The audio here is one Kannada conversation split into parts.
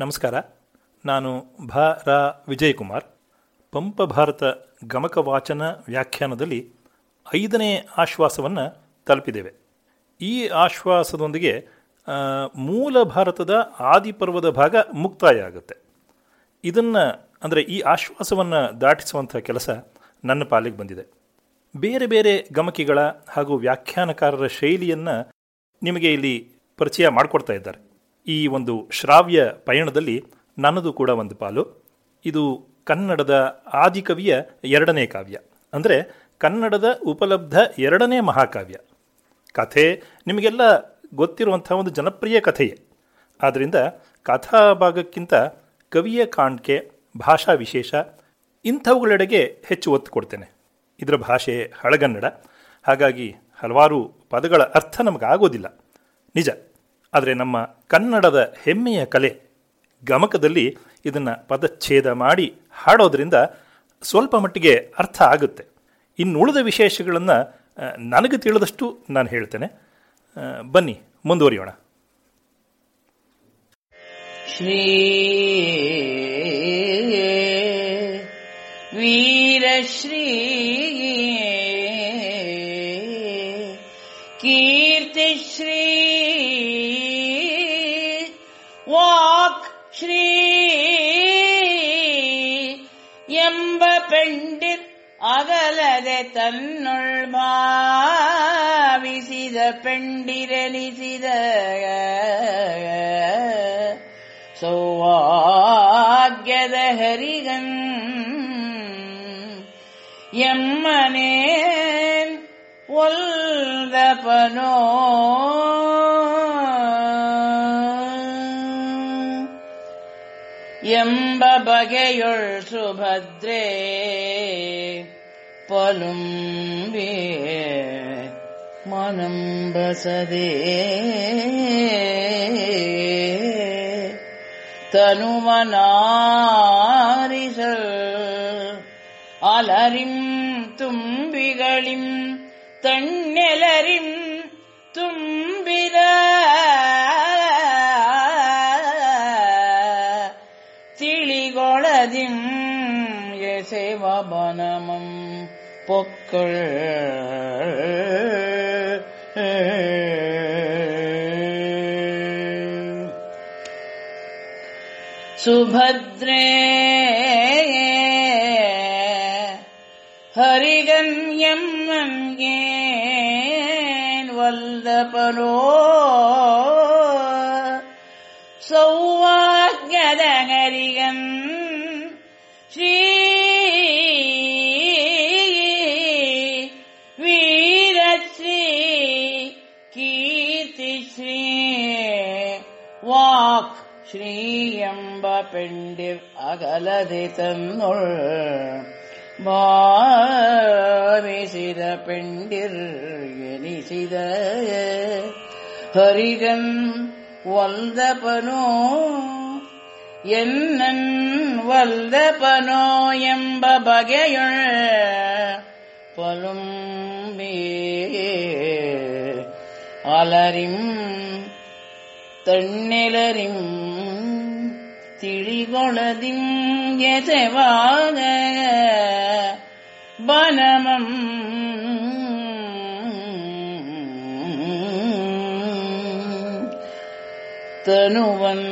ನಮಸ್ಕಾರ. ನಾನು ಭ ರಾ ವಿಜಯಕುಮಾರ್. ಪಂಪ ಭಾರತ ಗಮಕ ವಾಚನ ವ್ಯಾಖ್ಯಾನದಲ್ಲಿ ಐದನೇ ಆಶ್ವಾಸವನ್ನು ತಲುಪಿದ್ದೇವೆ. ಈ ಆಶ್ವಾಸದೊಂದಿಗೆ ಮೂಲ ಭಾರತದ ಆದಿಪರ್ವದ ಭಾಗ ಮುಕ್ತಾಯ ಆಗುತ್ತೆ ಇದನ್ನು, ಅಂದರೆ ಈ ಆಶ್ವಾಸವನ್ನು ದಾಟಿಸುವಂಥ ಕೆಲಸ ನನ್ನ ಪಾಲಿಗೆ ಬಂದಿದೆ. ಬೇರೆ ಬೇರೆ ಗಮಕಿಗಳ ಹಾಗೂ ವ್ಯಾಖ್ಯಾನಕಾರರ ಶೈಲಿಯನ್ನು ನಿಮಗೆ ಇಲ್ಲಿ ಪರಿಚಯ ಮಾಡಿಕೊಡ್ತಾ ಇದ್ದಾರೆ. ಈ ಒಂದು ಶ್ರಾವ್ಯ ಪಯಣದಲ್ಲಿ ನನ್ನದು ಕೂಡ ಒಂದು ಪಾಲು. ಇದು ಕನ್ನಡದ ಆದಿಕವಿಯ ಎರಡನೇ ಕಾವ್ಯ. ಅಂದರೆ ಕನ್ನಡದ ಉಪಲಬ್ಧ ಎರಡನೇ ಮಹಾಕಾವ್ಯ. ಕಥೆ ನಿಮಗೆಲ್ಲ ಗೊತ್ತಿರುವಂಥ ಒಂದು ಜನಪ್ರಿಯ ಕಥೆಯೇ. ಆದ್ದರಿಂದ ಕಥಾ ಭಾಗಕ್ಕಿಂತ ಕವಿಯ ಕಾಣ್ಕೆ, ಭಾಷಾ ವಿಶೇಷ ಇಂಥವುಗಳೆಡೆಗೆ ಹೆಚ್ಚು ಒತ್ತು ಕೊಡ್ತೇನೆ. ಇದರ ಭಾಷೆ ಹಳಗನ್ನಡ. ಹಾಗಾಗಿ ಹಲವಾರು ಪದಗಳ ಅರ್ಥ ನಮಗಾಗೋದಿಲ್ಲ. ನಿಜ. ಆದರೆ ನಮ್ಮ ಕನ್ನಡದ ಹೆಮ್ಮೆಯ ಕಲೆ ಗಮಕದಲ್ಲಿ ಇದನ್ನು ಪದಚ್ಛೇದ ಮಾಡಿ ಹಾಡೋದ್ರಿಂದ ಸ್ವಲ್ಪ ಮಟ್ಟಿಗೆ ಅರ್ಥ ಆಗುತ್ತೆ ಇನ್ನು ಉಳಿದ ವಿಶೇಷಗಳನ್ನು ಆ, ನನಗೆ ತಿಳಿದಷ್ಟು ನಾನು ಹೇಳ್ತೇನೆ ಆ, ಬನ್ನಿ ಮುಂದುವರಿಯೋಣ श्री वीरश्री कीर्तिश्री ಅಗಲದೆ ತನ್ನುಳ್ ಭಾವಿಸಿದ ಪೆಂಡಿರೆನಿಸಿದ ಸೌವಾಗ್ಯದ ಹರಿಗನ್ ಎಮ್ಮನೆ ಒಲ್ದಪನೋ ಎಂಬ ಬಗೆಯೊಳ್ ಸುಭದ್ರೆ ಪಲುಂಬಿ ಮನಂಬಸದೆ ತನುವನಾರಿಸಲ್ ಅಲರಿಂ ತುಂಬಿಗಳಿಂ ತಣ್ಣೆಲರಿಂ ತುಂಬಿದ ತಿಳಿಗೊಳದಿಂ ಎಸೆವ ಬನಮಂ ಪೊಕ್ಕಳ್ ಸುಭದ್ರೇ ಹರಿಗನ್ಯಮ್ಮನ್ಗೇನ್ ವಲ್ದಪರೋ ಸೌವಾಗ್ಯದ ಹರಿಗನ್ ಶ್ರೀ ಎಂಬ ಪೆಂಡಿರ್ ಅಗಲದೆ ತನ್ನೊಳ್ ಭಾವಿಸಿದ ಪೆಂಡಿರ್ ಎನಿಸಿದ ಹರಿಗನ್ ವಲ್ದಪನೋ ಎನ್ನನ್ ವಲ್ದಪನೋ ಎಂಬ ಬಗೆಯೊಳ್ ಪಲುಂಬಿ ಅಲರಿಂ ತಣ್ಣೆಲರಿಂ ತಿಳಿಗೊಳದಿಂ ಎಸೆವಾಗ ಬನಮಂ ತನುವನ್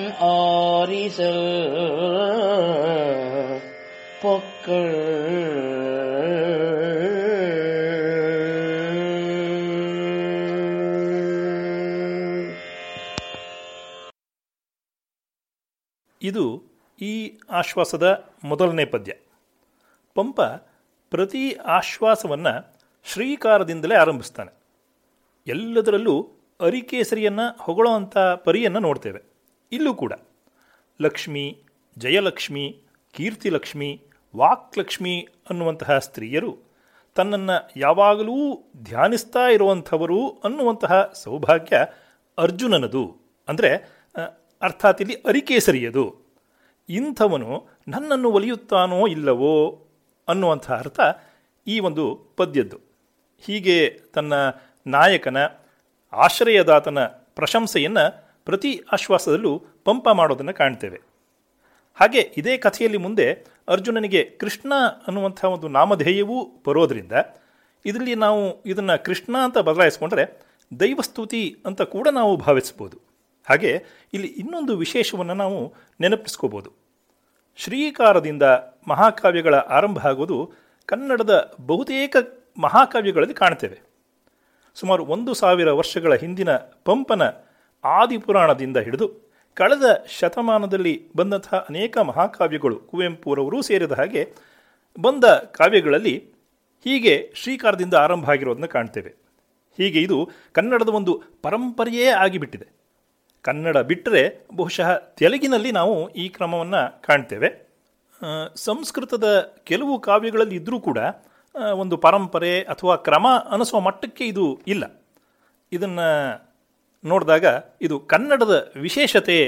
ಇದು ಈ ಆಶ್ವಾಸದ ಮೊದಲನೇ ಪದ್ಯ. ಪಂಪ ಪ್ರತಿ ಆಶ್ವಾಸವನ್ನು ಶ್ರೀಕಾರದಿಂದಲೇ ಆರಂಭಿಸ್ತಾನೆ. ಎಲ್ಲದರಲ್ಲೂ ಅರಿಕೇಸರಿಯನ್ನು ಹೊಗಳುವಂಥ ಪರಿಯನ್ನು ನೋಡ್ತೇವೆ. ಇಲ್ಲೂ ಕೂಡ. ಲಕ್ಷ್ಮಿ, ಜಯಲಕ್ಷ್ಮಿ, ಕೀರ್ತಿಲಕ್ಷ್ಮಿ, ವಾಕ್ಲಕ್ಷ್ಮಿ ಅನ್ನುವಂತಹ ಸ್ತ್ರೀಯರು ತನ್ನನ್ನು ಯಾವಾಗಲೂ ಧ್ಯಾನಿಸ್ತಾ ಇರುವಂಥವರು ಅನ್ನುವಂತಹ ಸೌಭಾಗ್ಯ ಅರ್ಜುನನದು. ಅಂದರೆ ಅರ್ಥಾತ್ ಇಲ್ಲಿ ಅರಿಕೇಸರಿಯದು. ಇಂಥವನು ನನ್ನನ್ನು ಒಲಿಯುತ್ತಾನೋ ಇಲ್ಲವೋ ಅನ್ನುವಂಥ ಅರ್ಥ ಈ ಒಂದು ಪದ್ಯದ್ದು. ಹೀಗೆ ತನ್ನ ನಾಯಕನ ಆಶ್ರಯದಾತನ ಪ್ರಶಂಸೆಯನ್ನು ಪ್ರತಿ ಆಶ್ವಾಸದಲ್ಲೂ ಪಂಪ ಮಾಡೋದನ್ನು ಕಾಣ್ತೇವೆ. ಹಾಗೆ ಇದೇ ಕಥೆಯಲ್ಲಿ ಮುಂದೆ ಅರ್ಜುನನಿಗೆ ಕೃಷ್ಣ ಅನ್ನುವಂಥ ಒಂದು ನಾಮಧೇಯವೂ ಬರೋದರಿಂದ ಇದರಲ್ಲಿ ನಾವು ಇದನ್ನು ಕೃಷ್ಣ ಅಂತ ಬದಲಾಯಿಸ್ಕೊಂಡ್ರೆ ದೈವಸ್ತುತಿ ಅಂತ ಕೂಡ ನಾವು ಭಾವಿಸ್ಬೋದು. ಹಾಗೆ ಇಲ್ಲಿ ಇನ್ನೊಂದು ವಿಶೇಷವನ್ನು ನಾವು ನೆನಪಿಸ್ಕೋಬೋದು. ಶ್ರೀಕಾರದಿಂದ ಮಹಾಕಾವ್ಯಗಳ ಆರಂಭ ಆಗೋದು ಕನ್ನಡದ ಬಹುತೇಕ ಮಹಾಕಾವ್ಯಗಳಲ್ಲಿ ಕಾಣ್ತೇವೆ. ಸುಮಾರು ಒಂದು ಸಾವಿರ ವರ್ಷಗಳ ಹಿಂದಿನ ಪಂಪನ ಆದಿಪುರಾಣದಿಂದ ಹಿಡಿದು ಕಳೆದ ಶತಮಾನದಲ್ಲಿ ಬಂದಂತಹ ಅನೇಕ ಮಹಾಕಾವ್ಯಗಳು ಕುವೆಂಪುರವರೂ ಸೇರಿದ ಹಾಗೆ ಬಂದ ಕಾವ್ಯಗಳಲ್ಲಿ ಹೀಗೆ ಶ್ರೀಕಾರದಿಂದ ಆರಂಭ ಆಗಿರೋದನ್ನ ಕಾಣ್ತೇವೆ. ಹೀಗೆ ಇದು ಕನ್ನಡದ ಒಂದು ಪರಂಪರೆಯೇ ಆಗಿಬಿಟ್ಟಿದೆ. ಕನ್ನಡ ಬಿಟ್ಟರೆ ಬಹುಶಃ ತೆಲುಗಿನಲ್ಲಿ ನಾವು ಈ ಕ್ರಮವನ್ನು ಕಾಣ್ತೇವೆ. ಸಂಸ್ಕೃತದ ಕೆಲವು ಕಾವ್ಯಗಳಲ್ಲಿ ಇದ್ದರೂ ಕೂಡ ಒಂದು ಪರಂಪರೆ ಅಥವಾ ಕ್ರಮ ಅನಿಸುವ ಮಟ್ಟಕ್ಕೆ ಇದು ಇಲ್ಲ. ಇದನ್ನು ನೋಡಿದಾಗ ಇದು ಕನ್ನಡದ ವಿಶೇಷತೆ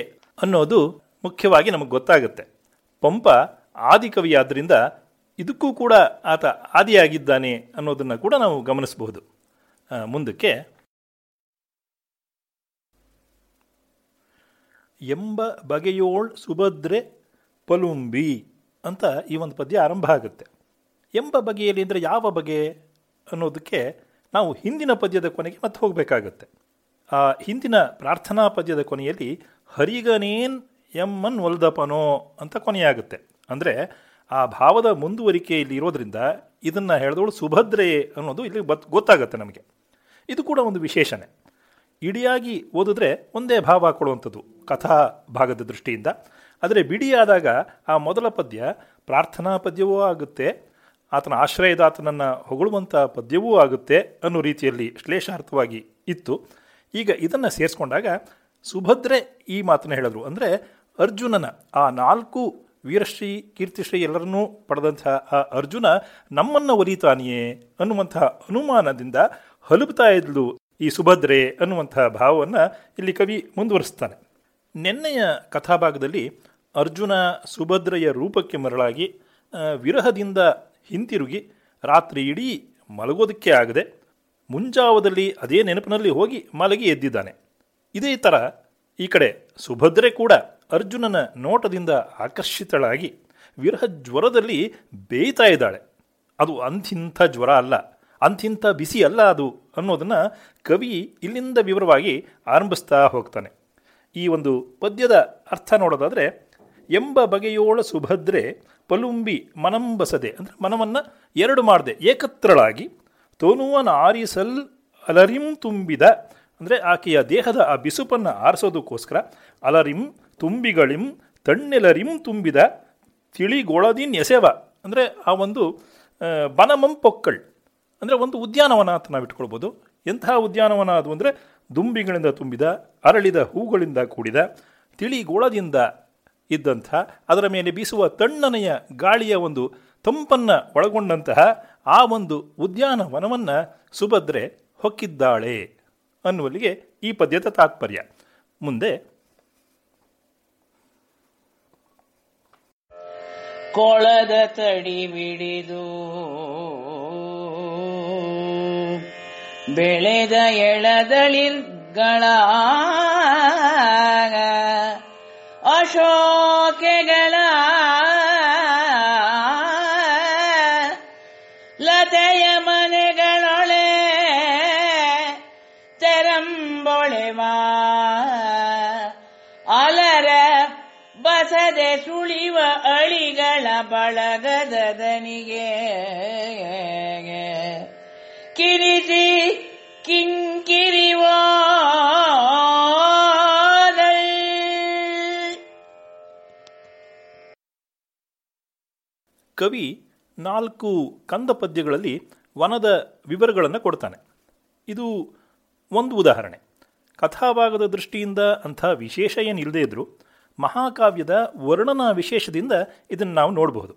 ಅನ್ನೋದು ಮುಖ್ಯವಾಗಿ ನಮಗೆ ಗೊತ್ತಾಗುತ್ತೆ. ಪಂಪ ಆದಿಕವಿಯಾದ್ದರಿಂದ ಇದಕ್ಕೂ ಕೂಡ ಆತ ಆದಿಯಾಗಿದ್ದಾನೆ ಅನ್ನೋದನ್ನು ಕೂಡ ನಾವು ಗಮನಿಸಬಹುದು. ಮುಂದಕ್ಕೆ ಎಂಬ ಬಗೆಯೋಳ್ ಸುಭದ್ರೆ ಪಲುಂಬಿ ಅಂತ ಈ ಒಂದು ಪದ್ಯ ಆರಂಭ ಆಗುತ್ತೆ. ಎಂಬ ಬಗೆಯಲ್ಲಿ ಅಂದರೆ ಯಾವ ಬಗೆ ಅನ್ನೋದಕ್ಕೆ ನಾವು ಹಿಂದಿನ ಪದ್ಯದ ಕೊನೆಗೆ ಮತ್ತೆ ಹೋಗಬೇಕಾಗತ್ತೆ. ಆ ಹಿಂದಿನ ಪ್ರಾರ್ಥನಾ ಪದ್ಯದ ಕೊನೆಯಲ್ಲಿ ಹರಿಗನೇನ್ ಎಮ್ಮನ್ ಒಲ್ದಪನೋ ಅಂತ ಕೊನೆಯಾಗುತ್ತೆ. ಅಂದರೆ ಆ ಭಾವದ ಮುಂದುವರಿಕೆ ಇಲ್ಲಿ ಇರೋದ್ರಿಂದ ಇದನ್ನು ಹೇಳಿದವಳು ಸುಭದ್ರೆ ಅನ್ನೋದು ಇಲ್ಲಿ ಬತ್ ಗೊತ್ತಾಗುತ್ತೆ ನಮಗೆ. ಇದು ಕೂಡ ಒಂದು ವಿಶೇಷಣೆ ಇಡಿಯಾಗಿ ಓದಿದ್ರೆ ಒಂದೇ ಭಾವ ಕೊಡುವಂಥದ್ದು ಕಥಾ ಭಾಗದ ದೃಷ್ಟಿಯಿಂದ. ಆದರೆ ಬಿಡಿಯಾದಾಗ ಆ ಮೊದಲ ಪದ್ಯ ಪ್ರಾರ್ಥನಾ ಪದ್ಯವೂ ಆಗುತ್ತೆ, ಆತನ ಆಶ್ರಯದಾತನನ್ನು ಹೊಗಳುವಂಥ ಪದ್ಯವೂ ಆಗುತ್ತೆ ಅನ್ನೋ ರೀತಿಯಲ್ಲಿ ಶ್ಲೇಷಾರ್ಥವಾಗಿ ಇತ್ತು. ಈಗ ಇದನ್ನು ಸೇರಿಸ್ಕೊಂಡಾಗ ಸುಭದ್ರೆ ಈ ಮಾತನ್ನು ಹೇಳಿದ್ರು. ಅಂದರೆ ಅರ್ಜುನನ ಆ ನಾಲ್ಕು ವೀರಶ್ರೀ, ಕೀರ್ತಿಶ್ರೀ ಎಲ್ಲರನ್ನೂ ಪಡೆದಂಥ ಆ ಅರ್ಜುನ ನಮ್ಮನ್ನು ಒಲಿತಾನೆಯೇ ಅನ್ನುವಂಥ ಅನುಮಾನದಿಂದ ಹಲುಪ್ತಾ ಇದ್ಲು ಈ ಸುಭದ್ರೆ ಅನ್ನುವಂಥ ಭಾವವನ್ನು ಇಲ್ಲಿ ಕವಿ ಮುಂದುವರಿಸ್ತಾನೆ. ನಿನ್ನೆಯ ಕಥಾಭಾಗದಲ್ಲಿ ಅರ್ಜುನ ಸುಭದ್ರೆಯ ರೂಪಕ್ಕೆ ಮರಳಾಗಿ ವಿರಹದಿಂದ ಹಿಂತಿರುಗಿ ರಾತ್ರಿ ಇಡೀ ಮಲಗೋದಕ್ಕೆ ಆಗದೆ ಮುಂಜಾವದಲ್ಲಿ ಅದೇ ನೆನಪಿನಲ್ಲಿ ಹೋಗಿ ಮಲಗಿ ಎದ್ದಿದ್ದಾನೆ. ಇದೇ ಥರ ಈ ಕಡೆ ಸುಭದ್ರೆ ಕೂಡ ಅರ್ಜುನನ ನೋಟದಿಂದ ಆಕರ್ಷಿತಳಾಗಿ ವಿರಹ ಜ್ವರದಲ್ಲಿ ಬೇಯ್ತಾ ಇದ್ದಾಳೆ. ಅದು ಅಂಥಿಂಥ ಜ್ವರ ಅಲ್ಲ. ಅಂಥಿಂಥ ಬಿಸಿ ಅಲ್ಲ ಅದು ಅನ್ನೋದನ್ನು ಕವಿ ಇಲ್ಲಿಂದ ವಿವರವಾಗಿ ಆರಂಭಿಸ್ತಾ ಹೋಗ್ತಾನೆ. ಈ ಒಂದು ಪದ್ಯದ ಅರ್ಥ ನೋಡೋದಾದರೆ, ಎಂಬ ಬಗೆಯೋಳ ಸುಭದ್ರೆ ಪಲುಂಬಿ ಮನಂಬಸದೆ, ಅಂದರೆ ಮನವನ್ನು ಎರಡು ಮಾಡದೆ, ಏಕತ್ರಳಾಗಿ, ತೋನುವನ ಆರಿಸಲ್ ಅಲರಿಂ ತುಂಬಿದ, ಅಂದರೆ ಆಕೆಯ ದೇಹದ ಆ ಬಿಸುಪನ್ನು ಆರಿಸೋದಕ್ಕೋಸ್ಕರ, ಅಲರಿಂ ತುಂಬಿಗಳಿಂ ತಣ್ಣೆಲರಿಂ ತುಂಬಿದ, ತಿಳಿಗೊಳದಿನ್ ಎಸೆವ, ಅಂದರೆ ಆ ಒಂದು ಬನಮಂ ಪೊಕ್ಕಳ್. ಅಂದರೆ ಒಂದು ಉದ್ಯಾನವನ ಅಂತ ನಾವು ಇಟ್ಕೊಳ್ಬೋದು. ಎಂತಹ ಉದ್ಯಾನವನ ಅದು ಅಂದರೆ ದುಂಬಿಗಳಿಂದ ತುಂಬಿದ, ಅರಳಿದ ಹೂಗಳಿಂದ ಕೂಡಿದ ತಿಳಿಗೋಳದಿಂದ ಇದ್ದಂಥ, ಅದರ ಮೇಲೆ ಬೀಸುವ ತಣ್ಣನೆಯ ಗಾಳಿಯ ಒಂದು ತಂಪನ್ನು ಒಳಗೊಂಡಂತಹ ಆ ಒಂದು ಉದ್ಯಾನವನವನ್ನು ಸುಭದ್ರೆ ಹೊಕ್ಕಿದ್ದಾಳೆ ಅನ್ನುವಲ್ಲಿಗೆ ಈ ಪದ್ಯದ ತಾತ್ಪರ್ಯ. ಮುಂದೆ ಕೊಳದ ತಡಿ ಬಿಡಿದು ಬೆಳೆದ ಎಳದಳಿರ್ಗಳ ಅಶೋಕೆಗಳ ಲತೆಯ ಮನೆಗಳೊಳೆ ತೆರಂಬೊಳೆವ. ಅಲರ ಬಸದೆ ಸುಳಿವ ಅಳಿಗಳ ಬಳಗದ ದನಿಗೆ. ಕವಿ ನಾಲ್ಕು ಕಂದ ಪದ್ಯಗಳಲ್ಲಿ ವನದ ವಿವರಗಳನ್ನು ಕೊಡ್ತಾನೆ. ಇದು ಒಂದು ಉದಾಹರಣೆ. ಕಥಾಭಾಗದ ದೃಷ್ಟಿಯಿಂದ ಅಂಥ ವಿಶೇಷ ಏನಿಲ್ಲದೇ ಇದ್ದರೂ ಮಹಾಕಾವ್ಯದ ವರ್ಣನಾ ವಿಶೇಷದಿಂದ ಇದನ್ನು ನಾವು ನೋಡಬಹುದು.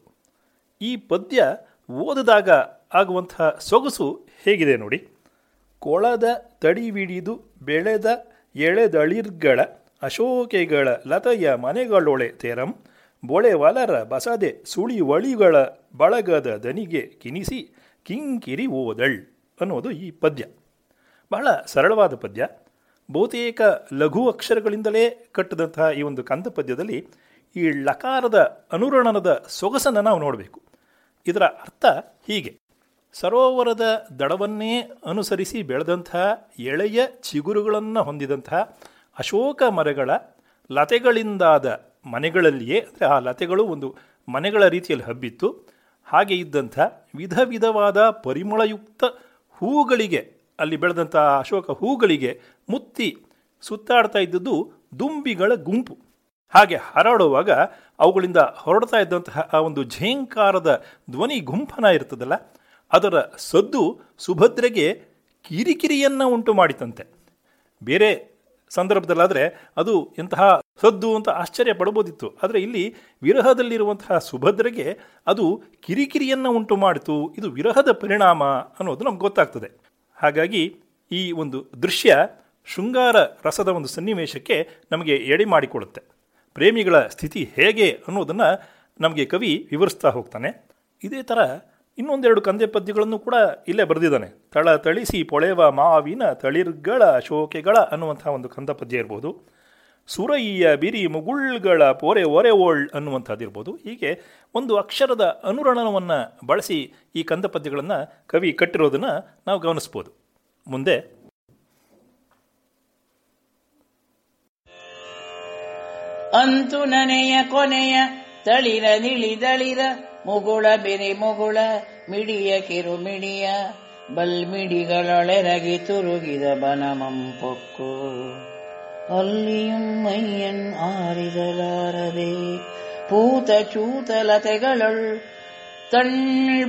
ಈ ಪದ್ಯ ಓದಿದಾಗ ಆಗುವಂಥ ಸೊಗಸು ಹೇಗಿದೆ ನೋಡಿ. ಕೊಳದ ತಡಿವಿಡಿದು ಬೆಳೆದ ಎಳೆದಳಿರ್ಗಳ ಅಶೋಕೆಗಳ ಲತೆಯ ಮನೆಗಳೊಳೆ ತೆರಂ ಬೊಳೆ ವಲರ ಬಸದೆ ಸುಳಿವಳಿಗಳ ಬಳಗದ ದನಿಗೆ ಕಿನಿಸಿ ಕಿಂಕಿರಿ ಓದಳ್ ಅನ್ನೋದು ಈ ಪದ್ಯ. ಬಹಳ ಸರಳವಾದ ಪದ್ಯ. ಬಹುತೇಕ ಲಘು ಅಕ್ಷರಗಳಿಂದಲೇ ಕಟ್ಟಿದಂತಹ ಈ ಒಂದು ಕಂದ ಪದ್ಯದಲ್ಲಿ ಈ ಲಕಾರದ ಅನುರಣನದ ಸೊಗಸನ್ನು ನಾವು ನೋಡಬೇಕು. ಇದರ ಅರ್ಥ ಹೀಗೆ. ಸರೋವರದ ದಡವನ್ನೇ ಅನುಸರಿಸಿ ಬೆಳೆದಂಥ ಎಳೆಯ ಚಿಗುರುಗಳನ್ನು ಹೊಂದಿದಂತಹ ಅಶೋಕ ಮರಗಳ ಲತೆಗಳಿಂದಾದ ಮನೆಗಳಲ್ಲಿಯೇ, ಅಂದರೆ ಆ ಲತೆಗಳು ಒಂದು ಮನೆಗಳ ರೀತಿಯಲ್ಲಿ ಹಬ್ಬಿತ್ತು. ಹಾಗೆ ಇದ್ದಂಥ ವಿಧ ವಿಧವಾದ ಪರಿಮಳಯುಕ್ತ ಹೂಗಳಿಗೆ, ಅಲ್ಲಿ ಬೆಳೆದಂಥ ಅಶೋಕ ಹೂಗಳಿಗೆ ಮುತ್ತಿ ಸುತ್ತಾಡ್ತಾ ಇದ್ದದ್ದು ದುಂಬಿಗಳ ಗುಂಪು. ಹಾಗೆ ಹರಡುವಾಗ ಅವುಗಳಿಂದ ಹೊರಡ್ತಾ ಇದ್ದಂತಹ ಆ ಒಂದು ಝೇಂಕಾರದ ಧ್ವನಿ ಗುಂಪನ ಇರ್ತದಲ್ಲ ಅದರ ಸದ್ದು ಸುಭದ್ರೆಗೆ ಕಿರಿಕಿರಿಯನ್ನು ಉಂಟು ಮಾಡಿತಂತೆ. ಬೇರೆ ಸಂದರ್ಭದಲ್ಲಾದರೆ ಅದು ಎಂತಹ ಸದ್ದು ಅಂತ ಆಶ್ಚರ್ಯ ಪಡಬೋದಿತ್ತು. ಆದರೆ ಇಲ್ಲಿ ವಿರಹದಲ್ಲಿರುವಂತಹ ಸುಭದ್ರೆಗೆ ಅದು ಕಿರಿಕಿರಿಯನ್ನು ಉಂಟು ಮಾಡಿತು. ಇದು ವಿರಹದ ಪರಿಣಾಮ ಅನ್ನೋದು ನಮ್ಗೆ ಗೊತ್ತಾಗ್ತದೆ. ಹಾಗಾಗಿ ಈ ಒಂದು ದೃಶ್ಯ ಶೃಂಗಾರ ರಸದ ಒಂದು ಸನ್ನಿವೇಶಕ್ಕೆ ನಮಗೆ ಎಡೆ ಮಾಡಿಕೊಡುತ್ತೆ. ಪ್ರೇಮಿಗಳ ಸ್ಥಿತಿ ಹೇಗೆ ಅನ್ನೋದನ್ನು ನಮಗೆ ಕವಿ ವಿವರಿಸ್ತಾ ಹೋಗ್ತಾನೆ. ಇದೇ ಥರ ಇನ್ನೊಂದೆರಡು ಕಂದೆ ಪದ್ಯಗಳನ್ನು ಕೂಡ ಇಲ್ಲೇ ಬರೆದಿದ್ದಾನೆ. ತಳ ತಳಿಸಿ ಪೊಳೆವ ಮಾವಿನ ತಳಿರ್ಗಳ ಶೋಕೆಗಳ ಅನ್ನುವಂತಹ ಒಂದು ಕಂದ ಪದ್ಯ ಇರ್ಬೋದು. ಸುರಯ್ಯ ಬಿರಿ ಮುಗುಳ್ಗಳ ಪೊರೆ ಒರೆ ಓಳ್ ಅನ್ನುವಂಥದ್ದಿರ್ಬೋದು ಹೀಗೆ ಒಂದು ಅಕ್ಷರದ ಅನುರಣನವನ್ನು ಬಳಸಿ ಈ ಕಂದ ಪದ್ಯಗಳನ್ನು ಕವಿ ಕಟ್ಟಿರೋದನ್ನು ನಾವು ಗಮನಿಸ್ಬೋದು. ಮುಂದೆ ಅಂತು ಕೊನೆಯ ತಳಿರ ನಿಳಿದಳಿರ ಮುಗುಳ ಬಿರಿ ಮುಗುಳ, ಮಿಡಿಯ ಕಿರುಮಿಡಿಯ ಬಲ್ಮಿಡಿಗಳೊಳೆರಗಿ ತುರುಗಿದ ಬನಮಂಪೊಕ್ಕು ಅಲ್ಲಿயும் ಮೈಯನ್ ಆರಿದಲಾರದೆ, ಪೂತ ಚೂತಲತೆಗಳೊಳ್ ತಣ್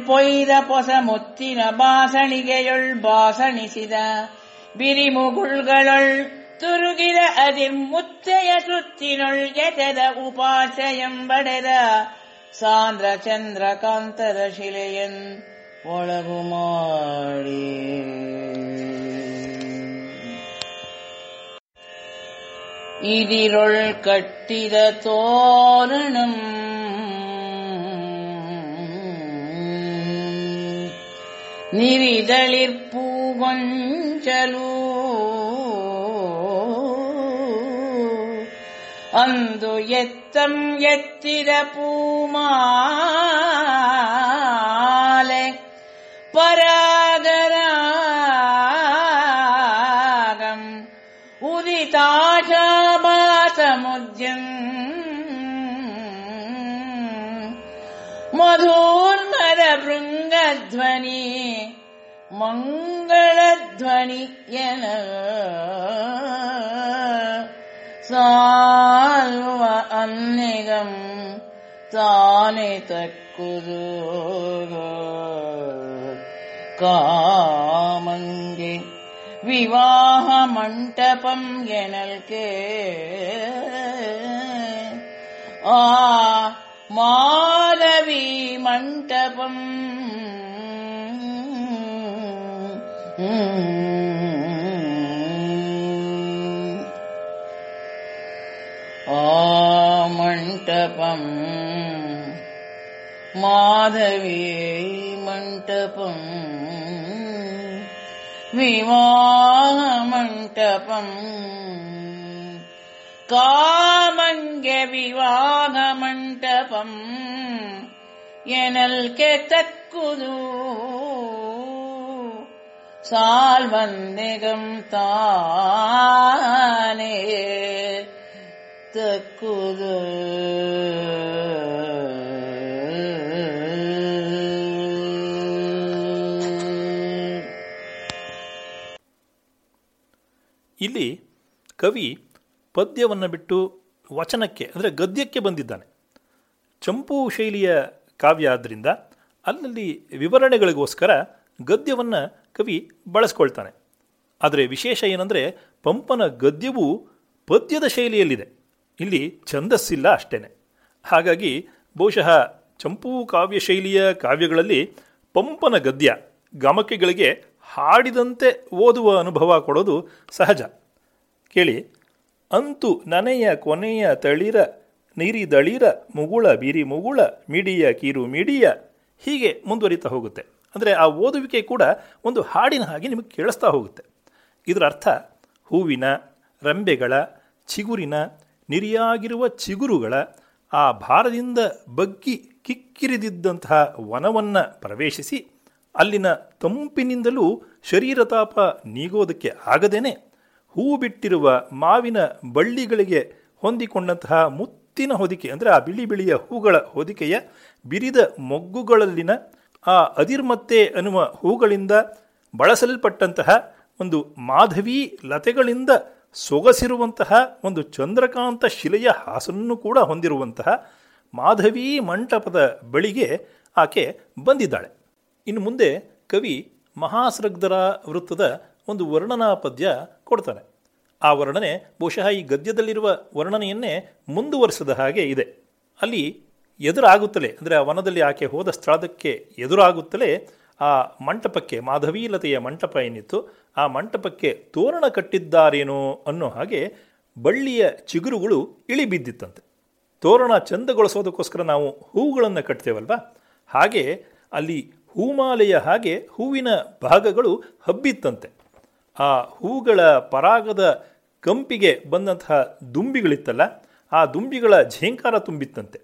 ಪೊಯ್ದ ಪೊಸ ಮುತ್ತಿನ ಬಾಸಣಿಗೆಯೊಳ್ ಬಾಸಣಿಸಿದ ಬಿರಿಮುಗುಳ್ಗಳೊಳ್ ತುರುಗಿದ ಅದಿರ್ ಮುತ್ತೆಯ ಸುತ್ತಿನೊಳ್ ಎಟೆದ ಉಪಾಶಯಂ ಬಡೆದ ಸಾಂದ್ರ ಚಂದ್ರಕಾಂತರ ಶಿಲೆಯನ್ ಒಳಗು ಮಾಡಿ ഇതിരുൾ കട്ടിത തോരണം നിരിതളിർ പൂവഞ്ചലൂ ಅಂದು ಎತ್ತಂ ಎತ್ತಿದ ಪೂಮಾಲೆ ಪರಾಗರಾಗಂ ಉದಿತಾಶಾಭಾಸಮುದ್ಯಂ ಮಧೋರ್ಮರ ಭೃಂಗಧ್ವನಿ ಮಂಗಳಧ್ವನಿ ಎನ ಸಾಲ್ವ ಅನ್ನಿಗಂ ತಾನೆ ತಕ್ಕುದು ಕಾಮಂಗೆ ವಿವಾಹ ಮಂಟಪಂ ಎನಲ್ಕೆ ಆ ಮಾಧವಿ ಮಂಟಪಂ ಆ ಮಂಟಪಂ ಮಾಧವಿ ಮಂಟಪಂ ವಿವಾಹ ಮಂಟಪಂ ಕಾಮಂಗೆ ವಿವಾಹ ಮಂಟಪಂ ಎನಲ್ಕೆ ಇಲ್ಲಿ ಕವಿ ಪದ್ಯವನ್ನು ಬಿಟ್ಟು ವಚನಕ್ಕೆ, ಅಂದರೆ ಗದ್ಯಕ್ಕೆ ಬಂದಿದ್ದಾನೆ. ಚಂಪು ಶೈಲಿಯ ಕಾವ್ಯ ಆದ್ದರಿಂದ ಅಲ್ಲಲ್ಲಿ ವಿವರಣೆಗಳಿಗೋಸ್ಕರ ಗದ್ಯವನ್ನು ಕವಿ ಬಳಸ್ಕೊಳ್ತಾನೆ. ಆದರೆ ವಿಶೇಷ ಏನಂದರೆ ಪಂಪನ ಗದ್ಯವು ಪದ್ಯದ ಶೈಲಿಯಲ್ಲಿದೆ. ಇಲ್ಲಿ ಛಂದಸ್ಸಿಲ್ಲ ಅಷ್ಟೇ ಹಾಗಾಗಿ ಬಹುಶಃ ಚಂಪು ಕಾವ್ಯ ಶೈಲಿಯ ಕಾವ್ಯಗಳಲ್ಲಿ ಪಂಪನ ಗದ್ಯ ಗಮಕಿಗಳಿಗೆ ಹಾಡಿದಂತೆ ಓದುವ ಅನುಭವ ಕೊಡೋದು ಸಹಜ. ಕೇಳಿ, ಅಂತು ನನೆಯ ಕೊನೆಯ ತಳಿರ ನಿರಿದಳಿರ ಮುಗುಳ ಬಿರಿ ಮುಗುಳ, ಮಿಡಿಯ ಕಿರು ಮಿಡಿಯ ಹೀಗೆ ಮುಂದುವರಿತಾ ಹೋಗುತ್ತೆ. ಅಂದರೆ ಆ ಓದುವಿಕೆ ಕೂಡ ಒಂದು ಹಾಡಿನ ಹಾಗೆ ನಿಮಗೆ ಕೇಳಿಸ್ತಾ ಹೋಗುತ್ತೆ. ಇದರ ಅರ್ಥ, ಹೂವಿನ ರಂಬೆಗಳ ಚಿಗುರಿನ ನಿರಿಯಾಗಿರುವ ಚಿಗುರುಗಳ ಆ ಭಾರದಿಂದ ಬಗ್ಗಿ ಕಿಕ್ಕಿರಿದಿದ್ದಂತಹ ವನವನ್ನು ಪ್ರವೇಶಿಸಿ ಅಲ್ಲಿನ ತಂಪಿನಿಂದಲೂ ಶರೀರ ತಾಪ ನೀಗೋದಕ್ಕೆ ಆಗದೇನೆ ಹೂ ಬಿಟ್ಟಿರುವ ಮಾವಿನ ಬಳ್ಳಿಗಳಿಗೆ ಹೊಂದಿಕೊಂಡಂತಹ ಮುತ್ತಿನ ಹೊದಿಕೆ ಅಂದರೆ ಆ ಬಿಳಿ ಬಿಳಿಯ ಹೂಗಳ ಹೊದಿಕೆಯ ಬಿರಿದ ಮೊಗ್ಗುಗಳಲ್ಲಿನ ಆ ಅದಿರ್ಮತ್ತೆ ಅನ್ನುವ ಹೂಗಳಿಂದ ಬಳಸಲ್ಪಟ್ಟಂತಹ ಒಂದು ಮಾಧವಿ ಲತೆಗಳಿಂದ ಸೊಗಸಿರುವಂತಹ ಒಂದು ಚಂದ್ರಕಾಂತ ಶಿಲೆಯ ಹಾಸನ್ನು ಕೂಡ ಹೊಂದಿರುವಂತಹ ಮಾಧವಿ ಮಂಟಪದ ಬಳಿಗೆ ಆಕೆ ಬಂದಿದ್ದಾಳೆ. ಇನ್ನು ಮುಂದೆ ಕವಿ ಮಹಾಸ್ರಗ್ಧರ ವೃತ್ತದ ಒಂದು ವರ್ಣನಾ ಪದ್ಯ ಕೊಡ್ತಾನೆ. ಆ ವರ್ಣನೆ ಬಹುಶಃ ಈ ಗದ್ಯದಲ್ಲಿರುವ ವರ್ಣನೆಯನ್ನೇ ಮುಂದುವರೆಸಿದ ಹಾಗೆ ಇದೆ. ಅಲ್ಲಿ ಎದುರಾಗುತ್ತಲೇ, ಅಂದರೆ ಆ ವನದಲ್ಲಿ ಆಕೆ ಹೋದ ಸ್ಥಳದಕ್ಕೆ ಎದುರಾಗುತ್ತಲೇ ಆ ಮಂಟಪಕ್ಕೆ, ಮಾಧವೀಲತೆಯ ಮಂಟಪ ಏನಿತ್ತು, ಆ ಮಂಟಪಕ್ಕೆ ತೋರಣ ಕಟ್ಟಿದ್ದಾರೇನೋ ಅನ್ನೋ ಹಾಗೆ ಬಳ್ಳಿಯ ಚಿಗುರುಗಳು ಇಳಿಬಿದ್ದಿತ್ತಂತೆ ತೋರಣ ಚಂದಗೊಳಿಸೋದಕ್ಕೋಸ್ಕರ ನಾವು ಹೂವುಗಳನ್ನು ಕಟ್ತೇವಲ್ವಾ? ಹಾಗೆ ಅಲ್ಲಿ ಹೂಮಾಲೆಯ ಹಾಗೆ ಹೂವಿನ ಭಾಗಗಳು ಹಬ್ಬಿತ್ತಂತೆ. ಆ ಹೂಗಳ ಪರಾಗದ ಕಂಪಿಗೆ ಬಂದಂತಹ ದುಂಬಿಗಳಿತ್ತಲ್ಲ, ಆ ದುಂಬಿಗಳ ಝೇಂಕಾರ ತುಂಬಿತ್ತಂತೆ.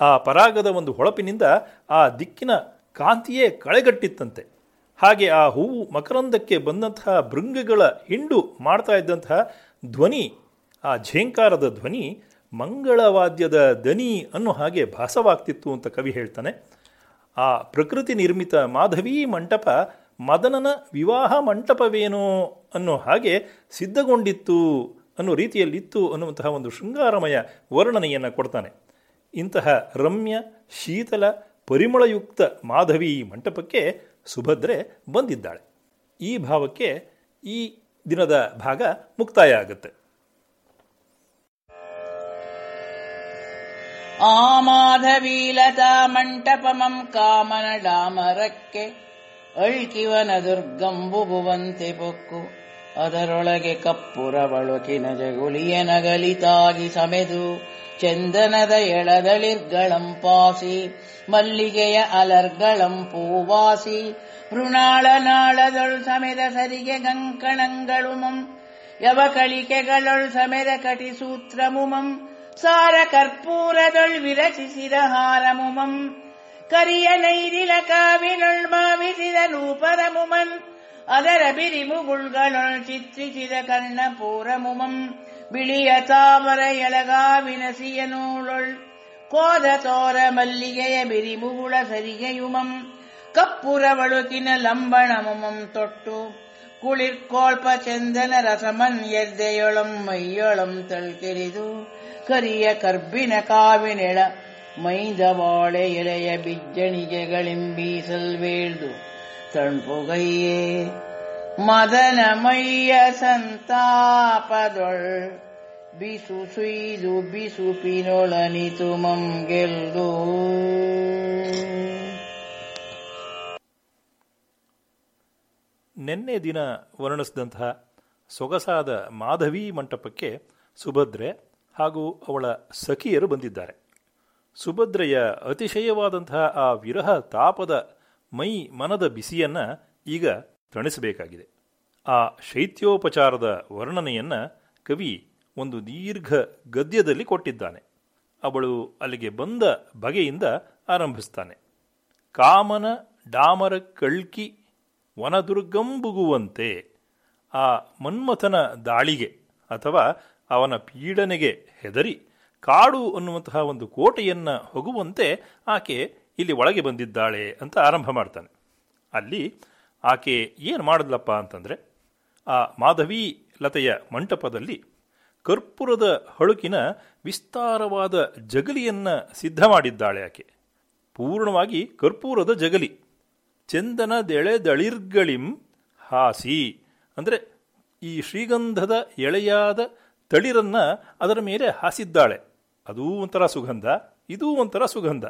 ಆ ಪರಾಗದ ಒಂದು ಹೊಳಪಿನಿಂದ ಆ ದಿಕ್ಕಿನ ಕಾಂತಿಯೇ ಕಳೆಗಟ್ಟಿತ್ತಂತೆ. ಹಾಗೆ ಆ ಹೂವು ಮಕರಂದಕ್ಕೆ ಬಂದಂತಹ ಭೃಂಗಗಳ ಹಿಂಡು ಮಾಡ್ತಾ ಇದ್ದಂತಹ ಧ್ವನಿ, ಆ ಝೇಂಕಾರದ ಧ್ವನಿ ಮಂಗಳವಾದ್ಯದ ದನಿ ಅನ್ನೋ ಹಾಗೆ ಭಾಸವಾಗ್ತಿತ್ತು ಅಂತ ಕವಿ ಹೇಳ್ತಾನೆ. ಆ ಪ್ರಕೃತಿ ನಿರ್ಮಿತ ಮಾಧವಿ ಮಂಟಪ ಮದನನ ವಿವಾಹ ಮಂಟಪವೇನೋ ಅನ್ನೋ ಹಾಗೆ ಸಿದ್ಧಗೊಂಡಿತ್ತು ಅನ್ನೋ ರೀತಿಯಲ್ಲಿತ್ತು ಅನ್ನುವಂತಹ ಒಂದು ಶೃಂಗಾರಮಯ ವರ್ಣನೆಯನ್ನು ಕೊಡ್ತಾನೆ. ಇಂತಹ ರಮ್ಯ, ಶೀತಲ ಪರಿಮಳಯುಕ್ತ ಮಾಧವಿ ಮಂಟಪಕ್ಕೆ ಸುಭದ್ರೆ ಬಂದಿದ್ದಾಳೆ. ಈ ಭಾವಕ್ಕೆ ಈ ದಿನದ ಭಾಗ ಮುಕ್ತಾಯ ಆಗುತ್ತೆ. ಆ ಮಾಧವೀಲತಾ ಮಂಟಪಮಂ ಕಾಮನ ಡಾಮರಕ್ಕೆ, ಅಳ್ಕಿವನ ದುರ್ಗಂಬುಬುವಂತೆ ಪೊಕ್ಕು ಅದರೊಳಗೆ ಕಪ್ಪುರ ಬಳುಕಿನ ಜಗುಲಿಯ ನಗಲಿತಾಗಿ ಸಮೆದು, ಚಂದನದ ಎಳದಳಿರ್ಗಳಂಪಾಸಿ ಮಲ್ಲಿಗೆಯ ಅಲರ್ಗಳಂ ಪೂವಾಸಿ ನಾಳದೊಳ್ ಸಮೆದ ಸರಿಗೆ ಗಂಕಣಂಗಳುಮಂ, ಯವಕಳಿಕೆಗಳೊಳ್ ಸಮೆದ ಕಟಿಸೂತ್ರಮುಮಂ, ಸಾರ ಕರ್ಪೂರದೊಳ್ ವಿರಚಿಸಿದ ಹಾರಮುಮಂ, ಕರಿಯ ನೈರಿಲ ಕಾವಿನೊಳ್ ಮಾವಿಸಿದ ಮುಮನ್ ಅದರ ಬಿರಿಮುಗುಳ್ಗಳೊಳ್ ಚಿತ್ರಿಸಿದ ಕರ್ಣಪೂರಮುಮಂ ಬಿಳಿಯ ತಾಮರ ಎಳಗಾವಿನ ಸಿಯನೂಳೊಳ್ ಕೋದ ತೋರ ಮಲ್ಲಿಗೆಯ ಬಿರಿಮುಗುಳ ಸರಿಗೆಯುಮಂ ಕಪ್ಪುರ ಲಂಬಣ ಮುಮಂ ತೊಟ್ಟು ಕುಳಿರ್ಕೋಳ್ಪ ಚಂದನ ರಸಮನ್ ಎದ್ದೆಯೊಳಂ ಮೈಯೊಳಂ ತಳ್ಕೆರಿದು ಕರಿಯ ಕರ್ಬಿನ ಕಾವಿನೆಳ ಮೈದವಾಳೆ ಎಲೆಯ ಬಿಜ್ಜಣಿಗೆಗಳಿಂಬೀಸಲ್ವೇಳ್ದು. ತಣ್ಪುಗೈಯೇ ಮದನ ಮೈಯ ಸಂತಾಪದೊಳ್ ಬಿಸು ಸುಯ್ದು ಬಿಸುಪಿನೊಳನಿತು ಮಂಗೆಲ್ದು ನಿನ್ನೆ ದಿನ ವರ್ಣಿಸಿದಂತಹ ಸೊಗಸಾದ ಮಾಧವಿ ಮಂಟಪಕ್ಕೆ ಸುಭದ್ರೆ ಹಾಗೂ ಅವಳ ಸಖಿಯರು ಬಂದಿದ್ದಾರೆ. ಸುಭದ್ರೆಯ ಅತಿಶಯವಾದಂತಹ ಆ ವಿರಹ ತಾಪದ ಮೈ ಮನದ ಬಿಸಿಯನ್ನು ಈಗ ತಣಿಸಬೇಕಾಗಿದೆ. ಆ ಶೈತ್ಯೋಪಚಾರದ ವರ್ಣನೆಯನ್ನು ಕವಿ ಒಂದು ದೀರ್ಘ ಗದ್ಯದಲ್ಲಿ ಕೊಟ್ಟಿದ್ದಾನೆ. ಅವಳು ಅಲ್ಲಿಗೆ ಬಂದ ಬಗೆಯಿಂದ ಆರಂಭಿಸ್ತಾನೆ. ಕಾಮನ ಡಾಮರ ಕಳ್ಕಿ ವನದುರ್ಗಂಬುಗುವಂತೆ ಆ ಮನ್ಮಥನ ದಾಳಿಗೆ ಅಥವಾ ಅವನ ಪೀಡನೆಗೆ ಹೆದರಿ ಕಾಡು ಅನ್ನುವಂತಹ ಒಂದು ಕೋಟೆಯನ್ನು ಹೊಗುವಂತೆ ಆಕೆ ಇಲ್ಲಿ ಒಳಗೆ ಬಂದಿದ್ದಾಳೆ ಅಂತ ಆರಂಭ ಮಾಡ್ತಾನೆ. ಅಲ್ಲಿ ಆಕೆ ಏನು ಮಾಡಿದ್ಲಪ್ಪ ಅಂತಂದರೆ, ಆ ಮಾಧವಿ ಲತೆಯ ಮಂಟಪದಲ್ಲಿ ಕರ್ಪೂರದ ಹಳುಕಿನ ವಿಸ್ತಾರವಾದ ಜಗಲಿಯನ್ನು ಸಿದ್ಧ ಮಾಡಿದ್ದಾಳೆ ಆಕೆ. ಪೂರ್ಣವಾಗಿ ಕರ್ಪೂರದ ಜಗಲಿ. ಚಂದನ ದೆಳೆದಳಿರ್ಗಳಿಂ ಹಾಸಿ. ಅಂದರೆ ಈ ಶ್ರೀಗಂಧದ ಎಳೆಯಾದ ತಳಿರನ್ನು ಅದರ ಮೇಲೆ ಹಾಸಿದ್ದಾಳೆ. ಅದೂ ಒಂಥರ ಸುಗಂಧ, ಇದೂ ಒಂಥರ ಸುಗಂಧ.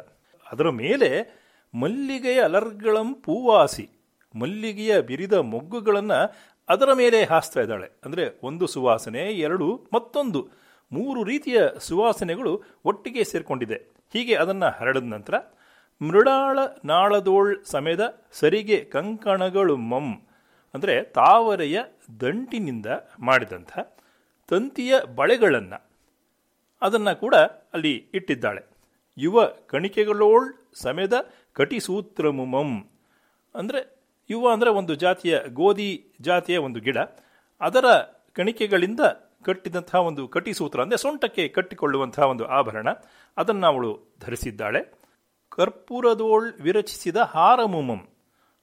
ಅದರ ಮೇಲೆ ಮಲ್ಲಿಗೆಯ ಅಲರ್ಗಳಂ ಪೂವಾಸಿ, ಮಲ್ಲಿಗೆಯ ಬಿರಿದ ಮೊಗ್ಗುಗಳನ್ನು ಅದರ ಮೇಲೆ ಹಾಸ್ತಾ ಇದ್ದಾಳೆ. ಅಂದರೆ ಒಂದು ಸುವಾಸನೆ, ಎರಡು, ಮತ್ತೊಂದು. ಮೂರು ರೀತಿಯ ಸುವಾಸನೆಗಳು ಒಟ್ಟಿಗೆ ಸೇರಿಕೊಂಡಿದೆ. ಹೀಗೆ ಅದನ್ನು ಹರಡಿದ ನಂತರ, ಮೃಡಾಳ ನಾಳದೋಳ್ ಸಮೇದ ಸರಿಗೆ ಕಂಕಣಗಳು ಮಂ, ಅಂದರೆ ತಾವರೆಯ ದಂಟಿನಿಂದ ಮಾಡಿದಂಥ ತಂತಿಯ ಬಳೆಗಳನ್ನು ಅದನ್ನು ಕೂಡ ಅಲ್ಲಿ ಇಟ್ಟಿದ್ದಾಳೆ. ಯುವ ಕಣಿಕೆಗಳೋಳ್ ಕಟಿಸೂತ್ರ ಕಟಿಸೂತ್ರಮುಮಂ. ಅಂದರೆ ಯುವ ಅಂದರೆ ಒಂದು ಜಾತಿಯ, ಗೋಧಿ ಜಾತಿಯ ಒಂದು ಗಿಡ. ಅದರ ಕಣಿಕೆಗಳಿಂದ ಕಟ್ಟಿದಂತಹ ಒಂದು ಕಟಿಸೂತ್ರ, ಅಂದರೆ ಸೊಂಟಕ್ಕೆ ಕಟ್ಟಿಕೊಳ್ಳುವಂತಹ ಒಂದು ಆಭರಣ. ಅದನ್ನು ಅವಳು ಧರಿಸಿದ್ದಾಳೆ. ಕರ್ಪೂರದೋಳ್ ವಿರಚಿಸಿದ ಹಾರಮುಮಂ.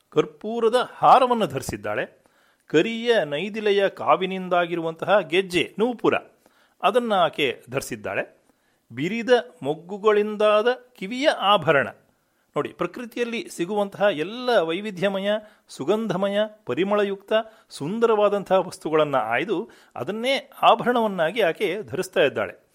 ಕರ್ಪೂರದ ಹಾರವನ್ನು ಧರಿಸಿದ್ದಾಳೆ. ಕರಿಯ ನೈದಿಲೆಯ ಕಾವಿನಿಂದಾಗಿರುವಂತಹ ಗೆಜ್ಜೆ ನೂಪುರ. ಅದನ್ನು ಆಕೆ ಧರಿಸಿದ್ದಾಳೆ. ಬಿರಿದ ಮೊಗ್ಗುಗಳಿಂದಾದ ಕಿವಿಯ ಆಭರಣ. ನೋಡಿ, ಪ್ರಕೃತಿಯಲ್ಲಿ ಸಿಗುವಂತಹ ಎಲ್ಲ ವೈವಿಧ್ಯಮಯ, ಸುಗಂಧಮಯ, ಪರಿಮಳಯುಕ್ತ, ಸುಂದರವಾದಂತಹ ವಸ್ತುಗಳನ್ನು ಆಯ್ದು ಅದನ್ನೇ ಆಭರಣವನ್ನಾಗಿ ಆಕೆ ಧರಿಸ್ತಾ ಇದ್ದಾಳೆ.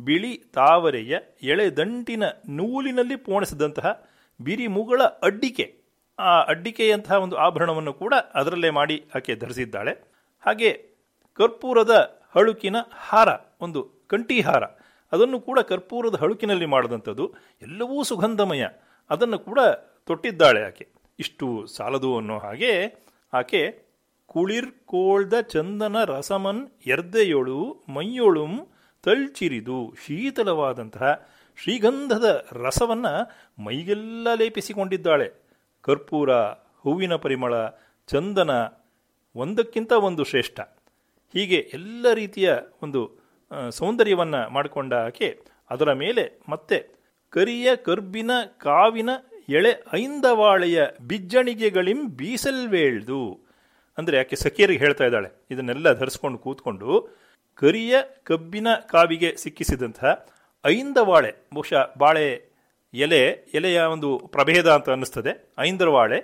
ಬಿಳಿ ತಾವರೆಯ ಎಳೆದಂಟಿನ ನೂಲಿನಲ್ಲಿ ಪೋಣಿಸಿದಂತಹ ಬಿರಿ ಮುಗಳ ಅಡ್ಡಿಕೆ. ಆ ಅಡ್ಡಿಕೆಯಂತಹ ಒಂದು ಆಭರಣವನ್ನು ಕೂಡ ಅದರಲ್ಲೇ ಮಾಡಿ ಆಕೆ ಧರಿಸಿದ್ದಾಳೆ. ಹಾಗೆ ಕರ್ಪೂರದ ಹಳುಕಿನ ಹಾರ, ಒಂದು ಕಂಠಿಹಾರ. ಅದನ್ನು ಕೂಡ ಕರ್ಪೂರದ ಹಳುಕಿನಲ್ಲಿ ಮಾಡಿದಂಥದ್ದು. ಎಲ್ಲವೂ ಸುಗಂಧಮಯ. ಅದನ್ನು ಕೂಡ ತೊಟ್ಟಿದ್ದಾಳೆ ಆಕೆ. ಇಷ್ಟು ಸಾಲದು ಅನ್ನೋ ಹಾಗೆ ಆಕೆ ಕುಳಿರ್ ಕೋಳ್ದ ಚಂದನ ರಸಮನ್ ಎರ್ದೆಯೊಳು ಮೈಯೊಳುಂ ತಳ್ಚಿರಿದು ಶೀತಲವಾದಂತಹ ಶ್ರೀಗಂಧದ ರಸವನ್ನು ಮೈಗೆಲ್ಲ ಲೇಪಿಸಿಕೊಂಡಿದ್ದಾಳೆ. ಕರ್ಪೂರ, ಹೂವಿನ ಪರಿಮಳ, ಚಂದನ ಒಂದಕ್ಕಿಂತ ಒಂದು ಶ್ರೇಷ್ಠ. ಹೀಗೆ ಎಲ್ಲ ರೀತಿಯ ಒಂದು ಸೌಂದರ್ಯವನ್ನು ಮಾಡಿಕೊಂಡ ಆಕೆ ಅದರ ಮೇಲೆ ಮತ್ತೆ ಕರಿಯ ಕರ್ಬಿನ ಕಾವಿನ ಎಳೆ ಐಂದವಾಳೆಯ ಬಿಜ್ಜಣಿಗೆಗಳಿಂ ಬೀಸಲ್ವೇಳ್ದು ಅಂದರೆ ಆಕೆ ಸಖಿಯರಿಗೆ ಹೇಳ್ತಾ ಇದ್ದಾಳೆ. ಇದನ್ನೆಲ್ಲ ಧರಿಸ್ಕೊಂಡು ಕೂತ್ಕೊಂಡು ಕರಿಯ ಕಬ್ಬಿನ ಕಾವಿಗೆ ಸಿಕ್ಕಿಸಿದಂತಹ ಐಂದವಾಳೆ, ಬಹುಶಃ ಬಾಳೆ ಎಲೆ, ಎಲೆಯ ಒಂದು ಪ್ರಭೇದ ಅಂತ ಅನ್ನಿಸ್ತದೆ. ಐಂದರವಾಳೆ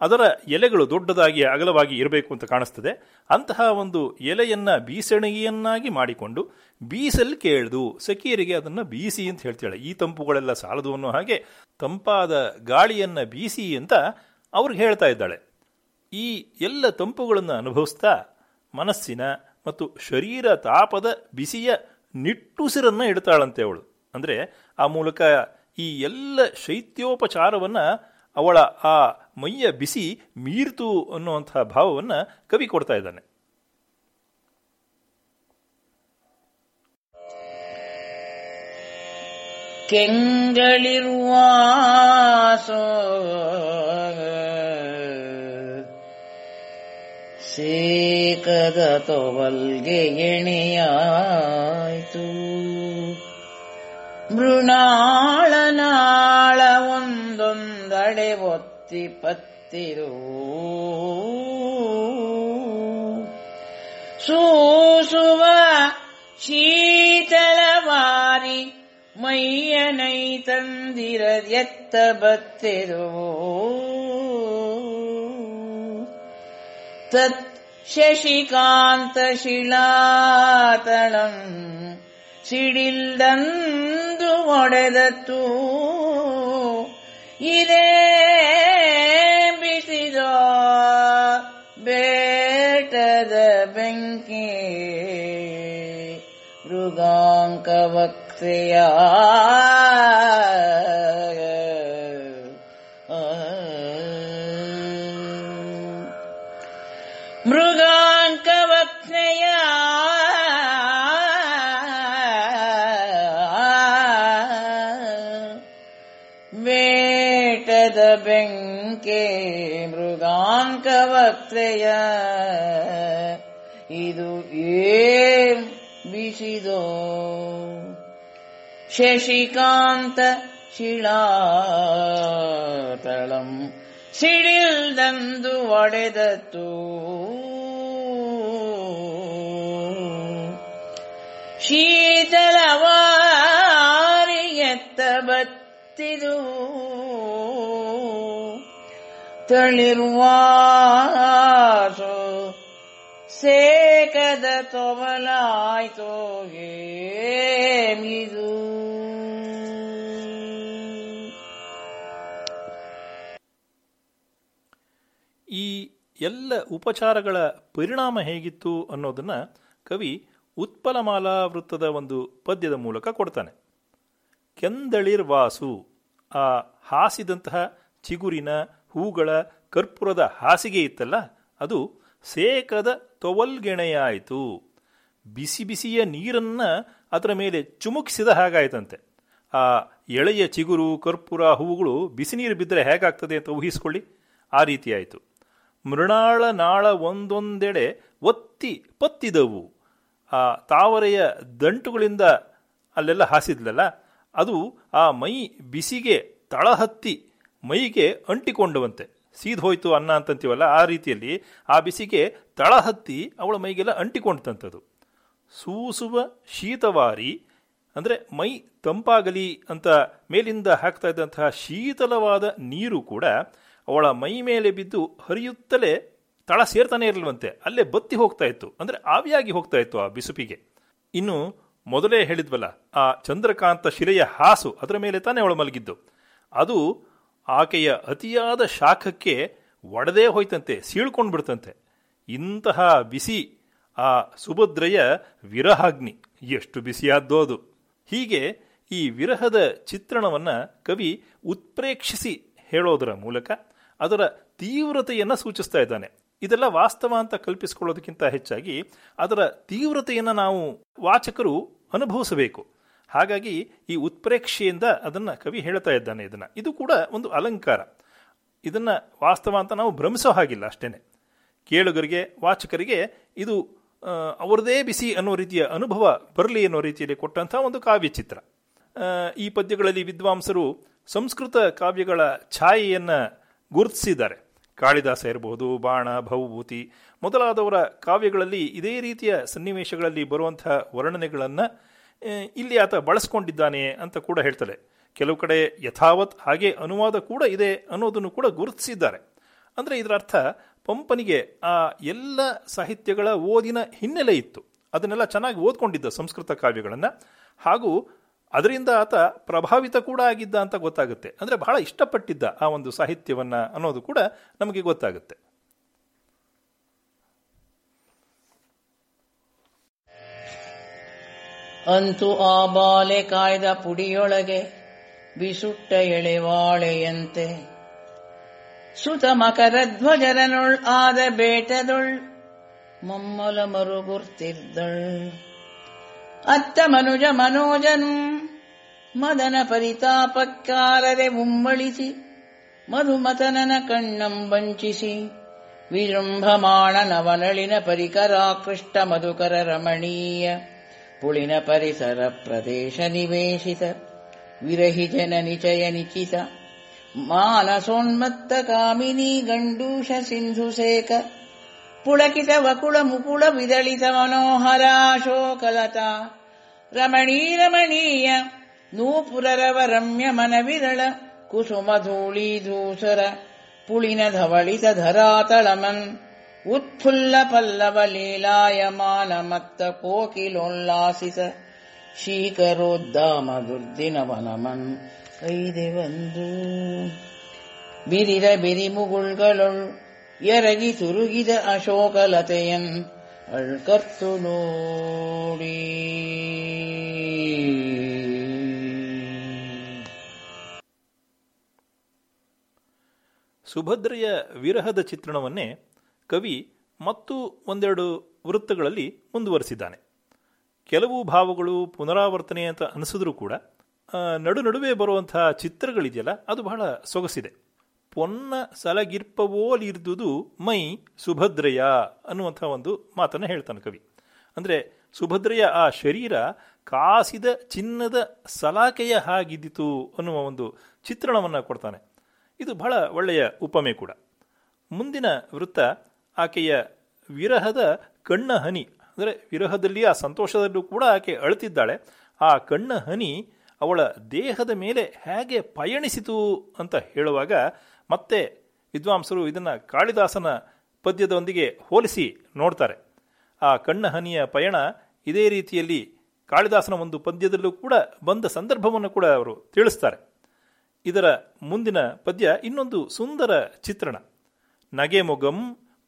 ಅದರ ಎಲೆಗಳು ದೊಡ್ಡದಾಗಿ ಅಗಲವಾಗಿ ಇರಬೇಕು ಅಂತ ಕಾಣಿಸ್ತದೆ. ಅಂತಹ ಒಂದು ಎಲೆಯನ್ನು ಬೀಸಣಿಗೆಯನ್ನಾಗಿ ಮಾಡಿಕೊಂಡು ಬೀಸಲ್ ಕೇಳ್ದು ಸಖಿಯರಿಗೆ ಅದನ್ನು ಬೀಸಿ ಅಂತ ಹೇಳ್ತಾಳೆ ಈ ತಂಪುಗಳೆಲ್ಲ ಸಾಲದು ಅನ್ನೋ ಹಾಗೆ ತಂಪಾದ ಗಾಳಿಯನ್ನು ಬೀಸಿ ಅಂತ ಅವ್ರಿಗೆ ಹೇಳ್ತಾ ಇದ್ದಾಳೆ. ಈ ಎಲ್ಲ ತಂಪುಗಳನ್ನು ಅನುಭವಿಸ್ತಾ ಮನಸ್ಸಿನ ಮತ್ತು ಶರೀರ ತಾಪದ ಬಿಸಿಯ ನಿಟ್ಟುಸಿರನ್ನು ಇಡ್ತಾಳಂತೆ ಅವಳು. ಅಂದರೆ ಆ ಮೂಲಕ ಈ ಎಲ್ಲ ಶೈತ್ಯೋಪಚಾರವನ್ನು ಅವಳ ಆ ಮೈಯ ಬಿಸಿ ಮೀರ್ತು ಅನ್ನುವಂತಹ ಭಾವವನ್ನು ಕವಿ ಕೊಡ್ತಾ ಇದ್ದಾನೆ. ಕೆಂಗಳಿರುವ ಸೇಕದ ತೊವಲ್ಗೆ ಎಣೆಯಾಯಿತು. ಮೃಣಾಳನಾಳ ಒಂದೊಂದಡೆ ಒತ್ತಿ ಪತ್ತಿರು ಸೂಸುವ ಶೀತಲವಾರಿ ಮೈಯನೈ ತಂದಿರ ಎತ್ತ ಬತ್ತಿರೋ. ತತ್ ಶಶಿಕಾಂತ ಶಿಲಾತಳಂ ಸಿಡಿಲ್ದಂದು ಒಡೆದತ್ತು. ಇದೇ ಬಿಸಿದ ಬೇಟದ ಬೆಂಕಿ ಮೃಗಾಂಕ ವಕ್ತೆಯ ವೇಟದ ಬೆಂಕೆ ಮೃಗಾಂಕ ಇದು ಏ ಬಿಸಿದೋ? ಶಶಿಕಾಂತ ಶಿಳಾತಳಂ ಸಿಡಿಲ್ದಂದು ಒಡೆದತ್ತು ಶೀತಲವಾರಿ ಎತ್ತ ಬತ್ತಿದು. ತಳಿರುವಾಸೋ ಸೇಕದ ತೊಬಲಾಯ್ತೋ ಏಮಿದು ಈ ಎಲ್ಲ ಉಪಚಾರಗಳ ಪರಿಣಾಮ ಹೇಗಿತ್ತು ಅನ್ನೋದನ್ನು ಕವಿ ಉತ್ಪಲಮಾಲಾ ವೃತ್ತದ ಒಂದು ಪದ್ಯದ ಮೂಲಕ ಕೊಡ್ತಾನೆ. ಕೆಂದಳಿರ್ವಾಸು, ಆ ಹಾಸಿದಂತಹ ಚಿಗುರಿನ ಹೂಗಳ ಕರ್ಪೂರದ ಹಾಸಿಗೆ ಇತ್ತಲ್ಲ, ಅದು ಸೇಕದ ತೊವಲ್ಗೆಣೆಯಾಯಿತು. ಬಿಸಿ ಬಿಸಿಯ ನೀರನ್ನು ಅದರ ಮೇಲೆ ಚುಮುಕಿಸಿದ ಹಾಗಾಯ್ತಂತೆ. ಆ ಎಳೆಯ ಚಿಗುರು, ಕರ್ಪೂರ ಹೂವುಗಳು ಬಿಸಿ ನೀರು ಬಿದ್ದರೆ ಹೇಗಾಗ್ತದೆ ಅಂತ ಊಹಿಸಿಕೊಳ್ಳಿ. ಆ ರೀತಿಯಾಯಿತು. ಮೃಣಾಳ ನಾಳ ಒಂದೊಂದೆಡೆ ಒತ್ತಿ ಪತ್ತಿದವು. ಆ ತಾವರೆಯ ದಂಟುಗಳಿಂದ ಅಲ್ಲೆಲ್ಲ ಹಾಸಿದ್ಲಲ್ಲ, ಅದು ಆ ಮೈ ಬಿಸಿಗೆ ತಳಹತ್ತಿ ಮೈಗೆ ಅಂಟಿಕೊಂಡವಂತೆ. ಸೀದ್ ಹೋಯ್ತು ಅನ್ನ ಅಂತಂತೀವಲ್ಲ, ಆ ರೀತಿಯಲ್ಲಿ ಆ ಬಿಸಿಗೆ ತಳಹತ್ತಿ ಅವಳ ಮೈಗೆಲ್ಲ ಅಂಟಿಕೊಂಡಂಥದ್ದು. ಸೂಸುವ ಶೀತವಾರಿ, ಅಂದರೆ ಮೈ ತಂಪಾಗಲಿ ಅಂತ ಮೇಲಿಂದ ಹಾಕ್ತಾ ಇದ್ದಂತಹ ಶೀತಲವಾದ ನೀರು ಕೂಡ ಅವಳ ಮೈ ಮೇಲೆ ಬಿದ್ದು ಹರಿಯುತ್ತಲೇ ತಳ ಸೇರ್ತಾನೆ ಇರಲ್ವಂತೆ. ಅಲ್ಲೇ ಬತ್ತಿ ಹೋಗ್ತಾ ಇತ್ತು. ಅಂದರೆ ಆವಿಯಾಗಿ ಹೋಗ್ತಾ ಇತ್ತು ಆ ಬಿಸುಪಿಗೆ. ಇನ್ನು ಮೊದಲೇ ಹೇಳಿದ್ವಲ್ಲ, ಆ ಚಂದ್ರಕಾಂತ ಶಿಲೆಯ ಹಾಸು ಅದರ ಮೇಲೆ ತಾನೇ ಅವಳು ಮಲಗಿದ್ದು. ಅದು ಆಕೆಯ ಅತಿಯಾದ ಶಾಖಕ್ಕೆ ಒಡೆದೇ ಹೋಯ್ತಂತೆ ಸೀಳ್ಕೊಂಡು ಬಿಡ್ತಂತೆ ಇಂತಹ ಬಿಸಿ ಆ ಸುಭದ್ರೆಯ ವಿರಹಾಗ್ನಿ ಎಷ್ಟು ಬಿಸಿಯಾದ್ದೋ ಅದು. ಹೀಗೆ ಈ ವಿರಹದ ಚಿತ್ರಣವನ್ನು ಕವಿ ಉತ್ಪ್ರೇಕ್ಷಿಸಿ ಹೇಳೋದರ ಮೂಲಕ ಅದರ ತೀವ್ರತೆಯನ್ನು ಸೂಚಿಸ್ತಾ ಇದ್ದಾನೆ. ಇದೆಲ್ಲ ವಾಸ್ತವ ಅಂತ ಕಲ್ಪಿಸಿಕೊಳ್ಳೋದಕ್ಕಿಂತ ಹೆಚ್ಚಾಗಿ ಅದರ ತೀವ್ರತೆಯನ್ನು ನಾವು ವಾಚಕರು ಅನುಭವಿಸಬೇಕು. ಹಾಗಾಗಿ ಈ ಉತ್ಪ್ರೇಕ್ಷೆಯಿಂದ ಅದನ್ನು ಕವಿ ಹೇಳ್ತಾ ಇದ್ದಾನೆ ಇದನ್ನು. ಇದು ಕೂಡ ಒಂದು ಅಲಂಕಾರ. ಇದನ್ನು ವಾಸ್ತವ ಅಂತ ನಾವು ಭ್ರಮಿಸೋ ಹಾಗಿಲ್ಲ ಅಷ್ಟೇ ಕೇಳುಗರಿಗೆ, ವಾಚಕರಿಗೆ ಇದು ಅವರದೇ ಬಿಸಿ ಅನ್ನೋ ರೀತಿಯ ಅನುಭವ ಬರಲಿ ಅನ್ನೋ ರೀತಿಯಲ್ಲಿ ಕೊಟ್ಟಂಥ ಒಂದು ಕಾವ್ಯಚಿತ್ರ. ಚಿತ್ರ ಈ ಪದ್ಯಗಳಲ್ಲಿ ವಿದ್ವಾಂಸರು ಸಂಸ್ಕೃತ ಕಾವ್ಯಗಳ ಛಾಯೆಯನ್ನು ಗುರುತಿಸಿದ್ದಾರೆ. ಕಾಳಿದಾಸ ಇರಬಹುದು, ಬಾಣ, ಭವಭೂತಿ ಮೊದಲಾದವರ ಕಾವ್ಯಗಳಲ್ಲಿ ಇದೇ ರೀತಿಯ ಸನ್ನಿವೇಶಗಳಲ್ಲಿ ಬರುವಂತಹ ವರ್ಣನೆಗಳನ್ನು ಇಲ್ಲಿ ಆತ ಬಳಸ್ಕೊಂಡಿದ್ದಾನೆ ಅಂತ ಕೂಡ ಹೇಳ್ತಾರೆ ಕೆಲವು ಕಡೆ ಯಥಾವತ್ ಹಾಗೆ ಅನುವಾದ ಕೂಡ ಇದೆ ಅನ್ನೋದನ್ನು ಕೂಡ ಗುರುತಿಸಿದ್ದಾರೆ. ಅಂದರೆ ಇದರ ಅರ್ಥ, ಪಂಪನಿಗೆ ಆ ಎಲ್ಲ ಸಾಹಿತ್ಯಗಳ ಓದಿನ ಹಿನ್ನೆಲೆ ಇತ್ತು. ಅದನ್ನೆಲ್ಲ ಚೆನ್ನಾಗಿ ಓದ್ಕೊಂಡಿದ್ದ ಸಂಸ್ಕೃತ ಕಾವ್ಯಗಳನ್ನು. ಹಾಗೂ ಅದರಿಂದ ಆತ ಪ್ರಭಾವಿತ ಕೂಡ ಆಗಿದ್ದ ಅಂತ ಗೊತ್ತಾಗುತ್ತೆ. ಅಂದರೆ ಬಹಳ ಇಷ್ಟಪಟ್ಟಿದ್ದ ಆ ಒಂದು ಸಾಹಿತ್ಯವನ್ನು ಅನ್ನೋದು ಕೂಡ ನಮಗೆ ಗೊತ್ತಾಗುತ್ತೆ. ಅಂತು ಆ ಬಾಲೆ ಕಾಯ್ದ ಪುಡಿಯೊಳಗೆ ಬಿಸುಟ್ಟ ಎಳೆವಾಳೆಯಂತೆ. ಸುತ ಮಕರ ಧ್ವಜರನೊಳ್ ಆದ ಬೇಟದೊಳ್ ಮಮ್ಮಲ ಮರುಗುರ್ತಿದ್ದಳ್. ಅತ್ತ ಮನುಜ ಮನೋಜನು ಮದನ ಪರಿತಾಪಕ್ಕಾರರೆ ಉಮ್ಮಳಿಸಿ ಮಧುಮತನನ ಕಣ್ಣಂ ವಂಚಿಸಿ ವಿಜೃಂಭಮಾಣ ನವನಳಿನ ಪರಿಕರಾಕೃಷ್ಟ ಮಧುಕರ ರಮಣೀಯ पुलिनपरिसरप्रदेशनिवेशित। विरहिजननिचयनिचित मानसोन्मत्तकामिनी निवेशित विरहि जननि च गण्डूष सिन्धु सेक मनोहराशोकलता रमणी रमणीय नूपुरव रम्य मन विरल कुसुम धरातलमन् ಉತ್ಫುಲ್ಲ ಪಲ್ಲವ ಲೀಲಾಯಮಾನ ಮತ್ತ ಕೋಕಿಲೋಲ್ಲಾಸಿತ ಶೀಕರೋದ್ದಾಮ ದುರ್ದಿನವನಮನ್ ಐದೆವಂದು ಬಿರಿದ ಬಿರಿಮುಗುಳ್ಗಳೊಳ್ ಎರಗಿ ತುರುಗಿದ ಅಶೋಕಲತೆಯನ್ ಅಳ್ಕರ್ತು ನೋಡಿ. ಸುಭದ್ರೆಯ ವಿರಹದ ಚಿತ್ರಣವನ್ನೇ ಕವಿ ಮತ್ತು ಒಂದೆರಡು ವೃತ್ತಗಳಲ್ಲಿ ಮುಂದುವರೆಸಿದ್ದಾನೆ. ಕೆಲವು ಭಾವಗಳು ಪುನರಾವರ್ತನೆ ಅಂತ ಅನಿಸಿದ್ರೂ ಕೂಡ ನಡು ನಡುವೆ ಬರುವಂತಹ ಚಿತ್ರಗಳಿದೆಯಲ್ಲ, ಅದು ಬಹಳ ಸೊಗಸಿದೆ. ಪೊನ್ನ ಸಲಗಿರ್ಪವೋಲಿರ್ದುದು ಮೈ ಸುಭದ್ರಯ ಅನ್ನುವಂಥ ಒಂದು ಮಾತನ್ನು ಹೇಳ್ತಾನೆ ಕವಿ. ಅಂದರೆ ಸುಭದ್ರಯ ಆ ಶರೀರ ಕಾಸಿದ ಚಿನ್ನದ ಸಲಾಕೆಯ ಹಾಗಿದ್ದಿತು ಅನ್ನುವ ಒಂದು ಚಿತ್ರಣವನ್ನು ಕೊಡ್ತಾನೆ. ಇದು ಬಹಳ ಒಳ್ಳೆಯ ಉಪಮೆ ಕೂಡ. ಮುಂದಿನ ವೃತ್ತ ಆಕೆಯ ವಿರಹದ ಕಣ್ಣ ಹನಿ, ಅಂದರೆ ವಿರಹದಲ್ಲಿ ಆ ಸಂತೋಷದಲ್ಲೂ ಕೂಡ ಆಕೆ ಅಳುತ್ತಿದ್ದಾಳೆ. ಆ ಕಣ್ಣ ಹನಿ ಅವಳ ದೇಹದ ಮೇಲೆ ಹೇಗೆ ಪಯಣಿಸಿತು ಅಂತ ಹೇಳುವಾಗ ಮತ್ತೆ ವಿದ್ವಾಂಸರು ಇದನ್ನು ಕಾಳಿದಾಸನ ಪದ್ಯದೊಂದಿಗೆ ಹೋಲಿಸಿ ನೋಡ್ತಾರೆ. ಆ ಕಣ್ಣ ಹನಿಯ ಪಯಣ ಇದೇ ರೀತಿಯಲ್ಲಿ ಕಾಳಿದಾಸನ ಒಂದು ಪದ್ಯದಲ್ಲೂ ಕೂಡ ಬಂದ ಸಂದರ್ಭವನ್ನು ಕೂಡ ಅವರು ತಿಳಿಸ್ತಾರೆ. ಇದರ ಮುಂದಿನ ಪದ್ಯ ಇನ್ನೊಂದು ಸುಂದರ ಚಿತ್ರಣ. ನಗೆಮೊಗಂ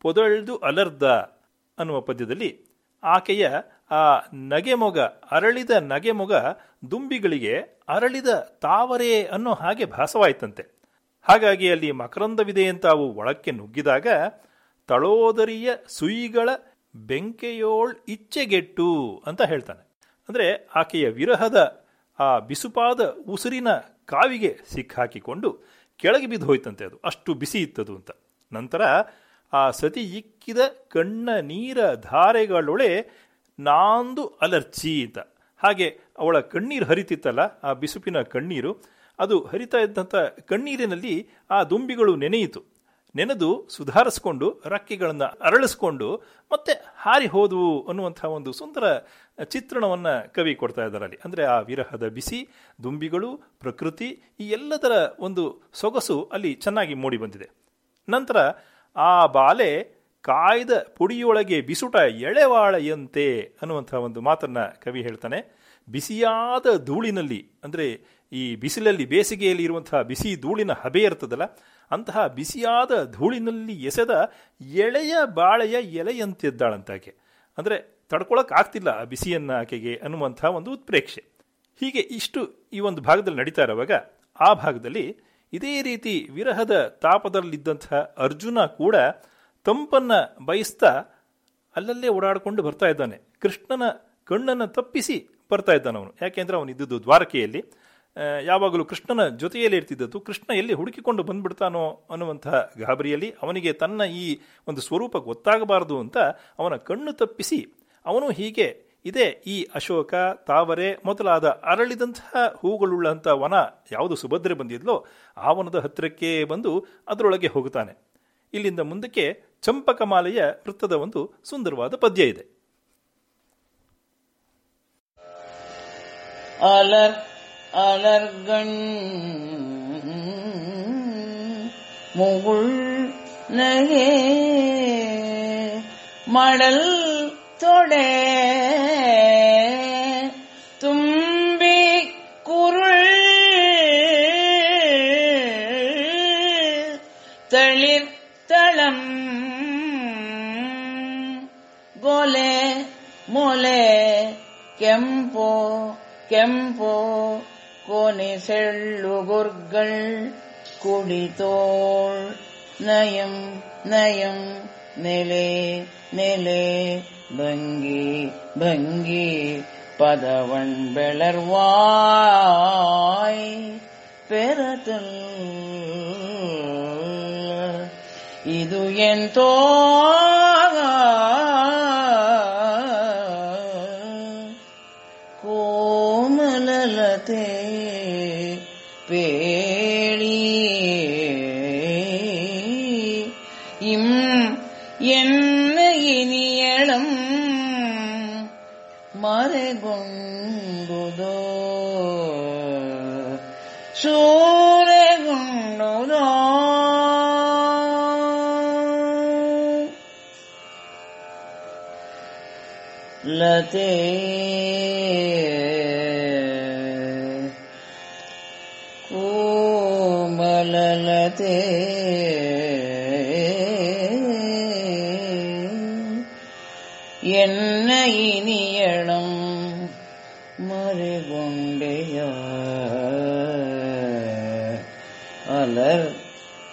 ಪೊದಳ್ದು ಅಲರ್ದ ಅನ್ನುವ ಪದ್ಯದಲ್ಲಿ ಆಕೆಯ ಆ ನಗೆಮೊಗ, ಅರಳಿದ ನಗೆಮೊಗ ದುಂಬಿಗಳಿಗೆ ಅರಳಿದ ತಾವರೆ ಅನ್ನೋ ಹಾಗೆ ಭಾಸವಾಯಿತಂತೆ. ಹಾಗಾಗಿ ಅಲ್ಲಿ ಮಕರಂದವಿದೆ ಅಂತ ಅವು ಒಳಕ್ಕೆ ನುಗ್ಗಿದಾಗ ತಳೋದರಿಯ ಸುಯಿಗಳ ಬೆಂಕೆಯೋಳ್ ಇಚ್ಛೆಗೆಟ್ಟು ಅಂತ ಹೇಳ್ತಾನೆ. ಅಂದರೆ ಆಕೆಯ ವಿರಹದ ಆ ಬಿಸುಪಾದ ಉಸಿರಿನ ಕಾವಿಗೆ ಸಿಕ್ಕಾಕಿಕೊಂಡು ಕೆಳಗೆ ಬಿದ್ದು ಹೋಯ್ತಂತೆ ಅದು. ಅಷ್ಟು ಬಿಸಿ ಇತ್ತದು ಅಂತ. ನಂತರ ಆ ಸತಿ ಇಕ್ಕಿದ ಕಣ್ಣ ನೀರ ಧಾರೆಗಳೊಳೆ ನಾಂದು ಅಲರ್ಜಿ ಅಂತ. ಹಾಗೆ ಅವಳ ಕಣ್ಣೀರು ಹರಿತಿತ್ತಲ್ಲ, ಆ ಬಿಸುಪಿನ ಕಣ್ಣೀರು, ಅದು ಹರಿತಾ ಇದ್ದಂಥ ಕಣ್ಣೀರಿನಲ್ಲಿ ಆ ದುಂಬಿಗಳು ನೆನೆಯಿತು. ನೆನೆದು ಸುಧಾರಿಸ್ಕೊಂಡು ರಕ್ಕೆಗಳನ್ನು ಅರಳಿಸ್ಕೊಂಡು ಮತ್ತೆ ಹಾರಿ ಹೋದವು ಅನ್ನುವಂಥ ಒಂದು ಸುಂದರ ಚಿತ್ರಣವನ್ನು ಕವಿ ಕೊಡ್ತಾ ಇದ್ದಾರೆ ಅಲ್ಲಿ ಅಂದರೆ ಆ ವಿರಹದ ಬಿಸಿ, ದುಂಬಿಗಳು, ಪ್ರಕೃತಿ, ಈ ಎಲ್ಲದರ ಒಂದು ಸೊಗಸು ಅಲ್ಲಿ ಚೆನ್ನಾಗಿ ಮೂಡಿ ಬಂದಿದೆ. ನಂತರ ಆ ಬಾಲೆ ಕಾಯ್ದ ಪುಡಿಯೊಳಗೆ ಬಿಸುಟ ಎಳೆವಾಳೆಯಂತೆ ಅನ್ನುವಂಥ ಒಂದು ಮಾತನ್ನು ಕವಿ ಹೇಳ್ತಾನೆ. ಬಿಸಿಯಾದ ಧೂಳಿನಲ್ಲಿ, ಅಂದರೆ ಈ ಬಿಸಿಲಲ್ಲಿ ಬೇಸಿಗೆಯಲ್ಲಿ ಇರುವಂತಹ ಬಿಸಿ ಧೂಳಿನ ಹಬೆ ಇರ್ತದಲ್ಲ, ಅಂತಹ ಬಿಸಿಯಾದ ಧೂಳಿನಲ್ಲಿ ಎಸೆದ ಎಳೆಯ ಬಾಳೆಯ ಎಲೆಯಂತಿದ್ದಾಳಂತಾಕೆ. ಅಂದರೆ ತಡ್ಕೊಳಕ್ಕಾಗ್ತಿಲ್ಲ ಆ ಬಿಸಿಯನ್ನು ಆಕೆಗೆ ಅನ್ನುವಂಥ ಒಂದು ಉತ್ಪ್ರೇಕ್ಷೆ. ಹೀಗೆ ಇಷ್ಟು ಈ ಒಂದು ಭಾಗದಲ್ಲಿ ನಡೀತಾ ಇರುವಾಗ, ಆ ಭಾಗದಲ್ಲಿ ಇದೇ ರೀತಿ ವಿರಹದ ತಾಪದಲ್ಲಿದ್ದಂತಹ ಅರ್ಜುನ ಕೂಡ ತಂಪನ್ನು ಬಯಸ್ತಾ ಅಲ್ಲಲ್ಲೇ ಓಡಾಡಿಕೊಂಡು ಬರ್ತಾ ಇದ್ದಾನೆ. ಕೃಷ್ಣನ ಕಣ್ಣನ್ನು ತಪ್ಪಿಸಿ ಬರ್ತಾ ಇದ್ದಾನೆ ಅವನು. ಯಾಕೆಂದರೆ ಅವನು ಇದ್ದದ್ದು ದ್ವಾರಕೆಯಲ್ಲಿ. ಯಾವಾಗಲೂ ಕೃಷ್ಣನ ಜೊತೆಯಲ್ಲಿ ಇರ್ತಿದ್ದದ್ದು. ಕೃಷ್ಣ ಎಲ್ಲಿ ಹುಡುಕಿಕೊಂಡು ಬಂದ್ಬಿಡ್ತಾನೋ ಅನ್ನುವಂತಹ ಗಾಬರಿಯಲ್ಲಿ ಅವನಿಗೆ ತನ್ನ ಈ ಒಂದು ಸ್ವರೂಪ ಗೊತ್ತಾಗಬಾರದು ಅಂತ ಅವನ ಕಣ್ಣು ತಪ್ಪಿಸಿ ಅವನು ಹೀಗೆ ಇದೇ ಈ ಅಶೋಕ ತಾವರೆ ಮೊದಲಾದ ಅರಳಿದಂತಹ ಹೂಗಳುಳ್ಳಂಥ ವನ ಯಾವುದು ಸುಭದ್ರೆ ಬಂದಿದ್ಲೋ ಆ ವನದ ಹತ್ತಿರಕ್ಕೆ ಬಂದು ಅದರೊಳಗೆ ಹೋಗುತ್ತಾನೆ ಇಲ್ಲಿಂದ ಮುಂದಕ್ಕೆ ಚಂಪಕಮಾಲೆಯ ವೃತ್ತದ ಒಂದು ಸುಂದರವಾದ ಪದ್ಯ ಇದೆ அலர் அலர்கண் முகுள் நகே மடல் தொழே. தும்பி குருள் தளிர்த்தளம் கோலே மோலே. கெம்போ கெம்போ கோனி செள்ளுகுர்கள் குடிதோள் நயம் நயம் நிலே நிலே பங்கி பங்கி பதவன் பெளர்வாய் பெறதல். இது என் தோ ஜகத்தே கோமலலதே. என்ன இனியளும் மறுகொண்டையார் அலர்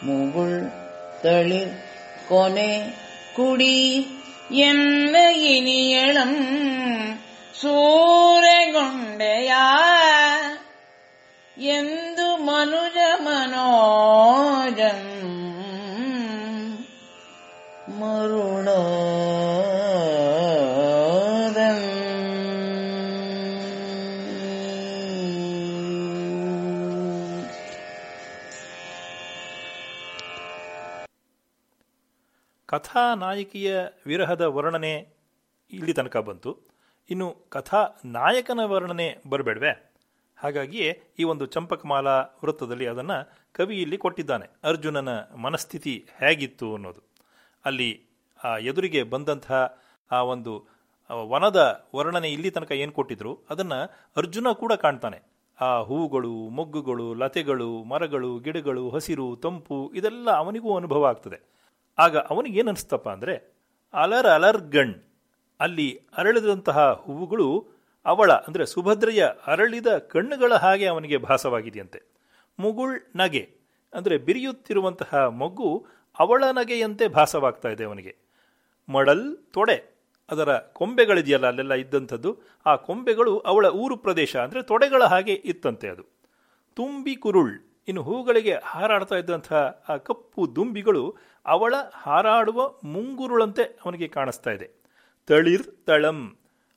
முகுள் தளிர் கொனே குடி. என்ன இனியளம் ಸೂರೆಗೊಂಡೆಯ ಎಂದು ಮನುಜ ಮನೋಜಂ ಕಥಾ ಕಥಾನಾಯಕಿಯ ವಿರಹದ ವರ್ಣನೆ ಇಲ್ಲಿ ತನಕ ಬಂತು. ಇನ್ನು ಕಥಾ ನಾಯಕನ ವರ್ಣನೆ ಬರಬೇಡ್ವೆ. ಹಾಗಾಗಿಯೇ ಈ ಒಂದು ಚಂಪಕಮಾಲಾ ವೃತ್ತದಲ್ಲಿ ಅದನ್ನು ಕವಿ ಇಲ್ಲಿ ಕೊಟ್ಟಿದ್ದಾನೆ. ಅರ್ಜುನನ ಮನಸ್ಥಿತಿ ಹೇಗಿತ್ತು ಅನ್ನೋದು. ಅಲ್ಲಿ ಆ ಎದುರಿಗೆ ಬಂದಂತಹ ಆ ಒಂದು ವನದ ವರ್ಣನೆ ಇಲ್ಲಿ ತನಕ ಏನು ಕೊಟ್ಟಿದ್ರು, ಅದನ್ನು ಅರ್ಜುನ ಕೂಡ ಕಾಣ್ತಾನೆ. ಆ ಹೂಗಳು ಮೊಗ್ಗುಗಳು, ಲತೆಗಳು, ಮರಗಳು, ಗಿಡಗಳು, ಹಸಿರು, ತಂಪು, ಇದೆಲ್ಲ ಅವನಿಗೂ ಅನುಭವ ಆಗ್ತದೆ. ಆಗ ಅವನಿಗೇನು ಅನಿಸ್ತಪ್ಪ ಅಂದರೆ, ಅಲರ್ ಅಲರ್ಗಣ್ ಅಲ್ಲಿ ಅರಳಿದಂತಹ ಹೂವುಗಳು ಅವಳ, ಅಂದರೆ ಸುಭದ್ರೆಯ ಅರಳಿದ ಕಣ್ಣುಗಳ ಹಾಗೆ ಅವನಿಗೆ ಭಾಸವಾಗಿದೆಯಂತೆ. ಮುಗುಳ್ ನಗೆ, ಅಂದರೆ ಬಿರಿಯುತ್ತಿರುವಂತಹ ಮಗು ಅವಳ ನಗೆಯಂತೆ ಭಾಸವಾಗ್ತಾ ಇದೆ ಅವನಿಗೆ. ಮಡಲ್ ತೊಡೆ, ಅದರ ಕೊಂಬೆಗಳಿದೆಯಲ್ಲ, ಅಲ್ಲೆಲ್ಲ ಇದ್ದಂಥದ್ದು, ಆ ಕೊಂಬೆಗಳು ಅವಳ ಊರು ಪ್ರದೇಶ, ಅಂದರೆ ತೊಡೆಗಳ ಹಾಗೆ ಇತ್ತಂತೆ ಅದು. ತುಂಬಿ ಕುರುಳ್, ಇನ್ನು ಹೂಗಳಿಗೆ ಹಾರಾಡ್ತಾ ಇದ್ದಂತಹ ಆ ಕಪ್ಪು ದುಂಬಿಗಳು ಅವಳ ಹಾರಾಡುವ ಮುಂಗುರುಳಂತೆ ಅವನಿಗೆ ಕಾಣಿಸ್ತಾ ಇದೆ. ತಳಿರ್ ತಳಂ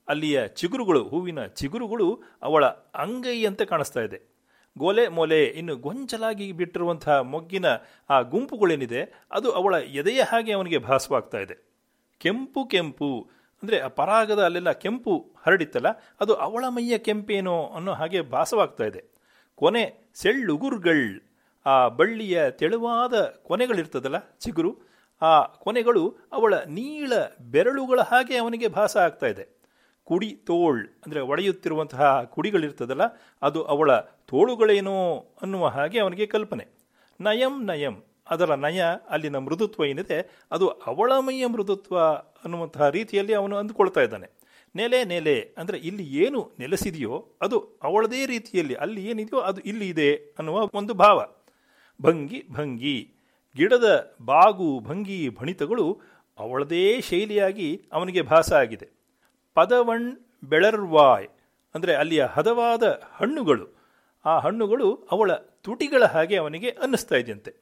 ಅಲ್ಲಿಯ ಚಿಗುರುಗಳು, ಹೂವಿನ ಚಿಗುರುಗಳು ಅವಳ ಅಂಗೈಯಂತೆ ಕಾಣಿಸ್ತಾ ಇದೆ. ಗೋಲೆ ಮೊಲೆ ಇನ್ನು ಗೊಂಚಲಾಗಿ ಬಿಟ್ಟಿರುವಂತಹ ಮೊಗ್ಗಿನ ಆ ಗುಂಪುಗಳೇನಿದೆ, ಅದು ಅವಳ ಎದೆಯ ಹಾಗೆ ಅವನಿಗೆ ಭಾಸವಾಗ್ತಾ ಇದೆ. ಕೆಂಪು ಕೆಂಪು, ಅಂದರೆ ಆ ಪರಾಗದ ಅಲ್ಲೆಲ್ಲ ಕೆಂಪು ಹರಡಿತ್ತಲ್ಲ, ಅದು ಅವಳ ಮೈಯ ಕೆಂಪೇನೋ ಅನ್ನೋ ಹಾಗೆ ಭಾಸವಾಗ್ತಾ ಇದೆ. ಕೊನೆ ಸೆಳ್ಳುಗುರ್ಗಳ್, ಆ ಬಳ್ಳಿಯ ತೆಳುವಾದ ಕೊನೆಗಳಿರ್ತದಲ್ಲ ಚಿಗುರು ಆ ಕೊನೆಗಳು ಅವಳ ನೀಳ ಬೆರಳುಗಳ ಹಾಗೆ ಅವನಿಗೆ ಭಾಸ ಆಗ್ತಾ ಇದೆ. ಕುಡಿ ತೋಳ್ ಅಂದರೆ ಒಡೆಯುತ್ತಿರುವಂತಹ ಕುಡಿಗಳಿರ್ತದಲ್ಲ, ಅದು ಅವಳ ತೋಳುಗಳೇನೋ ಅನ್ನುವ ಹಾಗೆ ಅವನಿಗೆ ಕಲ್ಪನೆ. ನಯಂ ನಯಂ, ಅದರ ನಯ ಅಲ್ಲಿನ ಮೃದುತ್ವ ಏನಿದೆ, ಅದು ಅವಳ ಮೈಯ ಮೃದುತ್ವ ಅನ್ನುವಂತಹ ರೀತಿಯಲ್ಲಿ ಅವನು ಅಂದುಕೊಳ್ತಾ ಇದ್ದಾನೆ. ನೆಲೆ ನೆಲೆ ಅಂದರೆ ಇಲ್ಲಿ ಏನು ನೆಲೆಸಿದೆಯೋ, ಅದು ಅವಳದೇ ರೀತಿಯಲ್ಲಿ ಅಲ್ಲಿ ಏನಿದೆಯೋ ಅದು ಇಲ್ಲಿ ಇದೆ ಅನ್ನುವ ಒಂದು ಭಾವ. ಭಂಗಿ ಭಂಗಿ ಗಿಡದ ಬಾಗು, ಭಂಗಿ, ಭಣಿತಗಳು ಅವಳದೇ ಶೈಲಿಯಾಗಿ ಅವನಿಗೆ ಭಾಸ ಆಗಿದೆ. ಪದವಣ್ ಬೆಳರ್ವಾಯ್ ಅಂದರೆ ಅಲ್ಲಿಯ ಹದವಾದ ಹಣ್ಣುಗಳು. ಆ ಹಣ್ಣುಗಳು ಅವಳ ತುಟಿಗಳ ಹಾಗೆ ಅವನಿಗೆ ಅನ್ನಿಸ್ತಾ ಇದೆಯಂತೆ.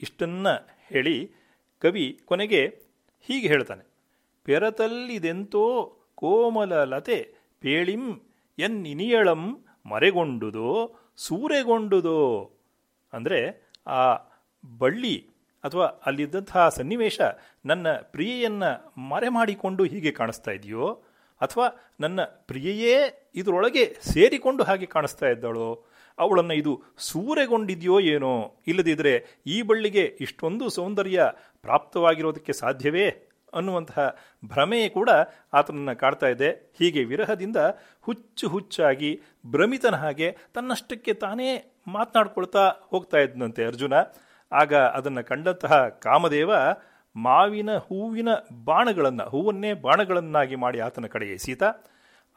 ಇಷ್ಟನ್ನ ಹೇಳಿ ಕವಿ ಕೊನೆಗೆ ಹೀಗೆ ಹೇಳ್ತಾನೆ. ಪೆರತಲ್ಲಿದೆಂತೋ ಕೋಮಲ ಲತೆ ಪೇಳಿಂ ಎನ್ನಿನಿಯಳಂ ಮರೆಗೊಂಡುದೋ ಸೂರೆಗೊಂಡುದೋ ಅಂದರೆ ಆ ಬಳ್ಳಿ ಅಥವಾ ಅಲ್ಲಿದ್ದಂತಹ ಸನ್ನಿವೇಶ ನನ್ನ ಪ್ರಿಯೆಯನ್ನು ಮರೆ ಮಾಡಿಕೊಂಡು ಹೀಗೆ ಕಾಣಿಸ್ತಾ ಇದೆಯೋ? ಅಥವಾ ನನ್ನ ಪ್ರಿಯೆಯೇ ಇದರೊಳಗೆ ಸೇರಿಕೊಂಡು ಹಾಗೆ ಕಾಣಿಸ್ತಾ ಇದ್ದಾಳೋ? ಅವಳನ್ನು ಇದು ಸೂರೆಗೊಂಡಿದೆಯೋ ಏನೋ? ಇಲ್ಲದಿದ್ದರೆ ಈ ಬಳ್ಳಿಗೆ ಇಷ್ಟೊಂದು ಸೌಂದರ್ಯ ಪ್ರಾಪ್ತವಾಗಿರೋದಕ್ಕೆ ಸಾಧ್ಯವೇ? ಅನ್ನುವಂತಹ ಭ್ರಮೆ ಕೂಡ ಆತನನ್ನು ಕಾಡ್ತಾ ಇದೆ. ಹೀಗೆ ವಿರಹದಿಂದ ಹುಚ್ಚು ಹುಚ್ಚಾಗಿ ಭ್ರಮಿತನ ಹಾಗೆ ತನ್ನಷ್ಟಕ್ಕೆ ತಾನೇ ಮಾತನಾಡ್ಕೊಳ್ತಾ ಹೋಗ್ತಾ ಇದ್ದಂತೆ ಅರ್ಜುನ. ಆಗ ಅದನ್ನು ಕಂಡಂತಹ ಕಾಮದೇವ ಮಾವಿನ ಹೂವಿನ ಬಾಣಗಳನ್ನು, ಹೂವನ್ನೇ ಬಾಣಗಳನ್ನಾಗಿ ಮಾಡಿ ಆತನ ಕಡೆಗೆ ಸೀತ,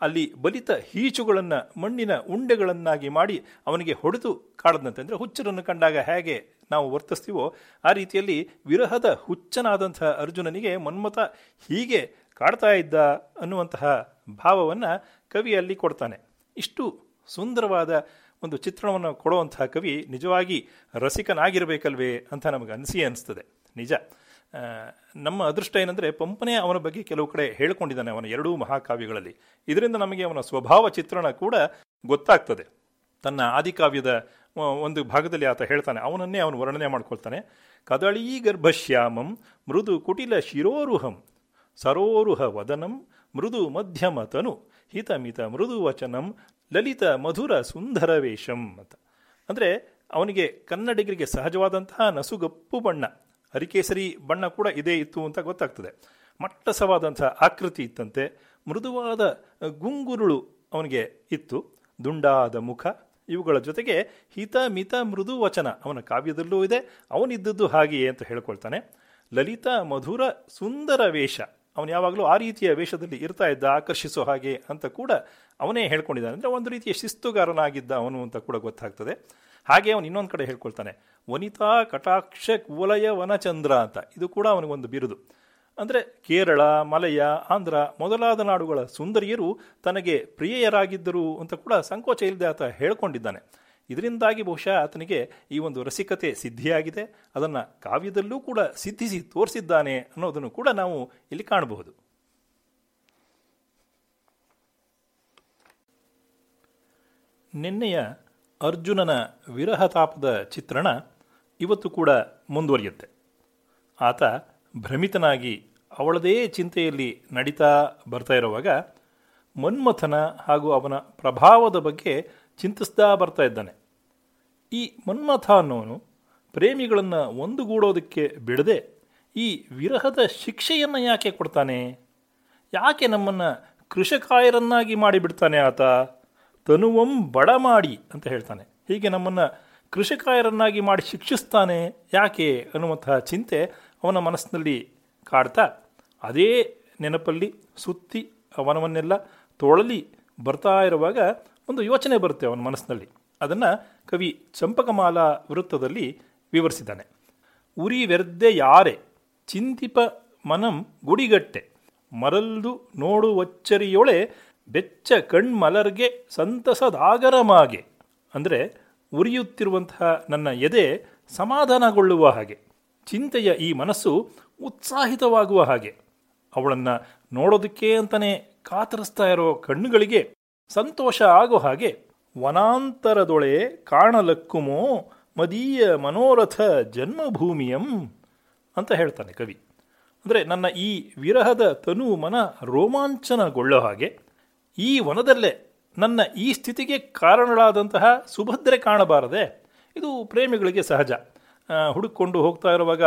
ಅಲ್ಲಿ ಬಲಿತ ಹೀಚುಗಳನ್ನು, ಮಣ್ಣಿನ ಉಂಡೆಗಳನ್ನಾಗಿ ಮಾಡಿ ಅವನಿಗೆ ಹೊಡೆದು ಕಾಡದಂತೆ ಅಂದರೆ ಹುಚ್ಚರನ್ನು ಕಂಡಾಗ ಹೇಗೆ ನಾವು ವರ್ತಿಸ್ತೀವೋ ಆ ರೀತಿಯಲ್ಲಿ ವಿರಹದ ಹುಚ್ಚನಾದಂತಹ ಅರ್ಜುನನಿಗೆ ಮನ್ಮತ ಹೀಗೆ ಕಾಡ್ತಾ ಇದ್ದ ಅನ್ನುವಂತಹ ಭಾವವನ್ನು ಕವಿ ಅಲ್ಲಿ ಕೊಡ್ತಾನೆ. ಇಷ್ಟು ಸುಂದರವಾದ ಒಂದು ಚಿತ್ರಣವನ್ನು ಕೊಡುವಂತಹ ಕವಿ ನಿಜವಾಗಿ ರಸಿಕನಾಗಿರಬೇಕಲ್ವೇ ಅಂತ ನಮಗೆ ಅನಿಸಿ ಅನಿಸ್ತದೆ. ನಿಜ. ನಮ್ಮ ಅದೃಷ್ಟ ಏನಂದರೆ ಪಂಪನೇ ಅವನ ಬಗ್ಗೆ ಕೆಲವು ಕಡೆ ಹೇಳ್ಕೊಂಡಿದ್ದಾನೆ ಅವನ ಎರಡೂ ಮಹಾಕಾವ್ಯಗಳಲ್ಲಿ. ಇದರಿಂದ ನಮಗೆ ಅವನ ಸ್ವಭಾವ ಚಿತ್ರಣ ಕೂಡ ಗೊತ್ತಾಗ್ತದೆ. ತನ್ನ ಆದಿಕಾವ್ಯದ ಒಂದು ಭಾಗದಲ್ಲಿ ಆತ ಹೇಳ್ತಾನೆ, ಅವನನ್ನೇ ಅವನು ವರ್ಣನೆ ಮಾಡ್ಕೊಳ್ತಾನೆ. ಕದಳೀ ಗರ್ಭಶ್ಯಾಮಂ ಮೃದು ಕುಟಿಲ ಶಿರೋರುಹಂ ಸರೋರುಹ ವದನಂ ಮೃದು ಮಧ್ಯಮ ತನು ಹಿತಮಿತ ಮೃದು ವಚನಂ ಲಲಿತ ಮಧುರ ಸುಂದರ ವೇಷಂ ಅಂತ. ಅಂದರೆ ಅವನಿಗೆ ಕನ್ನಡಿಗರಿಗೆ ಸಹಜವಾದಂತಹ ನಸುಗಪ್ಪು ಬಣ್ಣ, ಹರಿಕೇಸರಿ ಬಣ್ಣ ಕೂಡ ಇದೇ ಇತ್ತು ಅಂತ ಗೊತ್ತಾಗ್ತದೆ. ಮಟ್ಟಸವಾದಂಥ ಆಕೃತಿ ಇತ್ತಂತೆ. ಮೃದುವಾದ ಗುಂಗುರುಳು ಅವನಿಗೆ ಇತ್ತು. ದುಂಡಾದ ಮುಖ, ಇವುಗಳ ಜೊತೆಗೆ ಹಿತ ಮಿತ ಮೃದು ವಚನ ಅವನ ಕಾವ್ಯದಲ್ಲೂ ಇದೆ. ಅವನಿದ್ದದ್ದು ಹಾಗೆಯೇ ಅಂತ ಹೇಳ್ಕೊಳ್ತಾನೆ. ಲಲಿತ ಮಧುರ ಸುಂದರ ವೇಷ, ಅವನು ಯಾವಾಗಲೂ ಆ ರೀತಿಯ ವೇಷದಲ್ಲಿ ಇರ್ತಾ ಇದ್ದ, ಆಕರ್ಷಿಸೋ ಹಾಗೆ ಅಂತ ಕೂಡ ಅವನೇ ಹೇಳ್ಕೊಂಡಿದ್ದಾನೆ. ಅಂದರೆ ಒಂದು ರೀತಿಯ ಶಿಸ್ತುಗಾರನಾಗಿದ್ದ ಅವನು ಅಂತ ಕೂಡ ಗೊತ್ತಾಗ್ತದೆ. ಹಾಗೆ ಅವನು ಇನ್ನೊಂದು ಕಡೆ ಹೇಳ್ಕೊಳ್ತಾನೆ, ವನಿತಾ ಕಟಾಕ್ಷ ಕುವಲಯ ವನಚಂದ್ರ ಅಂತ. ಇದು ಕೂಡ ಅವನಿಗೊಂದು ಬಿರುದು. ಅಂದರೆ ಕೇರಳ, ಮಲಯ, ಆಂಧ್ರ ಮೊದಲಾದ ನಾಡುಗಳ ಸುಂದರಿಯರು ತನಗೆ ಪ್ರಿಯೆಯರಾಗಿದ್ದರು ಅಂತ ಕೂಡ ಸಂಕೋಚ ಇಲ್ಲದೆ ಆತ ಹೇಳ್ಕೊಂಡಿದ್ದಾನೆ. ಇದರಿಂದಾಗಿ ಬಹುಶಃ ಆತನಿಗೆ ಈ ಒಂದು ರಸಿಕತೆ ಸಿದ್ಧಿಯಾಗಿದೆ. ಅದನ್ನು ಕಾವ್ಯದಲ್ಲೂ ಕೂಡ ಸಿದ್ಧಿಸಿ ತೋರಿಸಿದ್ದಾನೆ ಅನ್ನೋದನ್ನು ಕೂಡ ನಾವು ಇಲ್ಲಿ ಕಾಣಬಹುದು. ನಿನ್ನೆಯ ಅರ್ಜುನನ ವಿರಹತಾಪದ ಚಿತ್ರಣ ಇವತ್ತು ಕೂಡ ಮುಂದುವರಿಯುತ್ತೆ. ಆತ ಭ್ರಮಿತನಾಗಿ ಅವಳದೇ ಚಿಂತೆಯಲ್ಲಿ ನಡೀತಾ ಬರ್ತಾ ಇರುವಾಗ ಮನ್ಮಥನ ಹಾಗೂ ಅವನ ಪ್ರಭಾವದ ಬಗ್ಗೆ ಚಿಂತಿಸ್ತಾ ಬರ್ತಾ ಇದ್ದಾನೆ. ಈ ಮನ್ಮಥ ಅನ್ನೋನು ಪ್ರೇಮಿಗಳನ್ನು ಒಂದುಗೂಡೋದಕ್ಕೆ ಬಿಡದೆ ಈ ವಿರಹದ ಶಿಕ್ಷೆಯನ್ನು ಯಾಕೆ ಕೊಡ್ತಾನೆ? ಯಾಕೆ ನಮ್ಮನ್ನು ಕೃಷಕಾಯರನ್ನಾಗಿ ಮಾಡಿಬಿಡ್ತಾನೆ ಆತ? ತನುವಂ ಬಡ ಮಾಡಿ ಅಂತ ಹೇಳ್ತಾನೆ. ಹೀಗೆ ನಮ್ಮನ್ನು ಕೃಷಿಕಾಯರನ್ನಾಗಿ ಮಾಡಿ ಶಿಕ್ಷಿಸ್ತಾನೆ ಯಾಕೆ ಅನ್ನುವಂತಹ ಚಿಂತೆ ಅವನ ಮನಸ್ಸಿನಲ್ಲಿ ಕಾಡ್ತಾ, ಅದೇ ನೆನಪಲ್ಲಿ ಸುತ್ತಿ ಅವನವನ್ನೆಲ್ಲ ತೊಳಲಿ ಬರ್ತಾ ಇರುವಾಗ ಒಂದು ಯೋಚನೆ ಬರುತ್ತೆ ಅವನ ಮನಸ್ಸಿನಲ್ಲಿ. ಅದನ್ನು ಕವಿ ಚಂಪಕಮಾಲಾ ವೃತ್ತದಲ್ಲಿ ವಿವರಿಸಿದ್ದಾನೆ. ಉರಿ ವ್ಯರ್ದೆ ಯಾರೆ, ಚಿಂತಿಪ ಮನಂ ಗುಡಿಗಟ್ಟೆ, ಮರಲ್ದು ನೋಡುವಚ್ಚರಿಯೊಳೆ ಬೆಚ್ಚ ಕಣ್ಮಲರ್ಗೆ ಸಂತಸದಾಗರಮಾಗೆ. ಅಂದರೆ ಉರಿಯುತ್ತಿರುವಂತಹ ನನ್ನ ಎದೆ ಸಮಾಧಾನಗೊಳ್ಳುವ ಹಾಗೆ, ಚಿಂತೆಯ ಈ ಮನಸ್ಸು ಉತ್ಸಾಹಿತವಾಗುವ ಹಾಗೆ. ಅವಳನ್ನು ನೋಡೋದಕ್ಕೆ ಅಂತಲೇ ಕಾತರಿಸ್ತಾ ಇರೋ ಕಣ್ಣುಗಳಿಗೆ ಸಂತೋಷ ಆಗೋ ಹಾಗೆ, ವನಾಂತರದೊಳೆ ಕಾಣಲಕ್ಕುಮೋ ಮದೀಯ ಮನೋರಥ ಜನ್ಮಭೂಮಿಯಂ ಅಂತ ಹೇಳ್ತಾನೆ ಕವಿ. ಅಂದರೆ ನನ್ನ ಈ ವಿರಹದ ತನು ಮನ ರೋಮಾಂಚನಗೊಳ್ಳೋ ಹಾಗೆ ಈ ವನದಲ್ಲೇ ನನ್ನ ಈ ಸ್ಥಿತಿಗೆ ಕಾರಣಗಳಾದಂತಹ ಸುಭದ್ರೆ ಕಾಣಬಾರದೆ. ಇದು ಪ್ರೇಮಿಗಳಿಗೆ ಸಹಜ. ಹುಡುಕೊಂಡು ಹೋಗ್ತಾ ಇರುವಾಗ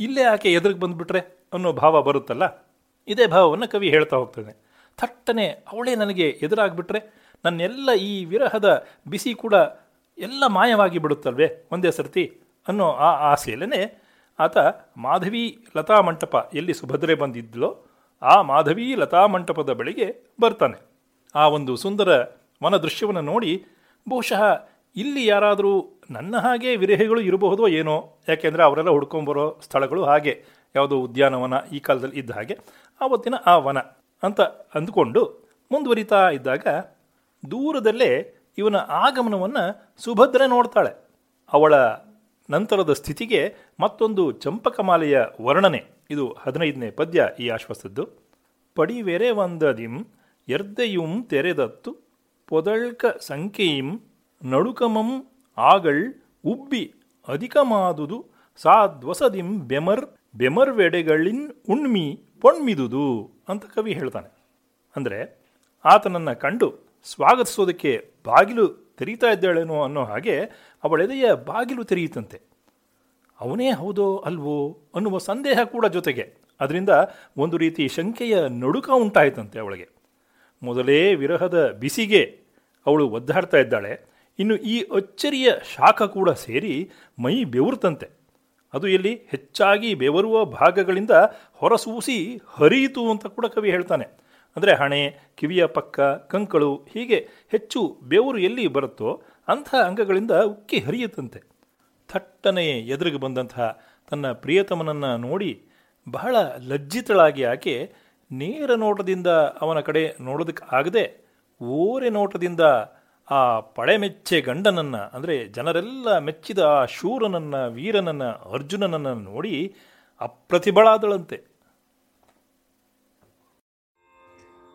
ಇಲ್ಲೇ ಆಕೆ ಎದುರಿಗೆ ಬಂದುಬಿಟ್ರೆ ಅನ್ನೋ ಭಾವ ಬರುತ್ತಲ್ಲ? ಇದೇ ಭಾವವನ್ನು ಕವಿ ಹೇಳ್ತಾ ಹೋಗ್ತಾನೆ. ಥಟ್ಟನೆ ಅವಳೇ ನನಗೆ ಎದುರಾಗ್ಬಿಟ್ರೆ ನನ್ನೆಲ್ಲ ಈ ವಿರಹದ ಬಿಸಿ ಕೂಡ ಎಲ್ಲ ಮಾಯವಾಗಿ ಬಿಡುತ್ತಲ್ವೇ ಒಂದೇ ಸರ್ತಿ ಅನ್ನೋ ಆ ಆಸೆಯಲ್ಲೇ ಆತ ಮಾಧವಿ ಲತಾ ಮಂಟಪ ಎಲ್ಲಿ ಸುಭದ್ರೆ ಬಂದಿದ್ಲೋ ಆ ಮಾಧವಿ ಲತಾ ಮಂಟಪದ ಬಳಿಗೆ ಬರ್ತಾನೆ. ಆ ಒಂದು ಸುಂದರ ವನ ದೃಶ್ಯವನ್ನು ನೋಡಿ ಬಹುಶಃ ಇಲ್ಲಿ ಯಾರಾದರೂ ನನ್ನ ಹಾಗೆ ವಿರಹಿಗಳು ಇರಬಹುದೋ ಏನೋ, ಯಾಕೆಂದರೆ ಅವರೆಲ್ಲ ಹುಡ್ಕೊಂಬರೋ ಸ್ಥಳಗಳು ಹಾಗೆ, ಯಾವುದೋ ಉದ್ಯಾನವನ ಈ ಕಾಲದಲ್ಲಿ ಇದ್ದ ಹಾಗೆ, ಆವತ್ತಿನ ಆ ವನ ಅಂತ ಅಂದ್ಕೊಂಡು ಮುಂದುವರಿತಾ ಇದ್ದಾಗ ದೂರದಲ್ಲೇ ಇವನ ಆಗಮನವನ್ನು ಸುಭದ್ರೆ ನೋಡ್ತಾಳೆ. ಅವಳ ನಂತರದ ಸ್ಥಿತಿಗೆ ಮತ್ತೊಂದು ಚಂಪಕಮಾಲೆಯ ವರ್ಣನೆ. ಇದು ಹದಿನೈದನೇ ಪದ್ಯ ಈ ಆಶ್ವಾಸದ್ದು ಪಡಿವೆರೆ ವಂದದಿಂ ಎರ್ದೆಯುಂ ತೆರೆದತ್ತು, ಪೊದಳ್ಕ ಸಂಖ್ಯೆಯಿಂ ನಡುಕಮಂ ಆಗಳ್ ಉಬ್ಬಿ ಅಧಿಕಮಾದುದು ಸಾಧ್ವಸದಿಂ ಬೆಮರ್ ಬೆಮರ್ವೆಡೆಗಳಿನ್ ಉಣ್ಮಿ ಪೊಣ್ಮಿದುದು ಅಂತ ಕವಿ ಹೇಳ್ತಾನೆ. ಅಂದರೆ ಆತನನ್ನು ಕಂಡು ಸ್ವಾಗತಿಸೋದಕ್ಕೆ ಬಾಗಿಲು ತೆರೀತಾ ಇದ್ದಾಳೇನೋ ಅನ್ನೋ ಹಾಗೆ ಅವಳೆದೆಯ ಬಾಗಿಲು ತೆರೆಯುತ್ತಂತೆ. ಅವನೇ ಹೌದೋ ಅಲ್ವೋ ಅನ್ನುವ ಸಂದೇಹ ಕೂಡ ಜೊತೆಗೆ. ಅದರಿಂದ ಒಂದು ರೀತಿ ಶಂಕೆಯ ನಡುಕ ಉಂಟಾಯಿತಂತೆ ಅವಳಿಗೆ. ಮೊದಲೇ ವಿರಹದ ಬಿಸಿಗೆ ಅವಳು ಒದ್ದಾಡ್ತಾ ಇದ್ದಾಳೆ. ಇನ್ನು ಈ ಅಚ್ಚರಿಯ ಶಾಖ ಕೂಡ ಸೇರಿ ಮೈ ಬೆವರ್ತಂತೆ ಅದು ಎಲ್ಲಿ ಹೆಚ್ಚಾಗಿ ಬೆವರುವ ಭಾಗಗಳಿಂದ ಹೊರಸೂಸಿ ಹರಿಯಿತು ಅಂತ ಕೂಡ ಕವಿ ಹೇಳ್ತಾನೆ. ಅಂದರೆ ಹಣೆ, ಕಿವಿಯ ಪಕ್ಕ, ಕಂಕಳು ಹೀಗೆ ಹೆಚ್ಚು ಬೆವರು ಎಲ್ಲಿ ಬರುತ್ತೋ ಅಂಥ ಅಂಗಗಳಿಂದ ಉಕ್ಕಿ ಹರಿಯುತ್ತಂತೆ. ಥಟ್ಟನೆ ಎದುರಿಗೆ ಬಂದಂತಹ ತನ್ನ ಪ್ರಿಯತಮನನ್ನು ನೋಡಿ ಬಹಳ ಲಜ್ಜಿತಳಾಗಿ ಆಕೆ ನೇರ ನೋಟದಿಂದ ಅವನ ಕಡೆ ನೋಡೋದಕ್ಕೆ ಆಗದೆ ಓರೆ ನೋಟದಿಂದ ಆ ಪಳೆಮೆಚ್ಚೆ ಗಂಡನನ್ನು ಅಂದರೆ ಜನರೆಲ್ಲ ಮೆಚ್ಚಿದ ಆ ಶೂರನನ್ನು ವೀರನನ್ನು ಅರ್ಜುನನನ್ನು ನೋಡಿ ಅಪ್ರತಿಭಳಾದಳಂತೆ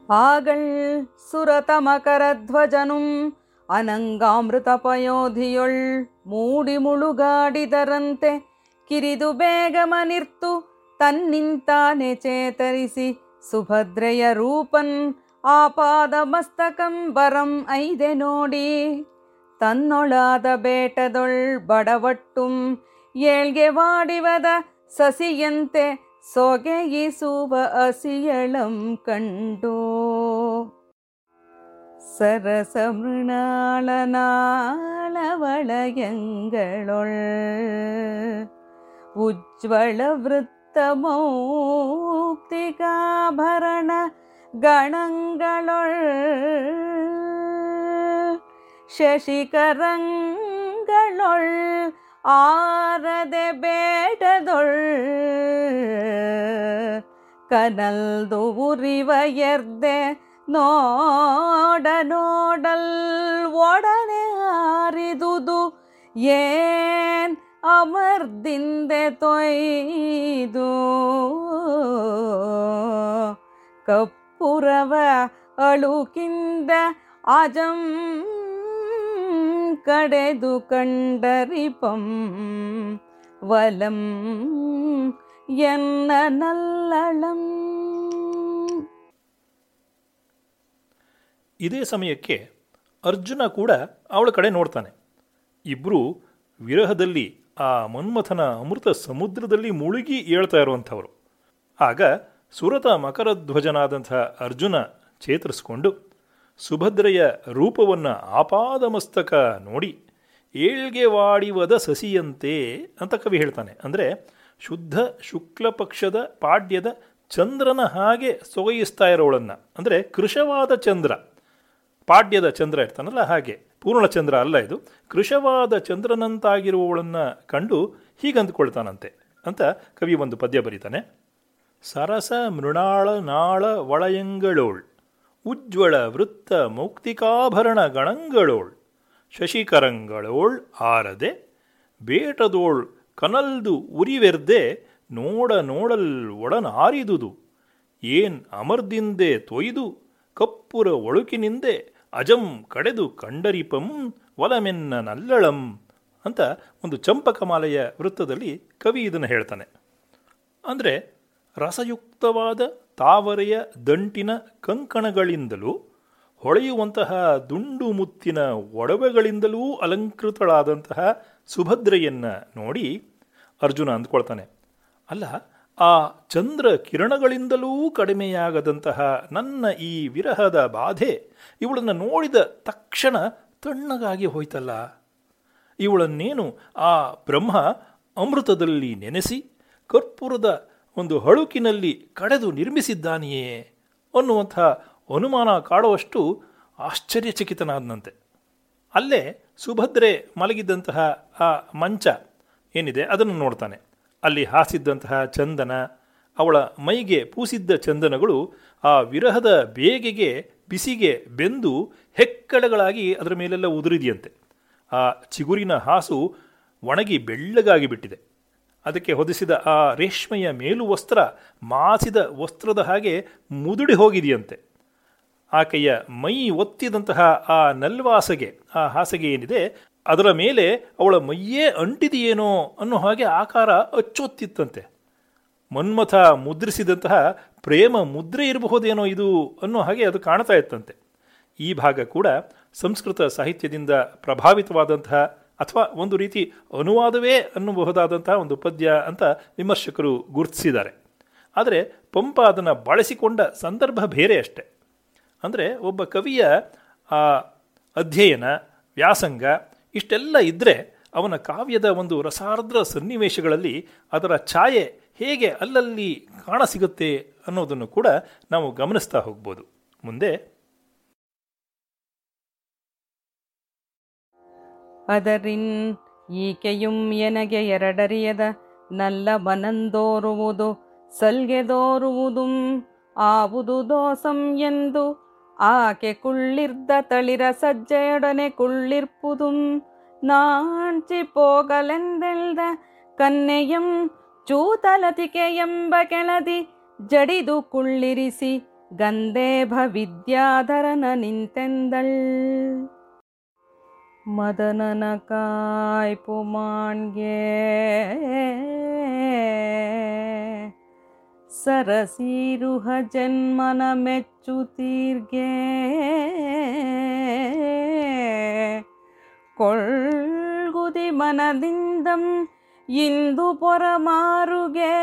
ஆகள் சுரதமகரத்வஜனும் ಅನಂಗಾಮೃತಪಯೋಧಿಯೊಳ್ ಮೂಡಿ ಮುಳುಗಾಡಿದರಂತೆ ಕಿರಿದು ಬೇಗಮನಿರ್ತು ತನ್ನಿಂತಾನೆ ಚೇತರಿಸಿ ಸುಭದ್ರೆಯ ರೂಪನ್ ಆಪಾದ ಮಸ್ತಕಂ ಬರಂ ಐದೆ ನೋಡಿ ತನ್ನೊಳಾದ ಬೇಟದೊಳ್ ಬಡವಟ್ಟುಂ ಏಳ್ಗೆ ವಾಡಿವದ ಸಸಿಯಂತೆ ಸೊಗೆಯಿಸುವ ಅಸಿಯಳಂ ಕಂಡು ಸರಸ ಮೃಣಾಳನಾಳವಳಯಂಗಳೊಳ್ ಉಜ್ವಳ ವೃತ್ತ ಮೌಕ್ತಿಕಾಭರಣ ಗಣಗಳೊಳ್ ಶಶಿಕರಂಗಳೊಳ್ ಆರದೆ ಬೇಡದೊಳ್ ಕನಲ್ದು ಉರಿವ ಎರ್ದೆ ನೋಡ ನೋಡಲ್ ಒಡನೆ ಹಾರಿದುದು ಏನ್ ಅಮರ್ದಿಂದೆ ತೊಯ್ದು ಕಪ್ಪುರವ ಅಳುಕಿಂದ ಅಜಂ ಕಡೆದು ಕಂಡರಿಪಂ ವಲಂ ಎನ್ನ ನಲ್ಲಳಂ. ಇದೇ ಸಮಯಕ್ಕೆ ಅರ್ಜುನ ಕೂಡ ಅವಳ ಕಡೆ ನೋಡ್ತಾನೆ. ಇಬ್ಬರೂ ವಿರಹದಲ್ಲಿ ಆ ಮನ್ಮಥನ ಅಮೃತ ಸಮುದ್ರದಲ್ಲಿ ಮುಳುಗಿ ಏಳ್ತಾ ಇರುವಂಥವರು. ಆಗ ಸುರತ ಮಕರಧ್ವಜನಾದಂಥ ಅರ್ಜುನ ಚೇತರಿಸಿಕೊಂಡು ಸುಭದ್ರೆಯ ರೂಪವನ್ನು ಆಪಾದಮಸ್ತಕ ನೋಡಿ, ಏಳ್ಗೆ ವಾಡಿವದ ಸಸಿಯಂತೆ ಅಂತ ಕವಿ ಹೇಳ್ತಾನೆ. ಅಂದರೆ ಶುದ್ಧ ಶುಕ್ಲ ಪಕ್ಷದ ಪಾಡ್ಯದ ಚಂದ್ರನ ಹಾಗೆ ಸೊಗಯಿಸ್ತಾ ಇರೋಳನ್ನು. ಅಂದರೆ ಕೃಶವಾದ ಚಂದ್ರ, ಪಾಡ್ಯದ ಚಂದ್ರ ಇರ್ತಾನಲ್ಲ ಹಾಗೆ. ಪೂರ್ಣಚಂದ್ರ ಅಲ್ಲ ಇದು. ಕೃಶವಾದ ಚಂದ್ರನಂತಾಗಿರುವವಳನ್ನು ಕಂಡು ಹೀಗಂದುಕೊಳ್ತಾನಂತೆ ಅಂತ ಕವಿ ಒಂದು ಪದ್ಯ ಬರೀತಾನೆ. ಸರಸ ಮೃಣಾಳ ನಾಳ ಒಳಯಂಗಳೋಳ್ ಉಜ್ವಳ ವೃತ್ತ ಮೌಕ್ತಿಕಾಭರಣ ಗಣಂಗಳೋಳ್, ಶಶಿಕರಂಗಳೋಳ್ ಆರದೆ, ಬೇಟದೋಳ್ ಕನಲ್ದು ಉರಿವೆರ್ದೆ, ನೋಡ ನೋಡಲ್ ಒಡನಾರಿದುದು, ಏನ್ ಅಮರ್ದಿಂದೆ ತೊಯ್ದು, ಕಪ್ಪುರ ಒಳುಕಿನಿಂದೆ ಅಜಂ ಕಡೆದು ಕಂಡರಿಪಂ ಒಲಮೆನ್ನ ನಲ್ಲಳಂ ಅಂತ ಒಂದು ಚಂಪಕಮಾಲೆಯ ವೃತ್ತದಲ್ಲಿ ಕವಿ ಇದನ್ನು ಹೇಳ್ತಾನೆ. ಅಂದರೆ ರಸಯುಕ್ತವಾದ ತಾವರೆಯ ದಂಟಿನ ಕಂಕಣಗಳಿಂದಲೂ ಹೊಳೆಯುವಂತಹ ದುಂಡು ಮುತ್ತಿನ ಒಡವೆಗಳಿಂದಲೂ ಅಲಂಕೃತಳಾದಂತಹ ಸುಭದ್ರೆಯನ್ನು ನೋಡಿ ಅರ್ಜುನ ಅಂದ್ಕೊಳ್ತಾನೆ. ಅಲ್ಲ ಆ ಚಂದ್ರ ಕಿರಣಗಳಿಂದಲೂ ಕಡಿಮೆಯಾಗದಂತಹ ನನ್ನ ಈ ವಿರಹದ ಬಾಧೆ ಇವಳನ್ನು ನೋಡಿದ ತಕ್ಷಣ ತಣ್ಣಗಾಗಿ ಹೋಯ್ತಲ್ಲ. ಇವಳನ್ನೇನು ಆ ಬ್ರಹ್ಮ ಅಮೃತದಲ್ಲಿ ನೆನೆಸಿ ಕರ್ಪೂರದ ಒಂದು ಹಳುಕಿನಲ್ಲಿ ಕಡೆದು ನಿರ್ಮಿಸಿದ್ದಾನೆಯೇ ಅನ್ನುವಂಥ ಅನುಮಾನ ಕಾಡುವಷ್ಟು ಆಶ್ಚರ್ಯಚಕಿತನಾದನಂತೆ. ಅಲ್ಲೇ ಸುಭದ್ರೆ ಮಲಗಿದ್ದಂತಹ ಆ ಮಂಚ ಏನಿದೆ ಅದನ್ನು ನೋಡ್ತಾನೆ. ಅಲ್ಲಿ ಹಾಸಿದ್ದಂತಹ ಚಂದನ, ಅವಳ ಮೈಗೆ ಪೂಸಿದ್ದ ಚಂದನಗಳು ಆ ವಿರಹದ ಬೇಗೆಗೆ ಬಿಸಿಗೆ ಬೆಂದು ಹೆಕ್ಕಳಗಳಾಗಿ ಅದರ ಮೇಲೆಲ್ಲ ಉದುರಿದೆಯಂತೆ. ಆ ಚಿಗುರಿನ ಹಾಸು ಒಣಗಿ ಬೆಳ್ಳಗಾಗಿ ಬಿಟ್ಟಿದೆ. ಅದಕ್ಕೆ ಹೊದಿಸಿದ ಆ ರೇಷ್ಮೆಯ ಮೇಲು ವಸ್ತ್ರ ಮಾಸಿದ ವಸ್ತ್ರದ ಹಾಗೆ ಮುದುಡಿ ಹೋಗಿದೆಯಂತೆ. ಆಕೆಯ ಮೈ ಒತ್ತಿದಂತಹ ಆ ನಲ್ವಾಸಗೆ, ಆ ಹಾಸಿಗೆ ಏನಿದೆ? ಅದರ ಮೇಲೆ ಅವಳ ಮೈಯೇ ಅಂಟಿದೆಯೇನೋ ಅನ್ನೋ ಹಾಗೆ ಆಕಾರ ಅಚ್ಚೊತ್ತಿತ್ತಂತೆ. ಮನ್ಮಥ ಮುದ್ರಿಸಿದಂತಹ ಪ್ರೇಮ ಮುದ್ರೆ ಇರಬಹುದೇನೋ ಇದು ಅನ್ನೋ ಹಾಗೆ ಅದು ಕಾಣ್ತಾ ಇತ್ತಂತೆ. ಈ ಭಾಗ ಕೂಡ ಸಂಸ್ಕೃತ ಸಾಹಿತ್ಯದಿಂದ ಪ್ರಭಾವಿತವಾದಂತಹ ಅಥವಾ ಒಂದು ರೀತಿ ಅನುವಾದವೇ ಅನ್ನಬಹುದಾದಂತಹ ಒಂದು ಪದ್ಯ ಅಂತ ವಿಮರ್ಶಕರು ಗುರುತಿಸಿದ್ದಾರೆ. ಆದರೆ ಪಂಪ ಅದನ್ನು ಬಳಸಿಕೊಂಡ ಸಂದರ್ಭ ಬೇರೆ ಅಷ್ಟೆ. ಅಂದರೆ ಒಬ್ಬ ಕವಿಯ ಆ ಅಧ್ಯಯನ, ವ್ಯಾಸಂಗ ಇಷ್ಟೆಲ್ಲ ಇದ್ದರೆ ಅವನ ಕಾವ್ಯದ ಒಂದು ರಸಾರ್ದ್ರ ಸನ್ನಿವೇಶಗಳಲ್ಲಿ ಅದರ ಛಾಯೆ ಹೇಗೆ ಅಲ್ಲಲ್ಲಿ ಕಾಣಸಿಗುತ್ತೆ ಅನ್ನೋದನ್ನು ಕೂಡ ನಾವು ಗಮನಿಸ್ತಾ ಹೋಗ್ಬೋದು. ಮುಂದೆ ಅದರಿನ್ ಈಕೆಯುಂ ಎನಗೆ ಎರಡರಿಯದ ನಲ್ಲ ಮನಂದೋರುವುದು, ಸಲ್ಗೆದೋರುವುದುಂ ಆವುದು ದೋಸಂ ಎಂದು ಆಕೆ ಕುಳ್ಳಿರ್ದ ತಳಿರ ಸಜ್ಜೆಯೊಡನೆ ಕುಳ್ಳಿರ್ಪುದುಂ ನಾಣ್ಚಿ ಪೋಗಲೆಂದೆಳ್ದ ಕನ್ನೆಯಂ ಚೂತಲತಿಕೆ ಎಂಬ ಕೆಳದಿ ಜಡಿದು ಕುಳ್ಳಿರಿಸಿ ಗಂಧೇಭ ವಿದ್ಯಾಧರನ ನಿಂತೆಂದಳ್ ಮದನನ ಕಾಯ್ಪು ಮಾಣ್ಗೆ ಸರಸೀರುಹ ಜನ್ಮನ ಮೆಚ್ಚುತ್ತೀರ್ಗೆ ಕೊಳ್ಗುದಿ ಮನದಿಂದಂ ಇಂದು ಪೊರಮಾರುಗೆ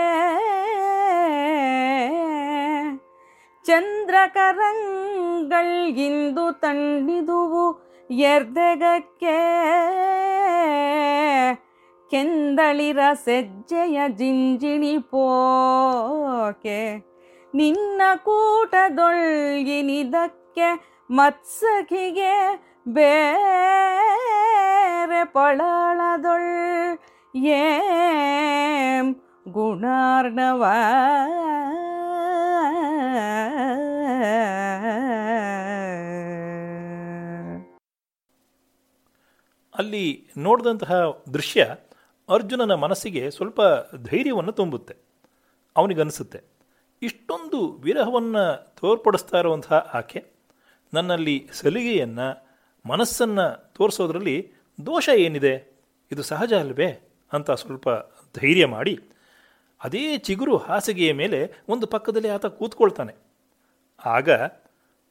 ಚಂದ್ರಕರಂಗಳ್ ಇಂದು ತಣ್ಣಿದುವು ಎರ್ದೆಗಕ್ಕೆ ಕೆಂದಳಿರ ಸೆಜ್ಜೆಯ ಜಿಂಜಿಣಿ ಪೋಕೆ. ನಿನ್ನ ಕೂಟದೊಳ್ಗಿನಿದಕ್ಕೆ ಮತ್ಸಖಿಗೆ ಬೇರೆ ಪಳಳದೊಳ್ ಏಂ ಗುಣಾರ್ಣವ. ಅಲ್ಲಿ ನೋಡಿದಂತಹ ದೃಶ್ಯ ಅರ್ಜುನನ ಮನಸ್ಸಿಗೆ ಸ್ವಲ್ಪ ಧೈರ್ಯವನ್ನು ತುಂಬುತ್ತೆ. ಅವನಿಗನ್ನಿಸುತ್ತೆ ಇಷ್ಟೊಂದು ವಿರಹವನ್ನು ತೋರ್ಪಡಿಸ್ತಾ ಇರುವಂತಹ ಆಕೆ, ನನ್ನಲ್ಲಿ ಸಲಿಗೆಯನ್ನು, ಮನಸ್ಸನ್ನು ತೋರಿಸೋದ್ರಲ್ಲಿ ದೋಷ ಏನಿದೆ? ಇದು ಸಹಜ ಅಲ್ವೇ? ಅಂತ ಸ್ವಲ್ಪ ಧೈರ್ಯ ಮಾಡಿ, ಅದೇ ಚಿಗುರು ಹಾಸಿಗೆಯ ಮೇಲೆ ಒಂದು ಪಕ್ಕದಲ್ಲಿ ಆತ ಕೂತ್ಕೊಳ್ತಾನೆ. ಆಗ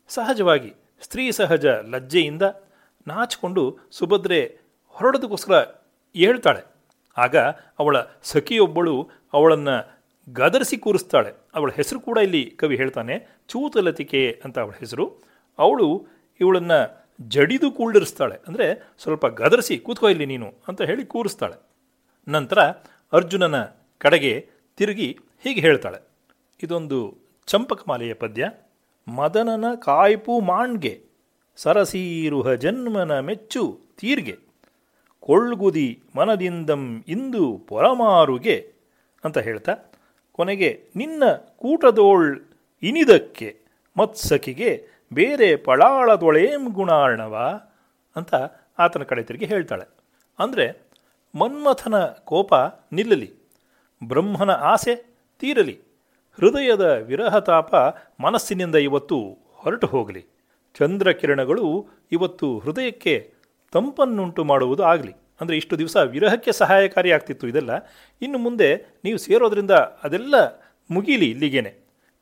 ಸಹಜವಾಗಿ ಸ್ತ್ರೀ ಸಹಜ ಲಜ್ಜೆಯಿಂದ ನಾಚಿಕೊಂಡು ಸುಭದ್ರೆ ಹೊರಡೋದಕ್ಕೋಸ್ಕರ ಹೇಳ್ತಾಳೆ ಆಗ ಅವಳ ಸಖಿಯೊಬ್ಬಳು ಅವಳನ್ನು ಗದರಿಸಿ ಕೂರಿಸ್ತಾಳೆ. ಅವಳ ಹೆಸರು ಕೂಡ ಇಲ್ಲಿ ಕವಿ ಹೇಳ್ತಾನೆ, ಚೂತಲತಿಕೆ ಅಂತ ಅವಳ ಹೆಸರು. ಅವಳು ಇವಳನ್ನು ಜಡಿದು ಕೂಳಿರಿಸ್ತಾಳೆ ಅಂದರೆ ಸ್ವಲ್ಪ ಗದರಿಸಿ ಕೂತ್ಕೋ ಇಲ್ಲಿ ನೀನು ಅಂತ ಹೇಳಿ ಕೂರಿಸ್ತಾಳೆ. ನಂತರ ಅರ್ಜುನನ ಕಡೆಗೆ ತಿರುಗಿ ಹೀಗೆ ಹೇಳ್ತಾಳೆ. ಇದೊಂದು ಚಂಪಕಮಾಲೆಯ ಪದ್ಯ. ಮದನನ ಕಾಯ್ಪು ಮಾಣ್ಗೆ, ಸರಸೀರುಹ ಜನ್ಮನ ಮೆಚ್ಚು ತೀರ್ಗೆ. ಕೊಳ್ಳುಗುದಿ ಮನದಿಂದಂ ಇಂದು ಪೊರಮಾರುಗೆ ಅಂತ ಹೇಳ್ತಾ, ಕೊನೆಗೆ ನಿನ್ನ ಕೂಟದೋಳ್ ಇನಿದಕ್ಕೆ ಮತ್ಸಖಿಗೆ ಬೇರೆ ಪಳಾಳದೊಳೇಂ ಗುಣಾರ್ಣವ ಅಂತ ಆತನ ಕಡೆ ತಿರುಗಿ ಹೇಳ್ತಾಳೆ. ಅಂದರೆ ಮನ್ಮಥನ ಕೋಪ ನಿಲ್ಲಲಿ, ಬ್ರಹ್ಮನ ಆಸೆ ತೀರಲಿ, ಹೃದಯದ ವಿರಹತಾಪ ಮನಸ್ಸಿನಿಂದ ಇವತ್ತು ಹೊರಟು ಹೋಗಲಿ, ಚಂದ್ರಕಿರಣಗಳು ಇವತ್ತು ಹೃದಯಕ್ಕೆ ತಂಪನ್ನುಂಟು ಮಾಡುವುದು ಆಗಲಿ. ಅಂದರೆ ಇಷ್ಟು ದಿವಸ ವಿರಹಕ್ಕೆ ಸಹಾಯಕಾರಿಯಾಗ್ತಿತ್ತು ಇದೆಲ್ಲ. ಇನ್ನು ಮುಂದೆ ನೀವು ಸೇರೋದ್ರಿಂದ ಅದೆಲ್ಲ ಮುಗಿಲಿ ಇಲ್ಲಿಗೇನೆ.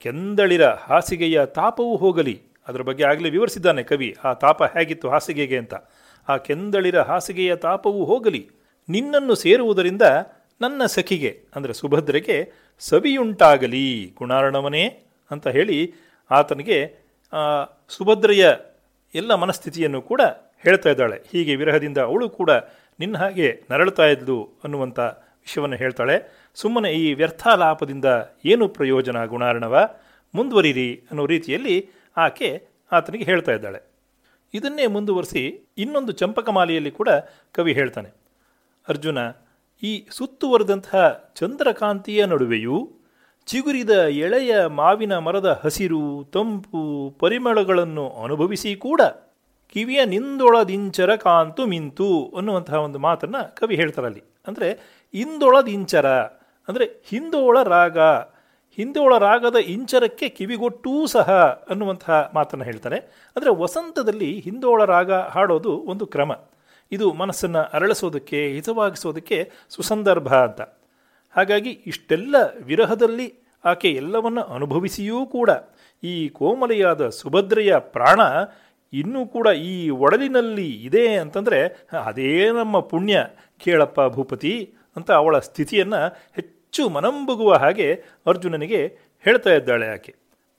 ಕೆಂದಳಿರ ಹಾಸಿಗೆಯ ತಾಪವೂ ಹೋಗಲಿ. ಅದರ ಬಗ್ಗೆ ಆಗಲೇ ವಿವರಿಸಿದ್ದಾನೆ ಕವಿ, ಆ ತಾಪ ಹೇಗಿತ್ತು ಹಾಸಿಗೆಗೆ ಅಂತ. ಆ ಕೆಂದಳಿರ ಹಾಸಿಗೆಯ ತಾಪವೂ ಹೋಗಲಿ. ನಿನ್ನನ್ನು ಸೇರುವುದರಿಂದ ನನ್ನ ಸಖಿಗೆ, ಅಂದರೆ ಸುಭದ್ರೆಗೆ ಸವಿಯುಂಟಾಗಲಿ, ಗುಣಾರ್ಣವನೇ ಅಂತ ಹೇಳಿ ಆತನಿಗೆ ಸುಭದ್ರೆಯ ಎಲ್ಲ ಮನಸ್ಥಿತಿಯನ್ನು ಕೂಡ ಹೇಳ್ತಾ ಇದ್ದಾಳೆ. ಹೀಗೆ ವಿರಹದಿಂದ ಅವಳು ಕೂಡ ನಿನ್ನ ಹಾಗೆ ನರಳ್ತಾ ಇದ್ಲು ಅನ್ನುವಂಥ ವಿಷಯವನ್ನು ಹೇಳ್ತಾಳೆ. ಸುಮ್ಮನೆ ಈ ವ್ಯರ್ಥಾಲಾಪದಿಂದ ಏನು ಪ್ರಯೋಜನ ಗುಣಾರ್ಣವ? ಮುಂದುವರಿರಿ ಅನ್ನೋ ರೀತಿಯಲ್ಲಿ ಆಕೆ ಆತನಿಗೆ ಹೇಳ್ತಾ ಇದ್ದಾಳೆ. ಇದನ್ನೇ ಮುಂದುವರಿಸಿ ಇನ್ನೊಂದು ಚಂಪಕಮಾಲೆಯಲ್ಲಿ ಕೂಡ ಕವಿ ಹೇಳ್ತಾನೆ. ಅರ್ಜುನ, ಈ ಸುತ್ತುವರೆದಂತಹ ಚಂದ್ರಕಾಂತಿಯ ನಡುವೆಯೂ ಚಿಗುರಿದ ಎಳೆಯ ಮಾವಿನ ಮರದ ಹಸಿರು, ತಂಪು ಪರಿಮಳಗಳನ್ನು ಅನುಭವಿಸಿ ಕೂಡ ಕಿವಿಯ ನಿಂದೊಳದಿಂಚರ ಕಾಂತು ಮಿಂತು ಅನ್ನುವಂತಹ ಒಂದು ಮಾತನ್ನು ಕವಿ ಹೇಳ್ತಾರಲ್ಲಿ. ಅಂದರೆ ಇಂದೊಳದಿಂಚರ, ಅಂದರೆ ಹಿಂದೋಳ ರಾಗ, ಹಿಂದೋಳ ರಾಗದ ಇಂಚರಕ್ಕೆ ಕಿವಿಗೊಟ್ಟೂ ಸಹ ಅನ್ನುವಂತಹ ಮಾತನ್ನು ಹೇಳ್ತಾರೆ ಅಂದರೆ ವಸಂತದಲ್ಲಿ ಹಿಂದೋಳ ರಾಗ ಹಾಡೋದು ಒಂದು ಕ್ರಮ. ಇದು ಮನಸ್ಸನ್ನು ಅರಳಿಸೋದಕ್ಕೆ, ಹಿತವಾಗಿಸೋದಕ್ಕೆ ಸುಸಂದರ್ಭ ಅಂತ. ಹಾಗಾಗಿ ಇಷ್ಟೆಲ್ಲ ವಿರಹದಲ್ಲಿ ಆಕೆ ಎಲ್ಲವನ್ನು ಅನುಭವಿಸಿಯೂ ಕೂಡ ಈ ಕೋಮಲೆಯಾದ ಸುಭದ್ರೆಯ ಪ್ರಾಣ ಇನ್ನೂ ಕೂಡ ಈ ಒಡಲಿನಲ್ಲಿ ಇದೆ ಅಂತಂದರೆ, ಅದೇ ನಮ್ಮ ಪುಣ್ಯ, ಕೇಳಪ್ಪ ಭೂಪತಿ ಅಂತ ಅವಳ ಸ್ಥಿತಿಯನ್ನು ಹೆಚ್ಚು ಮನಂಬುಗುವ ಹಾಗೆ ಅರ್ಜುನನಿಗೆ ಹೇಳ್ತಾ ಇದ್ದಾಳೆ ಆಕೆ.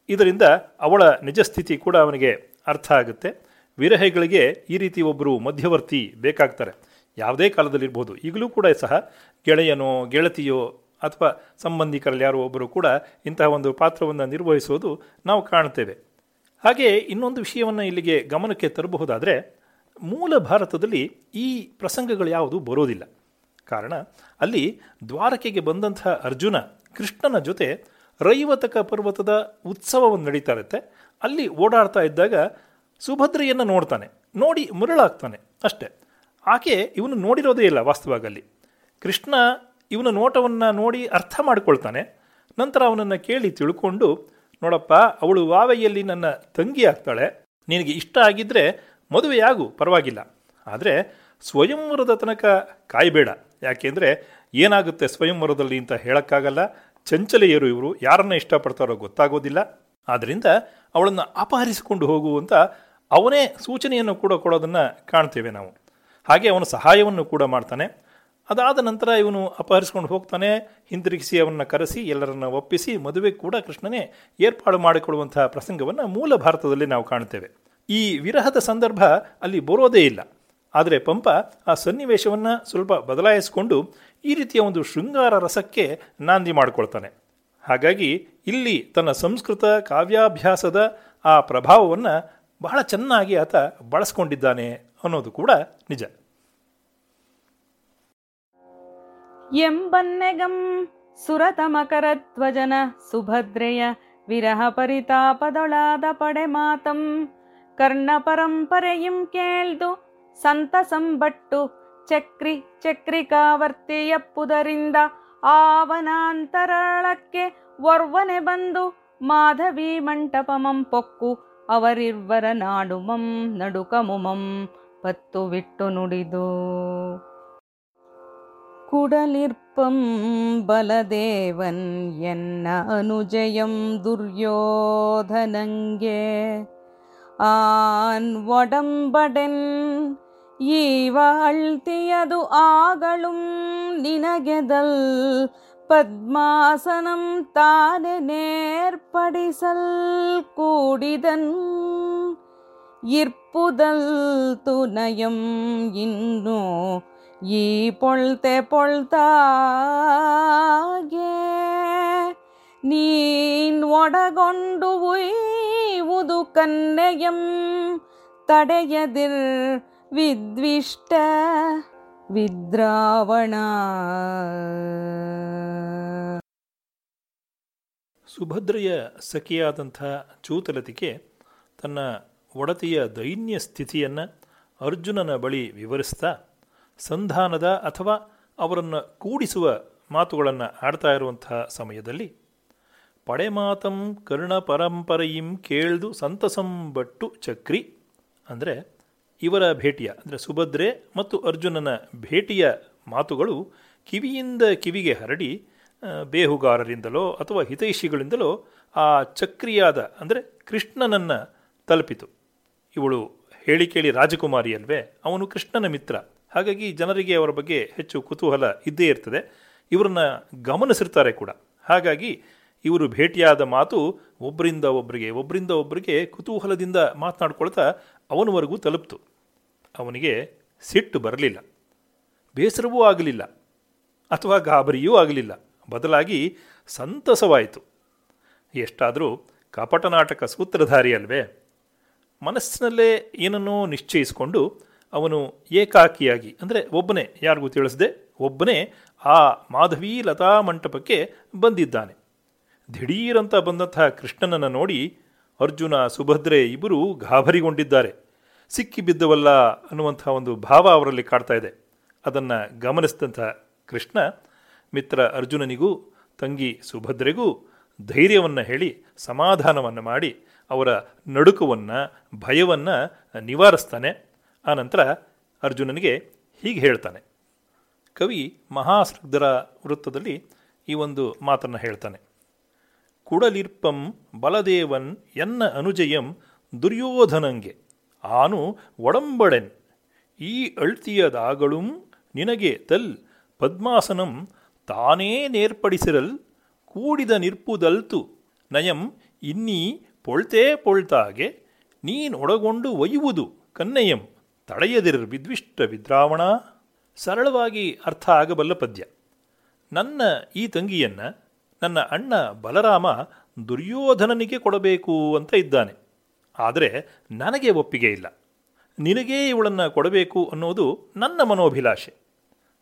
ಇದರಿಂದ ಅವಳ ನಿಜ ಸ್ಥಿತಿ ಕೂಡ ಅವನಿಗೆ ಅರ್ಥ ಆಗುತ್ತೆ. ವಿರಹಗಳಿಗೆ ಈ ರೀತಿ ಒಬ್ಬರು ಮಧ್ಯವರ್ತಿ ಬೇಕಾಗ್ತಾರೆ. ಯಾವುದೇ ಕಾಲದಲ್ಲಿರ್ಬೋದು. ಈಗಲೂ ಕೂಡ ಸಹ ಗೆಳೆಯನೋ, ಗೆಳತಿಯೋ ಅಥವಾ ಸಂಬಂಧಿಕರಲ್ಲಿ ಯಾರೋ ಒಬ್ಬರು ಕೂಡ ಇಂತಹ ಒಂದು ಪಾತ್ರವನ್ನು ನಿರ್ವಹಿಸೋದು ನಾವು ಕಾಣ್ತೇವೆ. ಹಾಗೆ ಇನ್ನೊಂದು ವಿಷಯವನ್ನು ಇಲ್ಲಿಗೆ ಗಮನಕ್ಕೆ ತರಬಹುದಾದರೆ, ಮೂಲ ಭಾರತದಲ್ಲಿ ಈ ಪ್ರಸಂಗಗಳು ಯಾವುದು ಬರೋದಿಲ್ಲ. ಕಾರಣ, ಅಲ್ಲಿ ದ್ವಾರಕೆಗೆ ಬಂದಂತಹ ಅರ್ಜುನ ಕೃಷ್ಣನ ಜೊತೆ ರೈವತಕ ಪರ್ವತದ ಉತ್ಸವವನ್ನು ನಡೀತಾ ಇರುತ್ತೆ. ಅಲ್ಲಿ ಓಡಾಡ್ತಾ ಇದ್ದಾಗ ಸುಭದ್ರೆಯನ್ನು ನೋಡ್ತಾನೆ. ನೋಡಿ ಮರಳಾಗ್ತಾನೆ ಅಷ್ಟೇ. ಆಕೆ ಇವನು ನೋಡಿರೋದೇ ಇಲ್ಲ ವಾಸ್ತವವಾಗಿ. ಅಲ್ಲಿ ಕೃಷ್ಣ ಇವನ ನೋಟವನ್ನು ನೋಡಿ ಅರ್ಥ ಮಾಡಿಕೊಳ್ತಾನೆ. ನಂತರ ಅವನನ್ನು ಕೇಳಿ ತಿಳ್ಕೊಂಡು ನೋಡಪ್ಪ, ಅವಳು ವಾವೆಯಲ್ಲಿ ನನ್ನ ತಂಗಿ ಆಗ್ತಾಳೆ. ನಿನಗೆ ಇಷ್ಟ ಆಗಿದ್ದರೆ ಮದುವೆಯಾಗು, ಪರವಾಗಿಲ್ಲ. ಆದರೆ ಸ್ವಯಂವರದ ತನಕ ಕಾಯಬೇಡ. ಯಾಕೆಂದರೆ ಏನಾಗುತ್ತೆ ಸ್ವಯಂವರದಲ್ಲಿ ಅಂತ ಹೇಳೋಕ್ಕಾಗಲ್ಲ. ಚಂಚಲೆಯರು ಇವರು, ಯಾರನ್ನ ಇಷ್ಟಪಡ್ತಾರೋ ಗೊತ್ತಾಗೋದಿಲ್ಲ. ಆದ್ದರಿಂದ ಅವಳನ್ನು ಅಪಹರಿಸಿಕೊಂಡು ಹೋಗು ಅಂತ ಅವನೇ ಸೂಚನೆಯನ್ನು ಕೂಡ ಕೊಡೋದನ್ನು ಕಾಣ್ತೇವೆ ನಾವು. ಹಾಗೆ ಅವನು ಸಹಾಯವನ್ನು ಕೂಡ ಮಾಡ್ತಾನೆ. ಅದಾದ ನಂತರ ಇವನು ಅಪಹರಿಸ್ಕೊಂಡು ಹೋಗ್ತಾನೆ ಹಿಂದಿರುಗಿಸಿ ಅವನ್ನ ಕರೆಸಿ, ಎಲ್ಲರನ್ನ ಒಪ್ಪಿಸಿ, ಮದುವೆ ಕೂಡ ಕೃಷ್ಣನೇ ಏರ್ಪಾಡು ಮಾಡಿಕೊಳ್ಳುವಂತಹ ಪ್ರಸಂಗವನ್ನು ಮೂಲ ಭಾರತದಲ್ಲಿ ನಾವು ಕಾಣ್ತೇವೆ ಈ ವಿರಹದ ಸಂದರ್ಭ ಅಲ್ಲಿ ಬರೋದೇ ಇಲ್ಲ. ಆದರೆ ಪಂಪ ಆ ಸನ್ನಿವೇಶವನ್ನು ಸ್ವಲ್ಪ ಬದಲಾಯಿಸಿಕೊಂಡು ಈ ರೀತಿಯ ಒಂದು ಶೃಂಗಾರ ರಸಕ್ಕೆ ನಾಂದಿ ಮಾಡಿಕೊಳ್ತಾನೆ. ಹಾಗಾಗಿ ಇಲ್ಲಿ ತನ್ನ ಸಂಸ್ಕೃತ ಕಾವ್ಯಾಭ್ಯಾಸದ ಆ ಪ್ರಭಾವವನ್ನು ಬಹಳ ಚೆನ್ನಾಗಿ ಆತ ಬಳಸ್ಕೊಂಡಿದ್ದಾನೆ ಅನ್ನೋದು ಕೂಡ ನಿಜ. ಎಂಬನ್ನೆಗಂ ಸುರತಮಕರಧ್ವಜನ ಸುಭದ್ರೆಯ ವಿರಹ ಪರಿತಾಪದೊಳಾದ ಪಡೆ ಮಾತಂ ಕರ್ಣ ಪರಂಪರೆಯಂ ಕೇಳ್ದು ಸಂತಸಂಬಟ್ಟು ಚಕ್ರಿ ಚಕ್ರಿಕಾವರ್ತಿಯಪ್ಪುದರಿಂದ ಆವನಾಂತರಾಳಕ್ಕೆ ಒರ್ವನೆ ಬಂದು ಮಾಧವಿ ಮಂಟಪಮಂ ಪೊಕ್ಕು ಅವರಿರ್ವರ ನಾಡುಮಂ ನಡುಕಮುಮಂ ಪತ್ತು ವಿಟ್ಟು ನುಡಿದು. குடலிற்பம் பலதேவன் என்ன அனுஜயம் துரியோதனங்கே. ஆன் ஒடம்படன் ஈவாழ்த்தியது ஆகளும் நினகெதல் பத்மாசனம் தானே நேர்படிசல் கூடிதன் இற்புதல் துணையம் இன்னோ ಈ ಪೊಳ್ತೆ ಪೊಳ್ತಾಗೆ ನೀನ್ ಒಡಗೊಂಡು ಉಯ್ಯುವುದು ಕನ್ನೆಯಂ ತಡೆಯದಿರ್ ವಿದ್ವಿಷ್ಟ ವಿದ್ರಾವಣ. ಸುಭದ್ರೆಯ ಸಖಿಯಾದಂಥ ಚೂತಲತಿಕೆ ತನ್ನ ಒಡತಿಯ ದೈನ್ಯ ಸ್ಥಿತಿಯನ್ನು ಅರ್ಜುನನ ಬಳಿ ವಿವರಿಸ್ತಾ ಸಂಧಾನದ ಅಥವಾ ಅವರನ್ನು ಕೂಡಿಸುವ ಮಾತುಗಳನ್ನು ಆಡ್ತಾ ಇರುವಂತಹ ಸಮಯದಲ್ಲಿ, ಪಡೆಮಾತಂ ಕರ್ಣ ಪರಂಪರೆಯಿಂ ಕೇಳ್ದು ಸಂತಸಂ ಬಟ್ಟು ಚಕ್ರಿ, ಅಂದರೆ ಇವರ ಭೇಟಿಯ, ಅಂದರೆ ಸುಭದ್ರೆ ಮತ್ತು ಅರ್ಜುನನ ಭೇಟಿಯ ಮಾತುಗಳು ಕಿವಿಯಿಂದ ಕಿವಿಗೆ ಹರಡಿ ಬೇಹುಗಾರರಿಂದಲೋ ಅಥವಾ ಹಿತೈಷಿಗಳಿಂದಲೋ ಆ ಚಕ್ರಿಯಾದ, ಅಂದರೆ ಕೃಷ್ಣನನ್ನು ತಲುಪಿತು. ಇವಳು ಹೇಳಿ ಕೇಳಿ ರಾಜಕುಮಾರಿ ಅಲ್ವೇ ಅವನು ಕೃಷ್ಣನ ಮಿತ್ರ. ಹಾಗಾಗಿ ಜನರಿಗೆ ಅವರ ಬಗ್ಗೆ ಹೆಚ್ಚು ಕುತೂಹಲ ಇದ್ದೇ ಇರ್ತದೆ. ಇವರನ್ನ ಗಮನಿಸಿರ್ತಾರೆ ಕೂಡ. ಹಾಗಾಗಿ ಇವರು ಭೇಟಿಯಾದ ಮಾತು ಒಬ್ಬರಿಂದ ಒಬ್ಬರಿಗೆ ಒಬ್ಬರಿಂದ ಒಬ್ಬರಿಗೆ ಕುತೂಹಲದಿಂದ ಮಾತನಾಡ್ಕೊಳ್ತಾ ಅವನವರೆಗೂ ತಲುಪ್ತು. ಅವನಿಗೆ ಸಿಟ್ಟು ಬರಲಿಲ್ಲ. ಬೇಸರವೂ ಆಗಲಿಲ್ಲ. ಅಥವಾ ಗಾಬರಿಯೂ ಆಗಲಿಲ್ಲ. ಬದಲಾಗಿ ಸಂತಸವಾಯಿತು. ಎಷ್ಟಾದರೂ ಕಪಟ ನಾಟಕ ಸೂತ್ರಧಾರಿ ಅಲ್ವೇ ಮನಸ್ಸಿನಲ್ಲೇ ಏನನ್ನೋ ನಿಶ್ಚಯಿಸಿಕೊಂಡು ಅವನು ಏಕಾಕಿಯಾಗಿ, ಅಂದರೆ ಒಬ್ಬನೇ, ಯಾರಿಗೂ ತಿಳಿಸದೆ, ಒಬ್ಬನೇ ಆ ಮಾಧವಿ ಲತಾ ಮಂಟಪಕ್ಕೆ ಬಂದಿದ್ದಾನೆ. ದಿಢೀರಂತ ಬಂದಂತಹ ಕೃಷ್ಣನನ್ನು ನೋಡಿ ಅರ್ಜುನ, ಸುಭದ್ರೆ ಇಬ್ಬರು ಗಾಬರಿಗೊಂಡಿದ್ದಾರೆ. ಸಿಕ್ಕಿಬಿದ್ದವಲ್ಲ ಅನ್ನುವಂಥ ಒಂದು ಭಾವ ಅವರಲ್ಲಿ ಕಾಡ್ತಾ ಇದೆ. ಅದನ್ನು ಗಮನಿಸಿದಂಥ ಕೃಷ್ಣ, ಮಿತ್ರ ಅರ್ಜುನನಿಗೂ, ತಂಗಿ ಸುಭದ್ರೆಗೂ ಧೈರ್ಯವನ್ನು ಹೇಳಿ, ಸಮಾಧಾನವನ್ನು ಮಾಡಿ ಅವರ ನಡುಕವನ್ನು, ಭಯವನ್ನು ನಿವಾರಿಸ್ತಾನೆ. ಆನಂತರ ಅರ್ಜುನನಿಗೆ ಹೀಗೆ ಹೇಳ್ತಾನೆ. ಕವಿ ಮಹಾಸೃಗ್ಧರ ವೃತ್ತದಲ್ಲಿ ಈ ಒಂದು ಮಾತನ್ನು ಹೇಳ್ತಾನೆ. ಕುಡಲಿರ್ಪಂ ಬಲದೇವನ್ ಎನ್ನ ಅನುಜಯಂ ದುರ್ಯೋಧನಂಗೆ. ಆನು ಒಡಂಬಡೆನ್. ಈ ಅಳ್ತಿಯದಾಗಳುಂ ನಿನಗೆ ತಲ್. ಪದ್ಮಾಸನಂ ತಾನೇ ನೇರ್ಪಡಿಸಿರಲ್. ಕೂಡಿದ ನಿರ್ಪುದಲ್ತು. ನಯಂ ಇನ್ನೀ ಪೊಳ್ತೇ ಪೊಳ್ತಾಗೆ. ನೀನೊಡಗೊಂಡು ಒಯ್ಯುವುದು ಕನ್ನೆಯಂ. ತಡೆಯದಿರ್ ವಿದ್ವಿಷ್ಟ ವಿದ್ರಾವಣ, ಸರಳವಾಗಿ ಅರ್ಥ ಆಗಬಲ್ಲ ಪದ್ಯ. ನನ್ನ ಈ ತಂಗಿಯನ್ನು, ನನ್ನ ಅಣ್ಣ ಬಲರಾಮ ದುರ್ಯೋಧನನಿಗೆ ಕೊಡಬೇಕು ಅಂತ ಇದ್ದಾನೆ. ಆದರೆ ನನಗೆ ಒಪ್ಪಿಗೆ ಇಲ್ಲ. ನಿನಗೇ ಇವಳನ್ನು ಕೊಡಬೇಕು ಅನ್ನೋದು ನನ್ನ ಮನೋಭಿಲಾಷೆ.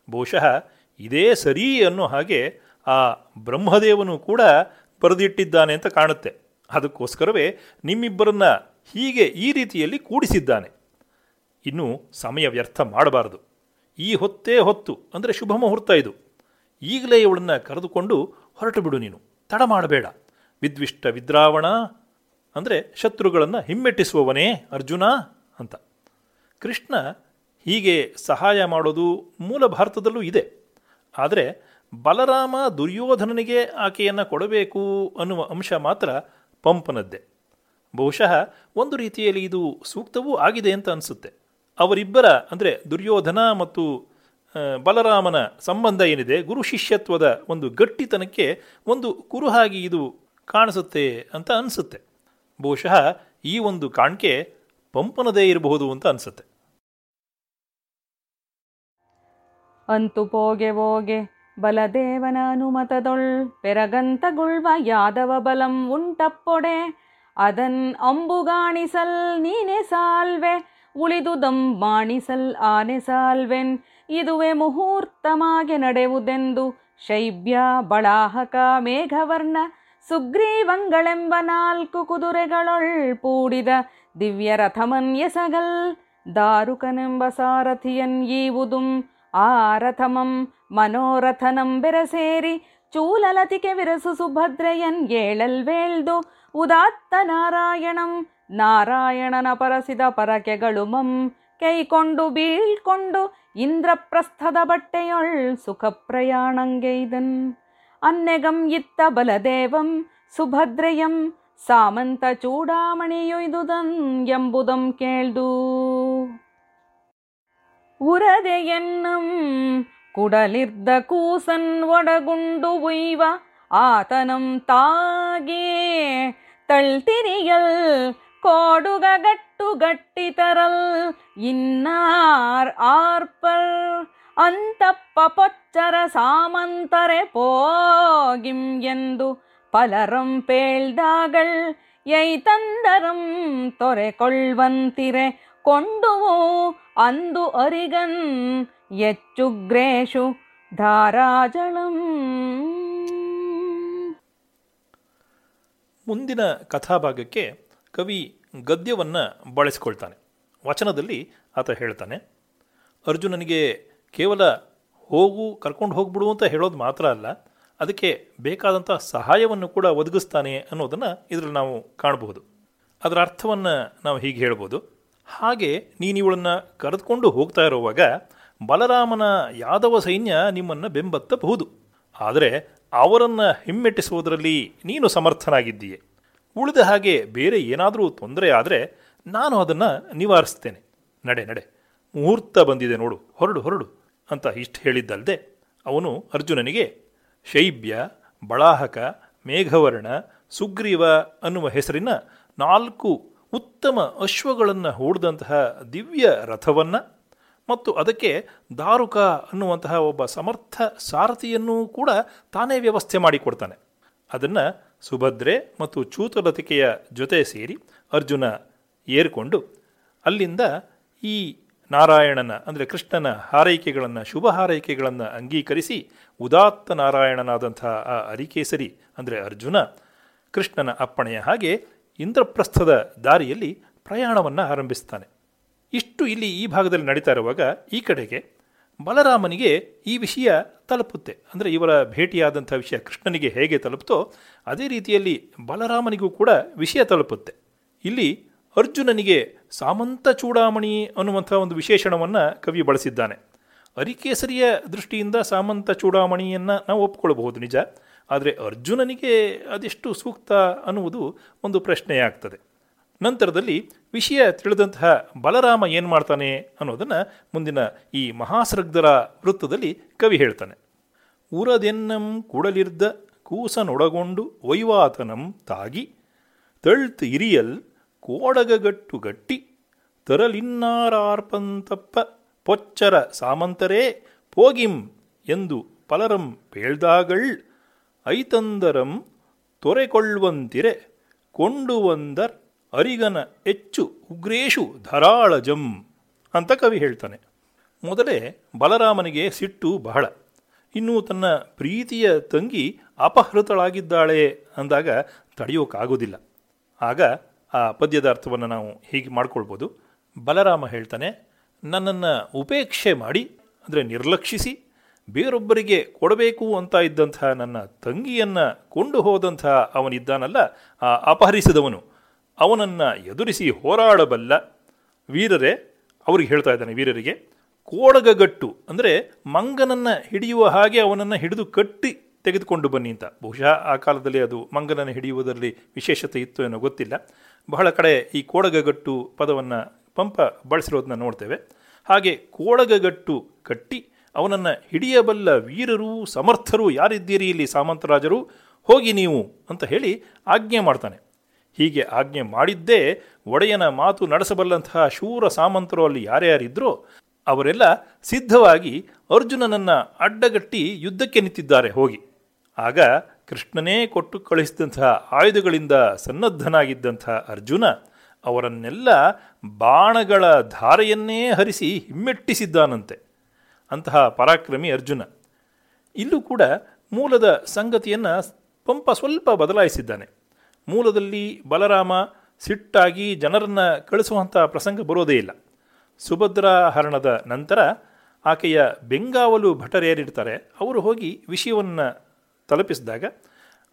ಬಹುಶಃ ಇದೇ ಸರಿ ಅನ್ನೋ ಹಾಗೆ ಆ ಬ್ರಹ್ಮದೇವನು ಕೂಡ ಬರೆದಿಟ್ಟಿದ್ದಾನೆ ಅಂತ ಕಾಣುತ್ತೆ. ಅದಕ್ಕೋಸ್ಕರವೇ ನಿಮ್ಮಿಬ್ಬರನ್ನ ಹೀಗೆ ಈ ರೀತಿಯಲ್ಲಿ ಕೂಡಿಸಿದ್ದಾನೆ. ಇನ್ನು ಸಮಯ ವ್ಯರ್ಥ ಮಾಡಬಾರದು. ಈ ಹೊತ್ತೇ ಹೊತ್ತು, ಅಂದರೆ ಶುಭ ಮುಹೂರ್ತ ಇದು. ಈಗಲೇ ಇವಳನ್ನು ಕರೆದುಕೊಂಡು ಹೊರಟು ಬಿಡು ನೀನು. ತಡ ಮಾಡಬೇಡ. ವಿದ್ವಿಷ್ಟ ವಿದ್ರಾವಣ, ಅಂದರೆ ಶತ್ರುಗಳನ್ನು ಹಿಮ್ಮೆಟ್ಟಿಸುವವನೇ ಅರ್ಜುನ ಅಂತ. ಕೃಷ್ಣ ಹೀಗೆ ಸಹಾಯ ಮಾಡೋದು ಮೂಲ ಭಾರತದಲ್ಲೂ ಇದೆ. ಆದರೆ ಬಲರಾಮ ದುರ್ಯೋಧನನಿಗೆ ಆಕೆಯನ್ನು ಕೊಡಬೇಕು ಅನ್ನುವ ಅಂಶ ಮಾತ್ರ ಪಂಪನದ್ದೇ. ಬಹುಶಃ ಒಂದು ರೀತಿಯಲ್ಲಿ ಇದು ಸೂಕ್ತವೂ ಆಗಿದೆ ಅಂತ ಅನಿಸುತ್ತೆ. ಅವರಿಬ್ಬರ, ಅಂದರೆ ದುರ್ಯೋಧನ ಮತ್ತು ಬಲರಾಮನ ಸಂಬಂಧ ಏನಿದೆ, ಗುರು ಶಿಷ್ಯತ್ವದ ಒಂದು ಗಟ್ಟಿತನಕ್ಕೆ ಒಂದು ಕುರುಹಾಗಿ ಇದು ಕಾಣಿಸುತ್ತೆ ಅಂತ ಅನಿಸುತ್ತೆ. ಬಹುಶಃ ಈ ಒಂದು ಕಾಣಿಕೆ ಪಂಪನದೇ ಇರಬಹುದು ಅಂತ ಅನಿಸುತ್ತೆ. ಅಂತು ಪೋಗೆ ಓಗೆ ಬಲದೇವನ ಅನುಮತದೊಳ್ ಪೆರಗಂತಗುಳ್ವ ಯಾದವ ಬಲಂ ಉಂಟಪ್ಪೊಡೆ, ಅದನ್ ಅಂಬುಗಾಣಿಸಲ್ ನೀನೆ ಸಾಲ್ವೆ ಉಳಿದುದಂ ಬಾಣಿಸಲ್ ಆನೆ ಸಾಲ್ವೆನ್. ಇದುವೆ ಮುಹೂರ್ತಮಾಗೆ ನಡೆವುದೆಂದು ಶೈಬ್ಯ ಬಳಾಹಕ ಮೇಘವರ್ಣ ಸುಗ್ರೀವಂಗಳೆಂಬ ನಾಲ್ಕು ಕುದುರೆಗಳೊಳ್ ಪೂಡಿದ ದಿವ್ಯ ರಥಮನ್ ಎಸಗಲ್ ದಾರುಕನೆಂಬ ಸಾರಥಿಯನ್ ಈವುದುಂ ಆ ರಥಮಂ ಮನೋರಥನಂ ಬೆರಸೇರಿ ಚೂಲಲತಿಕೆ ವಿರಸು ಸುಭದ್ರೆಯನ್ ಏಳಲ್ವೇಳ್ದು ಉದಾತ್ತ ನಾರಾಯಣಂ ನಾರಾಯಣನ ಪರಸಿದ ಪರಕೆಗಳು ಮಂ, ಕೈಕೊಂಡು ಬೀಳ್ಕೊಂಡು ಇಂದ್ರಪ್ರಸ್ಥದ ಬಟ್ಟೆಯೊಳ್ ಸುಖ ಪ್ರಯಾಣಂಗೈದನ್ ಅನ್ನೆಗಂ ಇತ್ತ ಬಲದೇವಂ, ಸುಭದ್ರೆಯಂ ಸಾಮಂತ ಚೂಡಾಮಣಿಯೊಯ್ದುದನ್ ಎಂಬುದಂ ಕೇಳ್ದು. ಉರದೆಯನ್ನಂ ಕುಡಲಿರ್ದ ಕೂಸನ್ ಒಡಗುಂಡು ಉಯ್ವ, ಆತನಂ ತಾಗೇ ತಳ್ತಿರಿಯಲ್ கோடுகட்டு கட்டிதரல் இன்னார் ஆர்ப்பர் ಅಂತಪ್ಪ ಪೊಚ್ಚರ ಸಾಮಂತರೆ போகிம் ಎಂದು ಪಲರಂ ಪೇಳ್ದಾಗಳ್. ಎಯ್ತಂದರಂ ತೊರೆ ಕೊಳ್ವಂತಿರೆ ಕೊಂಡುವು ಅಂದು ಅರಿಗನ್ ಎಚ್ಚುಗ್ರೇಶು ಧಾರಾಜಳಂ. ಮುಂದಿನ ಕಥಾಭಾಗಕ್ಕೆ ಕವಿ ಗದ್ಯವನ್ನು ಬಳಸಿಕೊಳ್ತಾನೆ. ವಚನದಲ್ಲಿ ಆತ ಹೇಳ್ತಾನೆ, ಅರ್ಜುನನಿಗೆ ಕೇವಲ ಹೋಗು ಕರ್ಕೊಂಡು ಹೋಗ್ಬಿಡು ಅಂತ ಹೇಳೋದು ಮಾತ್ರ ಅಲ್ಲ, ಅದಕ್ಕೆ ಬೇಕಾದಂಥ ಸಹಾಯವನ್ನು ಕೂಡ ಒದಗಿಸ್ತಾನೆ ಅನ್ನೋದನ್ನು ಇದರಲ್ಲಿ ನಾವು ಕಾಣಬಹುದು. ಅದರ ಅರ್ಥವನ್ನು ನಾವು ಹೀಗೆ ಹೇಳ್ಬೋದು, ಹಾಗೆ ನೀನು ಇವಳನ್ನು ಕರೆದುಕೊಂಡು ಹೋಗ್ತಾ ಇರುವಾಗ ಬಲರಾಮನ ಯಾದವ ಸೈನ್ಯ ನಿಮ್ಮನ್ನು ಬೆಂಬತ್ತಬಹುದು. ಆದರೆ ಅವರನ್ನು ಹಿಮ್ಮೆಟ್ಟಿಸುವುದರಲ್ಲಿ ನೀನು ಸಮರ್ಥನಾಗಿದ್ದೀಯೆ. ಉಳಿದ ಹಾಗೆ ಬೇರೆ ಏನಾದರೂ ತೊಂದರೆ ಆದರೆ ನಾನು ಅದನ್ನು ನಿವಾರಿಸ್ತೇನೆ. ನಡೆ ನಡೆ. ಮುಹೂರ್ತ ಬಂದಿದೆ ನೋಡು, ಹೊರಡು ಹೊರಡು ಅಂತ ಇಷ್ಟು ಹೇಳಿದ್ದಲ್ಲದೆ ಅವನು ಅರ್ಜುನನಿಗೆ, ಶೈಬ್ಯ, ಬಳಾಹಕ, ಮೇಘವರ್ಣ, ಸುಗ್ರೀವ ಅನ್ನುವ ಹೆಸರಿನ ನಾಲ್ಕು ಉತ್ತಮ ಅಶ್ವಗಳನ್ನು ಹೂಡಿದಂತಹ ದಿವ್ಯ ರಥವನ್ನು ಮತ್ತು ಅದಕ್ಕೆ ದಾರುಕ ಅನ್ನುವಂತಹ ಒಬ್ಬ ಸಮರ್ಥ ಸಾರಥಿಯನ್ನೂ ಕೂಡ ತಾನೇ ವ್ಯವಸ್ಥೆ ಮಾಡಿಕೊಡ್ತಾನೆ. ಅದನ್ನು ಸುಭದ್ರೆ ಮತ್ತು ಚೂತಲತಿಕೆಯ ಜೊತೆ ಸೇರಿ ಅರ್ಜುನ ಏರ್ಕೊಂಡು ಅಲ್ಲಿಂದ ಈ ನಾರಾಯಣನ, ಅಂದರೆ ಕೃಷ್ಣನ ಹಾರೈಕೆಗಳನ್ನು, ಶುಭ ಹಾರೈಕೆಗಳನ್ನು ಅಂಗೀಕರಿಸಿ ಉದಾತ್ತ ನಾರಾಯಣನಾದಂಥ ಆ ಅರಿಕೇಸರಿ ಅಂದರೆ ಅರ್ಜುನ, ಕೃಷ್ಣನ ಅಪ್ಪಣೆಯ ಹಾಗೆ ಇಂದ್ರಪ್ರಸ್ಥದ ದಾರಿಯಲ್ಲಿ ಪ್ರಯಾಣವನ್ನು ಆರಂಭಿಸ್ತಾನೆ. ಇಷ್ಟು ಇಲ್ಲಿ ಈ ಭಾಗದಲ್ಲಿ ನಡೀತಾ ಇರುವಾಗ ಈ ಕಡೆಗೆ ಬಲರಾಮನಿಗೆ ಈ ವಿಷಯ ತಲುಪುತ್ತೆ. ಅಂದರೆ ಇವರ ಭೇಟಿಯಾದಂಥ ವಿಷಯ ಕೃಷ್ಣನಿಗೆ ಹೇಗೆ ತಲುಪ್ತೋ ಅದೇ ರೀತಿಯಲ್ಲಿ ಬಲರಾಮನಿಗೂ ಕೂಡ ವಿಷಯ ತಲುಪುತ್ತೆ. ಇಲ್ಲಿ ಅರ್ಜುನನಿಗೆ ಸಾಮಂತ ಚೂಡಾಮಣಿ ಅನ್ನುವಂಥ ಒಂದು ವಿಶೇಷಣವನ್ನು ಕವಿ ಬಳಸಿದ್ದಾನೆ. ಅರಿಕೇಸರಿಯ ದೃಷ್ಟಿಯಿಂದ ಸಾಮಂತ ಚೂಡಾಮಣಿಯನ್ನು ನಾವು ಒಪ್ಪಿಕೊಳ್ಳಬಹುದು ನಿಜ. ಆದರೆ ಅರ್ಜುನನಿಗೆ ಅದೆಷ್ಟು ಸೂಕ್ತ ಅನ್ನುವುದು ಒಂದು ಪ್ರಶ್ನೆಯಾಗ್ತದೆ. ನಂತರದಲ್ಲಿ ವಿಷಯ ತಿಳಿದಂತಹ ಬಲರಾಮ ಏನು ಮಾಡ್ತಾನೆ ಅನ್ನೋದನ್ನು ಮುಂದಿನ ಈ ಮಹಾಸೃಗ್ಧರ ವೃತ್ತದಲ್ಲಿ ಕವಿ ಹೇಳ್ತಾನೆ. ಉರದೆನ್ನಂ ಕುಡಲಿರ್ದ ಕೂಸನೊಡಗೊಂಡು ವೈವಾತನಂ ತಾಗಿ, ತಳ್ತ್ ಇರಿಯಲ್ ಕೋಡಗಗಟ್ಟು ಗಟ್ಟಿ ತರಲಿನ್ನಾರಾರ್ಪಂತಪ್ಪ ಪೊಚ್ಚರ ಸಾಮಂತರೇ ಪೋಗಿಂ ಎಂದು ಪಲರಂ ಪೇಳ್ದಾಗಳ್ ಐತಂದರಂ ತೊರೆಕೊಳ್ಳುವಂತಿರೆ ಕೊಂಡು ಒಂದರ್ ಅರಿಗನ ಹೆಚ್ಚು ಉಗ್ರೇಶು ಧರಾಳಜಂ ಅಂತ ಕವಿ ಹೇಳ್ತಾನೆ. ಮೊದಲೇ ಬಲರಾಮನಿಗೆ ಸಿಟ್ಟು ಬಹಳ. ಇನ್ನು ತನ್ನ ಪ್ರೀತಿಯ ತಂಗಿ ಅಪಹೃತಳಾಗಿದ್ದಾಳೆ ಅಂದಾಗ ತಡೆಯೋಕ್ಕಾಗೋದಿಲ್ಲ ಆಗ ಆ ಪದ್ಯದ ಅರ್ಥವನ್ನು ನಾವು ಹೀಗೆ ಮಾಡ್ಕೊಳ್ಬೋದು. ಬಲರಾಮ ಹೇಳ್ತಾನೆ, ನನ್ನನ್ನು ಉಪೇಕ್ಷೆ ಮಾಡಿ, ಅಂದರೆ ನಿರ್ಲಕ್ಷಿಸಿ, ಬೇರೊಬ್ಬರಿಗೆ ಕೊಡಬೇಕು ಅಂತ ಇದ್ದಂತಹ ನನ್ನ ತಂಗಿಯನ್ನು ಕೊಂಡು ಹೋದಂಥ ಅವನಿದ್ದಾನಲ್ಲ, ಆ ಅಪಹರಿಸಿದವನು. ಅವನನ್ನು ಎದುರಿಸಿ ಹೋರಾಡಬಲ್ಲ ವೀರರೇ, ಅವ್ರಿಗೆ ಹೇಳ್ತಾ ಇದ್ದಾನೆ ವೀರರಿಗೆ, ಕೋಡಗಗಟ್ಟು ಅಂದರೆ ಮಂಗನನ್ನು ಹಿಡಿಯುವ ಹಾಗೆ ಅವನನ್ನು ಹಿಡಿದು ಕಟ್ಟಿ ತೆಗೆದುಕೊಂಡು ಬನ್ನಿ ಅಂತ. ಬಹುಶಃ ಆ ಕಾಲದಲ್ಲಿ ಅದು ಮಂಗನನ್ನು ಹಿಡಿಯುವುದರಲ್ಲಿ ವಿಶೇಷತೆ ಇತ್ತು ಏನೋ ಗೊತ್ತಿಲ್ಲ. ಬಹಳ ಕಡೆ ಈ ಕೋಡಗಗಟ್ಟು ಪದವನ್ನು ಪಂಪ ಬಳಸಿರೋದನ್ನ ನೋಡ್ತೇವೆ. ಹಾಗೆ ಕೋಡಗಗಟ್ಟು ಕಟ್ಟಿ ಅವನನ್ನು ಹಿಡಿಯಬಲ್ಲ ವೀರರು, ಸಮರ್ಥರು ಯಾರಿದ್ದೀರಿ ಇಲ್ಲಿ ಸಾಮಂತರಾಜರು? ಹೋಗಿ ನೀವು ಅಂತ ಹೇಳಿ ಆಜ್ಞೆ ಮಾಡ್ತಾನೆ. ಹೀಗೆ ಆಜ್ಞೆ ಮಾಡಿದ್ದೇ ಒಡೆಯನ ಮಾತು ನಡೆಸಬಲ್ಲಂತಹ ಶೂರ ಸಾಮಂತರು ಅಲ್ಲಿ ಯಾರ್ಯಾರಿದ್ರೋ ಅವರೆಲ್ಲ ಸಿದ್ಧವಾಗಿ ಅರ್ಜುನನನ್ನು ಅಡ್ಡಗಟ್ಟಿ ಯುದ್ಧಕ್ಕೆ ನಿಂತಿದ್ದಾರೆ ಹೋಗಿ. ಆಗ ಕೃಷ್ಣನೇ ಕೊಟ್ಟು ಕಳುಹಿಸಿದಂತಹ ಆಯುಧಗಳಿಂದ ಸನ್ನದ್ಧನಾಗಿದ್ದಂಥ ಅರ್ಜುನ ಅವರನ್ನೆಲ್ಲ ಬಾಣಗಳ ಧಾರೆಯನ್ನೇ ಹರಿಸಿ ಹಿಮ್ಮೆಟ್ಟಿಸಿದ್ದಾನಂತೆ. ಅಂತಹ ಪರಾಕ್ರಮಿ ಅರ್ಜುನ ಇಲ್ಲೂ ಕೂಡ ಮೂಲದ ಸಂಗತಿಯನ್ನು ಪಂಪ ಸ್ವಲ್ಪ ಬದಲಾಯಿಸಿದ್ದಾನೆ. ಮೂಲದಲ್ಲಿ ಬಲರಾಮ ಸಿಟ್ಟಾಗಿ ಜನರನ್ನು ಕಳಿಸುವಂಥ ಪ್ರಸಂಗ ಬರೋದೇ ಇಲ್ಲ. ಸುಭದ್ರಾ ಹರಣದ ನಂತರ ಆಕೆಯ ಬೆಂಗಾವಲು ಭಟರೇರಿರ್ತಾರೆ. ಅವರು ಹೋಗಿ ವಿಷಯವನ್ನು ತಲುಪಿಸಿದಾಗ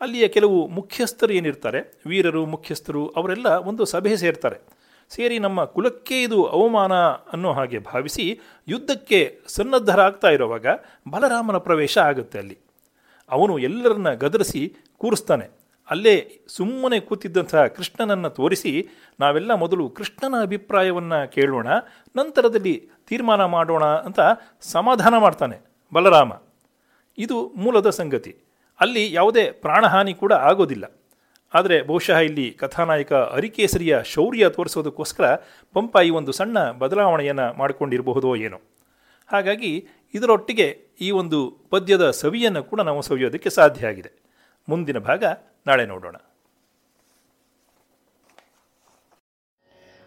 ಅಲ್ಲಿಯ ಕೆಲವು ಮುಖ್ಯಸ್ಥರು ಏನಿರ್ತಾರೆ? ವೀರರು, ಮುಖ್ಯಸ್ಥರು, ಅವರೆಲ್ಲ ಒಂದು ಸಭೆ ಸೇರ್ತಾರೆ. ಸೇರಿ ನಮ್ಮ ಕುಲಕ್ಕೆ ಇದು ಅವಮಾನ ಅನ್ನೋ ಹಾಗೆ ಭಾವಿಸಿ ಯುದ್ಧಕ್ಕೆ ಸನ್ನದ್ಧರಾಗ್ತಾ ಇರುವಾಗ ಬಲರಾಮನ ಪ್ರವೇಶ ಆಗುತ್ತೆ ಅಲ್ಲಿ. ಅವನು ಎಲ್ಲರನ್ನ ಗದರಿಸಿ ಕೂರಿಸ್ತಾನೆ. ಅಲ್ಲೇ ಸುಮ್ಮನೆ ಕೂತಿದ್ದಂಥ ಕೃಷ್ಣನನ್ನು ತೋರಿಸಿ ನಾವೆಲ್ಲ ಮೊದಲು ಕೃಷ್ಣನ ಅಭಿಪ್ರಾಯವನ್ನು ಕೇಳೋಣ, ನಂತರದಲ್ಲಿ ತೀರ್ಮಾನ ಮಾಡೋಣ ಅಂತ ಸಮಾಧಾನ ಮಾಡ್ತಾನೆ ಬಲರಾಮ. ಇದು ಮೂಲದ ಸಂಗತಿ. ಅಲ್ಲಿ ಯಾವುದೇ ಪ್ರಾಣಹಾನಿ ಕೂಡ ಆಗೋದಿಲ್ಲ. ಆದರೆ ಬಹುಶಃ ಇಲ್ಲಿ ಕಥಾನಾಯಕ ಅರಿಕೇಸರಿಯ ಶೌರ್ಯ ತೋರಿಸೋದಕ್ಕೋಸ್ಕರ ಪಂಪ ಈ ಒಂದು ಸಣ್ಣ ಬದಲಾವಣೆಯನ್ನು ಮಾಡಿಕೊಂಡಿರಬಹುದೋ ಏನೋ. ಹಾಗಾಗಿ ಇದರೊಟ್ಟಿಗೆ ಈ ಒಂದು ಪದ್ಯದ ಸವಿಯನ್ನು ಕೂಡ ನಾವು ಸವಿಯೋದಕ್ಕೆ ಸಾಧ್ಯ ಆಗಿದೆ. ಮುಂದಿನ ಭಾಗ ನಾಳೆ ನೋಡೋಣ.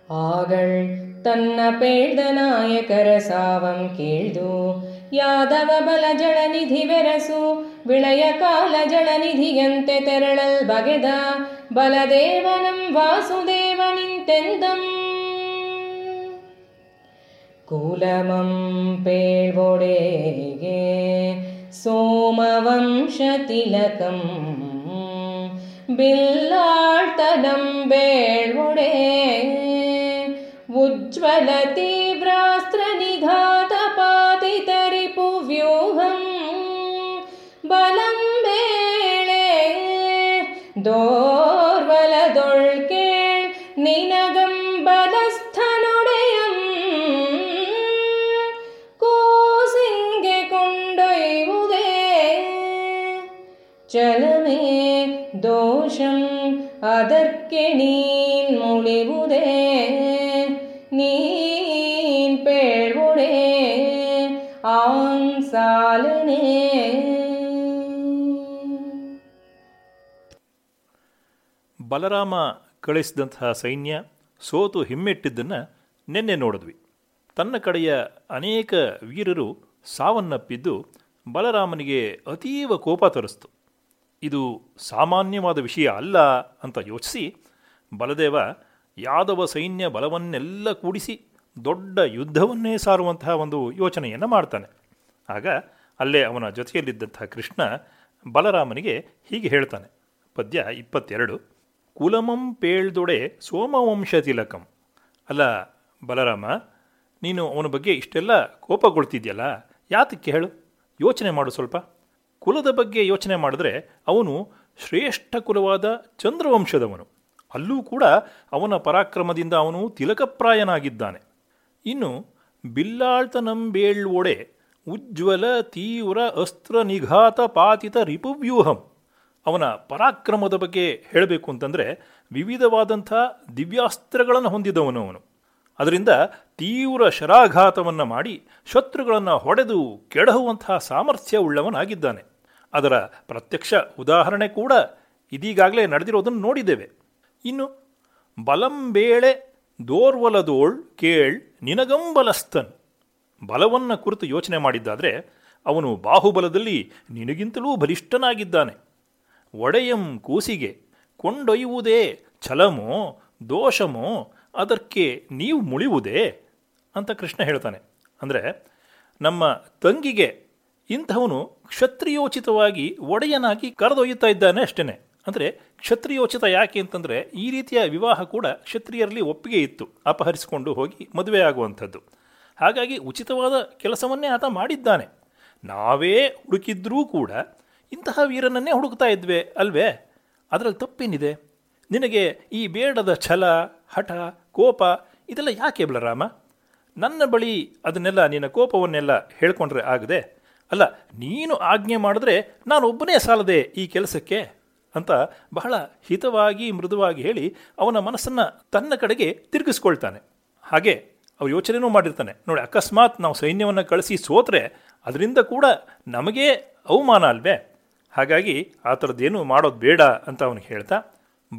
ಆಗಳ್ ತನ್ನ ಪೇಡ ನಾಯಕರ ಸಾವಂ ಕೇಳ್ದು, ಯಾದವ ಬಲ ಜಳನಿಧಿ ಬೆರಸು, ವಿಳಯ ಕಾಲ ಜಳನಿಧಿಯಂತೆ ತೆರಳಲ್ ಬಗೆದ, ಬಲದೇವನಂ ವಾಸುದೇವನಿಂತೆಂದಂ. ಕೂಲಮಂ ಪೇಳ್ವೊಡೆಗೆ, ಸೋಮವಂಶ ತಿಲಕಂ तनं बेळ्वुडे उज्ज्वलतीव्रास्त्रनिघातपातितरिपुव्यूहम् बलं बेळे दो நீன் ಆನ್ ಸಾಲನೆ. ಬಲರಾಮ ಕಳಿಸಿದಂತಹ ಸೈನ್ಯ ಸೋತು ಹಿಮ್ಮೆಟ್ಟಿದ್ದನ್ನು ನಿನ್ನೆ ನೋಡಿದ್ವಿ. ತನ್ನ ಕಡೆಯ ಅನೇಕ ವೀರರು ಸಾವನ್ನಪ್ಪಿದ್ದು ಬಲರಾಮನಿಗೆ ಅತೀವ ಕೋಪ ತರಿಸ್ತು. ಇದು ಸಾಮಾನ್ಯವಾದ ವಿಷಯ ಅಲ್ಲ ಅಂತ ಯೋಚಿಸಿ ಬಲದೇವ, ಯಾದವ ಸೈನ್ಯ ಬಲವನ್ನೆಲ್ಲ ಕೂಡಿಸಿ ದೊಡ್ಡ ಯುದ್ಧವನ್ನೇ ಸಾರುವಂತಹ ಒಂದು ಯೋಚನೆಯನ್ನು ಮಾಡ್ತಾನೆ. ಆಗ ಅಲ್ಲೇ ಅವನ ಜೊತೆಯಲ್ಲಿದ್ದಂತಹ ಕೃಷ್ಣ ಬಲರಾಮನಿಗೆ ಹೀಗೆ ಹೇಳ್ತಾನೆ. ಪದ್ಯ ಇಪ್ಪತ್ತೆರಡು, ಕುಲಮಂ ಪೇಳ್ದೊಡೆ ಸೋಮವಂಶ ತಿಲಕಂ. ಅಲ್ಲ ಬಲರಾಮ, ನೀನು ಅವನ ಬಗ್ಗೆ ಇಷ್ಟೆಲ್ಲ ಕೋಪಗೊಳ್ತಿದ್ಯಲ್ಲ ಯಾತಕ್ಕೆ ಹೇಳು? ಯೋಚನೆ ಮಾಡು ಸ್ವಲ್ಪ. ಕುಲದ ಬಗ್ಗೆ ಯೋಚನೆ ಮಾಡಿದ್ರೆ ಅವನು ಶ್ರೇಷ್ಠ ಕುಲವಾದ ಚಂದ್ರವಂಶದವನು. ಅಲ್ಲೂ ಕೂಡ ಅವನ ಪರಾಕ್ರಮದಿಂದ ಅವನು ತಿಲಕಪ್ರಾಯನಾಗಿದ್ದಾನೆ. ಇನ್ನು ಬಿಲ್ಲಾಳ್ತನಂಬೇಳ್ವೊಡೆ ಉಜ್ವಲ ತೀವ್ರ ಅಸ್ತ್ರ ನಿಘಾತ ಪಾತಿತ ರಿಪುವ್ಯೂಹಂ. ಅವನ ಪರಾಕ್ರಮದ ಬಗ್ಗೆ ಹೇಳಬೇಕು ಅಂತಂದರೆ ವಿವಿಧವಾದಂಥ ದಿವ್ಯಾಸ್ತ್ರಗಳನ್ನು ಹೊಂದಿದವನು ಅವನು. ಅದರಿಂದ ತೀವ್ರ ಶರಾಘಾತವನ್ನು ಮಾಡಿ ಶತ್ರುಗಳನ್ನು ಹೊಡೆದು ಕೆಡಹುವಂತಹ ಸಾಮರ್ಥ್ಯ ಉಳ್ಳವನಾಗಿದ್ದಾನೆ. ಅದರ ಪ್ರತ್ಯಕ್ಷ ಉದಾಹರಣೆ ಕೂಡ ಇದೀಗಾಗಲೇ ನಡೆದಿರೋದನ್ನು ನೋಡಿದ್ದೇವೆ. ಇನ್ನು ಬಲಂಬೇಳೆ ದೋರ್ವಲದೋಳ್ ಕೇಳ್ ನಿನಗಂಬಲಸ್ತನ್ ಬಲವನ್ನು ಕುರಿತು ಯೋಚನೆ ಮಾಡಿದ್ದಾದರೆ ಅವನು ಬಾಹುಬಲದಲ್ಲಿ ನಿನಗಿಂತಲೂ ಬಲಿಷ್ಠನಾಗಿದ್ದಾನೆ. ಒಡೆಯಂ ಕೂಸಿಗೆ ಕೊಂಡೊಯ್ಯುವುದೇ ಛಲಮೋ ದೋಷಮೋ ಅದಕ್ಕೆ ನೀವು ಮುಳಿಯುವುದೇ ಅಂತ ಕೃಷ್ಣ ಹೇಳ್ತಾನೆ. ಅಂದರೆ ನಮ್ಮ ತಂಗಿಗೆ ಇಂಥವನು ಕ್ಷತ್ರಿಯೋಚಿತವಾಗಿ ಒಡೆಯನಾಗಿ ಕರೆದೊಯ್ಯುತ್ತಾ ಇದ್ದಾನೆ ಅಷ್ಟೇ ಅಂದರೆ ಕ್ಷತ್ರಿಯೋಚಿತ ಯಾಕೆ ಅಂತಂದರೆ ಈ ರೀತಿಯ ವಿವಾಹ ಕೂಡ ಕ್ಷತ್ರಿಯರಲ್ಲಿ ಒಪ್ಪಿಗೆ ಇತ್ತು, ಅಪಹರಿಸಿಕೊಂಡು ಹೋಗಿ ಮದುವೆ ಆಗುವಂಥದ್ದು. ಹಾಗಾಗಿ ಉಚಿತವಾದ ಕೆಲಸವನ್ನೇ ಆತ ಮಾಡಿದ್ದಾನೆ. ನಾವೇ ಹುಡುಕಿದ್ರೂ ಕೂಡ ಇಂತಹ ವೀರನನ್ನೇ ಹುಡುಕ್ತಾ ಇದ್ವಿ ಅಲ್ವೇ? ಅದರಲ್ಲಿ ತಪ್ಪೇನಿದೆ? ನಿನಗೆ ಈ ಬೇಡದ ಛಲ, ಹಠ, ಕೋಪ ಇದೆಲ್ಲ ಯಾಕೆ ಬಲರಾಮ? ನನ್ನ ಬಳಿ ಅದನ್ನೆಲ್ಲ ನಿನ್ನ ಕೋಪವನ್ನೆಲ್ಲ ಹೇಳ್ಕೊಂಡ್ರೆ ಆಗದೆ? ಅಲ್ಲ, ನೀನು ಆಜ್ಞೆ ಮಾಡಿದ್ರೆ ನಾನು ಒಬ್ಬನೇ ಸಾಲದೆ ಈ ಕೆಲಸಕ್ಕೆ? ಅಂತ ಬಹಳ ಹಿತವಾಗಿ, ಮೃದುವಾಗಿ ಹೇಳಿ ಅವನ ಮನಸ್ಸನ್ನು ತನ್ನ ಕಡೆಗೆ ತಿರುಗಿಸ್ಕೊಳ್ತಾನೆ. ಹಾಗೆ ಅವ್ರು ಯೋಚನೆಯೂ ಮಾಡಿರ್ತಾನೆ. ನೋಡಿ, ಅಕಸ್ಮಾತ್ ನಾವು ಸೈನ್ಯವನ್ನು ಕಳಿಸಿ ಸೋತ್ರೆ, ಅದರಿಂದ ಕೂಡ ನಮಗೇ ಅವಮಾನ ಅಲ್ವೇ? ಹಾಗಾಗಿ ಆ ಥರದ್ದೇನು ಮಾಡೋದು ಬೇಡ ಅಂತ ಅವನಿಗೆ ಹೇಳ್ತಾ,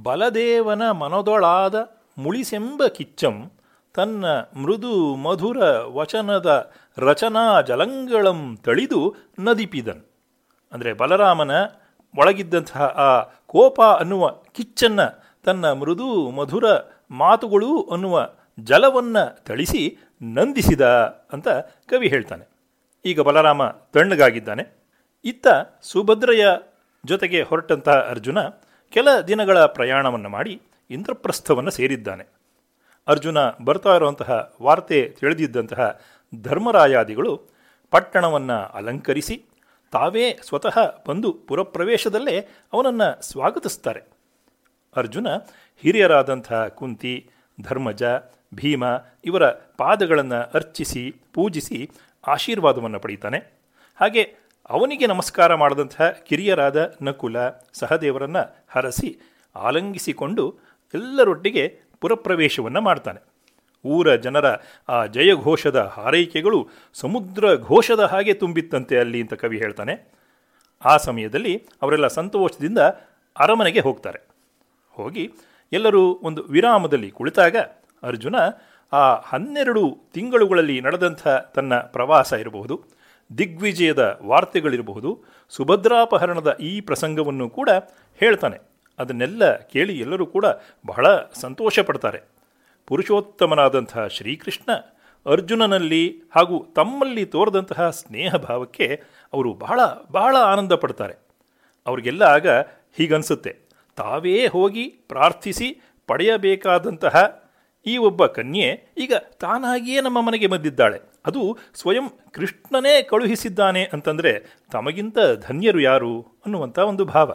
ಬಲದೇವನ ಮನದೊಳಾದ ಮುಳಿಸೆಂಬ ಕಿಚ್ಚಂ, ತನ್ನ ಮೃದು ಮಧುರ ವಚನದ ರಚನಾ ಜಲಂಗಳಂ ತಳಿದು ನದಿಪಿದನ್. ಅಂದರೆ ಬಲರಾಮನ ಒಳಗಿದ್ದಂತಹ ಆ ಕೋಪ ಅನ್ನುವ ಕಿಚ್ಚನ್ನು ತನ್ನ ಮೃದು ಮಧುರ ಮಾತುಗಳು ಅನ್ನುವ ಜಲವನ್ನು ತಳಿಸಿ ನಂದಿಸಿದ ಅಂತ ಕವಿ ಹೇಳ್ತಾನೆ. ಈಗ ಬಲರಾಮ ತಣ್ಣಗಾಗಿದ್ದಾನೆ. ಇತ್ತ ಸುಭದ್ರೆಯ ಜೊತೆಗೆ ಹೊರಟಂತಹ ಅರ್ಜುನ ಕೆಲ ದಿನಗಳ ಪ್ರಯಾಣವನ್ನು ಮಾಡಿ ಇಂದ್ರಪ್ರಸ್ಥವನ್ನು ಸೇರಿದ್ದಾನೆ. ಅರ್ಜುನ ಬರ್ತಾ ಇರುವಂತಹ ವಾರ್ತೆ ತಿಳಿದಿದ್ದಂತಹ ಧರ್ಮರಾಯಾದಿಗಳು ಪಟ್ಟಣವನ್ನು ಅಲಂಕರಿಸಿ ತಾವೇ ಸ್ವತಃ ಬಂದು ಪುರಪ್ರವೇಶದಲ್ಲೇ ಅವನನ್ನು ಸ್ವಾಗತಿಸ್ತಾರೆ. ಅರ್ಜುನ ಹಿರಿಯರಾದಂಥ ಕುಂತಿ, ಧರ್ಮಜ, ಭೀಮ ಇವರ ಪಾದಗಳನ್ನು ಅರ್ಚಿಸಿ, ಪೂಜಿಸಿ ಆಶೀರ್ವಾದವನ್ನು ಪಡೀತಾನೆ. ಹಾಗೆ ಅವನಿಗೆ ನಮಸ್ಕಾರ ಮಾಡಿದಂತಹ ಕಿರಿಯರಾದ ನಕುಲ, ಸಹದೇವರನ್ನು ಹರಸಿ ಆಲಂಗಿಸಿಕೊಂಡು ಎಲ್ಲರೊಟ್ಟಿಗೆ ಪುರಪ್ರವೇಶವನ್ನು ಮಾಡ್ತಾನೆ. ಊರ ಜನರ ಆ ಜಯಘೋಷದ ಹಾರೈಕೆಗಳು ಸಮುದ್ರ ಘೋಷದ ಹಾಗೆ ತುಂಬಿತ್ತಂತೆ ಅಲ್ಲಿ ಅಂತ ಕವಿ ಹೇಳ್ತಾನೆ. ಆ ಸಮಯದಲ್ಲಿ ಅವರೆಲ್ಲ ಸಂತೋಷದಿಂದ ಅರಮನೆಗೆ ಹೋಗ್ತಾರೆ. ಹೋಗಿ ಎಲ್ಲರೂ ಒಂದು ವಿರಾಮದಲ್ಲಿ ಕುಳಿತಾಗ ಅರ್ಜುನ ಆ ಹನ್ನೆರಡು ತಿಂಗಳುಗಳಲ್ಲಿ ನಡೆದಂಥ ತನ್ನ ಪ್ರವಾಸ ಇರಬಹುದು, ದಿಗ್ವಿಜಯದ ವಾರ್ತೆಗಳಿರಬಹುದು, ಸುಭದ್ರಾಪಹರಣದ ಈ ಪ್ರಸಂಗವನ್ನು ಕೂಡ ಹೇಳ್ತಾನೆ. ಅದನ್ನೆಲ್ಲ ಕೇಳಿ ಎಲ್ಲರೂ ಕೂಡ ಬಹಳ ಸಂತೋಷ ಪಡ್ತಾರೆ ಪುರುಷೋತ್ತಮನಾದಂತಹ ಶ್ರೀಕೃಷ್ಣ ಅರ್ಜುನನಲ್ಲಿ ಹಾಗೂ ತಮ್ಮಲ್ಲಿ ತೋರದಂತಹ ಸ್ನೇಹ ಭಾವಕ್ಕೆ ಅವರು ಬಹಳ ಬಹಳ ಆನಂದ ಪಡ್ತಾರೆ. ಅವ್ರಿಗೆಲ್ಲ ಆಗ ಹೀಗನ್ಸುತ್ತೆ. ತಾವೇ ಹೋಗಿ ಪ್ರಾರ್ಥಿಸಿ ಪಡೆಯಬೇಕಾದಂತಹ ಈ ಒಬ್ಬ ಕನ್ಯೆ ಈಗ ತಾನಾಗಿಯೇ ನಮ್ಮ ಮನೆಗೆ ಬಂದಿದ್ದಾಳೆ. ಅದು ಸ್ವಯಂ ಕೃಷ್ಣನೇ ಕಳುಹಿಸಿದ್ದಾನೆ ಅಂತಂದರೆ ತಮಗಿಂತ ಧನ್ಯರು ಯಾರು ಅನ್ನುವಂಥ ಒಂದು ಭಾವ.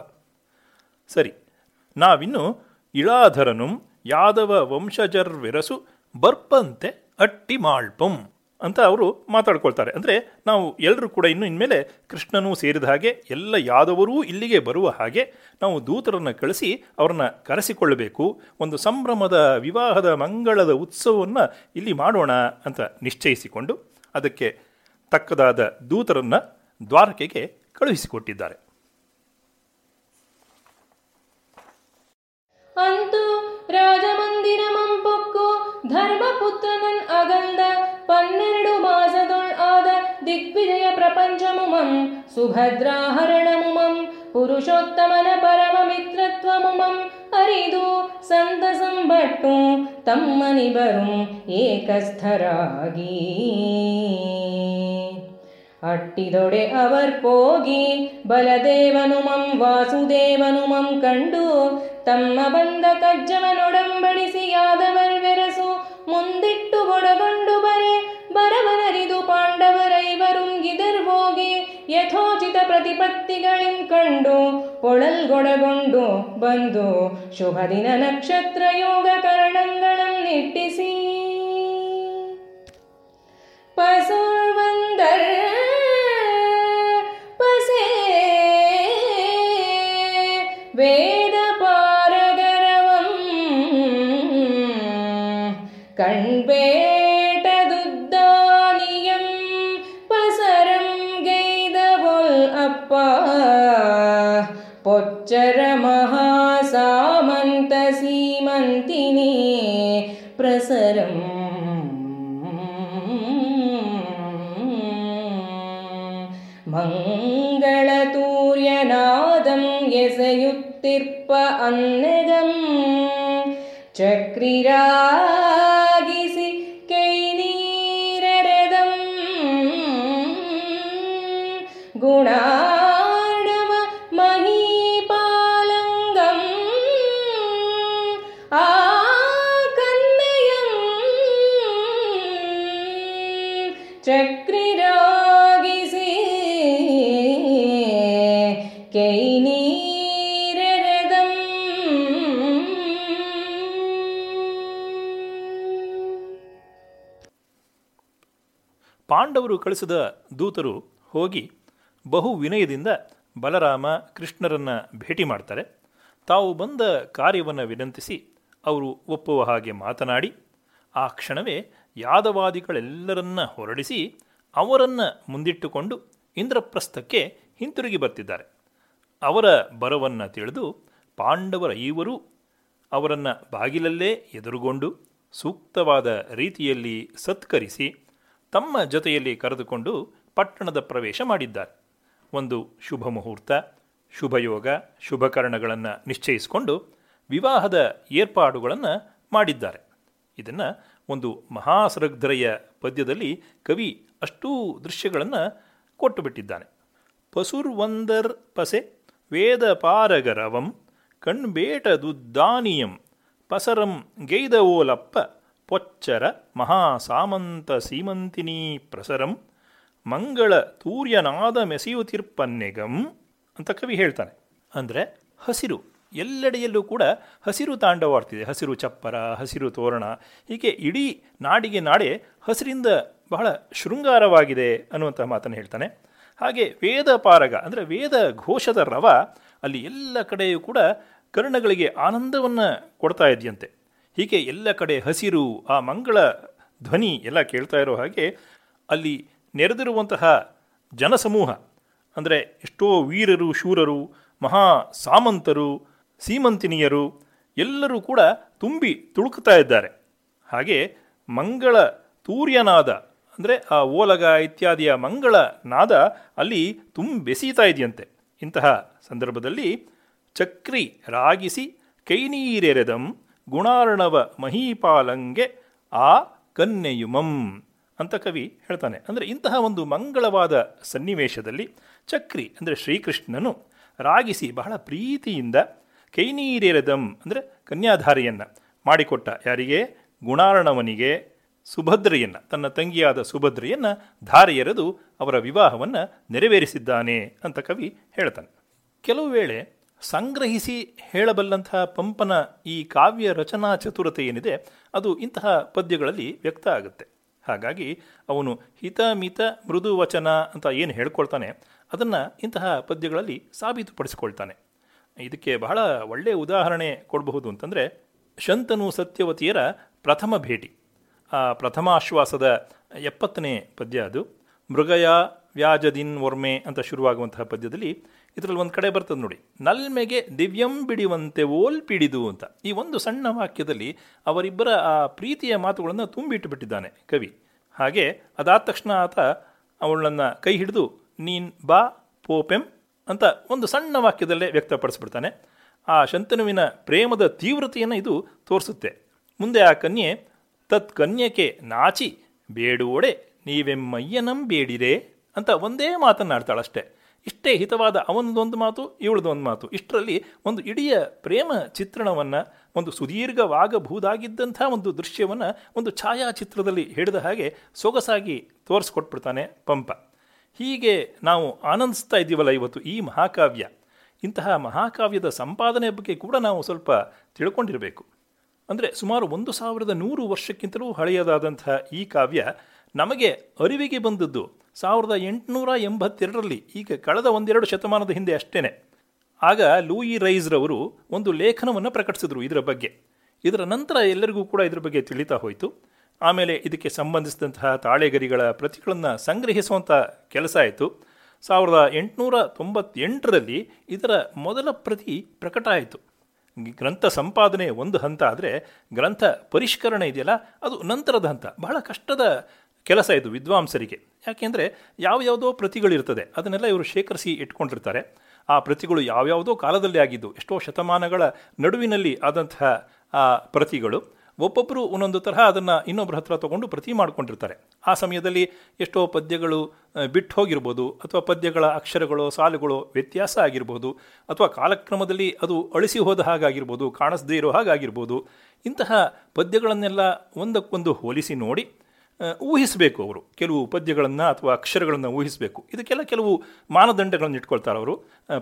ಸರಿ, ನಾವಿನ್ನು ಇಳಾಧರನು ಯಾದವ ವಂಶಜರ್ ವಂಶಜರ್ವಿರಸು ಬರ್ಪಂತೆ ಅಟ್ಟಿ ಮಾಳ್ಪಂ ಅಂತ ಅವರು ಮಾತಾಡ್ಕೊಳ್ತಾರೆ. ಅಂದರೆ ನಾವು ಎಲ್ಲರೂ ಕೂಡ ಇನ್ನು ಇನ್ಮೇಲೆ ಕೃಷ್ಣನೂ ಸೇರಿದ ಹಾಗೆ ಎಲ್ಲ ಯಾದವರೂ ಇಲ್ಲಿಗೆ ಬರುವ ಹಾಗೆ ನಾವು ದೂತರನ್ನು ಕಳಿಸಿ ಅವರನ್ನ ಕರೆಸಿಕೊಳ್ಳಬೇಕು. ಒಂದು ಸಂಭ್ರಮದ ವಿವಾಹದ ಮಂಗಳದ ಉತ್ಸವವನ್ನು ಇಲ್ಲಿ ಮಾಡೋಣ ಅಂತ ನಿಶ್ಚಯಿಸಿಕೊಂಡು ಅದಕ್ಕೆ ತಕ್ಕದಾದ ದೂತರನ್ನು ದ್ವಾರಕೆಗೆ ಕಳುಹಿಸಿಕೊಟ್ಟಿದ್ದಾರೆ. ಅಂತು ರಾಜಮಂದಿರಮಂ ಪೊಕ್ಕು ಧರ್ಮಪುತ್ರನನ್ ಅಗಂದ ಪನ್ನೆರಡು ಮಾಸದೊಳ್ ಆದ ದಿಗ್ವಿಜಯ ಪ್ರಪಂಚಮುಮಂ ಸುಭದ್ರಾಹರಣಮುಮಂ ಪುರುಷೋತ್ತಮನ ಪರಮ ಮಿತ್ರತ್ವಮುಮಂ ಅರಿದು ಸಂತಸಂ ಬಟ್ಟು ತಮ್ಮನಿಬರು ಏಕಸ್ಥರಾಗಿ ಅಟ್ಟಿದೊಡೆ ಅವರ್ ಹೋಗಿ ಬಲದೇವನು ಮಂ ವಾಸುದೇವನು ಮಂ ಕಂಡು ತಮ್ಮ ಬಂದ ಕಜ್ಜವನೊಡಂಬಡಿಸಿ ಯಾದವರ್ ವೆರಸು ಮುಂದಿಟ್ಟು ಒಡಗೊಂಡು ಬರೆ ಬರವನರಿದು ಪಾಂಡವರೈವರುಂಗಿದರ್ ಹೋಗಿ ಯಥೋಚಿತ ಪ್ರತಿಪತ್ತಿಗಳಿಂ ಕಂಡು ಒಳಲ್ಗೊಡಗೊಂಡು ಬಂದು ಶುಭ ದಿನ ನಕ್ಷತ್ರ ಯೋಗ ಕರಣಂಗಳಂ ನಿಟ್ಟಿಸಿ ಪಸೋರ್ವಂದರ್ युक्तिर्प अन्नदम् चक्रिरागिसि कैनीरदम् गुणा ಪಾಂಡವರು ಕಳಿಸಿದ ದೂತರು ಹೋಗಿ ಬಹು ವಿನಯದಿಂದ ಬಲರಾಮ ಕೃಷ್ಣರನ್ನು ಭೇಟಿ ಮಾಡ್ತಾರೆ. ತಾವು ಬಂದ ಕಾರ್ಯವನ್ನು ವಿನಂತಿಸಿ ಅವರು ಒಪ್ಪುವ ಹಾಗೆ ಮಾತನಾಡಿ, ಆ ಕ್ಷಣವೇ ಯಾದವಾದಿಗಳೆಲ್ಲರನ್ನ ಹೊರಡಿಸಿ ಅವರನ್ನು ಮುಂದಿಟ್ಟುಕೊಂಡು ಇಂದ್ರಪ್ರಸ್ಥಕ್ಕೆ ಹಿಂತಿರುಗಿ ಬರ್ತಿದ್ದಾರೆ. ಅವರ ಬರವನ್ನು ತಿಳಿದು ಪಾಂಡವರ ಐವರೂ ಅವರನ್ನು ಬಾಗಿಲಲ್ಲೇ ಎದುರುಗೊಂಡು ಸೂಕ್ತವಾದ ರೀತಿಯಲ್ಲಿ ಸತ್ಕರಿಸಿ ತಮ್ಮ ಜೊತೆಯಲ್ಲಿ ಕರೆದುಕೊಂಡು ಪಟ್ಟಣದ ಪ್ರವೇಶ ಮಾಡಿದ್ದಾರೆ. ಒಂದು ಶುಭ ಮುಹೂರ್ತ, ಶುಭಯೋಗ ಶುಭಕರಣಗಳನ್ನು ನಿಶ್ಚಯಿಸಿಕೊಂಡು ವಿವಾಹದ ಏರ್ಪಾಡುಗಳನ್ನು ಮಾಡಿದ್ದಾರೆ. ಇದನ್ನು ಒಂದು ಮಹಾಸೃಗ್ಧರೆಯ ಪದ್ಯದಲ್ಲಿ ಕವಿ ಅಷ್ಟೂ ದೃಶ್ಯಗಳನ್ನು ಕೊಟ್ಟು ಬಿಟ್ಟಿದ್ದಾನೆ ಪಸುರ್ವಂದರ್ ಪಸೆ ವೇದ ಪಾರಗರವಂ ಕಣ್ಬೇಟದುದ್ದಾನಿಯಂ ಪಸರಂ ಗೈದವೋಲಪ್ಪ ಪೊಚ್ಚರ ಮಹಾಸಾಮಂತ ಸೀಮಂತಿನೀ ಪ್ರಸರಂ ಮಂಗಳ ತೂರ್ಯನಾದ ಮೆಸೆಯುತಿರ್ಪನ್ನೆಗಂ ಅಂತ ಕವಿ ಹೇಳ್ತಾನೆ. ಅಂದರೆ ಹಸಿರು, ಎಲ್ಲೆಡೆಯಲ್ಲೂ ಕೂಡ ಹಸಿರು ತಾಂಡವಾಡ್ತಿದೆ. ಹಸಿರು ಚಪ್ಪರ, ಹಸಿರು ತೋರಣ, ಹೀಗೆ ಇಡೀ ನಾಡಿಗೆ ನಾಡೆ ಹಸಿರಿಂದ ಬಹಳ ಶೃಂಗಾರವಾಗಿದೆ ಅನ್ನುವಂಥ ಮಾತನ್ನು ಹೇಳ್ತಾನೆ. ಹಾಗೆ ವೇದ ಪಾರಗ, ಅಂದರೆ ವೇದ ಘೋಷದ ರವ, ಅಲ್ಲಿ ಎಲ್ಲ ಕಡೆಯೂ ಕೂಡ ಕರ್ಣಗಳಿಗೆ ಆನಂದವನ್ನು ಕೊಡ್ತಾ ಇದೆಯಂತೆ. ಹೀಗೆ ಎಲ್ಲ ಕಡೆ ಹಸಿರು, ಆ ಮಂಗಳ ಧ್ವನಿ ಎಲ್ಲ ಕೇಳ್ತಾ ಇರೋ ಹಾಗೆ ಅಲ್ಲಿ ನೆರೆದಿರುವಂತಹ ಜನಸಮೂಹ, ಅಂದರೆ ಎಷ್ಟೋ ವೀರರು, ಶೂರರು, ಮಹಾ ಸಾಮಂತರು, ಸೀಮಂತಿನಿಯರು, ಎಲ್ಲರೂ ಕೂಡ ತುಂಬಿ ತುಳುಕ್ತಾ ಇದ್ದಾರೆ. ಹಾಗೆ ಮಂಗಳ ತೂರ್ಯನಾದ, ಅಂದರೆ ಆ ಓಲಗ ಇತ್ಯಾದಿಯ ಮಂಗಳ ನಾದ ಅಲ್ಲಿ ತುಂಬೆಸೀತಾ ಇದೆಯಂತೆ. ಇಂತಹ ಸಂದರ್ಭದಲ್ಲಿ ಚಕ್ರಿ ರಾಗಿಸಿ ಕೈನೀರೆರೆದಂ ಗುಣಾರ್ಣವ ಮಹೀಪಾಲಂಗೆ ಆ ಕನ್ಯೆಯುಮಂ ಅಂತ ಕವಿ ಹೇಳ್ತಾನೆ. ಅಂದರೆ ಇಂತಹ ಒಂದು ಮಂಗಳವಾದ ಸನ್ನಿವೇಶದಲ್ಲಿ ಚಕ್ರಿ ಅಂದರೆ ಶ್ರೀಕೃಷ್ಣನು ರಾಗಿಸಿ ಬಹಳ ಪ್ರೀತಿಯಿಂದ ಕೈನೀರೆರೆದಂ ಅಂದರೆ ಕನ್ಯಾಧಾರಿಯನ್ನು ಮಾಡಿಕೊಟ್ಟ. ಯಾರಿಗೆ? ಗುಣಾರ್ಣವನಿಗೆ ಸುಭದ್ರೆಯನ್ನು, ತನ್ನ ತಂಗಿಯಾದ ಸುಭದ್ರೆಯನ್ನು ಧಾರೆಯೆರೆದು ಅವರ ವಿವಾಹವನ್ನು ನೆರವೇರಿಸಿದ್ದಾನೆ ಅಂತ ಕವಿ ಹೇಳ್ತಾನೆ. ಕೆಲವು ವೇಳೆ ಸಂಗ್ರಹಿಸಿ ಹೇಳಬಲ್ಲಂತಹ ಪಂಪನ ಈ ಕಾವ್ಯ ರಚನಾ ಚತುರತೆ ಏನಿದೆ, ಅದು ಇಂತಹ ಪದ್ಯಗಳಲ್ಲಿ ವ್ಯಕ್ತ ಆಗುತ್ತೆ. ಹಾಗಾಗಿ ಅವನು ಹಿತ, ಮಿತ, ಮೃದು ವಚನ ಅಂತ ಏನು ಹೇಳ್ಕೊಳ್ತಾನೆ, ಅದನ್ನು ಇಂತಹ ಪದ್ಯಗಳಲ್ಲಿ ಸಾಬೀತುಪಡಿಸಿಕೊಳ್ತಾನೆ. ಇದಕ್ಕೆ ಬಹಳ ಒಳ್ಳೆಯ ಉದಾಹರಣೆ ಕೊಡಬಹುದು ಅಂತಂದರೆ, ಶಂತನು ಸತ್ಯವತಿಯರ ಪ್ರಥಮ ಭೇಟಿ. ಆ ಪ್ರಥಮಾಶ್ವಾಸದ ಎಪ್ಪತ್ತನೇ ಪದ್ಯ ಅದು. ಮೃಗಯ ವ್ಯಾಜದಿನ್ ವರ್ಮೆ ಅಂತ ಶುರುವಾಗುವಂತಹ ಪದ್ಯದಲ್ಲಿ ಇದರಲ್ಲಿ ಒಂದು ಕಡೆ ಬರ್ತದೆ ನೋಡಿ. ನಲ್ಮೆಗೆ ದಿವ್ಯಂ ಬಿಡಿವಂತೆ ಓಲ್ ಪಿಡಿದು ಅಂತ. ಈ ಒಂದು ಸಣ್ಣ ವಾಕ್ಯದಲ್ಲಿ ಅವರಿಬ್ಬರ ಆ ಪ್ರೀತಿಯ ಮಾತುಗಳನ್ನು ತುಂಬಿಟ್ಟು ಬಿಟ್ಟಿದ್ದಾನೆ ಕವಿ. ಹಾಗೆ ಅದಾದ ತಕ್ಷಣ ಆತ ಅವಳನ್ನು ಕೈ ಹಿಡಿದು, ನೀನ್ ಬಾ, ಪೋಪೆಂ ಅಂತ ಒಂದು ಸಣ್ಣ ವಾಕ್ಯದಲ್ಲೇ ವ್ಯಕ್ತಪಡಿಸ್ಬಿಡ್ತಾನೆ. ಆ ಶಂತನುವಿನ ಪ್ರೇಮದ ತೀವ್ರತೆಯನ್ನು ಇದು ತೋರಿಸುತ್ತೆ. ಮುಂದೆ ಆ ಕನ್ಯೆ, ತತ್ ಕನ್ಯಕೆ ನಾಚಿ, ಬೇಡೋಡೆ ನೀವೆಮ್ಮಯ್ಯನಂ ಬೇಡಿರೆ ಅಂತ ಒಂದೇ ಮಾತನ್ನಾಡ್ತಾಳಷ್ಟೇ. ಇಷ್ಟೇ ಹಿತವಾದ ಅವನದೊಂದು ಮಾತು, ಇವಳದೊಂದು ಮಾತು. ಇಷ್ಟರಲ್ಲಿ ಒಂದು ಇಡೀ ಪ್ರೇಮ ಚಿತ್ರಣವನ್ನು, ಒಂದು ಸುದೀರ್ಘವಾಗಬಹುದಾಗಿದ್ದಂಥ ಒಂದು ದೃಶ್ಯವನ್ನು ಒಂದು ಛಾಯಾಚಿತ್ರದಲ್ಲಿ ಹಿಡಿದ ಹಾಗೆ ಸೊಗಸಾಗಿ ತೋರಿಸ್ಕೊಟ್ಬಿಡ್ತಾನೆ ಪಂಪ. ಹೀಗೆ ನಾವು ಆನಂದಿಸ್ತಾ ಇದ್ದೀವಲ್ಲ ಇವತ್ತು ಈ ಮಹಾಕಾವ್ಯ. ಇಂತಹ ಮಹಾಕಾವ್ಯದ ಸಂಪಾದನೆ ಬಗ್ಗೆ ಕೂಡ ನಾವು ಸ್ವಲ್ಪ ತಿಳ್ಕೊಂಡಿರಬೇಕು. ಅಂದರೆ ಸುಮಾರು ಒಂದು ಸಾವಿರದ ನೂರು ವರ್ಷಕ್ಕಿಂತಲೂ ಹಳೆಯದಾದಂತಹ ಈ ಕಾವ್ಯ ನಮಗೆ ಅರಿವಿಗೆ ಬಂದದ್ದು ಸಾವಿರದ ಎಂಟುನೂರ ಎಂಬತ್ತೆರಡರಲ್ಲಿ, ಈಗ ಕಳೆದ ಒಂದೆರಡು ಶತಮಾನದ ಹಿಂದೆ ಅಷ್ಟೇ ಆಗ ಲೂಯಿ ರೈಸ್ರವರು ಒಂದು ಲೇಖನವನ್ನು ಪ್ರಕಟಿಸಿದರು ಇದರ ಬಗ್ಗೆ. ಇದರ ನಂತರ ಎಲ್ಲರಿಗೂ ಕೂಡ ಇದರ ಬಗ್ಗೆ ತಿಳಿತಾ ಹೋಯಿತು. ಆಮೇಲೆ ಇದಕ್ಕೆ ಸಂಬಂಧಿಸಿದಂತಹ ತಾಳೆಗರಿಗಳ ಪ್ರತಿಗಳನ್ನು ಸಂಗ್ರಹಿಸುವಂಥ ಕೆಲಸ ಆಯಿತು. ಸಾವಿರದ ಎಂಟುನೂರ ತೊಂಬತ್ತೆಂಟರಲ್ಲಿ ಇದರ ಮೊದಲ ಪ್ರತಿ ಪ್ರಕಟ ಆಯಿತು. ಗ್ರಂಥ ಸಂಪಾದನೆ ಒಂದು ಹಂತ ಆದರೆ ಗ್ರಂಥ ಪರಿಷ್ಕರಣೆ ಇದೆಯಲ್ಲ, ಅದು ನಂತರದ ಹಂತ. ಬಹಳ ಕಷ್ಟದ ಕೆಲಸ ಇದು ವಿದ್ವಾಂಸರಿಗೆ. ಯಾಕೆಂದರೆ ಯಾವ್ಯಾವುದೋ ಪ್ರತಿಗಳಿರ್ತದೆ, ಅದನ್ನೆಲ್ಲ ಇವರು ಶೇಖರಿಸಿ ಇಟ್ಕೊಂಡಿರ್ತಾರೆ. ಆ ಪ್ರತಿಗಳು ಯಾವ್ಯಾವುದೋ ಕಾಲದಲ್ಲಿ ಆಗಿದ್ದು, ಎಷ್ಟೋ ಶತಮಾನಗಳ ನಡುವಿನಲ್ಲಿ ಆದಂತಹ, ಆ, ಪ್ರತಿಗಳು ಒಬ್ಬೊಬ್ಬರು ಒಂದೊಂದು ತರಹ ಅದನ್ನು ಇನ್ನೊಬ್ಬರ ಹತ್ರ ತೊಗೊಂಡು ಪ್ರತಿ ಮಾಡ್ಕೊಂಡಿರ್ತಾರೆ. ಆ ಸಮಯದಲ್ಲಿ ಎಷ್ಟೋ ಪದ್ಯಗಳು ಬಿಟ್ಟು ಹೋಗಿರ್ಬೋದು, ಅಥವಾ ಪದ್ಯಗಳ ಅಕ್ಷರಗಳು, ಸಾಲುಗಳು ವ್ಯತ್ಯಾಸ ಆಗಿರ್ಬೋದು, ಅಥವಾ ಕಾಲಕ್ರಮದಲ್ಲಿ ಅದು ಅಳಿಸಿ ಹೋದ ಹಾಗಾಗಿರ್ಬೋದು, ಕಾಣಿಸದೇ ಇರೋ ಹಾಗಾಗಿರ್ಬೋದು, ಇಂತಹ ಪದ್ಯಗಳನ್ನೆಲ್ಲ ಒಂದಕ್ಕೊಂದು ಹೋಲಿಸಿ ನೋಡಿ ಊಹಿಸಬೇಕು ಅವರು. ಕೆಲವು ಪದ್ಯಗಳನ್ನು ಅಥವಾ ಅಕ್ಷರಗಳನ್ನು ಊಹಿಸಬೇಕು. ಇದಕ್ಕೆಲ್ಲ ಕೆಲವು ಮಾನದಂಡಗಳನ್ನು ಇಟ್ಕೊಳ್ತಾರೆ ಅವರು.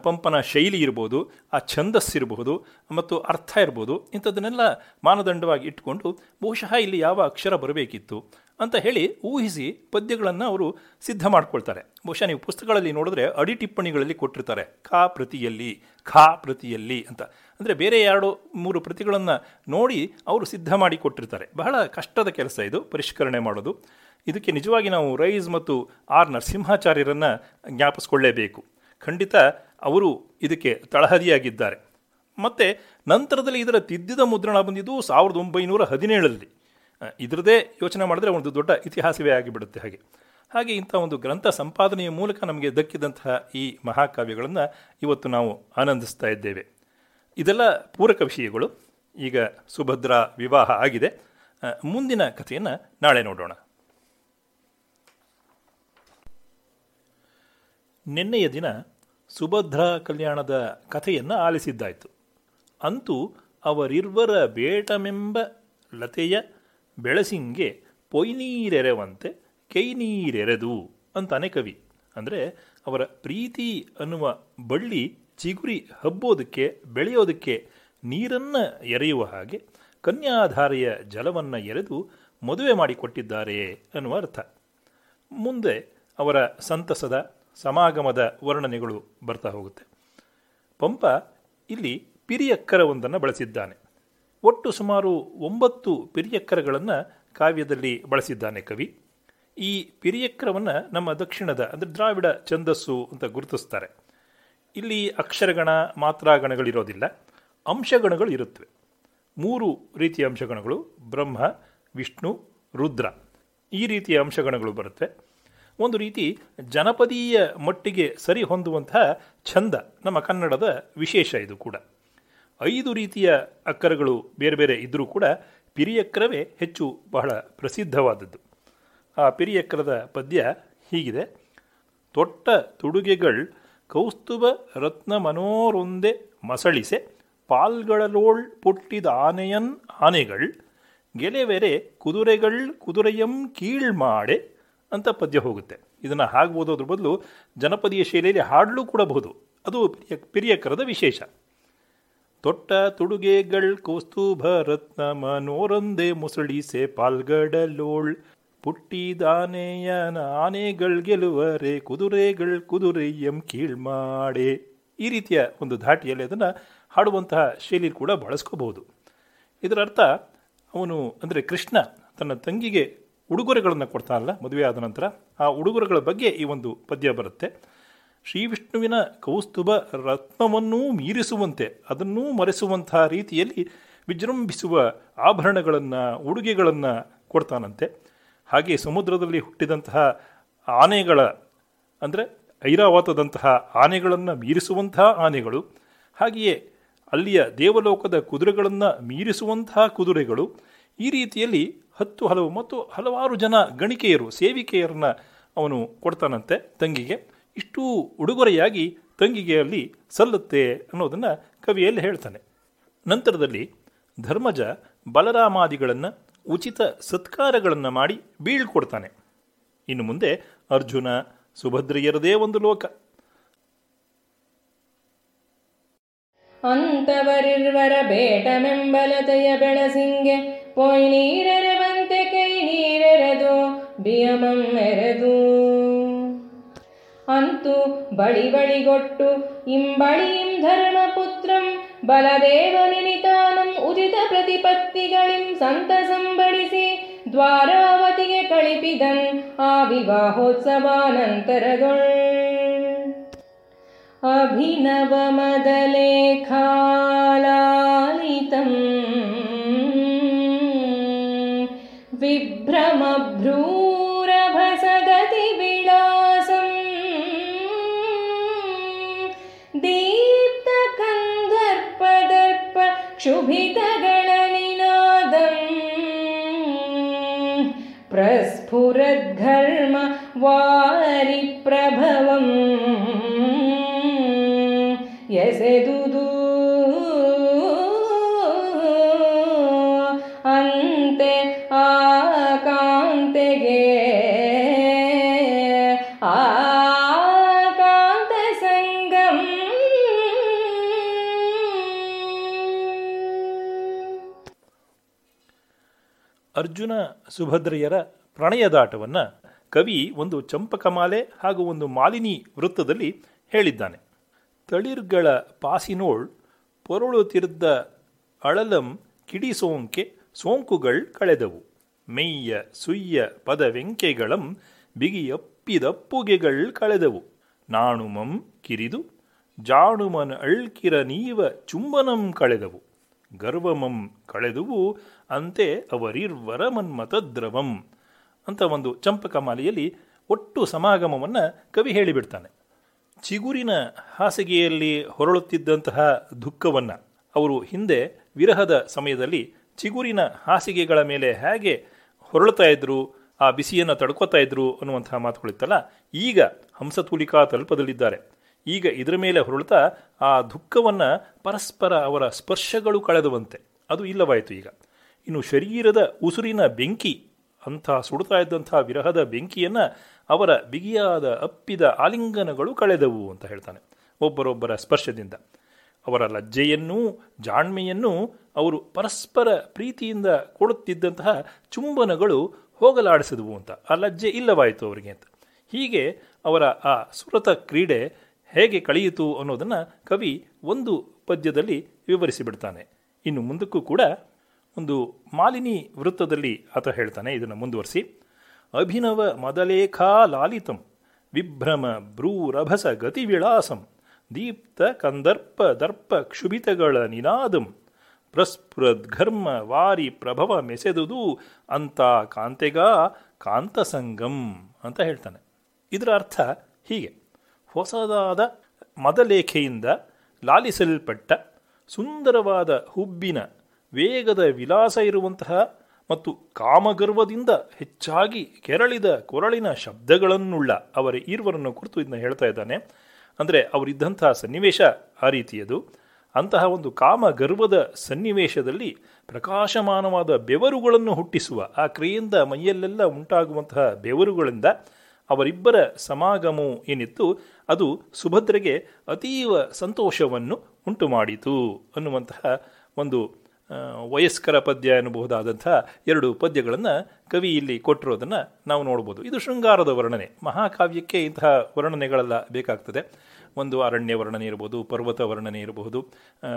ಪಂಪನ ಶೈಲಿ ಇರ್ಬೋದು, ಆ ಛಂದಸ್ಸಿರಬಹುದು ಮತ್ತು ಅರ್ಥ ಇರ್ಬೋದು, ಇಂಥದ್ದನ್ನೆಲ್ಲ ಮಾನದಂಡವಾಗಿ ಇಟ್ಕೊಂಡು ಬಹುಶಃ ಇಲ್ಲಿ ಯಾವ ಅಕ್ಷರ ಬರಬೇಕಿತ್ತು ಅಂತ ಹೇಳಿ ಊಹಿಸಿ ಪದ್ಯಗಳನ್ನು ಅವರು ಸಿದ್ಧ ಮಾಡ್ಕೊಳ್ತಾರೆ. ಬಹುಶಃ ನೀವು ಪುಸ್ತಕಗಳಲ್ಲಿ ನೋಡಿದ್ರೆ ಅಡಿ ಟಿಪ್ಪಣಿಗಳಲ್ಲಿ ಕೊಟ್ಟಿರ್ತಾರೆ. ಖಾ ಪ್ರತಿಯಲ್ಲಿ ಖಾ ಪ್ರತಿಯಲ್ಲಿ ಅಂತ. ಅಂದರೆ ಬೇರೆ ಎರಡು, ಮೂರು ಪ್ರತಿಗಳನ್ನು ನೋಡಿ ಅವರು ಸಿದ್ಧ ಮಾಡಿ ಕೊಟ್ಟಿರ್ತಾರೆ. ಬಹಳ ಕಷ್ಟದ ಕೆಲಸ ಇದು, ಪರಿಷ್ಕರಣೆ ಮಾಡೋದು. ಇದಕ್ಕೆ ನಿಜವಾಗಿ ನಾವು ರೈಸ್ ಮತ್ತು ಆರ್ ನರಸಿಂಹಾಚಾರ್ಯರನ್ನು ಜ್ಞಾಪಿಸ್ಕೊಳ್ಳೇಬೇಕು. ಖಂಡಿತ ಅವರು ಇದಕ್ಕೆ ತಳಹದಿಯಾಗಿದ್ದಾರೆ. ಮತ್ತು ನಂತರದಲ್ಲಿ ಇದರ ತಿದ್ದಿದ ಮುದ್ರಣ ಬಂದಿದ್ದು ಸಾವಿರದ ಒಂಬೈನೂರ ಹದಿನೇಳರಲ್ಲಿ. ಇದರದೇ ಯೋಚನೆ ಮಾಡಿದ್ರೆ ಒಂದು ದೊಡ್ಡ ಇತಿಹಾಸವೇ ಆಗಿಬಿಡುತ್ತೆ ಹಾಗೆ. ಹಾಗೆ ಇಂಥ ಒಂದು ಗ್ರಂಥ ಸಂಪಾದನೆಯ ಮೂಲಕ ನಮಗೆ ದಕ್ಕಿದಂತಹ ಈ ಮಹಾಕಾವ್ಯಗಳನ್ನು ಇವತ್ತು ನಾವು ಆನಂದಿಸ್ತಾ ಇದ್ದೇವೆ. ಇದೆಲ್ಲ ಪೂರಕ ವಿಷಯಗಳು. ಈಗ ಸುಭದ್ರ ವಿವಾಹ ಆಗಿದೆ. ಮುಂದಿನ ಕಥೆಯನ್ನು ನಾಳೆ ನೋಡೋಣ. ನಿನ್ನೆಯ ದಿನ ಸುಭದ್ರ ಕಲ್ಯಾಣದ ಕಥೆಯನ್ನು ಆಲಿಸಿದ್ದಾಯಿತು. ಅಂತೂ ಅವರಿರ್ವರ ಬೇಟಮೆಂಬ ಲತೆಯ ಬೆಳಸಿಂಗೆ ಪೊಯ್ನೀರೆರೆವಂತೆ ಕೈನೀರೆರೆದು ಅಂತಾನೆ ಕವಿ. ಅಂದರೆ ಅವರ ಪ್ರೀತಿ ಅನ್ನುವ ಬಳ್ಳಿ ಚಿಗುರಿ ಹಬ್ಬೋದಕ್ಕೆ, ಬೆಳೆಯೋದಕ್ಕೆ ನೀರನ್ನು ಎರೆಯುವ ಹಾಗೆ ಕನ್ಯಾಧಾರೆಯ ಜಲವನ್ನು ಎರೆದು ಮದುವೆ ಮಾಡಿಕೊಟ್ಟಿದ್ದಾರೆ ಅನ್ನುವ ಅರ್ಥ. ಮುಂದೆ ಅವರ ಸಂತಸದ, ಸಮಾಗಮದ ವರ್ಣನೆಗಳು ಬರ್ತಾ ಹೋಗುತ್ತೆ. ಪಂಪ ಇಲ್ಲಿ ಪಿರಿಯಕ್ಕರವೊಂದನ್ನು ಬಳಸಿದ್ದಾನೆ. ಒಟ್ಟು ಸುಮಾರು ಒಂಬತ್ತು ಪಿರಿಯಕ್ಕರಗಳನ್ನು ಕಾವ್ಯದಲ್ಲಿ ಬಳಸಿದ್ದಾನೆ ಕವಿ. ಈ ಪಿರಿಯಕ್ರವನ್ನು ನಮ್ಮ ದಕ್ಷಿಣದ, ಅಂದರೆ ದ್ರಾವಿಡ ಛಂದಸ್ಸು ಅಂತ ಗುರುತಿಸ್ತಾರೆ. ಇಲ್ಲಿ ಅಕ್ಷರಗಣ, ಮಾತ್ರಾಗಣಗಳಿರೋದಿಲ್ಲ, ಅಂಶಗಣಗಳು ಇರುತ್ತವೆ. ಮೂರು ರೀತಿಯ ಅಂಶಗಣಗಳು, ಬ್ರಹ್ಮ, ವಿಷ್ಣು, ರುದ್ರ. ಈ ರೀತಿಯ ಅಂಶಗಣಗಳು ಬರುತ್ತೆ ಒಂದು ರೀತಿ ಜನಪದೀಯ ಮಟ್ಟಿಗೆ ಸರಿ ಹೊಂದುವಂತಹ ಛಂದ ನಮ್ಮ ಕನ್ನಡದ ವಿಶೇಷ ಇದು ಕೂಡ. ಐದು ರೀತಿಯ ಅಕ್ಕರಗಳು ಬೇರೆ ಬೇರೆ ಇದ್ದರೂ ಕೂಡ ಪಿರಿಯಕ್ಕರವೇ ಹೆಚ್ಚು ಬಹಳ ಪ್ರಸಿದ್ಧವಾದದ್ದು. ಆ ಪಿರಿಯಕ್ಕರದ ಪದ್ಯ ಹೀಗಿದೆ. ತೊಟ್ಟ ತುಡುಗೆಗಳ್ ಕೌಸ್ತುಭ ರತ್ನ ಮನೋರೊಂದೆ ಮಸಳಿಸೆ ಪಾಲ್ಗಳಲೋಳ್ ಪುಟ್ಟಿದ ಆನೆಯನ್ ಆನೆಗಳ್ ಗೆಲೆವೆರೆ ಕುದುರೆಗಳ್ ಕುದುರೆಯಂ ಕೀಳ್ ಮಾಡೆ ಅಂತ ಪದ್ಯ ಹೋಗುತ್ತೆ. ಇದನ್ನು ಹಾಗೆ ಓದೋದ್ರ ಬದಲು ಜನಪದೀಯ ಶೈಲಿಯಲ್ಲಿ ಹಾಡಲು ಕೂಡಬಹುದು. ಅದು ಪಿರಿಯ ಪಿರಿಯಕ್ಕರದ ವಿಶೇಷ. ತೊಟ್ಟ ತುಡುಗೆಗಳ್ ಕೋಸ್ತೂಭ ರತ್ನ ಮನೋರಂದೆ ಮುಸಳಿಸೆ ಪಾಲ್ಗಡಲೋಳ್ ಪುಟ್ಟಿದಾನೆಯ ಆನೆಗಳ್ ಗೆಲುವರೆ, ಕುದುರೆಗಳ್ ಕುದುರೆಯಂ ಕೀಳ್ಮಾಡೆ ಈ ರೀತಿಯ ಒಂದು ಧಾಟಿಯಲ್ಲಿ ಅದನ್ನು ಹಾಡುವಂತಹ ಶೈಲಿ ಕೂಡ ಬಳಸ್ಕೋಬಹುದು. ಇದರ ಅರ್ಥ, ಅವನು ಅಂದರೆ ಕೃಷ್ಣ ತನ್ನ ತಂಗಿಗೆ ಉಡುಗೊರೆಗಳನ್ನು ಕೊಡ್ತಾನಲ್ಲ ಮದುವೆ ಆದ ನಂತರ, ಆ ಉಡುಗೊರೆಗಳ ಬಗ್ಗೆ ಈ ಒಂದು ಪದ್ಯ ಬರುತ್ತೆ. ಶ್ರೀ ವಿಷ್ಣುವಿನ ಕೌಸ್ತುಭ ರತ್ನವನ್ನೂ ಮೀರಿಸುವಂತೆ, ಅದನ್ನೂ ಮರೆಸುವಂತಹ ರೀತಿಯಲ್ಲಿ ವಿಜೃಂಭಿಸುವ ಆಭರಣಗಳನ್ನು, ಉಡುಗೆಗಳನ್ನು ಕೊಡ್ತಾನಂತೆ. ಹಾಗೆ ಸಮುದ್ರದಲ್ಲಿ ಹುಟ್ಟಿದಂತಹ ಆನೆಗಳ, ಅಂದರೆ ಐರಾವತದಂತಹ ಆನೆಗಳನ್ನು ಮೀರಿಸುವಂತಹ ಆನೆಗಳು, ಹಾಗೆಯೇ ಅಲ್ಲಿಯ ದೇವಲೋಕದ ಕುದುರೆಗಳನ್ನು ಮೀರಿಸುವಂತಹ ಕುದುರೆಗಳು, ಈ ರೀತಿಯಲ್ಲಿ ಹತ್ತು ಹಲವು ಮತ್ತು ಹಲವಾರು ಜನ ಗಣಿಕೆಯರು, ಸೇವಿಕೆಯರನ್ನು ಅವನು ಕೊಡ್ತಾನಂತೆ ತಂಗಿಗೆ. ಇಷ್ಟು ಉಡುಗೊರೆಯಾಗಿ ತಂಗಿಗೆ ಅಲ್ಲಿ ಸಲ್ಲುತ್ತೆ ಅನ್ನೋದನ್ನು ಕವಿಯಲ್ಲಿ ಹೇಳ್ತಾನೆ. ನಂತರದಲ್ಲಿ ಧರ್ಮಜ ಬಲರಾಮಾದಿಗಳನ್ನು ಉಚಿತ ಸತ್ಕಾರಗಳನ್ನು ಮಾಡಿ ಬೀಳ್ಕೊಡ್ತಾನೆ ಇನ್ನು ಮುಂದೆ ಅರ್ಜುನ, ಸುಭದ್ರೆಯರದೇ ಒಂದು ಲೋಕ. ಅಂತವರಿರ್ವರ ಬೇಟ ಮೆಂಬಲತೆಯ ಬೆಳಸಿಂಗೆ ಪೊಯ್ ನೀರೆರವಂತೆ ಕೈ ನೀರೆರೆದು, ಬಿಯಮಂ ಎರೆದು ಅಂತು బడి బడిగొట్టు ఇంబళిం ಪುತ್ರಂ, ಬಲದೇವ ನಿನಿತಾನಂ ಉದಿತ ಪ್ರತಿಪತ್ತಿಗಳಿಂ ಸಂತಸಂಬಡಿಸಿ ದ್ವಾರಾವತಿಗೆ ಕಳಿಪಿದನ್ ಆ ವಿವಾಹೋತ್ಸವಾನಂತರಗೊಳ್. ಅಭಿನವ ಮದಲೇಖಾಲಾಲಿತಂ ವಿಭ್ರಮ ಭ್ರೂರಭಸಗತಿ ವಿಳಾ दर्पदर्प क्षुभितगणनिनादम् प्रस्फुरद्घर्म वारिप्रभवम् यस्य ಅರ್ಜುನ ಸುಭದ್ರೆಯರ ಪ್ರಣಯದಾಟವನ್ನು ಕವಿ ಒಂದು ಚಂಪಕಮಾಲೆ ಹಾಗೂ ಒಂದು ಮಾಲಿನಿ ವೃತ್ತದಲ್ಲಿ ಹೇಳಿದ್ದಾನೆ. ತಳಿರ್ಗಳ ಪಾಸಿನೋಳ್, ಪೊರಳುತಿರ್ದ ಅಳಲಂ ಕಿಡಿ ಸೋಂಕೆ ಸೋಂಕುಗಳ್ ಕಳೆದವು. ಮೆಯ್ಯ ಸುಯ್ಯ ಪದವೆಂಕೆಗಳಂ ಬಿಗಿಯಪ್ಪಿದಪ್ಪುಗೆಗಳ್ ಕಳೆದವು. ನಾಣುಮಂ ಕಿರಿದು, ಜಾಣುಮನ ಅಳ್ಕಿರ ನೀವ ಚುಂಬನಂ ಕಳೆದವು. ಗರ್ವಮಂ ಕಳೆದುವು ಅಂತೆ ಅವರಿರ್ವರ ಮನ್ಮತದ್ರವಂ ಅಂತ ಒಂದು ಚಂಪಕಮಾಲೆಯಲ್ಲಿ ಒಟ್ಟು ಸಮಾಗಮವನ್ನು ಕವಿ ಹೇಳಿಬಿಡ್ತಾನೆ. ಚಿಗುರಿನ ಹಾಸಿಗೆಯಲ್ಲಿ ಹೊರಳುತ್ತಿದ್ದಂತಹ ದುಃಖವನ್ನು ಅವರು ಹಿಂದೆ ವಿರಹದ ಸಮಯದಲ್ಲಿ ಚಿಗುರಿನ ಹಾಸಿಗೆಗಳ ಮೇಲೆ ಹೇಗೆ ಹೊರಳ್ತಾ ಇದ್ರು, ಆ ಬಿಸಿಯನ್ನು ತಡ್ಕೋತಾ ಇದ್ರು ಅನ್ನುವಂತಹ ಮಾತುಗಳಿತ್ತಲ್ಲ, ಈಗ ಹಂಸತೂಲಿಕಾ ತಲ್ಪದಲ್ಲಿದ್ದಾರೆ. ಈಗ ಇದರ ಮೇಲೆ ಹೊರಳ್ತಾ ಆ ದುಃಖವನ್ನು ಪರಸ್ಪರ ಅವರ ಸ್ಪರ್ಶಗಳು ಕಳೆದುವಂತೆ. ಅದು ಇಲ್ಲವಾಯಿತು ಈಗ. ಇನ್ನು ಶರೀರದ ಉಸುರಿನ ಬೆಂಕಿ, ಅಂಥ ಸುಡ್ತಾ ಇದ್ದಂಥ ವಿರಹದ ಬೆಂಕಿಯನ್ನು ಅವರ ಬಿಗಿಯಾದ ಅಪ್ಪಿದ ಆಲಿಂಗನಗಳು ಕಳೆದವು ಅಂತ ಹೇಳ್ತಾನೆ ಒಬ್ಬರೊಬ್ಬರ ಸ್ಪರ್ಶದಿಂದ. ಅವರ ಲಜ್ಜೆಯನ್ನೂ ಜಾಣ್ಮೆಯನ್ನೂ ಅವರು ಪರಸ್ಪರ ಪ್ರೀತಿಯಿಂದ ಕೊಡುತ್ತಿದ್ದಂತಹ ಚುಂಬನಗಳು ಹೋಗಲಾಡಿಸಿದವು ಅಂತ. ಆ ಲಜ್ಜೆ ಇಲ್ಲವಾಯಿತು ಅವರಿಗೆ ಅಂತ. ಹೀಗೆ ಅವರ ಆ ಸುರತ ಕ್ರೀಡೆ ಹೇಗೆ ಕಳೆಯಿತು ಅನ್ನೋದನ್ನು ಕವಿ ಒಂದು ಪದ್ಯದಲ್ಲಿ ವಿವರಿಸಿಬಿಡ್ತಾನೆ. ಇನ್ನು ಮುಂದಕ್ಕೂ ಕೂಡ ಒಂದು ಮಾಲಿನಿ ವೃತ್ತದಲ್ಲಿ ಆತ ಹೇಳ್ತಾನೆ, ಇದನ್ನು ಮುಂದುವರಿಸಿ. ಅಭಿನವ ಮದಲೇಖಾ ಲಾಲಿತಂ, ವಿಭ್ರಮ ಭ್ರೂರಭಸ ಗತಿವಿಳಾಸಂ ದೀಪ್ತ ಕಂದರ್ಪ ದರ್ಪ ಕ್ಷುಭಿತಗಳ ನಿನಾದಂ ಪ್ರಸ್ಫುರದ್ಘರ್ಮ ವಾರಿ ಪ್ರಭವ ಮೆಸೆದುದು, ಅಂತ ಕಾಂತೆಗ ಕಾಂತಸಂಗಂ ಅಂತ ಹೇಳ್ತಾನೆ. ಇದರ ಅರ್ಥ ಹೀಗೆ. ಹೊಸದಾದ ಮದಲೇಖೆಯಿಂದ ಲಾಲಿಸಲ್ಪಟ್ಟ ಸುಂದರವಾದ ಹುಬ್ಬಿನ ವೇಗದ ವಿಲಾಸ ಇರುವಂತಹ ಮತ್ತು ಕಾಮಗರ್ವದಿಂದ ಹೆಚ್ಚಾಗಿ ಕೆರಳಿದ ಕೊರಳಿನ ಶಬ್ದಗಳನ್ನುಳ್ಳ ಅವರ ಈರ್ವರನ್ನು ಕುರಿತು ಇದನ್ನು ಹೇಳ್ತಾ ಇದ್ದಾನೆ. ಅಂದರೆ ಅವರಿದ್ದಂತಹ ಸನ್ನಿವೇಶ ಆ ರೀತಿಯದು. ಅಂತಹ ಒಂದು ಕಾಮಗರ್ವದ ಸನ್ನಿವೇಶದಲ್ಲಿ ಪ್ರಕಾಶಮಾನವಾದ ಬೆವರುಗಳನ್ನು ಹುಟ್ಟಿಸುವ ಆ ಕ್ರಿಯೆಯಿಂದ ಮೈಯಲ್ಲೆಲ್ಲ ಉಂಟಾಗುವಂತಹ ಬೆವರುಗಳಿಂದ ಅವರಿಬ್ಬರ ಸಮಾಗಮವು ಏನಿತ್ತು, ಅದು ಸುಭದ್ರೆಗೆ ಅತೀವ ಸಂತೋಷವನ್ನು ಉಂಟು ಮಾಡಿತು ಅನ್ನುವಂತಹ ಒಂದು ವಯಸ್ಕರ ಪದ್ಯ ಎನ್ನಬಹುದಾದಂಥ ಎರಡು ಪದ್ಯಗಳನ್ನು ಕವಿ ಇಲ್ಲಿ ಕೊಟ್ಟಿರೋದನ್ನು ನಾವು ನೋಡ್ಬೋದು. ಇದು ಶೃಂಗಾರದ ವರ್ಣನೆ. ಮಹಾಕಾವ್ಯಕ್ಕೆ ಇಂತಹ ವರ್ಣನೆಗಳೆಲ್ಲ ಬೇಕಾಗ್ತದೆ. ಒಂದು ಅರಣ್ಯ ವರ್ಣನೆ ಇರಬಹುದು ಪರ್ವತ ವರ್ಣನೆ ಇರಬಹುದು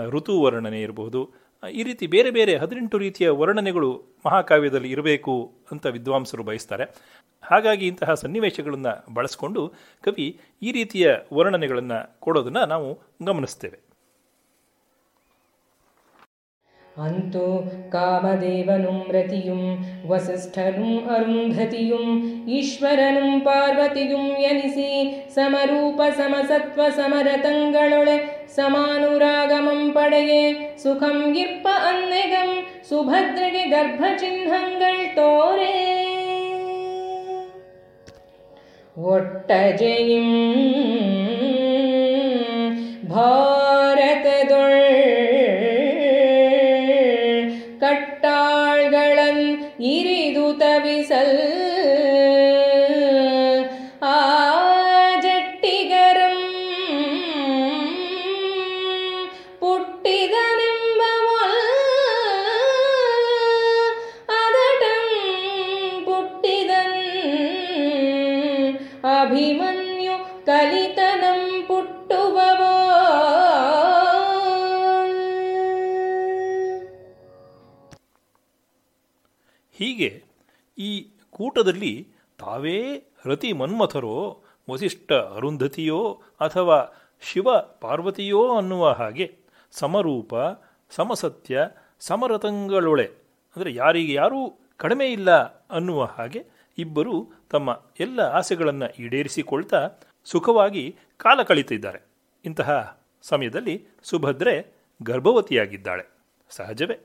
ಋತು ವರ್ಣನೆ ಇರಬಹುದು ಈ ರೀತಿ ಬೇರೆ ಬೇರೆ ಹದಿನೆಂಟು ರೀತಿಯ ವರ್ಣನೆಗಳು ಮಹಾಕಾವ್ಯದಲ್ಲಿ ಇರಬೇಕು ಅಂತ ವಿದ್ವಾಂಸರು ಬಯಸ್ತಾರೆ. ಹಾಗಾಗಿ ಇಂತಹ ಸನ್ನಿವೇಶಗಳನ್ನು ಬಳಸಿಕೊಂಡು ಕವಿ ಈ ರೀತಿಯ ವರ್ಣನೆಗಳನ್ನು ಕೊಡೋದನ್ನು ನಾವು ಗಮನಿಸ್ತೇವೆ. अन्तु कामदेवनुं रतियुं वसिष्ठनुम् अरुन्धतियुम् ईश्वरनुं पार्वतियुं यनिसि समरूपसमसत्त्वसमरतङ्गळोळे समानुरागमं पडये सुखं गिप्प अन्निगं सुभद्रगे गर्भचिह्नङ्गळ् तोरे। ಒಟ್ಟ ಜಯಿಂ ಭಾ ಕೂಟದಲ್ಲಿ ತಾವೇ ರತಿ ಮನ್ಮಥರೋ, ವಸಿಷ್ಠ ಅರುಂಧತಿಯೋ ಅಥವಾ ಶಿವ ಪಾರ್ವತಿಯೋ ಅನ್ನುವ ಹಾಗೆ ಸಮರೂಪ, ಸಮಸತ್ಯ, ಸಮರತಂಗಳೊಳೆ, ಅಂದರೆ ಯಾರಿಗೆ ಯಾರೂ ಕಡಿಮೆ ಇಲ್ಲ ಅನ್ನುವ ಹಾಗೆ ಇಬ್ಬರು ತಮ್ಮ ಎಲ್ಲ ಆಸೆಗಳನ್ನು ಈಡೇರಿಸಿಕೊಳ್ತಾ ಸುಖವಾಗಿ ಕಾಲ ಕಳೀತಿದ್ದಾರೆ. ಇಂತಹ ಸಮಯದಲ್ಲಿ ಸುಭದ್ರೆ ಗರ್ಭವತಿಯಾಗಿದ್ದಾಳೆ. ಸಹಜವೇ.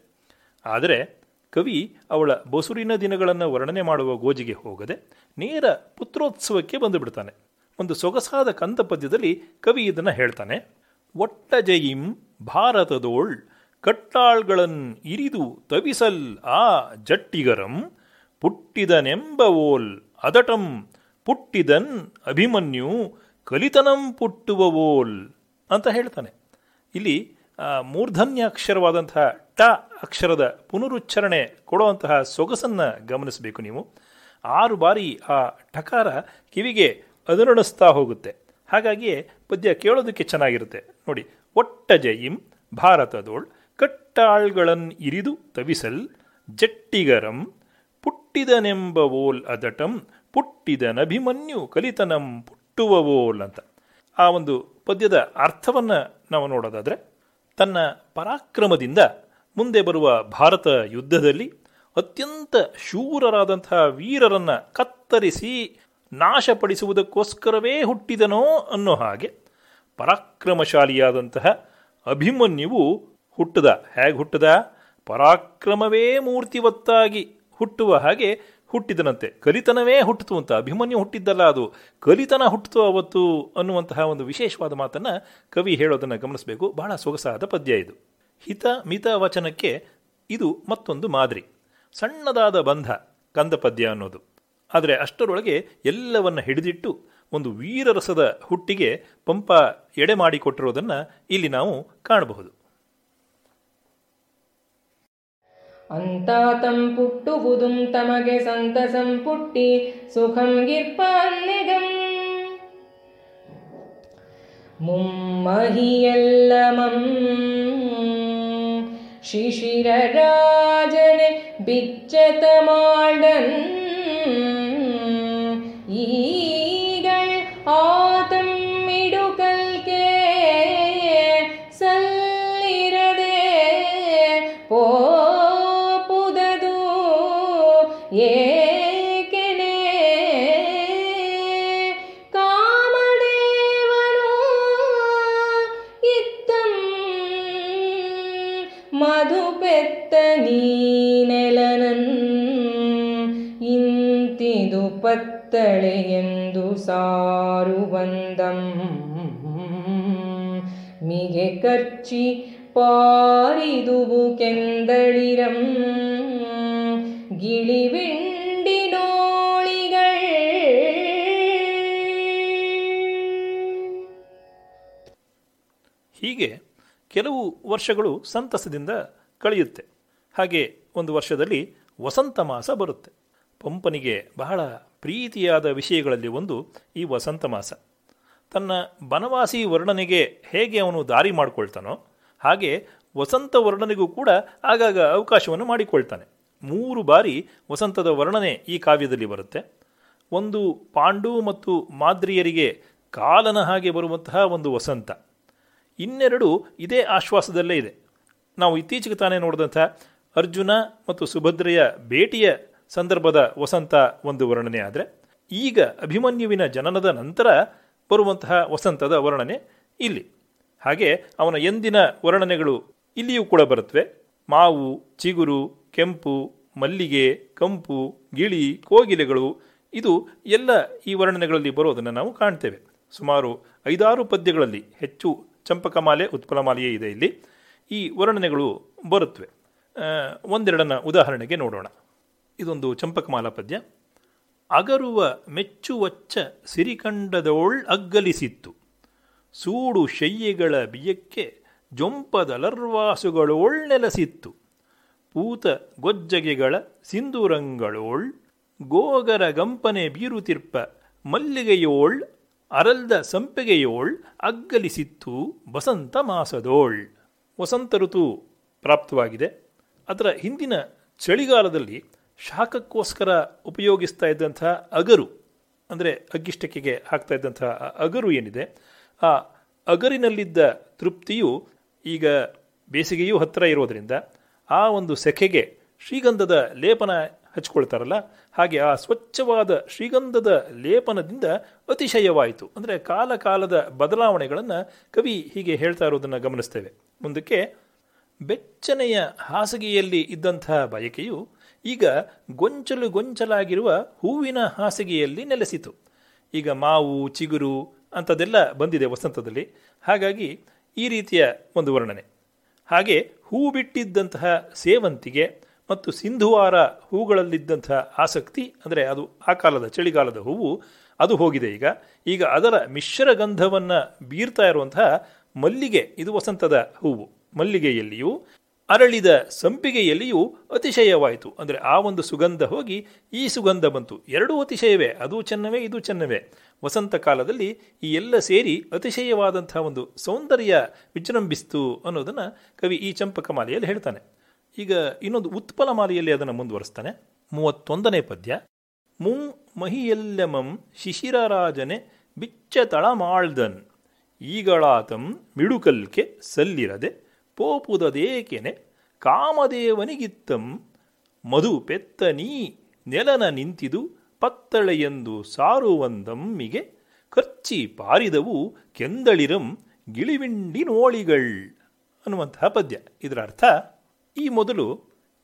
ಆದರೆ ಕವಿ ಅವಳ ಬಸುರಿನ ದಿನಗಳನ್ನು ವರ್ಣನೆ ಮಾಡುವ ಗೋಜಿಗೆ ಹೋಗದೆ ನೇರ ಪುತ್ರೋತ್ಸವಕ್ಕೆ ಬಂದುಬಿಡ್ತಾನೆ. ಒಂದು ಸೊಗಸಾದ ಕಂದ ಪದ್ಯದಲ್ಲಿ ಕವಿ ಇದನ್ನು ಹೇಳ್ತಾನೆ. ಒಟ್ಟ ಜಯಿಂ ಭಾರತದೋಳ್ ಕಟ್ಟಾಳ್ಗಳನ್ ಇರಿದು ತವಿಸಲ್ ಆ ಜಟ್ಟಿಗರಂ ಪುಟ್ಟಿದನೆಂಬವೋಲ್ ಅದಟಂ ಪುಟ್ಟಿದನ್ ಅಭಿಮನ್ಯು ಕಲಿತನಂ ಪುಟ್ಟುವವೋಲ್ ಅಂತ ಹೇಳ್ತಾನೆ. ಇಲ್ಲಿ ಆ, ಮೂರ್ಧನ್ಯಾಕ್ಷರವಾದಂತಹ ಟ ಅಕ್ಷರದ ಪುನರುಚ್ಚರಣೆ ಕೊಡುವಂತಹ ಸೊಗಸನ್ನು ಗಮನಿಸಬೇಕು ನೀವು. ಆರು ಬಾರಿ ಆ ಟಕಾರ ಕಿವಿಗೆ ಅದುರಣಿಸ್ತಾ ಹೋಗುತ್ತೆ. ಹಾಗಾಗಿ ಪದ್ಯ ಕೇಳೋದಕ್ಕೆ ಚೆನ್ನಾಗಿರುತ್ತೆ. ನೋಡಿ ಒಟ್ಟ ಜಯಿಂ ಭಾರತದೋಳ್ ಕಟ್ಟಾಳ್ಗಳನ್ ಇರಿದು ತವಿಸಲ್ ಜಟ್ಟಿಗರಂ ಪುಟ್ಟಿದನೆಂಬವೋಲ್ ಅದಟಂ ಪುಟ್ಟಿದನಭಿಮನ್ಯು ಕಲಿತನಂ ಪುಟ್ಟುವವೋಲ್ ಅಂತ. ಆ ಒಂದು ಪದ್ಯದ ಅರ್ಥವನ್ನು ನಾವು ನೋಡೋದಾದರೆ ತನ್ನ ಪರಾಕ್ರಮದಿಂದ ಮುಂದೆ ಬರುವ ಭಾರತ ಯುದ್ಧದಲ್ಲಿ ಅತ್ಯಂತ ಶೂರರಾದಂತಹ ವೀರರನ್ನು ಕತ್ತರಿಸಿ ನಾಶಪಡಿಸುವುದಕ್ಕೋಸ್ಕರವೇ ಹುಟ್ಟಿದನೋ ಅನ್ನೋ ಹಾಗೆ ಪರಾಕ್ರಮಶಾಲಿಯಾದಂತಹ ಅಭಿಮನ್ಯುವು ಹುಟ್ಟದ. ಹೇಗೆ ಹುಟ್ಟದ? ಪರಾಕ್ರಮವೇ ಮೂರ್ತಿವತ್ತಾಗಿ ಹುಟ್ಟುವ ಹಾಗೆ ಹುಟ್ಟಿದನಂತೆ. ಕಲಿತನವೇ ಹುಟ್ಟಿತು ಅಂತ. ಅಭಿಮನ್ಯು ಹುಟ್ಟಿದ್ದಲ್ಲ ಅದು. ಕಲಿತನ ಹುಟ್ಟಿತು ಅವತ್ತು ಅನ್ನುವಂತಹ ಒಂದು ವಿಶೇಷವಾದ ಮಾತನ್ನು ಕವಿ ಹೇಳೋದನ್ನು ಗಮನಿಸಬೇಕು. ಬಹಳ ಸೊಗಸಾದ ಪದ್ಯ ಇದು. ಹಿತ ಮಿತ ವಚನಕ್ಕೆ ಇದು ಮತ್ತೊಂದು ಮಾದರಿ. ಸಣ್ಣದಾದ ಬಂಧ, ಕಂದ ಪದ್ಯ ಅನ್ನೋದು. ಆದರೆ ಅಷ್ಟರೊಳಗೆ ಎಲ್ಲವನ್ನ ಹಿಡಿದಿಟ್ಟು ಒಂದು ವೀರರಸದ ಹುಟ್ಟಿಗೆ ಪಂಪ ಎಡೆ ಮಾಡಿಕೊಟ್ಟಿರೋದನ್ನು ಇಲ್ಲಿ ನಾವು ಕಾಣಬಹುದು. ಅಂತಾತಂ ಪುಟ್ಟುವುದುಂ ತಮಗೆ ಸಂತಸಂ ಪುಟ್ಟಿ ಸುಖಂ ಗಿರ್ಪಾನ್ನೆಗಂ ಮುಮ್ಮಹಿಯಲ್ಲಮಂ ಶಿಶಿರರಾಜನೆ ಬಿಚ್ಚತಮಾಡನ್ ಮಿಗೆ ಕರ್ಚಿ ಪಾರಿದುವು ಕೆಂದಳಿರಂ ಗಿಳಿವಿಂಡಿನೋಳಿಗಳ್ ಹೀಗೆ ಕೆಲವು ವರ್ಷಗಳು ಸಂತಸದಿಂದ ಕಳೆಯುತ್ತೆ. ಹಾಗೆ ಒಂದು ವರ್ಷದಲ್ಲಿ ವಸಂತ ಮಾಸ ಬರುತ್ತೆ. ಪಂಪನಿಗೆ ಬಹಳ ಪ್ರೀತಿಯಾದ ವಿಷಯಗಳಲ್ಲಿ ಒಂದು ಈ ವಸಂತ ಮಾಸ. ತನ್ನ ಬನವಾಸಿ ವರ್ಣನೆಗೆ ಹೇಗೆ ಅವನು ದಾರಿ ಮಾಡಿಕೊಳ್ತಾನೋ ಹಾಗೆ ವಸಂತ ವರ್ಣನೆಗೂ ಕೂಡ ಆಗಾಗ ಅವಕಾಶವನ್ನು ಮಾಡಿಕೊಳ್ತಾನೆ. ಮೂರು ಬಾರಿ ವಸಂತದ ವರ್ಣನೆ ಈ ಕಾವ್ಯದಲ್ಲಿ ಬರುತ್ತೆ. ಒಂದು ಪಾಂಡು ಮತ್ತು ಮಾದ್ರಿಯರಿಗೆ ಕಾಲನ ಹಾಗೆ ಬರುವಂತಹ ಒಂದು ವಸಂತ. ಇನ್ನೆರಡು ಇದೇ ಆಶ್ವಾಸದಲ್ಲೇ ಇದೆ. ನಾವು ಇತ್ತೀಚೆಗೆ ತಾನೇ ನೋಡಿದಂಥ ಅರ್ಜುನ ಮತ್ತು ಸುಭದ್ರೆಯ ಭೇಟಿಯ ಸಂದರ್ಭದ ವಸಂತ ಒಂದು ವರ್ಣನೆ ಆದರೆ, ಈಗ ಅಭಿಮನ್ಯುವಿನ ಜನನದ ನಂತರ ಬರುವಂತಹ ವಸಂತದ ವರ್ಣನೆ ಇಲ್ಲಿ. ಹಾಗೆ ಅವನ ಎಂದಿನ ವರ್ಣನೆಗಳು ಇಲ್ಲಿಯೂ ಕೂಡ ಬರುತ್ತವೆ ಮಾವು, ಚಿಗುರು, ಕೆಂಪು, ಮಲ್ಲಿಗೆ, ಕಂಪು, ಗಿಳಿ, ಕೋಗಿಲೆಗಳು, ಇದು ಎಲ್ಲ ಈ ವರ್ಣನೆಗಳಲ್ಲಿ ಬರೋದನ್ನು ನಾವು ಕಾಣ್ತೇವೆ. ಸುಮಾರು ಐದಾರು ಪದ್ಯಗಳಲ್ಲಿ ಹೆಚ್ಚು ಚಂಪಕಮಾಲೆ ಉತ್ಪಲಮಾಲೆಯೇ ಇದೆ ಇಲ್ಲಿ. ಈ ವರ್ಣನೆಗಳು ಬರುತ್ತವೆ ಒಂದೆರಡನ್ನ ಉದಾಹರಣೆಗೆ ನೋಡೋಣ. ಇದೊಂದು ಚಂಪಕಮಾಲಾ ಪದ್ಯ. ಅಗರುವ ಮೆಚ್ಚುವಚ್ಚ ಸಿರಿಕಂಡದೋಳ್ ಅಗ್ಗಲಿಸಿತ್ತು. ಸೂಡು ಶಯ್ಯೆಗಳ ಬಿಯಕ್ಕೆ ಜೊಂಪದಲರ್ವಾಸುಗಳೋಳ್ ನೆಲಸಿತ್ತು. ಪೂತ ಗೊಜ್ಜಗೆಗಳ ಸಿಂಧೂರಂಗಳೋಳ್, ಗೋಗರ ಗಂಪನೆ ಬೀರುತಿರ್ಪ ಮಲ್ಲಿಗೆಯೋಳ್, ಅರಲ್ದ ಸಂಪೆಗೆಯೋಳ್ ಅಗ್ಗಲಿಸಿತ್ತು ವಸಂತ ಮಾಸದೋಳ್. ವಸಂತ ಋತು ಪ್ರಾಪ್ತವಾಗಿದೆ. ಅದರ ಹಿಂದಿನ ಚಳಿಗಾಲದಲ್ಲಿ ಶಾಖಕ್ಕೋಸ್ಕರ ಉಪಯೋಗಿಸ್ತಾ ಇದ್ದಂಥ ಅಗರು, ಅಂದರೆ ಅಗ್ಗಿಷ್ಟಕ್ಕೆಗೆ ಹಾಕ್ತಾ ಇದ್ದಂಥ ಅಗರು ಏನಿದೆ, ಆ ಅಗರಿನಲ್ಲಿದ್ದ ತೃಪ್ತಿಯು ಈಗ ಬೇಸಿಗೆಯೂ ಹತ್ತಿರ ಇರೋದರಿಂದ ಆ ಒಂದು ಸೆಖೆಗೆ ಶ್ರೀಗಂಧದ ಲೇಪನ ಹಚ್ಕೊಳ್ತಾರಲ್ಲ, ಹಾಗೆ ಆ ಸ್ವಚ್ಛವಾದ ಶ್ರೀಗಂಧದ ಲೇಪನದಿಂದ ಅತಿಶಯವಾಯಿತು. ಅಂದರೆ ಕಾಲ ಕಾಲದ ಬದಲಾವಣೆಗಳನ್ನು ಕವಿ ಹೀಗೆ ಹೇಳ್ತಾ ಇರೋದನ್ನು ಗಮನಿಸ್ತೇವೆ. ಮುಂದಕ್ಕೆ ಬೆಚ್ಚನೆಯ ಹಾಸಿಗೆಯಲ್ಲಿ ಇದ್ದಂತಹ ಬಯಕೆಯು ಈಗ ಗೊಂಚಲು ಗೊಂಚಲಾಗಿರುವ ಹೂವಿನ ಹಾಸಿಗೆಯಲ್ಲಿ ನೆಲೆಸಿತು. ಈಗ ಮಾವು, ಚಿಗುರು ಅಂಥದ್ದೆಲ್ಲ ಬಂದಿದೆ ವಸಂತದಲ್ಲಿ. ಹಾಗಾಗಿ ಈ ರೀತಿಯ ಒಂದು ವರ್ಣನೆ. ಹಾಗೆ ಹೂ ಬಿಟ್ಟಿದ್ದಂತಹ ಸೇವಂತಿಗೆ ಮತ್ತು ಸಿಂಧುವಾರ ಹೂಗಳಲ್ಲಿದ್ದಂತಹ ಆಸಕ್ತಿ, ಅಂದರೆ ಅದು ಆ ಕಾಲದ ಚಳಿಗಾಲದ ಹೂವು, ಅದು ಹೋಗಿದೆ ಈಗ. ಈಗ ಅದರ ಮಿಶ್ರ ಗಂಧವನ್ನು ಬೀರ್ತಾ ಇರುವಂತಹ ಮಲ್ಲಿಗೆ, ಇದು ವಸಂತದ ಹೂವು. ಮಲ್ಲಿಗೆಯಲ್ಲಿಯೂ ಅರಳಿದ ಸಂಪಿಗೆಯಲ್ಲಿಯೂ ಅತಿಶಯವಾಯಿತು. ಅಂದರೆ ಆ ಒಂದು ಸುಗಂಧ ಹೋಗಿ ಈ ಸುಗಂಧ ಬಂತು. ಎರಡೂ ಅತಿಶಯವೇ, ಅದು ಚೆನ್ನವೇ, ಇದು ಚೆನ್ನವೇ. ವಸಂತ ಕಾಲದಲ್ಲಿ ಈ ಎಲ್ಲ ಸೇರಿ ಅತಿಶಯವಾದಂತಹ ಒಂದು ಸೌಂದರ್ಯ ವಿಜೃಂಭಿಸ್ತು ಅನ್ನೋದನ್ನು ಕವಿ ಈ ಚಂಪಕ ಮಾಲೆಯಲ್ಲಿ ಹೇಳ್ತಾನೆ. ಈಗ ಇನ್ನೊಂದು ಉತ್ಪಲ ಮಾಲೆಯಲ್ಲಿ ಅದನ್ನು ಮುಂದುವರಿಸ್ತಾನೆ. ಮೂವತ್ತೊಂದನೇ ಪದ್ಯ. ಮುಂ ಮಹಿಯೆಲ್ಲಮಂ ಶಿಶಿರರಾಜನೆ ಬಿಚ್ಚ ತಳಮಾಳ್ದನ್. ಈಗಳಾತಂ ಮಿಡುಕಲ್ಕೆ ಸಲ್ಲಿರದೆ. ಪೋಪುದದೇಕೆನೆ ಕಾಮದೇವನಿಗಿತ್ತಂ ಮಧು ಪೆತ್ತನೀ ನೆಲನ ನಿಂತಿದು ಪತ್ತಳೆಯೆಂದು ಸಾರುವಂದಮ್ಮಿಗೆ ಕರ್ಚಿ ಪಾರಿದವು ಕೆಂದಳಿರಂ ಗಿಳಿವಿಂಡಿ ನೋಳಿಗಳ್ ಅನ್ನುವಂತಹ ಪದ್ಯ. ಇದರ ಅರ್ಥ ಈ ಮೊದಲು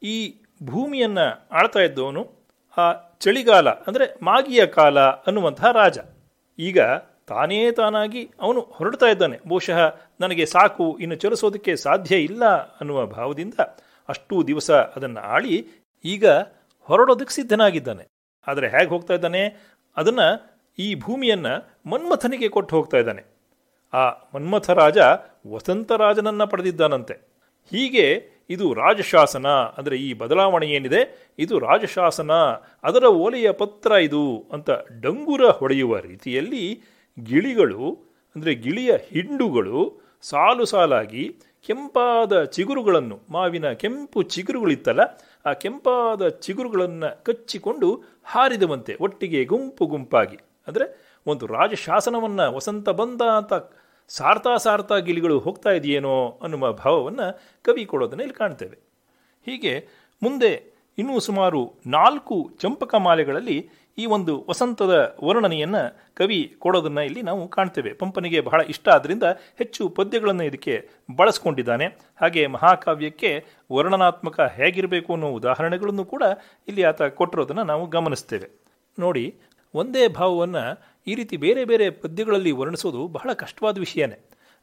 ಈ ಭೂಮಿಯನ್ನು ಆಳ್ತಾ ಇದ್ದವನು ಆ ಚಳಿಗಾಲ ಅಂದರೆ ಮಾಗಿಯ ಕಾಲ ಅನ್ನುವಂತಹ ರಾಜ. ಈಗ ತಾನೇ ತಾನಾಗಿ ಅವನು ಹೊರಡ್ತಾ ಇದ್ದಾನೆ. ಬಹುಶಃ ನನಗೆ ಸಾಕು, ಇನ್ನು ಚಲಿಸೋದಕ್ಕೆ ಸಾಧ್ಯ ಇಲ್ಲ ಅನ್ನುವ ಭಾವದಿಂದ ಅಷ್ಟು ದಿವಸ ಅದನ್ನು ಆಳಿ ಈಗ ಹೊರಡೋದಕ್ಕೆ ಸಿದ್ಧನಾಗಿದ್ದಾನೆ. ಆದರೆ ಹೇಗೆ ಹೋಗ್ತಾ ಇದ್ದಾನೆ? ಅದನ್ನು ಈ ಭೂಮಿಯನ್ನು ಮನ್ಮಥನಿಗೆ ಕೊಟ್ಟು ಹೋಗ್ತಾ ಇದ್ದಾನೆ. ಆ ಮನ್ಮಥ ರಾಜ ವಸಂತ ರಾಜನನ್ನು ಪಡೆದಿದ್ದಾನಂತೆ. ಹೀಗೆ ಇದು ರಾಜಶಾಸನ, ಅಂದರೆ ಈ ಬದಲಾವಣೆ ಏನಿದೆ? ಇದು ರಾಜಶಾಸನ, ಅದರ ಓಲೆಯ ಪತ್ರ ಇದು ಅಂತ ಡಂಗುರ ಹೊಡೆಯುವ ರೀತಿಯಲ್ಲಿ ಗಿಳಿಗಳು, ಅಂದರೆ ಗಿಳಿಯ ಹಿಂಡುಗಳು ಸಾಲು ಸಾಲಾಗಿ ಕೆಂಪಾದ ಚಿಗುರುಗಳನ್ನು, ಮಾವಿನ ಕೆಂಪು ಚಿಗುರುಗಳಿತ್ತಲ್ಲ, ಆ ಕೆಂಪಾದ ಚಿಗುರುಗಳನ್ನು ಕಚ್ಚಿಕೊಂಡು ಹಾರಿದವಂತೆ, ಒಟ್ಟಿಗೆ ಗುಂಪು ಗುಂಪಾಗಿ. ಅಂದರೆ ಒಂದು ರಾಜಶಾಸನವನ್ನು ವಸಂತ ಬಂದ ಅಂತ ಸಾರ್ತಾ ಸಾರ್ತಾ ಗಿಳಿಗಳು ಹೋಗ್ತಾ ಇದೆಯೇನೋ ಅನ್ನುವ ಭಾವವನ್ನು ಕವಿ ಕೊಡೋದನ್ನು ಇಲ್ಲಿ ಕಾಣ್ತೇವೆ. ಹೀಗೆ ಮುಂದೆ ಇನ್ನೂ ಸುಮಾರು ನಾಲ್ಕು ಚಂಪಕ ಮಾಲೆಗಳಲ್ಲಿ ಈ ಒಂದು ವಸಂತದ ವರ್ಣನೆಯನ್ನು ಕವಿ ಕೊಡೋದನ್ನು ಇಲ್ಲಿ ನಾವು ಕಾಣ್ತೇವೆ. ಪಂಪನಿಗೆ ಬಹಳ ಇಷ್ಟ ಆದ್ದರಿಂದ ಹೆಚ್ಚು ಪದ್ಯಗಳನ್ನು ಇದಕ್ಕೆ ಬಳಸ್ಕೊಂಡಿದ್ದಾನೆ. ಹಾಗೆ ಮಹಾಕಾವ್ಯಕ್ಕೆ ವರ್ಣನಾತ್ಮಕ ಹೇಗಿರಬೇಕು ಅನ್ನೋ ಉದಾಹರಣೆಗಳನ್ನು ಕೂಡ ಇಲ್ಲಿ ಆತ ಕೊಟ್ಟಿರೋದನ್ನು ನಾವು ಗಮನಿಸ್ತೇವೆ. ನೋಡಿ, ಒಂದೇ ಭಾವವನ್ನು ಈ ರೀತಿ ಬೇರೆ ಬೇರೆ ಪದ್ಯಗಳಲ್ಲಿ ವರ್ಣಿಸೋದು ಬಹಳ ಕಷ್ಟವಾದ ವಿಷಯನೇ.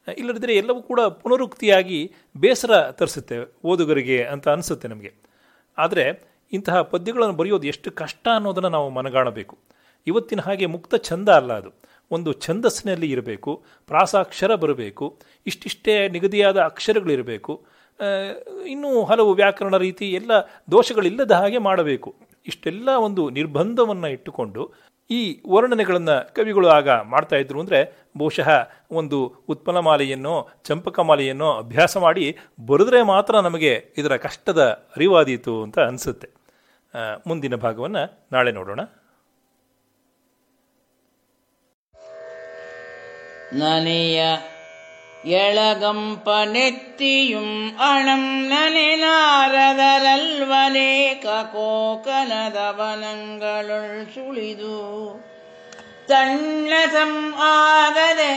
ಇಲ್ಲದಿದ್ದರೆ ಎಲ್ಲವೂ ಕೂಡ ಪುನರುಕ್ತಿಯಾಗಿ ಬೇಸರ ತರಿಸುತ್ತೆ ಓದುಗರಿಗೆ ಅಂತ ಅನಿಸುತ್ತೆ ನಮಗೆ. ಆದರೆ ಇಂತಹ ಪದ್ಯಗಳನ್ನು ಬರೆಯೋದು ಎಷ್ಟು ಕಷ್ಟ ಅನ್ನೋದನ್ನು ನಾವು ಮನಗಾಣಬೇಕು. ಇವತ್ತಿನ ಹಾಗೆ ಮುಕ್ತ ಛಂದ ಅಲ್ಲ ಅದು. ಒಂದು ಛಂದಸ್ಸಿನಲ್ಲಿ ಇರಬೇಕು, ಪ್ರಾಸಾಕ್ಷರ ಬರಬೇಕು, ಇಷ್ಟಿಷ್ಟೇ ನಿಗದಿಯಾದ ಅಕ್ಷರಗಳಿರಬೇಕು ಇನ್ನೂ ಹಲವು ವ್ಯಾಕರಣ ರೀತಿ ಎಲ್ಲ ದೋಷಗಳಿಲ್ಲದ ಹಾಗೆ ಮಾಡಬೇಕು. ಇಷ್ಟೆಲ್ಲ ಒಂದು ನಿರ್ಬಂಧವನ್ನು ಇಟ್ಟುಕೊಂಡು ಈ ವರ್ಣನೆಗಳನ್ನು ಕವಿಗಳು ಆಗ ಮಾಡ್ತಾ ಇದ್ರು ಅಂದರೆ ಬಹುಶಃ ಒಂದು ಉತ್ಪನ್ನಮಾಲೆಯನ್ನೋ ಚಂಪಕಮಾಲೆಯನ್ನೋ ಅಭ್ಯಾಸ ಮಾಡಿ ಬರೆದ್ರೆ ಮಾತ್ರ ನಮಗೆ ಇದರ ಕಷ್ಟದ ಅರಿವಾದೀತು ಅಂತ ಅನಿಸುತ್ತೆ. ಮುಂದಿನ ಭಾಗವನ್ನು ನಾಳೆ ನೋಡೋಣ. ನನೆಯ ಎಳಗಂಪ ನೆತ್ತಿಯು ಅಣಂ ನನೆಲಾರದರಲ್ವನೇ ಕಕೋಕನದ ವನಂಗಳು ಸುಳಿದು. ತಣ್ಣ ಸಂಆಗದೆ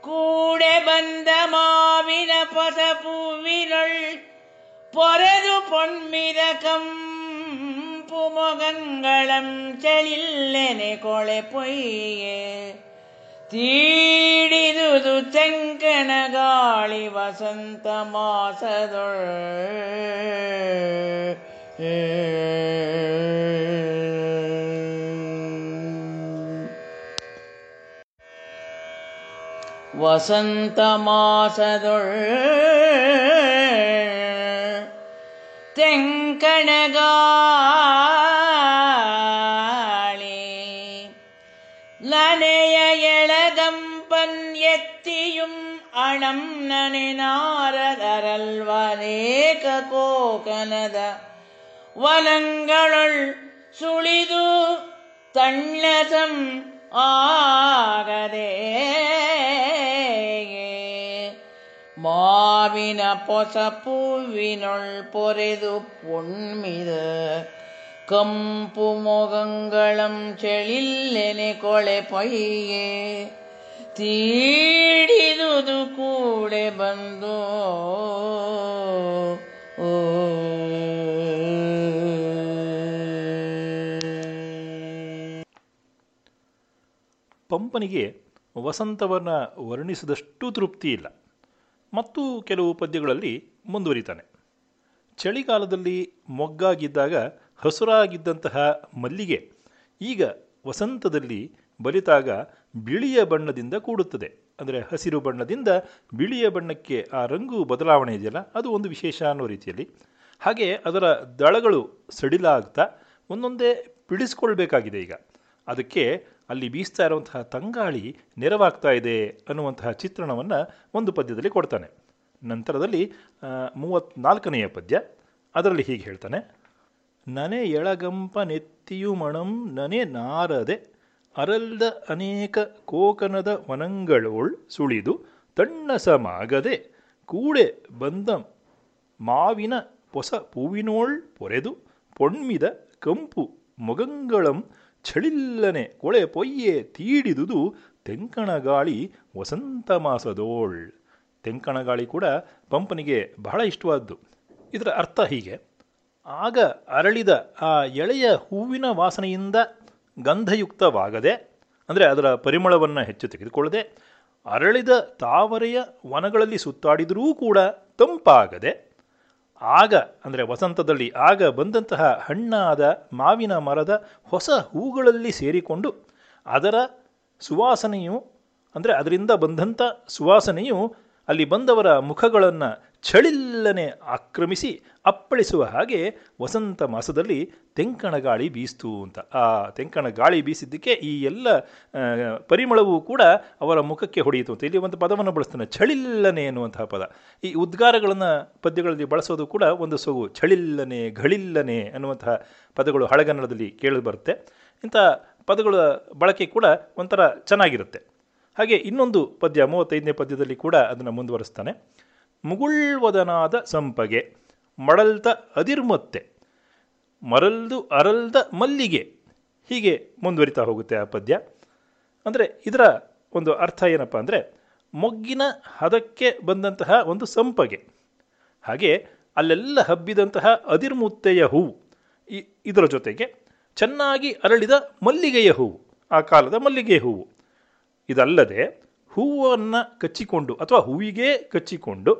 ಕೂಡೆ ಬಂದ ಮಾವಿನ ಪದ ಪೂವಿರಳ್ ಪೊರೆದು ಪೊಣ್ಮಿರ ಕಂ പുമുഖങ്കളം ചെലില്ലെനെ കൊളെ പൊയ്യേ തീടിതു ചെങ്കണകാളി വസന്ത മാസതൊൾ വസന്തമാസതൊൾ தெங்கணகாளே. நனைய எழகம்பன் எத்தியும் அணம் நனினாரகரல்வலேக கோகனத. வலங்களுள் சுழிது தண்ணசம் ஆகதே. மாவின ಪೊಸ பூவினுள் ಪೊರೆದು பொன்மிது, கம்பு முகங்களும் செழில்லெனி கொலை பையே. ತೀಡಿದುದು ಕೂಡೆ ಬಂದು ಪಂಪನಿಗೆ ವಸಂತವನ್ನು ವರ್ಣಿಸಿದಷ್ಟು ತೃಪ್ತಿ ಇಲ್ಲ ಮತ್ತು ಕೆಲವು ಪದ್ಯಗಳಲ್ಲಿ ಮುಂದುವರಿತಾನೆ. ಚಳಿಗಾಲದಲ್ಲಿ ಮೊಗ್ಗಾಗಿದ್ದಾಗ ಹಸುರಾಗಿದ್ದಂತಹ ಮಲ್ಲಿಗೆ ಈಗ ವಸಂತದಲ್ಲಿ ಬಲಿತಾಗ ಬಿಳಿಯ ಬಣ್ಣದಿಂದ ಕೂಡುತ್ತದೆ. ಅಂದರೆ ಹಸಿರು ಬಣ್ಣದಿಂದ ಬಿಳಿಯ ಬಣ್ಣಕ್ಕೆ ಆ ರಂಗು ಬದಲಾವಣೆ ಇದೆಯಲ್ಲ, ಅದು ಒಂದು ವಿಶೇಷ ಅನ್ನೋ ರೀತಿಯಲ್ಲಿ. ಹಾಗೆ ಅದರ ದಳಗಳು ಸಡಿಲಾಗ್ತಾ ಒಂದೊಂದೇ ಬಿಡಿಸ್ಕೊಳ್ಬೇಕಾಗಿದೆ ಈಗ. ಅದಕ್ಕೆ ಅಲ್ಲಿ ಬೀಸ್ತಾ ಇರುವಂತಹ ತಂಗಾಳಿ ನೆರವಾಗ್ತಾ ಇದೆ ಅನ್ನುವಂತಹ ಚಿತ್ರಣವನ್ನು ಒಂದು ಪದ್ಯದಲ್ಲಿ ಕೊಡ್ತಾನೆ. ನಂತರದಲ್ಲಿ ಮೂವತ್ನಾಲ್ಕನೆಯ ಪದ್ಯ, ಅದರಲ್ಲಿ ಹೀಗೆ ಹೇಳ್ತಾನೆ. ನನೆ ಎಳಗಂಪ ನೆತ್ತಿಯು ಮಣಂ, ನನೆ ನಾರದೆ, ಅರಲ್ದ ಅನೇಕ ಕೋಕನದ ವನಂಗಳೋಳ್ ಸುಳಿದು ತಣ್ಣಸಮಾಗದೆ ಕೂಡೆ ಬಂದ ಮಾವಿನ ಹೊಸ ಪೂವಿನೋಳ್ ಪೊರೆದು, ಪೊಣ್ಮಿದ ಕಂಪು ಮೊಗಂಗಳಂ ಚಳಿಲ್ಲನೆ ಕೊಳೆ ಪೊಯ್ಯೆ ತೀಡಿದುದು ತೆಂಕಣಗಾಳಿ ವಸಂತ ಮಾಸದೋಳ್ ತೆಂಕಣಗಾಳಿ ಕೂಡ ಪಂಪನಿಗೆ ಬಹಳ ಇಷ್ಟವಾದ್ದು. ಇದರ ಅರ್ಥ ಹೀಗೆ. ಆಗ ಅರಳಿದ ಆ ಎಳೆಯ ಹೂವಿನ ವಾಸನೆಯಿಂದ ಗಂಧಯುಕ್ತವಾಗದೆ, ಅಂದರೆ ಅದರ ಪರಿಮಳವನ್ನು ಹೆಚ್ಚು ತೆಗೆದುಕೊಳ್ಳದೆ, ಅರಳಿದ ತಾವರೆಯ ವನಗಳಲ್ಲಿ ಸುತ್ತಾಡಿದರೂ ಕೂಡ ತಂಪಾಗದೆ ಆಗ, ಅಂದರೆ ವಸಂತದಲ್ಲಿ ಆಗ ಬಂದಂತಹ ಹಣ್ಣಾದ ಮಾವಿನ ಮರದ ಹೊಸ ಹೂಗಳಲ್ಲಿ ಸೇರಿಕೊಂಡು ಅದರ ಸುವಾಸನೆಯು, ಅಂದರೆ ಅದರಿಂದ ಬಂದಂಥ ಸುವಾಸನೆಯು ಅಲ್ಲಿ ಬಂದವರ ಮುಖಗಳನ್ನು ಚಳಿಲ್ಲನೆ ಆಕ್ರಮಿಸಿ ಅಪ್ಪಳಿಸುವ ಹಾಗೆ ವಸಂತ ಮಾಸದಲ್ಲಿ ತೆಂಕಣ ಗಾಳಿ ಬೀಸ್ತು ಅಂತ. ಆ ತೆಂಕಣ ಗಾಳಿ ಬೀಸಿದ್ದಕ್ಕೆ ಈ ಎಲ್ಲ ಪರಿಮಳವೂ ಕೂಡ ಅವರ ಮುಖಕ್ಕೆ ಹೊಡೆಯಿತು ಅಂತ. ಇಲ್ಲಿ ಒಂದು ಪದವನ್ನು ಬಳಸ್ತಾನೆ ಛಳಿಲ್ಲನೆ ಎನ್ನುವಂತಹ ಪದ. ಈ ಉದ್ಗಾರಗಳನ್ನು ಪದ್ಯಗಳಲ್ಲಿ ಬಳಸೋದು ಕೂಡ ಒಂದು ಸೊಗು ಛಳಿಲ್ಲನೆ ಘಳಿಲ್ಲನೆ ಅನ್ನುವಂತಹ ಪದಗಳು ಹಳಗನ್ನಡದಲ್ಲಿ ಕೇಳಿ ಬರುತ್ತೆ ಇಂಥ ಪದಗಳ ಬಳಕೆ ಕೂಡ ಒಂಥರ ಚೆನ್ನಾಗಿರುತ್ತೆ. ಹಾಗೆ ಇನ್ನೊಂದು ಪದ್ಯ, ಮೂವತ್ತೈದನೇ ಪದ್ಯದಲ್ಲಿ ಕೂಡ ಅದನ್ನು ಮುಂದುವರಿಸ್ತಾನೆ. ಮುಗುಳ್ವದನಾದ ಸಂಪಗೆ, ಮಡಲ್ತ ಅದಿರ್ಮತ್ತೆ, ಮರಲ್ದು ಅರಲ್ದ ಮಲ್ಲಿಗೆ. ಹೀಗೆ ಮುಂದುವರಿತಾ ಹೋಗುತ್ತೆ ಆ ಪದ್ಯ. ಅಂದರೆ ಇದರ ಒಂದು ಅರ್ಥ ಏನಪ್ಪ ಅಂದರೆ, ಮೊಗ್ಗಿನ ಹದಕ್ಕೆ ಬಂದಂತಹ ಒಂದು ಸಂಪಗೆ, ಹಾಗೆ ಅಲ್ಲೆಲ್ಲ ಹಬ್ಬಿದಂತಹ ಅದಿರ್ಮುತ್ತೆಯ ಹೂವು ಇದರ ಜೊತೆಗೆ ಚೆನ್ನಾಗಿ ಅರಳಿದ ಮಲ್ಲಿಗೆಯ ಹೂವು, ಆ ಕಾಲದ ಮಲ್ಲಿಗೆಯ ಹೂವು. ಇದಲ್ಲದೆ ಹೂವನ್ನು ಕಚ್ಚಿಕೊಂಡು ಅಥವಾ ಹೂವಿಗೆ ಕಚ್ಚಿಕೊಂಡು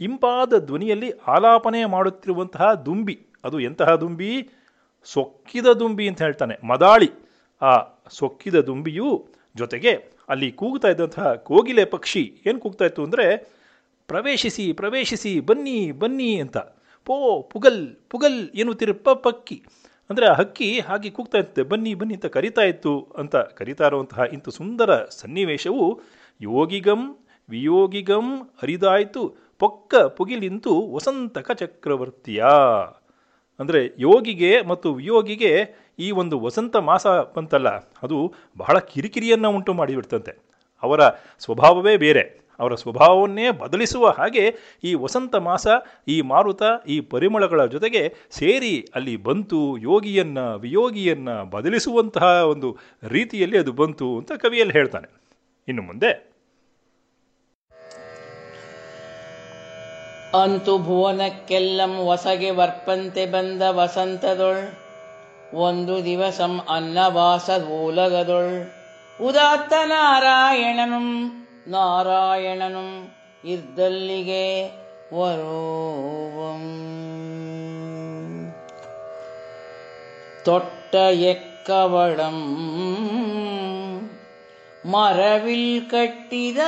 ಇಂಪಾದ ಧ್ವನಿಯಲ್ಲಿ ಆಲಾಪನೆ ಮಾಡುತ್ತಿರುವಂತಹ ದುಂಬಿ. ಅದು ಎಂತಹ ದುಂಬಿ? ಸೊಕ್ಕಿದ ದುಂಬಿ ಅಂತ ಹೇಳ್ತಾನೆ. ಮದಾಳಿ. ಆ ಸೊಕ್ಕಿದ ದುಂಬಿಯು ಜೊತೆಗೆ ಅಲ್ಲಿ ಕೂಗ್ತಾ ಇದ್ದಂತಹ ಕೋಗಿಲೆ ಪಕ್ಷಿ ಏನು ಕೂಗ್ತಾ ಇತ್ತು ಅಂದರೆ ಪ್ರವೇಶಿಸಿ ಪ್ರವೇಶಿಸಿ, ಬನ್ನಿ ಬನ್ನಿ ಅಂತ. ಪೋ, ಪುಗಲ್ ಪುಗಲ್ ಎನ್ನುತ್ತಿರಪ್ಪ ಪಕ್ಕಿ. ಅಂದರೆ ಆ ಹಕ್ಕಿ ಹಾಗೆ ಕೂಗ್ತಾ ಇರುತ್ತೆ ಬನ್ನಿ ಬನ್ನಿ ಅಂತ ಕರಿತಾ ಇತ್ತು ಅಂತ ಕರಿತಾ ಇರುವಂತಹ ಇಂಥ ಸುಂದರ ಸನ್ನಿವೇಶವು ಯೋಗಿಗಂ ವಿಯೋಗಿಗಂ ಹರಿದಾಯಿತು. ಪೊಕ್ಕ ಪುಗಿಲಿಂತು ವಸಂತಕ ಚಕ್ರವರ್ತಿಯ. ಅಂದರೆ ಯೋಗಿಗೆ ಮತ್ತು ವಿಯೋಗಿಗೆ ಈ ಒಂದು ವಸಂತ ಮಾಸ ಬಂತಲ್ಲ, ಅದು ಬಹಳ ಕಿರಿಕಿರಿಯನ್ನು ಉಂಟು ಮಾಡಿಬಿಡ್ತಂತೆ. ಅವರ ಸ್ವಭಾವವೇ ಬೇರೆ. ಅವರ ಸ್ವಭಾವವನ್ನೇ ಬದಲಿಸುವ ಹಾಗೆ ಈ ವಸಂತ ಮಾಸ, ಈ ಮಾರುತ, ಈ ಪರಿಮಳಗಳ ಜೊತೆಗೆ ಸೇರಿ ಅಲ್ಲಿ ಬಂತು ಯೋಗಿಯನ್ನ, ವಿಯೋಗಿಯನ್ನ ಬದಲಿಸುವಂತಹ ಒಂದು ರೀತಿಯಲ್ಲಿ ಅದು ಬಂತು ಅಂತ ಕವಿಯಲ್ಲಿ ಹೇಳ್ತಾನೆ. ಇನ್ನು ಮುಂದೆ ಅಂತು ಭುವನಕ್ಕೆಲ್ಲಂ ವಸಗೆ ವರ್ಪಂತೆ ಬಂದ ವಸಂತದೊಳ್. ಒಂದು ದಿವಸಂ ಅನ್ನವಾಸದೂಲಗದೊಳ್. ಉದಾತ್ತ ನಾರಾಯಣನು ನಾರಾಯಣನು ಇದ್ದಲ್ಲಿಗೆ ವರೋವಂ. ತೊಟ್ಟ ಎಕ್ಕವಳಂ மரவில் கட்டித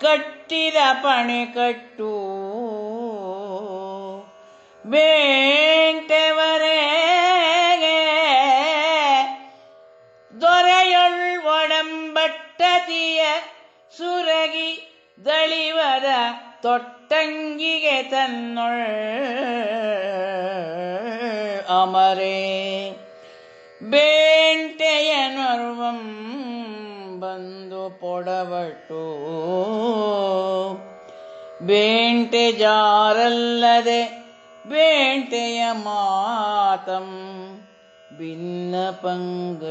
ಕಟ್ಟಿದ ಪಣೆ ಕಟ್ಟು ಬೇಂಟೆವರೆಗೆ ದೊರೆಯೊಳ್ ಒಡಂಬಟ್ಟತಿಯ ಸುರಗಿ ದಳಿವದ ತೊಟ್ಟಂಗಿಗೆ ತನ್ನೊಳ್ ಅಮರೇ ಬೇಂಟೆಯನರ್ವಂ ಬಂದು ಪೊಡವಟ್ಟು. ಬೇಂಟೆ ಜಾರಲ್ಲದೆ ಬೇಂಟೆಯ ಮಾತಂ ಭಿನ್ನ ಪಂಗೈದಂ.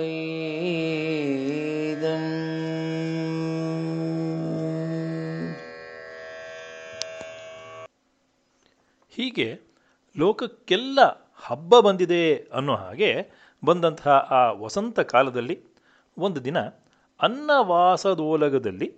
ಹೀಗೆ ಲೋಕಕ್ಕೆಲ್ಲ ಹಬ್ಬ ಬಂದಿದೆ ಅನ್ನೋ ಹಾಗೆ ಬಂದಂತಹ ಆ ವಸಂತ ಕಾಲದಲ್ಲಿ ಒಂದು ದಿನ ಅನ್ನವಾಸದೋಲಗದಲ್ಲಿ,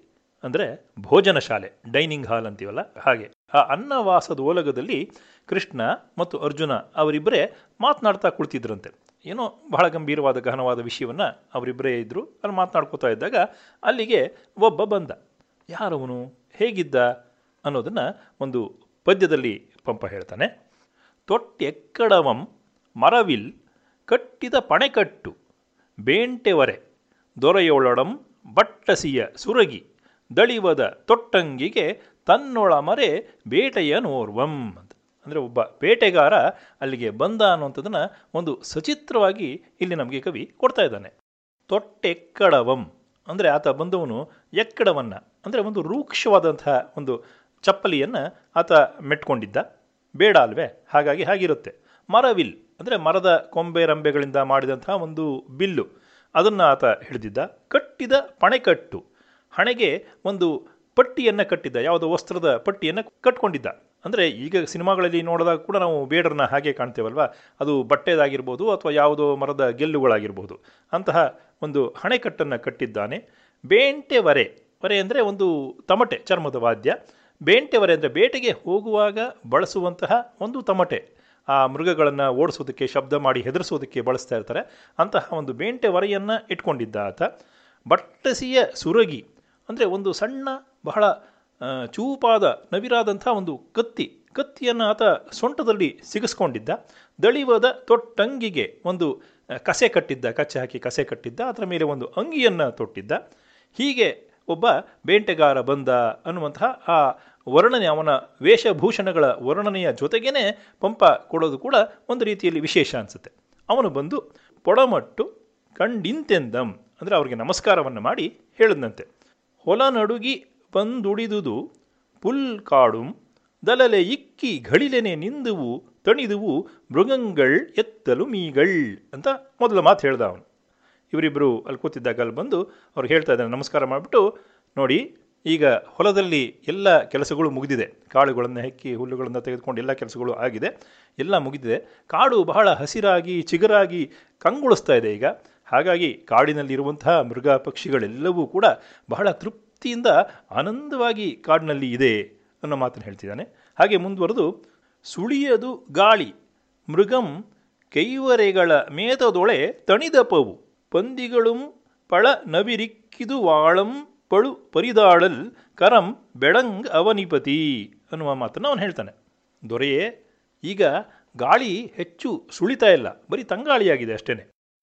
ಅಂದರೆ ಭೋಜನ ಶಾಲೆ, ಡೈನಿಂಗ್ ಹಾಲ್ ಅಂತೀವಲ್ಲ, ಹಾಗೆ. ಆ ಅನ್ನವಾಸದೋಲಗದಲ್ಲಿ ಕೃಷ್ಣ ಮತ್ತು ಅರ್ಜುನ ಅವರಿಬ್ಬರೇ ಮಾತನಾಡ್ತಾ ಕುಳಿತಿದ್ರಂತೆ. ಏನೋ ಬಹಳ ಗಂಭೀರವಾದ, ಗಹನವಾದ ವಿಷಯವನ್ನು ಅವರಿಬ್ಬರೇ ಇದ್ದರು ಅಲ್ಲಿ ಮಾತನಾಡ್ಕೋತಾ ಇದ್ದಾಗ ಅಲ್ಲಿಗೆ ಒಬ್ಬ ಬಂದ. ಯಾರವನು? ಹೇಗಿದ್ದ? ಅನ್ನೋದನ್ನು ಒಂದು ಪದ್ಯದಲ್ಲಿ ಪಂಪ ಹೇಳ್ತಾನೆ. ತೊಟ್ಟೆಕ್ಕಡವಂ ಮರವಿಲ್ ಕಟ್ಟಿದ ಪಣೆಕಟ್ಟು, ಬೇಂಟೆವರೆ, ದೊರೆಯೊಳಡಂ ಬಟ್ಟಸಿಯ ಸುರಗಿ, ದಳಿವದ ತೊಟ್ಟಂಗಿಗೆ ತನ್ನೊಳಮರೆ ಬೇಟೆಯನೋರ್ವಂ ಅಂತ. ಅಂದರೆ ಒಬ್ಬ ಬೇಟೆಗಾರ ಅಲ್ಲಿಗೆ ಬಂದ ಅನ್ನುವಂಥದ್ದನ್ನು ಒಂದು ಸಚಿತ್ರವಾಗಿ ಇಲ್ಲಿ ನಮಗೆ ಕವಿ ಕೊಡ್ತಾ ಇದ್ದಾನೆ. ತೊಟ್ಟೆಕ್ಕಡವಂ ಅಂದರೆ ಆತ ಬಂದವನು ಎಕ್ಕಡವನ್ನು, ಅಂದರೆ ಒಂದು ರೂಕ್ಷವಾದಂತಹ ಒಂದು ಚಪ್ಪಲಿಯನ್ನು ಆತ ಮೆಟ್ಕೊಂಡಿದ್ದ. ಬೇಡ ಅಲ್ವೇ? ಹಾಗಾಗಿ ಹಾಗಿರುತ್ತೆ. ಮರವಿಲ್ ಅಂದರೆ ಮರದ ಕೊಂಬೆ ರಂಬೆಗಳಿಂದ ಮಾಡಿದಂತಹ ಒಂದು ಬಿಲ್ಲು. ಅದನ್ನು ಆತ ಹಿಡಿದಿದ್ದ. ಕಟ್ಟಿದ ಪಣೆಕಟ್ಟು. ಹಣೆಗೆ ಒಂದು ಪಟ್ಟಿಯನ್ನು ಕಟ್ಟಿದ್ದ. ಯಾವುದೋ ವಸ್ತ್ರದ ಪಟ್ಟಿಯನ್ನು ಕಟ್ಕೊಂಡಿದ್ದ. ಅಂದರೆ ಈಗ ಸಿನಿಮಾಗಳಲ್ಲಿ ನೋಡಿದಾಗ ಕೂಡ ನಾವು ಬೇಡರನ್ನ ಹಾಗೆ ಕಾಣ್ತೇವಲ್ವ? ಅದು ಬಟ್ಟೆದಾಗಿರ್ಬೋದು ಅಥವಾ ಯಾವುದೋ ಮರದ ಗೆಲ್ಲುಗಳಾಗಿರ್ಬೋದು. ಅಂತಹ ಒಂದು ಹಣೆಕಟ್ಟನ್ನು ಕಟ್ಟಿದ್ದಾನೆ. ಬೇಂಟೆ ವರೆ. ವರೆ ಅಂದರೆ ಒಂದು ತಮಟೆ, ಚರ್ಮದ ವಾದ್ಯ. ಬೇಂಟೆ ವರೆ ಅಂದರೆ ಬೇಟೆಗೆ ಹೋಗುವಾಗ ಬಳಸುವಂತಹ ಒಂದು ತಮಟೆ. ಆ ಮೃಗಗಳನ್ನು ಓಡಿಸೋದಕ್ಕೆ, ಶಬ್ದ ಮಾಡಿ ಹೆದರಿಸೋದಕ್ಕೆ ಬಳಸ್ತಾ ಇರ್ತಾರೆ. ಅಂತಹ ಒಂದು ಬೇಂಟೆ ವರೆಯನ್ನು ಇಟ್ಕೊಂಡಿದ್ದ ಆತ. ಬಟ್ಟಸಿಯ ಸುರಗಿ, ಅಂದರೆ ಒಂದು ಸಣ್ಣ, ಬಹಳ ಚೂಪಾದ, ನವಿರಾದಂಥ ಒಂದು ಕತ್ತಿ, ಕತ್ತಿಯನ್ನು ಆತ ಸೊಂಟದಲ್ಲಿ ಸಿಗಿಸ್ಕೊಂಡಿದ್ದ. ದಳಿವದ ತೊಟ್ಟಂಗಿಗೆ ಒಂದು ಕಸೆ ಕಟ್ಟಿದ್ದ, ಕಚ್ಚೆ ಹಾಕಿ ಕಸೆ ಕಟ್ಟಿದ್ದ, ಅದರ ಮೇಲೆ ಒಂದು ಅಂಗಿಯನ್ನು ತೊಟ್ಟಿದ್ದ. ಹೀಗೆ ಒಬ್ಬ ಬೇಂಟೆಗಾರ ಬಂದ ಅನ್ನುವಂತಹ ಆ ವರ್ಣನೆ ಅವನ ವೇಷಭೂಷಣಗಳ ವರ್ಣನೆಯ ಜೊತೆಗೇ ಪಂಪ ಕೊಡೋದು ಕೂಡ ಒಂದು ರೀತಿಯಲ್ಲಿ ವಿಶೇಷ ಅನಿಸುತ್ತೆ. ಅವನು ಬಂದು ಪೊಡಮಟ್ಟು ಕಂಡಿಂತೆಂದಂ ಅಂದರೆ ಅವರಿಗೆ ನಮಸ್ಕಾರವನ್ನು ಮಾಡಿ ಹೇಳಿದಂತೆ ಹೊಲ ನಡುಗಿ ಬಂದುಡಿದುದು ಪುಲ್ ಕಾಡುಂ ದಲಲೆ ಇಕ್ಕಿ ಘಳಿಲೆನೆ ನಿಂದುವು ತಣಿದುವು ಮೃಗಂಗಳ್ ಎತ್ತಲು ಮೀಗಳ್ ಅಂತ ಮೊದಲ ಮಾತು ಹೇಳ್ದ ಅವನು. ಇವರಿಬ್ಬರು ಅಲ್ಲಿ ಕೂತಿದ್ದಾಗ ಅಲ್ಲಿ ಬಂದು ಅವ್ರು ಹೇಳ್ತಾ ಇದ್ದಾರೆ, ನಮಸ್ಕಾರ ಮಾಡಿಬಿಟ್ಟು ನೋಡಿ ಈಗ ಹೊಲದಲ್ಲಿ ಎಲ್ಲ ಕೆಲಸಗಳು ಮುಗಿದಿದೆ. ಕಾಳುಗಳನ್ನು ಹೆಕ್ಕಿ, ಹುಲ್ಲುಗಳನ್ನು ತೆಗೆದುಕೊಂಡು ಎಲ್ಲ ಕೆಲಸಗಳು ಆಗಿದೆ. ಎಲ್ಲ ಮುಗಿದಿದೆ. ಕಾಡು ಬಹಳ ಹಸಿರಾಗಿ, ಚಿಗರಾಗಿ ಕಂಗೊಳಿಸ್ತಾ ಇದೆ ಈಗ. ಹಾಗಾಗಿ ಕಾಡಿನಲ್ಲಿರುವಂತಹ ಮೃಗ ಪಕ್ಷಿಗಳೆಲ್ಲವೂ ಕೂಡ ಬಹಳ ತೃಪ್ತಿಯಿಂದ ಆನಂದವಾಗಿ ಕಾಡಿನಲ್ಲಿ ಇದೆ ಅನ್ನೋ ಮಾತನ್ನು ಹೇಳ್ತಿದ್ದಾನೆ. ಹಾಗೆ ಮುಂದುವರೆದು, ಸುಳಿಯದು ಗಾಳಿ, ಮೃಗಂ ಕೈವರೆಗಳ ಮೇತದೊಳೆ ತಣಿದಪವು ಪಂದಿಗಳು ಪಳ ನವಿರಿಕ್ಕಿದು ವಾಳಂ ಪಳು ಪರಿದಾಳಲ್ ಕರಂ ಬೆಳಂಗ್ ಅವನಿಪತಿ ಅನ್ನುವ ಮಾತನ್ನು ಅವನು ಹೇಳ್ತಾನೆ. ದೊರೆಯೇ, ಈಗ ಗಾಳಿ ಹೆಚ್ಚು ಸುಳಿತಾ ಇಲ್ಲ. ಬರೀ ತಂಗಾಳಿಯಾಗಿದೆ ಅಷ್ಟೇ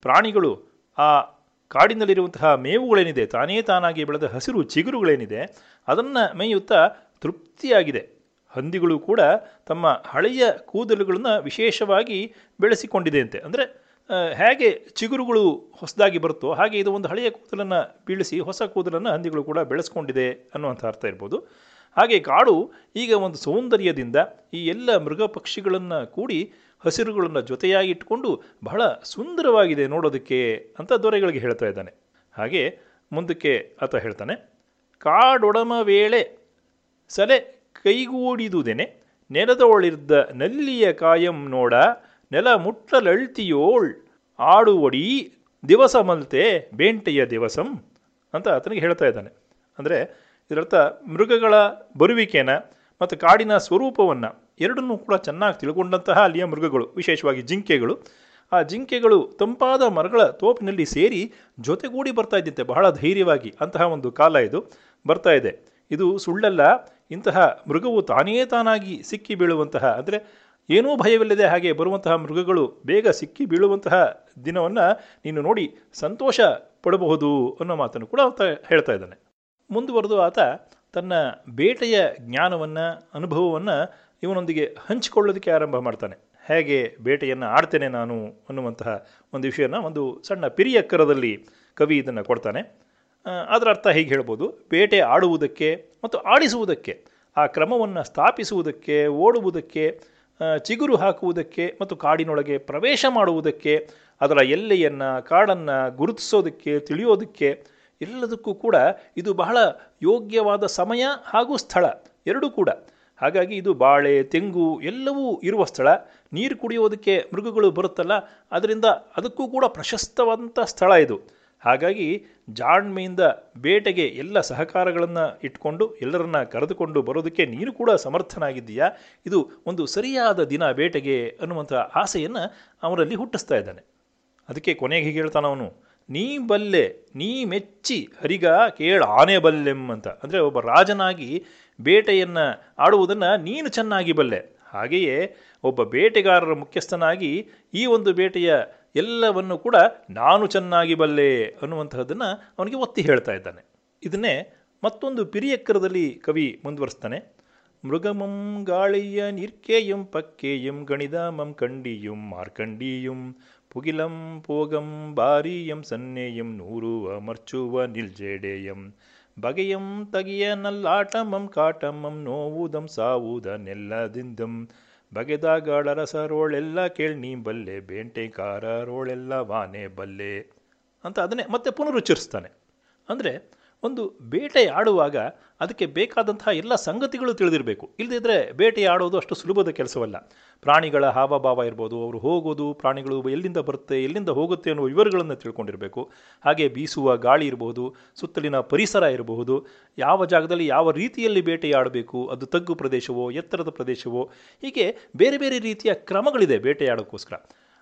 ಪ್ರಾಣಿಗಳು ಆ ಕಾಡಿನಲ್ಲಿರುವಂತಹ ಮೇವುಗಳೇನಿದೆ, ತಾನೇ ತಾನಾಗಿ ಬೆಳೆದ ಹಸಿರು ಚಿಗುರುಗಳೇನಿದೆ, ಅದನ್ನು ಮೇಯುತ್ತಾ ತೃಪ್ತಿಯಾಗಿದೆ. ಹಂದಿಗಳು ಕೂಡ ತಮ್ಮ ಹಳೆಯ ಕೂದಲುಗಳನ್ನು ವಿಶೇಷವಾಗಿ ಬೆಳೆಸಿಕೊಂಡಿದೆಯಂತೆ ಅಂದರೆ ಹೇಗೆ ಚಿಗುರುಗಳು ಹೊಸದಾಗಿ ಬರುತ್ತೋ ಹಾಗೆ ಇದು ಒಂದು ಹಳೆಯ ಕೂದಲನ್ನು ಬೀಳಿಸಿ ಹೊಸ ಕೂದಲನ್ನು ಹಂದಿಗಳು ಕೂಡ ಬೆಳೆಸ್ಕೊಂಡಿದೆ ಅನ್ನುವಂಥ ಅರ್ಥ ಇರ್ಬೋದು. ಹಾಗೆ ಕಾಡು ಈಗ ಒಂದು ಸೌಂದರ್ಯದಿಂದ ಈ ಎಲ್ಲ ಮೃಗ ಪಕ್ಷಿಗಳನ್ನು ಕೂಡಿ ಹಸಿರುಗಳನ್ನು ಜೊತೆಯಾಗಿ ಇಟ್ಟುಕೊಂಡು ಬಹಳ ಸುಂದರವಾಗಿದೆ ನೋಡೋದಕ್ಕೆ ಅಂತ ದೊರೆಗಳಿಗೆ ಹೇಳ್ತಾ ಇದ್ದಾನೆ. ಹಾಗೆ ಮುಂದಕ್ಕೆ ಆತ ಹೇಳ್ತಾನೆ, ಕಾಡೊಡಮ ವೇಳೆ ಸಲೆ ಕೈಗೂಡಿದುದೇನೆ ನೆಲದೊಳಿರ್ದ ನಲ್ಲಿಯ ಕಾಯಂ ನೋಡ ನೆಲ ಮುಟ್ಟಲಳ್ತಿಯೋಳ್ ದಿವಸ ಮಲ್ತೆ ಬೇಂಟೆಯ ದಿವಸಂ ಅಂತ ಆತನಿಗೆ ಹೇಳ್ತಾ ಇದ್ದಾನೆ. ಅಂದರೆ ಇದರರ್ಥ ಮೃಗಗಳ ಬರುವಿಕೆನ ಮತ್ತು ಕಾಡಿನ ಸ್ವರೂಪವನ್ನು ಎರಡನ್ನೂ ಕೂಡ ಚೆನ್ನಾಗಿ ತಿಳ್ಕೊಂಡಂತಹ ಅಲ್ಲಿಯ ಮೃಗಗಳು, ವಿಶೇಷವಾಗಿ ಜಿಂಕೆಗಳು. ಆ ಜಿಂಕೆಗಳು ತಂಪಾದ ಮರಗಳ ತೋಪಿನಲ್ಲಿ ಸೇರಿ ಜೊತೆಗೂಡಿ ಬರ್ತಾ ಇದ್ದಂತೆ ಬಹಳ ಧೈರ್ಯವಾಗಿ ಅಂತಹ ಒಂದು ಕಾಲ ಇದು ಬರ್ತಾ ಇದೆ. ಇದು ಸುಳ್ಳಲ್ಲ, ಇಂತಹ ಮೃಗವು ತಾನೇ ತಾನಾಗಿ ಸಿಕ್ಕಿ ಬೀಳುವಂತಹ, ಅಂದರೆ ಏನೂ ಭಯವಿಲ್ಲದೆ ಹಾಗೆ ಬರುವಂತಹ ಮೃಗಗಳು ಬೇಗ ಸಿಕ್ಕಿ ಬೀಳುವಂತಹ ದಿನವನ್ನು ನೀನು ನೋಡಿ ಸಂತೋಷ ಪಡಬಹುದು ಅನ್ನೋ ಮಾತನ್ನು ಕೂಡ ಆತ ಹೇಳ್ತಾ ಇದ್ದಾನೆ. ಮುಂದುವರೆದು ಆತ ತನ್ನ ಬೇಟೆಯ ಜ್ಞಾನವನ್ನು, ಅನುಭವವನ್ನು ಇವನೊಂದಿಗೆ ಹಂಚಿಕೊಳ್ಳೋದಕ್ಕೆ ಆರಂಭ ಮಾಡ್ತಾನೆ. ಹೇಗೆ ಬೇಟೆಯನ್ನು ಆಡ್ತೇನೆ ನಾನು ಅನ್ನುವಂತಹ ಒಂದು ವಿಷಯನ ಒಂದು ಸಣ್ಣ ಪಿರಿಯಕ್ಕರದಲ್ಲಿ ಕವಿ ಇದನ್ನು ಕೊಡ್ತಾನೆ. ಅದರ ಅರ್ಥ ಹೀಗೆ ಹೇಳ್ಬೋದು. ಬೇಟೆ ಆಡುವುದಕ್ಕೆ ಮತ್ತು ಆಡಿಸುವುದಕ್ಕೆ, ಆ ಕ್ರಮವನ್ನು ಸ್ಥಾಪಿಸುವುದಕ್ಕೆ, ಓಡುವುದಕ್ಕೆ ಚಿಗುರು ಹಾಕುವುದಕ್ಕೆ ಮತ್ತು ಕಾಡಿನೊಳಗೆ ಪ್ರವೇಶ ಮಾಡುವುದಕ್ಕೆ, ಅದರ ಎಲ್ಲೆಯನ್ನು ಕಾಡನ್ನು ಗುರುತಿಸೋದಕ್ಕೆ, ತಿಳಿಯೋದಕ್ಕೆ ಎಲ್ಲದಕ್ಕೂ ಕೂಡ ಇದು ಬಹಳ ಯೋಗ್ಯವಾದ ಸಮಯ ಹಾಗೂ ಸ್ಥಳ, ಎರಡೂ ಕೂಡ. ಹಾಗಾಗಿ ಇದು ಬಾಳೆ, ತೆಂಗು ಎಲ್ಲವೂ ಇರುವ ಸ್ಥಳ. ನೀರು ಕುಡಿಯೋದಕ್ಕೆ ಮೃಗಗಳು ಬರುತ್ತಲ್ಲ, ಅದರಿಂದ ಅದಕ್ಕೂ ಕೂಡ ಪ್ರಶಸ್ತವಾದಂಥ ಸ್ಥಳ ಇದು. ಹಾಗಾಗಿ ಜಾಣ್ಮೆಯಿಂದ ಬೇಟೆಗೆ ಎಲ್ಲ ಸಹಕಾರಗಳನ್ನು ಇಟ್ಕೊಂಡು ಎಲ್ಲರನ್ನ ಕರೆದುಕೊಂಡು ಬರೋದಕ್ಕೆ ನೀನು ಕೂಡ ಸಮರ್ಥನಾಗಿದ್ದೀಯಾ? ಇದು ಒಂದು ಸರಿಯಾದ ದಿನ ಬೇಟೆಗೆ ಅನ್ನುವಂಥ ಆಸೆಯನ್ನು ಅವರಲ್ಲಿ ಹುಟ್ಟಿಸ್ತಾ ಇದ್ದಾನೆ. ಅದಕ್ಕೆ ಕೊನೆಗೆ ಹೀಗೆ ಹೇಳ್ತಾನ ಅವನು ನೀ ಬಲ್ಲೆ ನೀ ಮೆಚ್ಚಿ ಹರಿಗ ಕೇಳ ಆನೆ ಬಲ್ಲೆಮ್ ಅಂತ. ಅಂದರೆ ಒಬ್ಬ ರಾಜನಾಗಿ ಬೇಟೆಯನ್ನು ಆಡುವುದನ್ನು ನೀನು ಚೆನ್ನಾಗಿ ಬಲ್ಲೆ. ಹಾಗೆಯೇ ಒಬ್ಬ ಬೇಟೆಗಾರರ ಮುಖ್ಯಸ್ಥನಾಗಿ ಈ ಒಂದು ಬೇಟೆಯ ಎಲ್ಲವನ್ನು ಕೂಡ ನಾನು ಚೆನ್ನಾಗಿ ಬಲ್ಲೆ ಅನ್ನುವಂತಹದ್ದನ್ನು ಅವನಿಗೆ ಒತ್ತಿ ಹೇಳ್ತಾ ಇದ್ದಾನೆ. ಇದನ್ನೇ ಮತ್ತೊಂದು ಪಿರಿಯಕ್ಕರದಲ್ಲಿ ಕವಿ ಮುಂದುವರಿಸ್ತಾನೆ. ಮೃಗಮಂ ಗಾಳಿಯ ನಿರ್ಕೇಯಂ ಪಕ್ಕೇಯಂ ಗಣಿದಾಮಂ ಕಂಡಿಯುಂ ಮಾರ್ಕಂಡಿಯುಂ ಪುಗಿಲಂ ಪೋಗಂ ಬಾರಿಯಂ ಸನ್ನೇಯಂ ನೂರುವ ಮರ್ಚುವ ನಿಲ್ಜೇಡೇಯಂ ಬಗೆಯಂ ತಗಿಯ ನಲ್ಲಾಟಮಂ ಕಾಟಮಂ ನೋವುದಂ ಸಾವುದ ನೆಲ್ಲದಿಂದಂ ಬಗೆದಾಗಾಳರಸರೋಳೆಲ್ಲ ಕೇಳಿ ನೀ ಬಲ್ಲೆ ಬೇಂಟೆಕಾರರೋಳೆಲ್ಲ ವಾನೆ ಬಲ್ಲೆ ಅಂತ ಅದನ್ನೇ ಮತ್ತೆ ಪುನರುಚ್ಚರಿಸ್ತಾನೆ. ಅಂದರೆ ಒಂದು ಬೇಟೆ ಆಡುವಾಗ ಅದಕ್ಕೆ ಬೇಕಾದಂತಹ ಎಲ್ಲ ಸಂಗತಿಗಳು ತಿಳಿದಿರಬೇಕು. ಇಲ್ಲದಿದ್ದರೆ ಬೇಟೆ ಆಡೋದು ಅಷ್ಟು ಸುಲಭದ ಕೆಲಸವಲ್ಲ. ಪ್ರಾಣಿಗಳ ಹಾವಭಾವ ಇರ್ಬೋದು, ಅವರು ಹೋಗೋದು, ಪ್ರಾಣಿಗಳು ಎಲ್ಲಿಂದ ಬರುತ್ತೆ, ಎಲ್ಲಿಂದ ಹೋಗುತ್ತೆ ಅನ್ನೋ ವಿವರಗಳನ್ನು ತಿಳ್ಕೊಂಡಿರಬೇಕು. ಹಾಗೆ ಬೀಸುವ ಗಾಳಿ ಇರಬಹುದು ಸುತ್ತಲಿನ ಪರಿಸರ ಇರಬಹುದು ಯಾವ ಜಾಗದಲ್ಲಿ ಯಾವ ರೀತಿಯಲ್ಲಿ ಬೇಟೆಯಾಡಬೇಕು, ಅದು ತಗ್ಗು ಪ್ರದೇಶವೋ, ಎತ್ತರದ ಪ್ರದೇಶವೋ, ಹೀಗೆ ಬೇರೆ ಬೇರೆ ರೀತಿಯ ಕ್ರಮಗಳಿದೆ ಬೇಟೆಯಾಡೋಕ್ಕೋಸ್ಕರ.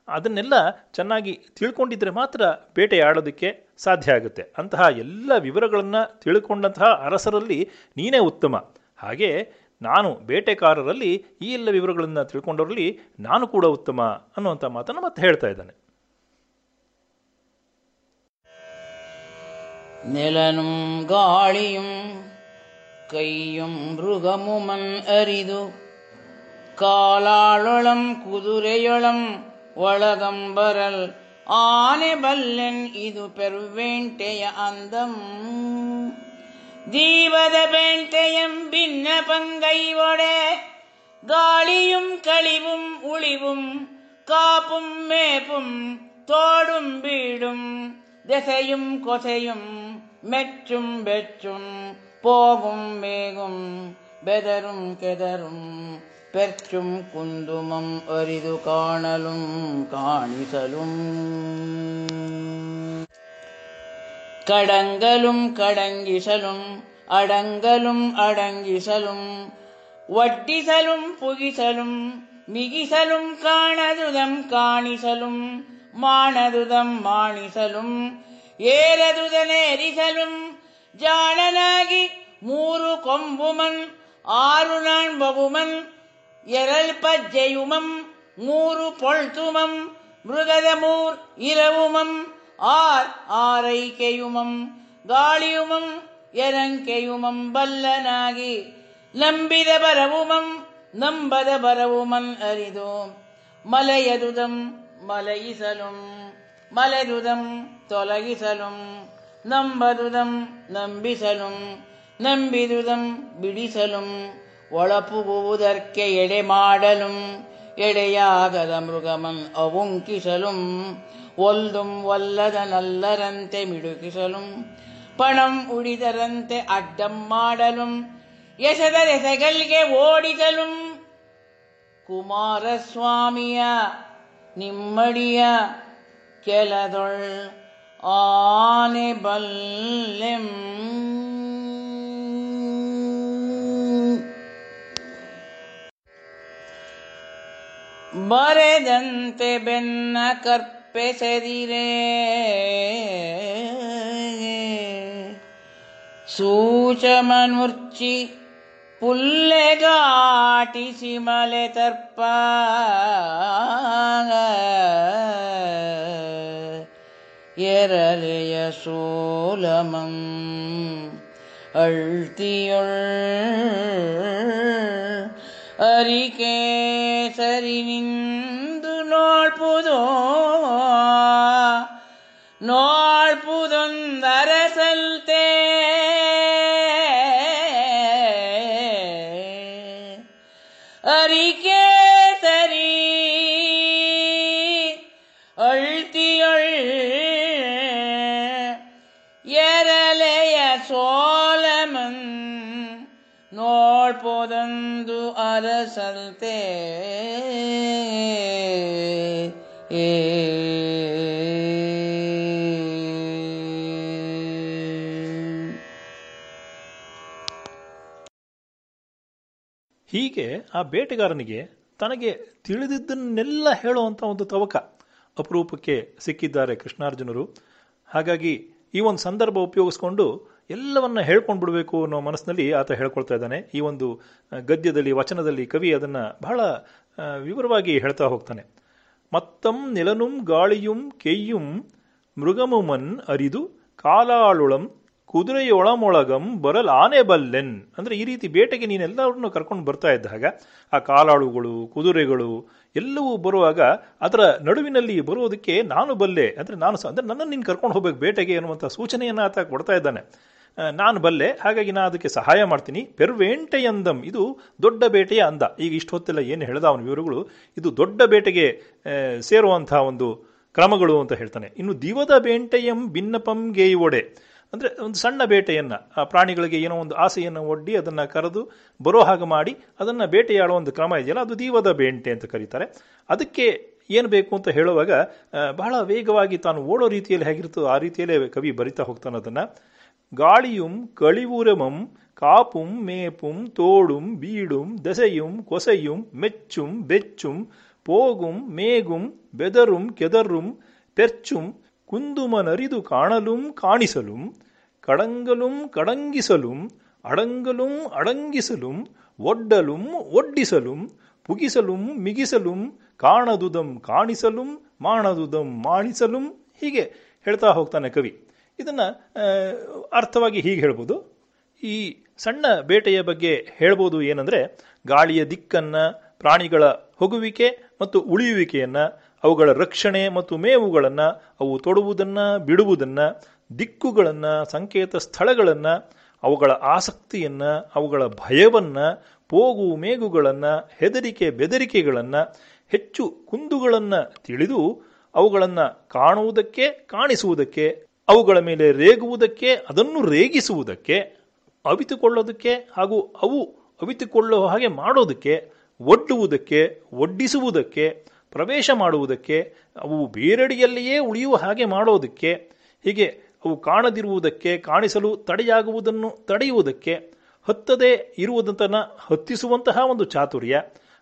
ಅದನ್ನೆಲ್ಲ ಚೆನ್ನಾಗಿ ತಿಳ್ಕೊಂಡಿದ್ರೆ ಮಾತ್ರ ಬೇಟೆಯಾಡೋದಕ್ಕೆ ಸಾಧ್ಯ ಆಗುತ್ತೆ. ಅಂತಹ ಎಲ್ಲ ವಿವರಗಳನ್ನು ತಿಳ್ಕೊಂಡಂತಹ ಅರಸರಲ್ಲಿ ನೀನೇ ಉತ್ತಮ. ಹಾಗೆ ನಾನು ಬೇಟೆಕಾರರಲ್ಲಿ ಈ ಎಲ್ಲ ವಿವರಗಳನ್ನು ತಿಳ್ಕೊಂಡವರಲ್ಲಿ ನಾನು ಕೂಡ ಉತ್ತಮ ಅನ್ನುವಂಥ ಮಾತನ್ನು ಮತ್ತೆ ಹೇಳ್ತಾ ಇದ್ದಾನೆ. ನೆಲನೂ ഗാളിയും കയ്യും ಮೃಗಮುಮನ್ ಅರಿದು ಕಾಲಾಳಳಂ ಕುದುರೆಯೊಳಂ ಒಳಗಂಬರಲ್ ಆನೆ ಬಲ್ಲೆನ್ ಇದು ಪೆರುವೆಂಟೆಯ అందం ದೀವದ ಬೆಂಟೆಯಂ ಭಿನ್ನ ಪಂಗೈ ಒಡೆ காளியும் களிவும் உளிவும் காப்பும் மேப்பும் தோடும் வீடும் திசையும் கொசையும் மெச்சும் வெச்சும் போகும் மேகும் பெதரும் கெதரும் பெற்றும் குந்துமம் அரிது காணலும் காணிசலும். கடங்கலும் கடங்கிசலும் அடங்கலும் அடங்கிசலும். வட்டிசலும் புகிசலும் மிகிசலும் காணதுதம் காணிசலும் மாணதுதம் மாணிசலும். ஏறதுதனேரிசலும் ஜானனாகி மூறு கொம்புமன் ஆறு நான் பகுமன் எரல்பஜ்ஜெயுமம் மூறு பொழ்துமம் மிருகதமூர் இரவுமம் ஆர் ஆரை கெயுமம் காளியுமம் எரங்கெயுமம் வல்லனாகி நம்பித பரவுமம் நம்பத பரவுமன் அரிதோம் மலையதுதம் மலையிசலும் மலருதம் தொலகிசலும் நம்பதுதம் நம்பிசலும் நம்பிதுதம் பிடிசலும் ಒಳಪುಗುವುದಕ್ಕೆ ಎಡೆ ಮಾಡಲುಂ ಎಡೆಯಾಗದ ಮೃಗಮನ್ ಅವುಂಕಿಸಲುಂ ಒಲ್ದುಂ ಒಲ್ಲದ ನಲ್ಲರಂತೆ ಮಿಡುಕಿಸಲುಂ ಪಣಂ ಉಳಿದರಂತೆ ಅಡ್ಡಂ ಮಾಡಲುಂ ಎಸೆದ ದೆಸೆಗಲ್ಗೆ ಓಡಿಸಲುಂ ಕುಮಾರಸ್ವಾಮಿಯ ನಿಮ್ಮಡಿಯ ಕೆಲದೊಳ್ ಆನೆ ಬಲ್ಲೆಂ ಬರೆದಂತೆ ಬೆನ್ನ ಕರ್ಪೆಸೆದಿರೆ ಸೂಚಮನುರ್ಚಿ ಪುಲ್ಲೆಗಾಟಿಸಿ ಮಲೆ ತರ್ಪ ಎರಲೆಯ ಸೋಲಮಂ ಅಳ್ತಿಯೊಳ್ ಅರಿಕೆ ಸರಿ ನಿಂದು ಏ ಹೀಗೆ ಆ ಬೇಟೆಗಾರನಿಗೆ ತನಗೆ ತಿಳಿದಿದ್ದನ್ನೆಲ್ಲ ಹೇಳುವಂಥ ಒಂದು ತವಕ ಅಪರೂಪಕ್ಕೆ ಸಿಕ್ಕಿದ್ದಾರೆ ಕೃಷ್ಣಾರ್ಜುನರು. ಹಾಗಾಗಿ ಈ ಒಂದು ಸಂದರ್ಭ ಉಪಯೋಗಿಸ್ಕೊಂಡು ಎಲ್ಲವನ್ನ ಹೇಳ್ಕೊಂಡು ಬಿಡಬೇಕು ಅನ್ನೋ ಮನಸ್ಸಿನಲ್ಲಿ ಆತ ಹೇಳ್ಕೊಳ್ತಾ ಇದ್ದಾನೆ. ಈ ಒಂದು ಗದ್ಯದಲ್ಲಿ, ವಚನದಲ್ಲಿ ಕವಿ ಅದನ್ನು ಬಹಳ ವಿವರವಾಗಿ ಹೇಳ್ತಾ ಹೋಗ್ತಾನೆ. ಮತ್ತಂ ನೆಲನುಂ ಗಾಳಿಯುಂ ಕೆಯ್ಯುಂ ಮೃಗಮುಮನ್ ಅರಿದು ಕಾಲಾಳುಳಂ ಕುದುರೆಯೊಳಮೊಳಗಂ ಬರಲ್ ಆನೆ ಬಲ್ಲೆನ್. ಅಂದರೆ ಈ ರೀತಿ ಬೇಟೆಗೆ ನೀನೆಲ್ಲರನ್ನು ಕರ್ಕೊಂಡು ಬರ್ತಾ ಇದ್ದಾಗ ಆ ಕಾಲಾಳುಗಳು, ಕುದುರೆಗಳು ಎಲ್ಲವೂ ಬರುವಾಗ ಅದರ ನಡುವಿನಲ್ಲಿ ಬರುವುದಕ್ಕೆ ನಾನು ಬಲ್ಲೆ. ಅಂದರೆ ನಾನು ಸಹ ಅಂದರೆ ನನ್ನನ್ನು ನೀನು ಕರ್ಕೊಂಡು ಹೋಗ್ಬೇಕು ಬೇಟೆಗೆ ಅನ್ನುವಂಥ ಸೂಚನೆಯನ್ನು ಆತ ಕೊಡ್ತಾ ಇದ್ದಾನೆ. ನಾನು ಬಲ್ಲೆ. ಹಾಗಾಗಿ ನಾನು ಅದಕ್ಕೆ ಸಹಾಯ ಮಾಡ್ತೀನಿ. ಪೆರ್ವೇಂಟೆಯಂದಂ, ಇದು ದೊಡ್ಡ ಬೇಟೆಯ ಅಂದ. ಈಗ ಇಷ್ಟು ಹೊತ್ತೆಲ್ಲ ಏನು ಹೇಳ್ದ ಅವನ ವಿವರಗಳು. ಇದು ದೊಡ್ಡ ಬೇಟೆಗೆ ಸೇರುವಂತಹ ಒಂದು ಕ್ರಮಗಳು ಅಂತ ಹೇಳ್ತಾನೆ. ಇನ್ನು ದಿವದ ಬೇಂಟೆಯಂ ಭಿನ್ನಪಂ ಗೇಯುವೊಡೆ ಅಂದರೆ ಒಂದು ಸಣ್ಣ ಬೇಟೆಯನ್ನು ಆ ಪ್ರಾಣಿಗಳಿಗೆ ಏನೋ ಒಂದು ಆಸೆಯನ್ನು ಒಡ್ಡಿ ಅದನ್ನು ಕರೆದು ಬರೋ ಹಾಗೆ ಮಾಡಿ ಅದನ್ನು ಬೇಟೆಯಾಡೋ ಒಂದು ಕ್ರಮ ಇದೆಯಲ್ಲ ಅದು ದೀವದ ಬೇಂಟೆ ಅಂತ ಕರೀತಾರೆ ಅದಕ್ಕೆ ಏನು ಬೇಕು ಅಂತ ಹೇಳುವಾಗ ಆ, ಬಹಳ ವೇಗವಾಗಿ ತಾನು ಓಡೋ ರೀತಿಯಲ್ಲಿ ಹೇಗಿರುತ್ತೋ ಆ ರೀತಿಯಲ್ಲೇ ಕವಿ ಬರಿತಾ ಹೋಗ್ತಾನೆ ಅದನ್ನು ಗಾಳಿಯುಂ ಕಳಿವುರಮಂ ಕಾಪುಂ ಮೇಪುಂ ತೋಡುಂ ಬೀಡುಂ ದೆಸೆಯುಂ ಕೊಸೆಯುಂ ಮೆಚ್ಚುಂ ಬೆಚ್ಚುಂ போகும் மேகும் பெதரும் கெதரும் பெர்ச்சும் குந்துமனரிது காணலும் காணிசலும் கடங்கலும் கடங்கிசலும் அடங்கலும் அடங்கிசலும் ಒಡ್ಡಲುಂ ಒಡ್ಡಿಸಲುಂ ಪುಗಿಸಲುಂ ಮಿಗಿಸಲುಂ ಕಾಣದುದಂ ಕಾಣಿಸಲುಂ ಮಾಣದುದಂ ಮಾಣಿಸಲುಂ ಹೀಗೆ ಹೇಳ್ತಾ ಹೋಗ್ತಾನೆ ಕವಿ ಇದನ್ನು ಅರ್ಥವಾಗಿ ಹೀಗೆ ಹೇಳ್ಬೋದು ಈ ಸಣ್ಣ ಬೇಟೆಯ ಬಗ್ಗೆ ಹೇಳ್ಬೋದು ಏನಂದರೆ ಗಾಳಿಯ ದಿಕ್ಕನ್ನು ಪ್ರಾಣಿಗಳ ಹೊಗುವಿಕೆ ಮತ್ತು ಉಳಿಯುವಿಕೆಯನ್ನು ಅವುಗಳ ರಕ್ಷಣೆ ಮತ್ತು ಮೇವುಗಳನ್ನು ಅವು ತೊಡುವುದನ್ನು ಬಿಡುವುದನ್ನು ದಿಕ್ಕುಗಳನ್ನು, ಸಂಕೇತ ಸ್ಥಳಗಳನ್ನು, ಅವುಗಳ ಆಸಕ್ತಿಯನ್ನು, ಅವುಗಳ ಭಯವನ್ನು, ಪೋಗು ಮೇಗುಗಳನ್ನು, ಹೆದರಿಕೆ ಬೆದರಿಕೆಗಳನ್ನು, ಹೆಚ್ಚು ಕುಂದುಗಳನ್ನು ತಿಳಿದು ಅವುಗಳನ್ನು ಕಾಣುವುದಕ್ಕೆ, ಕಾಣಿಸುವುದಕ್ಕೆ, ಅವುಗಳ ಮೇಲೆ ರೇಗುವುದಕ್ಕೆ, ಅದನ್ನು ರೇಗಿಸುವುದಕ್ಕೆ, ಅವಿತುಕೊಳ್ಳೋದಕ್ಕೆ ಹಾಗೂ ಅವು ಅವಿತುಕೊಳ್ಳೋ ಹಾಗೆ ಮಾಡೋದಕ್ಕೆ, ಒಡ್ಡುವುದಕ್ಕೆ, ಒಡ್ಡಿಸುವುದಕ್ಕೆ, ಪ್ರವೇಶ ಮಾಡುವುದಕ್ಕೆ, ಅವು ಬೇರೆಡೆಯಲ್ಲಿಯೇ ಉಳಿಯುವ ಹಾಗೆ ಮಾಡೋದಕ್ಕೆ, ಹೀಗೆ ಅವು ಕಾಣದಿರುವುದಕ್ಕೆ, ಕಾಣಿಸಲು ತಡೆಯಾಗುವುದನ್ನು ತಡೆಯುವುದಕ್ಕೆ, ಹತ್ತದೇ ಇರುವುದನ್ನು ಹತ್ತಿಸುವಂತಹ ಒಂದು ಚಾತುರ್ಯ.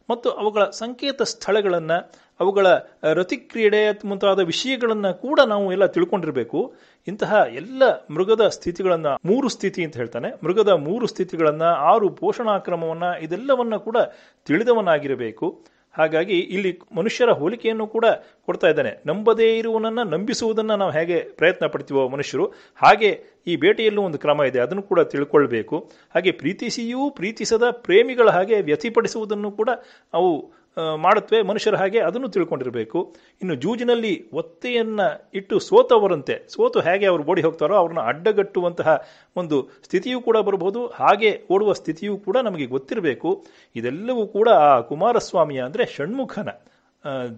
ಮತ್ತು ಅವುಗಳ ಸಂಕೇತ ಸ್ಥಳಗಳನ್ನು, ಅವುಗಳ ರತಿಕ್ರೀಡೆ ಮುಂತಾದ ವಿಷಯಗಳನ್ನು ಕೂಡ ನಾವು ಎಲ್ಲ ತಿಳ್ಕೊಂಡಿರಬೇಕು. ಇಂತಹ ಎಲ್ಲ ಮೃಗದ ಸ್ಥಿತಿಗಳನ್ನು ಮೂರು ಸ್ಥಿತಿ ಅಂತ ಹೇಳ್ತಾನೆ. ಮೃಗದ ಮೂರು ಸ್ಥಿತಿಗಳನ್ನು, ಆರು ಪೋಷಣಾಕ್ರಮವನ್ನು, ಇದೆಲ್ಲವನ್ನು ಕೂಡ ತಿಳಿದವನಾಗಿರಬೇಕು. ಹಾಗಾಗಿ ಇಲ್ಲಿ ಮನುಷ್ಯರ ಹೋಲಿಕೆಯನ್ನು ಕೂಡ ಕೊಡ್ತಾ ಇದ್ದಾನೆ. ನಂಬದೇ ಇರುವನನ್ನು ನಂಬಿಸುವುದನ್ನು ನಾವು ಹೇಗೆ ಪ್ರಯತ್ನ ಪಡ್ತೀವೋ ಮನುಷ್ಯರು, ಹಾಗೆ ಈ ಬೇಟೆಯಲ್ಲೂ ಒಂದು ಕ್ರಮ ಇದೆ, ಅದನ್ನು ಕೂಡ ತಿಳ್ಕೊಳ್ಬೇಕು. ಹಾಗೆ ಪ್ರೀತಿಸಿಯೂ ಪ್ರೀತಿಸದ ಪ್ರೇಮಿಗಳ ಹಾಗೆ ವ್ಯತಿಪಡಿಸುವುದನ್ನು ಕೂಡ ಅವು ಮಾಡುತ್ತವೆ, ಮನುಷ್ಯರ ಹಾಗೆ ಅದನ್ನು ತಿಳ್ಕೊಂಡಿರಬೇಕು. ಇನ್ನು ಜೂಜಿನಲ್ಲಿ ಒತ್ತೆಯನ್ನು ಇಟ್ಟು ಸೋತವರಂತೆ, ಸೋತು ಹೇಗೆ ಅವರು ಓಡಿ ಹೋಗ್ತಾರೋ ಅವ್ರನ್ನ ಅಡ್ಡಗಟ್ಟುವಂತಹ ಒಂದು ಸ್ಥಿತಿಯೂ ಕೂಡ ಬರಬಹುದು, ಹಾಗೆ ಓಡುವ ಸ್ಥಿತಿಯೂ ಕೂಡ ನಮಗೆ ಗೊತ್ತಿರಬೇಕು. ಇದೆಲ್ಲವೂ ಕೂಡ ಆ ಕುಮಾರಸ್ವಾಮಿಯ ಅಂದರೆ ಷಣ್ಮುಖನ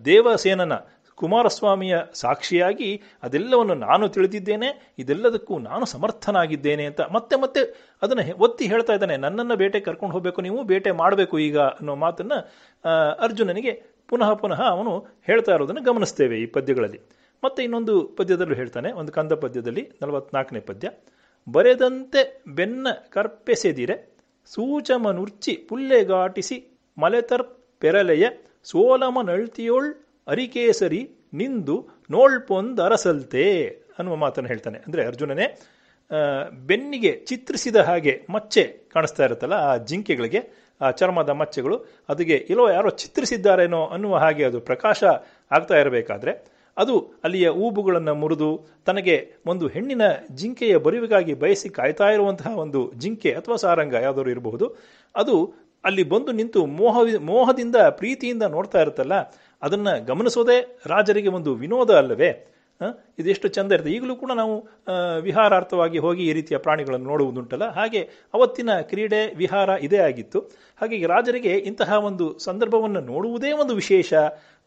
ದೇವಸೇನನ ಕುಮಾರಸ್ವಾಮಿಯ ಸಾಕ್ಷಿಯಾಗಿ ಅದೆಲ್ಲವನ್ನು ನಾನು ತಿಳಿದಿದ್ದೇನೆ, ಇದೆಲ್ಲದಕ್ಕೂ ನಾನು ಸಮರ್ಥನಾಗಿದ್ದೇನೆ ಅಂತ ಮತ್ತೆ ಮತ್ತೆ ಅದನ್ನು ಒತ್ತಿ ಹೇಳ್ತಾ ಇದ್ದಾನೆ, ನನ್ನನ್ನು ಬೇಟೆ ಕರ್ಕೊಂಡು ಹೋಗಬೇಕು, ನೀವು ಬೇಟೆ ಮಾಡಬೇಕು ಈಗ ಅನ್ನೋ ಮಾತನ್ನು ಅರ್ಜುನನಿಗೆ ಪುನಃ ಪುನಃ ಅವನು ಹೇಳ್ತಾ ಇರೋದನ್ನು ಗಮನಿಸ್ತೇವೆ ಈ ಪದ್ಯಗಳಲ್ಲಿ. ಮತ್ತೆ ಇನ್ನೊಂದು ಪದ್ಯದಲ್ಲೂ ಹೇಳ್ತಾನೆ, ಒಂದು ಕಂದ ಪದ್ಯದಲ್ಲಿ, ನಲವತ್ನಾಲ್ಕನೇ ಪದ್ಯ. ಬರೆದಂತೆ ಬೆನ್ನ ಕರ್ಪೆಸೆದಿರೆ, ಸೂಚಮನುರ್ಚಿ ಪುಲ್ಲೆಗಾಟಿಸಿ ಮಲೆತರ್ ಪೆರಲೆಯ ಸೋಲಮ ನಳ್ತಿಯೋಳ್ ಅರಿಕೇಸರಿ ನಿಂದು ನೋಳ್ಪೊಂದ್ ಅರಸಲ್ತೆ ಅನ್ನುವ ಮಾತನ್ನು ಹೇಳ್ತಾನೆ. ಅಂದರೆ ಅರ್ಜುನನೇ ಬೆನ್ನಿಗೆ ಚಿತ್ರಿಸಿದ ಹಾಗೆ ಮಚ್ಚೆ ಕಾಣಿಸ್ತಾ ಇರುತ್ತಲ್ಲ, ಆ ಜಿಂಕೆಗಳಿಗೆ, ಆ ಚರ್ಮದ ಮಚ್ಚೆಗಳು ಅದಕ್ಕೆ ಇಲ್ಲೋ ಯಾರೋ ಚಿತ್ರಿಸಿದ್ದಾರೇನೋ ಅನ್ನುವ ಹಾಗೆ ಅದು ಪ್ರಕಾಶ ಆಗ್ತಾ ಇರಬೇಕಾದ್ರೆ, ಅದು ಅಲ್ಲಿಯ ಊಬುಗಳನ್ನು ಮುರಿದು ತನಗೆ ಒಂದು ಹೆಣ್ಣಿನ ಜಿಂಕೆಯ ಬರಿವಿಗಾಗಿ ಬಯಸಿ ಕಾಯ್ತಾ ಇರುವಂತಹ ಒಂದು ಜಿಂಕೆ ಅಥವಾ ಸಾರಂಗ ಯಾವುದಾದ್ರು ಇರಬಹುದು. ಅದು ಅಲ್ಲಿ ಬಂದು ನಿಂತು ಮೋಹ ಮೋಹದಿಂದ, ಪ್ರೀತಿಯಿಂದ ನೋಡ್ತಾ ಇರುತ್ತಲ್ಲ ಅದನ್ನು ಗಮನಿಸೋದೇ ರಾಜರಿಗೆ ಒಂದು ವಿನೋದ ಅಲ್ಲವೇ? ಇದೆಷ್ಟು ಚಂದ ಇರ್ತದೆ. ಈಗಲೂ ಕೂಡ ನಾವು ವಿಹಾರಾರ್ಥವಾಗಿ ಹೋಗಿ ಈ ರೀತಿಯ ಪ್ರಾಣಿಗಳನ್ನು ನೋಡುವುದುಂಟಲ್ಲ? ಹಾಗೆ ಅವತ್ತಿನ ಕ್ರೀಡೆ, ವಿಹಾರ ಇದೇ ಆಗಿತ್ತು. ಹಾಗೆ ರಾಜರಿಗೆ ಇಂತಹ ಒಂದು ಸಂದರ್ಭವನ್ನು ನೋಡುವುದೇ ಒಂದು ವಿಶೇಷ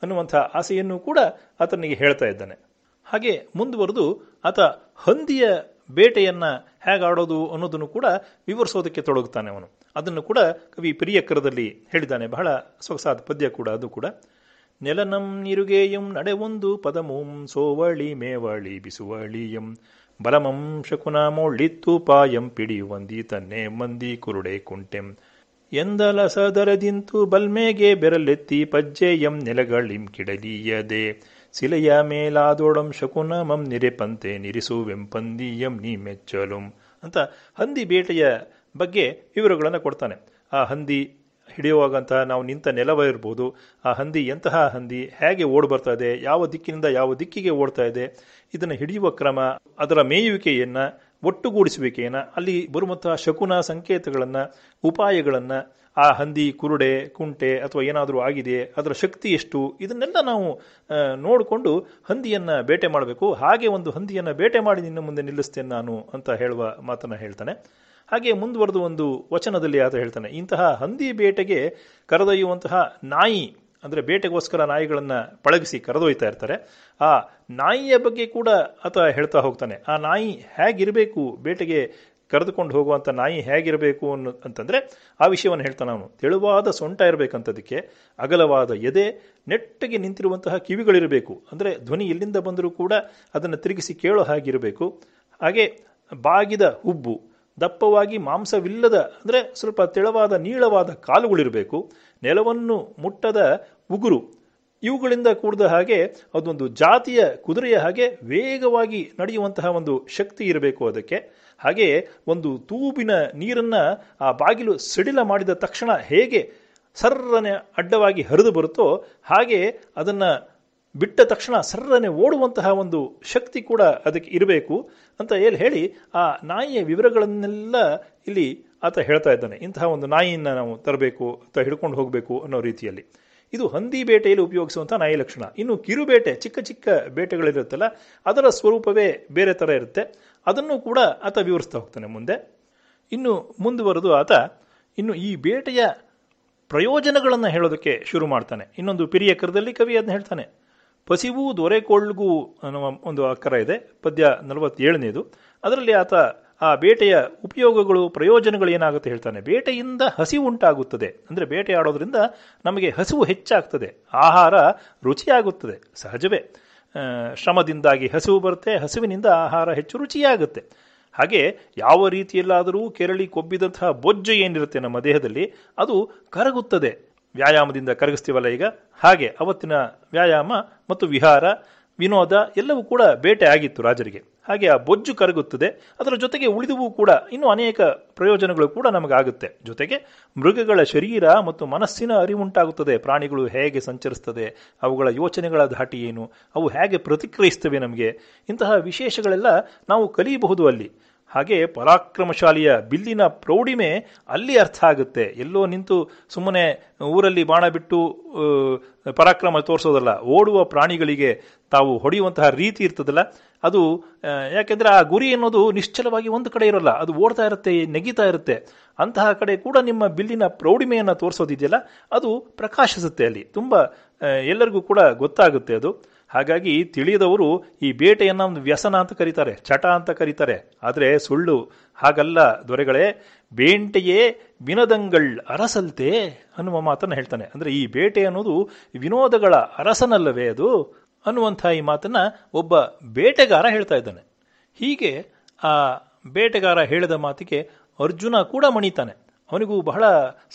ಅನ್ನುವಂಥ ಆಸೆಯನ್ನು ಕೂಡ ಆತನಿಗೆ ಹೇಳ್ತಾ ಇದ್ದಾನೆ. ಹಾಗೆ ಮುಂದುವರೆದು ಆತ ಹಂದಿಯ ಬೇಟೆಯನ್ನ ಹೇಗಾಡೋದು ಅನ್ನೋದನ್ನು ಕೂಡ ವಿವರಿಸೋದಕ್ಕೆ ತೊಡಗುತ್ತಾನೆ ಅವನು. ಅದನ್ನು ಕೂಡ ಕವಿ ಪ್ರಿಯಕರದಲ್ಲಿ ಹೇಳಿದ್ದಾನೆ. ಬಹಳ ಸೊಗಸಾದ ಪದ್ಯ ಕೂಡ ಅದು ಕೂಡ. ನೆಲನಂ ನಿರುಗೇಯಂ ನಡೆವೊಂದು ಪದಮೂಂ ಸೋವಳಿ ಮೇವಳಿ ಬಿಸುವಳಿಯಂ. ಬಲಮಂ ಶಕುನ ಮೊಳ್ಳಿತ್ತು ಪಾಯಂ ಪಿಡಿಯುವಂದಿ ತನ್ನೆ ಮಂದಿ ಕುರುಡೆ ಕುಂಟೆಂ. ಎಂದಲ ಸದರದಿಂತು ಬಲ್ಮೇಗೆ ಬೆರಲೆತ್ತಿ ಪಜ್ಜೆಯಂ ನೆಲಗಳಿಂ ಕಿಡಲಿಯದೆ ಸಿಲೆಯ ಮೇಲಾದೋಡಂ ಶಕುನಮಂ ನಿರೆಪಂತೆ ನಿರಿಸುವೆಂಪಂದಿಯಂ ನೀ ಮೆಚ್ಚಲುಂ ಅಂತ ಹಂದಿ ಬೇಟೆಯ ಬಗ್ಗೆ ವಿವರಗಳನ್ನು ಕೊಡ್ತಾನೆ. ಆ ಹಂದಿ ಹಿಡಿಯುವಾಗಂತ ನಾವು ನಿಂತ ನೆಲವ ಇರ್ಬೋದು. ಆ ಹಂದಿ ಎಂತಹ ಹಂದಿ? ಹೇಗೆ ಓಡ್ ಬರ್ತಾ ಇದೆ? ಯಾವ ದಿಕ್ಕಿನಿಂದ ಯಾವ ದಿಕ್ಕಿಗೆ ಓಡ್ತಾ ಇದೆ? ಇದನ್ನು ಹಿಡಿಯುವ ಕ್ರಮ, ಅದರ ಮೇಯುವಿಕೆಯನ್ನು, ಒಟ್ಟುಗೂಡಿಸುವಿಕೆಯನ್ನು, ಅಲ್ಲಿ ಬರುವಂತಹ ಶಕುನ ಸಂಕೇತಗಳನ್ನು, ಉಪಾಯಗಳನ್ನು, ಆ ಹಂದಿ, ಕುರುಡೆ, ಕುಂಟೆ ಅಥವಾ ಏನಾದರೂ ಆಗಿದೆ ಅದರ ಶಕ್ತಿ ಎಷ್ಟು? ಇದನ್ನೆಲ್ಲ ನಾವು ನೋಡಿಕೊಂಡು ಹಂದಿಯನ್ನು ಬೇಟೆ ಮಾಡಬೇಕು. ಹಾಗೆ ಒಂದು ಹಂದಿಯನ್ನು ಬೇಟೆ ಮಾಡಿ ನಿನ್ನ ಮುಂದೆ ನಿಲ್ಲಿಸ್ತೇನೆ ನಾನು ಅಂತ ಹೇಳುವ ಮಾತನ್ನು ಹೇಳ್ತಾನೆ. ಹಾಗೆ ಮುಂದುವರೆದು ಒಂದು ವಚನದಲ್ಲಿ ಆತ ಹೇಳ್ತಾನೆ, ಇಂತಹ ಹಂದಿ ಬೇಟೆಗೆ ಕರೆದೊಯ್ಯುವಂತಹ ನಾಯಿ, ಅಂದರೆ ಬೇಟೆಗೋಸ್ಕರ ನಾಯಿಗಳನ್ನು ಪಳಗಿಸಿ ಕರೆದೊಯ್ತಾ ಇರ್ತಾರೆ, ಆ ನಾಯಿಯ ಬಗ್ಗೆ ಕೂಡ ಆತ ಹೇಳ್ತಾ ಹೋಗ್ತಾನೆ, ಆ ನಾಯಿ ಹೇಗಿರಬೇಕು, ಬೇಟೆಗೆ ಕರೆದುಕೊಂಡು ಹೋಗುವಂಥ ನಾಯಿ ಹೇಗಿರಬೇಕು ಅನ್ನೋ, ಅಂತಂದರೆ ಆ ವಿಷಯವನ್ನು ಹೇಳ್ತಾನೆ ಅವನು, ತೆಳುವಾದ ಸೊಂಟ ಇರಬೇಕಂತದಕ್ಕೆ ಅಗಲವಾದ ಎದೆ, ನೆಟ್ಟಗೆ ನಿಂತಿರುವಂತಹ ಕಿವಿಗಳಿರಬೇಕು, ಅಂದರೆ ಧ್ವನಿ ಎಲ್ಲಿಂದ ಬಂದರೂ ಕೂಡ ಅದನ್ನು ತಿರುಗಿಸಿ ಕೇಳೋ ಹಾಗಿರಬೇಕು ಹಾಗೆ ಬಾಗಿದ ಹುಬ್ಬು ದಪ್ಪವಾಗಿ ಮಾಂಸವಿಲ್ಲದ, ಅಂದರೆ ಸ್ವಲ್ಪ ತೆಳವಾದ, ನೀಳವಾದ ಕಾಲುಗಳಿರಬೇಕು. ನೆಲವನ್ನು ಮುಟ್ಟದ ಉಗುರು. ಇವುಗಳಿಂದ ಕೂಡಿದ ಹಾಗೆ ಅದೊಂದು ಜಾತಿಯ ಕುದುರೆಯ ಹಾಗೆ ವೇಗವಾಗಿ ನಡೆಯುವಂತಹ ಒಂದು ಶಕ್ತಿ ಇರಬೇಕು ಅದಕ್ಕೆ. ಹಾಗೆ ಒಂದು ತೂಬಿನ ನೀರನ್ನು ಆ ಬಾಗಿಲು ಸಡಿಲ ಮಾಡಿದ ತಕ್ಷಣ ಹೇಗೆ ಸರ್ರನೆ ಅಡ್ಡವಾಗಿ ಹರಿದು ಬರುತ್ತೋ ಹಾಗೆ ಅದನ್ನು ಬಿಟ್ಟ ತಕ್ಷಣ ಸರ್ರನೆ ಓಡುವಂತಹ ಒಂದು ಶಕ್ತಿ ಕೂಡ ಅದಕ್ಕೆ ಇರಬೇಕು ಅಂತ ಹೇಳಿ ಹೇಳಿ ಆ ನಾಯಿಯ ವಿವರಗಳನ್ನೆಲ್ಲ ಇಲ್ಲಿ ಆತ ಹೇಳ್ತಾ ಇದ್ದಾನೆ. ಇಂತಹ ಒಂದು ನಾಯಿಯನ್ನು ನಾವು ತರಬೇಕು ಅಥವಾ ಹಿಡ್ಕೊಂಡು ಹೋಗಬೇಕು ಅನ್ನೋ ರೀತಿಯಲ್ಲಿ. ಇದು ಹಂದಿ ಬೇಟೆಯಲ್ಲಿ ಉಪಯೋಗಿಸುವಂಥ ನಾಯಿ ಲಕ್ಷಣ. ಇನ್ನು ಕಿರುಬೇಟೆ ಚಿಕ್ಕ ಚಿಕ್ಕ ಬೇಟೆಗಳಿರುತ್ತಲ್ಲ, ಅದರ ಸ್ವರೂಪವೇ ಬೇರೆ ಥರ ಇರುತ್ತೆ. ಅದನ್ನು ಕೂಡ ಆತ ವಿವರಿಸ್ತಾ ಹೋಗ್ತಾನೆ ಮುಂದೆ. ಇನ್ನು ಮುಂದುವರೆದು ಆತ ಇನ್ನು ಈ ಬೇಟೆಯ ಪ್ರಯೋಜನಗಳನ್ನು ಹೇಳೋದಕ್ಕೆ ಶುರು ಮಾಡ್ತಾನೆ. ಇನ್ನೊಂದು ಪಿರಿಯಕರದಲ್ಲಿ ಕವಿ ಅದನ್ನ ಹೇಳ್ತಾನೆ. ಪಸಿವು ದೊರೆಕೊಳ್ಗು ಅನ್ನುವ ಒಂದು ಅಕ್ಕರ ಇದೆ, ಪದ್ಯ ನಲವತ್ತೇಳನೇದು. ಅದರಲ್ಲಿ ಆತ ಆ ಬೇಟೆಯ ಉಪಯೋಗಗಳು, ಪ್ರಯೋಜನಗಳು ಏನಾಗುತ್ತೆ ಹೇಳ್ತಾನೆ, ಬೇಟೆಯಿಂದ ಹಸಿವು ಉಂಟಾಗುತ್ತದೆ. ಅಂದರೆ ಬೇಟೆ ಆಡೋದ್ರಿಂದ ನಮಗೆ ಹಸಿವು ಹೆಚ್ಚಾಗ್ತದೆ, ಆಹಾರ ರುಚಿಯಾಗುತ್ತದೆ, ಸಹಜವೇ. ಶ್ರಮದಿಂದಾಗಿ ಹಸಿವು ಬರುತ್ತೆ, ಹಸಿವಿನಿಂದ ಆಹಾರ ಹೆಚ್ಚು ರುಚಿಯಾಗುತ್ತೆ. ಹಾಗೆ ಯಾವ ರೀತಿಯಲ್ಲಾದರೂ ಕೆರಳಿ ಕೊಬ್ಬಿದಂತಹ ಬೊಜ್ಜು ಏನಿರುತ್ತೆ ನಮ್ಮ ದೇಹದಲ್ಲಿ, ಅದು ಕರಗುತ್ತದೆ. ವ್ಯಾಯಾಮದಿಂದ ಕರಗಿಸ್ತೀವಲ್ಲ ಈಗ? ಹಾಗೆ ಅವತ್ತಿನ ವ್ಯಾಯಾಮ ಮತ್ತು ವಿಹಾರ, ವಿನೋದ ಎಲ್ಲವೂ ಕೂಡ ಬೇಟೆ ಆಗಿತ್ತು ರಾಜರಿಗೆ. ಹಾಗೆ ಆ ಬೊಜ್ಜು ಕರಗುತ್ತದೆ, ಅದರ ಜೊತೆಗೆ ಉಳಿದುವು ಕೂಡ ಇನ್ನೂ ಅನೇಕ ಪ್ರಯೋಜನಗಳು ಕೂಡ ನಮಗಾಗುತ್ತೆ ಜೊತೆಗೆ ಮೃಗಗಳ ಶರೀರ ಮತ್ತು ಮನಸ್ಸಿನ ಅರಿವುಂಟಾಗುತ್ತದೆ, ಪ್ರಾಣಿಗಳು ಹೇಗೆ ಸಂಚರಿಸ್ತದೆ, ಅವುಗಳ ಯೋಚನೆಗಳ ಧಾಟಿ ಏನು, ಅವು ಹೇಗೆ ಪ್ರತಿಕ್ರಿಯಿಸ್ತವೆ ನಮಗೆ, ಇಂತಹ ವಿಶೇಷಗಳೆಲ್ಲ ನಾವು ಕಲಿಯಬಹುದು ಅಲ್ಲಿ. ಹಾಗೆ ಪರಾಕ್ರಮಶಾಲಿಯ ಬಿಲ್ಲಿನ ಪ್ರೌಢಿಮೆ ಅಲ್ಲಿ ಅರ್ಥ ಆಗುತ್ತೆ. ಎಲ್ಲೋ ನಿಂತು ಸುಮ್ಮನೆ ಊರಲ್ಲಿ ಬಾಣ ಬಿಟ್ಟು ಪರಾಕ್ರಮ ತೋರಿಸೋದಲ್ಲ. ಓಡುವ ಪ್ರಾಣಿಗಳಿಗೆ ತಾವು ಹೊಡೆಯುವಂತಹ ರೀತಿ ಇರ್ತದಲ್ಲ. ಅದು ಯಾಕೆಂದರೆ ಆ ಗುರಿ ಅನ್ನೋದು ನಿಶ್ಚಲವಾಗಿ ಒಂದು ಕಡೆ ಇರೋಲ್ಲ. ಅದು ಓಡ್ತಾ ಇರುತ್ತೆ, ನೆಗಿತಾ ಇರುತ್ತೆ. ಅಂತಹ ಕಡೆ ಕೂಡ ನಿಮ್ಮ ಬಿಲ್ಲಿನ ಪ್ರೌಢಿಮೆಯನ್ನು ತೋರಿಸೋದಿದೆಯಲ್ಲ. ಅದು ಪ್ರಕಾಶಿಸುತ್ತೆ ಅಲ್ಲಿ. ತುಂಬ ಎಲ್ಲರಿಗೂ ಕೂಡ ಗೊತ್ತಾಗುತ್ತೆ ಅದು. ಹಾಗಾಗಿ ತಿಳಿಯದವರು ಈ ಬೇಟೆಯನ್ನು ಒಂದು ವ್ಯಸನ ಅಂತ ಕರೀತಾರೆ, ಚಟ ಅಂತ ಕರೀತಾರೆ. ಆದರೆ ಸುಳ್ಳು. ಹಾಗಲ್ಲ ದೊರೆಗಳೇ, ಬೇಂಟೆಯೇ ವಿನದಂಗಳ್ ಅರಸಲ್ತೆ ಅನ್ನುವ ಮಾತನ್ನು ಹೇಳ್ತಾನೆ. ಅಂದ್ರೆ ಈ ಬೇಟೆ ಅನ್ನೋದು ವಿನೋದಗಳ ಅರಸನಲ್ಲವೇ ಅದು ಅನ್ನುವಂಥ ಈ ಮಾತನ್ನ ಒಬ್ಬ ಬೇಟೆಗಾರ ಹೇಳ್ತಾ ಇದ್ದಾನೆ. ಹೀಗೆ ಆ ಬೇಟೆಗಾರ ಹೇಳಿದ ಮಾತಿಗೆ ಅರ್ಜುನ ಕೂಡ ಮಣಿತಾನೆ. ಅವನಿಗೂ ಬಹಳ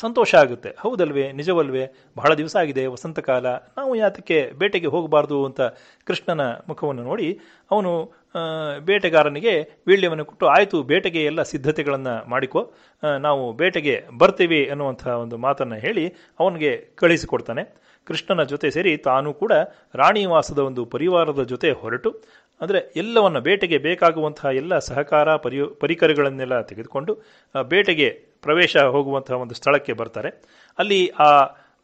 ಸಂತೋಷ ಆಗುತ್ತೆ. ಹೌದಲ್ವೇ? ನಿಜವಲ್ವೇ? ಬಹಳ ದಿವಸ ಆಗಿದೆ, ವಸಂತಕಾಲ. ನಾವು ಯಾತಕ್ಕೆ ಬೇಟೆಗೆ ಹೋಗಬಾರ್ದು ಅಂತ ಕೃಷ್ಣನ ಮುಖವನ್ನು ನೋಡಿ ಅವನು ಬೇಟೆಗಾರನಿಗೆ ವೀಳ್ಯವನ್ನು ಕೊಟ್ಟು, ಆಯಿತು, ಬೇಟೆಗೆ ಎಲ್ಲ ಸಿದ್ಧತೆಗಳನ್ನು ಮಾಡಿಕೊ. ನಾವು ಬೇಟೆಗೆ ಬರ್ತೀವಿ ಅನ್ನುವಂಥ ಒಂದು ಮಾತನ್ನು ಹೇಳಿ ಅವನಿಗೆ ಕಳಿಸಿಕೊಡ್ತಾನೆ. ಕೃಷ್ಣನ ಜೊತೆ ಸೇರಿ ತಾನೂ ಕೂಡ ರಾಣಿವಾಸದ ಒಂದು ಪರಿವಾರದ ಜೊತೆ ಹೊರಟು. ಅಂದರೆ ಎಲ್ಲವನ್ನು ಬೇಟೆಗೆ ಬೇಕಾಗುವಂತಹ ಎಲ್ಲ ಸಹಕಾರ, ಪರಿ, ಪರಿಕರಗಳನ್ನೆಲ್ಲ ತೆಗೆದುಕೊಂಡು ಬೇಟೆಗೆ ಪ್ರವೇಶ ಹೋಗುವಂತಹ ಒಂದು ಸ್ಥಳಕ್ಕೆ ಬರ್ತಾರೆ. ಅಲ್ಲಿ ಆ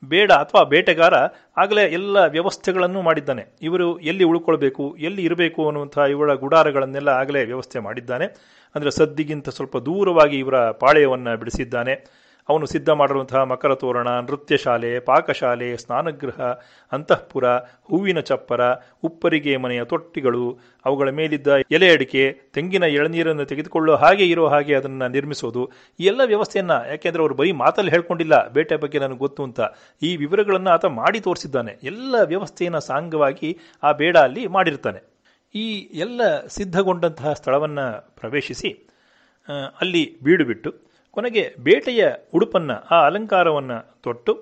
ಬೇಡ ಅಥವಾ ಬೇಟೆಗಾರ ಆಗಲೇ ಎಲ್ಲ ವ್ಯವಸ್ಥೆಗಳನ್ನು ಮಾಡಿದ್ದಾನೆ. ಇವರು ಎಲ್ಲಿ ಉಳ್ಕೊಳ್ಬೇಕು, ಎಲ್ಲಿ ಇರಬೇಕು ಅನ್ನುವಂಥ ಇವರ ಗುಡಾರಗಳನ್ನೆಲ್ಲ ಆಗಲೇ ವ್ಯವಸ್ಥೆ ಮಾಡಿದ್ದಾನೆ. ಅಂದರೆ ಸದ್ದಿಗಿಂತ ಸ್ವಲ್ಪ ದೂರವಾಗಿ ಇವರ ಪಾಳೆಯವನ್ನು ಬಿಡಿಸಿದ್ದಾನೆ. ಅವನು ಸಿದ್ಧ ಮಾಡಿರುವಂತಹ ಮಕರ ತೋರಣ, ನೃತ್ಯ ಶಾಲೆ, ಪಾಕಶಾಲೆ, ಸ್ನಾನಗೃಹ, ಅಂತಃಪುರ, ಹೂವಿನ ಚಪ್ಪರ, ಉಪ್ಪರಿಗೆ ಮನೆಯ ತೊಟ್ಟಿಗಳು, ಅವುಗಳ ಮೇಲಿದ್ದ ಎಲೆ ಅಡಿಕೆ, ತೆಂಗಿನ ಎಳನೀರನ್ನು ತೆಗೆದುಕೊಳ್ಳೋ ಹಾಗೆ ಇರೋ ಹಾಗೆ ಅದನ್ನು ನಿರ್ಮಿಸೋದು, ಈ ಎಲ್ಲ ವ್ಯವಸ್ಥೆಯನ್ನು, ಯಾಕೆಂದರೆ ಅವರು ಬರೀ ಮಾತಲ್ಲಿ ಹೇಳ್ಕೊಂಡಿಲ್ಲ, ಬೇಟೆ ಬಗ್ಗೆ ನನಗೆ ಗೊತ್ತು ಅಂತ. ಈ ವಿವರಗಳನ್ನು ಆತ ಮಾಡಿ ತೋರಿಸಿದ್ದಾನೆ. ಎಲ್ಲ ವ್ಯವಸ್ಥೆಯನ್ನು ಸಾಂಗವಾಗಿ ಆ ಬೇಡ ಅಲ್ಲಿ ಮಾಡಿರ್ತಾನೆ. ಈ ಎಲ್ಲ ಸಿದ್ಧಗೊಂಡಂತಹ ಸ್ಥಳವನ್ನು ಪ್ರವೇಶಿಸಿ ಅಲ್ಲಿ ಬೀಡು ಬಿಟ್ಟು ಕೊನೆಗೆ ಬೇಟೆಯ ಉಡುಪನ್ನು, ಆ ಅಲಂಕಾರವನ್ನು ತೊಟ್ಟು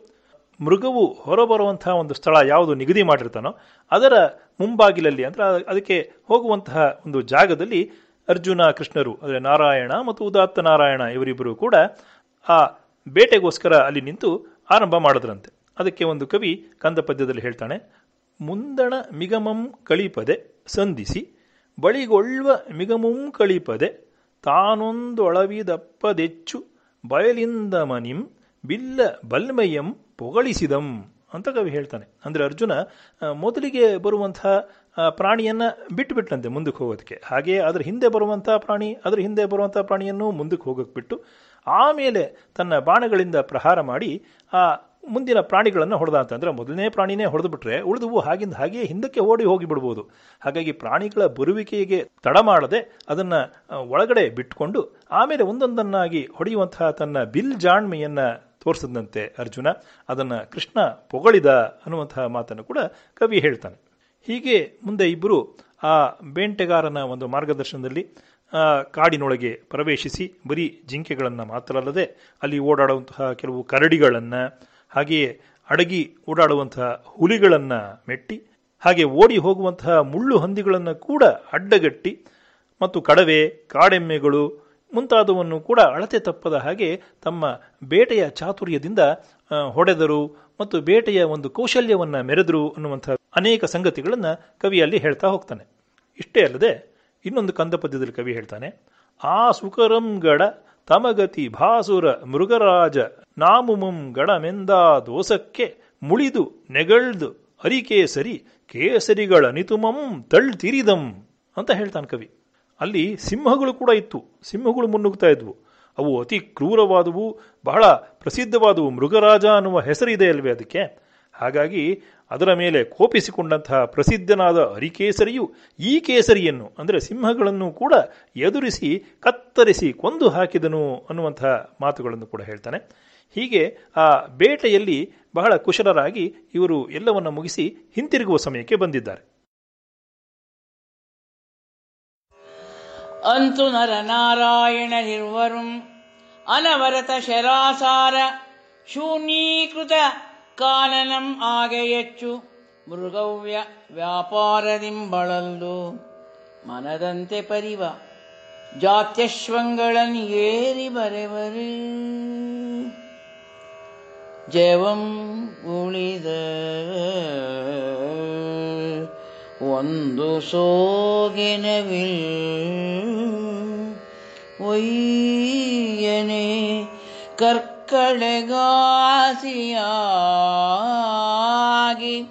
ಮೃಗವು ಹೊರಬರುವಂತಹ ಒಂದು ಸ್ಥಳ ಯಾವುದು ನಿಗದಿ ಮಾಡಿರ್ತಾನೋ, ಅದರ ಮುಂಬಾಗಿಲಲ್ಲಿ ಅಂದರೆ ಅದಕ್ಕೆ ಹೋಗುವಂತಹ ಒಂದು ಜಾಗದಲ್ಲಿ ಅರ್ಜುನ, ಕೃಷ್ಣರು, ಅಂದರೆ ನಾರಾಯಣ ಮತ್ತು ಉದಾತ್ತ ನಾರಾಯಣ ಇವರಿಬ್ಬರು ಕೂಡ ಆ ಬೇಟೆಗೋಸ್ಕರ ಅಲ್ಲಿ ನಿಂತು ಆರಂಭ ಮಾಡಿದ್ರಂತೆ. ಅದಕ್ಕೆ ಒಂದು ಕವಿ ಕಂದ ಪದ್ಯದಲ್ಲಿ ಹೇಳ್ತಾನೆ, ಮುಂದಣ ಮಿಗಮಂ ಕಳಿಪದೆ ಸಂಧಿಸಿ ಬಳಿಗೊಳ್ಳುವ ಮಿಗಮುಂ ಕಳಿಪದೆ ತಾನೊಂದೊಳವಿದಪ್ಪದೆಚ್ಚು ಬಯಲಿಂದ ಮನಿಂ, ಬಿಲ್ಲ ಬಲ್ಮಯಂ ಪೊಗಳಿಸಿದಂ ಅಂತ ಕವಿ ಹೇಳ್ತಾನೆ. ಅಂದರೆ ಅರ್ಜುನ ಮೊದಲಿಗೆ ಪ್ರಾಣಿಯನ್ನು ಪ್ರಾಣಿಯನ್ನ ಬಿಟ್ಟುಬಿಟ್ಟಂತೆ ಮುಂದಕ್ಕೆ ಹೋಗೋದಕ್ಕೆ. ಹಾಗೆಯೇ ಅದರ ಹಿಂದೆ ಬರುವಂಥ ಪ್ರಾಣಿ, ಅದರ ಹಿಂದೆ ಬರುವಂಥ ಪ್ರಾಣಿಯನ್ನು ಮುಂದಕ್ಕೆ ಹೋಗಕ್ಕೆ ಬಿಟ್ಟು, ಆಮೇಲೆ ತನ್ನ ಬಾಣಗಳಿಂದ ಪ್ರಹಾರ ಮಾಡಿ, ಆ ಮುಂದಿನ ಪ್ರಾಣಿಗಳನ್ನು ಹೊಡೆದ ಅಂತ ಅಂದ್ರೆ ಮೊದಲನೇ ಪ್ರಾಣಿನೇ ಹೊಡೆದು ಉಳಿದವು ಹಾಗಿಂದ ಹಾಗೆಯೇ ಹಿಂದಕ್ಕೆ ಓಡಿ ಹೋಗಿ ಬಿಡ್ಬೋದು. ಹಾಗಾಗಿ ಪ್ರಾಣಿಗಳ ಬರುವಿಕೆಗೆ ತಡ ಮಾಡದೆ ಅದನ್ನು ಒಳಗಡೆ ಬಿಟ್ಟುಕೊಂಡು ಆಮೇಲೆ ಒಂದೊಂದನ್ನಾಗಿ ಹೊಡೆಯುವಂತಹ ತನ್ನ ಬಿಲ್ ಜಾಣ್ಮೆಯನ್ನು ತೋರಿಸಿದಂತೆ ಅರ್ಜುನ ಅದನ್ನು ಕೃಷ್ಣ ಪೊಗಳಿದ ಅನ್ನುವಂತಹ ಮಾತನ್ನು ಕೂಡ ಕವಿ ಹೇಳ್ತಾನೆ. ಹೀಗೆ ಮುಂದೆ ಇಬ್ಬರು ಆ ಬೇಂಟೆಗಾರನ ಒಂದು ಮಾರ್ಗದರ್ಶನದಲ್ಲಿ ಕಾಡಿನೊಳಗೆ ಪ್ರವೇಶಿಸಿ ಬರೀ ಜಿಂಕೆಗಳನ್ನು ಮಾತ್ರ ಅಲ್ಲದೆ ಅಲ್ಲಿ ಓಡಾಡುವಂತಹ ಕೆಲವು ಕರಡಿಗಳನ್ನು ಹಾಗೆಯೇ ಅಡಗಿ ಓಡಾಡುವಂತಹ ಹುಲಿಗಳನ್ನು ಮೆಟ್ಟಿ, ಹಾಗೆ ಓಡಿ ಹೋಗುವಂತಹ ಮುಳ್ಳು ಹಂದಿಗಳನ್ನು ಕೂಡ ಅಡ್ಡಗಟ್ಟಿ, ಮತ್ತು ಕಡವೆ, ಕಾಡೆಮ್ಮೆಗಳು ಮುಂತಾದವನ್ನು ಕೂಡ ಅಳತೆ ತಪ್ಪದ ಹಾಗೆ ತಮ್ಮ ಬೇಟೆಯ ಚಾತುರ್ಯದಿಂದ ಹೊಡೆದರು ಮತ್ತು ಬೇಟೆಯ ಒಂದು ಕೌಶಲ್ಯವನ್ನು ಮೆರೆದರು ಅನ್ನುವಂಥ ಅನೇಕ ಸಂಗತಿಗಳನ್ನು ಕವಿಯಲ್ಲಿ ಹೇಳ್ತಾ ಹೋಗ್ತಾನೆ. ಇಷ್ಟೇ ಅಲ್ಲದೆ ಇನ್ನೊಂದು ಕಂದ ಪದ್ಯದಲ್ಲಿ ಕವಿ ಹೇಳ್ತಾನೆ, ಆ ಸುಕರಂಗಡ ತಮಗತಿ ಭಾಸುರ ಮೃಗರಾಜ ನಾಮುಮುಂ ಗಣಮೆಂದ ದೋಸಕ್ಕೆ ಮುಳಿದು ನೆಗಳ್ದು ಅರಿಕೇಸರಿ ಕೇಸರಿಗಳ ನಿತುಮಂ ತಳ್ತಿರಿದಂ ಅಂತ ಹೇಳ್ತಾನೆ ಕವಿ. ಅಲ್ಲಿ ಸಿಂಹಗಳು ಕೂಡ ಇತ್ತು. ಸಿಂಹಗಳು ಮುನ್ನುಗ್ತಾ ಇದ್ವು. ಅವು ಅತಿ ಕ್ರೂರವಾದವು, ಬಹಳ ಪ್ರಸಿದ್ಧವಾದವು. ಮೃಗರಾಜ ಅನ್ನುವ ಹೆಸರಿದೆ ಅಲ್ವೇ ಅದಕ್ಕೆ? ಹಾಗಾಗಿ ಅದರ ಮೇಲೆ ಕೋಪಿಸಿಕೊಂಡಂತಹ ಪ್ರಸಿದ್ಧನಾದ ಅರಿಕೇಸರಿಯು ಈ ಕೇಸರಿಯನ್ನು, ಅಂದರೆ ಸಿಂಹಗಳನ್ನು ಕೂಡ ಎದುರಿಸಿ, ಕತ್ತರಿಸಿ ಕೊಂದು ಹಾಕಿದನು ಅನ್ನುವಂತಹ ಮಾತುಗಳನ್ನು ಕೂಡ ಹೇಳ್ತಾನೆ. ಹೀಗೆ ಆ ಬೇಟೆಯಲ್ಲಿ ಬಹಳ ಕುಶಲರಾಗಿ ಇವರು ಎಲ್ಲವನ್ನು ಮುಗಿಸಿ ಹಿಂತಿರುಗುವ ಸಮಯಕ್ಕೆ ಬಂದಿದ್ದಾರೆ. ಅಂತು ನರನಾರಾಯಣರಿರುವರುಂ ಅನವರತ ಶರಾಸಾರ ಶೂನ್ಯೀಕೃತ ಕಾನನಂ ಆಗೆಯಚ್ಚು ಮೃಗವ್ಯ ವ್ಯಾಪಾರದಿಂಬಳಲ್ದು ಮನದಂತೆ ಪರಿವ ಜಾತ್ಯಶ್ವಂಗಳನ್ ಏರಿ ಬರೆವರು ಜವಂ ಉಳಿದ ಒಂದು ಸೋಗೆನವಿಲ್ ಒಯ್ಯನೆ ಕರ್ಕಳೆಗಾಸಿಯಾಗಿ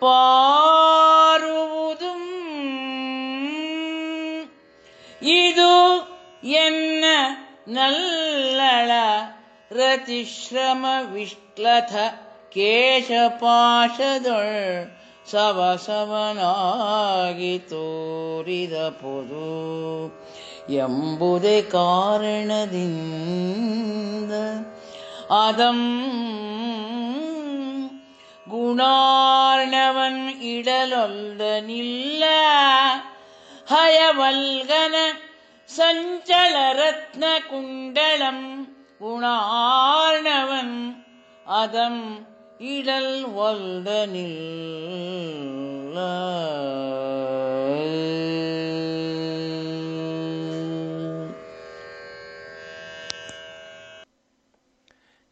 ಪಾರುವುದು. ಇದು ಎನ್ನ ನಲ್ಲಳ ರತಿಶ್ರಮ ವಿಶ್ಲಥ ಕೇಶಪಾಶದೊಳ್ ಸವಸವನಾಗಿ ತೋರಿದ ಪೊದು ಎಂಬುದೇ ಕಾರಣದಿಂದ அதம் குணார்ணவன் இடலொல்த நில்ல ஹயவல்கன சஞ்சலரத்ன குண்டலம் குணார்ணவன் அதம் இடல் ஒல்த நில்ல.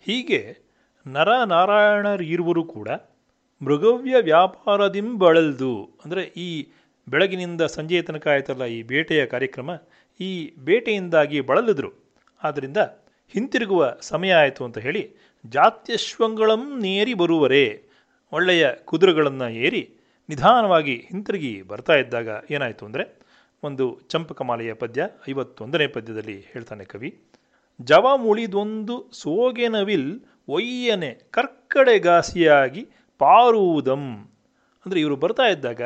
ಹೀಗೆ ನರನಾರಾಯಣರಿರುವರು ಕೂಡ ಮೃಗವ್ಯ ವ್ಯಾಪಾರದಿಂಬಳಲ್ದು ಅಂದರೆ ಈ ಬೆಳಗಿನಿಂದ ಸಂಜೆಯ ತನಕ ಆಯ್ತಲ್ಲ ಈ ಬೇಟೆಯ ಕಾರ್ಯಕ್ರಮ, ಈ ಬೇಟೆಯಿಂದಾಗಿ ಬಳಲಿದ್ರು. ಆದ್ದರಿಂದ ಹಿಂತಿರುಗುವ ಸಮಯ ಆಯಿತು ಅಂತ ಹೇಳಿ ಜಾತ್ಯಶ್ವಂಗಳಂ ನೇರಿ ಬರುವರೆ ಒಳ್ಳೆಯ ಕುದುರೆಗಳನ್ನು ಏರಿ ನಿಧಾನವಾಗಿ ಹಿಂತಿರುಗಿ ಬರ್ತಾ ಇದ್ದಾಗ ಏನಾಯಿತು ಅಂದರೆ ಒಂದು ಚಂಪಕಮಾಲೆಯ ಪದ್ಯ ಐವತ್ತೊಂದನೇ ಪದ್ಯದಲ್ಲಿ ಹೇಳ್ತಾನೆ ಕವಿ. ಜವ ಮುಳಿದೊಂದು ಸೋಗೆನವಿಲ್ ಒಯ್ಯನೆ ಕರ್ಕಡೆಗಾಸಿಯಾಗಿ ಪಾರುವುದಂ. ಅಂದರೆ ಇವರು ಬರ್ತಾ ಇದ್ದಾಗ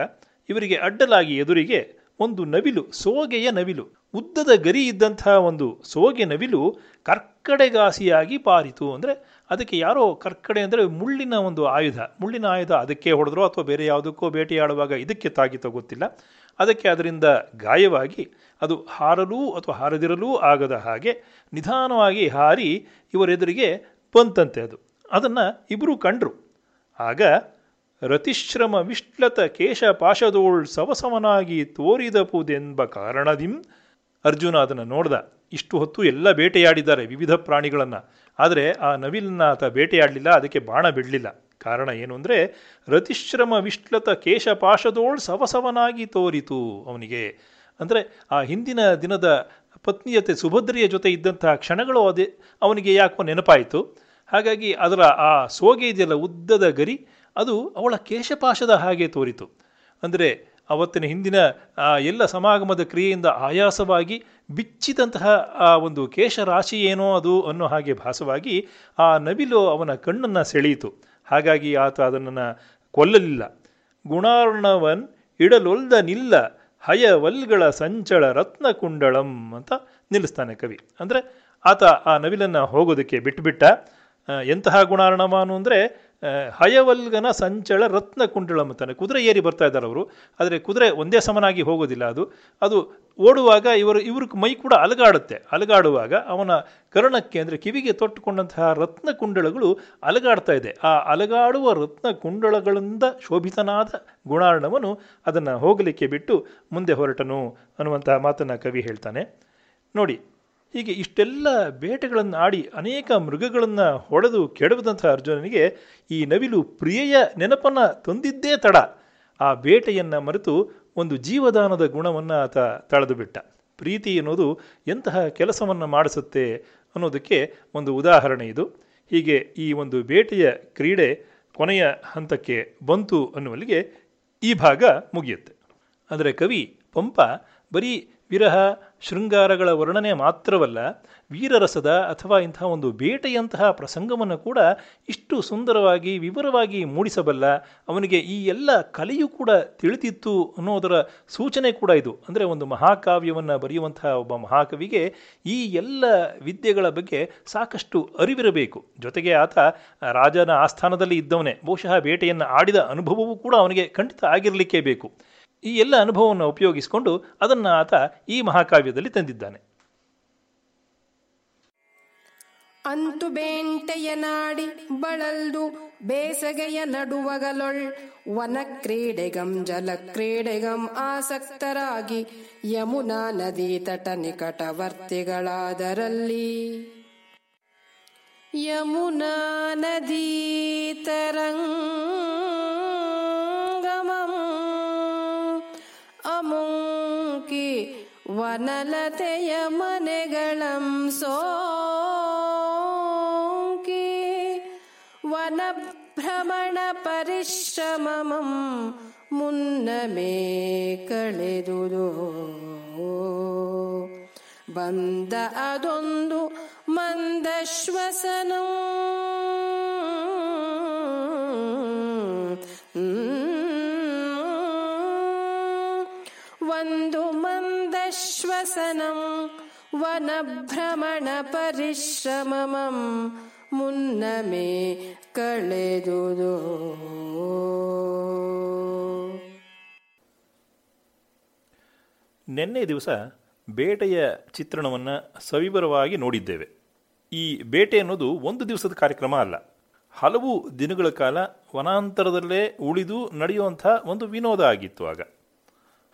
ಇವರಿಗೆ ಅಡ್ಡಲಾಗಿ ಎದುರಿಗೆ ಒಂದು ನವಿಲು, ಸೋಗೆಯ ನವಿಲು. ಉದ್ದದ ಗರಿ ಇದ್ದಂತಹ ಒಂದು ಸೋಗೆ ನವಿಲು ಕರ್ಕಡೆಗಾಸಿಯಾಗಿ ಪಾರಿತು. ಅಂದರೆ ಅದಕ್ಕೆ ಯಾರೋ ಕರ್ಕಡೆ ಅಂದರೆ ಮುಳ್ಳಿನ ಒಂದು ಆಯುಧ. ಮುಳ್ಳಿನ ಆಯುಧ ಅದಕ್ಕೆ ಹೊಡೆದ್ರೋ ಅಥವಾ ಬೇರೆ ಯಾವುದಕ್ಕೋ ಬೇಟೆಯಾಡುವಾಗ ಇದಕ್ಕೆ ತಾಗಿತೋ ಗೊತ್ತಿಲ್ಲ. ಅದಕ್ಕೆ ಅದರಿಂದ ಗಾಯವಾಗಿ ಅದು ಹಾರಲೂ ಅಥವಾ ಹಾರದಿರಲೂ ಆಗದ ಹಾಗೆ ನಿಧಾನವಾಗಿ ಹಾರಿ ಇವರೆದುರಿಗೆ ಬಂತಂತೆ ಅದು. ಅದನ್ನು ಇಬ್ಬರು ಕಂಡ್ರು. ಆಗ ರತಿಶ್ರಮ ವಿಶ್ಲತ ಕೇಶ ಪಾಶದೋಳ್ ಸವಸವನಾಗಿ ತೋರಿದಪುದೆಂಬ ಕಾರಣದಿಂ ಅರ್ಜುನ ಅದನ್ನು ನೋಡ್ದ. ಇಷ್ಟು ಹೊತ್ತು ಎಲ್ಲ ಬೇಟೆಯಾಡಿದ್ದಾರೆ ವಿವಿಧ ಪ್ರಾಣಿಗಳನ್ನು. ಆದರೆ ಆ ನವಿಲನ್ನ ಆತ ಬೇಟೆಯಾಡಲಿಲ್ಲ, ಅದಕ್ಕೆ ಬಾಣ ಬಿಡಲಿಲ್ಲ. ಕಾರಣ ಏನು ಅಂದರೆ ರತಿಶ್ರಮ ವಿಶ್ಲತ ಕೇಶ ಪಾಶದೋಳ್ ಸವಸವನಾಗಿ ತೋರಿತು ಅವನಿಗೆ. ಅಂದರೆ ಆ ಹಿಂದಿನ ದಿನದ ಪತ್ನಿಯತೆ, ಸುಭದ್ರೆಯ ಜೊತೆ ಇದ್ದಂತಹ ಕ್ಷಣಗಳು ಅದೇ, ಅವನಿಗೆ ಯಾಕೋ ನೆನಪಾಯಿತು. ಹಾಗಾಗಿ ಅದರ ಆ ಸೋಗೆ ಇದೆಯಲ್ಲ ಉದ್ದದ ಗರಿ, ಅದು ಅವಳ ಕೇಶಪಾಶದ ಹಾಗೆ ತೋರಿತು. ಅಂದರೆ ಅವತ್ತಿನ ಹಿಂದಿನ ಆ ಎಲ್ಲ ಸಮಾಗಮದ ಕ್ರಿಯೆಯಿಂದ ಆಯಾಸವಾಗಿ ಬಿಚ್ಚಿದಂತಹ ಆ ಒಂದು ಕೇಶರಾಶಿ ಏನೋ ಅದು ಅನ್ನೋ ಹಾಗೆ ಭಾಸವಾಗಿ ಆ ನವಿಲು ಅವನ ಕಣ್ಣನ್ನು ಸೆಳೆಯಿತು. ಹಾಗಾಗಿ ಆತ ಅದನ್ನು ಕೊಲ್ಲಲಿಲ್ಲ. ಗುಣಾರ್ಣವನ್ ಇಡಲೊಲ್ದ ನಿಲ್ಲ. ಹಯವಲ್ಗಳ ಸಂಚಳ ರತ್ನಕುಂಡಳಂ ಅಂತ ನಿಲ್ಲಿಸ್ತಾನೆ ಕವಿ. ಅಂದರೆ ಆತ ಆ ನವಿಲನ್ನು ಹೋಗೋದಕ್ಕೆ ಬಿಟ್ಟುಬಿಟ್ಟ ಎಂತಹ ಗುಣಾರ್ಣವಾನು ಅಂದರೆ ಹಯವಲ್ಗನ ಸಂಚಳ ರತ್ನ ಕುಂಡಳಂ ಅಂತಾನೆ ಕುದುರೆ ಏರಿ ಬರ್ತಾ ಇದ್ದಾರೆ ಅವರು. ಆದರೆ ಕುದುರೆ ಒಂದೇ ಸಮನಾಗಿ ಹೋಗೋದಿಲ್ಲ ಅದು. ಅದು ಓಡುವಾಗ ಇವರು ಇವ್ರ ಮೈ ಕೂಡ ಅಲಗಾಡುತ್ತೆ. ಅಲಗಾಡುವಾಗ ಅವನ ಕರ್ಣಕ್ಕೆ ಅಂದರೆ ಕಿವಿಗೆ ತೊಟ್ಟುಕೊಂಡಂತಹ ರತ್ನ ಕುಂಡಳಗಳು ಅಲಗಾಡ್ತಾ ಇದೆ. ಆ ಅಲಗಾಡುವ ರತ್ನ ಕುಂಡಳಗಳಿಂದ ಶೋಭಿತನಾದ ಗುಣಾರ್ಣವನು ಅದನ್ನು ಹೋಗಲಿಕ್ಕೆ ಬಿಟ್ಟು ಮುಂದೆ ಹೊರಟನು ಅನ್ನುವಂತಹ ಮಾತನ್ನು ಕವಿ ಹೇಳ್ತಾನೆ. ನೋಡಿ ಹೀಗೆ ಇಷ್ಟೆಲ್ಲ ಬೇಟೆಗಳನ್ನು ಆಡಿ ಅನೇಕ ಮೃಗಗಳನ್ನು ಹೊಡೆದು ಕೆಡವಿದಂಥ ಅರ್ಜುನನಿಗೆ ಈ ನವಿಲು ಪ್ರಿಯೆಯ ನೆನಪನ್ನು ತಂದಿದ್ದೇ ತಡ. ಆ ಬೇಟೆಯನ್ನು ಮರೆತು ಒಂದು ಜೀವದಾನದ ಗುಣವನ್ನು ಆತ ತಳೆದು ಬಿಟ್ಟ. ಪ್ರೀತಿ ಅನ್ನೋದು ಎಂತಹ ಕೆಲಸವನ್ನು ಮಾಡಿಸುತ್ತೆ ಅನ್ನೋದಕ್ಕೆ ಒಂದು ಉದಾಹರಣೆ ಇದು. ಹೀಗೆ ಈ ಒಂದು ಬೇಟೆಯ ಕ್ರೀಡೆ ಕೊನೆಯ ಹಂತಕ್ಕೆ ಬಂತು ಅನ್ನುವಲ್ಲಿಗೆ ಈ ಭಾಗ ಮುಗಿಯುತ್ತೆ. ಅಂದರೆ ಕವಿ ಪಂಪ ಬರೀ ವಿರಹ ಶೃಂಗಾರಗಳ ವರ್ಣನೆ ಮಾತ್ರವಲ್ಲ, ವೀರರಸದ ಅಥವಾ ಇಂತಹ ಒಂದು ಬೇಟೆಯಂತಹ ಪ್ರಸಂಗವನ್ನು ಕೂಡ ಇಷ್ಟು ಸುಂದರವಾಗಿ, ವಿವರವಾಗಿ ಮೂಡಿಸಬಲ್ಲ, ಅವನಿಗೆ ಈ ಎಲ್ಲ ಕಲೆಯೂ ಕೂಡ ತಿಳಿದಿತ್ತು ಅನ್ನೋದರ ಸೂಚನೆ ಕೂಡ ಇದು. ಅಂದರೆ ಒಂದು ಮಹಾಕಾವ್ಯವನ್ನು ಬರೆಯುವಂತಹ ಒಬ್ಬ ಮಹಾಕವಿಗೆ ಈ ಎಲ್ಲ ವಿದ್ಯೆಗಳ ಬಗ್ಗೆ ಸಾಕಷ್ಟು ಅರಿವಿರಬೇಕು. ಜೊತೆಗೆ ಆತ ರಾಜನ ಆಸ್ಥಾನದಲ್ಲಿ ಇದ್ದವನೇ. ಬಹುಶಃ ಬೇಟೆಯನ್ನು ಆಡಿದ ಅನುಭವವೂ ಕೂಡ ಅವನಿಗೆ ಖಂಡಿತ ಆಗಿರಲಿಕ್ಕೇ ಬೇಕು. ಈ ಎಲ್ಲ ಅನುಭವವನ್ನು ಉಪಯೋಗಿಸಿಕೊಂಡು ಅದನ್ನು ಆತ ಈ ಮಹಾಕಾವ್ಯದಲ್ಲಿ ತಂದಿದ್ದಾನೆ. ಅಂತು ಬೇಂಟೆಯ ನಾಡಿ ಬಳಲ್ದು ಬೇಸಗೆಯ ನಡುವಗಲೊಳ್ ವನ ಕ್ರೀಡೆಗಂ ಜಲ ಕ್ರೀಡೆಗಂ ಆಸಕ್ತರಾಗಿ ಯಮುನಾ ನದಿ ತಟ ನಿಕಟವರ್ತಿಗಳಾದರಲ್ಲಿ. ಯಮುನಾ ನದಿ ತರಂಗಮಂ ವನಲತೆಯ ಮನೆಗಳಂ ಸೋಂಕಿ ವನಭ್ರಮಣ ಪರಿಶ್ರಮಮಂ ಮುನ್ನಮೇ ಕಳೆದುದು. ಬಂದ ಅದೊಂದು ಮಂದಶ್ವಸನಂ. ಮಂದಶ್ವಸನಂ ವನಭ್ರಮಣ ಪರಿಶ್ರಮಮಂ ಮುನ್ನಮೇ ಕಳೆದುದು. ನಿನ್ನೆ ದಿವಸ ಬೇಟೆಯ ಚಿತ್ರಣವನ್ನು ಸವಿವರವಾಗಿ ನೋಡಿದ್ದೇವೆ. ಈ ಬೇಟೆ ಅನ್ನೋದು ಒಂದು ದಿವಸದ ಕಾರ್ಯಕ್ರಮ ಅಲ್ಲ. ಹಲವು ದಿನಗಳ ಕಾಲ ವನಾಂತರದಲ್ಲೇ ಉಳಿದು ನಡೆಯುವಂಥ ಒಂದು ವಿನೋದ ಆಗಿತ್ತು ಆಗ.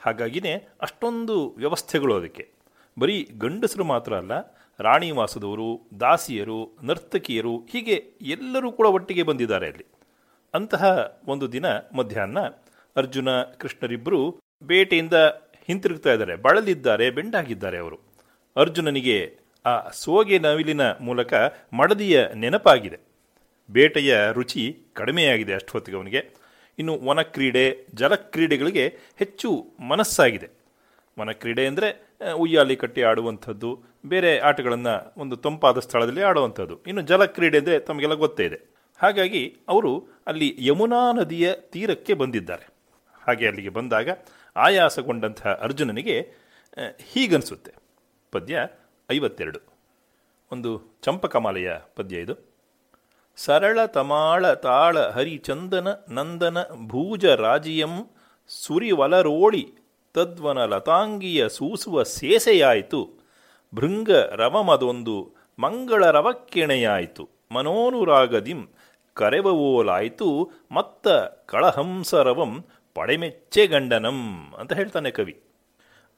ಹಾಗಾಗಿನೇ ಅಷ್ಟೊಂದು ವ್ಯವಸ್ಥೆಗಳು ಅದಕ್ಕೆ. ಬರೀ ಗಂಡಸರು ಮಾತ್ರ ಅಲ್ಲ, ರಾಣಿವಾಸದವರು, ದಾಸಿಯರು, ನರ್ತಕಿಯರು, ಹೀಗೆ ಎಲ್ಲರೂ ಕೂಡ ಒಟ್ಟಿಗೆ ಬಂದಿದ್ದಾರೆ ಅಲ್ಲಿ. ಅಂತಹ ಒಂದು ದಿನ ಮಧ್ಯಾಹ್ನ ಅರ್ಜುನ ಕೃಷ್ಣರಿಬ್ಬರು ಬೇಟೆಯಿಂದ ಹಿಂತಿರುಗ್ತಾ ಇದ್ದಾರೆ. ಬಳಲಿದ್ದಾರೆ, ಬೆಂಡಾಗಿದ್ದಾರೆ ಅವರು. ಅರ್ಜುನನಿಗೆ ಆ ಸೋಗೆ ನವಿಲಿನ ಮೂಲಕ ಮಡದಿಯ ನೆನಪಾಗಿದೆ. ಬೇಟೆಯ ರುಚಿ ಕಡಿಮೆಯಾಗಿದೆ ಅಷ್ಟೊತ್ತಿಗೆ ಅವನಿಗೆ. ಇನ್ನು ವನಕ್ರೀಡೆ, ಜಲಕ್ರೀಡೆಗಳಿಗೆ ಹೆಚ್ಚು ಮನಸ್ಸಾಗಿದೆ. ವನಕ್ರೀಡೆ ಅಂದರೆ ಉಯ್ಯಾಲಿ ಕಟ್ಟಿ ಆಡುವಂಥದ್ದು, ಬೇರೆ ಆಟಗಳನ್ನು ಒಂದು ತಂಪಾದ ಸ್ಥಳದಲ್ಲಿ ಆಡುವಂಥದ್ದು. ಇನ್ನು ಜಲಕ್ರೀಡೆ ಅಂದರೆ ತಮಗೆಲ್ಲ ಗೊತ್ತೇ ಇದೆ. ಹಾಗಾಗಿ ಅವರು ಅಲ್ಲಿ ಯಮುನಾ ನದಿಯ ತೀರಕ್ಕೆ ಬಂದಿದ್ದಾರೆ. ಹಾಗೆ ಅಲ್ಲಿಗೆ ಬಂದಾಗ ಆಯಾಸಗೊಂಡಂತಹ ಅರ್ಜುನನಿಗೆ ಹೀಗನ್ಸುತ್ತೆ. ಪದ್ಯ ಐವತ್ತೆರಡು. ಒಂದು ಚಂಪಕಮಾಲೆಯ ಪದ್ಯ ಇದು. ಸರಳ ತಮಾಳ ತಾಳ ಹರಿಚಂದನ ನಂದನ ಭೂಜ ರಾಜಿಯಂ ಸುರಿವಲರೋಳಿ ತದ್ವನ ಲತಾಂಗಿಯ ಸೂಸುವ ಸೇಸೆಯಾಯಿತು. ಭೃಂಗ ರವಮದೊಂದು ಮಂಗಳ ರವಕ್ಕೆಣೆಯಾಯಿತು. ಮನೋನುರಾಗದಿಂ ಕರೆವವೋಲಾಯಿತು. ಮತ್ತ ಕಳಹಂಸರವಂ ಪಡೆಮೆಚ್ಚೆಗಂಡನಂ ಅಂತ ಹೇಳ್ತಾನೆ ಕವಿ.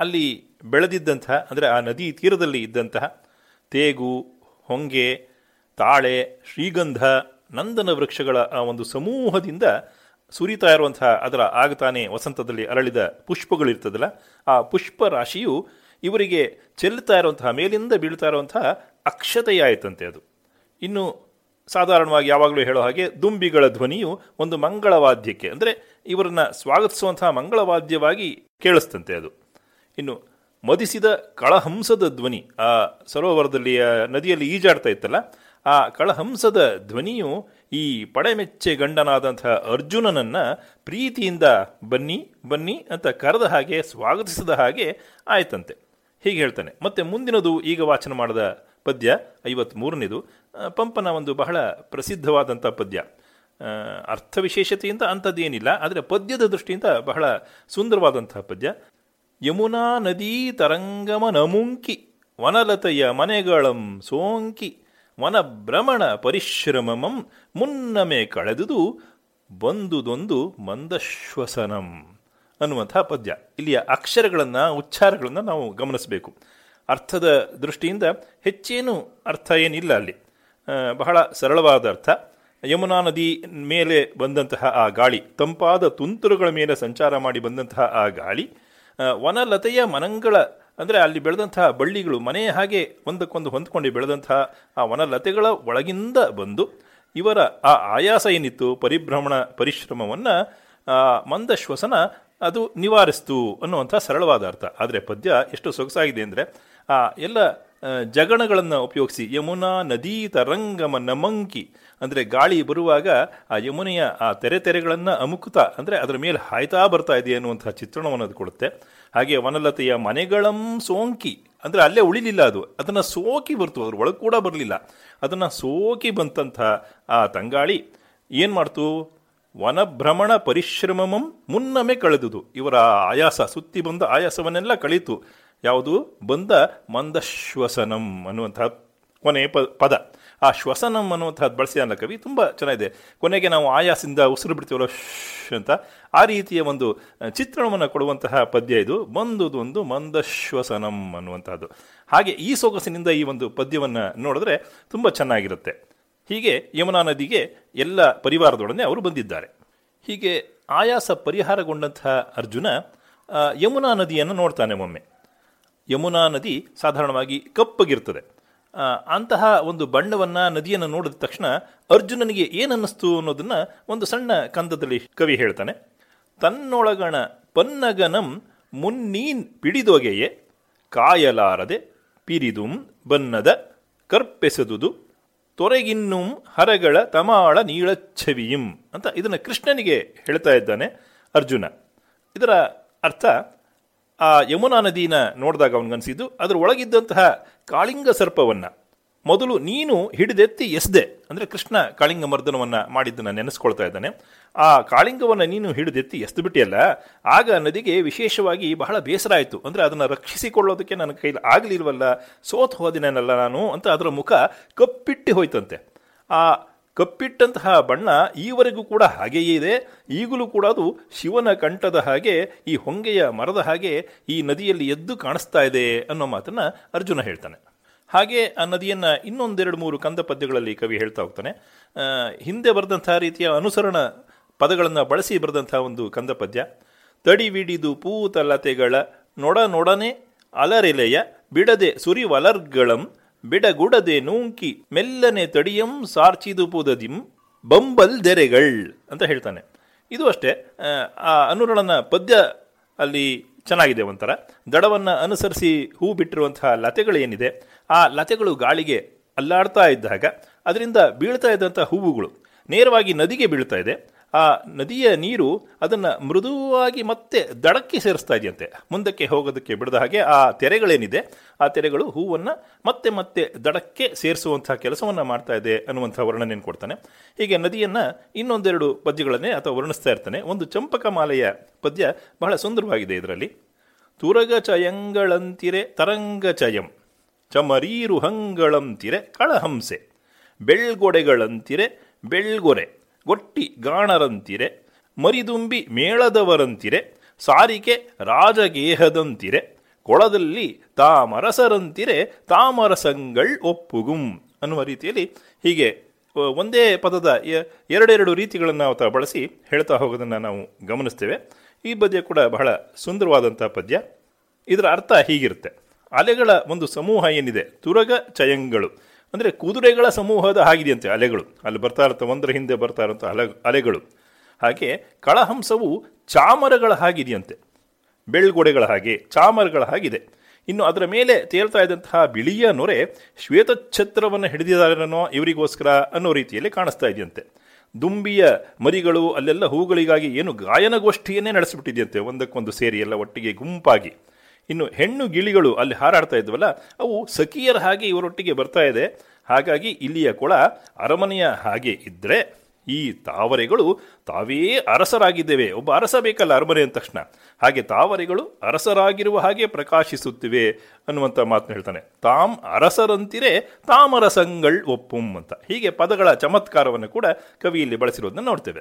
ಅಲ್ಲಿ ಬೆಳೆದಿದ್ದಂತಹ, ಅಂದರೆ ಆ ನದಿ ತೀರದಲ್ಲಿ ಇದ್ದಂತಹ ತೇಗು, ಹೊಂಗೆ ತಾಳೆ, ಶ್ರೀಗಂಧ, ನಂದನ ವೃಕ್ಷಗಳ ಆ ಒಂದು ಸಮೂಹದಿಂದ ಸುರಿತಾ ಇರುವಂತಹ ಅದರ ಆಗತಾನೆ ವಸಂತದಲ್ಲಿ ಅರಳಿದ ಪುಷ್ಪಗಳಿರ್ತದಲ್ಲ, ಆ ಪುಷ್ಪ ರಾಶಿಯು ಇವರಿಗೆ ಚೆಲ್ಲುತ್ತಾ ಇರುವಂತಹ, ಮೇಲಿಂದ ಬೀಳ್ತಾ ಇರುವಂತಹ ಅಕ್ಷತೆಯಾಯಿತಂತೆ ಅದು. ಇನ್ನು ಸಾಧಾರಣವಾಗಿ ಯಾವಾಗಲೂ ಹೇಳೋ ಹಾಗೆ ದುಂಬಿಗಳ ಧ್ವನಿಯು ಒಂದು ಮಂಗಳವಾದ್ಯಕ್ಕೆ, ಅಂದರೆ ಇವರನ್ನು ಸ್ವಾಗತಿಸುವಂತಹ ಮಂಗಳವಾದ್ಯವಾಗಿ ಕೇಳಿಸ್ತಂತೆ ಅದು. ಇನ್ನು ಮದಿಸಿದ ಕಳಹಂಸದ ಧ್ವನಿ, ಆ ಸರೋವರದಲ್ಲಿ ನದಿಯಲ್ಲಿ ಈಜಾಡ್ತಾ ಇತ್ತಲ್ಲ ಆ ಕಳಹಂಸದ ಧ್ವನಿಯು ಈ ಪಡೆಮೆಚ್ಚೆ ಗಂಡನಾದಂತಹ ಅರ್ಜುನನನ್ನ ಪ್ರೀತಿಯಿಂದ ಬನ್ನಿ ಬನ್ನಿ ಅಂತ ಕರೆದ ಹಾಗೆ, ಸ್ವಾಗತಿಸಿದ ಹಾಗೆ ಆಯ್ತಂತೆ. ಹೀಗೆ ಹೇಳ್ತಾನೆ. ಮತ್ತೆ ಮುಂದಿನದು ಈಗ ವಾಚನ ಮಾಡಿದ ಪದ್ಯ, ಐವತ್ಮೂರನೇದು. ಪಂಪನ ಒಂದು ಬಹಳ ಪ್ರಸಿದ್ಧವಾದಂಥ ಪದ್ಯ. ಅರ್ಥ ವಿಶೇಷತೆಯಿಂದ ಅಂಥದ್ದೇನಿಲ್ಲ, ಆದರೆ ಪದ್ಯದ ದೃಷ್ಟಿಯಿಂದ ಬಹಳ ಸುಂದರವಾದಂತಹ ಪದ್ಯ. ಯಮುನಾ ನದೀ ತರಂಗಮ ನಮುಂಕಿ ವನಲತೆಯ ಮನೆಗಳಂ ಸೋಂಕಿ ವನಭ್ರಮಣ ಪರಿಶ್ರಮಮಂ ಮುನ್ನಮೆ ಕಳೆದುದು ಬಂದುದೊಂದು ಮಂದಶ್ವಸನಂ ಅನ್ನುವಂಥ ಪದ್ಯ. ಇಲ್ಲಿಯ ಅಕ್ಷರಗಳನ್ನು, ಉಚ್ಚಾರಗಳನ್ನು ನಾವು ಗಮನಿಸಬೇಕು. ಅರ್ಥದ ದೃಷ್ಟಿಯಿಂದ ಹೆಚ್ಚೇನು ಅರ್ಥ ಏನಿಲ್ಲ ಅಲ್ಲಿ. ಬಹಳ ಸರಳವಾದ ಅರ್ಥ. ಯಮುನಾ ನದಿ ಮೇಲೆ ಬಂದಂತಹ ಆ ಗಾಳಿ, ತಂಪಾದ ತುಂತುರುಗಳ ಮೇಲೆ ಸಂಚಾರ ಮಾಡಿ ಬಂದಂತಹ ಆ ಗಾಳಿ ವನಲತೆಯ ಮನಂಗಳ ಅಂದರೆ ಅಲ್ಲಿ ಬೆಳೆದಂತಹ ಬಳ್ಳಿಗಳು ಮನೆಯ ಹಾಗೆ ಒಂದಕ್ಕೊಂದು ಹೊಂದ್ಕೊಂಡು ಬೆಳೆದಂತಹ ಆ ವನಲತೆಗಳ ಒಳಗಿಂದ ಬಂದು ಇವರ ಆ ಆಯಾಸ ಏನಿತ್ತು, ಪರಿಭ್ರಮಣ, ಪರಿಶ್ರಮವನ್ನು ಮಂದ ಶ್ವಸನ ಅದು ನಿವಾರಿಸ್ತು ಅನ್ನುವಂಥ ಸರಳವಾದ ಅರ್ಥ. ಆದರೆ ಪದ್ಯ ಎಷ್ಟು ಸೊಗಸಾಗಿದೆ ಅಂದರೆ, ಆ ಎಲ್ಲ ಜಗಣಗಳನ್ನು ಉಪಯೋಗಿಸಿ. ಯಮುನಾ ನದೀ ತರಂಗಮ ನಮಂಕಿ ಅಂದರೆ ಗಾಳಿ ಬರುವಾಗ ಆ ಯಮುನೆಯ ಆ ತೆರೆ ತೆರೆಗಳನ್ನು ಅಮುಕುತ. ಅಂದರೆ ಅದರ ಮೇಲೆ ಹಾಯ್ತಾ ಬರ್ತಾ ಇದೆ ಅನ್ನುವಂಥ ಚಿತ್ರಣವನ್ನು ಅದು ಕೊಡುತ್ತೆ. ಹಾಗೆ ವನಲತೆಯ ಮನೆಗಳಂ ಸೋಂಕಿ. ಅಂದರೆ ಅಲ್ಲೇ ಉಳಿಲಿಲ್ಲ ಅದು. ಅದನ್ನು ಸೋಕಿ ಬರ್ತು. ಅದ್ರ ಒಳಗೆ ಕೂಡ ಬರಲಿಲ್ಲ. ಅದನ್ನು ಸೋಕಿ ಬಂದಂಥ ಆ ತಂಗಾಳಿ ಏನು ಮಾಡ್ತು? ವನಭ್ರಮಣ ಪರಿಶ್ರಮಮಂ ಮುನ್ನಮೆ ಕಳೆದುದು. ಇವರ ಆಯಾಸ, ಸುತ್ತಿ ಬಂದ ಆಯಾಸವನ್ನೆಲ್ಲ ಕಳೀತು. ಯಾವುದು? ಬಂದ ಮಂದಶ್ವಸನಂ ಅನ್ನುವಂಥ ಕೊನೆ ಪದ. ಆ ಶ್ವಸನಂ ಅನ್ನುವಂಥದ್ದು ಬಳಸಿದ ಕವಿ ತುಂಬ ಚೆನ್ನಾಗಿದೆ. ಕೊನೆಗೆ ನಾವು ಆಯಾಸದಿಂದ ಉಸಿರು ಬಿಡ್ತೀವಲ್ಲ ಶ್ ಅಂತ, ಆ ರೀತಿಯ ಒಂದು ಚಿತ್ರಣವನ್ನು ಕೊಡುವಂತಹ ಪದ್ಯ ಇದು. ಬಂದುದು ಒಂದು ಮಂದಶ್ವಸನಂ ಅನ್ನುವಂಥದ್ದು ಹಾಗೆ ಈ ಸೊಗಸಿನಿಂದ ಈ ಒಂದು ಪದ್ಯವನ್ನು ನೋಡಿದ್ರೆ ತುಂಬ ಚೆನ್ನಾಗಿರುತ್ತೆ. ಹೀಗೆ ಯಮುನಾ ನದಿಗೆ ಎಲ್ಲ ಪರಿವಾರದೊಡನೆ ಅವರು ಬಂದಿದ್ದಾರೆ. ಹೀಗೆ ಆಯಾಸ ಪರಿಹಾರಗೊಂಡಂತಹ ಅರ್ಜುನ ಯಮುನಾ ನದಿಯನ್ನು ನೋಡ್ತಾನೆ ಒಮ್ಮೆ. ಯಮುನಾ ನದಿ ಸಾಧಾರಣವಾಗಿ ಕಪ್ಪಗಿರ್ತದೆ. ಅಂತಹ ಒಂದು ಬಣ್ಣವನ್ನು ನದಿಯನ್ನು ನೋಡಿದ ತಕ್ಷಣ ಅರ್ಜುನನಿಗೆ ಏನನ್ನಿಸ್ತು ಅನ್ನೋದನ್ನು ಒಂದು ಸಣ್ಣ ಕಂದದಲ್ಲಿ ಕವಿ ಹೇಳ್ತಾನೆ. ತನ್ನೊಳಗಣ ಪನ್ನಗನಂ ಮುನ್ನೀನ್ ಪಿಡಿದೊಗೆಯೇ, ಕಾಯಲಾರದೆ ಪಿರಿದುಂ ಬನ್ನದ ಕರ್ಪೆಸದುದು, ತೊರೆಗಿನ್ನುಂ ಹರಗಳ ತಮಾಳ ನೀಳಚ್ಛವಿಯಂ ಅಂತ ಇದನ್ನು ಕೃಷ್ಣನಿಗೆ ಹೇಳ್ತಾ ಇದ್ದಾನೆ ಅರ್ಜುನ. ಇದರ ಅರ್ಥ ಆ ಯಮುನಾ ನದಿನ ನೋಡಿದಾಗ ಅವನಿಗನ್ಸಿದ್ದು ಅದರ ಒಳಗಿದ್ದಂತಹ ಕಾಳಿಂಗ ಸರ್ಪವನ್ನು ಮೊದಲು ನೀನು ಹಿಡಿದೆತ್ತಿ ಎಸ್ದೆ. ಅಂದರೆ ಕೃಷ್ಣ ಕಾಳಿಂಗ ಮರ್ದನವನ್ನು ಮಾಡಿದ್ದನ್ನು ನೆನೆಸ್ಕೊಳ್ತಾ ಇದ್ದಾನೆ. ಆ ಕಾಳಿಂಗವನ್ನು ನೀನು ಹಿಡಿದೆತ್ತಿ ಎಸ್ದು ಬಿಟ್ಟಿಯಲ್ಲ ಆಗ ನದಿಗೆ ವಿಶೇಷವಾಗಿ ಬಹಳ ಬೇಸರ ಆಯಿತು. ಅಂದರೆ ಅದನ್ನು ರಕ್ಷಿಸಿಕೊಳ್ಳೋದಕ್ಕೆ ನನ್ನ ಕೈಲಿ ಆಗಲಿಲ್ವಲ್ಲ, ಸೋತು ಹೋದಿನೇನಲ್ಲ ನಾನು ಅಂತ ಅದರ ಮುಖ ಕಪ್ಪಿಟ್ಟು ಹೋಯ್ತಂತೆ. ಆ ಕಪ್ಪಿಟ್ಟಂತಹ ಬಣ್ಣ ಈವರೆಗೂ ಕೂಡ ಹಾಗೆಯೇ ಇದೆ. ಈಗಲೂ ಕೂಡ ಅದು ಶಿವನ ಕಂಠದ ಹಾಗೆ, ಈ ಹೊಂಗೆಯ ಮರದ ಹಾಗೆ ಈ ನದಿಯಲ್ಲಿ ಎದ್ದು ಕಾಣಿಸ್ತಾ ಇದೆ ಅನ್ನೋ ಮಾತನ್ನು ಅರ್ಜುನ ಹೇಳ್ತಾನೆ. ಹಾಗೆ ಆ ನದಿಯನ್ನು ಇನ್ನೊಂದೆರಡು ಮೂರು ಕಂದ ಪದ್ಯಗಳಲ್ಲಿ ಕವಿ ಹೇಳ್ತಾ ಹೋಗ್ತಾನೆ. ಹಿಂದೆ ಬರೆದಂತಹ ರೀತಿಯ ಅನುಸರಣ ಪದಗಳನ್ನು ಬಳಸಿ ಬರೆದಂತಹ ಒಂದು ಕಂದ ಪದ್ಯ. ತಡಿವಿಡಿದು ಪೂತಲತೆಗಳ ನೊಡ ನೊಡನೆ ಅಲರೆಲೆಯ ಬಿಡದೆ ಸುರಿವಲರ್ಗಳಂ ಬಿಡಗುಡದೆ ನೂಂಕಿ ಮೆಲ್ಲನೆ ತಡಿಯಂ ಸಾರ್ಚಿದು ಪುದದಿಂ ಬಂಬಲ್ ದೆರೆಗಳ್ ಅಂತ ಹೇಳ್ತಾನೆ. ಇದು ಅಷ್ಟೇ ಆ, ಅನುರಣನ ಪದ್ಯ ಅಲ್ಲಿ ಚೆನ್ನಾಗಿದೆ ಒಂಥರ. ದಡವನ್ನು ಅನುಸರಿಸಿ ಹೂ ಬಿಟ್ಟಿರುವಂತಹ ಲತೆಗಳು ಏನಿದೆ ಆ ಲತೆಗಳು ಗಾಳಿಗೆ ಅಲ್ಲಾಡ್ತಾ ಇದ್ದಾಗ ಅದರಿಂದ ಬೀಳ್ತಾ ಇದ್ದಂಥ ಹೂವುಗಳು ನೇರವಾಗಿ ನದಿಗೆ ಬೀಳ್ತಾ ಇದೆ. ಆ ನದಿಯ ನೀರು ಅದನ್ನು ಮೃದುವಾಗಿ ಮತ್ತೆ ದಡಕ್ಕೆ ಸೇರಿಸ್ತಾ ಇದೆಯಂತೆ. ಮುಂದಕ್ಕೆ ಹೋಗೋದಕ್ಕೆ ಬಿಡದ ಹಾಗೆ ಆ ತೆರೆಗಳೇನಿದೆ, ಆ ತೆರೆಗಳು ಹೂವನ್ನು ಮತ್ತೆ ಮತ್ತೆ ದಡಕ್ಕೆ ಸೇರಿಸುವಂತಹ ಕೆಲಸವನ್ನು ಮಾಡ್ತಾ ಇದೆ ಅನ್ನುವಂಥ ವರ್ಣನೆಯನ್ನು ಕೊಡ್ತಾನೆ. ಹೀಗೆ ನದಿಯನ್ನು ಇನ್ನೊಂದೆರಡು ಪದ್ಯಗಳನ್ನೇ ಅಥವಾ ವರ್ಣಿಸ್ತಾ ಇರ್ತಾನೆ. ಒಂದು ಚಂಪಕ ಮಾಲೆಯ ಪದ್ಯ ಬಹಳ ಸುಂದರವಾಗಿದೆ ಇದರಲ್ಲಿ. ತುರಗ ಚಯಂಗಳಂತಿರೆ ತರಂಗ ಚಯಂ ಚಮರೀರು ಹಂಗಳಂತಿರೆ ಕಳಹಂಸೆ, ಬೆಳ್ಗೊಡೆಗಳಂತಿರೆ ಬೆಳ್ಗೊರೆ. ಗೊಟ್ಟಿ ಗಾಣರಂತಿರೆ, ಮರಿದುಂಬಿ ಮೇಳದವರಂತಿರೆ ಸಾರಿಕೆ ರಾಜಗೇಹದಂತಿರೆ, ಕೊಳದಲ್ಲಿ ತಾಮರಸರಂತಿರೆ, ತಾಮರಸಂಗಳ್ ಒಪ್ಪುಗುಂ ಅನ್ನುವ ರೀತಿಯಲ್ಲಿ ಹೀಗೆ ಒಂದೇ ಪದದ ಎರಡೆರಡು ರೀತಿಗಳನ್ನು ಆತ ಬಳಸಿ ಹೇಳ್ತಾ ಹೋಗೋದನ್ನು ನಾವು ಗಮನಿಸ್ತೇವೆ. ಈ ಪದ್ಯ ಕೂಡ ಬಹಳ ಸುಂದರವಾದಂಥ ಪದ್ಯ. ಇದರ ಅರ್ಥ ಹೀಗಿರುತ್ತೆ. ಅಲೆಗಳ ಒಂದು ಸಮೂಹ ಏನಿದೆ? ತುರಗ ಚಯಂಗಳು. ಅಂದರೆ ಕುದುರೆಗಳ ಸಮೂಹದ ಹಾಗಿದೆಯಂತೆ ಅಲೆಗಳು. ಅಲ್ಲಿ ಬರ್ತಾ ಇರುತ್ತೆ ಒಂದರ ಹಿಂದೆ ಬರ್ತಾ ಇರುವಂಥ ಅಲೆ, ಅಲೆಗಳು. ಹಾಗೆ ಕಳಹಂಸವು ಚಾಮರಗಳ ಹಾಗಿದೆಯಂತೆ. ಬೆಳ್ಗೊಡೆಗಳ ಹಾಗೆ, ಚಾಮರಗಳ ಹಾಗಿದೆ. ಇನ್ನು ಅದರ ಮೇಲೆ ತೇಲ್ತಾ ಇದ್ದಂತಹ ಬಿಳಿಯ ನೊರೆ ಶ್ವೇತಛತ್ರವನ್ನು ಹಿಡಿದಿದ್ದಾರೆನೋ ಇವರಿಗೋಸ್ಕರ ಅನ್ನೋ ರೀತಿಯಲ್ಲಿ ಕಾಣಿಸ್ತಾ ಇದೆಯಂತೆ. ದುಂಬಿಯ ಮರಿಗಳು ಅಲ್ಲೆಲ್ಲ ಹೂಗಳಿಗಾಗಿ ಏನು ಗಾಯನಗೋಷ್ಠಿಯನ್ನೇ ನಡೆಸಿಬಿಟ್ಟಿದೆಯಂತೆ. ಒಂದಕ್ಕೊಂದು ಸೇರಿ ಎಲ್ಲ ಒಟ್ಟಿಗೆ ಗುಂಪಾಗಿ. ಇನ್ನು ಹೆಣ್ಣು ಗಿಳಿಗಳು ಅಲ್ಲಿ ಹಾರಾಡ್ತಾ ಇದ್ವಲ್ಲ, ಅವು ಸಖಿಯರ ಹಾಗೆ ಇವರೊಟ್ಟಿಗೆ ಬರ್ತಾ ಇದೆ. ಹಾಗಾಗಿ ಇಲ್ಲಿಯ ಕೊಳ ಅರಮನೆಯ ಹಾಗೆ ಇದ್ದರೆ ಈ ತಾವರೆಗಳು ತಾವೇ ಅರಸರಾಗಿದ್ದೇವೆ. ಒಬ್ಬ ಅರಸ ಬೇಕಲ್ಲ ಅರಮನೆ ಅಂದ ತಕ್ಷಣ. ಹಾಗೆ ತಾವರೆಗಳು ಅರಸರಾಗಿರುವ ಹಾಗೆ ಪ್ರಕಾಶಿಸುತ್ತಿವೆ ಅನ್ನುವಂಥ ಮಾತನ್ನ ಹೇಳ್ತಾನೆ. ತಾಮ್ ಅರಸರಂತಿರೇ ತಾಮರಸಂಗಳ್ ಒಪ್ಪುಂ ಅಂತ. ಹೀಗೆ ಪದಗಳ ಚಮತ್ಕಾರವನ್ನು ಕೂಡ ಕವಿಯಲ್ಲಿ ಬಳಸಿರೋದನ್ನ ನೋಡ್ತೇವೆ.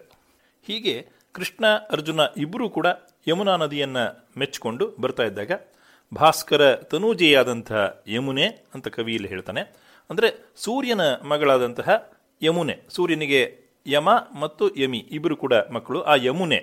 ಹೀಗೆ ಕೃಷ್ಣ, ಅರ್ಜುನ ಇಬ್ಬರೂ ಕೂಡ ಯಮುನಾ ನದಿಯನ್ನು ಮೆಚ್ಚಿಕೊಂಡು ಬರ್ತಾ ಇದ್ದಾಗ ಭಾಸ್ಕರ ತನೂಜೆಯಾದಂತಹ ಯಮುನೆ ಅಂತ ಕವಿಯಲ್ಲಿ ಹೇಳ್ತಾನೆ. ಅಂದರೆ ಸೂರ್ಯನ ಮಗಳಾದಂತಹ ಯಮುನೆ, ಸೂರ್ಯನಿಗೆ ಯಮ ಮತ್ತು ಯಮಿ ಇಬ್ಬರು ಕೂಡ ಮಕ್ಕಳು. ಆ ಯಮುನೆ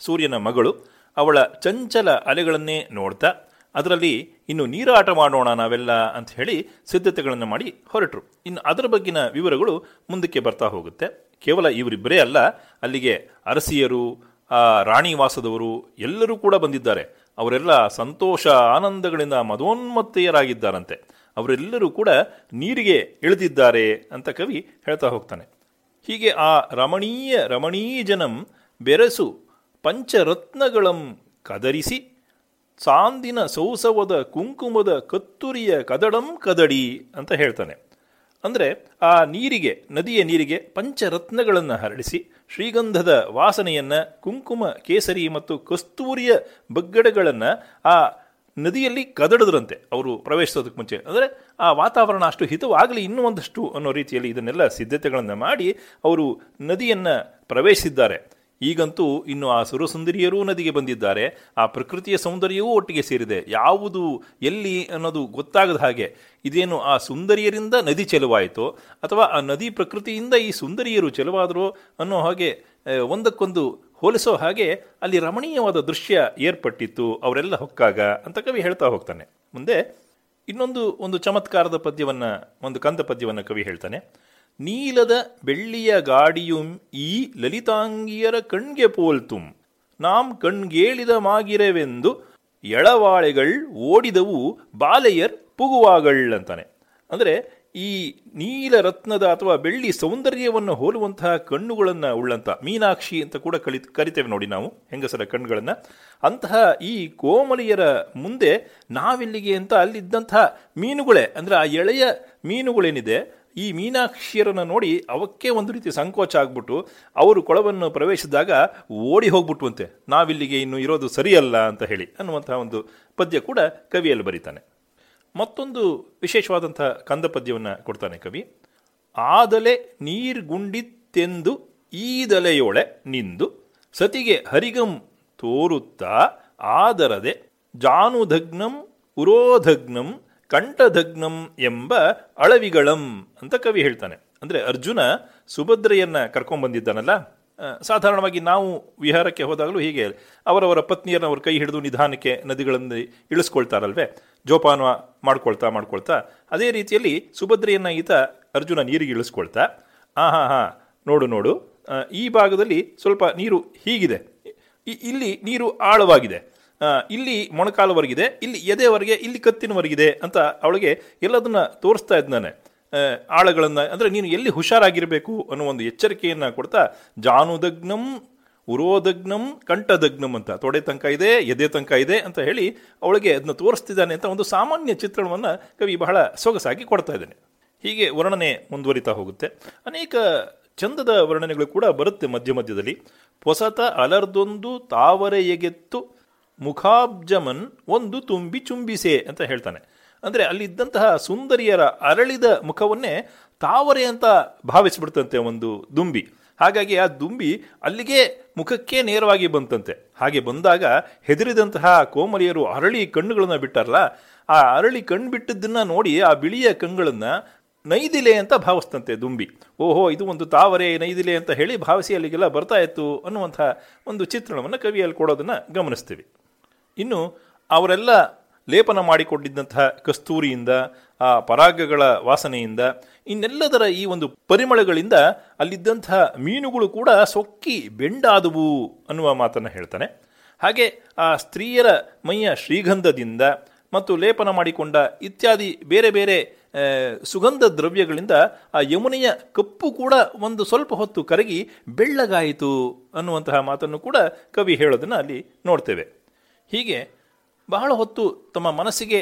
ಸೂರ್ಯನ ಮಗಳು. ಅವಳ ಚಂಚಲ ಅಲೆಗಳನ್ನೇ ನೋಡ್ತಾ, ಅದರಲ್ಲಿ ಇನ್ನು ನೀರಾಟ ಮಾಡೋಣ ನಾವೆಲ್ಲ ಅಂತ ಹೇಳಿ ಸಿದ್ಧತೆಗಳನ್ನು ಮಾಡಿ ಹೊರಟರು. ಇನ್ನು ಅದರ ಬಗ್ಗಿನ ವಿವರಗಳು ಮುಂದಕ್ಕೆ ಬರ್ತಾ ಹೋಗುತ್ತೆ. ಕೇವಲ ಇವರಿಬ್ಬರೇ ಅಲ್ಲ, ಅಲ್ಲಿಗೆ ಅರಸಿಯರು ರಾಣಿ ರಾಣಿವಾಸದವರು ಎಲ್ಲರೂ ಕೂಡ ಬಂದಿದ್ದಾರೆ. ಅವರೆಲ್ಲ ಸಂತೋಷ, ಆನಂದಗಳಿಂದ ಮದೋನ್ಮತ್ತೆಯರಾಗಿದ್ದಾರಂತೆ. ಅವರೆಲ್ಲರೂ ಕೂಡ ನೀರಿಗೆ ಇಳಿದಿದ್ದಾರೆ ಅಂತ ಕವಿ ಹೇಳ್ತಾ ಹೋಗ್ತಾನೆ. ಹೀಗೆ ಆ ರಮಣೀಯ, ರಮಣೀಜನಂ ಬೆರಸು ಪಂಚರತ್ನಗಳಂ ಕದರಿಸಿ, ಸಾಂದಿನ ಸೌಸವದ ಕುಂಕುಮದ ಕತ್ತುರಿಯ ಕದಡಂ ಕದಡಿ ಅಂತ ಹೇಳ್ತಾನೆ. ಅಂದರೆ ಆ ನೀರಿಗೆ, ನದಿಯ ನೀರಿಗೆ ಪಂಚರತ್ನಗಳನ್ನು ಹರಡಿಸಿ ಶ್ರೀಗಂಧದ ವಾಸನೆಯನ್ನು ಕುಂಕುಮ, ಕೇಸರಿ ಮತ್ತು ಕಸ್ತೂರಿಯ ಬಗ್ಗಡಗಳನ್ನು ಆ ನದಿಯಲ್ಲಿ ಕದಡದ್ರಂತೆ ಅವರು ಪ್ರವೇಶಿಸೋದಕ್ಕೆ ಮುಂಚೆ. ಅಂದರೆ ಆ ವಾತಾವರಣ ಅಷ್ಟು ಹಿತವಾಗಲಿ ಇನ್ನೂ ಒಂದಷ್ಟು ಅನ್ನೋ ರೀತಿಯಲ್ಲಿ ಇದನ್ನೆಲ್ಲ ಸಿದ್ಧತೆಗಳನ್ನು ಮಾಡಿ ಅವರು ನದಿಯನ್ನು ಪ್ರವೇಶಿಸಿದ್ದಾರೆ. ಈಗಂತೂ ಇನ್ನು ಆ ಸುರಸುಂದರಿಯರೂ ನದಿಗೆ ಬಂದಿದ್ದಾರೆ. ಆ ಪ್ರಕೃತಿಯ ಸೌಂದರ್ಯವೂ ಒಟ್ಟಿಗೆ ಸೇರಿದೆ. ಯಾವುದು ಎಲ್ಲಿ ಅನ್ನೋದು ಗೊತ್ತಾಗದ ಹಾಗೆ ಇದೇನು ಆ ಸುಂದರಿಯರಿಂದ ನದಿ ಚೆಲುವಾಯಿತು ಅಥವಾ ಆ ನದಿ ಪ್ರಕೃತಿಯಿಂದ ಈ ಸುಂದರಿಯರು ಚೆಲುವಾದರೋ ಅನ್ನೋ ಹಾಗೆ ಒಂದಕ್ಕೊಂದು ಹೋಲಿಸೋ ಹಾಗೆ ಅಲ್ಲಿ ರಮಣೀಯವಾದ ದೃಶ್ಯ ಏರ್ಪಟ್ಟಿತ್ತು. ಅವರೆಲ್ಲ ಹೊಕ್ಕಾಗ ಅಂತ ಕವಿ ಹೇಳ್ತಾ ಹೋಗ್ತಾನೆ. ಮುಂದೆ ಇನ್ನೊಂದು ಒಂದು ಚಮತ್ಕಾರದ ಪದ್ಯವನ್ನು, ಒಂದು ಕಂದ ಪದ್ಯವನ್ನು ಕವಿ ಹೇಳ್ತಾನೆ. ನೀಲದ ಬೆಳ್ಳಿಯ ಗಾಡಿಯುಂ ಈ ಲಲಿತಾಂಗಿಯರ ಕಣ್ಗೆ ಪೋಲ್ತುಂ. ನಾಂ ಕಣ್ಗೇಳಿದ ಮಾಗಿರವೆಂದು ಎಳವಾಳೆಗಳ್ ಓಡಿದವು ಬಾಲೆಯರ್ ಪುಗುವಾಗಳ್ ಅಂತಾನೆ ಅಂದರೆ ಈ ನೀಲ ರತ್ನದ ಅಥವಾ ಬೆಳ್ಳಿ ಸೌಂದರ್ಯವನ್ನು ಹೋಲುವಂತಹ ಕಣ್ಣುಗಳನ್ನು ಉಳ್ಳಂಥ ಮೀನಾಕ್ಷಿ ಅಂತ ಕೂಡ ಕಲಿ ಕರಿತೇವೆ ನೋಡಿ ನಾವು ಹೆಂಗಸರ ಕಣ್ಣುಗಳನ್ನು ಅಂತಹ ಈ ಕೋಮಲಿಯರ ಮುಂದೆ ನಾವಿಲ್ಲಿಗೆ ಅಂತ ಅಲ್ಲಿದ್ದಂತಹ ಮೀನುಗಳೇ, ಅಂದರೆ ಆ ಎಳೆಯ ಮೀನುಗಳೇನಿದೆ ಈ ಮೀನಾಕ್ಷಿಯರನ್ನು ನೋಡಿ ಅವಕ್ಕೆ ಒಂದು ರೀತಿ ಸಂಕೋಚ ಆಗ್ಬಿಟ್ಟು ಅವರು ಕೊಳವನ್ನು ಪ್ರವೇಶಿಸಿದಾಗ ಓಡಿ ಹೋಗ್ಬಿಟ್ಟುವಂತೆ ನಾವಿಲ್ಲಿಗೆ ಇನ್ನು ಇರೋದು ಸರಿಯಲ್ಲ ಅಂತ ಹೇಳಿ ಅನ್ನುವಂತಹ ಒಂದು ಪದ್ಯ ಕೂಡ ಕವಿಯಲ್ಲಿ ಬರೀತಾನೆ. ಮತ್ತೊಂದು ವಿಶೇಷವಾದಂಥ ಕಂದ ಪದ್ಯವನ್ನು ಕೊಡ್ತಾನೆ ಕವಿ. ಆದಲೆ ನೀರ್ಗುಂಡಿತ್ತೆಂದು ಈದಲೆಯೊಳೆ ನಿಂದು ಸತಿಗೆ ಹರಿಗಂ ತೋರುತ್ತಾ ಆದರದೆ ಜಾನುಧಗ್ನಂ ಉರೋಧಗ್ನಂ ಕಂಠಧಗ್ನಂ ಎಂಬ ಅಳವಿಗಳಂ ಅಂತ ಕವಿ ಹೇಳ್ತಾನೆ. ಅಂದರೆ ಅರ್ಜುನ ಸುಭದ್ರೆಯನ್ನು ಕರ್ಕೊಂಡ್ಬಂದಿದ್ದಾನಲ್ಲ ಆ, ಸಾಧಾರಣವಾಗಿ ನಾವು ವಿಹಾರಕ್ಕೆ ಹೋದಾಗಲೂ ಹೀಗೆ ಅವರವರ ಪತ್ನಿಯನ್ನು ಅವ್ರ ಕೈ ಹಿಡಿದು ನಿಧಾನಕ್ಕೆ ನದಿಗಳನ್ನು ಇಳಿಸ್ಕೊಳ್ತಾರಲ್ವೇ ಜೋಪಾನ ಮಾಡ್ಕೊಳ್ತಾ ಮಾಡ್ಕೊಳ್ತಾ ಅದೇ ರೀತಿಯಲ್ಲಿ ಸುಭದ್ರೆಯನ್ನು ಈತ ಅರ್ಜುನ ನೀರಿಗೆ ಇಳಿಸ್ಕೊಳ್ತಾ ಆ ಹಾಂ ಹಾಂ ನೋಡು ನೋಡು ಈ ಭಾಗದಲ್ಲಿ ಸ್ವಲ್ಪ ನೀರು ಹೀಗಿದೆ ಇಲ್ಲಿ ನೀರು ಆಳವಾಗಿದೆ ಇಲ್ಲಿ ಮೊಣಕಾಲವರೆಗಿದೆ, ಇಲ್ಲಿ ಎದೆವರೆಗೆ ಇಲ್ಲಿ ಕತ್ತಿನವರೆಗಿದೆ ಅಂತ ಅವಳಿಗೆ ಎಲ್ಲದನ್ನ ತೋರಿಸ್ತಾ ಇದ್ದಾನೆ. ಆಳಗಳನ್ನು, ಅಂದರೆ ನೀನು ಎಲ್ಲಿ ಹುಷಾರಾಗಿರಬೇಕು ಅನ್ನೋ ಒಂದು ಎಚ್ಚರಿಕೆಯನ್ನು ಕೊಡ್ತಾ, ಜಾನುದಗ್ನಂ, ಉರೋದಗ್ನಂ, ಕಂಠದಗ್ನಂ ಅಂತ, ತೊಡೆ ತನಕ ಇದೆ, ಎದೆ ತನಕ ಇದೆ ಅಂತ ಹೇಳಿ ಅವಳಿಗೆ ಅದನ್ನ ತೋರಿಸ್ತಿದ್ದಾನೆ ಅಂತ ಒಂದು ಸಾಮಾನ್ಯ ಚಿತ್ರಣವನ್ನು ಕವಿ ಬಹಳ ಸೊಗಸಾಗಿ ಕೊಡ್ತಾ ಇದ್ದಾನೆ. ಹೀಗೆ ವರ್ಣನೆ ಮುಂದುವರಿತಾ ಹೋಗುತ್ತೆ. ಅನೇಕ ಚಂದದ ವರ್ಣನೆಗಳು ಕೂಡ ಬರುತ್ತೆ ಮಧ್ಯ ಮಧ್ಯದಲ್ಲಿ. ಹೊಸತ ಅಲರ್ದೊಂದು ತಾವರೆ ಎಗೆತ್ತು ಮುಖಾಬ್ಜಮನ್ ಒಂದು ತುಂಬಿ ಚುಂಬಿಸೆ ಅಂತ ಹೇಳ್ತಾನೆ. ಅಂದರೆ ಅಲ್ಲಿದ್ದಂತಹ ಸುಂದರಿಯರ ಅರಳಿದ ಮುಖವನ್ನೇ ತಾವರೆ ಅಂತ ಭಾವಿಸ್ಬಿಡ್ತಂತೆ ಒಂದು ದುಂಬಿ. ಹಾಗಾಗಿ ಆ ದುಂಬಿ ಅಲ್ಲಿಗೆ ಮುಖಕ್ಕೆ ನೇರವಾಗಿ ಬಂತಂತೆ. ಹಾಗೆ ಬಂದಾಗ ಹೆದರಿದಂತಹ ಕೋಮಲಿಯರು ಅರಳಿ ಕಣ್ಣುಗಳನ್ನು ಬಿಟ್ಟಾರಲ್ಲ, ಆ ಅರಳಿ ಕಣ್ಣು ಬಿಟ್ಟದ್ದನ್ನು ನೋಡಿ ಆ ಬಿಳಿಯ ಕಣ್ಗಳನ್ನು ನೈದಿಲೆ ಅಂತ ಭಾವಿಸ್ತಂತೆ ದುಂಬಿ. ಓಹೋ, ಇದು ಒಂದು ತಾವರೆ ನೈದಿಲೆ ಅಂತ ಹೇಳಿ ಭಾವಿಸಿ ಅಲ್ಲಿಗೆಲ್ಲ ಬರ್ತಾ ಇತ್ತು ಅನ್ನುವಂಥ ಒಂದು ಚಿತ್ರಣವನ್ನು ಕವಿಯಲ್ಲಿ ಕೊಡೋದನ್ನು ಗಮನಿಸ್ತೀವಿ. ಇನ್ನು ಅವರೆಲ್ಲ ಲೇಪನ ಮಾಡಿಕೊಂಡಿದ್ದಂತಹ ಕಸ್ತೂರಿಯಿಂದ, ಆ ಪರಾಗಗಳ ವಾಸನೆಯಿಂದ, ಇನ್ನೆಲ್ಲದರ ಈ ಒಂದು ಪರಿಮಳಗಳಿಂದ ಅಲ್ಲಿದ್ದಂತಹ ಮೀನುಗಳು ಕೂಡ ಸೊಕ್ಕಿ ಬೆಂಡಾದವು ಅನ್ನುವ ಮಾತನ್ನು ಹೇಳ್ತಾನೆ. ಹಾಗೆ ಆ ಸ್ತ್ರೀಯರ ಮೈಯ ಶ್ರೀಗಂಧದಿಂದ ಮತ್ತು ಲೇಪನ ಮಾಡಿಕೊಂಡ ಇತ್ಯಾದಿ ಬೇರೆ ಬೇರೆ ಸುಗಂಧ ದ್ರವ್ಯಗಳಿಂದ ಆ ಯಮುನೆಯ ಕಪ್ಪು ಕೂಡ ಒಂದು ಸ್ವಲ್ಪ ಹೊತ್ತು ಕರಗಿ ಬೆಳ್ಳಗಾಯಿತು ಅನ್ನುವಂತಹ ಮಾತನ್ನು ಕೂಡ ಕವಿ ಹೇಳೋದನ್ನು ಅಲ್ಲಿ ನೋಡ್ತೇವೆ. ಹೀಗೆ ಬಹಳ ಹೊತ್ತು ತಮ್ಮ ಮನಸ್ಸಿಗೆ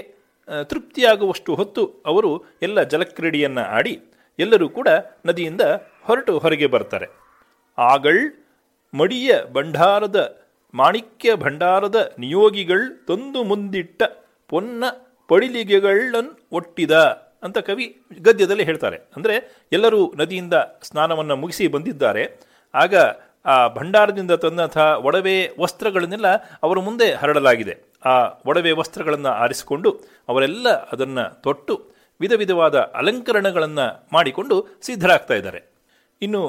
ತೃಪ್ತಿಯಾಗುವಷ್ಟು ಹೊತ್ತು ಅವರು ಎಲ್ಲ ಜಲಕ್ರೀಡೆಯನ್ನು ಆಡಿ ಎಲ್ಲರೂ ಕೂಡ ನದಿಯಿಂದ ಹೊರಟು ಹೊರಗೆ ಬರ್ತಾರೆ. ಆಗಳ್, ಮಡಿಯ ಭಂಡಾರದ, ಮಾಣಿಕ್ಯ ಭಂಡಾರದ ನಿಯೋಗಿಗಳು ತಂದು ಮುಂದಿಟ್ಟ ಪೊನ್ನ ಪಡಿಲಿಗೆಗಳನ್ ಒಟ್ಟಿದ ಅಂತ ಕವಿ ಗದ್ಯದಲ್ಲಿ ಹೇಳ್ತಾರೆ. ಅಂದರೆ ಎಲ್ಲರೂ ನದಿಯಿಂದ ಸ್ನಾನವನ್ನು ಮುಗಿಸಿ ಬಂದಿದ್ದಾರೆ. ಆಗ ಆ ಭಂಡಾರದಿಂದ ತಂದಂತಹ ಒಡವೆ ವಸ್ತ್ರಗಳನ್ನೆಲ್ಲ ಅವರ ಮುಂದೆ ಹರಡಲಾಗಿದೆ. ಆ ಒಡವೆ ವಸ್ತ್ರಗಳನ್ನು ಆರಿಸಿಕೊಂಡು ಅವರೆಲ್ಲ ಅದನ್ನು ತೊಟ್ಟು ವಿಧ ವಿಧವಾದ ಅಲಂಕರಣಗಳನ್ನು ಮಾಡಿಕೊಂಡು ಸಿದ್ಧರಾಗ್ತಾ ಇದ್ದಾರೆ. ಇನ್ನು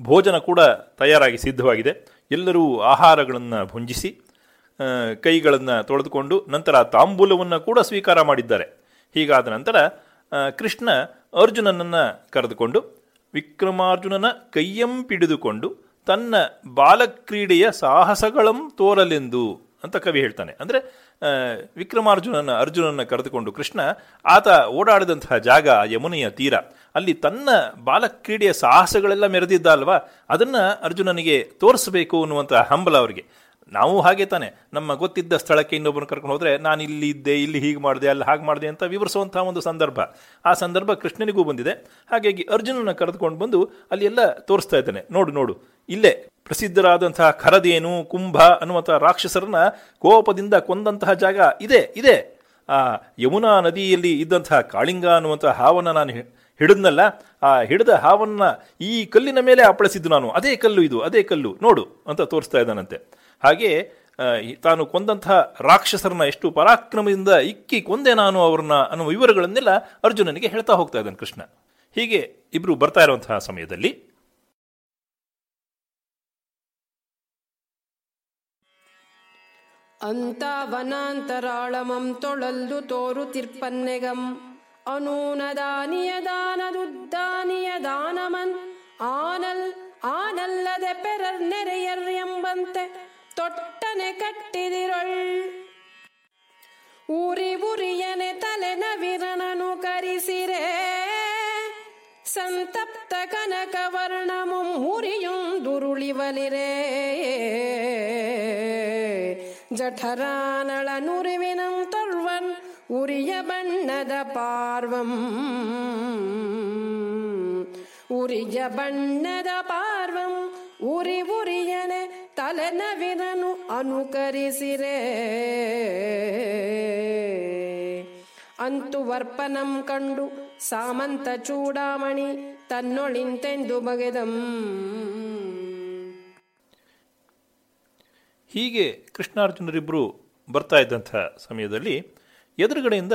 ಭೋಜನ ಕೂಡ ತಯಾರಾಗಿ ಸಿದ್ಧವಾಗಿದೆ. ಎಲ್ಲರೂ ಆಹಾರಗಳನ್ನು ಭುಂಜಿಸಿ ಕೈಗಳನ್ನು ತೊಳೆದುಕೊಂಡು ನಂತರ ತಾಂಬೂಲವನ್ನು ಕೂಡ ಸ್ವೀಕಾರ ಮಾಡಿದ್ದಾರೆ. ಹೀಗಾದ ನಂತರ ಕೃಷ್ಣ ಅರ್ಜುನನನ್ನು ಕರೆದುಕೊಂಡು ವಿಕ್ರಮಾರ್ಜುನನ ಕೈಯಂ ಪಿಡಿದುಕೊಂಡು ತನ್ನ ಬಾಲಕ್ರೀಡೆಯ ಸಾಹಸಗಳಂ ತೋರಲೆಂದು ಅಂತ ಕವಿ ಹೇಳ್ತಾನೆ. ಅಂದರೆ ವಿಕ್ರಮಾರ್ಜುನನ ಅರ್ಜುನನ ಕರೆದುಕೊಂಡು ಕೃಷ್ಣ, ಆತ ಓಡಾಡಿದಂತಹ ಜಾಗ, ಯಮುನೆಯ ತೀರ, ಅಲ್ಲಿ ತನ್ನ ಬಾಲಕ್ರೀಡೆಯ ಸಾಹಸಗಳೆಲ್ಲ ಮೆರೆದಿದ್ದ ಅಲ್ವಾ ಅದನ್ನು ಅರ್ಜುನನಿಗೆ ತೋರಿಸಬೇಕು ಅನ್ನುವಂಥ ಹಂಬಲ ಅವರಿಗೆ. ನಾವು ಹಾಗೆ ತಾನೆ. ನಮ್ಮ ಗೊತ್ತಿದ್ದ ಸ್ಥಳಕ್ಕೆ ಇನ್ನೊಬ್ಬರನ್ನು ಕರ್ಕೊಂಡು ಹೋದರೆ, ನಾನು ಇಲ್ಲಿ ಇದ್ದೆ, ಇಲ್ಲಿ ಹೀಗೆ ಮಾಡಿದೆ, ಅಲ್ಲಿ ಹಾಗೆ ಮಾಡಿದೆ ಅಂತ ವಿವರಿಸುವಂಥ ಒಂದು ಸಂದರ್ಭ. ಆ ಸಂದರ್ಭ ಕೃಷ್ಣನಿಗೂ ಬಂದಿದೆ. ಹಾಗಾಗಿ ಅರ್ಜುನನ ಕರೆದುಕೊಂಡು ಬಂದು ಅಲ್ಲಿ ಎಲ್ಲ ತೋರಿಸ್ತಾ ಇದ್ದಾನೆ. ನೋಡು ನೋಡು. ಇಲ್ಲೇ ಪ್ರಸಿದ್ಧರಾದಂತಹ ಖರದೇನು, ಕುಂಭ ಅನ್ನುವಂಥ ರಾಕ್ಷಸರನ್ನ ಕೋಪದಿಂದ ಕೊಂದಂತಹ ಜಾಗ ಇದೆ ಇದೆ. ಆ ಯಮುನಾ ನದಿಯಲ್ಲಿ ಇದ್ದಂತಹ ಕಾಳಿಂಗ ಅನ್ನುವಂಥ ಹಾವನ್ನು ನಾನು ಹಿಡಿದ್ನಲ್ಲ, ಆ ಹಿಡಿದ ಹಾವನ್ನ ಈ ಕಲ್ಲಿನ ಮೇಲೆ ಅಪ್ಪಳಿಸಿದ್ದು ನಾನು. ಅದೇ ಕಲ್ಲು ಇದು, ಅದೇ ಕಲ್ಲು. ನೋಡು ಅಂತ ತೋರಿಸ್ತಾ ಇದ್ದಾನಂತೆ. ಹಾಗೆ ತಾನು ಕೊಂದಂತಹ ರಾಕ್ಷಸರನ್ನ ಎಷ್ಟು ಪರಾಕ್ರಮದಿಂದ ಇಕ್ಕಿ ಕೊಂದೆ ನಾನು ಅವ್ರನ್ನ ಅನ್ನುವ ವಿವರಗಳನ್ನೆಲ್ಲ ಅರ್ಜುನನಿಗೆ ಹೇಳ್ತಾ ಹೋಗ್ತಾ ಇದ್ದಾನೆ ಕೃಷ್ಣ. ಹೀಗೆ ಇಬ್ರು ಬರ್ತಾ ಇರುವಂತಹ ಸಮಯದಲ್ಲಿ ಅಂತ ವನಾಂತರಾಳಮಂ ತೊಳಲ್ದು ತೋರು ತಿರ್ಪನ್ನೆಗಂ. ಅನೂನದಾನಿಯ ದಾನದುದ್ದಾನಿಯ ದಾನಮನ್. ಆನಲ್, ಆನಲ್ಲದೆ ಪೆರರ್ ನೆರೆಯರ್ ಎಂಬಂತೆ ತೊಟ್ಟನೆ ಕಟ್ಟಿದಿರೊಳ್ ಊರಿ ಉರಿಯನೆ ತಲೆನವಿರನನು ಕರಿಸಿರೆ ಸಂತಪ್ತ ಕನಕವರ್ಣಮುಂ ಮುರಿಯುಂದುರುಳಿವಲಿರೇ ಜಠರಾನಳ ನುರಿವಿನಂ ತೊರ್ವನ್ ಉರಿಯ ಬಣ್ಣದ ಪಾರ್ವಂ ಉರಿಯ ಬಣ್ಣದ ಪಾರ್ವಂ ಉರಿ ಉರಿಯನೆ ತಲೆನವಿರನು ಅನುಕರಿಸಿರೆ. ಅಂತು ವರ್ಪನಂ ಕಂಡು ಸಾಮಂತ ಚೂಡಾಮಣಿ ತನ್ನೊಳಿಂತೆಂದು ಬಗೆದಂ. ಹೀಗೆ ಕೃಷ್ಣಾರ್ಜುನರಿಬ್ಬರು ಬರ್ತಾ ಇದ್ದಂಥ ಸಮಯದಲ್ಲಿ ಎದುರುಗಡೆಯಿಂದ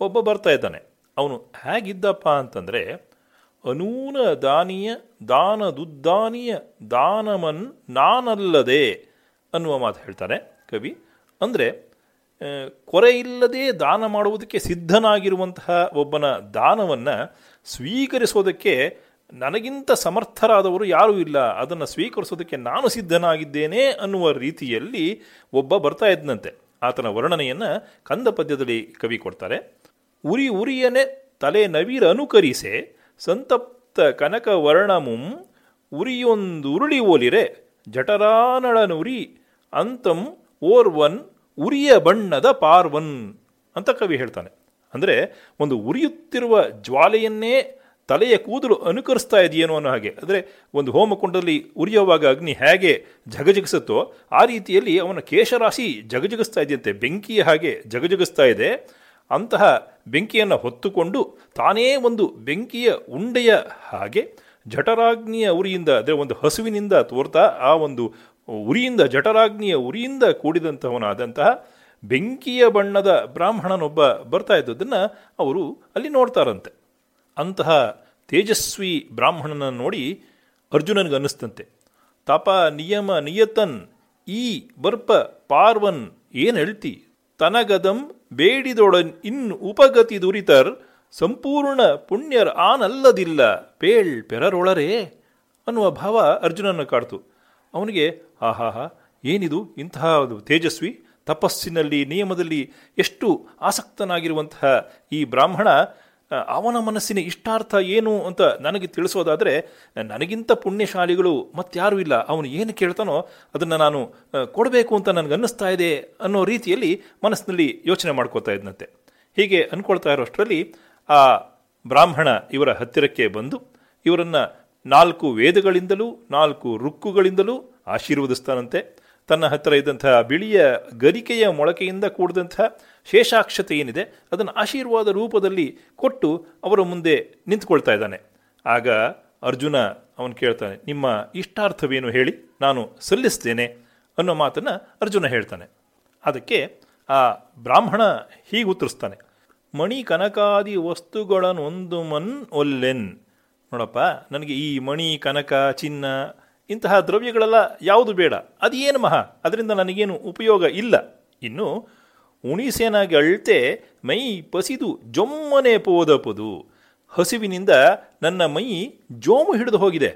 ಒಬ್ಬ ಬರ್ತಾ ಇದ್ದಾನೆ. ಅವನು ಹೇಗಿದ್ದಪ್ಪ ಅಂತಂದರೆ ಅನೂನ ದಾನಿಯ ದಾನದುದ್ದಾನಿಯ ದಾನಮನ್ ನಾನಲ್ಲದೆ ಅನ್ನುವ ಮಾತು ಹೇಳ್ತಾರೆ ಕವಿ. ಅಂದರೆ ಕೊರೆಯಿಲ್ಲದೆ ದಾನ ಮಾಡುವುದಕ್ಕೆ ಸಿದ್ಧನಾಗಿರುವಂತಹ ಒಬ್ಬನ ದಾನವನ್ನು ಸ್ವೀಕರಿಸೋದಕ್ಕೆ ನನಗಿಂತ ಸಮರ್ಥರಾದವರು ಯಾರೂ ಇಲ್ಲ. ಅದನ್ನು ಸ್ವೀಕರಿಸೋದಕ್ಕೆ ನಾನು ಸಿದ್ಧನಾಗಿದ್ದೇನೆ ಅನ್ನುವ ರೀತಿಯಲ್ಲಿ ಒಬ್ಬ ಬರ್ತಾ ಇದ್ದಂತೆ ಆತನ ವರ್ಣನೆಯನ್ನು ಕಂದ ಪದ್ಯದಲ್ಲಿ ಕವಿ ಕೊಡ್ತಾರೆ. ಉರಿ ಉರಿಯನೆ ತಲೆ ನವಿರ ಅನುಕರಿಸೆ ಸಂತಪ್ತ ಕನಕವರ್ಣಮುಂ ಉರಿಯೊಂದುರುಳಿ ಓಲಿರೆ ಜಠರಾನಳನುರಿ, ಅಂತಂ ಓರ್ವನ್ ಉರಿಯ ಬಣ್ಣದ ಪಾರ್ವನ್ ಅಂತ ಕವಿ ಹೇಳ್ತಾನೆ. ಅಂದರೆ ಒಂದು ಉರಿಯುತ್ತಿರುವ ಜ್ವಾಲೆಯನ್ನೇ ತಲೆಯ ಕೂದಲು ಅನುಕರಿಸ್ತಾ ಇದೆಯೇನೋ ಅನ್ನೋ ಹಾಗೆ. ಅಂದರೆ ಒಂದು ಹೋಮಕುಂಡದಲ್ಲಿ ಉರಿಯುವಾಗ ಅಗ್ನಿ ಹೇಗೆ ಜಗಜಗಿಸುತ್ತೋ ಆ ರೀತಿಯಲ್ಲಿ ಅವನ ಕೇಶರಾಶಿ ಜಗಜಗಿಸ್ತಾ ಇದೆಯಂತೆ. ಬೆಂಕಿಯ ಹಾಗೆ ಜಗಜಗಿಸ್ತಾ ಇದೆ. ಅಂತಹ ಬೆಂಕಿಯನ್ನು ಹೊತ್ತುಕೊಂಡು ತಾನೇ ಒಂದು ಬೆಂಕಿಯ ಉಂಡೆಯ ಹಾಗೆ ಜಠರಾಗ್ನಿಯ ಉರಿಯಿಂದ, ಅಂದರೆ ಒಂದು ಹಸುವಿನಿಂದ ತೋರ್ತಾ ಆ ಒಂದು ಉರಿಯಿಂದ, ಜಠರಾಗ್ನಿಯ ಉರಿಯಿಂದ ಕೂಡಿದಂತಹವನಾದಂತಹ ಬೆಂಕಿಯ ಬಣ್ಣದ ಬ್ರಾಹ್ಮಣನೊಬ್ಬ ಬರ್ತಾ ಇದ್ದದನ್ನು ಅವರು ಅಲ್ಲಿ ನೋಡ್ತಾರಂತೆ. ಅಂತಹ ತೇಜಸ್ವಿ ಬ್ರಾಹ್ಮಣನ ನೋಡಿ ಅರ್ಜುನನಿಗೆ ಅನ್ನಿಸ್ತಂತೆ. ತಪ ನಿಯಮ ನಿಯತನ್ ಈ ಬರ್ಪ ಪಾರ್ವನ್ ಏನು ಹೇಳ್ತಿ? ತನಗದಂ ಬೇಡಿದೊಡನ್ ಇನ್ನು ಉಪಗತಿ ದುರಿತರ್ ಸಂಪೂರ್ಣ ಪುಣ್ಯರ್ ಆನಲ್ಲದಿಲ್ಲ, ಪೇಳ್ ಪೆರರೊಳರೇ ಅನ್ನುವ ಭಾವ ಅರ್ಜುನನ ಕಾಡ್ತು. ಅವನಿಗೆ, ಆಹಾಹಾ, ಏನಿದು? ಇಂತಹ ತೇಜಸ್ವಿ, ತಪಸ್ಸಿನಲ್ಲಿ, ನಿಯಮದಲ್ಲಿ ಎಷ್ಟು ಆಸಕ್ತನಾಗಿರುವಂತಹ ಈ ಬ್ರಾಹ್ಮಣ ಅವನ ಮನಸ್ಸಿನ ಇಷ್ಟಾರ್ಥ ಏನು ಅಂತ ನನಗೆ ತಿಳಿಸೋದಾದರೆ, ನನಗಿಂತ ಪುಣ್ಯಶಾಲಿಗಳು ಮತ್ತಾರೂ ಇಲ್ಲ. ಅವನು ಏನು ಕೇಳ್ತಾನೋ ಅದನ್ನು ನಾನು ಕೊಡಬೇಕು ಅಂತ ನನಗೆ ಅನ್ನಿಸ್ತಾ ಇದೆ ಅನ್ನೋ ರೀತಿಯಲ್ಲಿ ಮನಸ್ಸಿನಲ್ಲಿ ಯೋಚನೆ ಮಾಡ್ಕೋತಾ ಇದ್ದಂತೆ ಹೀಗೆ ಅಂದ್ಕೊಳ್ತಾ ಇರೋಷ್ಟರಲ್ಲಿ ಆ ಬ್ರಾಹ್ಮಣ ಇವರ ಹತ್ತಿರಕ್ಕೆ ಬಂದು ಇವರನ್ನು ನಾಲ್ಕು ವೇದಗಳಿಂದಲೂ, ನಾಲ್ಕು ರುಕ್ಕುಗಳಿಂದಲೂ ಆಶೀರ್ವದಿಸ್ತಾನಂತೆ. ತನ್ನ ಹತ್ತಿರ ಇದ್ದಂತಹ ಬಿಳಿಯ ಗರಿಕೆಯ ಮೊಳಕೆಯಿಂದ ಕೂಡಿದಂತಹ ಶೇಷಾಕ್ಷತೆ ಏನಿದೆ, ಅದನ್ನು ಆಶೀರ್ವಾದ ರೂಪದಲ್ಲಿ ಕೊಟ್ಟು ಅವರ ಮುಂದೆ ನಿಂತ್ಕೊಳ್ತಾ ಇದ್ದಾನೆ. ಆಗ ಅರ್ಜುನ ಅವನು ಕೇಳ್ತಾನೆ, ನಿಮ್ಮ ಇಷ್ಟಾರ್ಥವೇನು ಹೇಳಿ, ನಾನು ಸಲ್ಲಿಸ್ತೇನೆ ಅನ್ನೋ ಮಾತನ್ನು ಅರ್ಜುನ ಹೇಳ್ತಾನೆ. ಅದಕ್ಕೆ ಆ ಬ್ರಾಹ್ಮಣ ಹೀಗೆ ಉತ್ತರಿಸ್ತಾನೆ, ಮಣಿ ಕನಕಾದಿ ವಸ್ತುಗಳನ್ನೊಂದು ಮನ್ ಒಲ್ಲೆನ್. ನೋಡಪ್ಪ, ನನಗೆ ಈ ಮಣಿ, ಕನಕ, ಚಿನ್ನ ಇಂತಹ ದ್ರವ್ಯಗಳೆಲ್ಲ ಯಾವುದು ಬೇಡ, ಅದೇನು ಮಹಾ, ಅದರಿಂದ ನನಗೇನು ಉಪಯೋಗ ಇಲ್ಲ. ಇನ್ನು ಉಣಿಸೇನಾಗಿ ಅಳ್ತೆ ಮೈ ಪಸಿದು ಜೊಮ್ಮನೆ ಪೋದಪದು. ಹಸಿವಿನಿಂದ ನನ್ನ ಮೈ ಜೋಮು ಹಿಡಿದು ಹೋಗಿದೆ.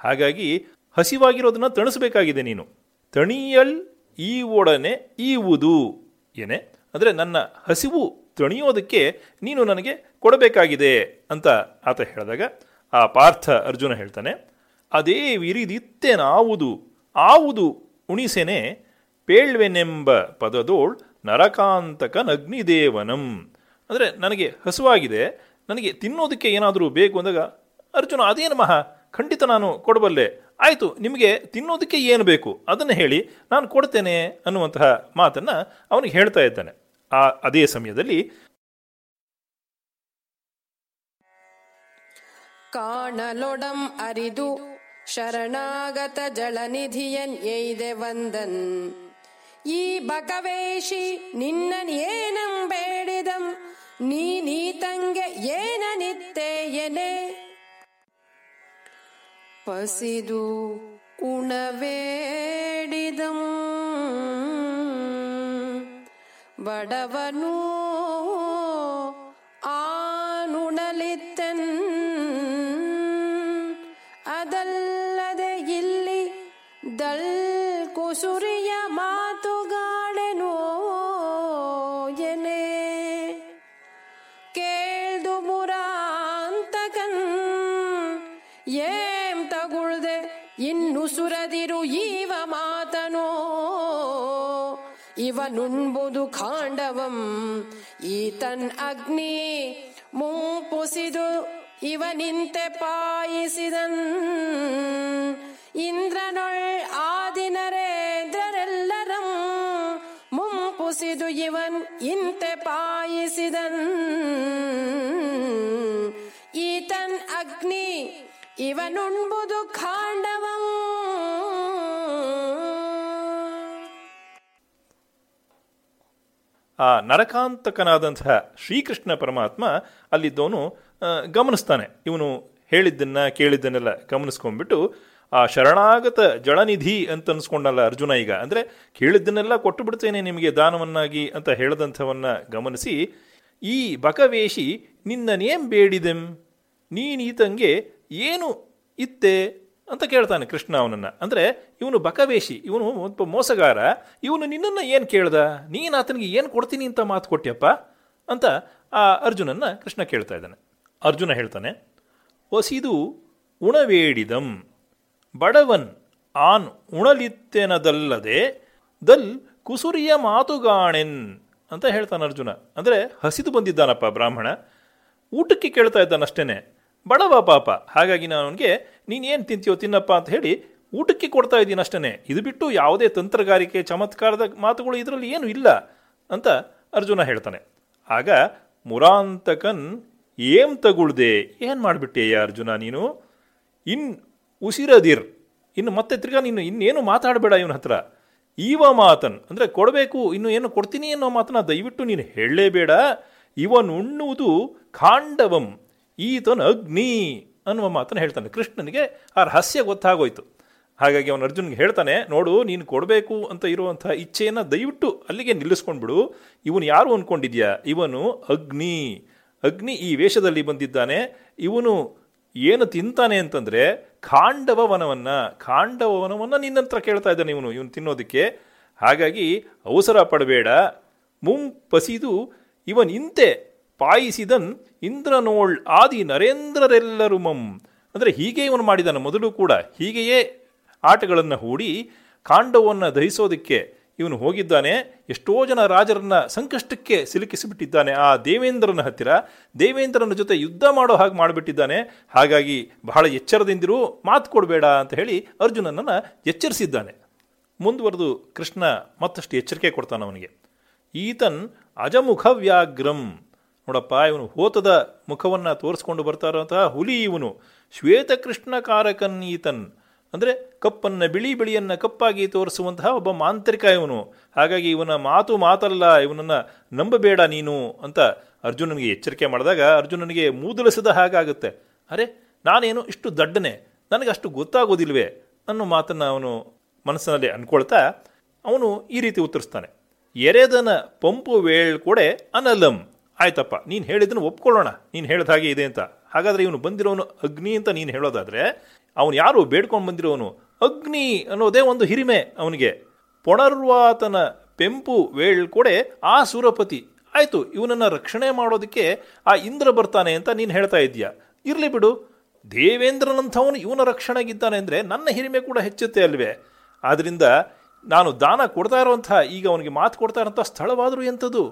ಹಾಗಾಗಿ ಹಸಿವಾಗಿರೋದನ್ನ ತಣಿಸಬೇಕಾಗಿದೆ ನೀನು. ತಣಿಯಲ್ ಈ ಒಡನೆ ಈವುದು ಏನೇ ಅಂದರೆ ನನ್ನ ಹಸಿವು ತಣಿಯೋದಕ್ಕೆ ನೀನು ನನಗೆ ಕೊಡಬೇಕಾಗಿದೆ ಅಂತ ಆತ ಹೇಳಿದಾಗ ಆ ಪಾರ್ಥ ಅರ್ಜುನ ಹೇಳ್ತಾನೆ, ಅದೇ ವಿರಿದಿತ್ತೇನಾವುದು, ಆವುದು ಉಣಿಸೆನೆ, ಪೇಳ್ವೆನೆಂಬ ಪದದೋಳ್ ನರಕಾಂತಕನಗ್ನಿದೇವನಂ. ಅಂದರೆ ನನಗೆ ಹಸುವಾಗಿದೆ, ನನಗೆ ತಿನ್ನೋದಕ್ಕೆ ಏನಾದರೂ ಬೇಕು ಅಂದಾಗ, ಅರ್ಜುನ ಅದೇನು ಮಹಾ ಖಂಡಿತ ನಾನು ಕೊಡಬಲ್ಲೆ. ಆಯಿತು, ನಿಮಗೆ ತಿನ್ನೋದಕ್ಕೆ ಏನು ಬೇಕು? ಅದನ್ನು ಹೇಳಿ, ನಾನು ಕೊಡ್ತೇನೆ ಅನ್ನುವಂತಹ ಮಾತನ್ನು ಅವನಿಗೆ ಹೇಳ್ತಾ ಇದ್ದಾನೆ. ಆ, ಅದೇ ಸಮಯದಲ್ಲಿ ಕಾಣಲೊಡಂ ಅರಿದು ಶರಣಾಗತ ಜಳನಿಧಿಯನ್ ಎಯ್ದೆ ವಂದನ್. ಈ ಬಕವೇಶಿ ನಿನ್ನನ್ ಬೇಡಿದಂ ನೀ ನೀತಂಗೆ ಏನ ಎನೆ? ಪಸಿದು ಉಣವೇಡಿದಂ ಬಡವನು ಇವನುಣ್ಬುದು ಖಾಂಡವಂ ಈತನ್ ಅಗ್ನಿ ಮುಂಪುಸಿದು, ಇವನಿಂತೆ ಪಾಯಿಸಿದನ್. ಇಂದ್ರನೊಳ್ ಆದಿನರೇಂದ್ರರೆಲ್ಲರಂ ಮುಂಪುಸಿದು, ಇವನ್ ಇಂತೆ ಪಾಯಿಸಿದನ್. ಈತನ್ ಅಗ್ನಿ, ಇವನುಣ್ಬುದು ಖಾಂಡವಂ ಆ ನರಕಾಂತಕನಾದಂತಹ ಶ್ರೀಕೃಷ್ಣ ಪರಮಾತ್ಮ ಅಲ್ಲಿದ್ದವನು ಗಮನಿಸ್ತಾನೆ. ಇವನು ಹೇಳಿದ್ದನ್ನ, ಕೇಳಿದ್ದನ್ನೆಲ್ಲ ಗಮನಿಸ್ಕೊಂಡ್ಬಿಟ್ಟು, ಆ ಶರಣಾಗತ ಜಳನಿಧಿ ಅಂತ ಅನ್ಸ್ಕೊಂಡಲ್ಲ ಅರ್ಜುನ ಈಗ. ಅಂದರೆ ಕೇಳಿದ್ದನ್ನೆಲ್ಲ ಕೊಟ್ಟು ಬಿಡ್ತೇನೆ ನಿಮಗೆ ದಾನವನ್ನಾಗಿ ಅಂತ ಹೇಳದಂಥವನ್ನ ಗಮನಿಸಿ, ಈ ಬಕವೇಶಿ ನಿನ್ನನೇಂ ಬೇಡಿದೆಂ? ನೀನೀತಂಗೆ ಏನು ಇತ್ತೆ? ಅಂತ ಕೇಳ್ತಾನೆ ಕೃಷ್ಣ ಅವನನ್ನು. ಅಂದರೆ ಇವನು ಬಕವೇಶಿ, ಇವನು ಒಬ್ಬ ಮೋಸಗಾರ, ಇವನು ನಿನ್ನನ್ನು ಏನು ಕೇಳ್ದ? ನೀನು ಆತನಿಗೆ ಏನು ಕೊಡ್ತೀನಿ ಅಂತ ಮಾತು ಕೊಟ್ಯಪ್ಪ? ಅಂತ ಆ ಅರ್ಜುನನ್ನು ಕೃಷ್ಣ ಕೇಳ್ತಾ ಇದ್ದಾನೆ. ಅರ್ಜುನ ಹೇಳ್ತಾನೆ ಒಸಿದು ಉಣವೇಡಿದಂ, ಬಡವನ್ ಆನ್ ಉಣಲಿತ್ತೆನದಲ್ಲದೆ ದಲ್ ಕುಸುರಿಯ ಮಾತುಗಾಣೆನ್ ಅಂತ ಹೇಳ್ತಾನೆ ಅರ್ಜುನ. ಅಂದರೆ ಹಸಿದು ಬಂದಿದ್ದಾನಪ್ಪ ಬ್ರಾಹ್ಮಣ. ಊಟಕ್ಕೆ ಕೇಳ್ತಾ ಇದ್ದಾನಷ್ಟೇನೆ. ಬಡವ ಪಾಪ. ಹಾಗಾಗಿ ನಾನು ಅವನಿಗೆ ನೀನೇನು ತಿಂತೀಯೋ ತಿನ್ನಪ್ಪ ಅಂತ ಹೇಳಿ ಊಟಕ್ಕೆ ಕೊಡ್ತಾ ಇದ್ದೀನಿ ಅಷ್ಟೇ ಇದು ಬಿಟ್ಟು ಯಾವುದೇ ತಂತ್ರಗಾರಿಕೆ, ಚಮತ್ಕಾರದ ಮಾತುಗಳು ಇದರಲ್ಲಿ ಏನು ಇಲ್ಲ ಅಂತ ಅರ್ಜುನ ಹೇಳ್ತಾನೆ. ಆಗ ಮುರಾಂತಕನ್, ಏಂ ತಗುಳ್ದೆ? ಏನು ಮಾಡಿಬಿಟ್ಟೆಯ ಅರ್ಜುನ ನೀನು? ಇನ್ ಉಸಿರದಿರ್. ಇನ್ನು ಮತ್ತೆ ತಿರ್ಗಾ ನೀನು ಇನ್ನೇನು ಮಾತಾಡಬೇಡ ಇವನ ಹತ್ರ. ಈವ ಮಾತನ್. ಅಂದರೆ ಕೊಡಬೇಕು, ಇನ್ನು ಏನು ಕೊಡ್ತೀನಿ ಅನ್ನೋ ಮಾತನ್ನ ದಯವಿಟ್ಟು ನೀನು ಹೇಳಲೇಬೇಡ. ಇವನುಣ್ಣುವುದು ಖಾಂಡವಂ ಈತನ ಅಗ್ನಿ ಅನ್ನುವ ಮಾತನ್ನು ಹೇಳ್ತಾನೆ. ಕೃಷ್ಣನಿಗೆ ಆ ರಹಸ್ಯ ಗೊತ್ತಾಗೋಯ್ತು. ಹಾಗಾಗಿ ಅವನು ಅರ್ಜುನ್ಗೆ ಹೇಳ್ತಾನೆ, ನೋಡು, ನೀನು ಕೊಡಬೇಕು ಅಂತ ಇರುವಂಥ ಇಚ್ಛೆಯನ್ನು ದಯವಿಟ್ಟು ಅಲ್ಲಿಗೆ ನಿಲ್ಲಿಸ್ಕೊಂಡ್ಬಿಡು. ಇವನು ಯಾರು ಅಂದ್ಕೊಂಡಿದ್ಯಾ ಇವನು ಅಗ್ನಿ. ಅಗ್ನಿ ಈ ವೇಷದಲ್ಲಿ ಬಂದಿದ್ದಾನೆ. ಇವನು ಏನು ತಿಂತಾನೆ ಅಂತಂದರೆ ಖಾಂಡವ ವನವನ್ನು ಖಾಂಡವ ವನವನ್ನು ನಿನ್ನಂತರ ಕೇಳ್ತಾ ಇದ್ದಾನೆ ಇವನು ಇವನು ತಿನ್ನೋದಕ್ಕೆ. ಹಾಗಾಗಿ ಅವಸರ ಪಡಬೇಡ. ಮುಂಪಸಿದು ಇವನ್ ಇಂತೆ ಪಾಯಿಸಿದನ್ ಇಂದ್ರನೋಳ್ ಆದಿ ನರೇಂದ್ರರೆಲ್ಲರು ಮಂ ಅಂದರೆ ಹೀಗೆ ಇವನು ಮಾಡಿದಾನೆ ಮೊದಲು ಕೂಡ. ಹೀಗೆಯೇ ಆಟಗಳನ್ನು ಹೂಡಿ ಕಾಂಡವನ್ನು ದಹಿಸೋದಕ್ಕೆ ಇವನು ಹೋಗಿದ್ದಾನೆ. ಎಷ್ಟೋ ಜನ ರಾಜರನ್ನ ಸಂಕಷ್ಟಕ್ಕೆ ಸಿಲುಕಿಸಿಬಿಟ್ಟಿದ್ದಾನೆ. ಆ ದೇವೇಂದ್ರನ ಹತ್ತಿರ ದೇವೇಂದ್ರನ ಜೊತೆ ಯುದ್ಧ ಮಾಡೋ ಹಾಗೆ ಮಾಡಿಬಿಟ್ಟಿದ್ದಾನೆ. ಹಾಗಾಗಿ ಬಹಳ ಎಚ್ಚರದಿಂದಿರು, ಮಾತು ಕೊಡಬೇಡ ಅಂತ ಹೇಳಿ ಅರ್ಜುನನನ್ನು ಎಚ್ಚರಿಸಿದ್ದಾನೆ. ಮುಂದುವರೆದು ಕೃಷ್ಣ ಮತ್ತಷ್ಟು ಎಚ್ಚರಿಕೆ ಕೊಡ್ತಾನೆ ಅವನಿಗೆ. ಈತನ್ ಅಜಮುಖ ವ್ಯಾಘ್ರಂ ನೋಡಪ್ಪ, ಇವನು ಹೋತದ ಮುಖವನ್ನು ತೋರಿಸ್ಕೊಂಡು ಬರ್ತಾ ಹುಲಿ ಇವನು. ಶ್ವೇತಕೃಷ್ಣ ಕಾರಕನ್ ಈತನ್. ಅಂದರೆ ಕಪ್ಪನ್ನು ಬಿಳಿ ಬಿಳಿಯನ್ನು ಕಪ್ಪಾಗಿ ತೋರಿಸುವಂತಹ ಒಬ್ಬ ಮಾಂತ್ರಿಕ ಇವನು. ಹಾಗಾಗಿ ಇವನ ಮಾತು ಮಾತಲ್ಲ, ಇವನನ್ನು ನಂಬಬೇಡ ನೀನು ಅಂತ ಅರ್ಜುನನಿಗೆ ಎಚ್ಚರಿಕೆ ಮಾಡಿದಾಗ ಅರ್ಜುನನಿಗೆ ಮೂದಲಿಸಿದ ಹಾಗಾಗುತ್ತೆ. ಅರೆ, ನಾನೇನು ಇಷ್ಟು ದಡ್ಡನೆ? ನನಗೆ ಅಷ್ಟು ಗೊತ್ತಾಗೋದಿಲ್ವೇ? ಅನ್ನೋ ಮಾತನ್ನು ಅವನು ಮನಸ್ಸಿನಲ್ಲಿ ಅಂದ್ಕೊಳ್ತಾ ಅವನು ಈ ರೀತಿ ಉತ್ತರಿಸ್ತಾನೆ. ಎರೆದನ ಪಂಪು ವೇಳ್ ಕೊಡೆ ಅನಲಂ. ಆಯ್ತಪ್ಪ, ನೀನು ಹೇಳಿದ್ದನ್ನು ಒಪ್ಕೊಳ್ಳೋಣ, ನೀನು ಹೇಳಿದ ಹಾಗೆ ಇದೆ ಅಂತ. ಹಾಗಾದರೆ ಇವನು ಬಂದಿರೋನು ಅಗ್ನಿ ಅಂತ ನೀನು ಹೇಳೋದಾದರೆ, ಅವನು ಯಾರು ಬೇಡ್ಕೊಂಡು ಬಂದಿರೋನು ಅಗ್ನಿ ಅನ್ನೋದೇ ಒಂದು ಹಿರಿಮೆ ಅವನಿಗೆ. ಪುನರ್ವಾತನ ಪೆಂಪು ವೇಳ್ಕೊಡೆ, ಆ ಸೂರಪತಿ, ಆಯಿತು, ಇವನನ್ನು ರಕ್ಷಣೆ ಮಾಡೋದಕ್ಕೆ ಆ ಇಂದ್ರ ಬರ್ತಾನೆ ಅಂತ ನೀನು ಹೇಳ್ತಾ ಇದೀಯ ಇರಲಿ ಬಿಡು. ದೇವೇಂದ್ರನಂಥವನು ಇವನ ರಕ್ಷಣೆಗಿದ್ದಾನೆ ಅಂದರೆ ನನ್ನ ಹಿರಿಮೆ ಕೂಡ ಹೆಚ್ಚುತ್ತೆ ಅಲ್ವೇ? ಆದ್ದರಿಂದ ನಾನು ದಾನ ಕೊಡ್ತಾ ಇರೋವಂಥ ಈಗ ಅವನಿಗೆ ಮಾತು ಕೊಡ್ತಾ ಇರೋಂಥ ಸ್ಥಳವಾದರೂ ಎಂಥದ್ದು?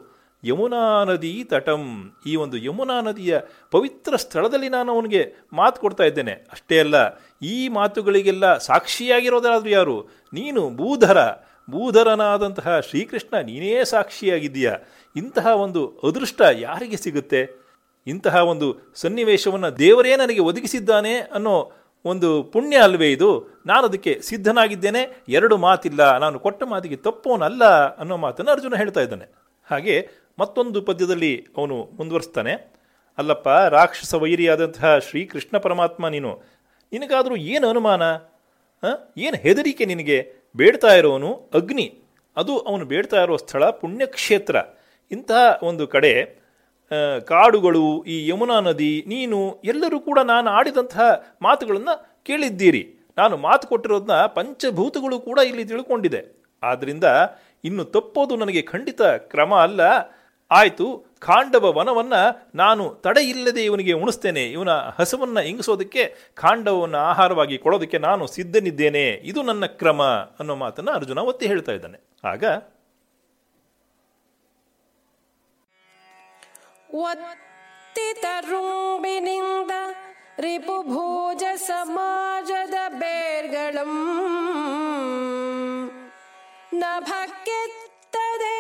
ಯಮುನಾ ನದಿ ತಟಂ, ಈ ಒಂದು ಯಮುನಾ ನದಿಯ ಪವಿತ್ರ ಸ್ಥಳದಲ್ಲಿ ನಾನು ಅವನಿಗೆ ಮಾತು ಕೊಡ್ತಾ ಇದ್ದೇನೆ. ಅಷ್ಟೇ ಅಲ್ಲ, ಈ ಮಾತುಗಳಿಗೆಲ್ಲ ಸಾಕ್ಷಿಯಾಗಿರೋದಾದರೂ ಯಾರು? ನೀನು ಭೂಧರ ಭೂಧರನಾದಂತಹ ಶ್ರೀಕೃಷ್ಣ ನೀನೇ ಸಾಕ್ಷಿಯಾಗಿದ್ದೀಯ? ಇಂತಹ ಒಂದು ಅದೃಷ್ಟ ಯಾರಿಗೆ ಸಿಗುತ್ತೆ? ಇಂತಹ ಒಂದು ಸನ್ನಿವೇಶವನ್ನು ದೇವರೇ ನನಗೆ ಒದಗಿಸಿದ್ದಾನೆ ಅನ್ನೋ ಒಂದು ಪುಣ್ಯ ಅಲ್ವೇ ಇದು? ನಾನು ಅದಕ್ಕೆ ಸಿದ್ಧನಾಗಿದ್ದೇನೆ, ಎರಡು ಮಾತಿಲ್ಲ, ನಾನು ಕೊಟ್ಟ ಮಾತಿಗೆ ತಪ್ಪೋನಲ್ಲ ಅನ್ನೋ ಮಾತನ್ನು ಅರ್ಜುನ ಹೇಳ್ತಾ ಇದ್ದಾನೆ. ಹಾಗೆ ಮತ್ತೊಂದು ಪದ್ಯದಲ್ಲಿ ಅವನು ಮುಂದುವರಿಸ್ತಾನೆ. ಅಲ್ಲಪ್ಪ, ರಾಕ್ಷಸ ವೈರಿಯಾದಂತಹ ಶ್ರೀಕೃಷ್ಣ ಪರಮಾತ್ಮ ನೀನು, ನಿನಗಾದರೂ ಏನು ಅನುಮಾನ? ಏನು ಹೆದರಿಕೆ ನಿನಗೆ? ಬೇಡ್ತಾ ಇರೋನು ಅಗ್ನಿ. ಅದು ಅವನು ಬೇಡ್ತಾ ಇರೋ ಸ್ಥಳ, ಪುಣ್ಯಕ್ಷೇತ್ರ. ಇಂತಹ ಒಂದು ಕಡೆ ಕಾಡುಗಳು, ಈ ಯಮುನಾ ನದಿ, ನೀನು, ಎಲ್ಲರೂ ಕೂಡ ನಾನು ಆಡಿದಂತಹ ಮಾತುಗಳನ್ನು ಕೇಳಿದ್ದೀರಿ. ನಾನು ಮಾತು ಕೊಟ್ಟಿರೋದನ್ನ ಪಂಚಭೂತಗಳು ಕೂಡ ಇಲ್ಲಿ ತಿಳ್ಕೊಂಡಿದೆ. ಆದ್ದರಿಂದ ಇನ್ನು ತಪ್ಪೋದು ನನಗೆ ಖಂಡಿತ ಕ್ರಮ ಅಲ್ಲ. ಆಯಿತು ಖಾಂಡವ ವನವನ್ನ ನಾನು ತಡೆಯಿಲ್ಲದೆ ಇವನಿಗೆ ಉಣಿಸ್ತೇನೆ. ಇವನ ಹಸುವನ್ನು ಇಂಗಿಸೋದಕ್ಕೆ ಖಾಂಡವನ್ನ ಆಹಾರವಾಗಿ ಕೊಡೋದಕ್ಕೆ ನಾನು ಸಿದ್ಧನಿದ್ದೇನೆ. ಇದು ನನ್ನ ಕ್ರಮ ಅನ್ನೋ ಮಾತನ್ನು ಅರ್ಜುನ ಒತ್ತಿ ಹೇಳ್ತಾ ಇದ್ದಾನೆ. ಆಗ ತರುಂಬಿನಿಂದ ರುಂಬಿನಿಂದ ರಿಪುಭೋಜ ಸಮಾಜದ ಬೇರ್ಗಳಂ, ನಭಕ್ಕೆತ್ತದೆ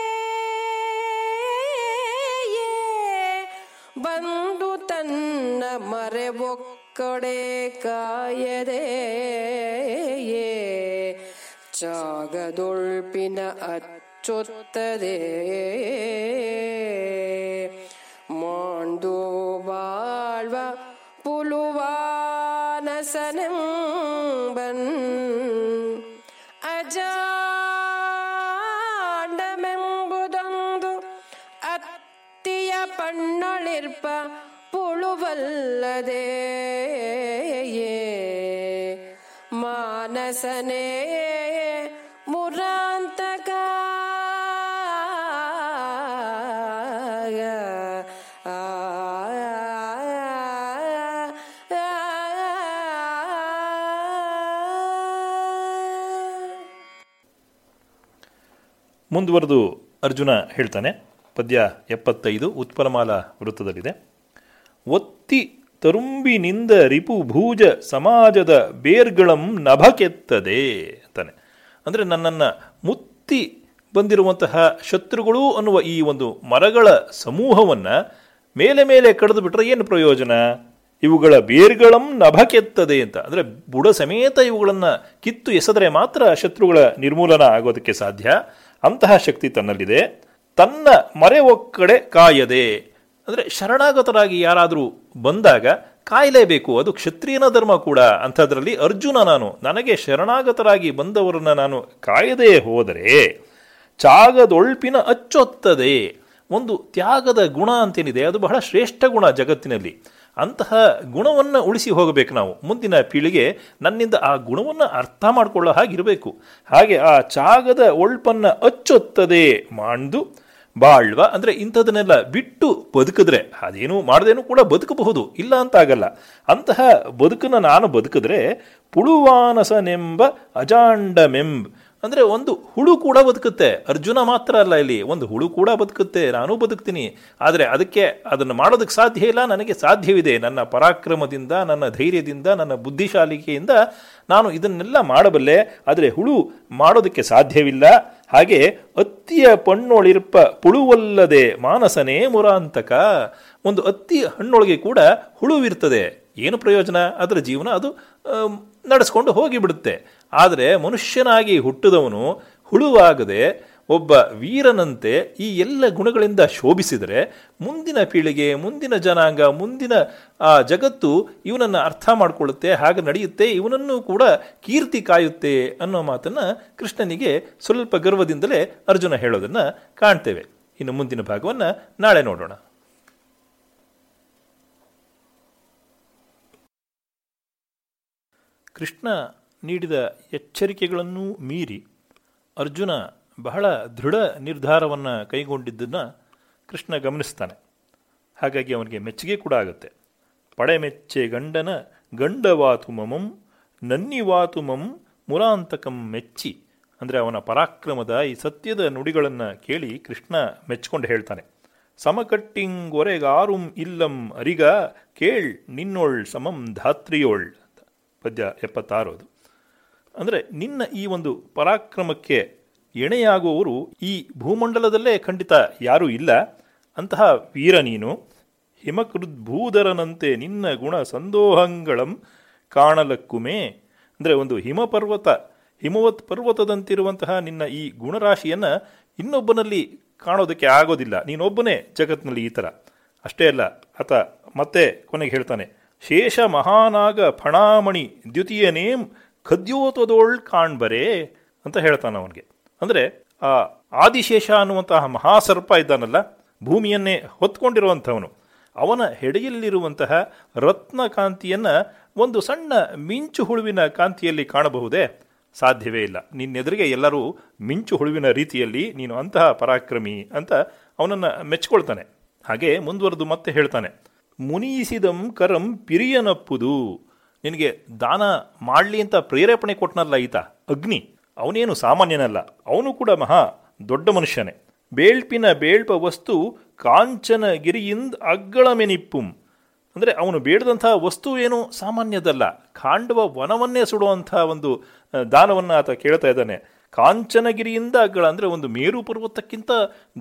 ಬಂದು ತನ್ನ ಮರೆ ಮರೆವೊಕ್ಕಡೆ ಕಾಯದೆ ಚಾಗದೊಳ್ಪಿನ ಅಚ್ಚೊತ್ತದೆ. மாண்டோ வாழ்வ புலுவானசனம் ಮಾನಸನೆಯೇ ಮಾನಸನೇ ಮುರಾಂತಕ ಮುಂದುವರೆದು ಅರ್ಜುನ ಹೇಳ್ತಾನೆ. ಪದ್ಯ ಎಪ್ಪತ್ತೈದು ಉತ್ಪಲಮಾಲ ವೃತ್ತದಲ್ಲಿದೆ. ಒತ್ತಿ ತರುಂಬಿನಿಂದ ರಿಪು ಭೂಜ ಸಮಾಜದ ಬೇರ್ಗಳಂ ನಭಕೆತ್ತದೆ ಅಂತಾನೆ. ಅಂದರೆ ನನ್ನನ್ನು ಮುತ್ತಿ ಬಂದಿರುವಂತಹ ಶತ್ರುಗಳು ಅನ್ನುವ ಈ ಒಂದು ಮರಗಳ ಸಮೂಹವನ್ನು ಮೇಲೆ ಮೇಲೆ ಕಡಿದು ಬಿಟ್ಟರೆ ಏನು ಪ್ರಯೋಜನ? ಇವುಗಳ ಬೇರ್ಗಳಂ ನಭಕೆತ್ತದೆ ಅಂತ. ಅಂದರೆ ಬುಡ ಸಮೇತ ಇವುಗಳನ್ನು ಕಿತ್ತು ಎಸೆದರೆ ಮಾತ್ರ ಶತ್ರುಗಳ ನಿರ್ಮೂಲನ ಆಗೋದಕ್ಕೆ ಸಾಧ್ಯ. ಅಂತಹ ಶಕ್ತಿ ತನ್ನಲ್ಲಿದೆ. ತನ್ನ ಮರೆ ಒಕ್ಕಡೆ ಕಾಯದೆ. ಅಂದರೆ ಶರಣಾಗತರಾಗಿ ಯಾರಾದರೂ ಬಂದಾಗ ಕಾಯಲೇಬೇಕು, ಅದು ಕ್ಷತ್ರಿಯನ ಧರ್ಮ ಕೂಡ. ಅಂಥದ್ರಲ್ಲಿ ಅರ್ಜುನ ನಾನು, ನನಗೆ ಶರಣಾಗತರಾಗಿ ಬಂದವರನ್ನ ನಾನು ಕಾಯದೇ ಹೋದರೆ ಚಾಗದೊಳ್ಪಿನ ಅಚ್ಚೊತ್ತದೆ, ಒಂದು ತ್ಯಾಗದ ಗುಣ ಅಂತೇನಿದೆ, ಅದು ಬಹಳ ಶ್ರೇಷ್ಠ ಗುಣ ಜಗತ್ತಿನಲ್ಲಿ. ಅಂತಹ ಗುಣವನ್ನು ಉಳಿಸಿ ಹೋಗಬೇಕು ನಾವು. ಮುಂದಿನ ಪೀಳಿಗೆ ನನ್ನಿಂದ ಆ ಗುಣವನ್ನು ಅರ್ಥ ಮಾಡಿಕೊಳ್ಳೋ ಹಾಗಿರಬೇಕು. ಹಾಗೆ ಆ ಚಾಗದ ಒಳ್ಪನ್ನು ಅಚ್ಚೊತ್ತದೆ ಮಾಂಡು ಬಾಳ್ವ ಅಂದರೆ ಇಂಥದನ್ನೆಲ್ಲ ಬಿಟ್ಟು ಬದುಕಿದ್ರೆ, ಅದೇನು ಮಾಡದೇನು ಕೂಡ ಬದುಕಬಹುದು. ಇಲ್ಲ ಅಂತ ಆಗಲ್ಲ ಅಂತಹ ಬದುಕನ್ನು ನಾನು ಬದುಕಿದ್ರೆ ಪುಳುವಾನಸನೆಂಬ ಅಜಾಂಡಮೆಂಬ್, ಅಂದರೆ ಒಂದು ಹುಳು ಕೂಡ ಬದುಕುತ್ತೆ. ಅರ್ಜುನ ಮಾತ್ರ ಅಲ್ಲ ಇಲ್ಲಿ. ಒಂದು ಹುಳು ಕೂಡ ಬದುಕುತ್ತೆ. ನಾನು ಬದುಕ್ತೀನಿ. ಆದರೆ ಅದಕ್ಕೆ ಅದನ್ನು ಮಾಡೋದಕ್ಕೆ ಸಾಧ್ಯ ಇಲ್ಲ. ನನಗೆ ಸಾಧ್ಯವಿದೆ. ನನ್ನ ಪರಾಕ್ರಮದಿಂದ, ನನ್ನ ಧೈರ್ಯದಿಂದ, ನನ್ನ ಬುದ್ಧಿಶಾಲಿಕೆಯಿಂದ ನಾನು ಇದನ್ನೆಲ್ಲ ಮಾಡಬಲ್ಲೆ. ಆದರೆ ಹುಳು ಮಾಡೋದಕ್ಕೆ ಸಾಧ್ಯವಿಲ್ಲ. ಹಾಗೆ ಅತ್ತಿಯ ಪಣ್ಣೊಳಿರ್ಪ ಪುಳುವಲ್ಲದೆ ಮಾನಸನೇ ಮುರಾಂತಕ. ಒಂದು ಅತ್ತಿ ಹಣ್ಣೊಳಗೆ ಕೂಡ ಹುಳುವಿರ್ತದೆ. ಏನು ಪ್ರಯೋಜನ? ಅದರ ಜೀವನ ಅದು ನಡೆಸ್ಕೊಂಡು ಹೋಗಿಬಿಡುತ್ತೆ. ಆದರೆ ಮನುಷ್ಯನಾಗಿ ಹುಟ್ಟಿದವನು ಹುಳುವಾಗದೆ ಒಬ್ಬ ವೀರನಂತೆ ಈ ಎಲ್ಲ ಗುಣಗಳಿಂದ ಶೋಭಿಸಿದರೆ ಮುಂದಿನ ಪೀಳಿಗೆ, ಮುಂದಿನ ಜನಾಂಗ, ಮುಂದಿನ, ಆ, ಜಗತ್ತು ಇವನನ್ನು ಅರ್ಥ ಮಾಡಿಕೊಳ್ಳುತ್ತೆ, ಹಾಗೆ ನಡೆಯುತ್ತೆ, ಇವನನ್ನು ಕೂಡ ಕೀರ್ತಿ ಕಾಯುತ್ತೆ ಅನ್ನೋ ಮಾತನ್ನು ಕೃಷ್ಣನಿಗೆ ಸ್ವಲ್ಪ ಗರ್ವದಿಂದಲೇ ಅರ್ಜುನ ಹೇಳೋದನ್ನು ಕಾಣ್ತೇವೆ. ಇನ್ನು ಮುಂದಿನ ಭಾಗವನ್ನು ನಾಳೆ ನೋಡೋಣ. ಕೃಷ್ಣ ನೀಡಿದ ಎಚ್ಚರಿಕೆಗಳನ್ನು ಮೀರಿ ಅರ್ಜುನ ಬಹಳ ದೃಢ ನಿರ್ಧಾರವನ್ನು ಕೈಗೊಂಡಿದ್ದನ್ನು ಕೃಷ್ಣ ಗಮನಿಸ್ತಾನೆ. ಹಾಗಾಗಿ ಅವನಿಗೆ ಮೆಚ್ಚುಗೆ ಕೂಡ ಆಗುತ್ತೆ. ಪಡೆ ಮೆಚ್ಚೆ ಗಂಡನ ಗಂಡವಾತು ಮಮಂ, ನನ್ನಿವಾತು ಮಂ ಮುರಾಂತಕಂ ಮೆಚ್ಚಿ. ಅಂದರೆ ಅವನ ಪರಾಕ್ರಮದ ಈ ಸತ್ಯದ ನುಡಿಗಳನ್ನು ಕೇಳಿ ಕೃಷ್ಣ ಮೆಚ್ಕೊಂಡು ಹೇಳ್ತಾನೆ. ಸಮಕಟ್ಟಿಂಗೊರೆಗಾರುಂ ಇಲ್ಲಂ ಅರಿಗ, ಕೇಳ್ ನಿನ್ನೊಳ್ ಸಮಂ ಧಾತ್ರಿಯೋಳ್ ಪದ್ಯ ಎಪ್ಪತ್ತಾರು ಅದು. ಅಂದರೆ ನಿನ್ನ ಈ ಒಂದು ಪರಾಕ್ರಮಕ್ಕೆ ಎಣೆಯಾಗುವವರು ಈ ಭೂಮಂಡಲದಲ್ಲೇ ಖಂಡಿತ ಯಾರೂ ಇಲ್ಲ. ಅಂತಹ ವೀರ ನೀನು, ಹಿಮಕೃದ್ಭೂಧರನಂತೆ ನಿನ್ನ ಗುಣ ಸಂದೋಹಂಗಳಂ ಕಾಣಲಕ್ಕುಮೇ. ಅಂದರೆ ಒಂದು ಹಿಮಪರ್ವತ, ಹಿಮವತ್ ಪರ್ವತದಂತಿರುವಂತಹ ನಿನ್ನ ಈ ಗುಣರಾಶಿಯನ್ನು ಇನ್ನೊಬ್ಬನಲ್ಲಿ ಕಾಣೋದಕ್ಕೆ ಆಗೋದಿಲ್ಲ. ನೀನೊಬ್ಬನೇ ಜಗತ್ತಿನಲ್ಲಿ ಈ ಥರ ಅಷ್ಟೇ ಅಲ್ಲ, ಆತ ಮತ್ತೆ ಕೊನೆಗೆ ಹೇಳ್ತಾನೆ, ಶೇಷ ಮಹಾನಾಗ ಫಣಾಮಣಿ ದ್ವಿತೀಯನೇಂ ಖದ್ಯೋತದೋಳ್ ಕಾಣ್ಬರೇ ಅಂತ ಹೇಳ್ತಾನೆ ಅವನಿಗೆ. ಅಂದರೆ ಆ ಆದಿಶೇಷ ಅನ್ನುವಂತಹ ಮಹಾಸರ್ಪ ಇದ್ದಾನಲ್ಲ, ಭೂಮಿಯನ್ನೇ ಹೊತ್ಕೊಂಡಿರುವಂಥವನು. ಅವನ ಹೆಡೆಯಲ್ಲಿರುವಂತಹ ರತ್ನ ಕಾಂತಿಯನ್ನು ಒಂದು ಸಣ್ಣ ಮಿಂಚು ಹುಳುವಿನ ಕಾಂತಿಯಲ್ಲಿ ಕಾಣಬಹುದೇ? ಸಾಧ್ಯವೇ ಇಲ್ಲ. ನಿನ್ನೆದುರಿಗೆ ಎಲ್ಲರೂ ಮಿಂಚು ಹುಳುವಿನ ರೀತಿಯಲ್ಲಿ ನೀನು ಅಂತಹ ಪರಾಕ್ರಮಿ ಅಂತ ಅವನನ್ನು ಮೆಚ್ಕೊಳ್ತಾನೆ. ಹಾಗೆ ಮುಂದುವರೆದು ಮತ್ತೆ ಹೇಳ್ತಾನೆ, ಮುನಿಯಿಸಿದಂ ಕರಂ ಪಿರಿಯನಪ್ಪುದು. ನಿನಗೆ ದಾನ ಮಾಡಲಿ ಅಂತ ಪ್ರೇರೇಪಣೆ ಕೊಟ್ಟನಲ್ಲ ಈತ, ಅಗ್ನಿ. ಅವನೇನು ಸಾಮಾನ್ಯನಲ್ಲ, ಅವನು ಕೂಡ ಮಹಾ ದೊಡ್ಡ ಮನುಷ್ಯನೇ. ಬೇಳ್ಪಿನ ಬೇಳ್ಪ ವಸ್ತು ಕಾಂಚನಗಿರಿಯಿಂದ ಅಗ್ಗಳಮೆನಿಪ್ಪುಂ ಅಂದರೆ ಅವನು ಬೇಡದಂಥ ವಸ್ತು ಏನು ಸಾಮಾನ್ಯದಲ್ಲ. ಖಾಂಡವ ವನವನ್ನೇ ಸುಡುವಂಥ ಒಂದು ದಾನವನ್ನು ಆತ ಕೇಳ್ತಾ ಇದ್ದಾನೆ. ಕಾಂಚನಗಿರಿಯಿಂದ ಅಗ್ಗಳ ಅಂದರೆ ಒಂದು ಮೇರು ಪರ್ವತಕ್ಕಿಂತ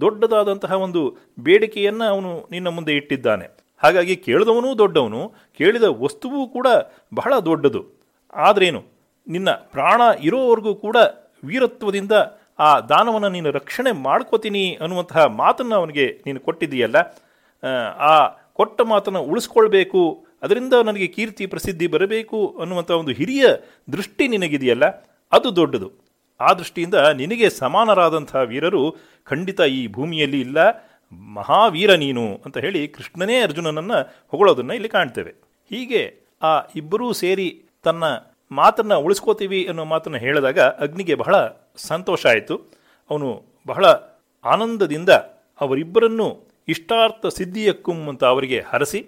ದೊಡ್ಡದಾದಂತಹ ಒಂದು ಬೇಡಿಕೆಯನ್ನು ಅವನು ನಿನ್ನ ಮುಂದೆ ಇಟ್ಟಿದ್ದಾನೆ. ಹಾಗಾಗಿ ಕೇಳಿದವನೂ ದೊಡ್ಡವನು, ಕೇಳಿದ ವಸ್ತುವೂ ಕೂಡ ಬಹಳ ದೊಡ್ಡದು. ಆದ್ರೇನು? ನಿನ್ನ ಪ್ರಾಣ ಇರೋವರೆಗೂ ಕೂಡ ವೀರತ್ವದಿಂದ ಆ ದಾನವನ್ನು ನೀನು ರಕ್ಷಣೆ ಮಾಡ್ಕೋತೀನಿ ಅನ್ನುವಂತಹ ಮಾತನ್ನು ಅವನಿಗೆ ನೀನು ಕೊಟ್ಟಿದ್ದೀಯಲ್ಲ. ಆ ಕೊಟ್ಟ ಮಾತನ್ನು ಉಳಿಸ್ಕೊಳ್ಬೇಕು, ಅದರಿಂದ ನನಗೆ ಕೀರ್ತಿ, ಪ್ರಸಿದ್ಧಿ ಬರಬೇಕು ಅನ್ನುವಂಥ ಒಂದು ಹಿರಿಯ ದೃಷ್ಟಿ ನಿನಗಿದೆಯಲ್ಲ, ಅದು ದೊಡ್ಡದು. ಆ ದೃಷ್ಟಿಯಿಂದ ನಿನಗೆ ಸಮಾನರಾದಂಥ ವೀರರು ಖಂಡಿತ ಈ ಭೂಮಿಯಲ್ಲಿ ಇಲ್ಲ. ಮಹಾವೀರ ನೀನು ಅಂತ ಹೇಳಿ ಕೃಷ್ಣನೇ ಅರ್ಜುನನನ್ನು ಹೊಗಳೋದನ್ನು ಇಲ್ಲಿ ಕಾಣ್ತೇವೆ. ಹೀಗೆ ಆ ಇಬ್ಬರೂ ಸೇರಿ ತನ್ನ ಮಾತನ್ನು ಉಳಿಸ್ಕೋತೀವಿ ಅನ್ನೋ ಮಾತನ್ನು ಹೇಳಿದಾಗ ಅಗ್ನಿಗೆ ಬಹಳ ಸಂತೋಷ ಆಯಿತು. ಅವನು ಬಹಳ ಆನಂದದಿಂದ ಅವರಿಬ್ಬರನ್ನು ಇಷ್ಟಾರ್ಥ ಸಿದ್ಧಿಯಕ್ಕುಂ ಅಂತ ಅವರಿಗೆ ಹರಸಿ,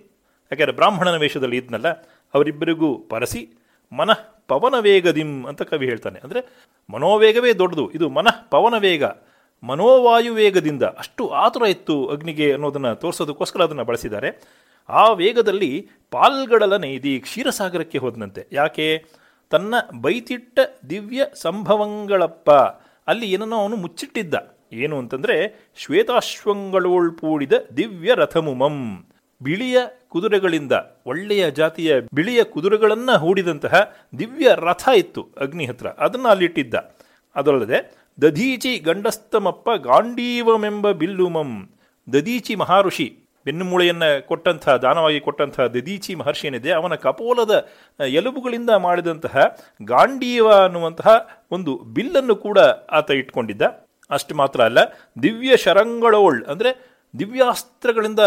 ಯಾಕೆಂದರೆ ಬ್ರಾಹ್ಮಣನ ವೇಷದಲ್ಲಿ ಇದ್ನಲ್ಲ, ಅವರಿಬ್ಬರಿಗೂ ಪರಸಿ, ಮನಃ ಪವನ ವೇಗದಿಂ ಅಂತ ಕವಿ ಹೇಳ್ತಾನೆ. ಅಂದರೆ ಮನೋವೇಗವೇ ದೊಡ್ಡದು, ಇದು ಮನಃ ಪವನ ವೇಗ ಮನೋವಾಯು ಅಷ್ಟು ಆತುರ ಇತ್ತು ಅಗ್ನಿಗೆ ಅನ್ನೋದನ್ನು ತೋರಿಸೋದಕ್ಕೋಸ್ಕರ ಅದನ್ನು ಬಳಸಿದ್ದಾರೆ. ಆ ವೇಗದಲ್ಲಿ ಪಾಲ್ಗಡಲನೆ ಇದೀ ಕ್ಷೀರಸಾಗರಕ್ಕೆ ಹೋದನಂತೆ. ಯಾಕೆ? ತನ್ನ ಬೈತಿಟ್ಟ ದಿವ್ಯ ಸಂಭವಂಗಳಪ್ಪ. ಅಲ್ಲಿ ಏನನ್ನೋ ಅವನು ಮುಚ್ಚಿಟ್ಟಿದ್ದ. ಏನು ಅಂತಂದರೆ ಶ್ವೇತಾಶ್ವಂಗಳೋಳ್ಪೂಡಿದ ದಿವ್ಯ ರಥಮುಮಂ. ಬಿಳಿಯ ಕುದುರೆಗಳಿಂದ, ಒಳ್ಳೆಯ ಜಾತಿಯ ಬಿಳಿಯ ಕುದುರೆಗಳನ್ನು ಹೂಡಿದಂತಹ ದಿವ್ಯ ರಥ ಇತ್ತು ಅಗ್ನಿ ಹತ್ರ. ಅದನ್ನು ಅಲ್ಲಿಟ್ಟಿದ್ದ. ಅದಲ್ಲದೆ, ದಧೀಚಿ ಗಂಡಸ್ತಮಪ್ಪ ಗಾಂಡೀವಮೆಂಬ ಬಿಲ್ಲುಮಂ. ದದೀಚಿ ಮಹಾಋಷಿ ಬೆನ್ನುಮೂಳೆಯನ್ನು ಕೊಟ್ಟಂತಹ ದಾನವಾಗಿ ಕೊಟ್ಟಂತಹ ದದೀಚಿ ಮಹರ್ಷಿ ಏನಿದೆ ಅವನ ಕಪೋಲದ ಎಲುಬುಗಳಿಂದ ಮಾಡಿದಂತಹ ಗಾಂಡೀವ ಅನ್ನುವಂತಹ ಒಂದು ಬಿಲ್ಲನ್ನು ಕೂಡ ಆತ ಇಟ್ಕೊಂಡಿದ್ದ. ಅಷ್ಟು ಮಾತ್ರ ಅಲ್ಲ, ದಿವ್ಯ ಶರಂಗಳೋಳ್ ಅಂದರೆ ದಿವ್ಯಾಸ್ತ್ರಗಳಿಂದ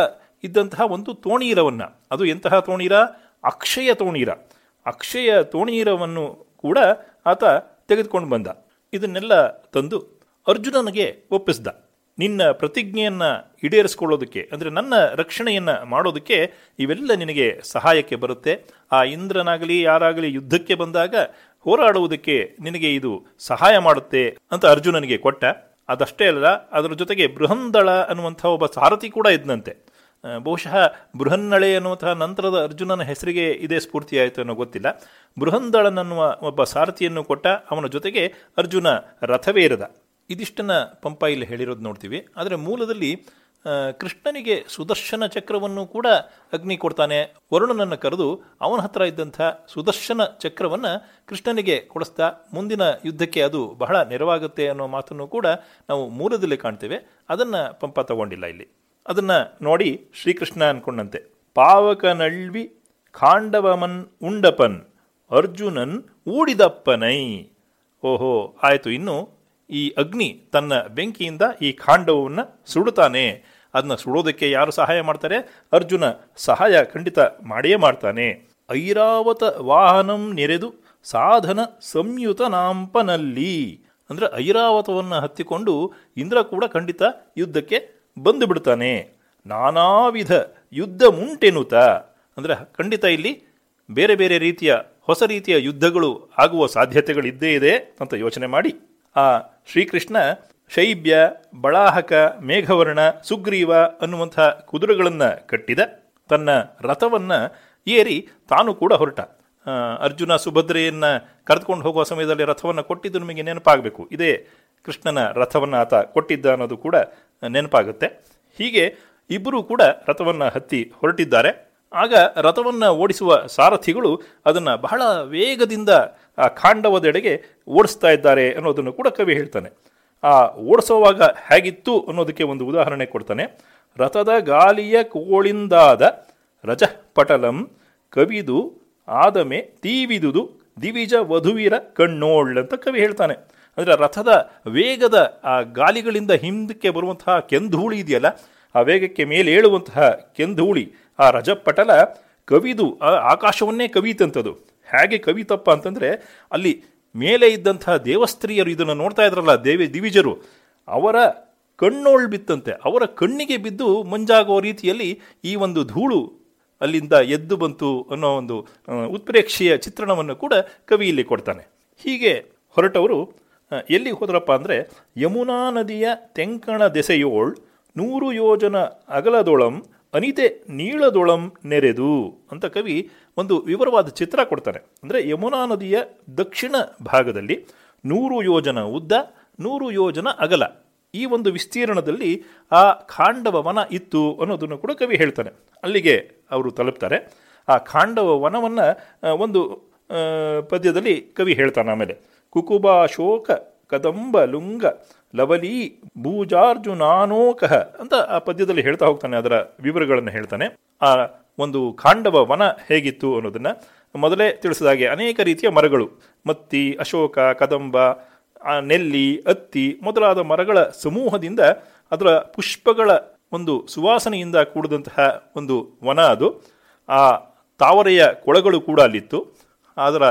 ಇದ್ದಂತಹ ಒಂದು ತೋಣೀರವನ್ನು. ಅದು ಎಂತಹ ತೋಣೀರ? ಅಕ್ಷಯ ತೋಣೀರ. ಅಕ್ಷಯ ತೋಣೀರವನ್ನು ಕೂಡ ಆತ ತೆಗೆದುಕೊಂಡು ಬಂದ. ಇದನ್ನೆಲ್ಲ ತಂದು ಅರ್ಜುನನಿಗೆ ಒಪ್ಪಿಸ್ದ. ನಿನ್ನ ಪ್ರತಿಜ್ಞೆಯನ್ನು ಈಡೇರಿಸ್ಕೊಳ್ಳೋದಕ್ಕೆ, ಅಂದರೆ ನನ್ನ ರಕ್ಷಣೆಯನ್ನು ಮಾಡೋದಕ್ಕೆ ಇವೆಲ್ಲ ನಿನಗೆ ಸಹಾಯಕ್ಕೆ ಬರುತ್ತೆ. ಆ ಇಂದ್ರನಾಗಲಿ, ಯಾರಾಗಲಿ ಯುದ್ಧಕ್ಕೆ ಬಂದಾಗ ಹೋರಾಡುವುದಕ್ಕೆ ನಿನಗೆ ಇದು ಸಹಾಯ ಮಾಡುತ್ತೆ ಅಂತ ಅರ್ಜುನನಿಗೆ ಕೊಟ್ಟ. ಅದಷ್ಟೇ ಅಲ್ಲ, ಅದರ ಜೊತೆಗೆ ಬೃಹಂದಳ ಅನ್ನುವಂಥ ಒಬ್ಬ ಸಾರಥಿ ಕೂಡ ಇದ್ದಂತೆ ಬಹುಶಃ ಬೃಹನ್ನಳೆ ಅನ್ನುವಂತಹ ನಂತರದ ಅರ್ಜುನನ ಹೆಸರಿಗೆ ಇದೇ ಸ್ಫೂರ್ತಿಯಾಯಿತು ಅನ್ನೋ ಗೊತ್ತಿಲ್ಲ. ಬೃಹಂದಳನನ್ನುವ ಒಬ್ಬ ಸಾರಥಿಯನ್ನು ಕೊಟ್ಟ, ಅವನ ಜೊತೆಗೆ ಅರ್ಜುನ ರಥವೇರದ. ಇದಿಷ್ಟನ್ನು ಪಂಪ ಇಲ್ಲಿ ಹೇಳಿರೋದು ನೋಡ್ತೀವಿ. ಆದರೆ ಮೂಲದಲ್ಲಿ ಕೃಷ್ಣನಿಗೆ ಸುದರ್ಶನ ಚಕ್ರವನ್ನು ಕೂಡ ಅಗ್ನಿ ಕೊಡ್ತಾನೆ. ವರುಣನನ್ನು ಕರೆದು ಅವನ ಹತ್ರ ಇದ್ದಂಥ ಸುದರ್ಶನ ಚಕ್ರವನ್ನು ಕೃಷ್ಣನಿಗೆ ಕೊಡಿಸ್ತಾ ಮುಂದಿನ ಯುದ್ಧಕ್ಕೆ ಅದು ಬಹಳ ನೆರವಾಗುತ್ತೆ ಅನ್ನೋ ಮಾತನ್ನು ಕೂಡ ನಾವು ಮೂಲದಲ್ಲಿ ಕಾಣ್ತೇವೆ. ಅದನ್ನು ಪಂಪ ತಗೊಂಡಿಲ್ಲ ಇಲ್ಲಿ. ಅದನ್ನು ನೋಡಿ ಶ್ರೀಕೃಷ್ಣ ಅನ್ಕೊಂಡಂತೆ. ಪಾವಕನಳ್ವಿ ಖಾಂಡವಮನ್ ಉಂಡಪನ್, ಅರ್ಜುನನ್ ಊಡಿದಪ್ಪನೈ. ಓಹೋ, ಆಯಿತು. ಇನ್ನು ಈ ಅಗ್ನಿ ತನ್ನ ಬೆಂಕಿಯಿಂದ ಈ ಕಾಂಡವನ್ನು ಸುಡುತ್ತಾನೆ. ಅದನ್ನ ಸುಡೋದಕ್ಕೆ ಯಾರು ಸಹಾಯ ಮಾಡ್ತಾರೆ? ಅರ್ಜುನ ಸಹಾಯ ಖಂಡಿತ ಮಾಡಿಯೇ ಮಾಡ್ತಾನೆ. ಐರಾವತ ವಾಹನಂ ನೆರೆದು ಸಾಧನ ಸಂಯುತ ನಾಂಪನಲ್ಲಿ. ಅಂದರೆ ಐರಾವತವನ್ನು ಹತ್ತಿಕೊಂಡು ಇಂದ್ರ ಕೂಡ ಖಂಡಿತ ಯುದ್ಧಕ್ಕೆ ಬಂದು ಬಿಡ್ತಾನೆ. ನಾನಾ ವಿಧ ಯುದ್ಧ ಮುಂಟೆನುತ. ಅಂದರೆ ಖಂಡಿತ ಇಲ್ಲಿ ಬೇರೆ ಬೇರೆ ರೀತಿಯ ಹೊಸ ರೀತಿಯ ಯುದ್ಧಗಳು ಆಗುವ ಸಾಧ್ಯತೆಗಳಿದ್ದೇ ಇದೆ ಅಂತ ಯೋಚನೆ ಮಾಡಿ. ಆ ಶ್ರೀಕೃಷ್ಣ ಶೈಬ್ಯ, ಬಳಾಹಕ, ಮೇಘವರ್ಣ, ಸುಗ್ರೀವ ಅನ್ನುವಂಥ ಕುದುರೆಗಳನ್ನು ಕಟ್ಟಿದ. ತನ್ನ ರಥವನ್ನು ಏರಿ ತಾನು ಕೂಡ ಹೊರಟ. ಅರ್ಜುನ ಸುಭದ್ರೆಯನ್ನು ಕರೆದುಕೊಂಡು ಹೋಗುವ ಸಮಯದಲ್ಲಿ ರಥವನ್ನು ಕೊಟ್ಟಿದ್ದು ನಿಮಗೆ ನೆನಪಾಗಬೇಕು. ಇದೇ ಕೃಷ್ಣನ ರಥವನ್ನು ಆತ ಕೊಟ್ಟಿದ್ದ ಅನ್ನೋದು ಕೂಡ ನೆನಪಾಗುತ್ತೆ. ಹೀಗೆ ಇಬ್ಬರೂ ಕೂಡ ರಥವನ್ನು ಹತ್ತಿ ಹೊರಟಿದ್ದಾರೆ. ಆಗ ರಥವನ್ನು ಓಡಿಸುವ ಸಾರಥಿಗಳು ಅದನ್ನು ಬಹಳ ವೇಗದಿಂದ ಆ ಕಾಂಡವದೆಡೆಗೆ ಓಡಿಸ್ತಾ ಇದ್ದಾರೆ ಅನ್ನೋದನ್ನು ಕೂಡ ಕವಿ ಹೇಳ್ತಾನೆ. ಆ ಓಡಿಸೋವಾಗ ಹೇಗಿತ್ತು ಅನ್ನೋದಕ್ಕೆ ಒಂದು ಉದಾಹರಣೆ ಕೊಡ್ತಾನೆ. ರಥದ ಗಾಲಿಯ ಕೋಳಿಂದಾದ ರಜಪಟಲಂ ಕವಿದು ಆದಮೆ ತೀವಿದುದು ದಿವಿಜ ವಧುವಿರ ಕಣ್ಣೋಳ್ ಅಂತ ಕವಿ ಹೇಳ್ತಾನೆ. ಅಂದರೆ ರಥದ ವೇಗದ ಆ ಗಾಲಿಗಳಿಂದ ಹಿಂದಕ್ಕೆ ಬರುವಂತಹ ಕೆಂಧೂಳಿ ಇದೆಯಲ್ಲ, ಆ ವೇಗಕ್ಕೆ ಮೇಲೆ ಏಳುವಂತಹ ಕೆಂಧೂಳಿ ಆ ರಜಪಟಲ ಕವಿದು ಆಕಾಶವನ್ನೇ ಕವಿತಂಥದ್ದು ಹೇಗೆ ಕವಿತಪ್ಪ ಅಂತಂದರೆ, ಅಲ್ಲಿ ಮೇಲೆ ಇದ್ದಂಥ ದೇವಸ್ತ್ರೀಯರು ಇದನ್ನು ನೋಡ್ತಾ ಇದ್ರಲ್ಲ, ದೇವಿ ದಿವಿಜರು, ಅವರ ಕಣ್ಣೋಳ್ ಬಿತ್ತಂತೆ. ಅವರ ಕಣ್ಣಿಗೆ ಬಿದ್ದು ಮಂಜಾಗುವ ರೀತಿಯಲ್ಲಿ ಈ ಒಂದು ಧೂಳು ಅಲ್ಲಿಂದ ಎದ್ದು ಬಂತು ಅನ್ನೋ ಒಂದು ಉತ್ಪ್ರೇಕ್ಷೆಯ ಚಿತ್ರಣವನ್ನು ಕೂಡ ಕವಿ ಇಲ್ಲಿ ಕೊಡ್ತಾನೆ. ಹೀಗೆ ಹೊರಟವರು ಎಲ್ಲಿ ಹೋದ್ರಪ್ಪ ಅಂದರೆ, ಯಮುನಾ ನದಿಯ ತೆಂಕಣ ದೆಸೆಯೋಳ್ ನೂರು ಯೋಜನ ಅಗಲದೊಳಂ ಅನಿತೆ ನೀಳದೊಳಂ ನೆರೆದು ಅಂತ ಕವಿ ಒಂದು ವಿವರವಾದ ಚಿತ್ರ ಕೊಡ್ತಾನೆ. ಅಂದರೆ ಯಮುನಾ ನದಿಯ ದಕ್ಷಿಣ ಭಾಗದಲ್ಲಿ ನೂರು ಯೋಜನ ಉದ್ದ, ನೂರು ಯೋಜನ ಅಗಲ. ಈ ಒಂದು ವಿಸ್ತೀರ್ಣದಲ್ಲಿ ಆ ಖಾಂಡವ ವನ ಇತ್ತು ಅನ್ನೋದನ್ನು ಕೂಡ ಕವಿ ಹೇಳ್ತಾನೆ. ಅಲ್ಲಿಗೆ ಅವರು ತಲುಪ್ತಾರೆ. ಆ ಖಾಂಡವ ವನವನ್ನು ಒಂದು ಪದ್ಯದಲ್ಲಿ ಕವಿ ಹೇಳ್ತಾನೆ ಆಮೇಲೆ ಕುಕುಬ ಶೋಕ ಕದಂಬ ಲುಂಗ ಲವಲಿ ಭೂಜಾರ್ಜುನಾನೋಕಹ ಅಂತ ಆ ಪದ್ಯದಲ್ಲಿ ಹೇಳ್ತಾ ಹೋಗ್ತಾನೆ, ಅದರ ವಿವರಗಳನ್ನು ಹೇಳ್ತಾನೆ. ಆ ಒಂದು ಕಾಂಡವ ವನ ಹೇಗಿತ್ತು ಅನ್ನೋದನ್ನು ಮೊದಲೇ ತಿಳಿಸಿದ ಹಾಗೆ ಅನೇಕ ರೀತಿಯ ಮರಗಳು. ಮತ್ತಿ, ಅಶೋಕ, ಕದಂಬ ನೆಲ್ಲಿ, ಅತ್ತಿ ಮೊದಲಾದ ಮರಗಳ ಸಮೂಹದಿಂದ ಅದರ ಪುಷ್ಪಗಳ ಒಂದು ಸುವಾಸನೆಯಿಂದ ಕೂಡಿದಂತಹ ಒಂದು ವನ ಅದು. ಆ ತಾವರೆಯ ಕೊಳಗಳು ಕೂಡ ಅಲ್ಲಿತ್ತು. ಅದರ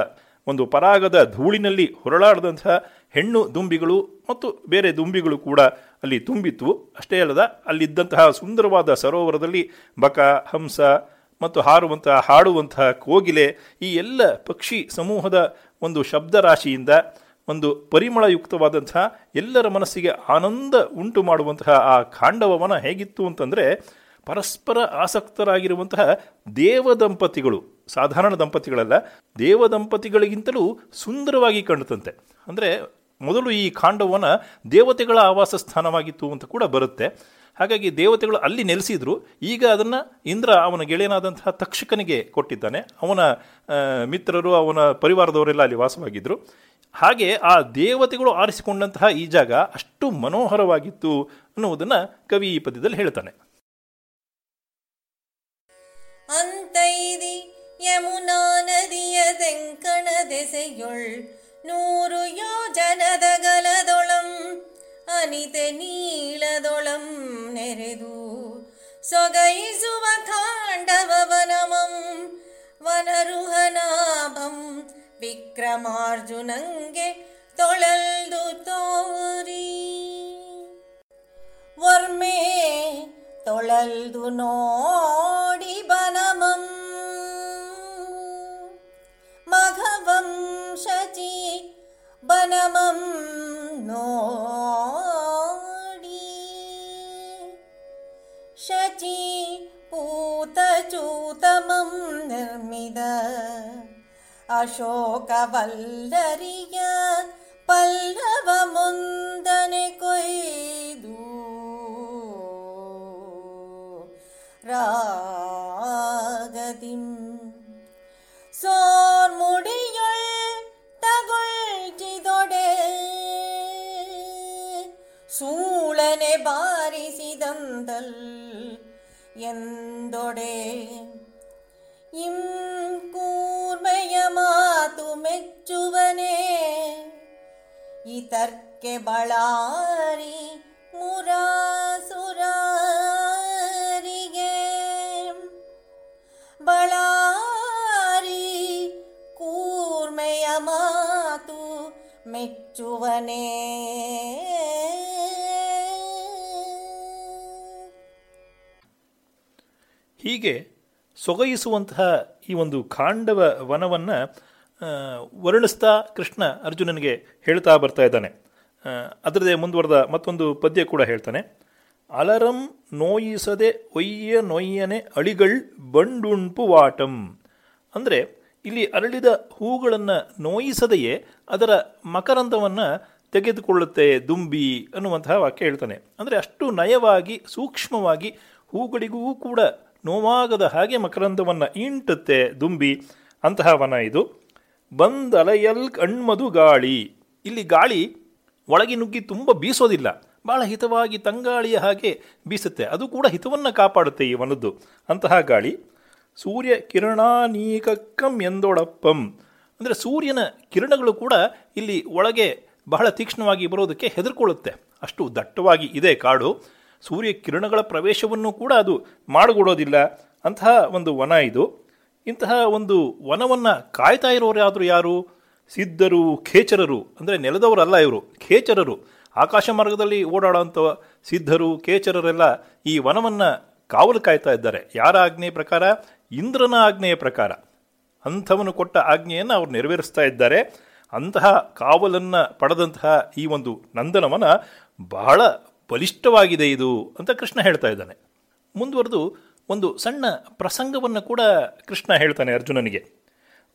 ಒಂದು ಪರಾಗದ ಧೂಳಿನಲ್ಲಿ ಹೊರಳಾಡದಂತಹ ಹೆಣ್ಣು ದುಂಬಿಗಳು ಮತ್ತು ಬೇರೆ ದುಂಬಿಗಳು ಕೂಡ ಅಲ್ಲಿ ತುಂಬಿತ್ತು. ಅಷ್ಟೇ ಅಲ್ಲದ ಅಲ್ಲಿದ್ದಂತಹ ಸುಂದರವಾದ ಸರೋವರದಲ್ಲಿ ಬಕ, ಹಂಸ ಮತ್ತು ಹಾರುವಂತಹ, ಹಾಡುವಂತಹ ಕೋಗಿಲೆ ಈ ಎಲ್ಲ ಪಕ್ಷಿ ಸಮೂಹದ ಒಂದು ಶಬ್ದರಾಶಿಯಿಂದ ಒಂದು ಪರಿಮಳಯುಕ್ತವಾದಂತಹ ಎಲ್ಲರ ಮನಸ್ಸಿಗೆ ಆನಂದ ಉಂಟು ಮಾಡುವಂತಹ ಆ ಕಾಂಡವನ ಹೇಗಿತ್ತು ಅಂತಂದರೆ ಪರಸ್ಪರ ಆಸಕ್ತರಾಗಿರುವಂತಹ ದೇವ ದಂಪತಿಗಳು ಸಾಧಾರಣ ದಂಪತಿಗಳಲ್ಲ ದೇವ ದಂಪತಿಗಳಿಗಿಂತಲೂ ಸುಂದರವಾಗಿ ಕಂಡತಂತೆ ಅಂದರೆ ಮೊದಲು ಈ ಖಾಂಡವನ ದೇವತೆಗಳ ಆವಾಸ ಸ್ಥಾನವಾಗಿತ್ತು ಅಂತ ಕೂಡ ಬರುತ್ತೆ. ಹಾಗಾಗಿ ದೇವತೆಗಳು ಅಲ್ಲಿ ನೆಲೆಸಿದ್ರು. ಈಗ ಅದನ್ನು ಇಂದ್ರ ಅವನ ಗೆಳೆಯನಾದಂತಹ ತಕ್ಷಕನಿಗೆ ಕೊಟ್ಟಿದ್ದಾನೆ. ಅವನ ಮಿತ್ರರು, ಅವನ ಪರಿವಾರದವರೆಲ್ಲ ಅಲ್ಲಿ ವಾಸವಾಗಿದ್ದರು ಹಾಗೆ ಆ ದೇವತೆಗಳು ಆರಿಸಿಕೊಂಡಂತಹ ಈ ಜಾಗ ಅಷ್ಟು ಮನೋಹರವಾಗಿತ್ತು ಅನ್ನುವುದನ್ನು ಕವಿ ಈ ಪದ್ಯದಲ್ಲಿ ಹೇಳ್ತಾನೆ. ಅಂತೈದಿ ಯಮುನಾ ನದಿಯ ದೆಂಕಣ ದೆಸೆಯೊಳ್ ನೂರು ಯೋಜನದ ಗಲದೊಳಂ, ಅನಿತೆ ನೀಳದೊಳಂ ನೆರೆದು ಸೊಗೈಸುವ ವನಮಂ ವನರುಹನಾಭಂ ವಿಕ್ರಮಾರ್ಜುನಂಗೆ ತೊಳಲ್ದು ತೋರಿ. ವರ್ಮೆ, ತೊಳಲ್ದು ನೋಡಿ मोडी शचीपूतचूतमं निर्मिद ಅಶೋಕವಲ್ಲರಿಯ ಪಲ್ಲವ ಮುಂದನೆ ಕೊಯ್ದು ರಾಗದಿಂ ಸೋರ್ಮುಡಿ பாரிசிதந்தல் ಎಂದೊಡೆ ಇಂ ಕೂರ್ಮೆಯ ಮಾತು ಮೆಚ್ಚುವನೆ ಇತರ್ಕೆ ಬಳಾರಿ ಮುರಾಸುರಾರಿಗೆ ಬಳ್ಳಾರಿ ಕೂರ್ಮೆಯ ಮೆಚ್ಚುವನೇ ಹೀಗೆ ಸೊಗೈಸುವಂತಹ ಈ ಒಂದು ಕಾಂಡವ ವನವನ್ನು ವರ್ಣಿಸ್ತಾ ಕೃಷ್ಣ ಅರ್ಜುನನಿಗೆ ಹೇಳ್ತಾ ಬರ್ತಾ ಇದ್ದಾನೆ. ಅದರದೇ ಮುಂದುವರೆದ ಮತ್ತೊಂದು ಪದ್ಯ ಕೂಡ ಹೇಳ್ತಾನೆ. ಅಲರಂ ನೋಯಿಸದೆ ಒಯ್ಯ ನೊಯ್ಯನೆ ಅಳಿಗಳ್ ಬಂಡುಂಪು ವಾಟಂ. ಅಂದರೆ ಇಲ್ಲಿ ಅರಳಿದ ಹೂಗಳನ್ನು ನೋಯಿಸದೆಯೇ ಅದರ ಮಕರಂದವನ್ನು ತೆಗೆದುಕೊಳ್ಳುತ್ತೆ ದುಂಬಿ ಅನ್ನುವಂತಹ ವಾಕ್ಯ ಹೇಳ್ತಾನೆ. ಅಂದರೆ ಅಷ್ಟು ನಯವಾಗಿ, ಸೂಕ್ಷ್ಮವಾಗಿ ಹೂಗಳಿಗೂ ಕೂಡ ನೋವಾಗದ ಹಾಗೆ ಮಕರಂದವನ್ನು ಇಂಟುತ್ತೆ ದುಂಬಿ. ಅಂತಹ ವನ ಇದು. ಬಂದಲೆಯಲ್ ಕಣ್ಮದು ಗಾಳಿ. ಇಲ್ಲಿ ಗಾಳಿ ಒಳಗೆ ನುಗ್ಗಿ ತುಂಬ ಬೀಸೋದಿಲ್ಲ. ಬಹಳ ಹಿತವಾಗಿ ತಂಗಾಳಿಯ ಹಾಗೆ ಬೀಸುತ್ತೆ. ಅದು ಕೂಡ ಹಿತವನ್ನು ಕಾಪಾಡುತ್ತೆ ಈ ವನದ್ದು. ಅಂತಹ ಗಾಳಿ. ಸೂರ್ಯ ಕಿರಣಾನೀಕಕ್ಕಂ ಎಂದೊಡಪ್ಪಂ ಅಂದರೆ ಸೂರ್ಯನ ಕಿರಣಗಳು ಕೂಡ ಇಲ್ಲಿ ಒಳಗೆ ಬಹಳ ತೀಕ್ಷ್ಣವಾಗಿ ಬರೋದಕ್ಕೆ ಹೆದರ್ಕೊಳ್ಳುತ್ತೆ. ಅಷ್ಟು ದಟ್ಟವಾಗಿ ಇದೆ ಕಾಡು. ಸೂರ್ಯ ಕಿರಣಗಳ ಪ್ರವೇಶವನ್ನು ಕೂಡ ಅದು ಮಾಡಿಕೊಡೋದಿಲ್ಲ. ಅಂತಹ ಒಂದು ವನ ಇದು. ಇಂತಹ ಒಂದು ವನವನ್ನು ಕಾಯ್ತಾ ಇರೋರು ಯಾರು? ಯಾರು ಸಿದ್ಧರು, ಖೇಚರರು. ಅಂದರೆ ನೆಲದವರಲ್ಲ ಇವರು. ಖೇಚರರು. ಆಕಾಶ ಮಾರ್ಗದಲ್ಲಿ ಓಡಾಡೋಂಥ ಸಿದ್ಧರು, ಖೇಚರರೆಲ್ಲ ಈ ವನವನ್ನು ಕಾವಲು ಕಾಯ್ತಾ ಇದ್ದಾರೆ. ಯಾರ ಆಜ್ಞೆಯ ಪ್ರಕಾರ? ಇಂದ್ರನ ಆಜ್ಞೆಯ ಪ್ರಕಾರ. ಅಂಥವನು ಕೊಟ್ಟ ಆಜ್ಞೆಯನ್ನು ಅವರು ನೆರವೇರಿಸ್ತಾ ಇದ್ದಾರೆ. ಅಂತಹ ಕಾವಲನ್ನು ಪಡೆದಂತಹ ಈ ಒಂದು ನಂದನವನ ಬಹಳ ಬಲಿಷ್ಠವಾಗಿದೆ ಇದು ಅಂತ ಕೃಷ್ಣ ಹೇಳ್ತಾ ಇದ್ದಾನೆ. ಮುಂದುವರೆದು ಒಂದು ಸಣ್ಣ ಪ್ರಸಂಗವನ್ನು ಕೂಡ ಕೃಷ್ಣ ಹೇಳ್ತಾನೆ ಅರ್ಜುನನಿಗೆ.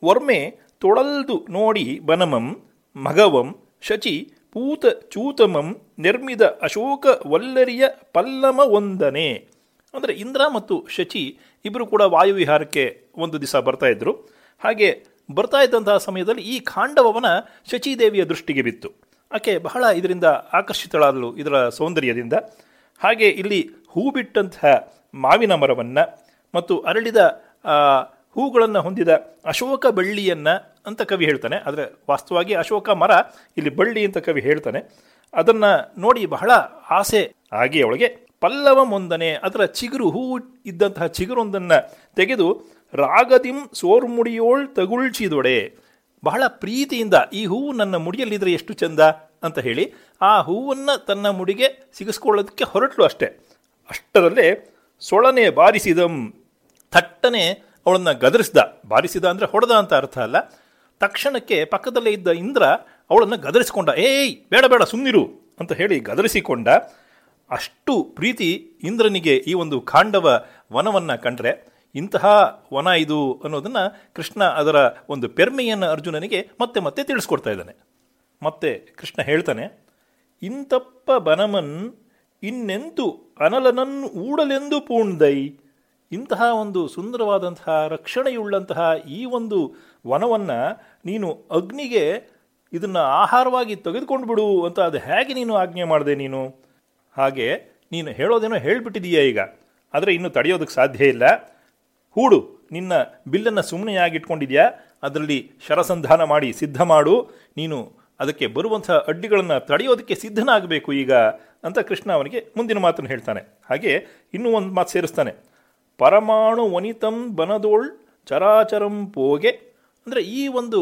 ಒರ್ಮೆ ತೊಳಲ್ದು ನೋಡಿ ಬನಮಂ, ಮಗವಂ, ಶಚಿ ಪೂತ ಚೂತಮಂ, ನಿರ್ಮಿದ ಅಶೋಕ ವಲ್ಲರಿಯ ಪಲ್ಲಮ ಒಂದನೆ ಅಂದರೆ ಇಂದ್ರ ಮತ್ತು ಶಚಿ ಇಬ್ಬರು ಕೂಡ ವಾಯುವಿಹಾರಕ್ಕೆ ಒಂದು ದಿವಸ ಬರ್ತಾ ಇದ್ರು. ಹಾಗೆ ಬರ್ತಾ ಇದ್ದಂತಹ ಸಮಯದಲ್ಲಿ ಈ ಖಾಂಡವವನ ಶಚಿದೇವಿಯ ದೃಷ್ಟಿಗೆ ಬಿತ್ತು. ಆಕೆ ಬಹಳ ಇದರಿಂದ ಆಕರ್ಷಿತಳಾದಳು ಇದರ ಸೌಂದರ್ಯದಿಂದ. ಹಾಗೆ ಇಲ್ಲಿ ಹೂ ಬಿಟ್ಟಂತಹ ಮಾವಿನ ಮರವನ್ನು ಮತ್ತು ಅರಳಿದ ಹೂಗಳನ್ನು ಹೊಂದಿದ ಅಶೋಕ ಬಳ್ಳಿಯನ್ನು ಅಂತ ಕವಿ ಹೇಳ್ತಾನೆ. ಆದರೆ ವಾಸ್ತವವಾಗಿ ಅಶೋಕ ಮರ ಇಲ್ಲಿ ಬಳ್ಳಿ ಅಂತ ಕವಿ ಹೇಳ್ತಾನೆ. ಅದನ್ನು ನೋಡಿ ಬಹಳ ಆಸೆ ಆಗಿ ಅವಳಿಗೆ ಪಲ್ಲವ ಮುಂದನೆ, ಅದರ ಚಿಗುರು ಹೂ ಇದ್ದಂತಹ ಚಿಗುರೊಂದನ್ನು ತೆಗೆದು ರಾಗದಿಂ ಸೋರ್ಮುಡಿಯೋಳ್ ತಗುಳ್ಚಿದೊಡೆ. ಬಹಳ ಪ್ರೀತಿಯಿಂದ ಈ ಹೂವು ನನ್ನ ಮುಡಿಯಲ್ಲಿದ್ದರೆ ಎಷ್ಟು ಚಂದ ಅಂತ ಹೇಳಿ ಆ ಹೂವನ್ನು ತನ್ನ ಮುಡಿಗೆ ಸಿಗಿಸ್ಕೊಳ್ಳೋದಕ್ಕೆ ಹೊರಟಳು ಅಷ್ಟೇ. ಅಷ್ಟರಲ್ಲೇ ಸೊಳನೆ ಬಾರಿಸಿದಂ, ಥಟ್ಟನೆ ಅವಳನ್ನು ಗದರಿಸ್ದ. ಬಾರಿಸಿದ ಅಂದರೆ ಹೊಡೆದ ಅಂತ ಅರ್ಥ ಅಲ್ಲ. ತಕ್ಷಣಕ್ಕೆ ಪಕ್ಕದಲ್ಲೇ ಇದ್ದ ಇಂದ್ರ ಅವಳನ್ನು ಗದರಿಸಿಕೊಂಡ. ಏಯ್, ಬೇಡ ಬೇಡ ಸುಮ್ಮನಿರು ಅಂತ ಹೇಳಿ ಗದರಿಸಿಕೊಂಡ. ಅಷ್ಟು ಪ್ರೀತಿ ಇಂದ್ರನಿಗೆ ಈ ಒಂದು ಖಾಂಡವ ವನವನ್ನು ಕಂಡ್ರೆ ಇಂತಹ ವನ ಇದು ಅನ್ನೋದನ್ನು ಕೃಷ್ಣ ಅದರ ಒಂದು ಪೆರ್ಮೆಯನ್ನು ಅರ್ಜುನನಿಗೆ ಮತ್ತೆ ಮತ್ತೆ ತಿಳಿಸ್ಕೊಡ್ತಾ ಇದ್ದಾನೆ. ಮತ್ತೆ ಕೃಷ್ಣ ಹೇಳ್ತಾನೆ, ಇಂತಪ್ಪ ಬನಮನ್ ಇನ್ನೆಂತು ಅನಲನನ್ ಊಡಲೆಂದು ಪೂಣ್ದೈ. ಇಂತಹ ಒಂದು ಸುಂದರವಾದಂತಹ ರಕ್ಷಣೆಯುಳ್ಳಂತಹ ಈ ಒಂದು ವನವನ್ನು ನೀನು ಅಗ್ನಿಗೆ ಇದನ್ನು ಆಹಾರವಾಗಿ ತೆಗೆದುಕೊಂಡು ಬಿಡು ಅಂತ ಅದು ಹೇಗೆ ನೀನು ಆಜ್ಞೆ ಮಾಡಿದೆ ನೀನು? ಹಾಗೆ ನೀನು ಹೇಳೋದೇನೋ ಹೇಳಿಬಿಟ್ಟಿದೀಯ ಈಗ. ಆದರೆ ಇನ್ನು ತಡೆಯೋದಕ್ಕೆ ಸಾಧ್ಯ ಇಲ್ಲ. ಹೂಡು ನಿನ್ನ ಬಿಲ್ಲನ್ನು ಸುಮ್ಮನೆಯಾಗಿಟ್ಕೊಂಡಿದ್ಯಾ? ಅದರಲ್ಲಿ ಶರಸಂಧಾನ ಮಾಡಿ ಸಿದ್ಧ ಮಾಡು. ನೀನು ಅದಕ್ಕೆ ಬರುವಂತಹ ಅಡ್ಡಿಗಳನ್ನು ತಡೆಯೋದಕ್ಕೆ ಸಿದ್ಧನಾಗಬೇಕು ಈಗ ಅಂತ ಕೃಷ್ಣ ಅವನಿಗೆ ಮುಂದಿನ ಮಾತನ್ನು ಹೇಳ್ತಾನೆ. ಹಾಗೆ ಇನ್ನೂ ಒಂದು ಮಾತು ಸೇರಿಸ್ತಾನೆ. ಪರಮಾಣು ವನಿತಂ ಬನದೋಳ್ ಚರಾಚರಂ ಪೋಗೆ. ಅಂದರೆ ಈ ಒಂದು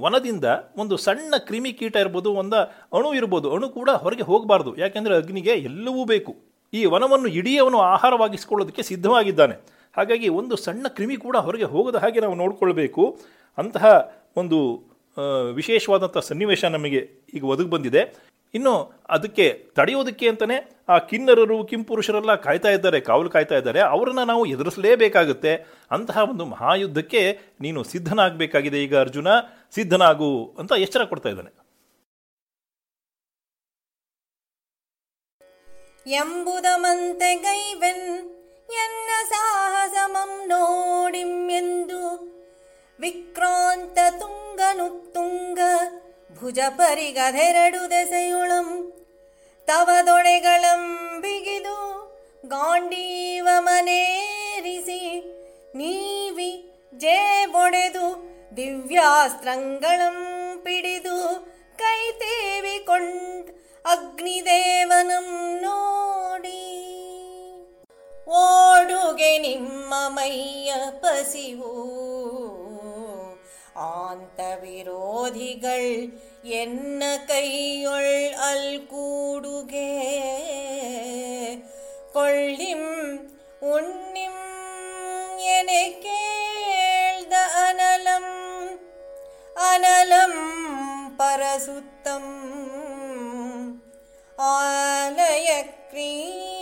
ವನದಿಂದ ಒಂದು ಸಣ್ಣ ಕ್ರಿಮಿ ಕೀಟ ಇರ್ಬೋದು, ಒಂದು ಅಣು ಇರ್ಬೋದು, ಅಣು ಕೂಡ ಹೊರಗೆ ಹೋಗಬಾರ್ದು. ಯಾಕೆಂದರೆ ಅಗ್ನಿಗೆ ಎಲ್ಲವೂ ಬೇಕು. ಈ ವನವನ್ನು ಇಡೀ ಅವನು ಆಹಾರವಾಗಿಸ್ಕೊಳ್ಳೋದಕ್ಕೆ ಸಿದ್ಧವಾಗಿದ್ದಾನೆ. ಹಾಗಾಗಿ ಒಂದು ಸಣ್ಣ ಕ್ರಿಮಿ ಕೂಡ ಹೊರಗೆ ಹೋಗದ ಹಾಗೆ ನಾವು ನೋಡಿಕೊಳ್ಬೇಕು. ಅಂತಹ ಒಂದು ವಿಶೇಷವಾದಂಥ ಸನ್ನಿವೇಶ ನಮಗೆ ಈಗ ಒದಗಿ ಬಂದಿದೆ. ಇನ್ನು ಅದಕ್ಕೆ ತಡೆಯೋದಕ್ಕೆ ಅಂತಲೇ ಆ ಕಿನ್ನರರು, ಕಿಂಪುರುಷರೆಲ್ಲ ಕಾಯ್ತಾ ಇದ್ದಾರೆ, ಕಾವಲು ಕಾಯ್ತಾ ಇದ್ದಾರೆ. ಅವರನ್ನು ನಾವು ಎದುರಿಸಲೇಬೇಕಾಗುತ್ತೆ. ಅಂತಹ ಒಂದು ಮಹಾಯುದ್ಧಕ್ಕೆ ನೀನು ಸಿದ್ಧನಾಗಬೇಕಾಗಿದೆ ಈಗ ಅರ್ಜುನ. ಸಿದ್ಧನಾಗು ಅಂತ ಎಚ್ಚರ ಕೊಡ್ತಾ ಇದ್ದಾನೆ. ಎಂಬುದಮಂತೆ ಗೈವೆನ್ ಎನ್ನ ಸಾಹಸಮಂ ನೋಡಿಮ್ಮೆಂದು. ವಿಕ್ರಾಂತ ತುಂಗನು ತುಂಗ ಭುಜ ಪರಿಗಧೆರಡು ದೆಸೆಯುಳಂ. ತವದೊಡೆಗಳಂ ಬಿಗಿದು ಗಾಂಡೀವ ಮನೇರಿಸಿ, ನೀವಿ ಜೇ ಬೊಡೆದು ದಿವ್ಯಾಸ್ತ್ರಗಳಂ ಪಿಡಿದು ಕೈ ತೇವಿಕೊಂಡ್ ಅಗ್ನಿದೇವನಂ ಓಡುಗೆ ನಿಮ್ಮ ಮೈಯ ಪಸಿವು ஆந்த விரோதிகள் என்ன கையொள் அல் கூடுகே கொள்ளிம் உண்ணிம் என கேழ்த அனலம் அனலம் பரசுத்தம் ஆலய கிரீடையுள்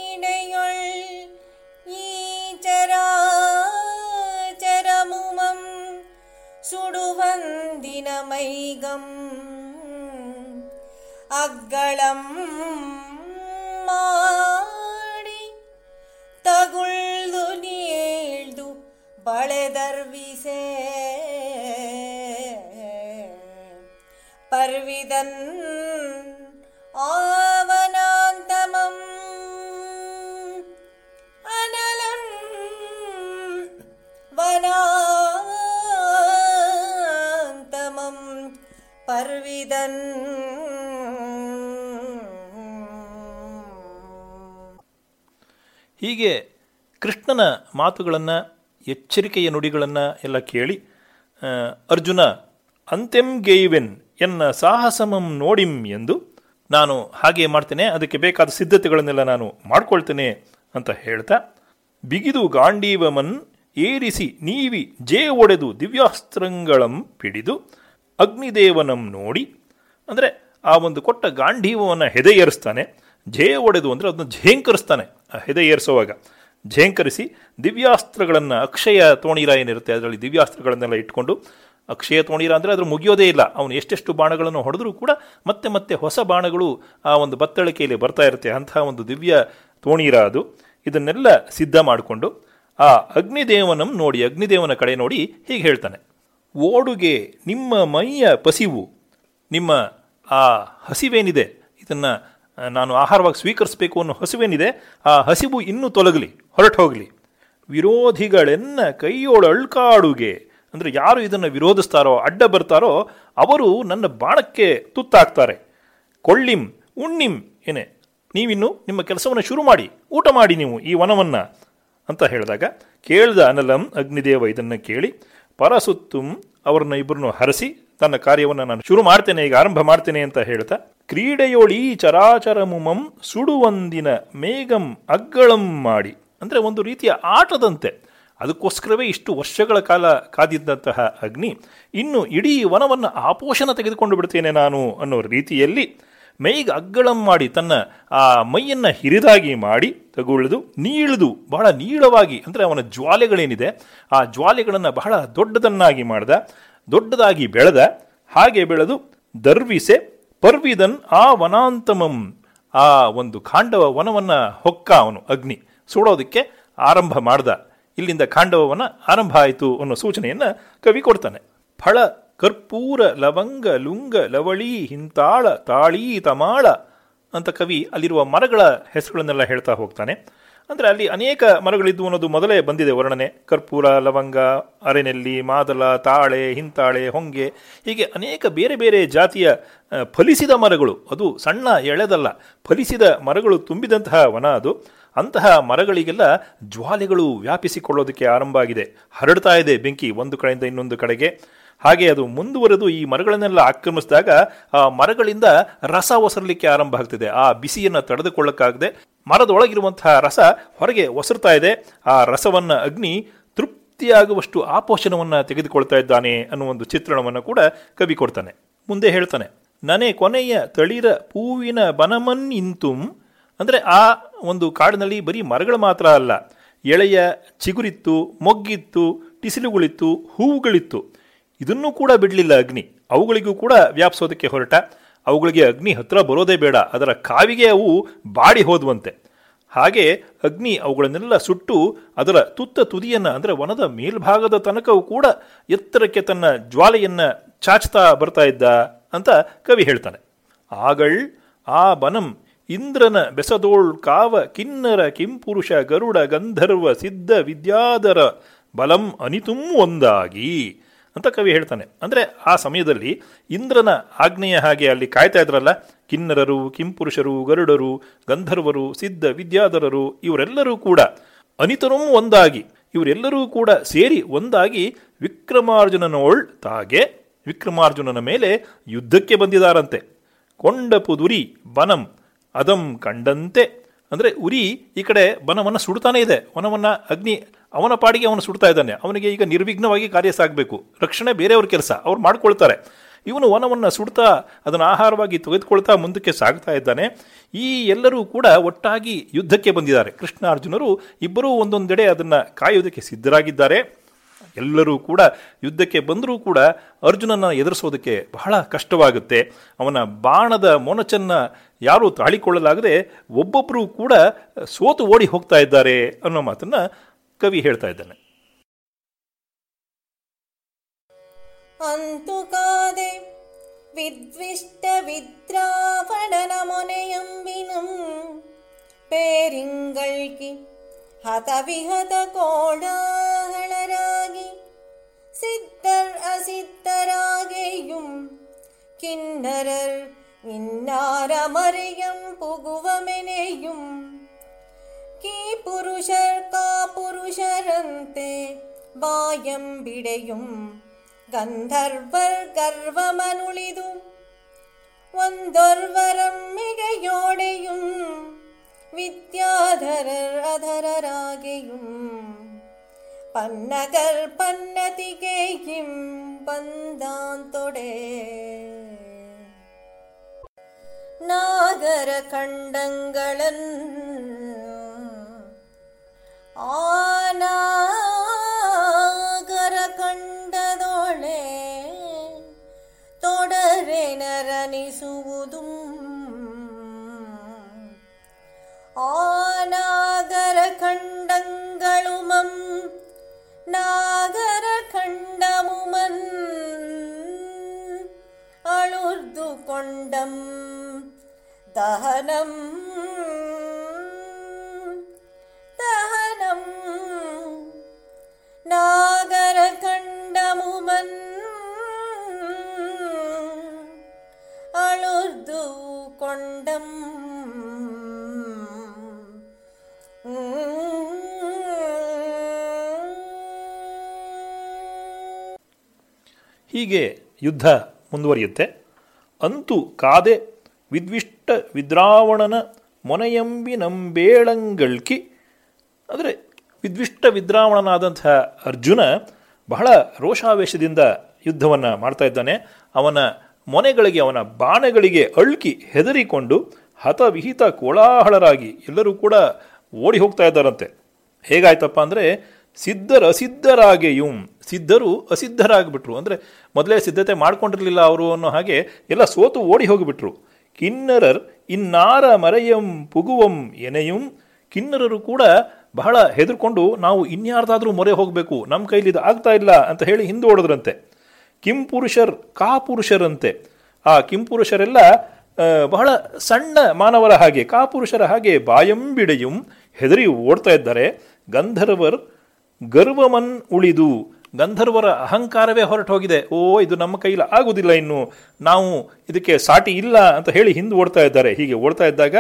மைகம் அக்களம் மாடி தகுழ்து நீழ்து பಳೆதர்விசே பர்விதன் ಹೀಗೆ ಕೃಷ್ಣನ ಮಾತುಗಳನ್ನು, ಎಚ್ಚರಿಕೆಯ ನುಡಿಗಳನ್ನು ಎಲ್ಲ ಕೇಳಿ ಅರ್ಜುನ, ಅಂತೆಂ ಗೇಯ್ವೆನ್ ಎನ್ನ ಸಾಹಸಮಂ ನೋಡಿಂ ಎಂದು ನಾನು ಹಾಗೆ ಮಾಡ್ತೇನೆ, ಅದಕ್ಕೆ ಬೇಕಾದ ಸಿದ್ಧತೆಗಳನ್ನೆಲ್ಲ ನಾನು ಮಾಡ್ಕೊಳ್ತೇನೆ ಅಂತ ಹೇಳ್ತಾ, ಬಿಗಿದು ಗಾಂಡೀವಮನ್ ಏರಿಸಿ ನೀವಿ ಜೇ ಒಡೆದು ದಿವ್ಯಾಸ್ತ್ರಂಗಳಂ ಪಿಡಿದು ಅಗ್ನಿದೇವನಂ ನೋಡಿ ಅಂದರೆ ಆ ಒಂದು ಕೊಟ್ಟ ಗಾಂಧೀವವನ್ನು ಹೆದೆ ಏರಿಸ್ತಾನೆ ಒಡೆದು ಅಂದರೆ ಅದನ್ನು ಝೇಂಕರಿಸ್ತಾನೆ ಆ ಹೆದೆ ಏರಿಸುವಾಗ ಝೇಂಕರಿಸಿ ದಿವ್ಯಾಸ್ತ್ರಗಳನ್ನು ಅಕ್ಷಯ ತೋಣೀರ ಏನಿರುತ್ತೆ ಅದರಲ್ಲಿ ದಿವ್ಯಾಸ್ತ್ರಗಳನ್ನೆಲ್ಲ ಇಟ್ಕೊಂಡು ಅಕ್ಷಯ ತೋಣಿರ ಅಂದರೆ ಅದರ ಮುಗಿಯೋದೇ ಇಲ್ಲ. ಅವನು ಎಷ್ಟೆಷ್ಟು ಬಾಣಗಳನ್ನು ಹೊಡೆದರೂ ಕೂಡ ಮತ್ತೆ ಮತ್ತೆ ಹೊಸ ಬಾಣಗಳು ಆ ಒಂದು ಬತ್ತಳಿಕೆಯಲ್ಲಿ ಬರ್ತಾ ಇರುತ್ತೆ. ಅಂತಹ ಒಂದು ದಿವ್ಯ ತೋಣೀರ ಅದು. ಇದನ್ನೆಲ್ಲ ಸಿದ್ಧ ಮಾಡಿಕೊಂಡು ಆ ಅಗ್ನಿದೇವನಂ ನೋಡಿ, ಅಗ್ನಿದೇವನ ಕಡೆ ನೋಡಿ ಹೀಗೆ ಹೇಳ್ತಾನೆ. ಓಡುಗೆ ನಿಮ್ಮ ಮೈಯ ಪಸಿವು. ನಿಮ್ಮ, ಆ ಹಸಿವೇನಿದೆ? ಇದನ್ನು ನಾನು ಆಹಾರವಾಗಿ ಸ್ವೀಕರಿಸಬೇಕು ಅನ್ನೋ ಹಸಿವೇನಿದೆ? ಆ ಹಸಿವು ಇನ್ನೂ ತೊಲಗಲಿ ಹೊರಟು ಹೋಗಲಿ ವಿರೋಧಿಗಳೆನ್ನ ಕೈಯೋಳಳ್ಕಾಡುಗೆ ಅಂದರೆ ಯಾರು ಇದನ್ನು ವಿರೋಧಿಸ್ತಾರೋ, ಅಡ್ಡ ಬರ್ತಾರೋ, ಅವರು ನನ್ನ ಬಾಣಕ್ಕೆ ತುತ್ತಾಗ್ತಾರೆ. ಕೊಳ್ಳಿಂ, ಉಣ್ಣಿಂ ಏನೇ, ನೀವಿನ್ನು ನಿಮ್ಮ ಕೆಲಸವನ್ನು ಶುರು ಮಾಡಿ, ಊಟ ಮಾಡಿ ನೀವು ಈ ವನವನ್ನು ಅಂತ ಹೇಳಿದಾಗ, ಕೇಳ್ದ ಅನಲಂ ಅಗ್ನಿದೇವ ಇದನ್ನು ಕೇಳಿ, ಪರಸುತ್ತುಂ ಅವರನ್ನ ಇಬ್ಬರನ್ನು ಹರಸಿ ತನ್ನ ಕಾರ್ಯವನ್ನು ನಾನು ಶುರು ಮಾಡ್ತೇನೆ, ಈಗ ಆರಂಭ ಮಾಡ್ತೇನೆ ಅಂತ ಹೇಳ್ತಾ, ಕ್ರೀಡೆಯೊಳಿ ಚರಾಚರಮುಮಂ ಸುಡುವಂದಿನ ಮೇಘಂ ಅಗ್ಗಳಂ ಮಾಡಿ. ಅಂದರೆ ಒಂದು ರೀತಿಯ ಆಟದಂತೆ. ಅದಕ್ಕೋಸ್ಕರವೇ ಇಷ್ಟು ವರ್ಷಗಳ ಕಾಲ ಕಾದಿದ್ದಂತಹ ಅಗ್ನಿ, ಇನ್ನು ಇಡೀ ವನವನ್ನು ಆಪೋಷಣ ತೆಗೆದುಕೊಂಡು ಬಿಡ್ತೇನೆ ನಾನು ಅನ್ನೋ ರೀತಿಯಲ್ಲಿ ಮೇಗ ಅಗ್ಗಳಂ ಮಾಡಿ ತನ್ನ ಆ ಮೈಯನ್ನು ಹಿರಿದಾಗಿ ಮಾಡಿ ತಗೊಳ್ಳುದು ನೀಳಿದು, ಬಹಳ ನೀಳವಾಗಿ, ಅಂದರೆ ಅವನ ಜ್ವಾಲೆಗಳೇನಿದೆ, ಆ ಜ್ವಾಲೆಗಳನ್ನು ಬಹಳ ದೊಡ್ಡದನ್ನಾಗಿ ಮಾಡ್ದ. ದೊಡ್ಡದಾಗಿ ಬೆಳೆದ, ಹಾಗೆ ಬೆಳೆದು ದರ್ವಿಸೆ ಪರ್ವಿದನ್ ಆ ವನಾಂತಮಂ. ಆ ಒಂದು ಖಾಂಡವ ವನವನ್ನು ಹೊಕ್ಕ ಅವನು ಅಗ್ನಿ. ಸುಡೋದಕ್ಕೆ ಆರಂಭ ಮಾಡ್ದ. ಇಲ್ಲಿಂದ ಖಾಂಡವವನ ಆರಂಭ ಆಯಿತು ಅನ್ನೋ ಸೂಚನೆಯನ್ನು ಕವಿ ಕೊಡ್ತಾನೆ. ಫಳ, ಕರ್ಪೂರ, ಲವಂಗ, ಲುಂಗ, ಲವಳಿ, ಹಿಂತಾಳ, ತಾಳಿ, ತಮಾಳ ಅಂತ ಕವಿ ಅಲ್ಲಿರುವ ಮರಗಳ ಹೆಸರುಗಳನ್ನೆಲ್ಲ ಹೇಳ್ತಾ ಹೋಗ್ತಾನೆ. ಅಂದರೆ ಅಲ್ಲಿ ಅನೇಕ ಮರಗಳಿದ್ದು ಅನ್ನೋದು ಮೊದಲೇ ಬಂದಿದೆ ವರ್ಣನೆ. ಕರ್ಪೂರ, ಲವಂಗ, ಅರೆನೆಲ್ಲಿ, ಮಾದಲ, ತಾಳೆ, ಹಿಂತಾಳೆ, ಹೊಂಗೆ, ಹೀಗೆ ಅನೇಕ ಬೇರೆ ಬೇರೆ ಜಾತಿಯ ಫಲಿಸಿದ ಮರಗಳು. ಅದು ಸಣ್ಣ ಎಳೆದಲ್ಲ, ಫಲಿಸಿದ ಮರಗಳು ತುಂಬಿದಂತಹ ವನ ಅದು. ಅಂತಹ ಮರಗಳಿಗೆಲ್ಲ ಜ್ವಾಲೆಗಳು ವ್ಯಾಪಿಸಿಕೊಳ್ಳೋದಕ್ಕೆ ಆರಂಭ ಆಗಿದೆ. ಹರಡ್ತಾ ಇದೆ ಬೆಂಕಿ ಒಂದು ಕಡೆಯಿಂದ ಇನ್ನೊಂದು ಕಡೆಗೆ. ಹಾಗೆ ಅದು ಮುಂದುವರೆದು ಈ ಮರಗಳನ್ನೆಲ್ಲ ಆಕ್ರಮಿಸಿದಾಗ, ಆ ಮರಗಳಿಂದ ರಸ ಒಸರಲಿಕ್ಕೆ ಆರಂಭ ಆಗ್ತಿದೆ. ಆ ಬಿಸಿಯನ್ನು ತಡೆದುಕೊಳ್ಳಕ್ಕಾಗದೆ ಮರದೊಳಗಿರುವಂತಹ ರಸ ಹೊರಗೆ ಒಸರ್ತಾ ಇದೆ. ಆ ರಸವನ್ನು ಅಗ್ನಿ ತೃಪ್ತಿಯಾಗುವಷ್ಟು ಆಪೋಷಣವನ್ನು ತೆಗೆದುಕೊಳ್ತಾ ಇದ್ದಾನೆ ಅನ್ನೋ ಒಂದು ಚಿತ್ರಣವನ್ನು ಕೂಡ ಕವಿ ಕೊಡ್ತಾನೆ. ಮುಂದೆ ಹೇಳ್ತಾನೆ, ನನೆ ಕೊನೆಯ ತಳಿರ ಪೂವಿನ ಬನಮನ್ ಇಂತುಂ ಅಂದರೆ ಆ ಒಂದು ಕಾಡಿನಲ್ಲಿ ಬರೀ ಮರಗಳು ಮಾತ್ರ ಅಲ್ಲ, ಎಳೆಯ ಚಿಗುರಿತ್ತು, ಮೊಗ್ಗಿತ್ತು, ಟಿಸಿಲುಗಳಿತ್ತು, ಹೂವುಗಳಿತ್ತು. ಇದನ್ನೂ ಕೂಡ ಬಿಡಲಿಲ್ಲ ಅಗ್ನಿ. ಅವುಗಳಿಗೂ ಕೂಡ ವ್ಯಾಪಿಸೋದಕ್ಕೆ ಹೊರಟ. ಅವುಗಳಿಗೆ ಅಗ್ನಿ ಹತ್ರ ಬರೋದೇ ಬೇಡ. ಅದರ ಕಾವಿಗೆ ಅವು ಬಾಡಿ ಹೋದುವಂತೆ. ಹಾಗೆ ಅಗ್ನಿ ಅವುಗಳನ್ನೆಲ್ಲ ಸುಟ್ಟು ಅದರ ತುತ್ತ ತುದಿಯನ್ನು, ಅಂದರೆ ವನದ ಮೇಲ್ಭಾಗದ ತನಕವೂ ಕೂಡ ಎತ್ತರಕ್ಕೆ ತನ್ನ ಜ್ವಾಲೆಯನ್ನು ಚಾಚ್ತಾ ಬರ್ತಾ ಇದ್ದ ಅಂತ ಕವಿ ಹೇಳ್ತಾನೆ. ಆಗಳ್, ಆ ಬನಂ, ಇಂದ್ರನ ಬೆಸದೋಳ್, ಕಾವ, ಕಿನ್ನರ, ಕಿಂಪುರುಷ, ಗರುಡ, ಗಂಧರ್ವ, ಸಿದ್ಧ, ವಿದ್ಯಾಧರ, ಬಲಂ ಅನಿತುಂ ಒಂದಾಗಿ. ಅಂತ ಕವಿ ಹೇಳ್ತಾನೆ. ಅಂದರೆ ಆ ಸಮಯದಲ್ಲಿ ಇಂದ್ರನ ಆಜ್ಞೆಯ ಹಾಗೆ ಅಲ್ಲಿ ಕಾಯ್ತಾ ಇದ್ರಲ್ಲ, ಕಿನ್ನರರು, ಕಿಂಪುರುಷರು, ಗರುಡರು, ಗಂಧರ್ವರು, ಸಿದ್ಧ ವಿದ್ಯಾಧರರು, ಇವರೆಲ್ಲರೂ ಕೂಡ ಅನಿತರೂ ಒಂದಾಗಿ, ಇವರೆಲ್ಲರೂ ಕೂಡ ಸೇರಿ ಒಂದಾಗಿ ವಿಕ್ರಮಾರ್ಜುನನೋಳ್ ತಾಗೆ ವಿಕ್ರಮಾರ್ಜುನನ ಮೇಲೆ ಯುದ್ಧಕ್ಕೆ ಬಂದಿದಾರಂತೆ. ಕೊಂಡಪು ದುರಿ ಬನಂ ಅದಂ ಕಂಡಂತೆ. ಅಂದರೆ ಉರಿ ಈ ಕಡೆ ಬನವನ್ನು ಸುಡ್ತಾನೆ ಇದೆ. ವನವನ್ನು ಅಗ್ನಿ ಅವನ ಪಾಡಿಗೆ ಅವನು ಸುಡ್ತಾ ಇದ್ದಾನೆ. ಅವನಿಗೆ ಈಗ ನಿರ್ವಿಘ್ನವಾಗಿ ಕಾರ್ಯ ಸಾಗಬೇಕು. ರಕ್ಷಣೆ ಬೇರೆಯವ್ರ ಕೆಲಸ. ಅವ್ರು ಮಾಡ್ಕೊಳ್ತಾರೆ. ಇವನು ವನವನ್ನು ಸುಡ್ತಾ, ಅದನ್ನು ಆಹಾರವಾಗಿ ತೆಗೆದುಕೊಳ್ತಾ ಮುಂದಕ್ಕೆ ಸಾಗ್ತಾ ಇದ್ದಾನೆ. ಈ ಎಲ್ಲರೂ ಕೂಡ ಒಟ್ಟಾಗಿ ಯುದ್ಧಕ್ಕೆ ಬಂದಿದ್ದಾರೆ. ಕೃಷ್ಣ ಅರ್ಜುನರು ಇಬ್ಬರೂ ಒಂದೊಂದೆಡೆ ಅದನ್ನು ಕಾಯೋದಕ್ಕೆ ಸಿದ್ಧರಾಗಿದ್ದಾರೆ. ಎಲ್ಲರೂ ಕೂಡ ಯುದ್ಧಕ್ಕೆ ಬಂದರೂ ಕೂಡ ಅರ್ಜುನನ ಎದುರಿಸೋದಕ್ಕೆ ಬಹಳ ಕಷ್ಟವಾಗುತ್ತೆ. ಅವನ ಬಾಣದ ಮೊನಚನ್ನು ಯಾರೂ ತಾಳಿಕೊಳ್ಳಲಾಗದೆ ಒಬ್ಬೊಬ್ಬರೂ ಕೂಡ ಸೋತು ಓಡಿ ಹೋಗ್ತಾ ಇದ್ದಾರೆ ಅನ್ನೋ ಮಾತನ್ನು ಕವಿ ಹೇಳ್ತಾ ಇದ್ದಾನೆ ಅಂತು ಕಾದೆ ವಿದ್ವಿಷ್ಟ ವಿದ್ರಾವಣನ ಮೊನೆಯಂಬಿನಂ പേരിങ്കൾക്കി ഹതവിഹത കോടാഹളരാകി സിദ്ധർ അസിദ്ധരാകെയും കിന്നരർ ഇന്നാരമറിയം പുകുവമെനെയും ಕೀ ಪುರುಷರ್ ಕಾ ಪುರುಷರಂತೆ ಬಾಯಂ ಬಿಡೆಯುಂ ಗಂಧರ್ವರ್ ಗರ್ವಮನುಳಿದು ಒಂದೊರ್ವರಂ ಮಿಗೆಯೋಡೆಯುಂ ವಿದ್ಯಾಧರರ್ ಅಧರರಾಗೆಯುಂ ಪನ್ನಗರ್ ಪನ್ನತಿಗೆ ಇಂ ಬಂದಾಂತೊಡೆ ನಾಗರ ಖಂಡಂಗಳನ್ ആനാകര കണ്ടതോളെ തുടരെ നരനിസുവുതും. ആനാഗര കണ്ടങ്ങളുമം നാഗര കണ്ടമുമൻ അളുർതുകൊണ്ടം ദഹനം ಸಾಗರ ಕಂಡಮು మన్ ಅಳುರ್ದು ಕೊಂಡಂ. ಹೀಗೆ ಯುದ್ಧ ಮುಂದುವರಿಯುತ್ತೆ. ಅಂತೂ ಕಾದೆ ವಿದ್ವಿಷ್ಟ ವಿದ್ರಾವಣನ ಮೊನೆಯಂಬಿ ನಂಬೇಳಂಗಳ್ಕಿ ಅಂದರೆ ವಿದ್ವಿಷ್ಟ ವಿದ್ರಾವಣನಾದಂಥ ಅರ್ಜುನ ಬಹಳ ರೋಷಾವೇಶದಿಂದ ಯುದ್ಧವನ್ನು ಮಾಡ್ತಾ ಇದ್ದಾನೆ. ಅವನ ಮೊನೆಗಳಿಗೆ, ಅವನ ಬಾಣಗಳಿಗೆ ಅಳ್ಕಿ ಹೆದರಿಕೊಂಡು ಹತವಿಹಿತ ಕೋಲಾಹಲರಾಗಿ ಎಲ್ಲರೂ ಕೂಡ ಓಡಿ ಹೋಗ್ತಾ ಇದ್ದಾರಂತೆ. ಹೇಗಾಯ್ತಪ್ಪ ಅಂದರೆ, ಸಿದ್ಧರ ಅಸಿದ್ಧರಾಗೆಯೂ ಸಿದ್ಧರು ಅಸಿದ್ಧರಾಗಿಬಿಟ್ರು. ಅಂದರೆ ಮೊದಲೇ ಸಿದ್ಧತೆ ಮಾಡ್ಕೊಂಡಿರಲಿಲ್ಲ ಅವರು ಅನ್ನೋ ಹಾಗೆ ಎಲ್ಲ ಸೋತು ಓಡಿ ಹೋಗಿಬಿಟ್ರು. ಕಿನ್ನರರ್, ಇನ್ನಾರ ಮರೆಯಂ, ಪುಗುವಂ ಎನೆಯುಂ, ಕಿನ್ನರರು ಕೂಡ ಬಹಳ ಹೆದರ್ಕೊಂಡು ನಾವು ಇನ್ಯಾರ್ದಾದ್ರೂ ಮೊರೆ ಹೋಗಬೇಕು ನಮ್ಮ ಕೈಲಿ ಇದು ಆಗ್ತಾ ಇಲ್ಲ ಅಂತ ಹೇಳಿ ಹಿಂದೆ ಓಡಿದ್ರಂತೆ ಕಿಂಪುರುಷರ್ ಕಾಪುರುಷರಂತೆ ಆ ಕಿಂಪುರುಷರೆಲ್ಲ ಬಹಳ ಸಣ್ಣ ಮಾನವರ ಹಾಗೆ ಕಾಪುರುಷರ ಹಾಗೆ ಬಾಯಂಬಿಡೆಯುಂ ಹೆದರಿ ಓಡ್ತಾ ಇದ್ದಾರೆ. ಗಂಧರ್ವರ್ ಗರ್ವಮನ್ ಉಳಿದು, ಗಂಧರ್ವರ ಅಹಂಕಾರವೇ ಹೊರಟು ಹೋಗಿದೆ ಓ, ಇದು ನಮ್ಮ ಕೈಲಿ ಆಗುವುದಿಲ್ಲ ಇನ್ನು. ನಾವು ಇದಕ್ಕೆ ಸಾಟಿ ಇಲ್ಲ ಅಂತ ಹೇಳಿ ಹಿಂದೆ ಓಡ್ತಾ ಇದ್ದಾರೆ. ಹೀಗೆ ಓಡ್ತಾ ಇದ್ದಾಗ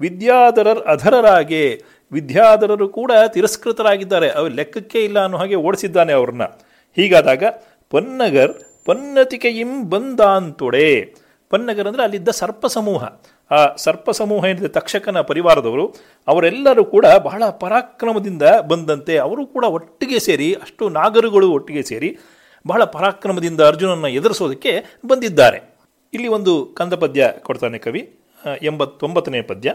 ವಿದ್ಯಾಧರರ್, ಅಧರರಾಗೆ ವಿದ್ಯಾಧರರು ಕೂಡ ತಿರಸ್ಕೃತರಾಗಿದ್ದಾರೆ. ಅವ್ರ ಲೆಕ್ಕಕ್ಕೆ ಇಲ್ಲ ಅನ್ನೋ ಹಾಗೆ ಓಡಿಸಿದ್ದಾನೆ ಅವ್ರನ್ನ. ಹೀಗಾದಾಗ ಪನ್ನಗರ್ ಪನ್ನತಿಕೆಯಿಂ ಬಂದಾಂತೊಡೆ. ಪನ್ನಗರ್ ಅಂದರೆ ಅಲ್ಲಿದ್ದ ಸರ್ಪ ಸಮೂಹ. ಆ ಸರ್ಪ ಸಮೂಹ ಏನಿದೆ, ತಕ್ಷಕನ ಪರಿವಾರದವರು, ಅವರೆಲ್ಲರೂ ಕೂಡ ಬಹಳ ಪರಾಕ್ರಮದಿಂದ ಬಂದಂತೆ ಅವರು ಕೂಡ ಒಟ್ಟಿಗೆ ಸೇರಿ, ಅಷ್ಟು ನಾಗರುಗಳು ಒಟ್ಟಿಗೆ ಸೇರಿ ಬಹಳ ಪರಾಕ್ರಮದಿಂದ ಅರ್ಜುನನ್ನು ಎದುರಿಸೋದಕ್ಕೆ ಬಂದಿದ್ದಾರೆ. ಇಲ್ಲಿ ಒಂದು ಕಂದ ಪದ್ಯ ಕೊಡ್ತಾನೆ ಕವಿ ಎಂಬತ್ತೊಂಬತ್ತನೇ ಪದ್ಯ.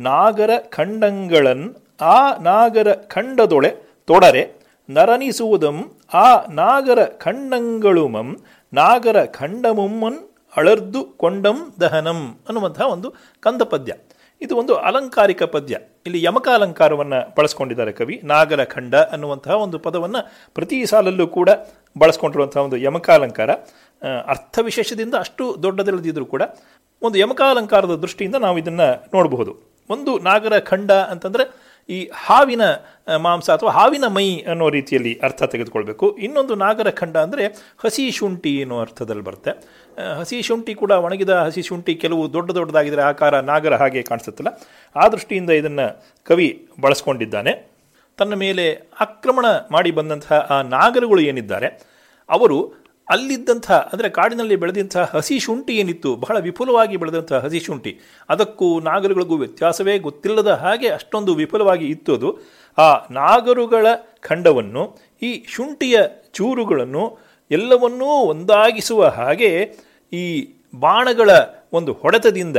ನಾಗರ ಖಂಡಂಗಳನ್ ಆ ನಾಗರ ಖಂಡದೊಳೆ ತೊಡರೆ ನರನಿಸುವುದಂ ಆ ನಾಗರ ಖಂಡಂಗಳುಮಂ ನಾಗರ ಖಂಡಮುಮ್ಮನ್ ಅಳರ್ದು ಕೊಂಡಂ ದಹನಂ ಅನ್ನುವಂತಹ ಒಂದು ಕಂದ ಪದ್ಯ ಇದು ಒಂದು ಅಲಂಕಾರಿಕ ಪದ್ಯ. ಇಲ್ಲಿ ಯಮಕ ಅಲಂಕಾರವನ್ನು ಬಳಸ್ಕೊಂಡಿದ್ದಾರೆ ಕವಿ. ನಾಗರ ಖಂಡ ಅನ್ನುವಂತಹ ಒಂದು ಪದವನ್ನು ಪ್ರತಿ ಸಾಲಲ್ಲೂ ಕೂಡ ಬಳಸ್ಕೊಂಡಿರುವಂತಹ ಒಂದು ಯಮಕ ಅಲಂಕಾರ ಅರ್ಥ ವಿಶೇಷದಿಂದ ಅಷ್ಟು ದೊಡ್ಡದಿಲ್ಲದಿದ್ದರೂ ಕೂಡ ಒಂದು ಯಮಕಾಲಂಕಾರದ ದೃಷ್ಟಿಯಿಂದ ನಾವು ಇದನ್ನು ನೋಡಬಹುದು. ಒಂದು ನಾಗರ ಖಂಡ ಅಂತಂದರೆ ಈ ಹಾವಿನ ಮಾಂಸ ಅಥವಾ ಹಾವಿನ ಮೈ ಅನ್ನೋ ರೀತಿಯಲ್ಲಿ ಅರ್ಥ ತೆಗೆದುಕೊಳ್ಬೇಕು. ಇನ್ನೊಂದು ನಾಗರ ಖಂಡ ಅಂದರೆ ಹಸಿ ಶುಂಠಿ ಅನ್ನೋ ಅರ್ಥದಲ್ಲಿ ಬರುತ್ತೆ. ಹಸಿ ಶುಂಠಿ ಕೂಡ ಒಣಗಿದ ಹಸಿ ಶುಂಠಿ ಕೆಲವು ದೊಡ್ಡ ದೊಡ್ಡದಾಗಿದ್ದರೆ ಆಕಾರ ನಾಗರ ಹಾಗೆ ಕಾಣಿಸುತ್ತಲ್ಲ. ಆ ದೃಷ್ಟಿಯಿಂದ ಇದನ್ನು ಕವಿ ಬಳಸ್ಕೊಂಡಿದ್ದಾನೆ. ತನ್ನ ಮೇಲೆ ಆಕ್ರಮಣ ಮಾಡಿ ಬಂದಂತಹ ಆ ನಾಗರಗಳು ಏನಿದ್ದಾರೆ, ಅವರು ಅಲ್ಲಿದ್ದಂಥ, ಅಂದರೆ ಕಾಡಿನಲ್ಲಿ ಬೆಳೆದಂಥ ಹಸಿ ಶುಂಠಿ ಏನಿತ್ತು, ಬಹಳ ವಿಪುಲವಾಗಿ ಬೆಳೆದಂಥ ಹಸಿ ಶುಂಠಿ, ಅದಕ್ಕೂ ನಾಗರುಗಳಿಗೂ ವ್ಯತ್ಯಾಸವೇ ಗೊತ್ತಿಲ್ಲದ ಹಾಗೆ ಅಷ್ಟೊಂದು ವಿಪುಲವಾಗಿ ಇತ್ತು ಅದು. ಆ ನಾಗರುಗಳ ಖಂಡವನ್ನು, ಈ ಶುಂಠಿಯ ಚೂರುಗಳನ್ನು ಎಲ್ಲವನ್ನೂ ಒಂದಾಗಿಸುವ ಹಾಗೆ ಈ ಬಾಣಗಳ ಒಂದು ಹೊಡೆತದಿಂದ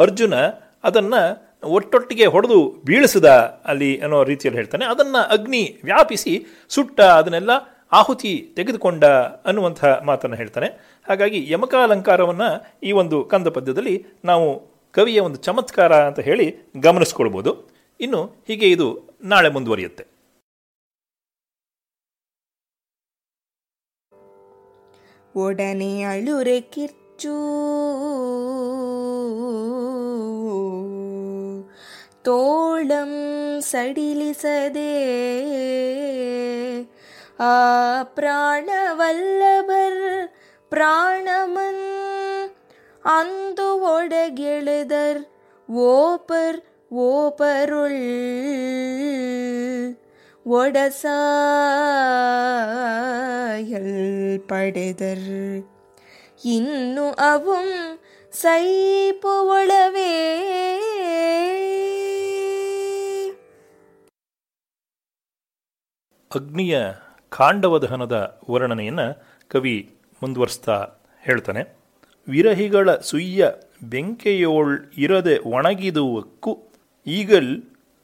ಅರ್ಜುನ ಅದನ್ನು ಒಟ್ಟೊಟ್ಟಿಗೆ ಹೊಡೆದು ಬೀಳಿಸಿದ ಅಲ್ಲಿ ಅನ್ನೋ ರೀತಿಯಲ್ಲಿ ಹೇಳ್ತಾನೆ. ಅದನ್ನು ಅಗ್ನಿ ವ್ಯಾಪಿಸಿ ಸುಟ್ಟ ಅದನ್ನೆಲ್ಲ ಆಹುತಿ ತೆಗೆದುಕೊಂಡ ಅನ್ನುವಂಥ ಮಾತನ್ನು ಹೇಳ್ತಾನೆ. ಹಾಗಾಗಿ ಯಮಕಾಲಂಕಾರವನ್ನು ಈ ಒಂದು ಕಂದ ಪದ್ಯದಲ್ಲಿ ನಾವು ಕವಿಯ ಒಂದು ಚಮತ್ಕಾರ ಅಂತ ಹೇಳಿ ಗಮನಿಸ್ಕೊಳ್ಬೋದು. ಇನ್ನು ಹೀಗೆ ಇದು ನಾಳೆ ಮುಂದುವರಿಯುತ್ತೆ. ಒಡನೆ ಅಳುರೆ ಕಿರ್ಚು, ತೋಳಂ ಸಡಿಲಿಸದೆ ಆ ಪ್ರಾಣವಲ್ಲಭರ್ ಪ್ರಾಣಮನ್ ಅಂದು ಒಡಗೆಳೆದರ್ ಓಪರ್ ಓಪರುಳ್ ಒಡಸಾಯಲ್ ಪಡೆದರ್ ಇನ್ನು ಅவும் ಸೈಪು ಒಳವೇ ಅಗ್ನಿಯ ಕಾಂಡವದಹನದ ವರ್ಣನೆಯನ್ನು ಕವಿ ಮುಂದುವರಿಸ್ತಾ ಹೇಳ್ತಾನೆ, ವಿರಹಿಗಳ ಸುಯ್ಯ ಬೆಂಕೆಯೋಳ್ ಇರದೆ ಒಣಗಿದುವಕ್ಕು, ಈಗಲ್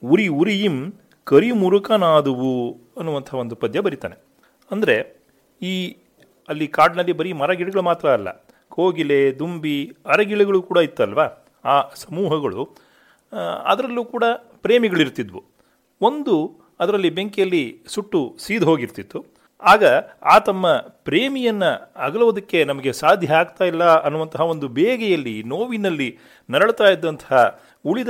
ಉರಿ ಉರಿಯಿಂ ಕರಿಮುರುಕನಾದುವು ಅನ್ನುವಂಥ ಒಂದು ಪದ್ಯ ಬರೀತಾನೆ. ಅಂದರೆ ಈ ಅಲ್ಲಿ ಕಾಡಿನಲ್ಲಿ ಬರೀ ಮರಗಿಡಗಳು ಮಾತ್ರ ಅಲ್ಲ, ಕೋಗಿಲೆ, ದುಂಬಿ, ಅರಗಿಳೆಗಳು ಕೂಡ ಇತ್ತಲ್ವಾ? ಆ ಸಮೂಹಗಳು ಅದರಲ್ಲೂ ಕೂಡ ಪ್ರೇಮಿಗಳಿರ್ತಿದ್ವು. ಒಂದು ಅದರಲ್ಲಿ ಬೆಂಕಿಯಲ್ಲಿ ಸುಟ್ಟು ಸೀದು ಹೋಗಿರ್ತಿತ್ತು. ಆಗ ಆ ತಮ್ಮ ಪ್ರೇಮಿಯನ್ನು ಅಗಲುವುದಕ್ಕೆ ನಮಗೆ ಸಾಧ್ಯ ಆಗ್ತಾ ಇಲ್ಲ ಅನ್ನುವಂತಹ ಒಂದು ಬೇಗೆಯಲ್ಲಿ, ನೋವಿನಲ್ಲಿ ನರಳ್ತಾ ಇದ್ದಂತಹ ಉಳಿದ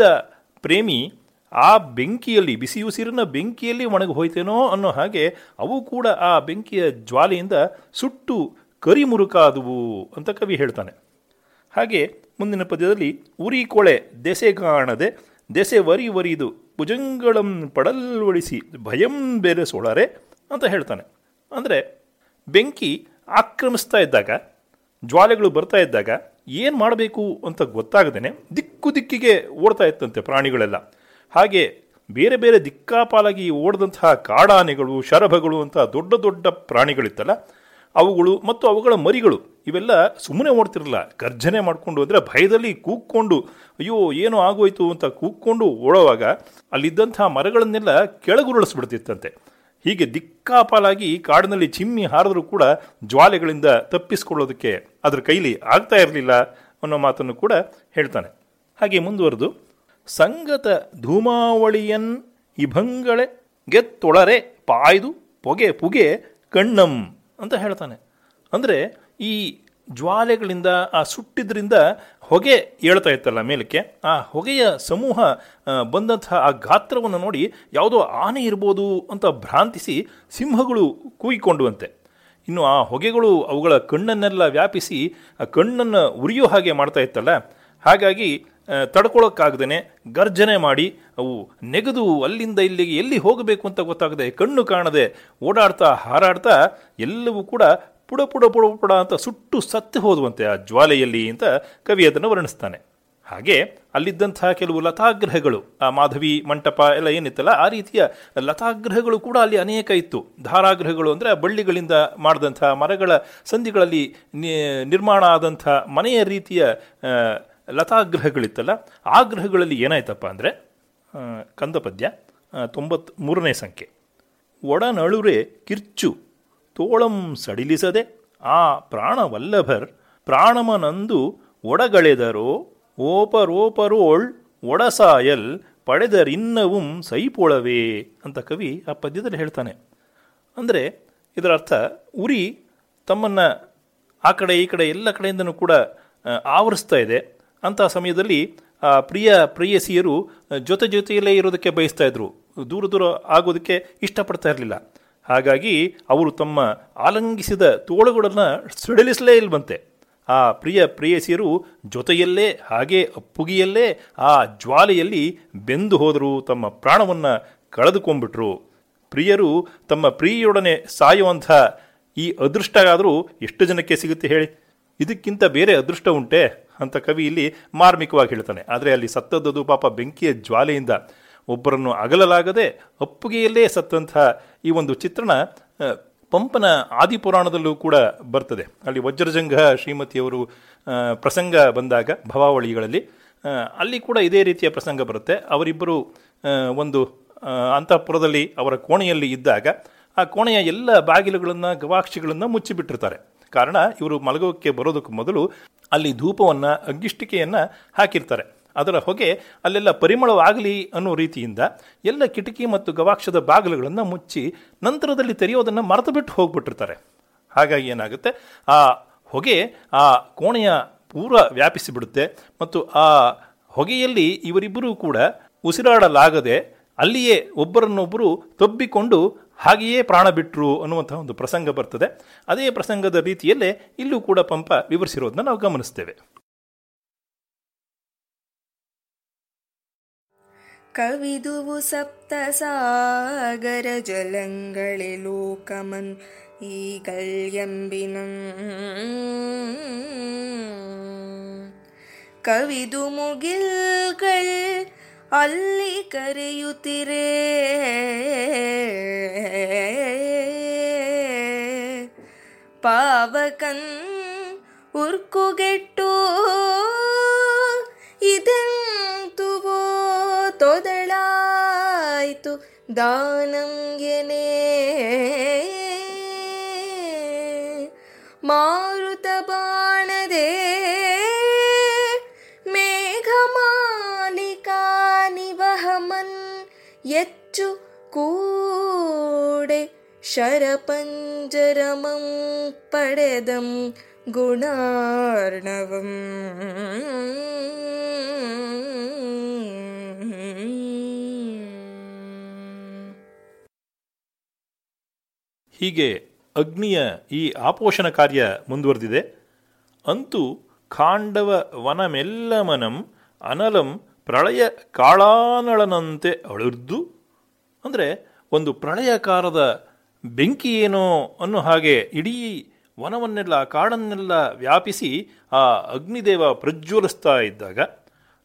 ಪ್ರೇಮಿ ಆ ಬೆಂಕಿಯಲ್ಲಿ ಬಿಸಿ ಉಸಿರಿನ ಬೆಂಕಿಯಲ್ಲಿ ಒಣಗಿ ಹೋಯ್ತೇನೋ ಅನ್ನೋ ಹಾಗೆ ಅವು ಕೂಡ ಆ ಬೆಂಕಿಯ ಜ್ವಾಲೆಯಿಂದ ಸುಟ್ಟು ಕರಿಮುರುಕಾದುವು ಅಂತ ಕವಿ ಹೇಳ್ತಾನೆ. ಹಾಗೆ ಮುಂದಿನ ಪದ್ಯದಲ್ಲಿ, ಉರಿ ಕೊಳೆ ದೆಸೆ ಕಾಣದೆ ದೆಸೆ ವರಿ ವರಿದು ಭುಜಂಗಳಂ ಪಡಲ್ವಡಿಸಿ ಭಯಂ ಬೇರೆ ಸೋಳಾರೆ ಅಂತ ಹೇಳ್ತಾನೆ. ಅಂದರೆ ಬೆಂಕಿ ಆಕ್ರಮಿಸ್ತಾ ಇದ್ದಾಗ, ಜ್ವಾಲೆಗಳು ಬರ್ತಾ ಇದ್ದಾಗ ಏನು ಮಾಡಬೇಕು ಅಂತ ಗೊತ್ತಾಗದೇ ದಿಕ್ಕು ದಿಕ್ಕಿಗೆ ಓಡ್ತಾ ಇತ್ತಂತೆ ಪ್ರಾಣಿಗಳೆಲ್ಲ. ಹಾಗೆ ಬೇರೆ ಬೇರೆ ದಿಕ್ಕಾಪಾಲಾಗಿ ಓಡದಂತಹ ಕಾಡಾನೆಗಳು, ಶರಭಗಳು ಅಂತ ದೊಡ್ಡ ದೊಡ್ಡ ಪ್ರಾಣಿಗಳಿತ್ತಲ್ಲ ಅವುಗಳು ಮತ್ತು ಅವುಗಳ ಮರಿಗಳು ಇವೆಲ್ಲ ಸುಮ್ಮನೆ ಓಡ್ತಿರಲಿಲ್ಲ. ಗರ್ಜನೆ ಮಾಡಿಕೊಂಡು ಅಂದರೆ ಭಯದಲ್ಲಿ ಕೂಕ್ಕೊಂಡು ಅಯ್ಯೋ, ಏನೋ ಆಗೋಯ್ತು ಅಂತ ಕೂಕ್ಕೊಂಡು ಓಡೋವಾಗ ಅಲ್ಲಿದ್ದಂಥ ಮರಗಳನ್ನೆಲ್ಲ ಕೆಳಗುರುಳಿಸ್ಬಿಡ್ತಿತ್ತಂತೆ. ಹೀಗೆ ದಿಕ್ಕಾಪಾಲಾಗಿ ಕಾಡಿನಲ್ಲಿ ಚಿಮ್ಮಿ ಹಾರಿದ್ರೂ ಕೂಡ ಜ್ವಾಲೆಗಳಿಂದ ತಪ್ಪಿಸ್ಕೊಳ್ಳೋದಕ್ಕೆ ಅದರ ಕೈಲಿ ಆಗ್ತಾ ಇರಲಿಲ್ಲ ಅನ್ನೋ ಮಾತನ್ನು ಕೂಡ ಹೇಳ್ತಾನೆ. ಹಾಗೆ ಮುಂದುವರೆದು, ಸಂಗತ ಧೂಮಾವಳಿಯನ್ ಇಭಂಗಳೆ ಗೆತ್ತೊಳರೆ ಪಾಯ್ದು ಪೊಗೆ ಪುಗೆ ಕಣ್ಣಂ ಅಂತ ಹೇಳ್ತಾನೆ. ಅಂದರೆ ಈ ಜ್ವಾಲೆಗಳಿಂದ, ಆ ಸುಟ್ಟಿದ್ರಿಂದ ಹೊಗೆ ಏಳ್ತಾ ಇತ್ತಲ್ಲ ಮೇಲಕ್ಕೆ. ಆ ಹೊಗೆಯ ಸಮೂಹ ಬಂದಂತಹ ಆ ಗಾತ್ರವನ್ನು ನೋಡಿ ಯಾವುದೋ ಆನೆ ಇರ್ಬೋದು ಅಂತ ಭ್ರಾಂತಿಸಿ ಸಿಂಹಗಳು ಕೂಗಿಕೊಂಡುವಂತೆ. ಇನ್ನು ಆ ಹೊಗೆಗಳು ಅವುಗಳ ಕಣ್ಣನ್ನೆಲ್ಲ ವ್ಯಾಪಿಸಿ ಆ ಕಣ್ಣನ್ನು ಉರಿಯೋ ಹಾಗೆ ಮಾಡ್ತಾ ಇತ್ತಲ್ಲ. ಹಾಗಾಗಿ ತಡ್ಕೊಳ್ಳೋಕ್ಕಾಗ್ದೇ ಗರ್ಜನೆ ಮಾಡಿ ಅವು ನೆಗೆದು ಅಲ್ಲಿಂದ ಇಲ್ಲಿಗೆ ಎಲ್ಲಿ ಹೋಗಬೇಕು ಅಂತ ಗೊತ್ತಾಗದೆ ಕಣ್ಣು ಕಾಣದೆ ಓಡಾಡ್ತಾ ಹಾರಾಡ್ತಾ ಎಲ್ಲವೂ ಕೂಡ ಪುಡ ಪುಡ ಪುಡ ಪುಡ ಅಂತ ಸುಟ್ಟು ಸತ್ತು ಹೋದುವಂತೆ ಆ ಜ್ವಾಲೆಯಲ್ಲಿ ಅಂತ ಕವಿ ಅದನ್ನು ವರ್ಣಿಸ್ತಾನೆ. ಹಾಗೆ ಅಲ್ಲಿದ್ದಂತಹ ಕೆಲವು ಲತಾಗ್ರಹಗಳು, ಆ ಮಾಧವಿ ಮಂಟಪ ಎಲ್ಲ ಏನಿತ್ತಲ್ಲ, ಆ ರೀತಿಯ ಲತಾಗ್ರಹಗಳು ಕೂಡ ಅಲ್ಲಿ ಅನೇಕ ಇತ್ತು. ಧಾರಾಗ್ರಹಗಳು ಅಂದರೆ ಬಳ್ಳಿಗಳಿಂದ ಮಾಡಿದಂಥ ಮರಗಳ ಸಂಧಿಗಳಲ್ಲಿ ನಿರ್ಮಾಣ ಆದಂಥ ಮನೆಯ ರೀತಿಯ ಲತಾಗ್ರಹಗಳಿತ್ತಲ್ಲ ಆ ಗ್ರಹಗಳಲ್ಲಿ ಏನಾಯ್ತಪ್ಪ ಅಂದರೆ ಕಂದ ಪದ್ಯ ತೊಂಬತ್ ಮೂರನೇ ಸಂಖ್ಯೆ. ಒಡನಳುರೆ ಕಿರ್ಚು, ತೋಳಂ ಸಡಿಲಿಸದೆ, ಆ ಪ್ರಾಣವಲ್ಲಭರ್ ಪ್ರಾಣಮನಂದು ಒಡಗಳೆದರೋ, ಓಪರೋಪರೋಳ್ ಒಡಸಾಯಲ್ ಪಡೆದರಿನ್ನವುಂ ಸೈಪೊಳವೇ ಅಂತ ಕವಿ ಆ ಪದ್ಯದಲ್ಲಿ ಹೇಳ್ತಾನೆ. ಅಂದರೆ ಇದರ ಅರ್ಥ ಉರಿ ತಮ್ಮನ್ನು ಆ ಕಡೆ ಈ ಕಡೆ ಎಲ್ಲ ಕಡೆಯಿಂದನೂ ಕೂಡ ಆವರಿಸ್ತಾ ಇದೆ. ಅಂಥ ಸಮಯದಲ್ಲಿ ಆ ಪ್ರಿಯ ಪ್ರಿಯಸಿಯರು ಜೊತೆ ಜೊತೆಯಲ್ಲೇ ಇರೋದಕ್ಕೆ ಬಯಸ್ತಾ ಇದ್ರು. ದೂರ ದೂರ ಆಗೋದಕ್ಕೆ ಇಷ್ಟಪಡ್ತಾ ಇರಲಿಲ್ಲ. ಹಾಗಾಗಿ ಅವರು ತಮ್ಮ ಆಲಂಗಿಸಿದ ತೋಳುಗಳನ್ನು ಸಡಿಲಿಸಲೇ ಇಲ್ವಂತೆ. ಆ ಪ್ರಿಯ ಪ್ರಿಯಸಿಯರು ಜೊತೆಯಲ್ಲೇ, ಹಾಗೆ ಅಪ್ಪುಗಿಯಲ್ಲೇ, ಆ ಜ್ವಾಲೆಯಲ್ಲಿ ಬೆಂದು ಹೋದರು ತಮ್ಮ ಪ್ರಾಣವನ್ನು ಕಳೆದುಕೊಂಡ್ಬಿಟ್ರು. ಪ್ರಿಯರು ತಮ್ಮ ಪ್ರಿಯೊಡನೆ ಸಾಯುವಂಥ ಈ ಅದೃಷ್ಟ ಆದರೂ ಎಷ್ಟು ಜನಕ್ಕೆ ಸಿಗುತ್ತೆ ಹೇಳಿ? ಇದಕ್ಕಿಂತ ಬೇರೆ ಅದೃಷ್ಟ ಉಂಟೆ? ಅಂತ ಕವಿ ಇಲ್ಲಿ ಮಾರ್ಮಿಕವಾಗಿ ಹೇಳ್ತಾನೆ. ಆದರೆ ಅಲ್ಲಿ ಸತ್ತದ್ದು ಪಾಪ ಬೆಂಕಿಯ ಜ್ವಾಲೆಯಿಂದ ಒಬ್ಬರನ್ನು ಅಗಲಲಾಗದೆ ಅಪ್ಪುಗೆಯಲ್ಲೇ ಸತ್ತಂತಹ ಈ ಒಂದು ಚಿತ್ರಣ ಪಂಪನ ಆದಿಪುರಾಣದಲ್ಲೂ ಕೂಡ ಬರ್ತದೆ. ಅಲ್ಲಿ ವಜ್ರಜಂಘ ಶ್ರೀಮತಿಯವರು ಪ್ರಸಂಗ ಬಂದಾಗ ಭವಾವಳಿಗಳಲ್ಲಿ ಅಲ್ಲಿ ಕೂಡ ಇದೇ ರೀತಿಯ ಪ್ರಸಂಗ ಬರುತ್ತೆ. ಅವರಿಬ್ಬರು ಒಂದು ಅಂತಃಪುರದಲ್ಲಿ ಅವರ ಕೋಣೆಯಲ್ಲಿ ಇದ್ದಾಗ ಆ ಕೋಣೆಯ ಎಲ್ಲ ಬಾಗಿಲುಗಳನ್ನು, ಗವಾಕ್ಷಿಗಳನ್ನು ಮುಚ್ಚಿಬಿಟ್ಟಿರ್ತಾರೆ. ಕಾರಣ ಇವರು ಮಲಗೋಕ್ಕೆ ಬರೋದಕ್ಕೆ ಮೊದಲು ಅಲ್ಲಿ ಧೂಪವನ್ನು ಅಗ್ಗಿಷ್ಟಿಕೆಯನ್ನು ಹಾಕಿರ್ತಾರೆ. ಅದರ ಹೊಗೆ ಅಲ್ಲೆಲ್ಲ ಪರಿಮಳವಾಗಲಿ ಅನ್ನೋ ರೀತಿಯಿಂದ ಎಲ್ಲ ಕಿಟಕಿ ಮತ್ತು ಗವಾಕ್ಷದ ಬಾಗಿಲುಗಳನ್ನು ಮುಚ್ಚಿ ನಂತರದಲ್ಲಿ ತೆರೆಯೋದನ್ನು ಮರೆತು ಬಿಟ್ಟು ಹೋಗ್ಬಿಟ್ಟಿರ್ತಾರೆ. ಹಾಗಾಗಿ ಏನಾಗುತ್ತೆ? ಆ ಹೊಗೆ ಆ ಕೋಣೆಯ ಪೂರ ವ್ಯಾಪಿಸಿಬಿಡುತ್ತೆ ಮತ್ತು ಆ ಹೊಗೆಯಲ್ಲಿ ಇವರಿಬ್ಬರೂ ಕೂಡ ಉಸಿರಾಡಲಾಗದೆ ಅಲ್ಲಿಯೇ ಒಬ್ಬರನ್ನೊಬ್ಬರು ತಬ್ಬಿಕೊಂಡು ಹಾಗೆಯೇ ಪ್ರಾಣ ಬಿಟ್ಟರು ಅನ್ನುವಂತಹ ಒಂದು ಪ್ರಸಂಗ ಬರ್ತದೆ. ಅದೇ ಪ್ರಸಂಗದ ರೀತಿಯಲ್ಲೇ ಇಲ್ಲೂ ಕೂಡ ಪಂಪ ವಿವರಿಸಿರೋದನ್ನ ನಾವು ಗಮನಿಸ್ತೇವೆ. ಕವಿದುವು ಸಪ್ತ ಸಾಗರ ಜಲಂಗಳೆ ಲೋಕಮನ್ ಈಗಲ್ಯಂಬಿನಂ. ಕವಿದು ಮುಗಿಲ್ಗಳ್ ಅಲ್ಲಿ ಕರೆಯುತ್ತಿರೇ? ಪಾವಕನ್ ಉರ್ಕುಗೆಟ್ಟು ಇದೆಂತುವೋ ತೊದಳಾಯಿತು ದಾನಂಗೆನೇ ಮಾರುತ ಕೂಡೆ ಶರಪಂಜರಮಂ ಪಡೆದಂ ಗುಣಾರ್ಣವಂ ಹೀಗೆ ಅಗ್ನಿಯ ಈ ಆಪೋಷಣ ಕಾರ್ಯ ಮುಂದುವರೆದಿದೆ. ಅಂತೂ ಖಾಂಡವ ವನಮೆಲ್ಲಮನಂ ಅನಲಂ ಪ್ರಳಯ ಕಾಳಾನಳನಂತೆ ಅಳಿರ್ದು ಅಂದರೆ ಒಂದು ಪ್ರಳಯಕಾರದ ಬೆಂಕಿ ಏನೋ ಅನ್ನೋ ಹಾಗೆ ಇಡೀ ವನವನ್ನೆಲ್ಲ, ಕಾಡನ್ನೆಲ್ಲ ವ್ಯಾಪಿಸಿ ಆ ಅಗ್ನಿದೇವ ಪ್ರಜ್ವಲಿಸ್ತಾ ಇದ್ದಾಗ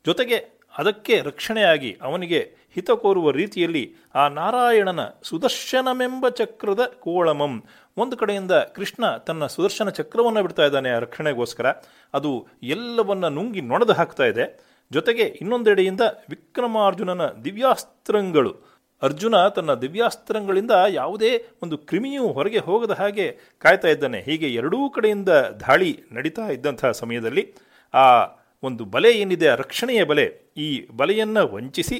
ಜೊತೆಗೆ ಅದಕ್ಕೆ ರಕ್ಷಣೆಯಾಗಿ ಅವನಿಗೆ ಹಿತ ಕೋರುವ ರೀತಿಯಲ್ಲಿ ಆ ನಾರಾಯಣನ ಸುದರ್ಶನಮೆಂಬ ಚಕ್ರದ ಕೋಳಮಂ. ಒಂದು ಕಡೆಯಿಂದ ಕೃಷ್ಣ ತನ್ನ ಸುದರ್ಶನ ಚಕ್ರವನ್ನು ಬಿಡ್ತಾ ಇದ್ದಾನೆ ಆ ರಕ್ಷಣೆಗೋಸ್ಕರ. ಅದು ಎಲ್ಲವನ್ನ ನುಂಗಿ ನೊಣದು ಹಾಕ್ತಾ ಇದೆ. ಜೊತೆಗೆ ಇನ್ನೊಂದೆಡೆಯಿಂದ ವಿಕ್ರಮಾರ್ಜುನನ ದಿವ್ಯಾಸ್ತ್ರಗಳು ಅರ್ಜುನ ತನ್ನ ದಿವ್ಯಾಸ್ತ್ರಗಳಿಂದ ಯಾವುದೇ ಒಂದು ಕ್ರಿಮಿಯು ಹೊರಗೆ ಹೋಗದ ಹಾಗೆ ಕಾಯ್ತಾ ಇದ್ದಾನೆ. ಹೀಗೆ ಎರಡೂ ಕಡೆಯಿಂದ ದಾಳಿ ನಡೀತಾ ಇದ್ದಂಥ ಸಮಯದಲ್ಲಿ ಆ ಒಂದು ಬಲೆ ಏನಿದೆ ರಕ್ಷಣೆಯ ಬಲೆ, ಈ ಬಲೆಯನ್ನು ವಂಚಿಸಿ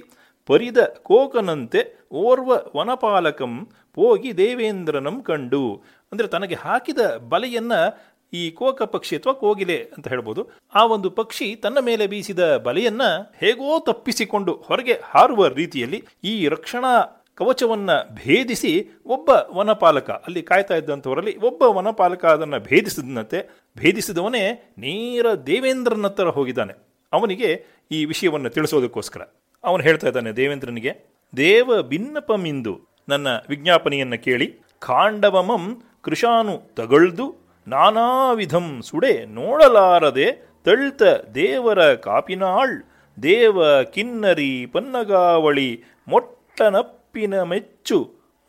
ಪರಿದ ಕೋಕನಂತೆ ಓರ್ವ ವನಪಾಲಕಂ ಹೋಗಿ ದೇವೇಂದ್ರನಂ ಕಂಡು, ಅಂದರೆ ತನಗೆ ಹಾಕಿದ ಬಲೆಯನ್ನ ಈ ಕೋಕ ಪಕ್ಷಿ ಅಥವಾ ಕೋಗಿಲೆ ಅಂತ ಹೇಳ್ಬೋದು, ಆ ಒಂದು ಪಕ್ಷಿ ತನ್ನ ಮೇಲೆ ಬೀಸಿದ ಬಲೆಯನ್ನ ಹೇಗೋ ತಪ್ಪಿಸಿಕೊಂಡು ಹೊರಗೆ ಹಾರುವ ರೀತಿಯಲ್ಲಿ ಈ ರಕ್ಷಣಾ ಕವಚವನ್ನ ಭೇದಿಸಿ ಒಬ್ಬ ವನಪಾಲಕ, ಅಲ್ಲಿ ಕಾಯ್ತಾ ಇದ್ದಂಥವರಲ್ಲಿ ಒಬ್ಬ ವನಪಾಲಕ ಅದನ್ನು ಭೇದಿಸಿದಂತೆ, ಭೇದಿಸಿದವನೇ ನೇರ ದೇವೇಂದ್ರನತ್ತರ ಹೋಗಿದ್ದಾನೆ. ಅವನಿಗೆ ಈ ವಿಷಯವನ್ನು ತಿಳಿಸೋದಕ್ಕೋಸ್ಕರ. ಅವನು ಹೇಳ್ತಾ ಇದ್ದಾನೆ, ದೇವೇಂದ್ರನಿಗೆ, ದೇವ ಭಿನ್ನಪಮಿಂದು ನನ್ನ ವಿಜ್ಞಾಪನೆಯನ್ನು ಕೇಳಿ ಖಾಂಡವಮಂ ಕೃಷಾನು ತಗಳ್ದು ನಾನಾ ವಿಧಂ ಸುಡೆ ನೋಡಲಾರದೆ ತಳ್ತ ದೇವರ ಕಾಪಿನಾಳ್, ದೇವ ಕಿನ್ನರಿ ಪನ್ನಗಾವಳಿ, ಮೊಟ್ಟನಪ್ಪಿನ ಮೆಚ್ಚು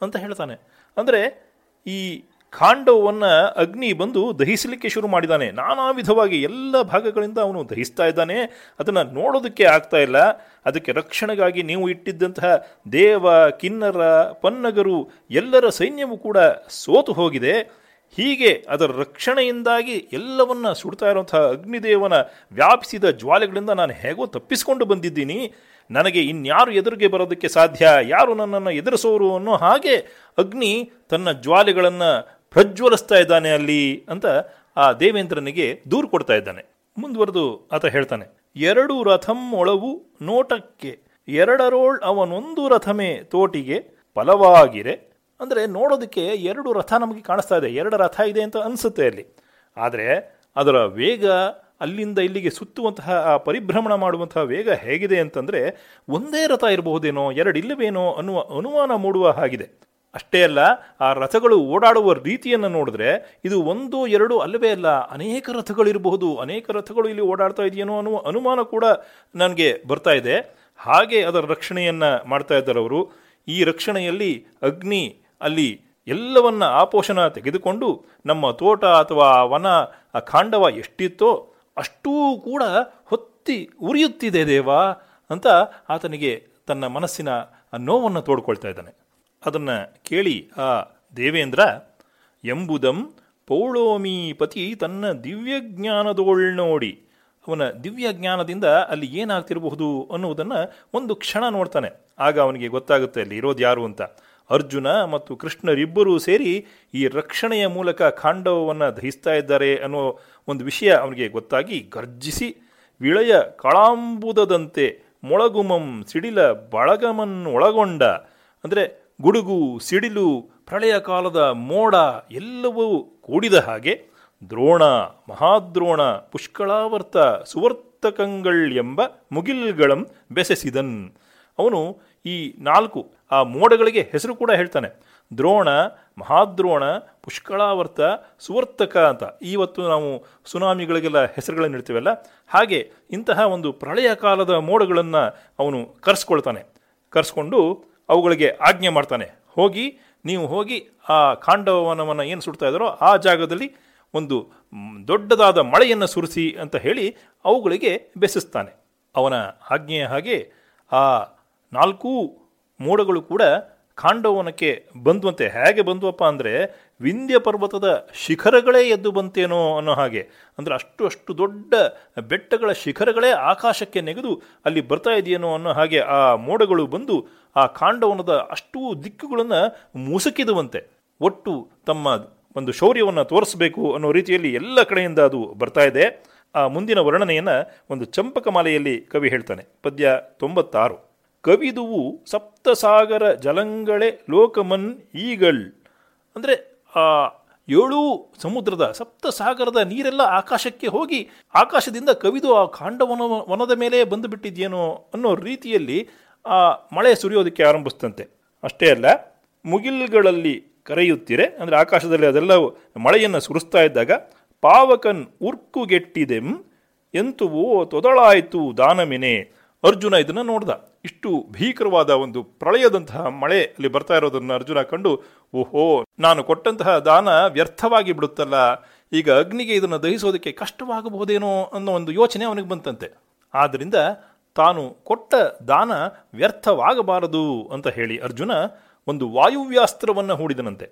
ಅಂತ ಹೇಳ್ತಾನೆ. ಅಂದರೆ ಈ ಕಾಂಡವನ್ನು ಅಗ್ನಿ ಬಂದು ದಹಿಸಲಿಕ್ಕೆ ಶುರು ಮಾಡಿದ್ದಾನೆ ನಾನಾ ವಿಧವಾಗಿ ಎಲ್ಲ ಭಾಗಗಳಿಂದ ಅವನು ದಹಿಸ್ತಾ ಇದ್ದಾನೆ. ಅದನ್ನು ನೋಡೋದಕ್ಕೆ ಆಗ್ತಾ ಇಲ್ಲ. ಅದಕ್ಕೆ ರಕ್ಷಣೆಗಾಗಿ ನೀವು ಇಟ್ಟಿದ್ದಂತಹ ದೇವ, ಕಿನ್ನರ, ಪನ್ನಗರು ಎಲ್ಲರ ಸೈನ್ಯವು ಕೂಡ ಸೋತು ಹೋಗಿದೆ. ಹೀಗೆ ಅದರ ರಕ್ಷಣೆಯಿಂದಾಗಿ ಎಲ್ಲವನ್ನ ಸುಡ್ತಾ ಇರುವಂತಹ ಅಗ್ನಿದೇವನ ವ್ಯಾಪಿಸಿದ ಜ್ವಾಲೆಗಳಿಂದ ನಾನು ಹೇಗೋ ತಪ್ಪಿಸಿಕೊಂಡು ಬಂದಿದ್ದೀನಿ. ನನಗೆ ಇನ್ಯಾರು ಎದುರಿಗೆ ಬರೋದಕ್ಕೆ ಸಾಧ್ಯ? ಯಾರು ನನ್ನನ್ನು ಎದುರಿಸೋರು ಅನ್ನೋ ಹಾಗೆ ಅಗ್ನಿ ತನ್ನ ಜ್ವಾಲೆಗಳನ್ನು ಪ್ರಜ್ವಲಿಸ್ತಾ ಇದ್ದಾನೆ ಅಲ್ಲಿ ಅಂತ ಆ ದೇವೇಂದ್ರನಿಗೆ ದೂರು ಕೊಡ್ತಾ ಇದ್ದಾನೆ. ಮುಂದುವರೆದು ಆತ ಹೇಳ್ತಾನೆ, ಎರಡು ರಥಂ ಒಳವು ನೋಟಕ್ಕೆ, ಎರಡರೋಳ್ ಅವನೊಂದು ರಥಮೇ ತೋಟಿಗೆ ಫಲವಾಗಿರೆ ಅಂದರೆ ನೋಡೋದಕ್ಕೆ ಎರಡು ರಥ ನಮಗೆ ಕಾಣಿಸ್ತಾ ಇದೆ. ಎರಡು ರಥ ಇದೆ ಅಂತ ಅನಿಸುತ್ತೆ ಅಲ್ಲಿ. ಆದರೆ ಅದರ ವೇಗ ಅಲ್ಲಿಂದ ಇಲ್ಲಿಗೆ ಸುತ್ತುವಂತಹ ಆ ಪರಿಭ್ರಮಣ ಮಾಡುವಂತಹ ವೇಗ ಹೇಗಿದೆ ಅಂತಂದರೆ ಒಂದೇ ರಥ ಇರಬಹುದೇನೋ, ಎರಡು ಇಲ್ಲವೇನೋ ಅನ್ನುವ ಅನುಮಾನ ಮೂಡುವ ಹಾಗಿದೆ. ಅಷ್ಟೇ ಅಲ್ಲ, ಆ ರಥಗಳು ಓಡಾಡುವ ರೀತಿಯನ್ನು ನೋಡಿದ್ರೆ ಇದು ಒಂದು, ಎರಡು ಅಲ್ಲವೇ ಅಲ್ಲ, ಅನೇಕ ರಥಗಳಿರಬಹುದು ಅನೇಕ ರಥಗಳು ಇಲ್ಲಿ ಓಡಾಡ್ತಾ ಇದೆಯೇನೋ ಅನ್ನುವ ಅನುಮಾನ ಕೂಡ ನನಗೆ ಬರ್ತಾ ಇದೆ. ಹಾಗೆ ಅದರ ರಕ್ಷಣೆಯನ್ನು ಮಾಡ್ತಾ ಇದ್ದಾರೆ ಅವರು. ಈ ರಕ್ಷಣೆಯಲ್ಲಿ ಅಗ್ನಿ ಅಲ್ಲಿ ಎಲ್ಲವನ್ನ ಆಪೋಷಣ ತೆಗೆದುಕೊಂಡು ನಮ್ಮ ತೋಟ ಅಥವಾ ವನ ಆ ಕಾಂಡವ ಎಷ್ಟಿತ್ತೋ ಅಷ್ಟೂ ಕೂಡ ಹೊತ್ತಿ ಉರಿಯುತ್ತಿದೆ ದೇವ ಅಂತ ಆತನಿಗೆ ತನ್ನ ಮನಸ್ಸಿನ ನೋವನ್ನು ತೋಡ್ಕೊಳ್ತಾ ಇದ್ದಾನೆ. ಅದನ್ನು ಕೇಳಿ ಆ ದೇವೇಂದ್ರ, ಎಂಬುದಂ ಪೌಳೋಮೀಪತಿ ತನ್ನ ದಿವ್ಯಜ್ಞಾನದೋಳ್ ನೋಡಿ. ಅವನ ದಿವ್ಯ ಜ್ಞಾನದಿಂದ ಅಲ್ಲಿ ಏನಾಗ್ತಿರಬಹುದು ಅನ್ನುವುದನ್ನು ಒಂದು ಕ್ಷಣ ನೋಡ್ತಾನೆ. ಆಗ ಅವನಿಗೆ ಗೊತ್ತಾಗುತ್ತೆ ಅಲ್ಲಿ ಇರೋದು ಯಾರು ಅಂತ. ಅರ್ಜುನ ಮತ್ತು ಕೃಷ್ಣರಿಬ್ಬರೂ ಸೇರಿ ಈ ರಕ್ಷಣೆಯ ಮೂಲಕ ಖಾಂಡವವನ್ನು ದಹಿಸ್ತಾ ಇದ್ದಾರೆ ಅನ್ನೋ ಒಂದು ವಿಷಯ ಅವನಿಗೆ ಗೊತ್ತಾಗಿ ಗರ್ಜಿಸಿ, ವಿಳಯ ಕಳಾಂಬುದದಂತೆ ಮೊಳಗುಮಂ ಸಿಡಿಲ ಬಳಗಮನ್ ಒಳಗೊಂಡ ಅಂದರೆ ಗುಡುಗು, ಸಿಡಿಲು, ಪ್ರಳಯ ಕಾಲದ ಮೋಡ ಎಲ್ಲವೂ ಕೂಡಿದ ಹಾಗೆ ದ್ರೋಣ, ಮಹಾದ್ರೋಣ, ಪುಷ್ಕಳಾವರ್ತ ಸುವರ್ತಕಂಗಳ್ ಎಂಬ ಮುಗಿಲ್ಗಳಂ ಬೆಸೆಸಿದನ್. ಅವನು ಈ ನಾಲ್ಕು ಆ ಮೋಡಗಳಿಗೆ ಹೆಸರು ಕೂಡ ಹೇಳ್ತಾನೆ. ದ್ರೋಣ, ಮಹಾದ್ರೋಣ, ಪುಷ್ಕಳಾವರ್ತ, ಸುವರ್ತಕ ಅಂತ. ಇವತ್ತು ನಾವು ಸುನಾಮಿಗಳಿಗೆಲ್ಲ ಹೆಸರುಗಳನ್ನು ಇಡ್ತೀವಲ್ಲ ಹಾಗೆ ಇಂತಹ ಒಂದು ಪ್ರಳಯ ಕಾಲದ ಮೋಡಗಳನ್ನು ಅವನು ಕರೆಸ್ಕೊಳ್ತಾನೆ. ಕರೆಸ್ಕೊಂಡು ಅವುಗಳಿಗೆ ಆಜ್ಞೆ ಮಾಡ್ತಾನೆ. ಹೋಗಿ, ನೀವು ಹೋಗಿ ಆ ಕಾಂಡವನವನ್ನು ಏನು ಸುಡ್ತಾ ಇದ್ದಾರೋ ಆ ಜಾಗದಲ್ಲಿ ಒಂದು ದೊಡ್ಡದಾದ ಮಳೆಯನ್ನು ಸುರಿಸಿ ಅಂತ ಹೇಳಿ ಅವುಗಳಿಗೆ ಬೆಸಿಸ್ತಾನೆ. ಅವನ ಆಜ್ಞೆಯ ಹಾಗೆ ಆ ನಾಲ್ಕೂ ಮೋಡಗಳು ಕೂಡ ಕಾಂಡವನಕ್ಕೆ ಬಂದುವಂತೆ. ಹೇಗೆ ಬಂದುವಪ್ಪ ಅಂದರೆ, ವಿಂಧ್ಯ ಪರ್ವತದ ಶಿಖರಗಳೇ ಎದ್ದು ಬಂತೇನೋ ಅನ್ನೋ ಹಾಗೆ. ಅಂದರೆ ಅಷ್ಟು ಅಷ್ಟು ದೊಡ್ಡ ಬೆಟ್ಟಗಳ ಶಿಖರಗಳೇ ಆಕಾಶಕ್ಕೆ ನೆಗೆದು ಅಲ್ಲಿ ಬರ್ತಾ ಇದೆಯೇನೋ ಅನ್ನೋ ಹಾಗೆ ಆ ಮೋಡಗಳು ಬಂದು ಆ ಕಾಂಡವನದ ಅಷ್ಟೂ ದಿಕ್ಕುಗಳನ್ನು ಮುಸುಕಿದುವಂತೆ ಒಟ್ಟು ತಮ್ಮ ಒಂದು ಶೌರ್ಯವನ್ನು ತೋರಿಸಬೇಕು ಅನ್ನೋ ರೀತಿಯಲ್ಲಿ ಎಲ್ಲ ಕಡೆಯಿಂದ ಅದು ಬರ್ತಾ ಇದೆ. ಆ ಮುಂದಿನ ವರ್ಣನೆಯನ್ನು ಒಂದು ಚಂಪಕಮಾಲೆಯಲ್ಲಿ ಕವಿ ಹೇಳ್ತಾನೆ. ಪದ್ಯ ತೊಂಬತ್ತಾರು. ಕವಿದುವು ಸಪ್ತಸಾಗರ ಜಲಂಗಳೆ ಲೋಕಮನ್ ಈಗಳ್. ಅಂದರೆ ಆ ಏಳೂ ಸಮುದ್ರದ ಸಪ್ತಸಾಗರದ ನೀರೆಲ್ಲ ಆಕಾಶಕ್ಕೆ ಹೋಗಿ ಆಕಾಶದಿಂದ ಕವಿದು ಆ ಕಾಂಡವನ ವನದ ಮೇಲೆ ಬಂದು ಬಿಟ್ಟಿದ್ಯೇನೋ ಅನ್ನೋ ರೀತಿಯಲ್ಲಿ ಆ ಮಳೆ ಸುರಿಯೋದಕ್ಕೆ ಆರಂಭಿಸ್ತಂತೆ ಅಷ್ಟೇ ಅಲ್ಲ, ಮುಗಿಲ್ಗಳಲ್ಲಿ ಕರೆಯುತ್ತೀರೆ, ಅಂದರೆ ಆಕಾಶದಲ್ಲಿ ಅದೆಲ್ಲ ಮಳೆಯನ್ನು ಸುರಿಸ್ತಾ ಇದ್ದಾಗ, ಪಾವಕನ್ ಉರ್ಕುಗೆಟ್ಟಿದೆಂ, ಎಂತುವೋ ತೊದಳಾಯಿತು ದಾನಮಿನೆ. ಅರ್ಜುನ ಇದನ್ನು ನೋಡ್ದ. ಇಷ್ಟು ಭೀಕರವಾದ ಒಂದು ಪ್ರಳಯದಂತಹ ಮಳೆ ಅಲ್ಲಿ ಬರ್ತಾ ಇರೋದನ್ನು ಅರ್ಜುನ ಕಂಡು, ಓಹೋ, ನಾನು ಕೊಟ್ಟಂತಹ ದಾನ ವ್ಯರ್ಥವಾಗಿ ಬಿಡುತ್ತಲ್ಲ, ಈಗ ಅಗ್ನಿಗೆ ಇದನ್ನು ದಹಿಸೋದಕ್ಕೆ ಕಷ್ಟವಾಗಬಹುದೇನೋ ಅನ್ನೋ ಒಂದು ಯೋಚನೆ ಅವನಿಗೆ ಬಂತಂತೆ. ಆದ್ದರಿಂದ ತಾನು ಕೊಟ್ಟ ದಾನ ವ್ಯರ್ಥವಾಗಬಾರದು ಅಂತ ಹೇಳಿ ಅರ್ಜುನ ಒಂದು ವಾಯುವ್ಯಾಸ್ತ್ರವನ್ನು ಹೂಡಿದನಂತೆ.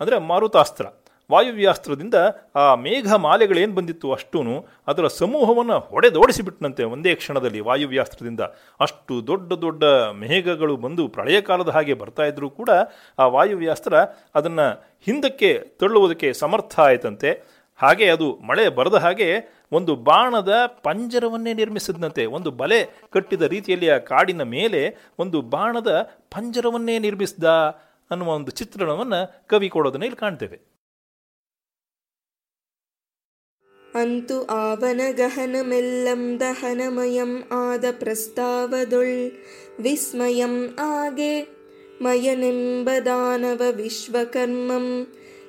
ಅಂದರೆ ಮಾರುತಾಸ್ತ್ರ. ವಾಯುವ್ಯಾಸ್ತ್ರದಿಂದ ಆ ಮೇಘ ಮಾಲೆಗಳೇನು ಬಂದಿತ್ತು ಅಷ್ಟೂ ಅದರ ಸಮೂಹವನ್ನು ಹೊಡೆದೋಡಿಸಿಬಿಟ್ಟನಂತೆ ಒಂದೇ ಕ್ಷಣದಲ್ಲಿ ವಾಯುವ್ಯಾಸ್ತ್ರದಿಂದ. ಅಷ್ಟು ದೊಡ್ಡ ದೊಡ್ಡ ಮೇಘಗಳು ಬಂದು ಪ್ರಳಯ ಕಾಲದ ಹಾಗೆ ಬರ್ತಾ ಇದ್ದರೂ ಕೂಡ ಆ ವಾಯುವ್ಯಾಸ್ತ್ರ ಅದನ್ನು ಹಿಂದಕ್ಕೆ ತಳ್ಳುವುದಕ್ಕೆ ಸಮರ್ಥ ಆಯಿತಂತೆ. ಹಾಗೆ ಅದು ಮಳೆ ಬರದ ಹಾಗೆ ಒಂದು ಬಾಣದ ಪಂಜರವನ್ನೇ ನಿರ್ಮಿಸಿದಂತೆ ಒಂದು ಬಲೆ ಕಟ್ಟಿದ ರೀತಿಯಲ್ಲಿ ಆ ಕಾಡಿನ ಮೇಲೆ ಒಂದು ಬಾಣದ ಪಂಜರವನ್ನೇ ನಿರ್ಮಿಸಿದ ಅನ್ನುವ ಒಂದು ಚಿತ್ರಣವನ್ನು ಕವಿ ಕೊಡೋದನ್ನ ಇಲ್ಲಿ ಕಾಣ್ತೇವೆ. ಅಂತು ಆವನ ಗಹನಮೆಲ್ಲಂ ದಹನಮಯಂ ಆದ ಪ್ರಸ್ತಾವದೊಳ್ ವಿಸ್ಮಯಂ ಆಗೆ ಮಯನೆಂಬ ದಾನವ ವಿಶ್ವಕರ್ಮಂ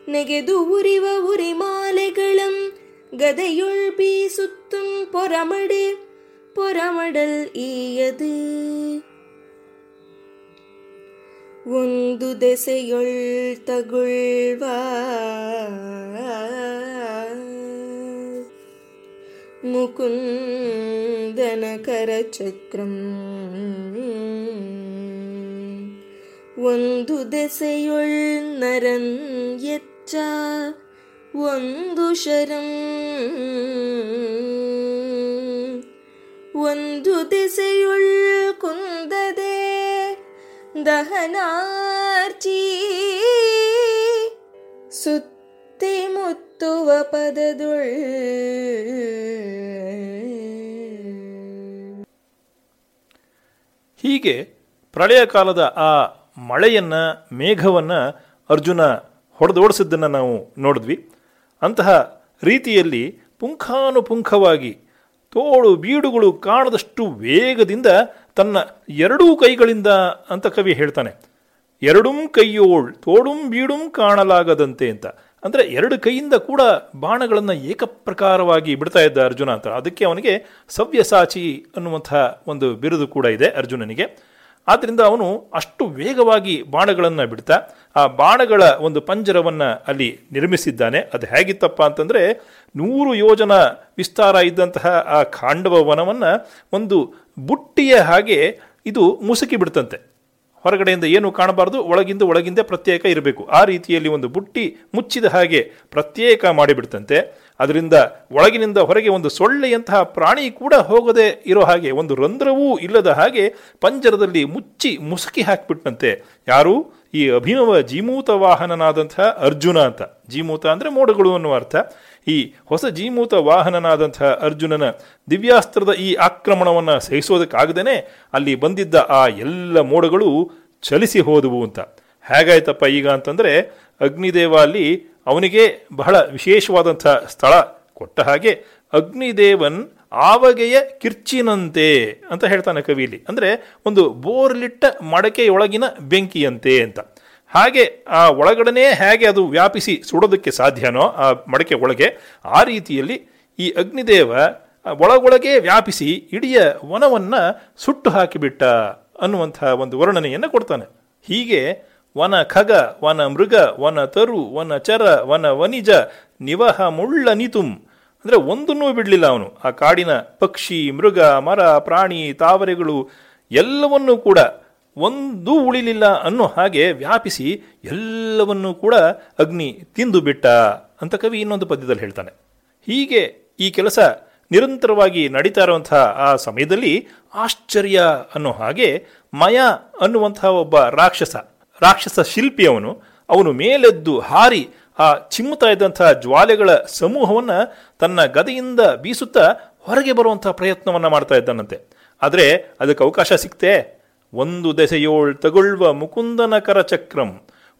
ನೆಗೆದು ಉರಿವ ಉರಿಮಾಲೆಗಳಂ ಗದೆಯುಳ್ ಬೀಸುತ್ತುಂ ಪೊರಮಡೆ ಪೊರಮಡಲ್ ಈಯದು ಒಂದು ದೆಸೆಯೊಳ್ ತಗುಳ್ವಾ ಮುಕುಂದನ ಕರಚಕ್ರಂ ಒಂದು ದೆಸೆಯೊಳ್ ನರನ್ ಎಚ್ಚ ಒಂದು ಶರಂ ಒಂದು ದೆಸೆಯೊಳ್ ಕುಂದದೆ ದಹನಾರ್ಚಿ ಸುತ್ತಿ ಮುತ್ತುವ ಪದದೊಳ್ ಹೀಗೆ ಪ್ರಳಯ ಕಾಲದ ಆ ಮಳೆಯನ್ನ, ಮೇಘವನ್ನ ಅರ್ಜುನ ಹೊಡೆದೋಡಿಸಿದ್ದನ್ನು ನಾವು ನೋಡಿದ್ವಿ. ಅಂತಹ ರೀತಿಯಲ್ಲಿ ಪುಂಖಾನುಪುಂಖವಾಗಿ ತೋಳು ಬೀಡುಗಳು ಕಾಣದಷ್ಟು ವೇಗದಿಂದ ತನ್ನ ಎರಡೂ ಕೈಗಳಿಂದ ಅಂತ ಕವಿ ಹೇಳ್ತಾನೆ, ಎರಡೂ ಕೈಯೋಳ್ ತೋಡುಂ ಬೀಡುಂ ಕಾಣಲಾಗದಂತೆ ಅಂತ. ಅಂದರೆ ಎರಡು ಕೈಯಿಂದ ಕೂಡ ಬಾಣಗಳನ್ನು ಏಕಪ್ರಕಾರವಾಗಿ ಬಿಡ್ತಾ ಇದ್ದ ಅರ್ಜುನ ಅಂತ. ಅದಕ್ಕೆ ಅವನಿಗೆ ಸವ್ಯಸಾಚಿ ಅನ್ನುವಂತಹ ಒಂದು ಬಿರುದು ಕೂಡ ಇದೆ ಅರ್ಜುನನಿಗೆ. ಆದ್ದರಿಂದ ಅವನು ಅಷ್ಟು ವೇಗವಾಗಿ ಬಾಣಗಳನ್ನು ಬಿಡ್ತಾ. ಆ ಬಾಣಗಳ ಒಂದು ಪಂಜರವನ್ನು ಅಲ್ಲಿ ನಿರ್ಮಿಸಿದ್ದಾನೆ. ಅದು ಹೇಗಿತ್ತಪ್ಪ ಅಂತಂದರೆ ನೂರು ಯೋಜನ ವಿಸ್ತಾರ ಇದ್ದಂತಹ ಆ ಖಾಂಡವ ವನವನ್ನು ಒಂದು ಬುಟ್ಟಿಯ ಹಾಗೆ ಇದು ಮುಸುಕಿ ಬಿಡ್ತಂತೆ. ಹೊರಗಡೆಯಿಂದ ಏನು ಕಾಣಬಾರ್ದು, ಒಳಗಿಂದ ಒಳಗಿಂದ ಪ್ರತ್ಯೇಕ ಇರಬೇಕು. ಆ ರೀತಿಯಲ್ಲಿ ಒಂದು ಬುಟ್ಟಿ ಮುಚ್ಚಿದ ಹಾಗೆ ಪ್ರತ್ಯೇಕ ಮಾಡಿಬಿಡ್ತಂತೆ. ಅದರಿಂದ ಒಳಗಿನಿಂದ ಹೊರಗೆ ಒಂದು ಸೊಳ್ಳೆಯಂತಹ ಪ್ರಾಣಿ ಕೂಡ ಹೋಗದೆ ಇರೋ ಹಾಗೆ, ಒಂದು ರಂಧ್ರವೂ ಇಲ್ಲದ ಹಾಗೆ ಪಂಜರದಲ್ಲಿ ಮುಚ್ಚಿ ಮುಸುಕಿ ಹಾಕಿಬಿಟ್ಟಂತೆ ಯಾರು? ಈ ಅಭಿನವ ಜೀಮೂತ ವಾಹನನಾದಂತಹ ಅರ್ಜುನ ಅಂತ. ಜೀಮೂತ ಅಂದರೆ ಮೋಡಗಳು ಅನ್ನುವ ಅರ್ಥ. ಈ ಹೊಸ ಜೀಮೂತ ವಾಹನನಾದಂತಹ ಅರ್ಜುನನ ದಿವ್ಯಾಸ್ತ್ರದ ಈ ಆಕ್ರಮಣವನ್ನು ಸಹಿಸೋದಕ್ಕಾಗದೇನೆ ಅಲ್ಲಿ ಬಂದಿದ್ದ ಆ ಎಲ್ಲ ಮೋಡಗಳು ಚಲಿಸಿ ಹೋದವು ಅಂತ. ಹೇಗಾಯ್ತಪ್ಪ ಈಗ ಅಂತಂದರೆ ಅಗ್ನಿದೇವ ಅಲ್ಲಿ ಅವನಿಗೆ ಬಹಳ ವಿಶೇಷವಾದಂಥ ಸ್ಥಳ ಕೊಟ್ಟ ಹಾಗೆ ಅಗ್ನಿದೇವನ್ ಆವಗೆಯ ಕಿರ್ಚಿನಂತೆ ಅಂತ ಹೇಳ್ತಾನೆ ಕವಿಯಲ್ಲಿ ಅಂದರೆ ಒಂದು ಬೋರ್ಲಿಟ್ಟ ಮಡಕೆಯೊಳಗಿನ ಬೆಂಕಿಯಂತೆ ಅಂತ. ಹಾಗೆ ಆ ಒಳಗಡನೆ ಹೇಗೆ ಅದು ವ್ಯಾಪಿಸಿ ಸುಡೋದಕ್ಕೆ ಸಾಧ್ಯನೋ, ಆ ಮಡಕೆ ಒಳಗೆ, ಆ ರೀತಿಯಲ್ಲಿ ಈ ಅಗ್ನಿದೇವ ಒಳಗೊಳಗೆ ವ್ಯಾಪಿಸಿ ಇಡೀ ವನವನ್ನು ಸುಟ್ಟು ಹಾಕಿಬಿಟ್ಟ ಅನ್ನುವಂಥ ಒಂದು ವರ್ಣನೆಯನ್ನು ಕೊಡ್ತಾನೆ. ಹೀಗೆ ವನ ಖಗ, ವನ ಮೃಗ, ವನ ತರು, ವನ ಚರ, ವನ ವನಿಜ, ನಿವಹ ಮುಳ್ಳ ನಿತುಂ, ಅಂದರೆ ಒಂದನ್ನೂ ಬಿಡಲಿಲ್ಲ ಅವನು. ಆ ಕಾಡಿನ ಪಕ್ಷಿ, ಮೃಗ, ಮರ, ಪ್ರಾಣಿ, ತಾವರೆಗಳು ಎಲ್ಲವನ್ನೂ ಕೂಡ ಒಂದೂ ಉಳಿಲಿಲ್ಲ ಅನ್ನೋ ಹಾಗೆ ವ್ಯಾಪಿಸಿ ಎಲ್ಲವನ್ನೂ ಕೂಡ ಅಗ್ನಿ ತಿಂದು ಬಿಟ್ಟ ಅಂತ ಕವಿ ಇನ್ನೊಂದು ಪದ್ಯದಲ್ಲಿ ಹೇಳ್ತಾನೆ. ಹೀಗೆ ಈ ಕೆಲಸ ನಿರಂತರವಾಗಿ ನಡೀತಾ ಇರುವಂತಹ ಆ ಸಮಯದಲ್ಲಿ ಆಶ್ಚರ್ಯ ಅನ್ನೋ ಹಾಗೆ ಮಯ ಅನ್ನುವಂತಹ ಒಬ್ಬ ರಾಕ್ಷಸ ರಾಕ್ಷಸ ಶಿಲ್ಪಿ ಅವನು ಅವನು ಮೇಲೆದ್ದು ಹಾರಿ ಆ ಚಿಮ್ಮುತ್ತಾ ಇದ್ದಂತಹ ಜ್ವಾಲೆಗಳ ಸಮೂಹವನ್ನು ತನ್ನ ಗದೆಯಿಂದ ಬೀಸುತ್ತಾ ಹೊರಗೆ ಬರುವಂತಹ ಪ್ರಯತ್ನವನ್ನು ಮಾಡ್ತಾ ಇದ್ದಾನಂತೆ. ಆದರೆ ಅದಕ್ಕೆ ಅವಕಾಶ ಸಿಕ್ತೆ ಒಂದು ದೆಸೆಯೋಳ್ ತಗೊಳ್ಳುವ ಮುಕುಂದನ ಕರಚಕ್ರಂ,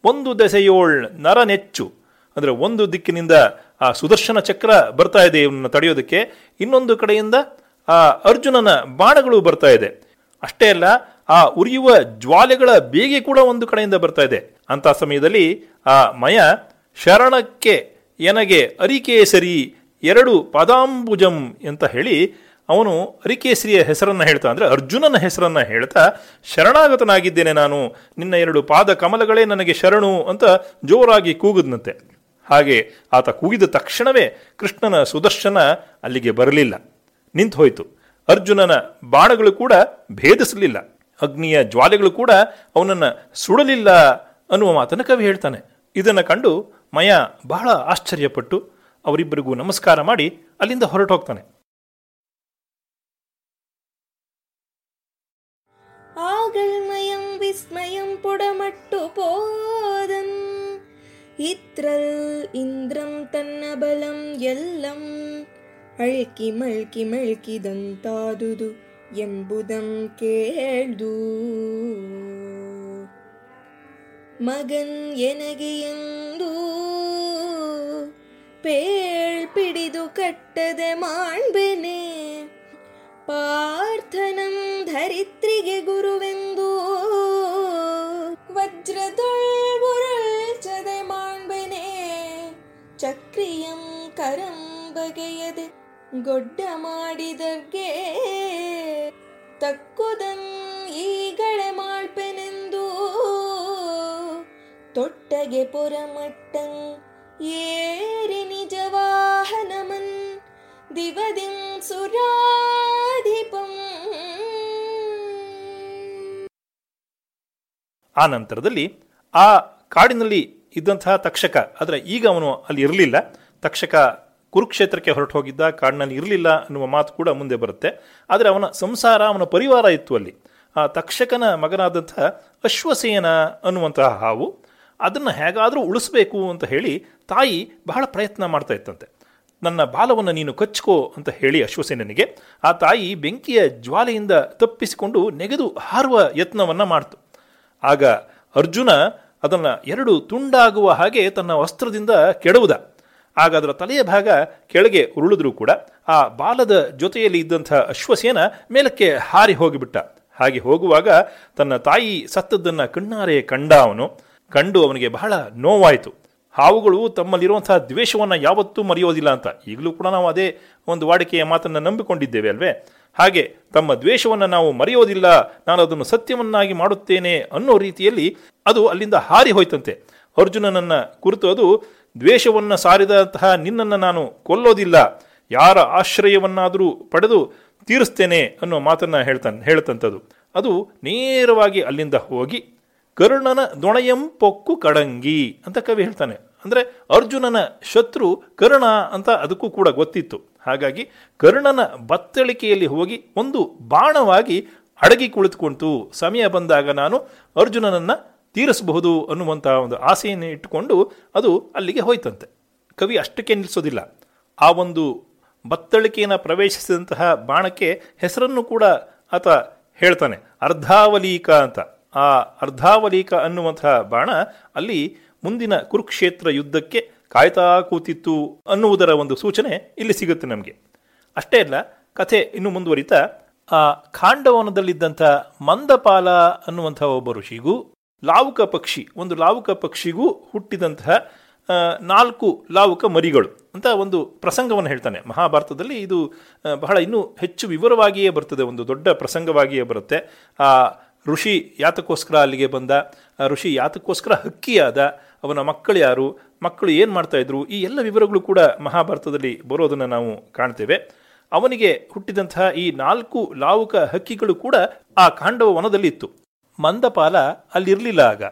ಒಂದು ದೆಸೆಯೋಳ್ ನರನೆಚ್ಚು. ಅಂದರೆ ಒಂದು ದಿಕ್ಕಿನಿಂದ ಆ ಸುದರ್ಶನ ಚಕ್ರ ಬರ್ತಾ ಇದೆ ಇವನ್ನ ತಡೆಯೋದಕ್ಕೆ, ಇನ್ನೊಂದು ಕಡೆಯಿಂದ ಆ ಅರ್ಜುನನ ಬಾಣಗಳು ಬರ್ತಾ ಇದೆ. ಅಷ್ಟೇ ಅಲ್ಲ, ಆ ಉರಿಯುವ ಜ್ವಾಲೆಗಳ ಬೇಗೆ ಕೂಡ ಒಂದು ಕಡೆಯಿಂದ ಬರ್ತಾ ಇದೆ. ಅಂತ ಸಮಯದಲ್ಲಿ ಆ ಮಯ ಶರಣಕ್ಕೆ ಎನಗೆ ಅರಿಕೇಸರಿ ಎರಡು ಪದಾಂಬುಜಂ ಅಂತ ಹೇಳಿ ಅವನು ಹರಿಕೇಸರಿಯ ಹೆಸರನ್ನು ಹೇಳ್ತಾ ಅಂದ್ರೆ ಅರ್ಜುನನ ಹೆಸರನ್ನು ಹೇಳ್ತಾ, ಶರಣಾಗತನಾಗಿದ್ದೇನೆ ನಾನು. ನಿನ್ನ ಎರಡು ಪಾದ ಕಮಲಗಳೇ ನನಗೆ ಶರಣು ಅಂತ ಜೋರಾಗಿ ಕೂಗಿದ್ನಂತೆ. ಹಾಗೆ ಆತ ಕೂಗಿದ ತಕ್ಷಣವೇ ಕೃಷ್ಣನ ಸುದರ್ಶನ ಅಲ್ಲಿಗೆ ಬರಲಿಲ್ಲ. ನಿಂತು ಹೋಯಿತು. ಅರ್ಜುನನ ಬಾಣಗಳು ಕೂಡ ಭೇದಿಸಲಿಲ್ಲ. ಅಗ್ನಿಯ ಜ್ವಾಲೆಗಳು ಕೂಡ ಅವನನ್ನು ಸುಡಲಿಲ್ಲ ಅನ್ನುವ ಮಾತನ್ನು ಕವಿ ಹೇಳ್ತಾನೆ. ಇದನ್ನು ಕಂಡು ಮಯಾ ಬಹಳ ಆಶ್ಚರ್ಯಪಟ್ಟು ಅವರಿಬ್ಬರಿಗೂ ನಮಸ್ಕಾರ ಮಾಡಿ ಅಲ್ಲಿಂದ ಹೊರಟು ಹೋಗ್ತಾನೆ ஆகழ்மயம் விஸ்மயம் புடமட்டு போதம் இத்ரல் இந்திரம் தன்ன ಬಲಂ ಎಲ್ಲಂ ಅಳ್ಕಿ ಮಳ್ಕಿ ಮಳ್ಕಿದಂತಾದುದು ಎಂಬುದಂ ಕೇಳ್ದು ಮಗನ್ ಎನಗೆ ಎಂದು ಪೇಳ್ ಪಿಡಿದು ಕಟ್ಟದೆ ಮಾಡ್ಬೇನೆ ಪಾರ್ಥನಂ ಧರಿತ್ರಿಗೆ ಗುರುವೆಂದು. ವಜ್ರದೊಳ್ಬುರಳ್ಚದೆ ಮಾಣ್ಬೆನೆ ಚಕ್ರಿಯಂ ಕರಂ ಬಗೆಯದೆ ಗೊಡ್ಡ ಮಾಡಿದರ್ಗೆ. ತಕ್ಕುದಂ ಈಗಳೆ ಮಾಡ್ಪೆನೆಂದು, ತೊಟ್ಟಗೆ ಪುರಮಟ್ಟಂ ಏರಿ ನಿಜವಾಹನಮನ್. ದಿವದಿಂ ಸುರಾಧಿಪಂ ಆ ನಂತರದಲ್ಲಿ ಆ ಕಾಡಿನಲ್ಲಿ ಇದ್ದಂತಹ ತಕ್ಷಕ, ಆದರೆ ಈಗ ಅವನು ಅಲ್ಲಿ ಇರಲಿಲ್ಲ. ತಕ್ಷಕ ಕುರುಕ್ಷೇತ್ರಕ್ಕೆ ಹೊರಟು ಹೋಗಿದ್ದ, ಕಾಡಿನಲ್ಲಿ ಇರಲಿಲ್ಲ ಅನ್ನುವ ಮಾತು ಕೂಡ ಮುಂದೆ ಬರುತ್ತೆ. ಆದರೆ ಅವನ ಸಂಸಾರ, ಅವನ ಪರಿವಾರ ಇತ್ತು ಅಲ್ಲಿ. ಆ ತಕ್ಷಕನ ಮಗನಾದಂತಹ ಅಶ್ವಸೇನ ಅನ್ನುವಂತಹ ಹಾವು ಅದನ್ನು ಹೇಗಾದರೂ ಉಳಿಸ್ಬೇಕು ಅಂತ ಹೇಳಿ ತಾಯಿ ಬಹಳ ಪ್ರಯತ್ನ ಮಾಡ್ತಾ ಇತ್ತಂತೆ. ನನ್ನ ಬಾಲವನ್ನು ನೀನು ಕಚ್ಕೋ ಅಂತ ಹೇಳಿ ಅಶ್ವಸೇನನಿಗೆ, ಆ ತಾಯಿ ಬೆಂಕಿಯ ಜ್ವಾಲೆಯಿಂದ ತಪ್ಪಿಸಿಕೊಂಡು ನೆಗೆದು ಹಾರುವ ಯತ್ನವನ್ನು ಮಾಡ್ತು. ಆಗ ಅರ್ಜುನ ಅದನ್ನು ಎರಡು ತುಂಡಾಗುವ ಹಾಗೆ ತನ್ನ ವಸ್ತ್ರದಿಂದ ಕೆಡುವುದ. ಆಗ ಅದರ ತಲೆಯ ಭಾಗ ಕೆಳಗೆ ಉರುಳಿದ್ರೂ ಕೂಡ ಆ ಬಾಲದ ಜೊತೆಯಲ್ಲಿ ಇದ್ದಂಥ ಅಶ್ವಸೇನ ಮೇಲಕ್ಕೆ ಹಾರಿ ಹೋಗಿಬಿಟ್ಟ. ಹಾಗೆ ಹೋಗುವಾಗ ತನ್ನ ತಾಯಿ ಸತ್ತದ್ದನ್ನು ಕಣ್ಣಾರೆ ಕಂಡ ಅವನು. ಕಂಡು ಅವನಿಗೆ ಬಹಳ ನೋವಾಯಿತು. ಹಾವುಗಳು ತಮ್ಮಲ್ಲಿರುವಂತಹ ದ್ವೇಷವನ್ನು ಯಾವತ್ತೂ ಮರೆಯೋದಿಲ್ಲ ಅಂತ. ಈಗಲೂ ಕೂಡ ನಾವು ಅದೇ ಒಂದು ವಾಡಿಕೆಯ ಮಾತನ್ನು ನಂಬಿಕೊಂಡಿದ್ದೇವೆ ಅಲ್ವೇ? ಹಾಗೆ ತಮ್ಮ ದ್ವೇಷವನ್ನು ನಾವು ಮರೆಯೋದಿಲ್ಲ, ನಾನು ಅದನ್ನು ಸತ್ಯವನ್ನಾಗಿ ಮಾಡುತ್ತೇನೆ ಅನ್ನೋ ರೀತಿಯಲ್ಲಿ ಅದು ಅಲ್ಲಿಂದ ಹಾರಿ ಹೋಯ್ತಂತೆ. ಅರ್ಜುನನನ್ನು ಕುರಿತು ಅದು, ದ್ವೇಷವನ್ನು ಸಾರಿದಂತಹ ನಿನ್ನನ್ನು ನಾನು ಕೊಲ್ಲೋದಿಲ್ಲ, ಯಾರ ಆಶ್ರಯವನ್ನಾದರೂ ಪಡೆದು ತೀರಿಸ್ತೇನೆ ಅನ್ನೋ ಮಾತನ್ನು ಹೇಳ್ತಾನೆ ಹೇಳ್ತಂಥದ್ದು ಅದು ನೇರವಾಗಿ ಅಲ್ಲಿಂದ ಹೋಗಿ, ಕರ್ಣನ ದೊಣಯಂ ಪೊಕ್ಕು ಕಡಂಗಿ ಅಂತ ಕವಿ ಹೇಳ್ತಾನೆ. ಅಂದರೆ ಅರ್ಜುನನ ಶತ್ರು ಕರ್ಣ ಅಂತ ಅದಕ್ಕೂ ಕೂಡ ಗೊತ್ತಿತ್ತು. ಹಾಗಾಗಿ ಕರ್ಣನ ಬತ್ತಳಿಕೆಯಲ್ಲಿ ಹೋಗಿ ಒಂದು ಬಾಣವಾಗಿ ಅಡಗಿ ಕುಳಿತುಕೊಂತು. ಸಮಯ ಬಂದಾಗ ನಾನು ಅರ್ಜುನನನ್ನು ತೀರಿಸಬಹುದು ಅನ್ನುವಂತಹ ಒಂದು ಆಸೆಯನ್ನು ಇಟ್ಟುಕೊಂಡು ಅದು ಅಲ್ಲಿಗೆ ಹೋಯ್ತಂತೆ. ಕವಿ ಅಷ್ಟಕ್ಕೆ ನಿಲ್ಲಿಸೋದಿಲ್ಲ. ಆ ಒಂದು ಬತ್ತಳಿಕೆಯನ್ನು ಪ್ರವೇಶಿಸಿದಂತಹ ಬಾಣಕ್ಕೆ ಹೆಸರನ್ನು ಕೂಡ ಆತ ಹೇಳ್ತಾನೆ. ಅರ್ಧಾವಲೀಕ ಅಂತ. ಆ ಅರ್ಧಾವಲೀಕ ಅನ್ನುವಂತಹ ಬಾಣ ಅಲ್ಲಿ ಮುಂದಿನ ಕುರುಕ್ಷೇತ್ರ ಯುದ್ಧಕ್ಕೆ ಕಾಯ್ತಾ ಕೂತಿತ್ತು ಅನ್ನುವುದರ ಒಂದು ಸೂಚನೆ ಇಲ್ಲಿ ಸಿಗುತ್ತೆ ನಮಗೆ. ಅಷ್ಟೇ ಅಲ್ಲ, ಕಥೆ ಇನ್ನು ಮುಂದುವರಿತಾ, ಆ ಖಾಂಡವನದಲ್ಲಿದ್ದಂಥ ಮಂದಪಾಲ ಅನ್ನುವಂಥ ಒಬ್ಬ ಋಷಿಗೂ ಲಾವುಕ ಪಕ್ಷಿ, ಒಂದು ಲಾವುಕ ಪಕ್ಷಿಗೂ ಹುಟ್ಟಿದಂತಹ ನಾಲ್ಕು ಲಾವುಕ ಮರಿಗಳು ಅಂತ ಒಂದು ಪ್ರಸಂಗವನ್ನು ಹೇಳ್ತಾನೆ. ಮಹಾಭಾರತದಲ್ಲಿ ಇದು ಬಹಳ ಇನ್ನೂ ಹೆಚ್ಚು ವಿವರವಾಗಿಯೇ ಬರ್ತದೆ, ಒಂದು ದೊಡ್ಡ ಪ್ರಸಂಗವಾಗಿಯೇ ಬರುತ್ತೆ. ಆ, ಋಷಿ ಯಾತಕ್ಕೋಸ್ಕರ ಅಲ್ಲಿಗೆ ಬಂದ ಋಷಿ ಯಾತಕ್ಕೋಸ್ಕರ ಹಕ್ಕಿಯಾದ ಅವನ ಮಕ್ಕಳು ಯಾರು, ಮಕ್ಕಳು ಏನು ಮಾಡ್ತಾಯಿದ್ರು ಈ ಎಲ್ಲ ವಿವರಗಳು ಕೂಡ ಮಹಾಭಾರತದಲ್ಲಿ ಬರೋದನ್ನು ನಾವು ಕಾಣ್ತೇವೆ. ಅವನಿಗೆ ಹುಟ್ಟಿದಂತಹ ಈ ನಾಲ್ಕು ಲಾವುಕ ಹಕ್ಕಿಗಳು ಕೂಡ ಆ ಕಾಂಡವ ವನದಲ್ಲಿ ಇತ್ತು. ಮಂದಪಾಲ ಅಲ್ಲಿರಲಿಲ್ಲ ಆಗ.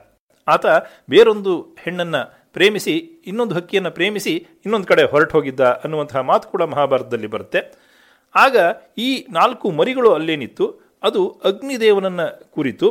ಆತ ಬೇರೊಂದು ಹೆಣ್ಣನ್ನು ಪ್ರೇಮಿಸಿ, ಇನ್ನೊಂದು ಹಕ್ಕಿಯನ್ನು ಪ್ರೇಮಿಸಿ ಇನ್ನೊಂದು ಕಡೆ ಹೊರಟು ಹೋಗಿದ್ದ ಅನ್ನುವಂತಹ ಮಾತು ಕೂಡ ಮಹಾಭಾರತದಲ್ಲಿ ಬರುತ್ತೆ. ಆಗ ಈ ನಾಲ್ಕು ಮರಿಗಳು ಅಲ್ಲೇನಿತ್ತು, ಅದು ಅಗ್ನಿದೇವನನ್ನು ಕುರಿತು.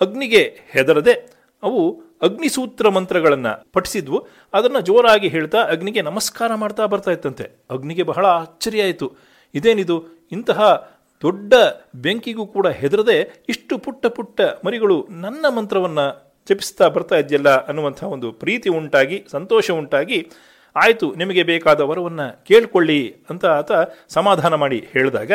ಅಗ್ನಿಗೆ ಹೆದರದೆ ಅವು ಅಗ್ನಿಸೂತ್ರ ಮಂತ್ರಗಳನ್ನು ಪಠಿಸಿದ್ವು. ಅದನ್ನು ಜೋರಾಗಿ ಹೇಳ್ತಾ ಅಗ್ನಿಗೆ ನಮಸ್ಕಾರ ಮಾಡ್ತಾ ಬರ್ತಾ ಇತ್ತಂತೆ. ಅಗ್ನಿಗೆ ಬಹಳ ಆಶ್ಚರ್ಯ ಆಯಿತು. ಇದೇನಿದು? ಇಂತಹ ದೊಡ್ಡ ಬೆಂಕಿಗೂ ಕೂಡ ಹೆದರದೆ ಇಷ್ಟು ಪುಟ್ಟ ಪುಟ್ಟ ಮರಿಗಳು ನನ್ನ ಮಂತ್ರವನ್ನು ಜಪಿಸ್ತಾ ಬರ್ತಾ ಇದೆಯಲ್ಲ ಅನ್ನುವಂಥ ಒಂದು ಪ್ರೀತಿ ಉಂಟಾಗಿ, ಸಂತೋಷ ಉಂಟಾಗಿ, ಆಯಿತು, ನಿಮಗೆ ಬೇಕಾದ ವರವನ್ನು ಕೇಳಿಕೊಳ್ಳಿ ಅಂತ ಆತ ಸಮಾಧಾನ ಮಾಡಿ ಹೇಳಿದಾಗ